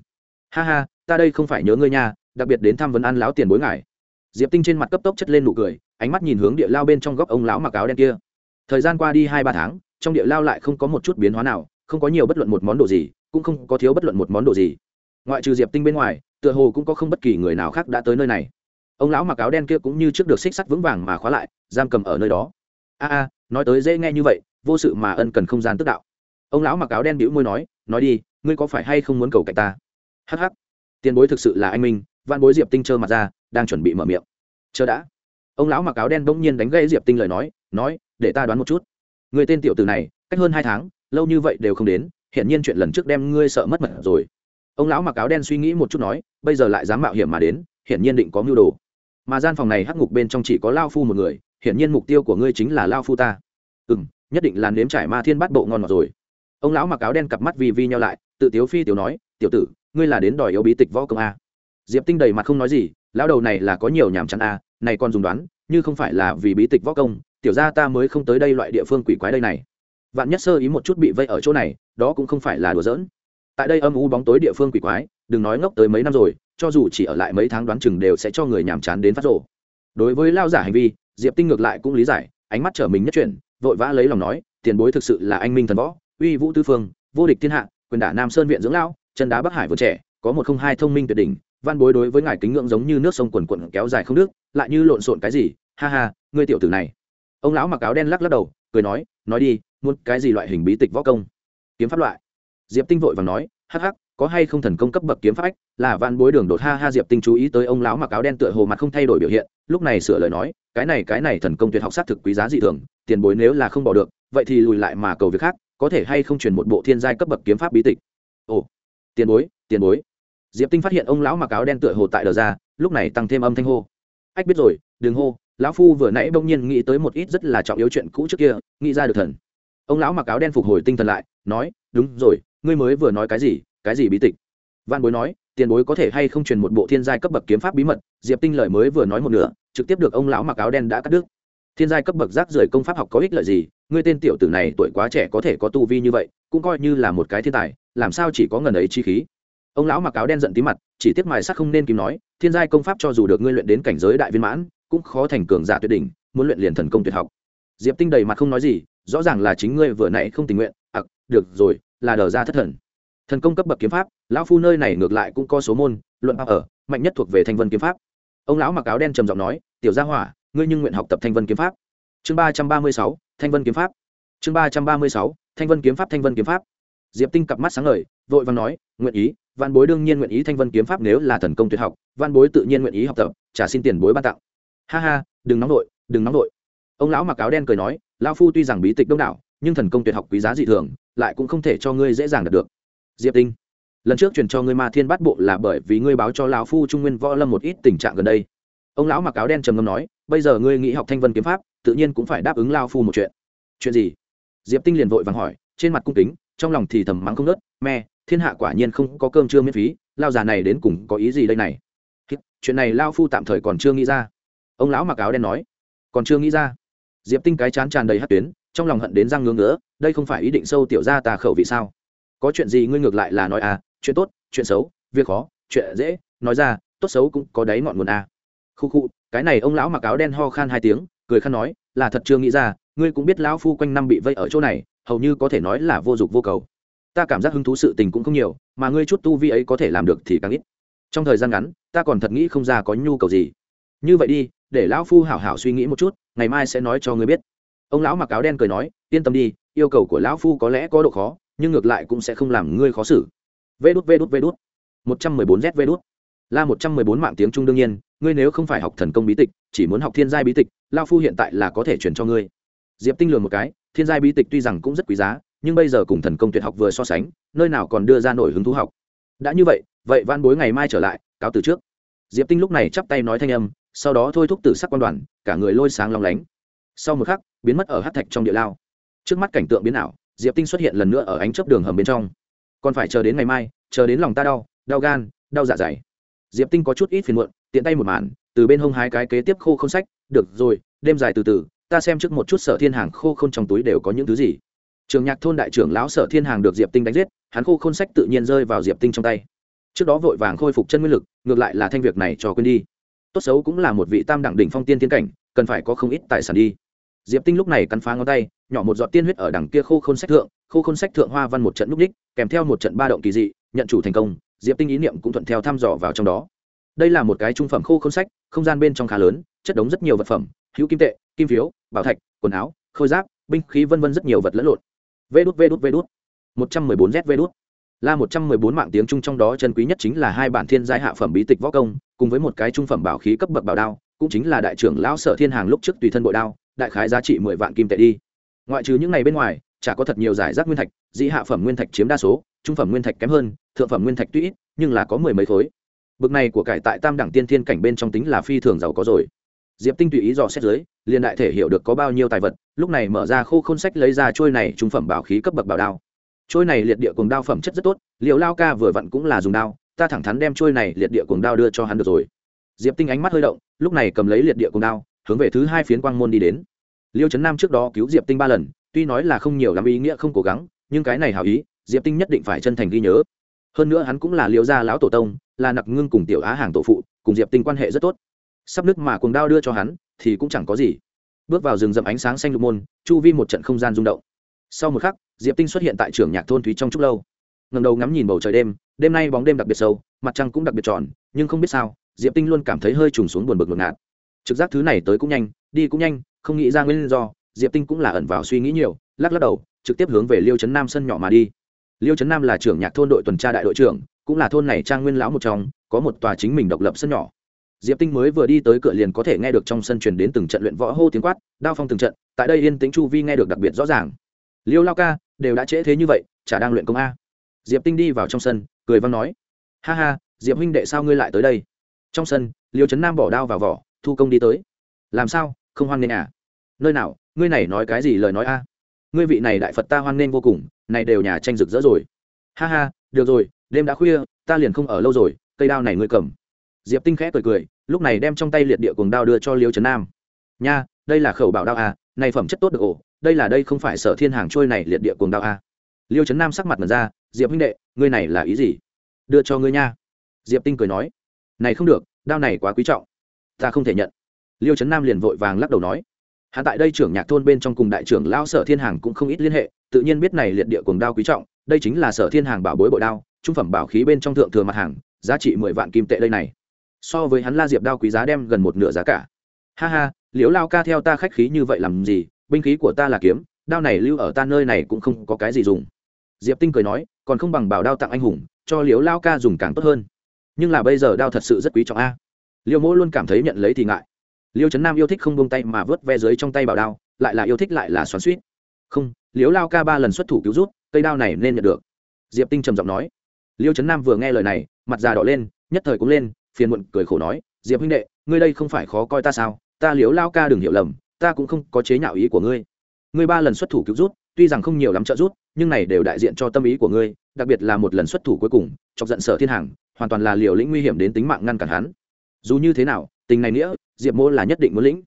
Ha ha, ta đây không phải nhớ ngươi nha, đặc biệt đến thăm vấn ăn láo tiền bối ngài. Diệp tinh trên mặt cấp tốc chất lên nụ cười, ánh mắt nhìn hướng địa lao bên trong góc ông lão mặc áo đen kia. Thời gian qua đi hai ba tháng, trong địa lao lại không có một chút biến hóa nào, không có nhiều bất luận một món đồ gì, cũng không có thiếu bất luận một món đồ gì ngoại trừ diệp tinh bên ngoài, tựa hồ cũng có không bất kỳ người nào khác đã tới nơi này. Ông lão mặc áo đen kia cũng như trước được xích sắt vững vàng mà khóa lại, giam cầm ở nơi đó. A a, nói tới dễ nghe như vậy, vô sự mà ân cần không gian tức đạo. Ông lão mặc áo đen bĩu môi nói nói đi, ngươi có phải hay không muốn cầu cạnh ta? Hh tiền bối thực sự là anh minh văn bối diệp tinh trơ mặt ra, đang chuẩn bị mở miệng. Chờ đã. Ông lão mặc áo đen bỗng nhiên đánh gây diệp tinh lời nói nói, để ta đoán một chút. Người tên tiểu tử này, cách hơn hai tháng, lâu như vậy đều không đến hiện nhiên chuyện lần trước đem ngươi sợ mất mật rồi ông lão mặc áo đen suy nghĩ một chút nói, bây giờ lại dám mạo hiểm mà đến hiện nhiên định có mưu đồ. Mà gian phòng này hắc ngục bên trong chỉ có lao phu một người hiện nhiên mục tiêu của ngươi chính là lao phu ta. Ừ m nhất định là nếm trải ma thiên bắt bộ ngon ngọt rồi. Ông lão mặc áo đen cặp mắt vi vi nhau lại, tự tiếu phi tiểu nói, tiểu tử, ngươi là đến đòi yếu bí tịch võ công a? Diệp tinh đầy mặt không nói gì, lão đầu này là có nhiều nhàm chán a, này còn dùng đoán, như không phải là vì bí tịch võ công, tiểu ra ta mới không tới đây loại địa phương quỷ quái đây này. Vạn nhất sơ ý một chút bị vây ở chỗ này, đó cũng không phải là đùa giỡn tại đây âm u bóng tối địa phương quỷ quái, đừng nói ngốc tới mấy năm rồi, cho dù chỉ ở lại mấy tháng đoán chừng đều sẽ cho người nhàm chán đến phát rộ đối với lao giả hành vi, diệp tinh ngược lại cũng lý giải, ánh mắt trở mình nhất chuyển, vội vã lấy lòng nói, tiền bối thực sự là anh minh thần võ, uy vũ tư phương, vô địch thiên hạ, quyền đả nam sơn viện dưỡng lao chân đá bắc hải vừa trẻ, có một không hai thông minh tuyệt đỉnh, văn bối đối với ngài kính ngưỡng giống như nước sông quần quận kéo dài không nước, lại như lộn xộn cái gì, ha ha, ngươi tiểu tử này. Ông lão mặc áo đen lắc lắc đầu, cười nói nói đi, muốn cái gì loại hình bí tịch võ công? Kiếm pháp loại diệp tinh vội và nói, hắc hắc, có hay không thần công cấp bậc kiếm pháp là văn bối đường đột ha ha diệp tinh chú ý tới ông lão mặc áo đen tựa hồ mặt không thay đổi biểu hiện, lúc này sửa lời nói, cái này cái này thần công tuyệt học sát thực quý giá dị thường, tiền bối nếu là không bỏ được, vậy thì lùi lại mà cầu việc khác, có thể hay không truyền một bộ thiên giai cấp bậc kiếm pháp bí tịch? Ồ, tiền bối tiền bối. Diệp tinh phát hiện ông lão mặc áo đen tựa hồ tại đờ ra, lúc này tăng thêm âm thanh hô. Ách biết rồi, đừng hô, lão phu vừa nãy bỗng nhiên nghĩ tới một ít rất là trọng yếu chuyện cũ trước kia, nghĩ ra được thần. Ông lão mặc áo đen phục hồi tinh thần lại, nói, đúng rồi ngươi mới vừa nói cái gì cái gì bí tịch? Văn bối nói, tiền bối có thể hay không truyền một bộ thiên giai cấp bậc kiếm pháp bí mật, diệp tinh lời mới vừa nói một nửa, trực tiếp được ông lão mặc áo đen đã cắt đứt. Thiên giai cấp bậc rác rưởi công pháp học có ích lợi gì? Ngươi tên tiểu tử này tuổi quá trẻ có thể có tu vi như vậy, cũng coi như là một cái thiên tài, làm sao chỉ có ngần ấy chi khí? Ông lão mặc áo đen giận tí mặt, chỉ tiếc mài sắc không nên kìm nói, thiên giai công pháp cho dù được ngươi luyện đến cảnh giới đại viên mãn, cũng khó thành cường giả tuyệt đỉnh, muốn luyện liền thần công tuyệt học. Diệp tinh đầy mặt không nói gì, rõ ràng là chính ngươi vừa nãy không tình nguyện. Ặc, được rồi là đờ ra thất thần. Thần công cấp bậc kiếm pháp, lão phu nơi này ngược lại cũng có số môn, luận pháp ở, mạnh nhất thuộc về thanh vân kiếm pháp. Ông lão mặc áo đen trầm giọng nói, tiểu gia hỏa, ngươi nhưng nguyện học tập thanh vân kiếm pháp. Chương ba trăm ba mươi sáu, thanh vân kiếm pháp. Chương ba trăm ba mươi sáu, thanh vân kiếm pháp, thanh vân kiếm pháp. Diệp tinh cặp mắt sáng ngời, vội vàng nói, nguyện ý văn bối đương nhiên nguyện ý thanh vân kiếm pháp nếu là thần công tuyệt học văn bối tự nhiên nguyện ý học tập trả xin tiền bối ban tặng. Ha ha, đừng nóng vội đừng nóng vội ông lão mặc áo đen cười nói, lão phu tuy rằng bí tịch đông đảo nhưng thần công tuyệt học quý giá dị thường, lại cũng không thể cho ngươi dễ dàng đạt được. Diệp tinh, lần trước truyền cho ngươi ma thiên bát bộ là bởi vì ngươi báo cho lão phu trung nguyên võ lâm một ít tình trạng gần đây. Ông lão mặc áo đen trầm ngâm nói, bây giờ ngươi nghĩ học thanh vân kiếm pháp, tự nhiên cũng phải đáp ứng lao phu một chuyện. Chuyện gì? Diệp tinh liền vội vàng hỏi, trên mặt cung kính, trong lòng thì thầm mắng không nớt me thiên hạ quả nhiên không có cơm trưa miễn phí lao già này đến cùng có ý gì đây này? Chuyện này lao phu tạm thời còn chưa nghĩ ra. Ông lão mặc áo đen nói, còn chưa nghĩ ra. Diệp tinh cái chán tràn đầy hát tuyến trong lòng hận đến răng ngưỡng ngỡ đây không phải ý định sâu tiểu ra ta khẩu vị sao? Có chuyện gì ngươi ngược lại là nói à chuyện tốt, chuyện xấu, việc khó, chuyện dễ, nói ra, tốt xấu cũng có đáy ngọn nguồn à. khu khu, cái này ông lão mặc áo đen ho khan hai tiếng, cười khăn nói, là thật chưa nghĩ ra, ngươi cũng biết lão phu quanh năm bị vây ở chỗ này, hầu như có thể nói là vô dụng vô cầu. Ta cảm giác hứng thú sự tình cũng không nhiều, mà ngươi chút tu vi ấy có thể làm được thì càng ít. Trong thời gian ngắn, ta còn thật nghĩ không ra có nhu cầu gì. Như vậy đi, để lão phu hảo hảo suy nghĩ một chút, ngày mai sẽ nói cho ngươi biết ông lão mặc áo đen cười nói, yên tâm đi, yêu cầu của lão phu có lẽ có độ khó, nhưng ngược lại cũng sẽ không làm ngươi khó xử. Vê đút vê đút vê đút một trăm mười bốn z vê đút la một trăm mười bốn mạng tiếng trung đương nhiên, ngươi nếu không phải học thần công bí tịch, chỉ muốn học thiên giai bí tịch lao phu hiện tại là có thể chuyển cho ngươi. Diệp tinh lường một cái, thiên giai bí tịch tuy rằng cũng rất quý giá, nhưng bây giờ cùng thần công tuyệt học vừa so sánh, nơi nào còn đưa ra nổi hứng thú học. Đã như vậy vậy van bối ngày mai trở lại, cáo từ trước. Diệp tinh lúc này chắp tay nói thanh âm, sau đó thôi thúc tử sắc quan đoàn, cả người lôi sáng long lánh sau một khắc, biến mất ở hát thạch trong địa lao. Trước mắt cảnh tượng biến ảo, diệp tinh xuất hiện lần nữa ở ánh chớp đường hầm bên trong. Còn phải chờ đến ngày mai, chờ đến lòng ta đau đau gan, đau dạ dày. Diệp tinh có chút ít phiền muộn, tiện tay một màn, từ bên hông hai cái kế tiếp khô không sách, được rồi, đêm dài từ từ, ta xem trước một chút sở thiên hàng khô không trong túi đều có những thứ gì. Trường nhạc thôn đại trưởng lão sở thiên hàng được diệp tinh đánh giết, hắn khô khôn sách tự nhiên rơi vào diệp tinh trong tay. Trước đó vội vàng khôi phục chân nguyên lực, ngược lại là thanh việc này cho quên đi. Tốt xấu cũng là một vị tam đẳng đỉnh phong tiên tiến cảnh, cần phải có không ít tài sản đi diệp tinh lúc này cắn phá ngón tay, nhỏ một giọt tiên huyết ở đằng kia khô khôn sách thượng, khô khôn sách thượng hoa văn một trận núp ních, kèm theo một trận ba động kỳ dị, nhận chủ thành công, diệp tinh ý niệm cũng thuận theo thăm dò vào trong đó. Đây là một cái trung phẩm khô khôn sách, không gian bên trong khá lớn, chất đống rất nhiều vật phẩm, hữu kim tệ, kim phiếu, bảo thạch, quần áo, khôi giáp, binh khí vân vân rất nhiều vật lẫn lộn. Vê đút vê đút vê đút. Một trăm mười bốn z vê đút. La một trăm mười bốn mạng tiếng trung trong đó chân quý nhất chính là hai bản thiên giai hạ phẩm bí tịch võ công, cùng với một cái trung phẩm bảo khí cấp bậc bảo đao cũng chính là đại trưởng lão sở thiên hàng lúc trước tùy thân bội đao, đại khái giá trị mười vạn kim tệ đi. Ngoại trừ những ngày bên ngoài, chả có thật nhiều giải rác nguyên thạch, dĩ hạ phẩm nguyên thạch chiếm đa số, trung phẩm nguyên thạch kém hơn, thượng phẩm nguyên thạch tuy ít, nhưng là có mười mấy khối. Bực này của cải tại tam đẳng tiên thiên cảnh bên trong tính là phi thường giàu có rồi. Diệp tinh tùy ý dò xét dưới, liền đại thể hiểu được có bao nhiêu tài vật, lúc này mở ra khô khôn sách lấy ra trôi này trung phẩm bảo khí cấp bậc bảo đao. Trôi này liệt địa cùng đao phẩm chất rất tốt liệu lao ca vừa vặn cũng là dùng đao, ta thẳng thắn đem trôi này liệt địa cùng đao đưa cho hắn được rồi diệp tinh ánh mắt hơi động, lúc này cầm lấy liệt địa cung đao, hướng về thứ hai phiến quang môn đi đến. Liêu trấn nam trước đó cứu diệp tinh ba lần, tuy nói là không nhiều lắm ý nghĩa không cố gắng, nhưng cái này hảo ý, diệp tinh nhất định phải chân thành ghi nhớ. Hơn nữa hắn cũng là liêu gia lão tổ tông, là nặc ngưng cùng tiểu á hàng tổ phụ, cùng diệp tinh quan hệ rất tốt. Sắp nước mà cuồng đao đưa cho hắn, thì cũng chẳng có gì. Bước vào rừng rậm ánh sáng xanh lục môn, chu vi một trận không gian rung động. Sau một khắc, diệp tinh xuất hiện tại trường nhạc thôn thúy trong chốc lâu. Ngầm đầu ngắm nhìn bầu trời đêm đêm nay bóng đêm đặc biệt sâu, mặt trăng cũng đặc biệt tròn, nhưng không biết sao diệp tinh luôn cảm thấy hơi trùng xuống buồn bực ngột ngạt. Trực giác thứ này tới cũng nhanh, đi cũng nhanh, không nghĩ ra nguyên do, diệp tinh cũng là ẩn vào suy nghĩ nhiều, lắc lắc đầu, trực tiếp hướng về liêu trấn nam sân nhỏ mà đi. Liêu trấn nam là trưởng nhạc thôn đội tuần tra đại đội trưởng, cũng là thôn này trang nguyên lão một trong, có một tòa chính mình độc lập sân nhỏ. Diệp tinh mới vừa đi tới cửa liền có thể nghe được trong sân truyền đến từng trận luyện võ hô tiếng quát, đao phong từng trận, tại đây yên tĩnh chu vi nghe được đặc biệt rõ ràng. Liêu lao ca, đều đã trễ thế như vậy, chả đang luyện công a. Diệp tinh đi vào trong sân, cười văn nói, ha ha, diệp huynh đệ sao ngươi lại tới đây? Trong sân, liêu trấn nam bỏ đao vào vỏ, thu công đi tới. Làm sao? Không hoan nghênh à? Nơi nào? Ngươi này nói cái gì lời nói a? Ngươi vị này đại phật ta hoan nghênh vô cùng, này đều nhà tranh rực rỡ rồi. Ha ha, được rồi, đêm đã khuya, ta liền không ở lâu rồi, cây đao này ngươi cầm. Diệp tinh khẽ cười cười, lúc này đem trong tay liệt địa cuồng đao đưa cho liêu trấn nam. Nha, đây là khẩu bảo đao à này phẩm chất tốt được ổ, đây là đây không phải sở thiên hàng trôi này liệt địa cuồng đao à. Liêu trấn nam sắc mặt mật ra, diệp huynh đệ, ngươi này là ý gì? Đưa cho ngươi nha. Diệp tinh cười nói này không được, đao này quá quý trọng. Ta không thể nhận. Liêu trấn nam liền vội vàng lắc đầu nói. Hạ tại đây trưởng nhạc thôn bên trong cùng đại trưởng lao sở thiên hàng cũng không ít liên hệ, tự nhiên biết này liệt địa cùng đao quý trọng, đây chính là sở thiên hàng bảo bối bội đao, trung phẩm bảo khí bên trong thượng thừa mặt hàng, giá trị mười vạn kim tệ đây này. So với hắn la diệp đao quý giá đem gần một nửa giá cả. Ha ha, liễu lao ca theo ta khách khí như vậy làm gì, binh khí của ta là kiếm, đao này lưu ở ta nơi này cũng không có cái gì dùng. Diệp tinh cười nói, còn không bằng bảo đao tặng anh hùng, cho liễu lao ca dùng càng tốt hơn nhưng là bây giờ đao thật sự rất quý trọng a. Liêu mỗ luôn cảm thấy nhận lấy thì ngại. Liêu trấn nam yêu thích không buông tay mà vớt ve dưới trong tay bảo đao, lại là yêu thích lại là xoắn suýt không liếu lao ca ba lần xuất thủ cứu rút, cây đao này nên nhận được. Diệp tinh trầm giọng nói. Liêu trấn nam vừa nghe lời này, mặt già đỏ lên, nhất thời cũng lên, phiền muộn cười khổ nói, diệp huynh đệ, ngươi đây không phải khó coi ta sao? Ta liếu lao ca đừng hiểu lầm, ta cũng không có chế nhạo ý của ngươi. Ngươi ba lần xuất thủ cứu rút, tuy rằng không nhiều lắm trợ rút nhưng này đều đại diện cho tâm ý của ngươi, đặc biệt là một lần xuất thủ cuối cùng, chọc giận sở thiên hàng hoàn toàn là liều lĩnh nguy hiểm đến tính mạng ngăn cản hắn. Dù như thế nào, tình này nghĩa, diệp mô là nhất định muốn lĩnh.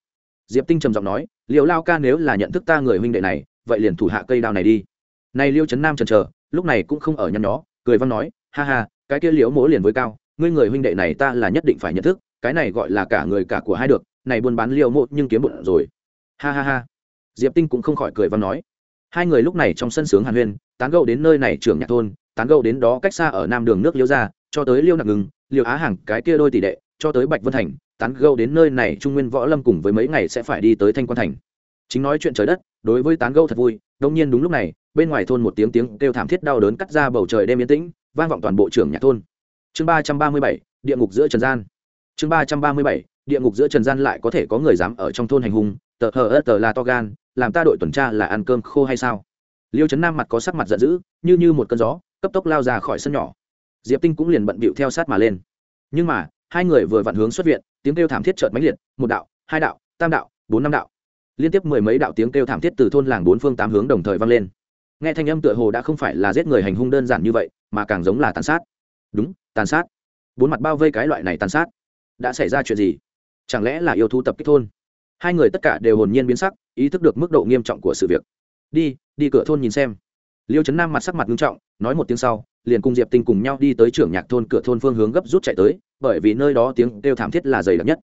Diệp tinh trầm giọng nói, liều lao ca nếu là nhận thức ta người huynh đệ này, vậy liền thủ hạ cây đao này đi. Này liêu trấn nam trần trờ lúc này cũng không ở nhăn nhó, cười văn nói, ha ha, cái kia liễu mỗ liền với cao, ngươi người huynh đệ này ta là nhất định phải nhận thức, cái này gọi là cả người cả của hai được, này buôn bán liêu mộ nhưng kiếm bụng rồi. Ha ha ha. Diệp tinh cũng không khỏi cười văn nói, hai người lúc này trong sân sướng hàn huyên, tán gẫu đến nơi này trưởng nhạc thôn, tán gẫu đến đó cách xa ở nam đường nước liêu ra cho tới liêu nặc ngừng, liêu á hàng, cái kia đôi tỷ đệ, cho tới bạch vân thành, tán gẫu đến nơi này trung nguyên võ lâm cùng với mấy ngày sẽ phải đi tới thanh quan thành. Chính nói chuyện trời đất, đối với tán gẫu thật vui, đông nhiên đúng lúc này, bên ngoài thôn một tiếng tiếng kêu thảm thiết đau đớn cắt ra bầu trời đêm yên tĩnh, vang vọng toàn bộ trưởng nhạc thôn. Chương ba trăm ba mươi bảy, địa ngục giữa trần gian. Chương ba trăm ba mươi bảy, địa ngục giữa trần gian lại có thể có người dám ở trong thôn hành hung, tờ hờ ớt tờ là to gan, làm ta đội tuần tra là ăn cơm khô hay sao? Liêu trấn nam mặt có sắc mặt giận dữ, như như một cơn gió, cấp tốc lao ra khỏi sân nhỏ diệp tinh cũng liền bận bịu theo sát mà lên. Nhưng mà, hai người vừa vặn hướng xuất viện, tiếng kêu thảm thiết chợt mãnh liệt, một đạo, hai đạo, tam đạo, bốn năm đạo. Liên tiếp mười mấy đạo tiếng kêu thảm thiết từ thôn làng bốn phương tám hướng đồng thời vang lên. Nghe thanh âm tựa hồ đã không phải là giết người hành hung đơn giản như vậy, mà càng giống là tàn sát. Đúng, tàn sát. Bốn mặt bao vây cái loại này tàn sát. Đã xảy ra chuyện gì? Chẳng lẽ là yêu thú tập kích thôn? Hai người tất cả đều hồn nhiên biến sắc, ý thức được mức độ nghiêm trọng của sự việc. Đi đi cửa thôn nhìn xem liêu trấn nam mặt sắc mặt nghiêm trọng, nói một tiếng sau, liền cùng diệp tinh cùng nhau đi tới trưởng nhạc thôn, cửa thôn phương hướng gấp rút chạy tới, bởi vì nơi đó tiếng kêu thảm thiết là dày đặc nhất.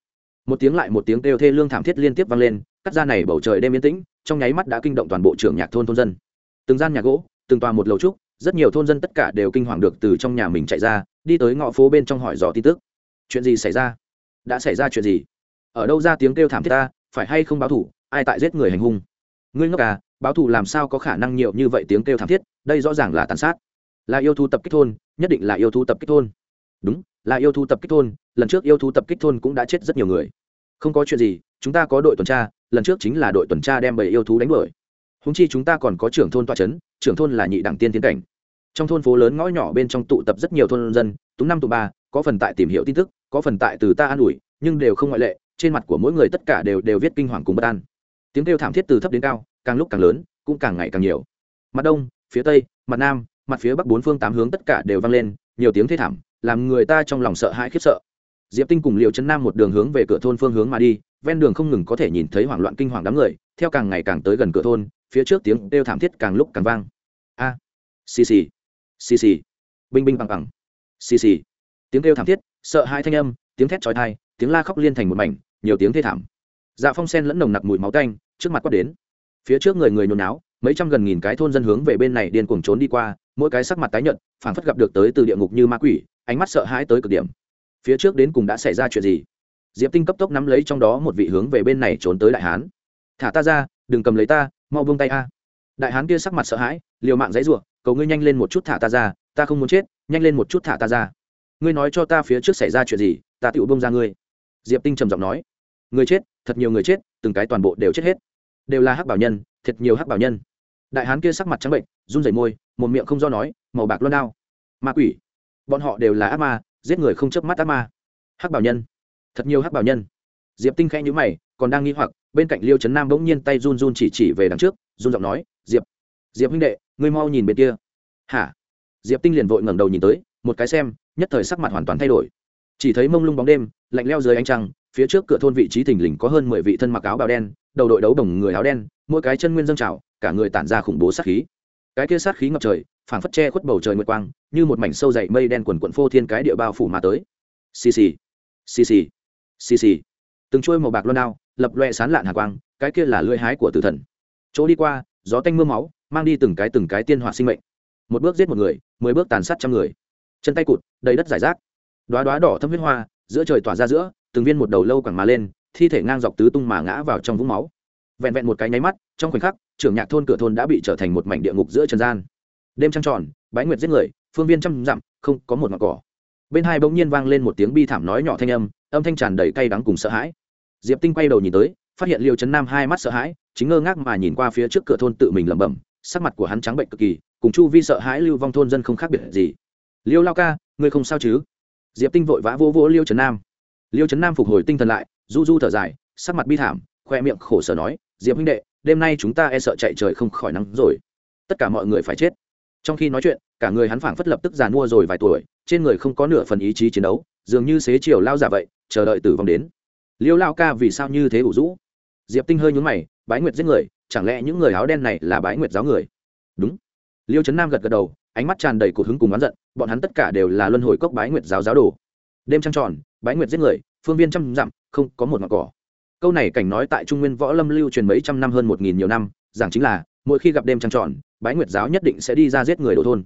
Một tiếng lại một tiếng kêu thê lương thảm thiết liên tiếp vang lên, cắt ra này bầu trời đêm yên tĩnh, trong nháy mắt đã kinh động toàn bộ trưởng nhạc thôn thôn dân. Từng gian nhà gỗ, từng tòa một lầu trúc, rất nhiều thôn dân tất cả đều kinh hoàng được từ trong nhà mình chạy ra, đi tới ngõ phố bên trong hỏi dò tin tức. Chuyện gì xảy ra? Đã xảy ra chuyện gì? Ở đâu ra tiếng kêu thảm thiết ta, phải hay không báo thủ, ai tại giết người hành hung? Ngươi ngốc à báo thủ làm sao có khả năng nhiều như vậy tiếng kêu thảm thiết, đây rõ ràng là tàn sát. Là yêu thú tập kích thôn, nhất định là yêu thú tập kích thôn. Đúng, là yêu thú tập kích thôn, lần trước yêu thú tập kích thôn cũng đã chết rất nhiều người. Không có chuyện gì, chúng ta có đội tuần tra, lần trước chính là đội tuần tra đem bầy yêu thú đánh đuổi. Húng chi chúng ta còn có trưởng thôn toa c h ấ n trưởng thôn là nhị đẳng tiên tiến cảnh. Trong thôn phố lớn ngõ nhỏ bên trong tụ tập rất nhiều thôn dân túng năm tụ ba, có phần tại tìm hiểu tin tức, có phần tại từ ta an ủi, nhưng đều không ngoại lệ, trên mặt của mỗi người tất cả đều đều viết kinh hoàng cùng bất an. Tiếng kêu thảm thiết từ thấp đến cao càng lúc càng lớn, cũng càng ngày càng nhiều. Mặt đông, phía tây, mặt nam, mặt phía bắc bốn phương tám hướng tất cả đều vang lên, nhiều tiếng thê thảm, làm người ta trong lòng sợ hãi khiếp sợ. Diệp tinh cùng liệu chân nam một đường hướng về cửa thôn phương hướng mà đi, ven đường không ngừng có thể nhìn thấy hoảng loạn kinh hoàng đám người, theo càng ngày càng tới gần cửa thôn, phía trước tiếng đều thảm thiết càng lúc càng vang. A, xì xì xì xì, binh binh bằng bằng, xì xì. Tiếng kêu thảm thiết, sợ hai thanh âm, tiếng thét trói thai tiếng la khóc liên thành một mảnh, nhiều tiếng thê thảm. Dạ phong sen lẫn nồng nặc mùi máu canh trước mặt quát đến phía trước người người nhốn náo, mấy trăm gần nghìn cái thôn dân hướng về bên này điên cuồng trốn đi qua, mỗi cái sắc mặt tái nhợt, phảng phất gặp được tới từ địa ngục như ma quỷ, ánh mắt sợ hãi tới cực điểm. Phía trước đến cùng đã xảy ra chuyện gì? Diệp tinh cấp tốc nắm lấy trong đó một vị hướng về bên này trốn tới đại hán. Thả ta ra, đừng cầm lấy ta, mau buông tay a. Đại hán kia sắc mặt sợ hãi, liều mạng dãy ruộng cầu ngươi nhanh lên một chút thả ta ra, ta không muốn chết, nhanh lên một chút thả ta ra. Ngươi nói cho ta phía trước xảy ra chuyện gì, ta tựu bông ra ngươi. Diệp tinh trầm giọng nói. Người chết, thật nhiều người chết, từng cái toàn bộ đều chết hết đều là hắc bảo nhân thật nhiều hắc bảo nhân. Đại hán kia sắc mặt trắng bệnh, run rẩy môi một miệng không do nói, màu bạc loan đao. Ma quỷ. Bọn họ đều là ác ma, giết người không chớp mắt ác ma. Hắc bảo nhân. Thật nhiều hắc bảo nhân. Diệp tinh khẽ nhíu mày, còn đang nghi hoặc, bên cạnh liêu trấn nam bỗng nhiên tay run run chỉ chỉ về đằng trước, run giọng nói, diệp diệp huynh đệ, ngươi mau nhìn bên kia. Hả? Diệp tinh liền vội ngẩng đầu nhìn tới, một cái xem, nhất thời sắc mặt hoàn toàn thay đổi. Chỉ thấy mông lung bóng đêm, lạnh leo dưới ánh trăng, phía trước cửa thôn vị trí thình lình có hơn mười vị thân mặc áo bào đen đầu đội đấu đồng người áo đen, mỗi cái chân nguyên dâng trào, cả người tản ra khủng bố sát khí. Cái kia sát khí ngập trời, phảng phất che khuất bầu trời nguyệt quang, như một mảnh sâu dày mây đen quần quận phô thiên cái địa bao phủ mà tới. Xì xì xì xì xì xì. Từng chuôi màu bạc loan đao, lập loe sán lạn hà quang, cái kia là lưỡi hái của tử thần. Chỗ đi qua, gió tanh m ư a máu, mang đi từng cái từng cái tiên hoạt sinh mệnh. Một bước giết một người, mười bước tàn sát trăm người. Chân tay cụt, đầy đất giải rác. Đoá đoá đỏ thâm huyết hoa, giữa trời tỏa ra giữa, từng viên một đầu lâu quẳng mà lên thi thể ngang dọc tứ tung mà ngã vào trong vũng máu. Vẹn vẹn một cái nháy mắt, trong khoảnh khắc, trưởng nhạc thôn cửa thôn đã bị trở thành một mảnh địa ngục giữa trần gian. Đêm trăng tròn, bái nguyệt giết người, phương viên trăm dặm, không có một mặt cỏ. Bên hai bỗng nhiên vang lên một tiếng bi thảm nói nhỏ thanh âm âm thanh tràn đầy cay đắng cùng sợ hãi. Diệp tinh quay đầu nhìn tới, phát hiện liêu trấn nam hai mắt sợ hãi, chính ngơ ngác mà nhìn qua phía trước cửa thôn tự mình lẩm bẩm, sắc mặt của hắn trắng bệnh cực kỳ, cùng chu vi sợ hãi lưu vong thôn dân không khác biệt gì. Liêu lao ca, ngươi không sao chứ? Diệp tinh vội vã vô vô liêu trấn nam. Liêu trấn nam phục hồi tinh thần lại du du thở dài, sắc mặt bi thảm, khoe miệng khổ sở nói, diệp huynh đệ, đêm nay chúng ta e sợ chạy trời không khỏi nắng rồi. Tất cả mọi người phải chết. Trong khi nói chuyện, cả người hắn phảng phất lập tức giàn mua rồi vài tuổi, trên người không có nửa phần ý chí chiến đấu, dường như xế chiều lao giả vậy, chờ đợi tử vong đến. Liêu lao ca, vì sao như thế ủ rũ? Diệp tinh hơi nhún mày, bái nguyệt giết người, chẳng lẽ những người áo đen này là bái nguyệt giáo người? Đúng. Liêu trấn nam gật gật đầu, ánh mắt tràn đầy cột hứng cùng oán giận, bọn hắn tất cả đều là luân hồi cốc bái nguyệt giáo giáo đồ. Đêm trăng tròn, bái nguyệt giết người phương viên trăm dặm, không có một mặt cỏ. Câu này cảnh nói tại trung nguyên võ lâm lưu truyền mấy trăm năm hơn một nghìn nhiều năm, giảng chính là, mỗi khi gặp đêm trăng tròn, bái nguyệt giáo nhất định sẽ đi ra giết người đồ thôn.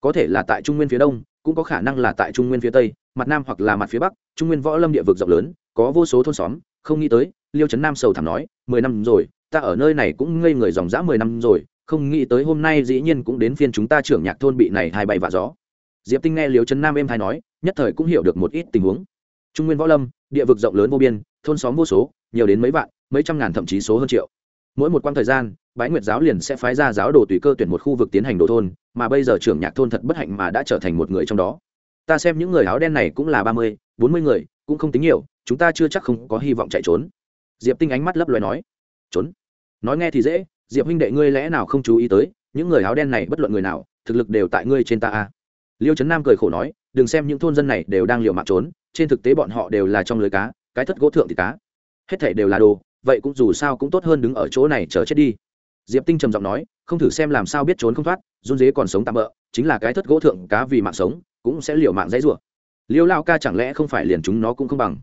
Có thể là tại trung nguyên phía đông, cũng có khả năng là tại trung nguyên phía tây, mặt nam hoặc là mặt phía bắc, trung nguyên võ lâm địa vực rộng lớn, có vô số thôn xóm, không nghĩ tới, liêu trấn nam sầu thảm nói, mười năm rồi, ta ở nơi này cũng ngây người dòng dã mười năm rồi, không nghĩ tới hôm nay dĩ nhiên cũng đến phiên chúng ta trưởng nhạc thôn bị này hai bay và gió. Diệp tinh nghe liêu trấn nam êm hay nói, nhất thời cũng hiểu được một ít tình huống. Trung nguyên võ lâm địa vực rộng lớn vô biên, thôn xóm vô số, nhiều đến mấy vạn, mấy trăm ngàn thậm chí số hơn triệu. Mỗi một quãng thời gian, bái nguyệt giáo liền sẽ phái ra giáo đồ tùy cơ tuyển một khu vực tiến hành đồ thôn, mà bây giờ trưởng nhạc thôn thật bất hạnh mà đã trở thành một người trong đó. Ta xem những người áo đen này cũng là ba mươi, bốn mươi người, cũng không tính nhiều, chúng ta chưa chắc không có hy vọng chạy trốn. Diệp tinh ánh mắt lấp loài nói. Trốn? Nói nghe thì dễ, diệp huynh đệ ngươi lẽ nào không chú ý tới, những người áo đen này bất luận người nào, thực lực đều tại ngươi trên ta a. Liêu trấn nam cười khổ nói, đừng xem những thôn dân này đều đang liều mạng trốn trên thực tế bọn họ đều là trong lưới cá, cái thất gỗ thượng thì cá. Hết thể đều là đồ, vậy cũng dù sao cũng tốt hơn đứng ở chỗ này chờ chết đi. Diệp tinh trầm giọng nói, không thử xem làm sao biết trốn không thoát, run dế còn sống tạm bỡ chính là cái thất gỗ thượng cá vì mạng sống, cũng sẽ liều mạng dãy rủa. Liêu lao ca chẳng lẽ không phải liền chúng nó cũng không bằng?